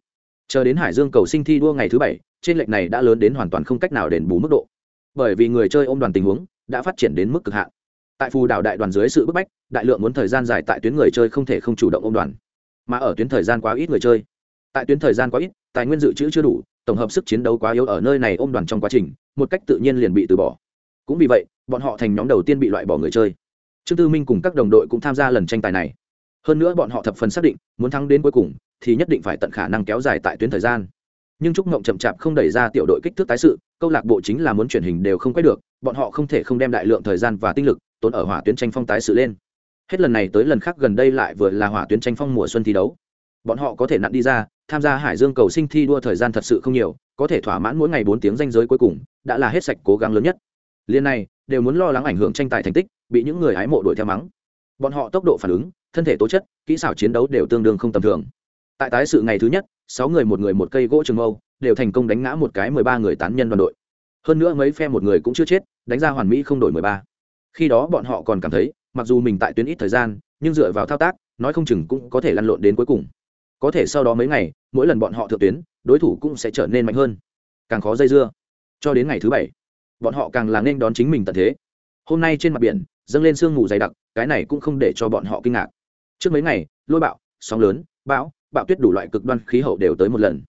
Chờ đến hải dương cầu sinh thi đua ngày thứ bảy trên lệch này đã lớn đến hoàn toàn không cách nào đền bù mức độ. Bởi vì người chơi ôm đoàn tình huống đã phát triển đến mức cực hạn. Tại phù đảo đại đoàn dưới sự bức bách, đại lượng muốn thời gian dài tại tuyến người chơi không thể không chủ động ôm đoàn. Mà ở tuyến thời gian quá ít người chơi, tại tuyến thời gian quá ít, tài nguyên dự trữ chưa đủ tổng hợp sức chiến đấu quá yếu ở nơi này ôm đoàn trong quá trình, một cách tự nhiên liền bị từ bỏ. Cũng vì vậy, bọn họ thành nhóm đầu tiên bị loại bỏ người chơi. Trương tư minh cùng các đồng đội cũng tham gia lần tranh tài này. Hơn nữa bọn họ thập phần xác định, muốn thắng đến cuối cùng, thì nhất định phải tận khả năng kéo dài tại tuyến thời gian. Nhưng trúc ngộng chậm chạp không đẩy ra tiểu đội kích thước tái sự, câu lạc bộ chính là muốn truyền hình đều không quay được, bọn họ không thể không đem đại lượng thời gian và tinh lực, tốn ở hỏa tuyến tranh phong tái sự lên. Hết lần này tới lần khác gần đây lại vừa là hỏa tuyến tranh phong mùa xuân thi đấu. Bọn họ có thể nặn đi ra tham gia hải dương cầu sinh thi đua thời gian thật sự không nhiều, có thể thỏa mãn mỗi ngày bốn tiếng danh giới cuối cùng, đã là hết sạch cố gắng lớn nhất. Liên này, đều muốn lo lắng ảnh hưởng tranh tài thành tích, bị những người hái mộ đuổi theo mắng. Bọn họ tốc độ phản ứng, thân thể tố chất, kỹ xảo chiến đấu đều tương đương không tầm thường. Tại tái sự ngày thứ nhất, sáu người một người một cây gỗ trường mâu, đều thành công đánh ngã một cái mười ba người tán nhân đoàn đội. Hơn nữa mấy phe một người cũng chưa chết, đánh ra hoàn mỹ không đổi mười ba. Khi đó bọn họ còn cảm thấy, mặc dù mình tại tuyến ít thời gian, nhưng dựa vào thao tác, nói không chừng cũng có thể lăn lộn đến cuối cùng có thể sau đó mấy ngày, mỗi lần bọn họ thượng tuyến, đối thủ cũng sẽ trở nên mạnh hơn. Càng khó dây dưa. Cho đến ngày thứ bảy, bọn họ càng là nên đón chính mình tận thế. Hôm nay trên mặt biển, dâng lên sương mù dày đặc, cái này cũng không để cho bọn họ kinh ngạc. Trước mấy ngày, lôi bạo, sóng lớn, bão, bạo tuyết đủ loại cực đoan khí hậu đều tới một lần.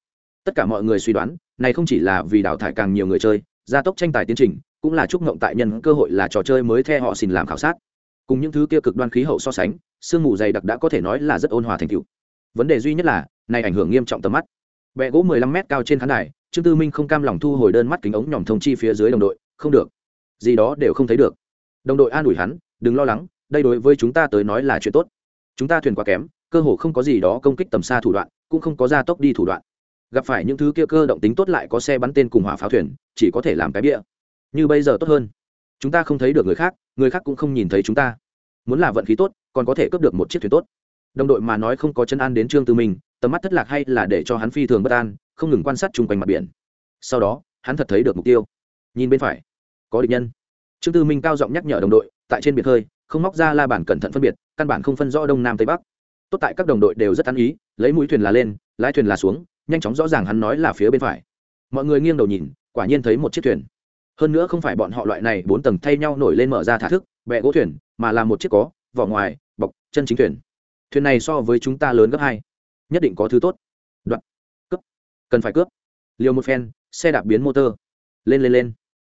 Tất cả mọi người suy đoán, này không chỉ là vì đào thải càng nhiều người chơi, gia tốc tranh tài tiến trình, cũng là chúc ngộng tại nhân cơ hội là trò chơi mới theo họ xin làm khảo sát. Cùng những thứ kia cực đoan khí hậu so sánh, sương mù dày đặc đã có thể nói là rất ôn hòa thành tựu vấn đề duy nhất là, này ảnh hưởng nghiêm trọng tầm mắt. Bẹ gỗ 15 m cao trên khán đài, trương tư minh không cam lòng thu hồi đơn mắt kính ống nhòm thông chi phía dưới đồng đội, không được. Gì đó đều không thấy được. Đồng đội an ủi hắn, đừng lo lắng, đây đối với chúng ta tới nói là chuyện tốt. Chúng ta thuyền quá kém, cơ hồ không có gì đó công kích tầm xa thủ đoạn, cũng không có gia tốc đi thủ đoạn. Gặp phải những thứ kia cơ động tính tốt lại có xe bắn tên cùng hỏa pháo thuyền, chỉ có thể làm cái bia như bây giờ tốt hơn. Chúng ta không thấy được người khác người khác cũng không nhìn thấy chúng ta. Muốn là vận khí tốt, còn có thể cướp được một chiếc thuyền tốt đồng đội mà nói không có chân an đến trương tư minh, tầm mắt thất lạc hay là để cho hắn phi thường bất an, không ngừng quan sát chung quanh mặt biển. Sau đó, hắn thật thấy được mục tiêu. Nhìn bên phải, có địch nhân. Trương tư minh cao giọng nhắc nhở đồng đội, tại trên biển hơi không móc ra la bản cẩn thận phân biệt, căn bản không phân rõ đông nam tây bắc. Tốt tại các đồng đội đều rất ăn ý, lấy mũi thuyền là lên, lái thuyền là xuống, nhanh chóng rõ ràng hắn nói là phía bên phải. Mọi người nghiêng đầu nhìn, quả nhiên thấy một chiếc thuyền. Hơn nữa không phải bọn họ loại này bốn tầng thay nhau nổi lên mở ra thả thức bẹ gỗ thuyền, mà là một chiếc có, vỏ ngoài, bọc, chân chính thuyền thuyền này so với chúng ta lớn gấp hai. Nhất định có thứ tốt. Đoạn. Cướp. Cần phải cướp. Liều một phen, xe đạp biến motor. Lên lên lên.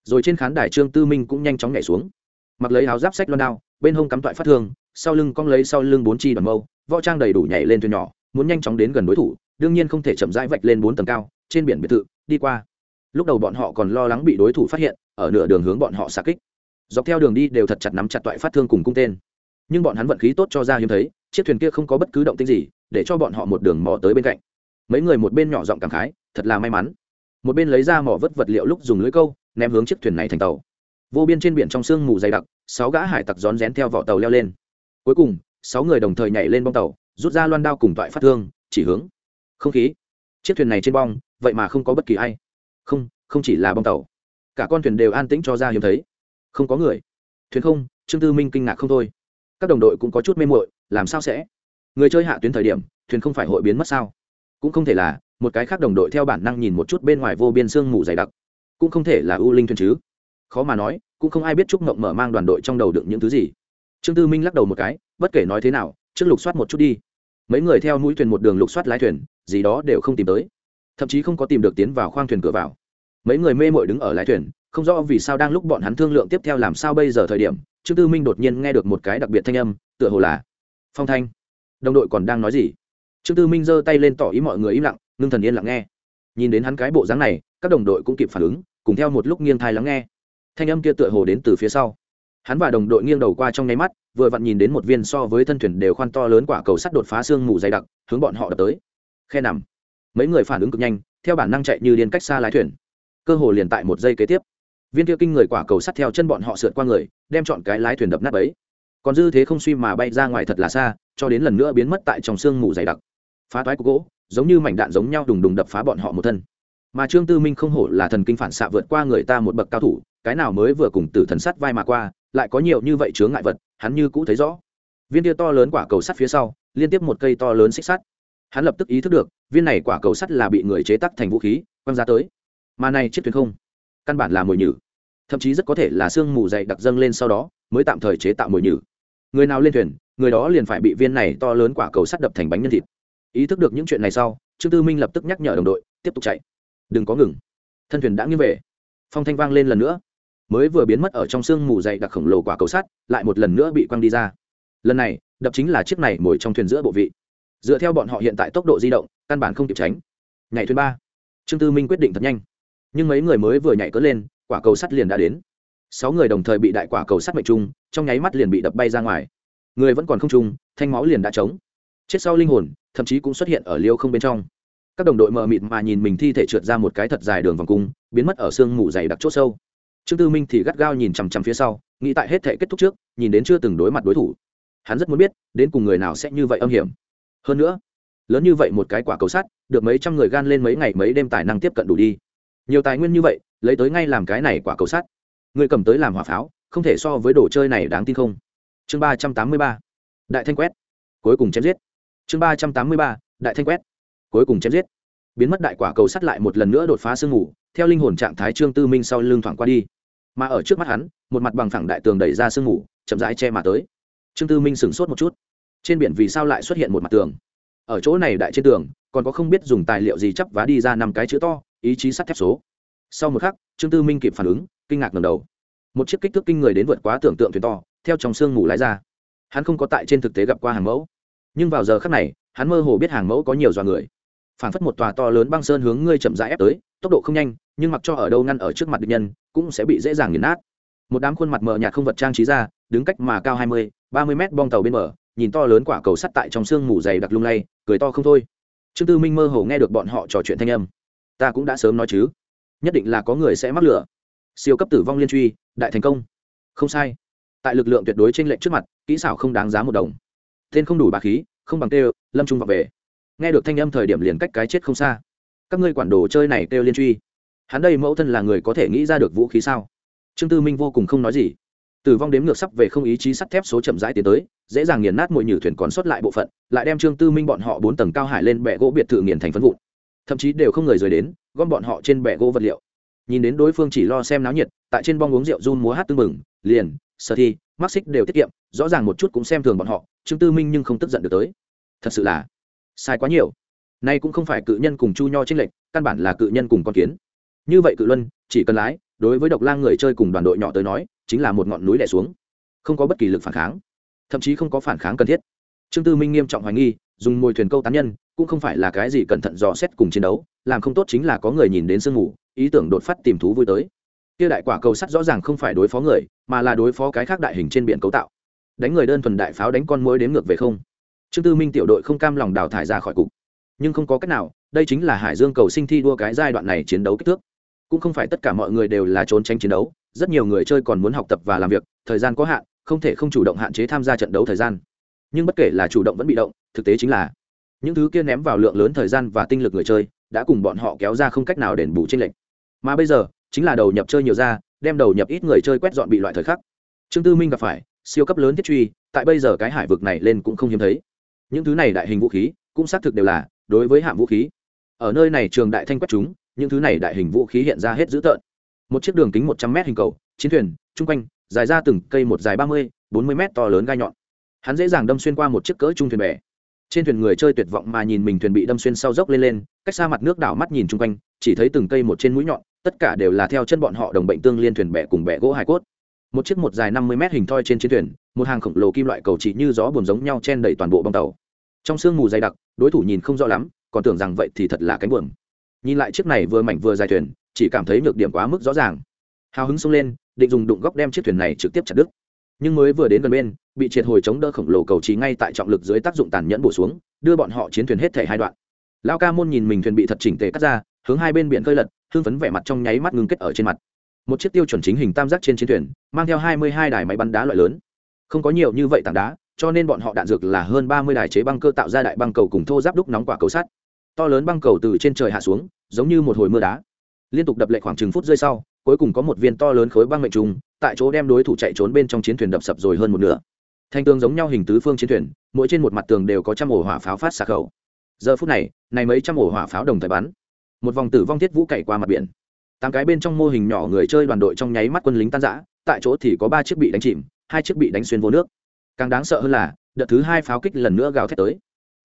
Rồi trên khán đài trương tư minh cũng nhanh chóng nhảy xuống. Mặc lấy áo giáp sách loan đao, bên hông cắm toại phát thương, sau lưng cong lấy sau lưng bốn chi đoàn mâu, võ trang đầy đủ nhảy lên thuyền nhỏ, muốn nhanh chóng đến gần đối thủ, đương nhiên không thể chậm rãi vạch lên bốn tầng cao, trên biển biệt thự, đi qua. Lúc đầu bọn họ còn lo lắng bị đối thủ phát hiện, ở nửa đường hướng bọn họ xa kích. Dọc theo đường đi đều thật chặt nắm chặt toại phát thương cùng cung tên. Nhưng bọn hắn vận khí tốt cho ra hiếm thấy chiếc thuyền kia không có bất cứ động tĩnh gì, để cho bọn họ một đường mò tới bên cạnh. Mấy người một bên nhỏ giọng cảm khái, thật là may mắn. Một bên lấy ra mỏ vớt vật liệu lúc dùng lưới câu, ném hướng chiếc thuyền này thành tàu. Vô biên trên biển trong sương mù dày đặc, sáu gã hải tặc rón rén theo vỏ tàu leo lên. Cuối cùng, sáu người đồng thời nhảy lên bong tàu, rút ra loan đao cùng toại phát thương, chỉ hướng. Không khí. Chiếc thuyền này trên bong, vậy mà không có bất kỳ ai. Không không chỉ là bong tàu. Cả con thuyền đều an tĩnh cho ra hiếm thấy. Không có người. Thuyền không, trương tư minh kinh ngạc không thôi. Các đồng đội cũng có chút mê mội làm sao sẽ? Người chơi hạ tuyến thời điểm, thuyền không phải hội biến mất sao? Cũng không thể là, một cái khác đồng đội theo bản năng nhìn một chút bên ngoài vô biên sương mù dày đặc. Cũng không thể là ưu linh thuyền chứ. Khó mà nói, cũng không ai biết trúc mộng mở mang đoàn đội trong đầu đựng những thứ gì. Trương tư minh lắc đầu một cái, bất kể nói thế nào, trước lục soát một chút đi. Mấy người theo mũi thuyền một đường lục soát lái thuyền, gì đó đều không tìm tới. Thậm chí không có tìm được tiến vào khoang thuyền cửa vào. Mấy người mê mội đứng ở lái thuyền, không rõ vì sao đang lúc bọn hắn thương lượng tiếp theo làm sao bây giờ thời điểm, trương tư minh đột nhiên nghe được một cái đặc biệt thanh âm, tựa hồ là phong thanh. Đồng đội còn đang nói gì? Trương tư minh giơ tay lên tỏ ý mọi người im lặng, ngưng thần yên lặng nghe. Nhìn đến hắn cái bộ dáng này, các đồng đội cũng kịp phản ứng, cùng theo một lúc nghiêng thai lắng nghe. Thanh âm kia tựa hồ đến từ phía sau. Hắn và đồng đội nghiêng đầu qua trong nháy mắt, vừa vặn nhìn đến một viên so với thân thuyền đều khoan to lớn quả cầu sắt đột phá xương mù dày đặc, hướng bọn họ đập tới. Khe nằm. Mấy người phản ứng cực nhanh, theo bản năng chạy như điên cách xa lái thuyền. Cơ hồ liền tại một giây kế tiếp. Viên kia kinh người quả cầu sắt theo chân bọn họ sượt qua người, đem chọn cái lái thuyền đập nát ấy còn dư thế không suy mà bay ra ngoài thật là xa, cho đến lần nữa biến mất tại trong sương mù dày đặc. Phá toái của gỗ, giống như mảnh đạn giống nhau đùng đùng đập phá bọn họ một thân. Mà trương tư minh không hổ là thần kinh phản xạ vượt qua người ta một bậc cao thủ, cái nào mới vừa cùng tử thần sắt vai mà qua, lại có nhiều như vậy chướng ngại vật, hắn như cũ thấy rõ. Viên tia to lớn quả cầu sắt phía sau, liên tiếp một cây to lớn xích sắt. Hắn lập tức ý thức được, viên này quả cầu sắt là bị người chế tắc thành vũ khí, quăng ra tới. Mà này chiếc thuyền không, căn bản là mồi nhử. Thậm chí rất có thể là sương mù dày đặc dâng lên sau đó, mới tạm thời chế tạo mồi nhử người nào lên thuyền, người đó liền phải bị viên này to lớn quả cầu sắt đập thành bánh nhân thịt. Ý thức được những chuyện này sau, trương tư minh lập tức nhắc nhở đồng đội, tiếp tục chạy. Đừng có ngừng. Thân thuyền đã nghiêng về. Phong thanh vang lên lần nữa. Mới vừa biến mất ở trong sương mù dày đặc khổng lồ quả cầu sắt, lại một lần nữa bị quăng đi ra. Lần này, đập chính là chiếc này ngồi trong thuyền giữa bộ vị. Dựa theo bọn họ hiện tại tốc độ di động, căn bản không kịp tránh. Nhảy thuyền ba. Trương tư minh quyết định thật nhanh. Nhưng mấy người mới vừa nhảy cất lên, quả cầu sắt liền đã đến sáu người đồng thời bị đại quả cầu sắt mệnh trung, trong nháy mắt liền bị đập bay ra ngoài. Người vẫn còn không trung, thanh máu liền đã trống. Chết sau linh hồn, thậm chí cũng xuất hiện ở liêu không bên trong. Các đồng đội mờ mịt mà nhìn mình thi thể trượt ra một cái thật dài đường vòng cung, biến mất ở sương mù dày đặc chốt sâu. Trương tư minh thì gắt gao nhìn chằm chằm phía sau, nghĩ tại hết thể kết thúc trước, nhìn đến chưa từng đối mặt đối thủ. Hắn rất muốn biết, đến cùng người nào sẽ như vậy âm hiểm. Hơn nữa, lớn như vậy một cái quả cầu sắt, được mấy trăm người gan lên mấy ngày mấy đêm tài năng tiếp cận đủ đi. Nhiều tài nguyên như vậy, lấy tới ngay làm cái này quả cầu sắt người cầm tới làm hỏa pháo, không thể so với đồ chơi này đáng tin không? Chương ba trăm tám mươi ba, đại thanh quét. Cuối cùng chém giết. Chương ba trăm tám mươi ba, đại thanh quét. Cuối cùng chém giết. Biến mất đại quả cầu sắt lại một lần nữa đột phá sương mù, theo linh hồn trạng thái trương tư minh sau lưng thoảng qua đi. Mà ở trước mắt hắn, một mặt bằng phẳng đại tường đẩy ra sương mù, chậm rãi che mà tới. Trương tư minh sửng sốt một chút. Trên biển vì sao lại xuất hiện một mặt tường? Ở chỗ này đại trên tường, còn có không biết dùng tài liệu gì chắp vá đi ra năm cái chữ to, ý chí sắt thép số. Sau một khắc, trương tư minh kịp phản ứng kinh ngạc ngầm đầu. Một chiếc kích thước kinh người đến vượt quá tưởng tượng thuyền to theo trong sương mù lái ra. Hắn không có tại trên thực tế gặp qua hàng mẫu. Nhưng vào giờ khắc này hắn mơ hồ biết hàng mẫu có nhiều dọa người. Phản phất một tòa to lớn băng sơn hướng ngươi chậm rãi ép tới tốc độ không nhanh nhưng mặc cho ở đâu ngăn ở trước mặt địch nhân cũng sẽ bị dễ dàng nghiền nát. Một đám khuôn mặt mờ nhạt không vật trang trí ra đứng cách mà cao hai mươi ba mươi mét bong tàu bên mở, nhìn to lớn quả cầu sắt tại trong sương mù dày đặc lung lay cười to không thôi. Trương tư minh mơ hồ nghe được bọn họ trò chuyện thanh âm. Ta cũng đã sớm nói chứ. Nhất định là có người sẽ mắc lửa siêu cấp tử vong liên truy, đại thành công. Không sai. Tại lực lượng tuyệt đối trên lệnh trước mặt, kỹ xảo không đáng giá một đồng. Tên không đủ bà khí, không bằng kêu, lâm trung vào về. Nghe được thanh âm thời điểm liền cách cái chết không xa. Các ngươi quản đồ chơi này kêu liên truy. Hắn đây mẫu thân là người có thể nghĩ ra được vũ khí sao? Trương tư minh vô cùng không nói gì. Tử vong đếm ngược sắp về không ý chí sắt thép số chậm rãi tiến tới, dễ dàng nghiền nát mọi nhử thuyền còn sót lại bộ phận, lại đem trương tư minh bọn họ bốn tầng cao hải lên bệ gỗ biệt thự nghiền thành phân vụn. Thậm chí đều không người rời đến, gom bọn họ trên bệ gỗ vật liệu nhìn đến đối phương chỉ lo xem náo nhiệt, tại trên bong uống rượu run múa hát tưng mừng liền, sở thi mắc xích đều tiết kiệm, rõ ràng một chút cũng xem thường bọn họ, trương tư minh nhưng không tức giận được tới. Thật sự là sai quá nhiều. Nay cũng không phải cự nhân cùng chu nho tranh lệch, căn bản là cự nhân cùng con kiến. Như vậy cự luân, chỉ cần lái, đối với độc lang người chơi cùng đoàn đội nhỏ tới nói, chính là một ngọn núi đè xuống. Không có bất kỳ lực phản kháng, thậm chí không có phản kháng cần thiết. Trương tư minh nghiêm trọng hoài nghi, dùng mồi thuyền câu tán nhân, cũng không phải là cái gì cẩn thận dò xét cùng chiến đấu, làm không tốt chính là có người nhìn đến sương mù ý tưởng đột phát tìm thú vui tới. Kia đại quả cầu sắt rõ ràng không phải đối phó người, mà là đối phó cái khác đại hình trên biển cấu tạo. Đánh người đơn thuần đại pháo đánh con muỗi đến ngược về không. Trương tư minh tiểu đội không cam lòng đào thải ra khỏi cục. Nhưng không có cách nào, đây chính là hải dương cầu sinh thi đua cái giai đoạn này chiến đấu kích thước. Cũng không phải tất cả mọi người đều là trốn tránh chiến đấu, rất nhiều người chơi còn muốn học tập và làm việc, thời gian có hạn, không thể không chủ động hạn chế tham gia trận đấu thời gian. Nhưng bất kể là chủ động vẫn bị động, thực tế chính là, những thứ kia ném vào lượng lớn thời gian và tinh lực người chơi, đã cùng bọn họ kéo ra không cách nào đền bù tranh lệch mà bây giờ, chính là đầu nhập chơi nhiều ra, đem đầu nhập ít người chơi quét dọn bị loại thời khắc. Trương tư minh gặp phải, siêu cấp lớn thiết truy, tại bây giờ cái hải vực này lên cũng không hiếm thấy. Những thứ này đại hình vũ khí, cũng xác thực đều là, đối với hạm vũ khí. Ở nơi này trường đại thanh quét chúng, những thứ này đại hình vũ khí hiện ra hết dữ tợn. Một chiếc đường kính một trăm m hình cầu, chiến thuyền, chung quanh, dài ra từng cây một dài ba mươi, bốn mươi m to lớn gai nhọn. Hắn dễ dàng đâm xuyên qua một chiếc cỡ trung thuyền bè trên thuyền người chơi tuyệt vọng mà nhìn mình thuyền bị đâm xuyên sau dốc lên lên, cách xa mặt nước đảo mắt nhìn chung quanh, chỉ thấy từng cây một trên mũi nhọn, tất cả đều là theo chân bọn họ đồng bệnh tương liên thuyền bè cùng bè gỗ hải cốt. Một chiếc một dài năm mươi mét hình thoi trên chiến thuyền, một hàng khổng lồ kim loại cầu chỉ như gió buồn giống nhau chen đầy toàn bộ bong tàu. Trong sương mù dày đặc, đối thủ nhìn không rõ lắm, còn tưởng rằng vậy thì thật là cánh buồm. Nhìn lại chiếc này vừa mảnh vừa dài thuyền, chỉ cảm thấy nhược điểm quá mức rõ ràng. Hào hứng xông lên, định dùng đụng góc đem chiếc thuyền này trực tiếp chặt đứt nhưng mới vừa đến gần bên, bị triệt hồi chống đỡ khổng lồ cầu trí ngay tại trọng lực dưới tác dụng tàn nhẫn bổ xuống, đưa bọn họ chiến thuyền hết thể hai đoạn. Lao ca môn nhìn mình thuyền bị thật chỉnh tề cắt ra, hướng hai bên biển khơi lật, hưng phấn vẻ mặt trong nháy mắt ngưng kết ở trên mặt. Một chiếc tiêu chuẩn chính hình tam giác trên chiến thuyền, mang theo hai mươi hai đài máy bắn đá loại lớn. Không có nhiều như vậy tảng đá, cho nên bọn họ đạn dược là hơn ba mươi đài chế băng cơ tạo ra đại băng cầu cùng thô giáp đúc nóng quả cầu sắt. To lớn băng cầu từ trên trời hạ xuống, giống như một hồi mưa đá. Liên tục đập lệ khoảng chừng phút rơi sau, cuối cùng có một viên to lớn khối băng mệnh trùng tại chỗ đem đối thủ chạy trốn bên trong chiến thuyền đập sập rồi hơn một nửa. Thanh tường giống nhau hình tứ phương chiến thuyền, mỗi trên một mặt tường đều có trăm ổ hỏa pháo phát xạ khẩu. Giờ phút này này mấy trăm ổ hỏa pháo đồng thời bắn. Một vòng tử vong thiết vũ cày qua mặt biển. Tám cái bên trong mô hình nhỏ người chơi đoàn đội trong nháy mắt quân lính tan giã tại chỗ thì có ba chiếc bị đánh chìm, hai chiếc bị đánh xuyên vô nước. Càng đáng sợ hơn là, đợt thứ hai pháo kích lần nữa gào thét tới.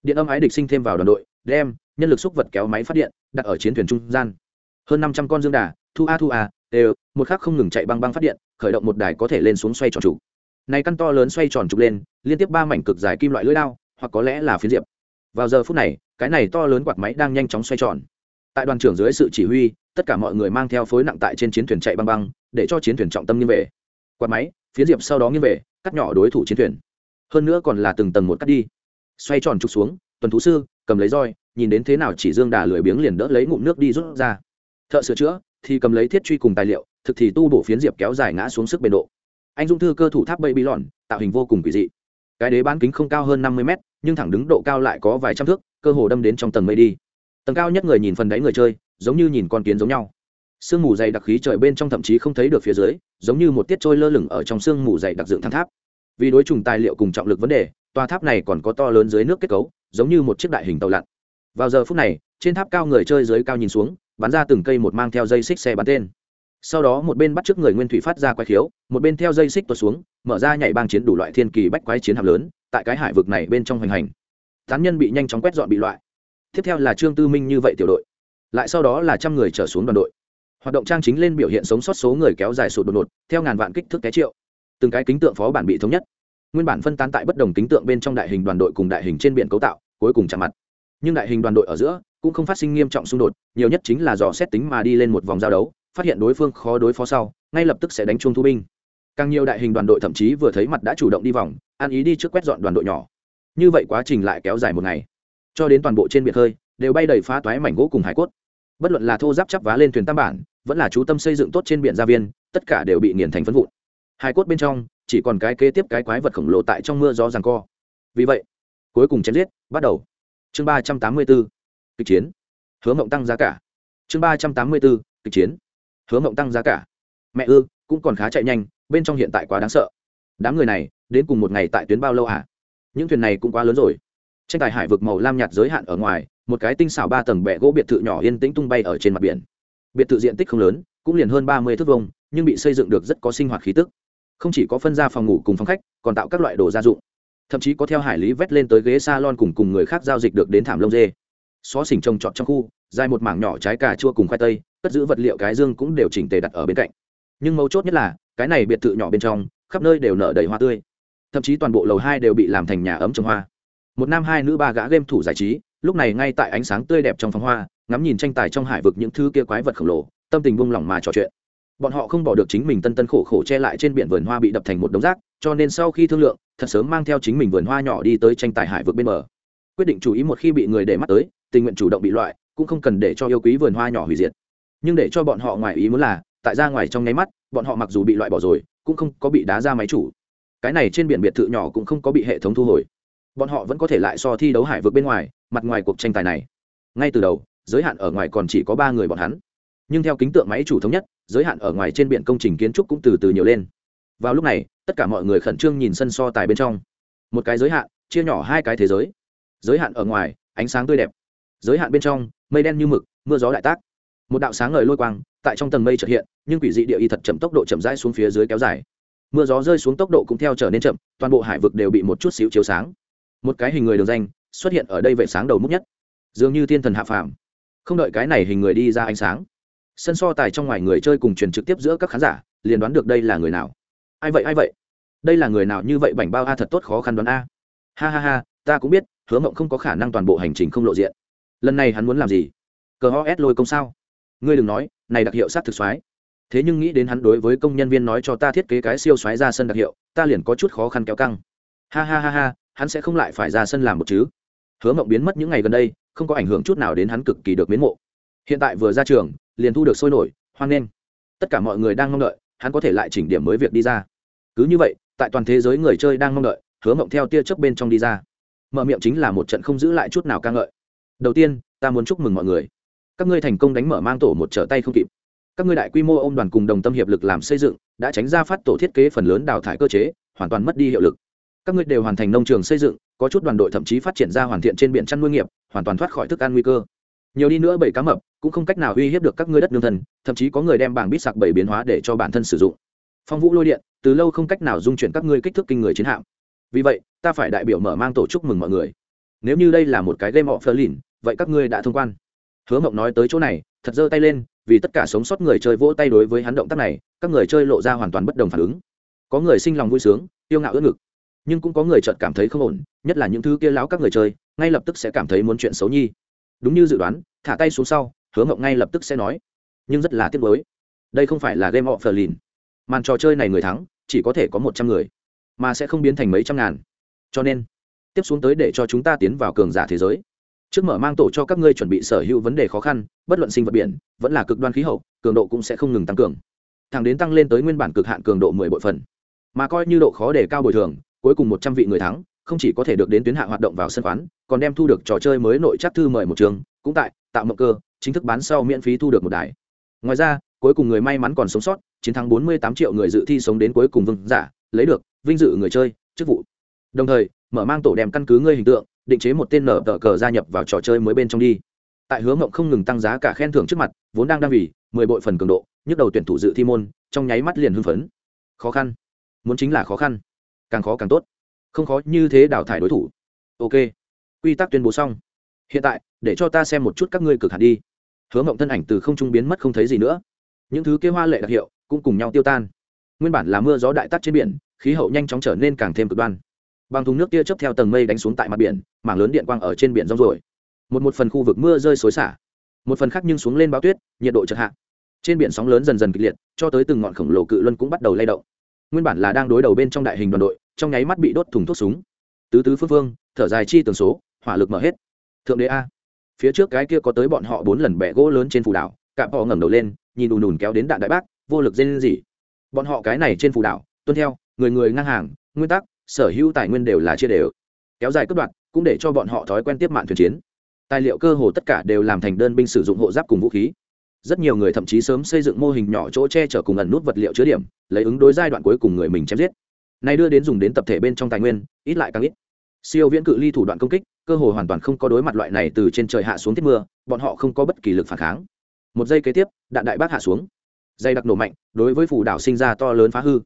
Điện âm ái địch sinh thêm vào đoàn đội, đem nhân lực xúc vật kéo máy phát điện, đặt ở chiến thuyền trung gian. Hơn năm trăm con dương đà, thu a thu a, đều, một khắc không ngừng chạy băng băng phát điện khởi động một đài có thể lên xuống xoay tròn trục. Này căn to lớn xoay tròn trục lên, liên tiếp ba mảnh cực dài kim loại lưỡi đao, hoặc có lẽ là phiến diệp. Vào giờ phút này, cái này to lớn quạt máy đang nhanh chóng xoay tròn. Tại đoàn trưởng dưới sự chỉ huy, tất cả mọi người mang theo phối nặng tại trên chiến thuyền chạy băng băng, để cho chiến thuyền trọng tâm nghiêng về. Quạt máy, phiến diệp sau đó nghiêng về, cắt nhỏ đối thủ chiến thuyền. Hơn nữa còn là từng tầng một cắt đi. Xoay tròn trục xuống, tuần thú sư, cầm lấy roi, nhìn đến thế nào chỉ dương đà lười biếng liền đỡ lấy ngụm nước đi rút ra. Thợ sửa chữa, thì cầm lấy thiết truy cùng tài liệu thực thì tu bổ phiến diệp kéo dài ngã xuống sức bền độ. Anh dung thư cơ thủ tháp bậy bị lòn tạo hình vô cùng kỳ dị. Cái đế bán kính không cao hơn năm mươi mét, nhưng thẳng đứng độ cao lại có vài trăm thước, cơ hồ đâm đến trong tầng mây đi. Tầng cao nhất người nhìn phần đáy người chơi, giống như nhìn con kiến giống nhau. Sương mù dày đặc khí trời bên trong thậm chí không thấy được phía dưới, giống như một tiết trôi lơ lửng ở trong sương mù dày đặc dựng thang tháp. Vì đối trùng tài liệu cùng trọng lực vấn đề, tòa tháp này còn có to lớn dưới nước kết cấu, giống như một chiếc đại hình tàu lặn. Vào giờ phút này, trên tháp cao người chơi dưới cao nhìn xuống, bắn ra từng cây một mang theo dây xích xe bắn tên sau đó một bên bắt trước người nguyên thủy phát ra quái khiếu, một bên theo dây xích tuột xuống, mở ra nhảy bang chiến đủ loại thiên kỳ bách quái chiến hạm lớn, tại cái hải vực này bên trong hoành hành. Tán nhân bị nhanh chóng quét dọn bị loại. Tiếp theo là trương tư minh như vậy tiểu đội. Lại sau đó là trăm người trở xuống đoàn đội. Hoạt động trang chính lên biểu hiện sống sót số người kéo dài sụt đột ngột, theo ngàn vạn kích thước té triệu. Từng cái kính tượng phó bản bị thống nhất. Nguyên bản phân tán tại bất đồng kính tượng bên trong đại hình đoàn đội cùng đại hình trên biển cấu tạo, cuối cùng chạm mặt. Nhưng đại hình đoàn đội ở giữa cũng không phát sinh nghiêm trọng xung đột, nhiều nhất chính là dò xét tính mà đi lên một vòng giao đấu phát hiện đối phương khó đối phó sau, ngay lập tức sẽ đánh chuông thu binh. Càng nhiều đại hình đoàn đội thậm chí vừa thấy mặt đã chủ động đi vòng ăn ý đi trước quét dọn đoàn đội nhỏ. Như vậy quá trình lại kéo dài một ngày. Cho đến toàn bộ trên biển hơi đều bay đầy phá toái mảnh gỗ cùng hải cốt. Bất luận là thô giáp chắp vá lên thuyền tam bản, vẫn là chú tâm xây dựng tốt trên biển gia viên, tất cả đều bị nghiền thành phân vụn. Hải cốt bên trong, chỉ còn cái kế tiếp cái quái vật khổng lồ tại trong mưa gió ràng co. Vì vậy, cuối cùng chém giết, bắt đầu. Chương ba trăm tám mươi bốn, kịch chiến. Hứa mộng tăng giá cả. Chương ba trăm tám mươi bốn, kịch chiến hứa mộng tăng giá cả. Mẹ ư, cũng còn khá chạy nhanh, bên trong hiện tại quá đáng sợ. Đám người này, đến cùng một ngày tại tuyến bao lâu à những thuyền này cũng quá lớn rồi. Tranh tài hải vực màu lam nhạt giới hạn ở ngoài, một cái tinh xảo ba tầng bẹ gỗ biệt thự nhỏ yên tĩnh tung bay ở trên mặt biển. Biệt thự diện tích không lớn, cũng liền hơn ba mươi thước vông nhưng bị xây dựng được rất có sinh hoạt khí tức. Không chỉ có phân ra phòng ngủ cùng phòng khách, còn tạo các loại đồ gia dụng. Thậm chí có theo hải lý vét lên tới ghế salon cùng cùng người khác giao dịch được đến thảm lông dê. Xó xỉnh trồng trọt trong khu, dài một mảng nhỏ trái cà chua cùng khoai tây cất giữ vật liệu cái dương cũng đều chỉnh tề đặt ở bên cạnh. Nhưng mấu chốt nhất là, cái này biệt thự nhỏ bên trong, khắp nơi đều nở đầy hoa tươi. Thậm chí toàn bộ lầu hai đều bị làm thành nhà ấm trồng hoa. Một nam hai nữ ba gã game thủ giải trí, lúc này ngay tại ánh sáng tươi đẹp trong phòng hoa, ngắm nhìn tranh tài trong hải vực những thứ kia quái vật khổng lồ, tâm tình buông lỏng mà trò chuyện. Bọn họ không bỏ được chính mình tân tân khổ khổ che lại trên biển vườn hoa bị đập thành một đống rác, cho nên sau khi thương lượng, thật sớm mang theo chính mình vườn hoa nhỏ đi tới tranh tài hải vực bên bờ. Quyết định chú ý một khi bị người để mắt tới, tình nguyện chủ động bị loại, cũng không cần để cho yêu quý vườn hoa nhỏ hủy diệt nhưng để cho bọn họ ngoài ý muốn là, tại ra ngoài trong nháy mắt, bọn họ mặc dù bị loại bỏ rồi, cũng không có bị đá ra máy chủ. Cái này trên biển biệt thự nhỏ cũng không có bị hệ thống thu hồi. Bọn họ vẫn có thể lại so thi đấu hải vượt bên ngoài, mặt ngoài cuộc tranh tài này. Ngay từ đầu, giới hạn ở ngoài còn chỉ có ba người bọn hắn. Nhưng theo kính tượng máy chủ thống nhất, giới hạn ở ngoài trên biển công trình kiến trúc cũng từ từ nhiều lên. Vào lúc này, tất cả mọi người khẩn trương nhìn sân so tài bên trong. Một cái giới hạn, chia nhỏ hai cái thế giới. Giới hạn ở ngoài, ánh sáng tươi đẹp. Giới hạn bên trong, mây đen như mực, mưa gió đại tác một đạo sáng ngời lôi quang tại trong tầng mây trật hiện, nhưng quỷ dị địa y thật chậm tốc độ chậm rãi xuống phía dưới kéo dài. Mưa gió rơi xuống tốc độ cũng theo trở nên chậm, toàn bộ hải vực đều bị một chút xíu chiếu sáng. Một cái hình người đường danh xuất hiện ở đây vệ sáng đầu múc nhất, dường như thiên thần hạ phàm. Không đợi cái này hình người đi ra ánh sáng, sân so tài trong ngoài người chơi cùng truyền trực tiếp giữa các khán giả liền đoán được đây là người nào. Ai vậy ai vậy? Đây là người nào như vậy bảnh bao a, thật tốt khó khăn đoán a. Ha ha ha, ta cũng biết, hứa mộng không có khả năng toàn bộ hành trình không lộ diện. Lần này hắn muốn làm gì? Cờ ho ép lôi công sao? Ngươi đừng nói, này đặc hiệu sát thực soái thế nhưng nghĩ đến hắn đối với công nhân viên nói cho ta thiết kế cái siêu xoáy ra sân đặc hiệu, ta liền có chút khó khăn kéo căng. Ha ha ha ha, hắn sẽ không lại phải ra sân làm một chứ. Hứa mộng biến mất những ngày gần đây, không có ảnh hưởng chút nào đến hắn cực kỳ được miến mộ. Hiện tại vừa ra trường, liền thu được sôi nổi, hoan nghênh. Tất cả mọi người đang mong đợi, hắn có thể lại chỉnh điểm mới việc đi ra. Cứ như vậy, tại toàn thế giới người chơi đang mong đợi, hứa mộng theo tia chớp bên trong đi ra. Mở miệng chính là một trận không giữ lại chút nào ca ngợi. Đầu tiên, ta muốn chúc mừng mọi người các ngươi thành công đánh mở mang tổ một trở tay không kịp. Các ngươi đại quy mô ôm đoàn cùng đồng tâm hiệp lực làm xây dựng, đã tránh ra phát tổ thiết kế phần lớn đào thải cơ chế, hoàn toàn mất đi hiệu lực. Các ngươi đều hoàn thành nông trường xây dựng, có chút đoàn đội thậm chí phát triển ra hoàn thiện trên biển chăn nuôi nghiệp, hoàn toàn thoát khỏi thức ăn nguy cơ. Nhiều đi nữa bảy cá mập, cũng không cách nào uy hiếp được các ngươi đất nương thần thậm chí có người đem bảng bít sạc bảy biến hóa để cho bản thân sử dụng. Phong vũ lôi điện, từ lâu không cách nào dung chuyển các ngươi kích thước kinh người chiến hạm. Vì vậy, ta phải đại biểu mở mang tổ chúc mừng mọi người. Nếu như đây là một cái game of lìn vậy các ngươi đã thông quan hứa mộng nói tới chỗ này, thật giơ tay lên, vì tất cả sống sót người chơi vỗ tay đối với hắn động tác này, các người chơi lộ ra hoàn toàn bất đồng phản ứng. Có người sinh lòng vui sướng, yêu ngạo ưỡn ngực, nhưng cũng có người chợt cảm thấy không ổn, nhất là những thứ kia láo các người chơi, ngay lập tức sẽ cảm thấy muốn chuyện xấu nhi. Đúng như dự đoán, thả tay xuống sau, hứa mộng ngay lập tức sẽ nói, nhưng rất là tiếc nuối. Đây không phải là game of berlin màn trò chơi này người thắng, chỉ có thể có một trăm người, mà sẽ không biến thành mấy trăm ngàn. Cho nên, tiếp xuống tới để cho chúng ta tiến vào cường giả thế giới trước mở mang tổ cho các ngươi chuẩn bị sở hữu vấn đề khó khăn, bất luận sinh vật biển, vẫn là cực đoan khí hậu, cường độ cũng sẽ không ngừng tăng cường. Thẳng đến tăng lên tới nguyên bản cực hạn cường độ mười bội phần. Mà coi như độ khó để cao bồi thường, cuối cùng một trăm vị người thắng, không chỉ có thể được đến tuyến hạ hoạt động vào sân khoán, còn đem thu được trò chơi mới nội chắc thư mời một trường, cũng tại, tạo mộng cơ, chính thức bán sau miễn phí thu được một đài. Ngoài ra, cuối cùng người may mắn còn sống sót, chiến thắng bốn mươi tám triệu người dự thi sống đến cuối cùng vương giả, lấy được vinh dự người chơi, chức vụ. Đồng thời, mở mang tổ đem căn cứ ngươi hình tượng định chế một tên nở tờ cờ gia nhập vào trò chơi mới bên trong đi. Tại hướng mộng không ngừng tăng giá cả khen thưởng trước mặt, vốn đang đang vì mười bội phần cường độ, nhức đầu tuyển thủ dự thi môn, trong nháy mắt liền hưng phấn. Khó khăn. Muốn chính là khó khăn. Càng khó càng tốt. Không khó như thế đào thải đối thủ. Ok. Quy tắc tuyên bố xong. Hiện tại, để cho ta xem một chút các ngươi cực hạt đi. Hướng mộng thân ảnh từ không trung biến mất không thấy gì nữa. Những thứ kế hoa lệ đặc hiệu cũng cùng nhau tiêu tan. Nguyên bản là mưa gió đại tắt trên biển, khí hậu nhanh chóng trở nên càng thêm cực đoan bằng thùng nước tia chớp theo tầng mây đánh xuống tại mặt biển, mảng lớn điện quang ở trên biển rong rồi một một phần khu vực mưa rơi xối xả. Một phần khác nhưng xuống lên báo tuyết, nhiệt độ chợt hạ. Trên biển sóng lớn dần dần kịch liệt, cho tới từng ngọn khổng lồ cự luân cũng bắt đầu lay động. Nguyên bản là đang đối đầu bên trong đại hình đoàn đội, trong nháy mắt bị đốt thùng thuốc súng. Tứ tứ phương phương, thở dài chi tường số, hỏa lực mở hết. Thượng đế a. Phía trước cái kia có tới bọn họ bốn lần bẻ gỗ lớn trên phù đảo, cạm họ ngẩng đầu lên, nhìn ùn ùn kéo đến đạn đại bác, vô lực dê lên gì bọn họ cái này trên phù đảo, tuân theo, người người ngang hàng, nguyên tắc sở hữu tài nguyên đều là chia đều. Kéo dài cấp đoạn cũng để cho bọn họ thói quen tiếp mạng thuyền chiến. Tài liệu cơ hồ tất cả đều làm thành đơn binh sử dụng hộ giáp cùng vũ khí. Rất nhiều người thậm chí sớm xây dựng mô hình nhỏ chỗ che chở cùng ẩn nút vật liệu chứa điểm, lấy ứng đối giai đoạn cuối cùng người mình chém giết. Này đưa đến dùng đến tập thể bên trong tài nguyên, ít lại càng ít. Siêu viễn cự ly thủ đoạn công kích, cơ hồ hoàn toàn không có đối mặt loại này từ trên trời hạ xuống tiết mưa, bọn họ không có bất kỳ lực phản kháng. Một giây kế tiếp, đạn đại bác hạ xuống. Dây đặc nổ mạnh, đối với phủ đảo sinh ra to lớn phá hư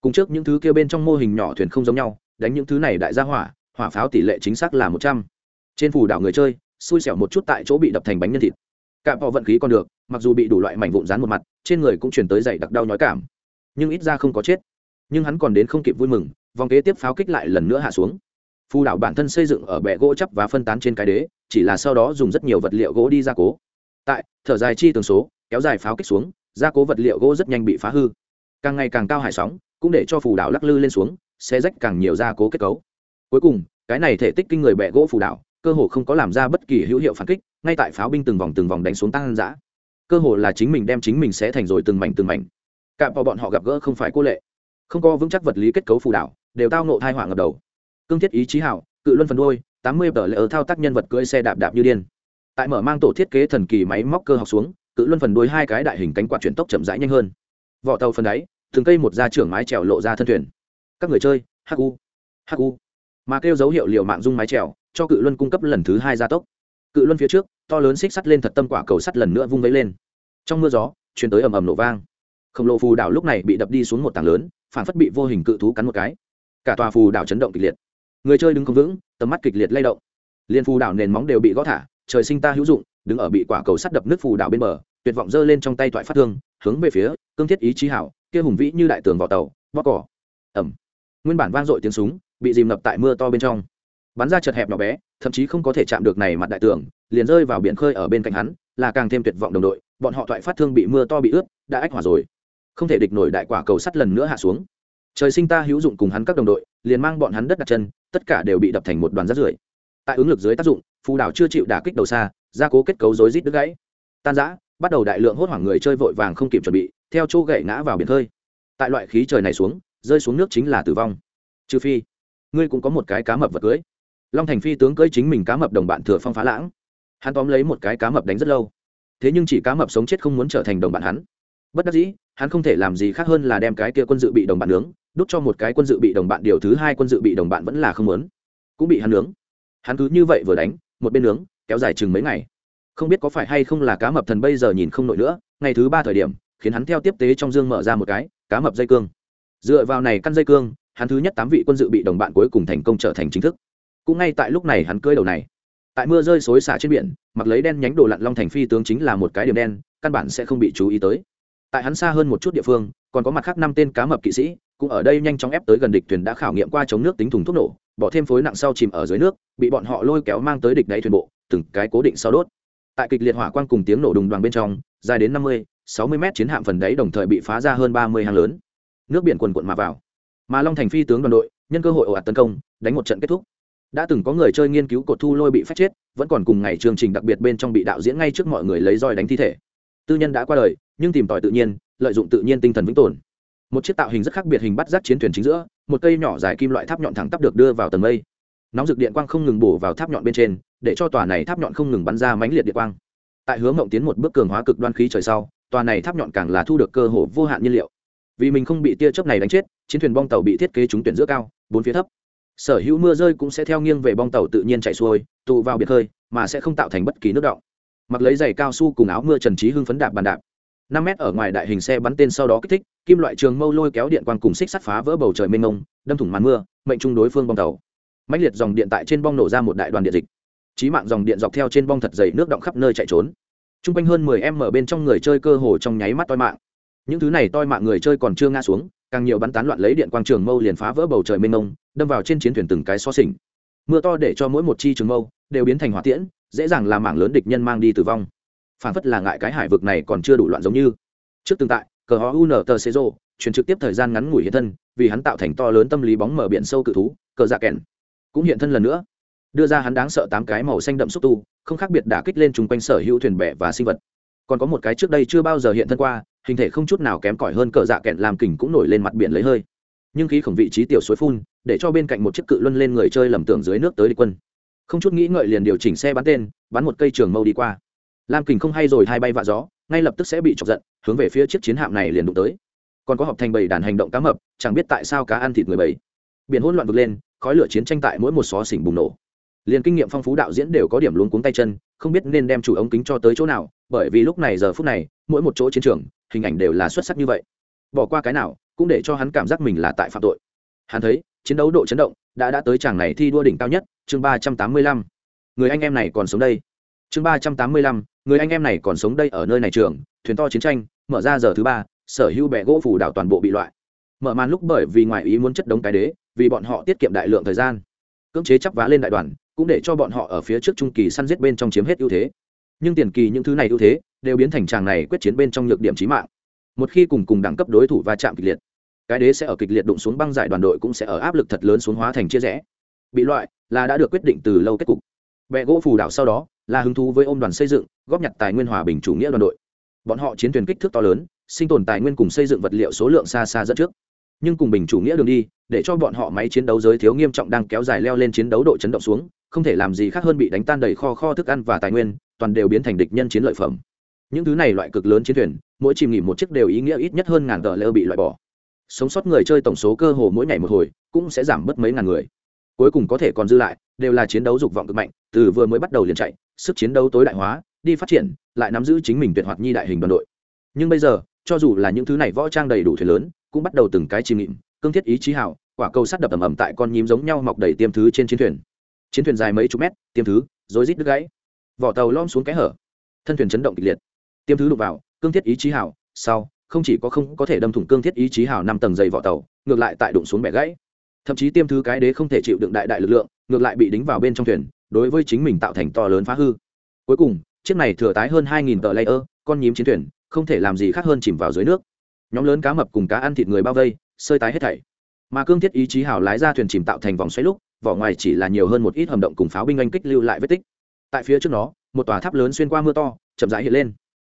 cùng trước những thứ kia bên trong mô hình nhỏ thuyền không giống nhau, đánh những thứ này đại gia hỏa hỏa pháo tỷ lệ chính xác là một trăm. Trên phủ đảo người chơi, xui xẻo một chút tại chỗ bị đập thành bánh nhân thịt. Cạm họ vận khí còn được, mặc dù bị đủ loại mảnh vụn rán một mặt, trên người cũng chuyển tới dày đặc đau nhói cảm. Nhưng ít ra không có chết. Nhưng hắn còn đến không kịp vui mừng, vòng kế tiếp pháo kích lại lần nữa hạ xuống. Phù đảo bản thân xây dựng ở bệ gỗ chắp và phân tán trên cái đế, chỉ là sau đó dùng rất nhiều vật liệu gỗ đi gia cố. Tại, thở dài chi tường số, kéo dài pháo kích xuống, gia cố vật liệu gỗ rất nhanh bị phá hư. Càng ngày càng cao hải sóng cũng để cho phù đảo lắc lư lên xuống, sẽ rách càng nhiều gia cố kết cấu. Cuối cùng, cái này thể tích kinh người bẹ gỗ phù đảo, cơ hồ không có làm ra bất kỳ hữu hiệu phản kích, ngay tại pháo binh từng vòng từng vòng đánh xuống tăng dã. Cơ hồ là chính mình đem chính mình sẽ thành rồi từng mảnh từng mảnh. Cạm vào bọn họ gặp gỡ không phải cô lệ. Không có vững chắc vật lý kết cấu phù đảo, đều tao nộ thai hỏa ngập đầu. Cương thiết ý chí hảo, cự luân phần đôi tám mươi tờ lệ ở thao tác nhân vật cưỡi xe đạp đạp như điên. Tại mở mang tổ thiết kế thần kỳ máy móc cơ học xuống, cự luân phần đôi hai cái đại hình cánh quạt chuyển tốc chậm rãi nhanh hơn. Vỏ tàu phần đáy từng cây một da trưởng mái trèo lộ ra thân thuyền. Các người chơi hu hu mà kêu dấu hiệu liệu mạng dung mái trèo, cho cự luân cung cấp lần thứ hai gia tốc. Cự luân phía trước, to lớn xích sắt lên thật tâm quả cầu sắt lần nữa vung vấy lên. Trong mưa gió chuyển tới ầm ầm nổ vang. Khổng lồ phù đảo lúc này bị đập đi xuống một tảng lớn, phản phất bị vô hình cự thú cắn một cái. Cả tòa phù đảo chấn động kịch liệt. Người chơi đứng không vững, tầm mắt kịch liệt lay động. Liên phù đảo nền móng đều bị gõ thả, trời sinh ta hữu dụng, đứng ở bị quả cầu sắt đập nước phù đảo bên bờ, tuyệt vọng giơ lên trong tay toại phát thương, hướng về phía, cương thiết ý chí hảo kia hùng vĩ như đại tường vào tàu bóc cỏ. Ẩm nguyên bản vang dội tiếng súng bị dìm ngập tại mưa to bên trong. Bắn ra chật hẹp nhỏ bé thậm chí không có thể chạm được này mặt đại tường liền rơi vào biển khơi ở bên cạnh hắn là càng thêm tuyệt vọng đồng đội bọn họ thoại phát thương bị mưa to bị ướt đã ách hỏa rồi. Không thể địch nổi đại quả cầu sắt lần nữa hạ xuống. Trời sinh ta hữu dụng cùng hắn các đồng đội liền mang bọn hắn đất đặt chân tất cả đều bị đập thành một đoàn rác rưởi. Tại ứng lực dưới tác dụng phù đảo chưa chịu đả kích đầu xa gia cố kết cấu rối rít đứt gãy. Tan rã, bắt đầu đại lượng hốt hoảng người chơi vội vàng không kịp chuẩn bị theo chỗ gậy ngã vào biển khơi. Tại loại khí trời này xuống, rơi xuống nước chính là tử vong. Trừ phi, ngươi cũng có một cái cá mập vật cưới. Long thành phi tướng cưới chính mình cá mập đồng bạn thừa phong phá lãng. Hắn tóm lấy một cái cá mập đánh rất lâu. Thế nhưng chỉ cá mập sống chết không muốn trở thành đồng bạn hắn. Bất đắc dĩ, hắn không thể làm gì khác hơn là đem cái kia quân dự bị đồng bạn nướng, đút cho một cái quân dự bị đồng bạn, điều thứ hai quân dự bị đồng bạn vẫn là không muốn. Cũng bị hắn nướng. Hắn cứ như vậy vừa đánh, một bên nướng, kéo dài chừng mấy ngày. Không biết có phải hay không là cá mập thần bây giờ nhìn không nổi nữa, ngày thứ ba thời điểm khiến hắn theo tiếp tế trong dương mở ra một cái, cá mập dây cương. Dựa vào này căn dây cương, hắn thứ nhất tám vị quân dự bị đồng bạn cuối cùng thành công trở thành chính thức. Cũng ngay tại lúc này hắn cưỡi đầu này. Tại mưa rơi xối xả trên biển, mặc lấy đen nhánh đồ lặn long thành phi tướng chính là một cái điểm đen, căn bản sẽ không bị chú ý tới. Tại hắn xa hơn một chút địa phương, còn có mặt khác năm tên cá mập kỵ sĩ, cũng ở đây nhanh chóng ép tới gần địch thuyền đã khảo nghiệm qua chống nước tính thùng thuốc nổ, bỏ thêm phối nặng sau chìm ở dưới nước, bị bọn họ lôi kéo mang tới địch đáy thuyền bộ, từng cái cố định sau đốt. Tại kịch liệt hỏa quang cùng tiếng nổ đùng đoàn bên trong, dài đến năm mươi sáu mươi mét chiến hạm phần đáy đồng thời bị phá ra hơn ba mươi hàng lớn. Nước biển quần quận mà vào. Mà long thành phi tướng đoàn đội, nhân cơ hội ồ ạt tấn công, đánh một trận kết thúc. Đã từng có người chơi nghiên cứu cột thu lôi bị phát chết, vẫn còn cùng ngày chương trình đặc biệt bên trong bị đạo diễn ngay trước mọi người lấy roi đánh thi thể. Tư nhân đã qua đời, nhưng tìm tòi tự nhiên, lợi dụng tự nhiên tinh thần vĩnh tồn. Một chiếc tạo hình rất khác biệt hình bắt rác chiến thuyền chính giữa, một cây nhỏ dài kim loại tháp nhọn thẳng tắp được đưa vào tầng mây. Nóng rực điện quang không ngừng bổ vào tháp nhọn bên trên, để cho tòa này tháp nhọn không ngừng bắn ra mãnh liệt điện quang. Tại hướng mộng tiến một bước cường hóa cực đoan khí trời sau tòa này tháp nhọn càng là thu được cơ hội vô hạn nhiên liệu. Vì mình không bị tia chớp này đánh chết, chiến thuyền bong tàu bị thiết kế trúng tuyển giữa cao, bốn phía thấp. Sở hữu mưa rơi cũng sẽ theo nghiêng về bong tàu tự nhiên chạy xuôi, tụ vào biệt hơi mà sẽ không tạo thành bất kỳ nước động. Mặc lấy giày cao su cùng áo mưa trần trí hưng phấn đạp bàn đạp. Năm mét ở ngoài đại hình xe bắn tên sau đó kích thích, kim loại trường mâu lôi kéo điện quang cùng xích sắt phá vỡ bầu trời mênh mông, đâm thủng màn mưa, mệnh trung đối phương bong tàu. Mãnh liệt dòng điện tại trên bong nổ ra một đại đoàn điện dịch. Trí mạng dòng điện dọc theo trên bong thật dày nước động khắp nơi chạy trốn t r u n g quanh hơn mười em mở bên trong người chơi cơ hồ trong nháy mắt toi mạng. Những thứ này toi mạng người chơi còn chưa ngã xuống, càng nhiều bắn tán loạn lấy điện quang trường mâu liền phá vỡ bầu trời mênh mông, đâm vào trên chiến thuyền từng cái xó xỉnh. Mưa to để cho mỗi một chi trường mâu đều biến thành hỏa tiễn, dễ dàng làm mảng lớn địch nhân mang đi tử vong. Phản phất là ngại cái hải vực này còn chưa đủ loạn giống như. Trước tương tại, cờ ho un tờ rô, chuyển trực tiếp thời gian ngắn ngủi hiện thân, vì hắn tạo thành to lớn tâm lý bóng mở biển sâu cự thú, cờ dạ kèn. Cũng hiện thân lần nữa. Đưa ra hắn đáng sợ tám cái màu xanh đậm xúc tu không khác biệt đả kích lên chung quanh sở hữu thuyền bè và sinh vật. Còn có một cái trước đây chưa bao giờ hiện thân qua, hình thể không chút nào kém cỏi hơn cờ dạ kẹn làm kình cũng nổi lên mặt biển lấy hơi. Nhưng khi khổng vị trí tiểu suối phun, để cho bên cạnh một chiếc cự luân lên người chơi lầm tưởng dưới nước tới địch quân. Không chút nghĩ ngợi liền điều chỉnh xe bắn tên, bắn một cây trường mâu đi qua. Lam kình không hay rồi, hai bay vạ gió, ngay lập tức sẽ bị chọc giận, hướng về phía chiếc chiến hạm này liền đụng tới. Còn có họp thành bầy đàn hành động cá mập, chẳng biết tại sao cá ăn thịt người bầy biển hỗn loạn vực lên, khói lửa chiến tranh tại mỗi một xó xỉnh bùng nổ liền kinh nghiệm phong phú đạo diễn đều có điểm luống cuống tay chân, không biết nên đem chủ ống kính cho tới chỗ nào, bởi vì lúc này giờ phút này, mỗi một chỗ chiến trường, hình ảnh đều là xuất sắc như vậy. Bỏ qua cái nào, cũng để cho hắn cảm giác mình là tại phạm tội. Hắn thấy, chiến đấu độ chấn động, đã đã tới chàng này thi đua đỉnh cao nhất, chương ba trăm tám mươi lăm. Người anh em này còn sống đây. Chương ba trăm tám mươi lăm, người anh em này còn sống đây ở nơi này trường, thuyền to chiến tranh, mở ra giờ thứ ba, sở hữu bẹ gỗ phủ đảo toàn bộ bị loại. Mở màn lúc bởi vì ngoại ý muốn chất đống cái đế, vì bọn họ tiết kiệm đại lượng thời gian. Cưỡng chế chắp vá lên đại đoàn cũng để cho bọn họ ở phía trước trung kỳ săn giết bên trong chiếm hết ưu thế. Nhưng tiền kỳ những thứ này ưu thế đều biến thành tràng này quyết chiến bên trong nhược điểm trí mạng. Một khi cùng cùng đẳng cấp đối thủ va chạm kịch liệt, cái đế sẽ ở kịch liệt đụng xuống băng giải đoàn đội cũng sẽ ở áp lực thật lớn xuống hóa thành chia rẽ. Bị loại là đã được quyết định từ lâu kết cục. Bẹ gỗ phù đảo sau đó là hứng thú với ôm đoàn xây dựng, góp nhặt tài nguyên hòa bình chủ nghĩa đoàn đội. Bọn họ chiến thuyền kích thước to lớn, sinh tồn tài nguyên cùng xây dựng vật liệu số lượng xa xa dẫn trước. Nhưng cùng bình chủ nghĩa đường đi, để cho bọn họ máy chiến đấu giới thiếu nghiêm trọng đang kéo dài leo lên chiến đấu độ chấn động xuống không thể làm gì khác hơn bị đánh tan đầy kho kho thức ăn và tài nguyên, toàn đều biến thành địch nhân chiến lợi phẩm. Những thứ này loại cực lớn chiến thuyền, mỗi chìm nghỉ một chiếc đều ý nghĩa ít nhất hơn ngàn tờ lơ bị loại bỏ. Sống sót người chơi tổng số cơ hồ mỗi ngày một hồi, cũng sẽ giảm bớt mấy ngàn người. Cuối cùng có thể còn dư lại, đều là chiến đấu dục vọng cực mạnh, từ vừa mới bắt đầu liền chạy, sức chiến đấu tối đại hóa, đi phát triển, lại nắm giữ chính mình tuyệt hoạt nhi đại hình đoàn đội. Nhưng bây giờ, cho dù là những thứ này võ trang đầy đủ thuyền lớn, cũng bắt đầu từng cái chìm nghịm cương thiết ý chí hảo quả cầu sắt đập ầm ầm tại con nhím giống nhau mọc đầy tiêm thứ trên chiến thuyền chiến thuyền dài mấy chục mét, tiêm thứ, rối rít đứt gãy. Vỏ tàu lom xuống cái hở. Thân thuyền chấn động kịch liệt. Tiêm thứ đục vào, cương thiết ý chí hảo sau, không chỉ có không có thể đâm thủng cương thiết ý chí hảo năm tầng dày vỏ tàu, ngược lại tại đụng xuống bẻ gãy. Thậm chí tiêm thứ cái đế không thể chịu đựng đại đại lực lượng, ngược lại bị đính vào bên trong thuyền, đối với chính mình tạo thành to lớn phá hư. Cuối cùng, chiếc này thừa tái hơn hai nghìn tờ layer, con nhím chiến thuyền, không thể làm gì khác hơn chìm vào dưới nước. Nhóm lớn cá mập cùng cá ăn thịt người bao vây, sơi tái hết thảy. Mà cương thiết ý chí hào lái ra thuyền chìm tạo thành vòng xoáy lúc vỏ ngoài chỉ là nhiều hơn một ít hầm động cùng pháo binh oanh kích lưu lại vết tích. Tại phía trước nó, một tòa tháp lớn xuyên qua mưa to, chậm rãi hiện lên.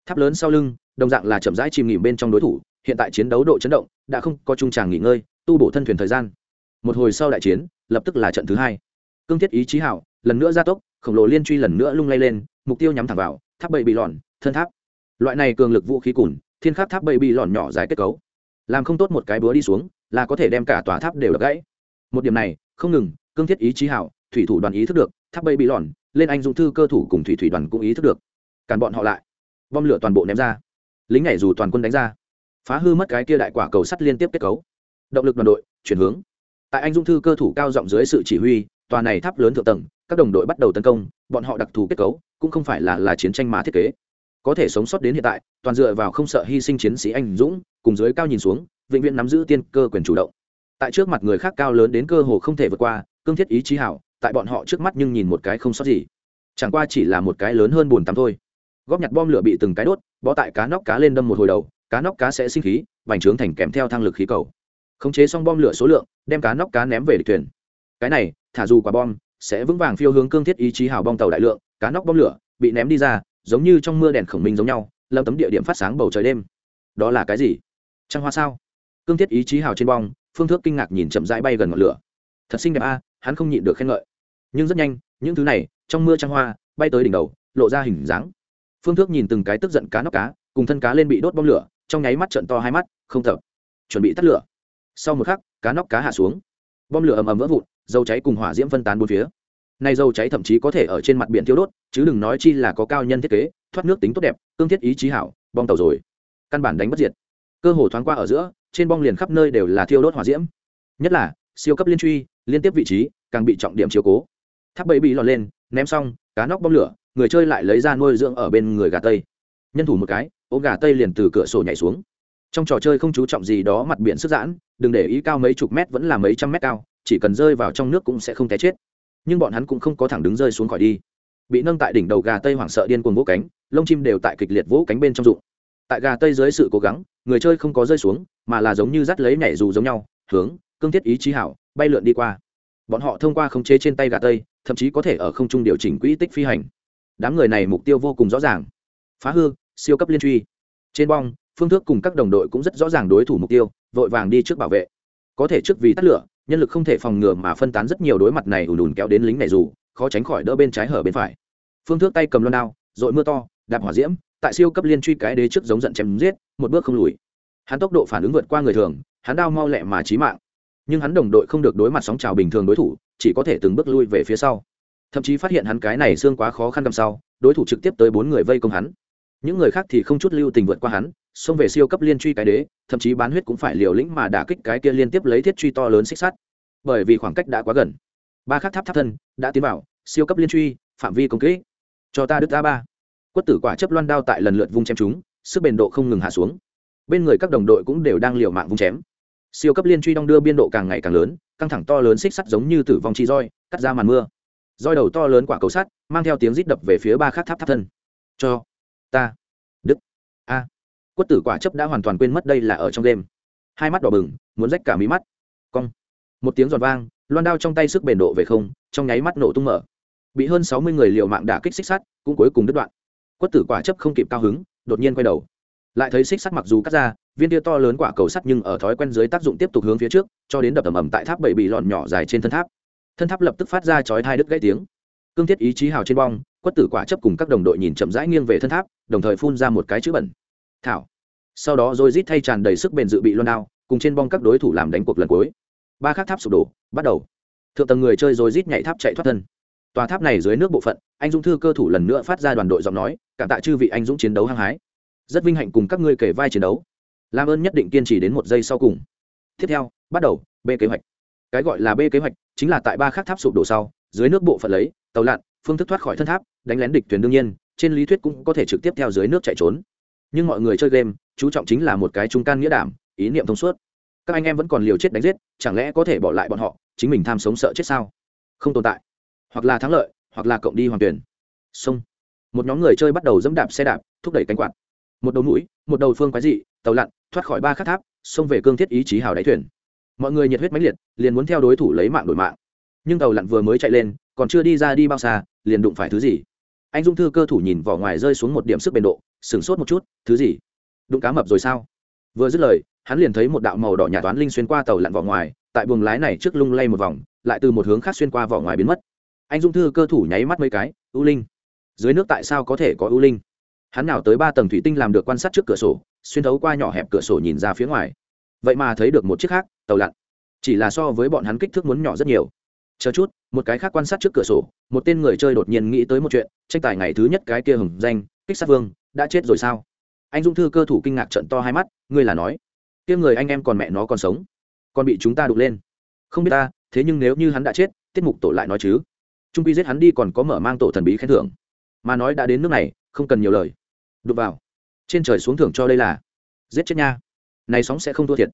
Tháp lớn sau lưng, đồng dạng là chậm rãi chìm nghỉm bên trong đối thủ, hiện tại chiến đấu độ chấn động, đã không có trung tràng nghỉ ngơi, tu bổ thân thuyền thời gian. Một hồi sau đại chiến, lập tức là trận thứ hai. Cương thiết ý chí hảo, lần nữa gia tốc, khổng lồ liên truy lần nữa lung lay lên, mục tiêu nhắm thẳng vào, tháp bậy bị lòn thân tháp. Loại này cường lực vũ khí cùn, thiên khắc tháp bậy bị lòn nhỏ dài kết cấu. Làm không tốt một cái búa đi xuống, là có thể đem cả tòa tháp đều đập gãy. Một điểm này, không ngừng cương thiết ý chí hảo, thủy thủ đoàn ý thức được, tháp bay bị lòn lên anh dũng thư cơ thủ cùng thủy thủy đoàn cũng ý thức được. Cản bọn họ lại. Bom lửa toàn bộ ném ra. Lính nhảy dù toàn quân đánh ra. Phá hư mất cái kia đại quả cầu sắt liên tiếp kết cấu. Động lực đoàn đội, chuyển hướng. Tại anh dung thư cơ thủ cao giọng dưới sự chỉ huy, tòa này tháp lớn thượng tầng, các đồng đội bắt đầu tấn công, bọn họ đặc thù kết cấu, cũng không phải là là chiến tranh mà thiết kế. Có thể sống sót đến hiện tại, toàn dựa vào không sợ hy sinh chiến sĩ anh dũng, cùng dưới cao nhìn xuống, vĩnh viễn nắm giữ tiên cơ quyền chủ động. Tại trước mặt người khác cao lớn đến cơ hồ không thể vượt qua cương thiết ý chí hảo, tại bọn họ trước mắt nhưng nhìn một cái không sót gì. Chẳng qua chỉ là một cái lớn hơn bùn tắm thôi. Góp nhặt bom lửa bị từng cái đốt, bó tại cá nóc cá lên đâm một hồi đầu, cá nóc cá sẽ sinh khí, vành trướng thành kèm theo thang lực khí cầu. Khống chế xong bom lửa số lượng, đem cá nóc cá ném về địch thuyền. Cái này, thả dù quả bom, sẽ vững vàng phiêu hướng cương thiết ý chí hào bong tàu đại lượng, cá nóc bom lửa, bị ném đi ra, giống như trong mưa đèn khổng minh giống nhau, lâm tấm địa điểm phát sáng bầu trời đêm. Đó là cái gì? Trăng hoa sao? Cương thiết ý chí hào trên bong, phương thước kinh ngạc nhìn chậm rãi bay gần ngọn lửa. Thật xinh đẹp a hắn không nhịn được khen ngợi. Nhưng rất nhanh, những thứ này, trong mưa trăng hoa, bay tới đỉnh đầu, lộ ra hình dáng. Phương thước nhìn từng cái tức giận cá nóc cá, cùng thân cá lên bị đốt bom lửa, trong nháy mắt trận to hai mắt, không thở. Chuẩn bị tắt lửa. Sau một khắc, cá nóc cá hạ xuống. Bom lửa ầm ầm vỡ vụn, dầu cháy cùng hỏa diễm phân tán bốn phía. Nay dầu cháy thậm chí có thể ở trên mặt biển thiêu đốt, chứ đừng nói chi là có cao nhân thiết kế, thoát nước tính tốt đẹp tương thiết ý chí hảo bom tàu rồi. Căn bản đánh bất diệt. Cơ hồ thoáng qua ở giữa, trên bong liền khắp nơi đều là thiêu đốt hỏa diễm. Nhất là, siêu cấp liên truy liên tiếp vị trí, càng bị trọng điểm chiếu cố. Tháp bẫy bị lọt lên, ném xong, cá nóc bom lửa, người chơi lại lấy ra nuôi dưỡng ở bên người gà tây. Nhân thủ một cái ôm gà tây liền từ cửa sổ nhảy xuống. Trong trò chơi không chú trọng gì đó, mặt biển sức giãn, đừng để ý cao mấy chục mét vẫn là mấy trăm mét cao, chỉ cần rơi vào trong nước cũng sẽ không té chết. Nhưng bọn hắn cũng không có thẳng đứng rơi xuống khỏi đi. Bị nâng tại đỉnh đầu gà tây hoảng sợ điên cuồng vỗ cánh, lông chim đều tại kịch liệt vỗ cánh bên trong rụng tại gà tây dưới sự cố gắng, người chơi không có rơi xuống, mà là giống như dắt lấy nhảy dù giống nhau, hướng, cương thiết ý chí hảo bay lượn đi qua. Bọn họ thông qua khống chế trên tay gà tây, thậm chí có thể ở không trung điều chỉnh quỹ tích phi hành. Đám người này mục tiêu vô cùng rõ ràng. Phá hư, siêu cấp liên truy. Trên bong, phương thức cùng các đồng đội cũng rất rõ ràng đối thủ mục tiêu, vội vàng đi trước bảo vệ. Có thể trước vì tắt lửa, nhân lực không thể phòng ngừa mà phân tán rất nhiều đối mặt này ùn ùn kéo đến lính này dù, khó tránh khỏi đỡ bên trái hở bên phải. Phương thước tay cầm loan đao dội mưa to, đạp hỏa diễm, tại siêu cấp liên truy cái đế trước giống giận chém giết, một bước không lùi. Hắn tốc độ phản ứng vượt qua người thường, hắn đao mau lẹ mà chí mạng nhưng hắn đồng đội không được đối mặt sóng trào bình thường đối thủ, chỉ có thể từng bước lui về phía sau. Thậm chí phát hiện hắn cái này xương quá khó khăn cầm sau, đối thủ trực tiếp tới bốn người vây công hắn. Những người khác thì không chút lưu tình vượt qua hắn, xông về siêu cấp liên truy cái đế, thậm chí bán huyết cũng phải liều lĩnh mà đả kích cái kia liên tiếp lấy thiết truy to lớn xích sắt. Bởi vì khoảng cách đã quá gần. Ba khắc tháp tháp thân, đã tiến vào, siêu cấp liên truy, phạm vi công kỹ cho ta đứt a ba. Quất tử quả chấp loan đao tại lần lượt vung chém chúng, sức bền độ không ngừng hạ xuống. Bên người các đồng đội cũng đều đang liều mạng vung chém siêu cấp liên truy đong đưa biên độ càng ngày càng lớn, căng thẳng to lớn xích sắt giống như tử vong chi roi, cắt ra màn mưa. Roi đầu to lớn quả cầu sắt, mang theo tiếng rít đập về phía ba khắc tháp tháp thân. Cho ta. Đức. A. Quất tử quả chấp đã hoàn toàn quên mất đây là ở trong đêm. Hai mắt đỏ bừng, muốn rách cả mí mắt. Cong. Một tiếng giòn vang, loan đao trong tay sức bền độ về không, trong nháy mắt nổ tung mở. Bị hơn sáu mươi người liều mạng đả kích xích sắt, cũng cuối cùng đứt đoạn. Quất tử quả chấp không kịp cao hứng, đột nhiên quay đầu. Lại thấy xích sắt mặc dù cắt ra viên tia to lớn quả cầu sắt nhưng ở thói quen dưới tác dụng tiếp tục hướng phía trước, cho đến đập ầm ầm tại tháp bảy bị lọn nhỏ dài trên thân tháp. Thân tháp lập tức phát ra chói hai đứt gãy tiếng. Cương thiết ý chí hào trên bong, quất tử quả chấp cùng các đồng đội nhìn chậm rãi nghiêng về thân tháp, đồng thời phun ra một cái chữ bẩn. Thảo. Sau đó rồi rít thay tràn đầy sức bền dự bị loan đao, cùng trên bong các đối thủ làm đánh cuộc lần cuối. Ba khắc tháp sụp đổ, bắt đầu. Thượng tầng người chơi rồi rít nhảy tháp chạy thoát thân. Tòa tháp này dưới nước bộ phận, anh dũng thư cơ thủ lần nữa phát ra đoàn đội giọng nói, cảm tạ chư vị anh dũng chiến đấu hăng hái. Rất vinh hạnh cùng các ngươi kể vai chiến đấu làm ơn nhất định kiên trì đến một giây sau cùng. Tiếp theo, bắt đầu, b kế hoạch. Cái gọi là b kế hoạch chính là tại ba khác tháp sụp đổ sau, dưới nước bộ phận lấy, tàu lặn, phương thức thoát khỏi thân tháp, đánh lén địch thuyền đương nhiên, trên lý thuyết cũng có thể trực tiếp theo dưới nước chạy trốn. Nhưng mọi người chơi game, chú trọng chính là một cái trung can nghĩa đảm, ý niệm thông suốt. Các anh em vẫn còn liều chết đánh giết, chẳng lẽ có thể bỏ lại bọn họ, chính mình tham sống sợ chết sao? Không tồn tại. Hoặc là thắng lợi, hoặc là cộng đi hoàng tuyển. Sông một nhóm người chơi bắt đầu dẫm đạp xe đạp, thúc đẩy cánh quạt. Một đầu mũi, một đầu phương quái dị, tàu lặn thoát khỏi ba khắc tháp, xông về cương thiết ý chí hào đáy thuyền. Mọi người nhiệt huyết mãnh liệt, liền muốn theo đối thủ lấy mạng đổi mạng. Nhưng tàu lặn vừa mới chạy lên, còn chưa đi ra đi bao xa, liền đụng phải thứ gì? Anh dung thư cơ thủ nhìn vỏ ngoài rơi xuống một điểm sức bền độ, sửng sốt một chút, thứ gì? Đụng cá mập rồi sao? Vừa dứt lời, hắn liền thấy một đạo màu đỏ nhà toán linh xuyên qua tàu lặn vỏ ngoài, tại buồng lái này trước lung lay một vòng, lại từ một hướng khác xuyên qua vỏ ngoài biến mất. Anh dung thư cơ thủ nháy mắt mấy cái ưu linh, dưới nước tại sao có thể có ưu linh? Hắn nào tới ba tầng thủy tinh làm được quan sát trước cửa sổ xuyên thấu qua nhỏ hẹp cửa sổ nhìn ra phía ngoài. Vậy mà thấy được một chiếc khác, tàu lặn. Chỉ là so với bọn hắn kích thước muốn nhỏ rất nhiều. Chờ chút, một cái khác quan sát trước cửa sổ, một tên người chơi đột nhiên nghĩ tới một chuyện, tranh tài ngày thứ nhất cái kia hừng danh, kích sát vương, đã chết rồi sao? Anh dung thư cơ thủ kinh ngạc trận to hai mắt, ngươi là nói, kia người anh em còn mẹ nó còn sống, còn bị chúng ta đục lên. Không biết ta, thế nhưng nếu như hắn đã chết, tiết mục tổ lại nói chứ. Trung quy giết hắn đi còn có mở mang tổ thần bí khen thưởng. Mà nói đã đến nước này, không cần nhiều lời. Đục vào trên trời xuống thưởng cho đây là giết chết nha. Này sóng sẽ không thua thiệt.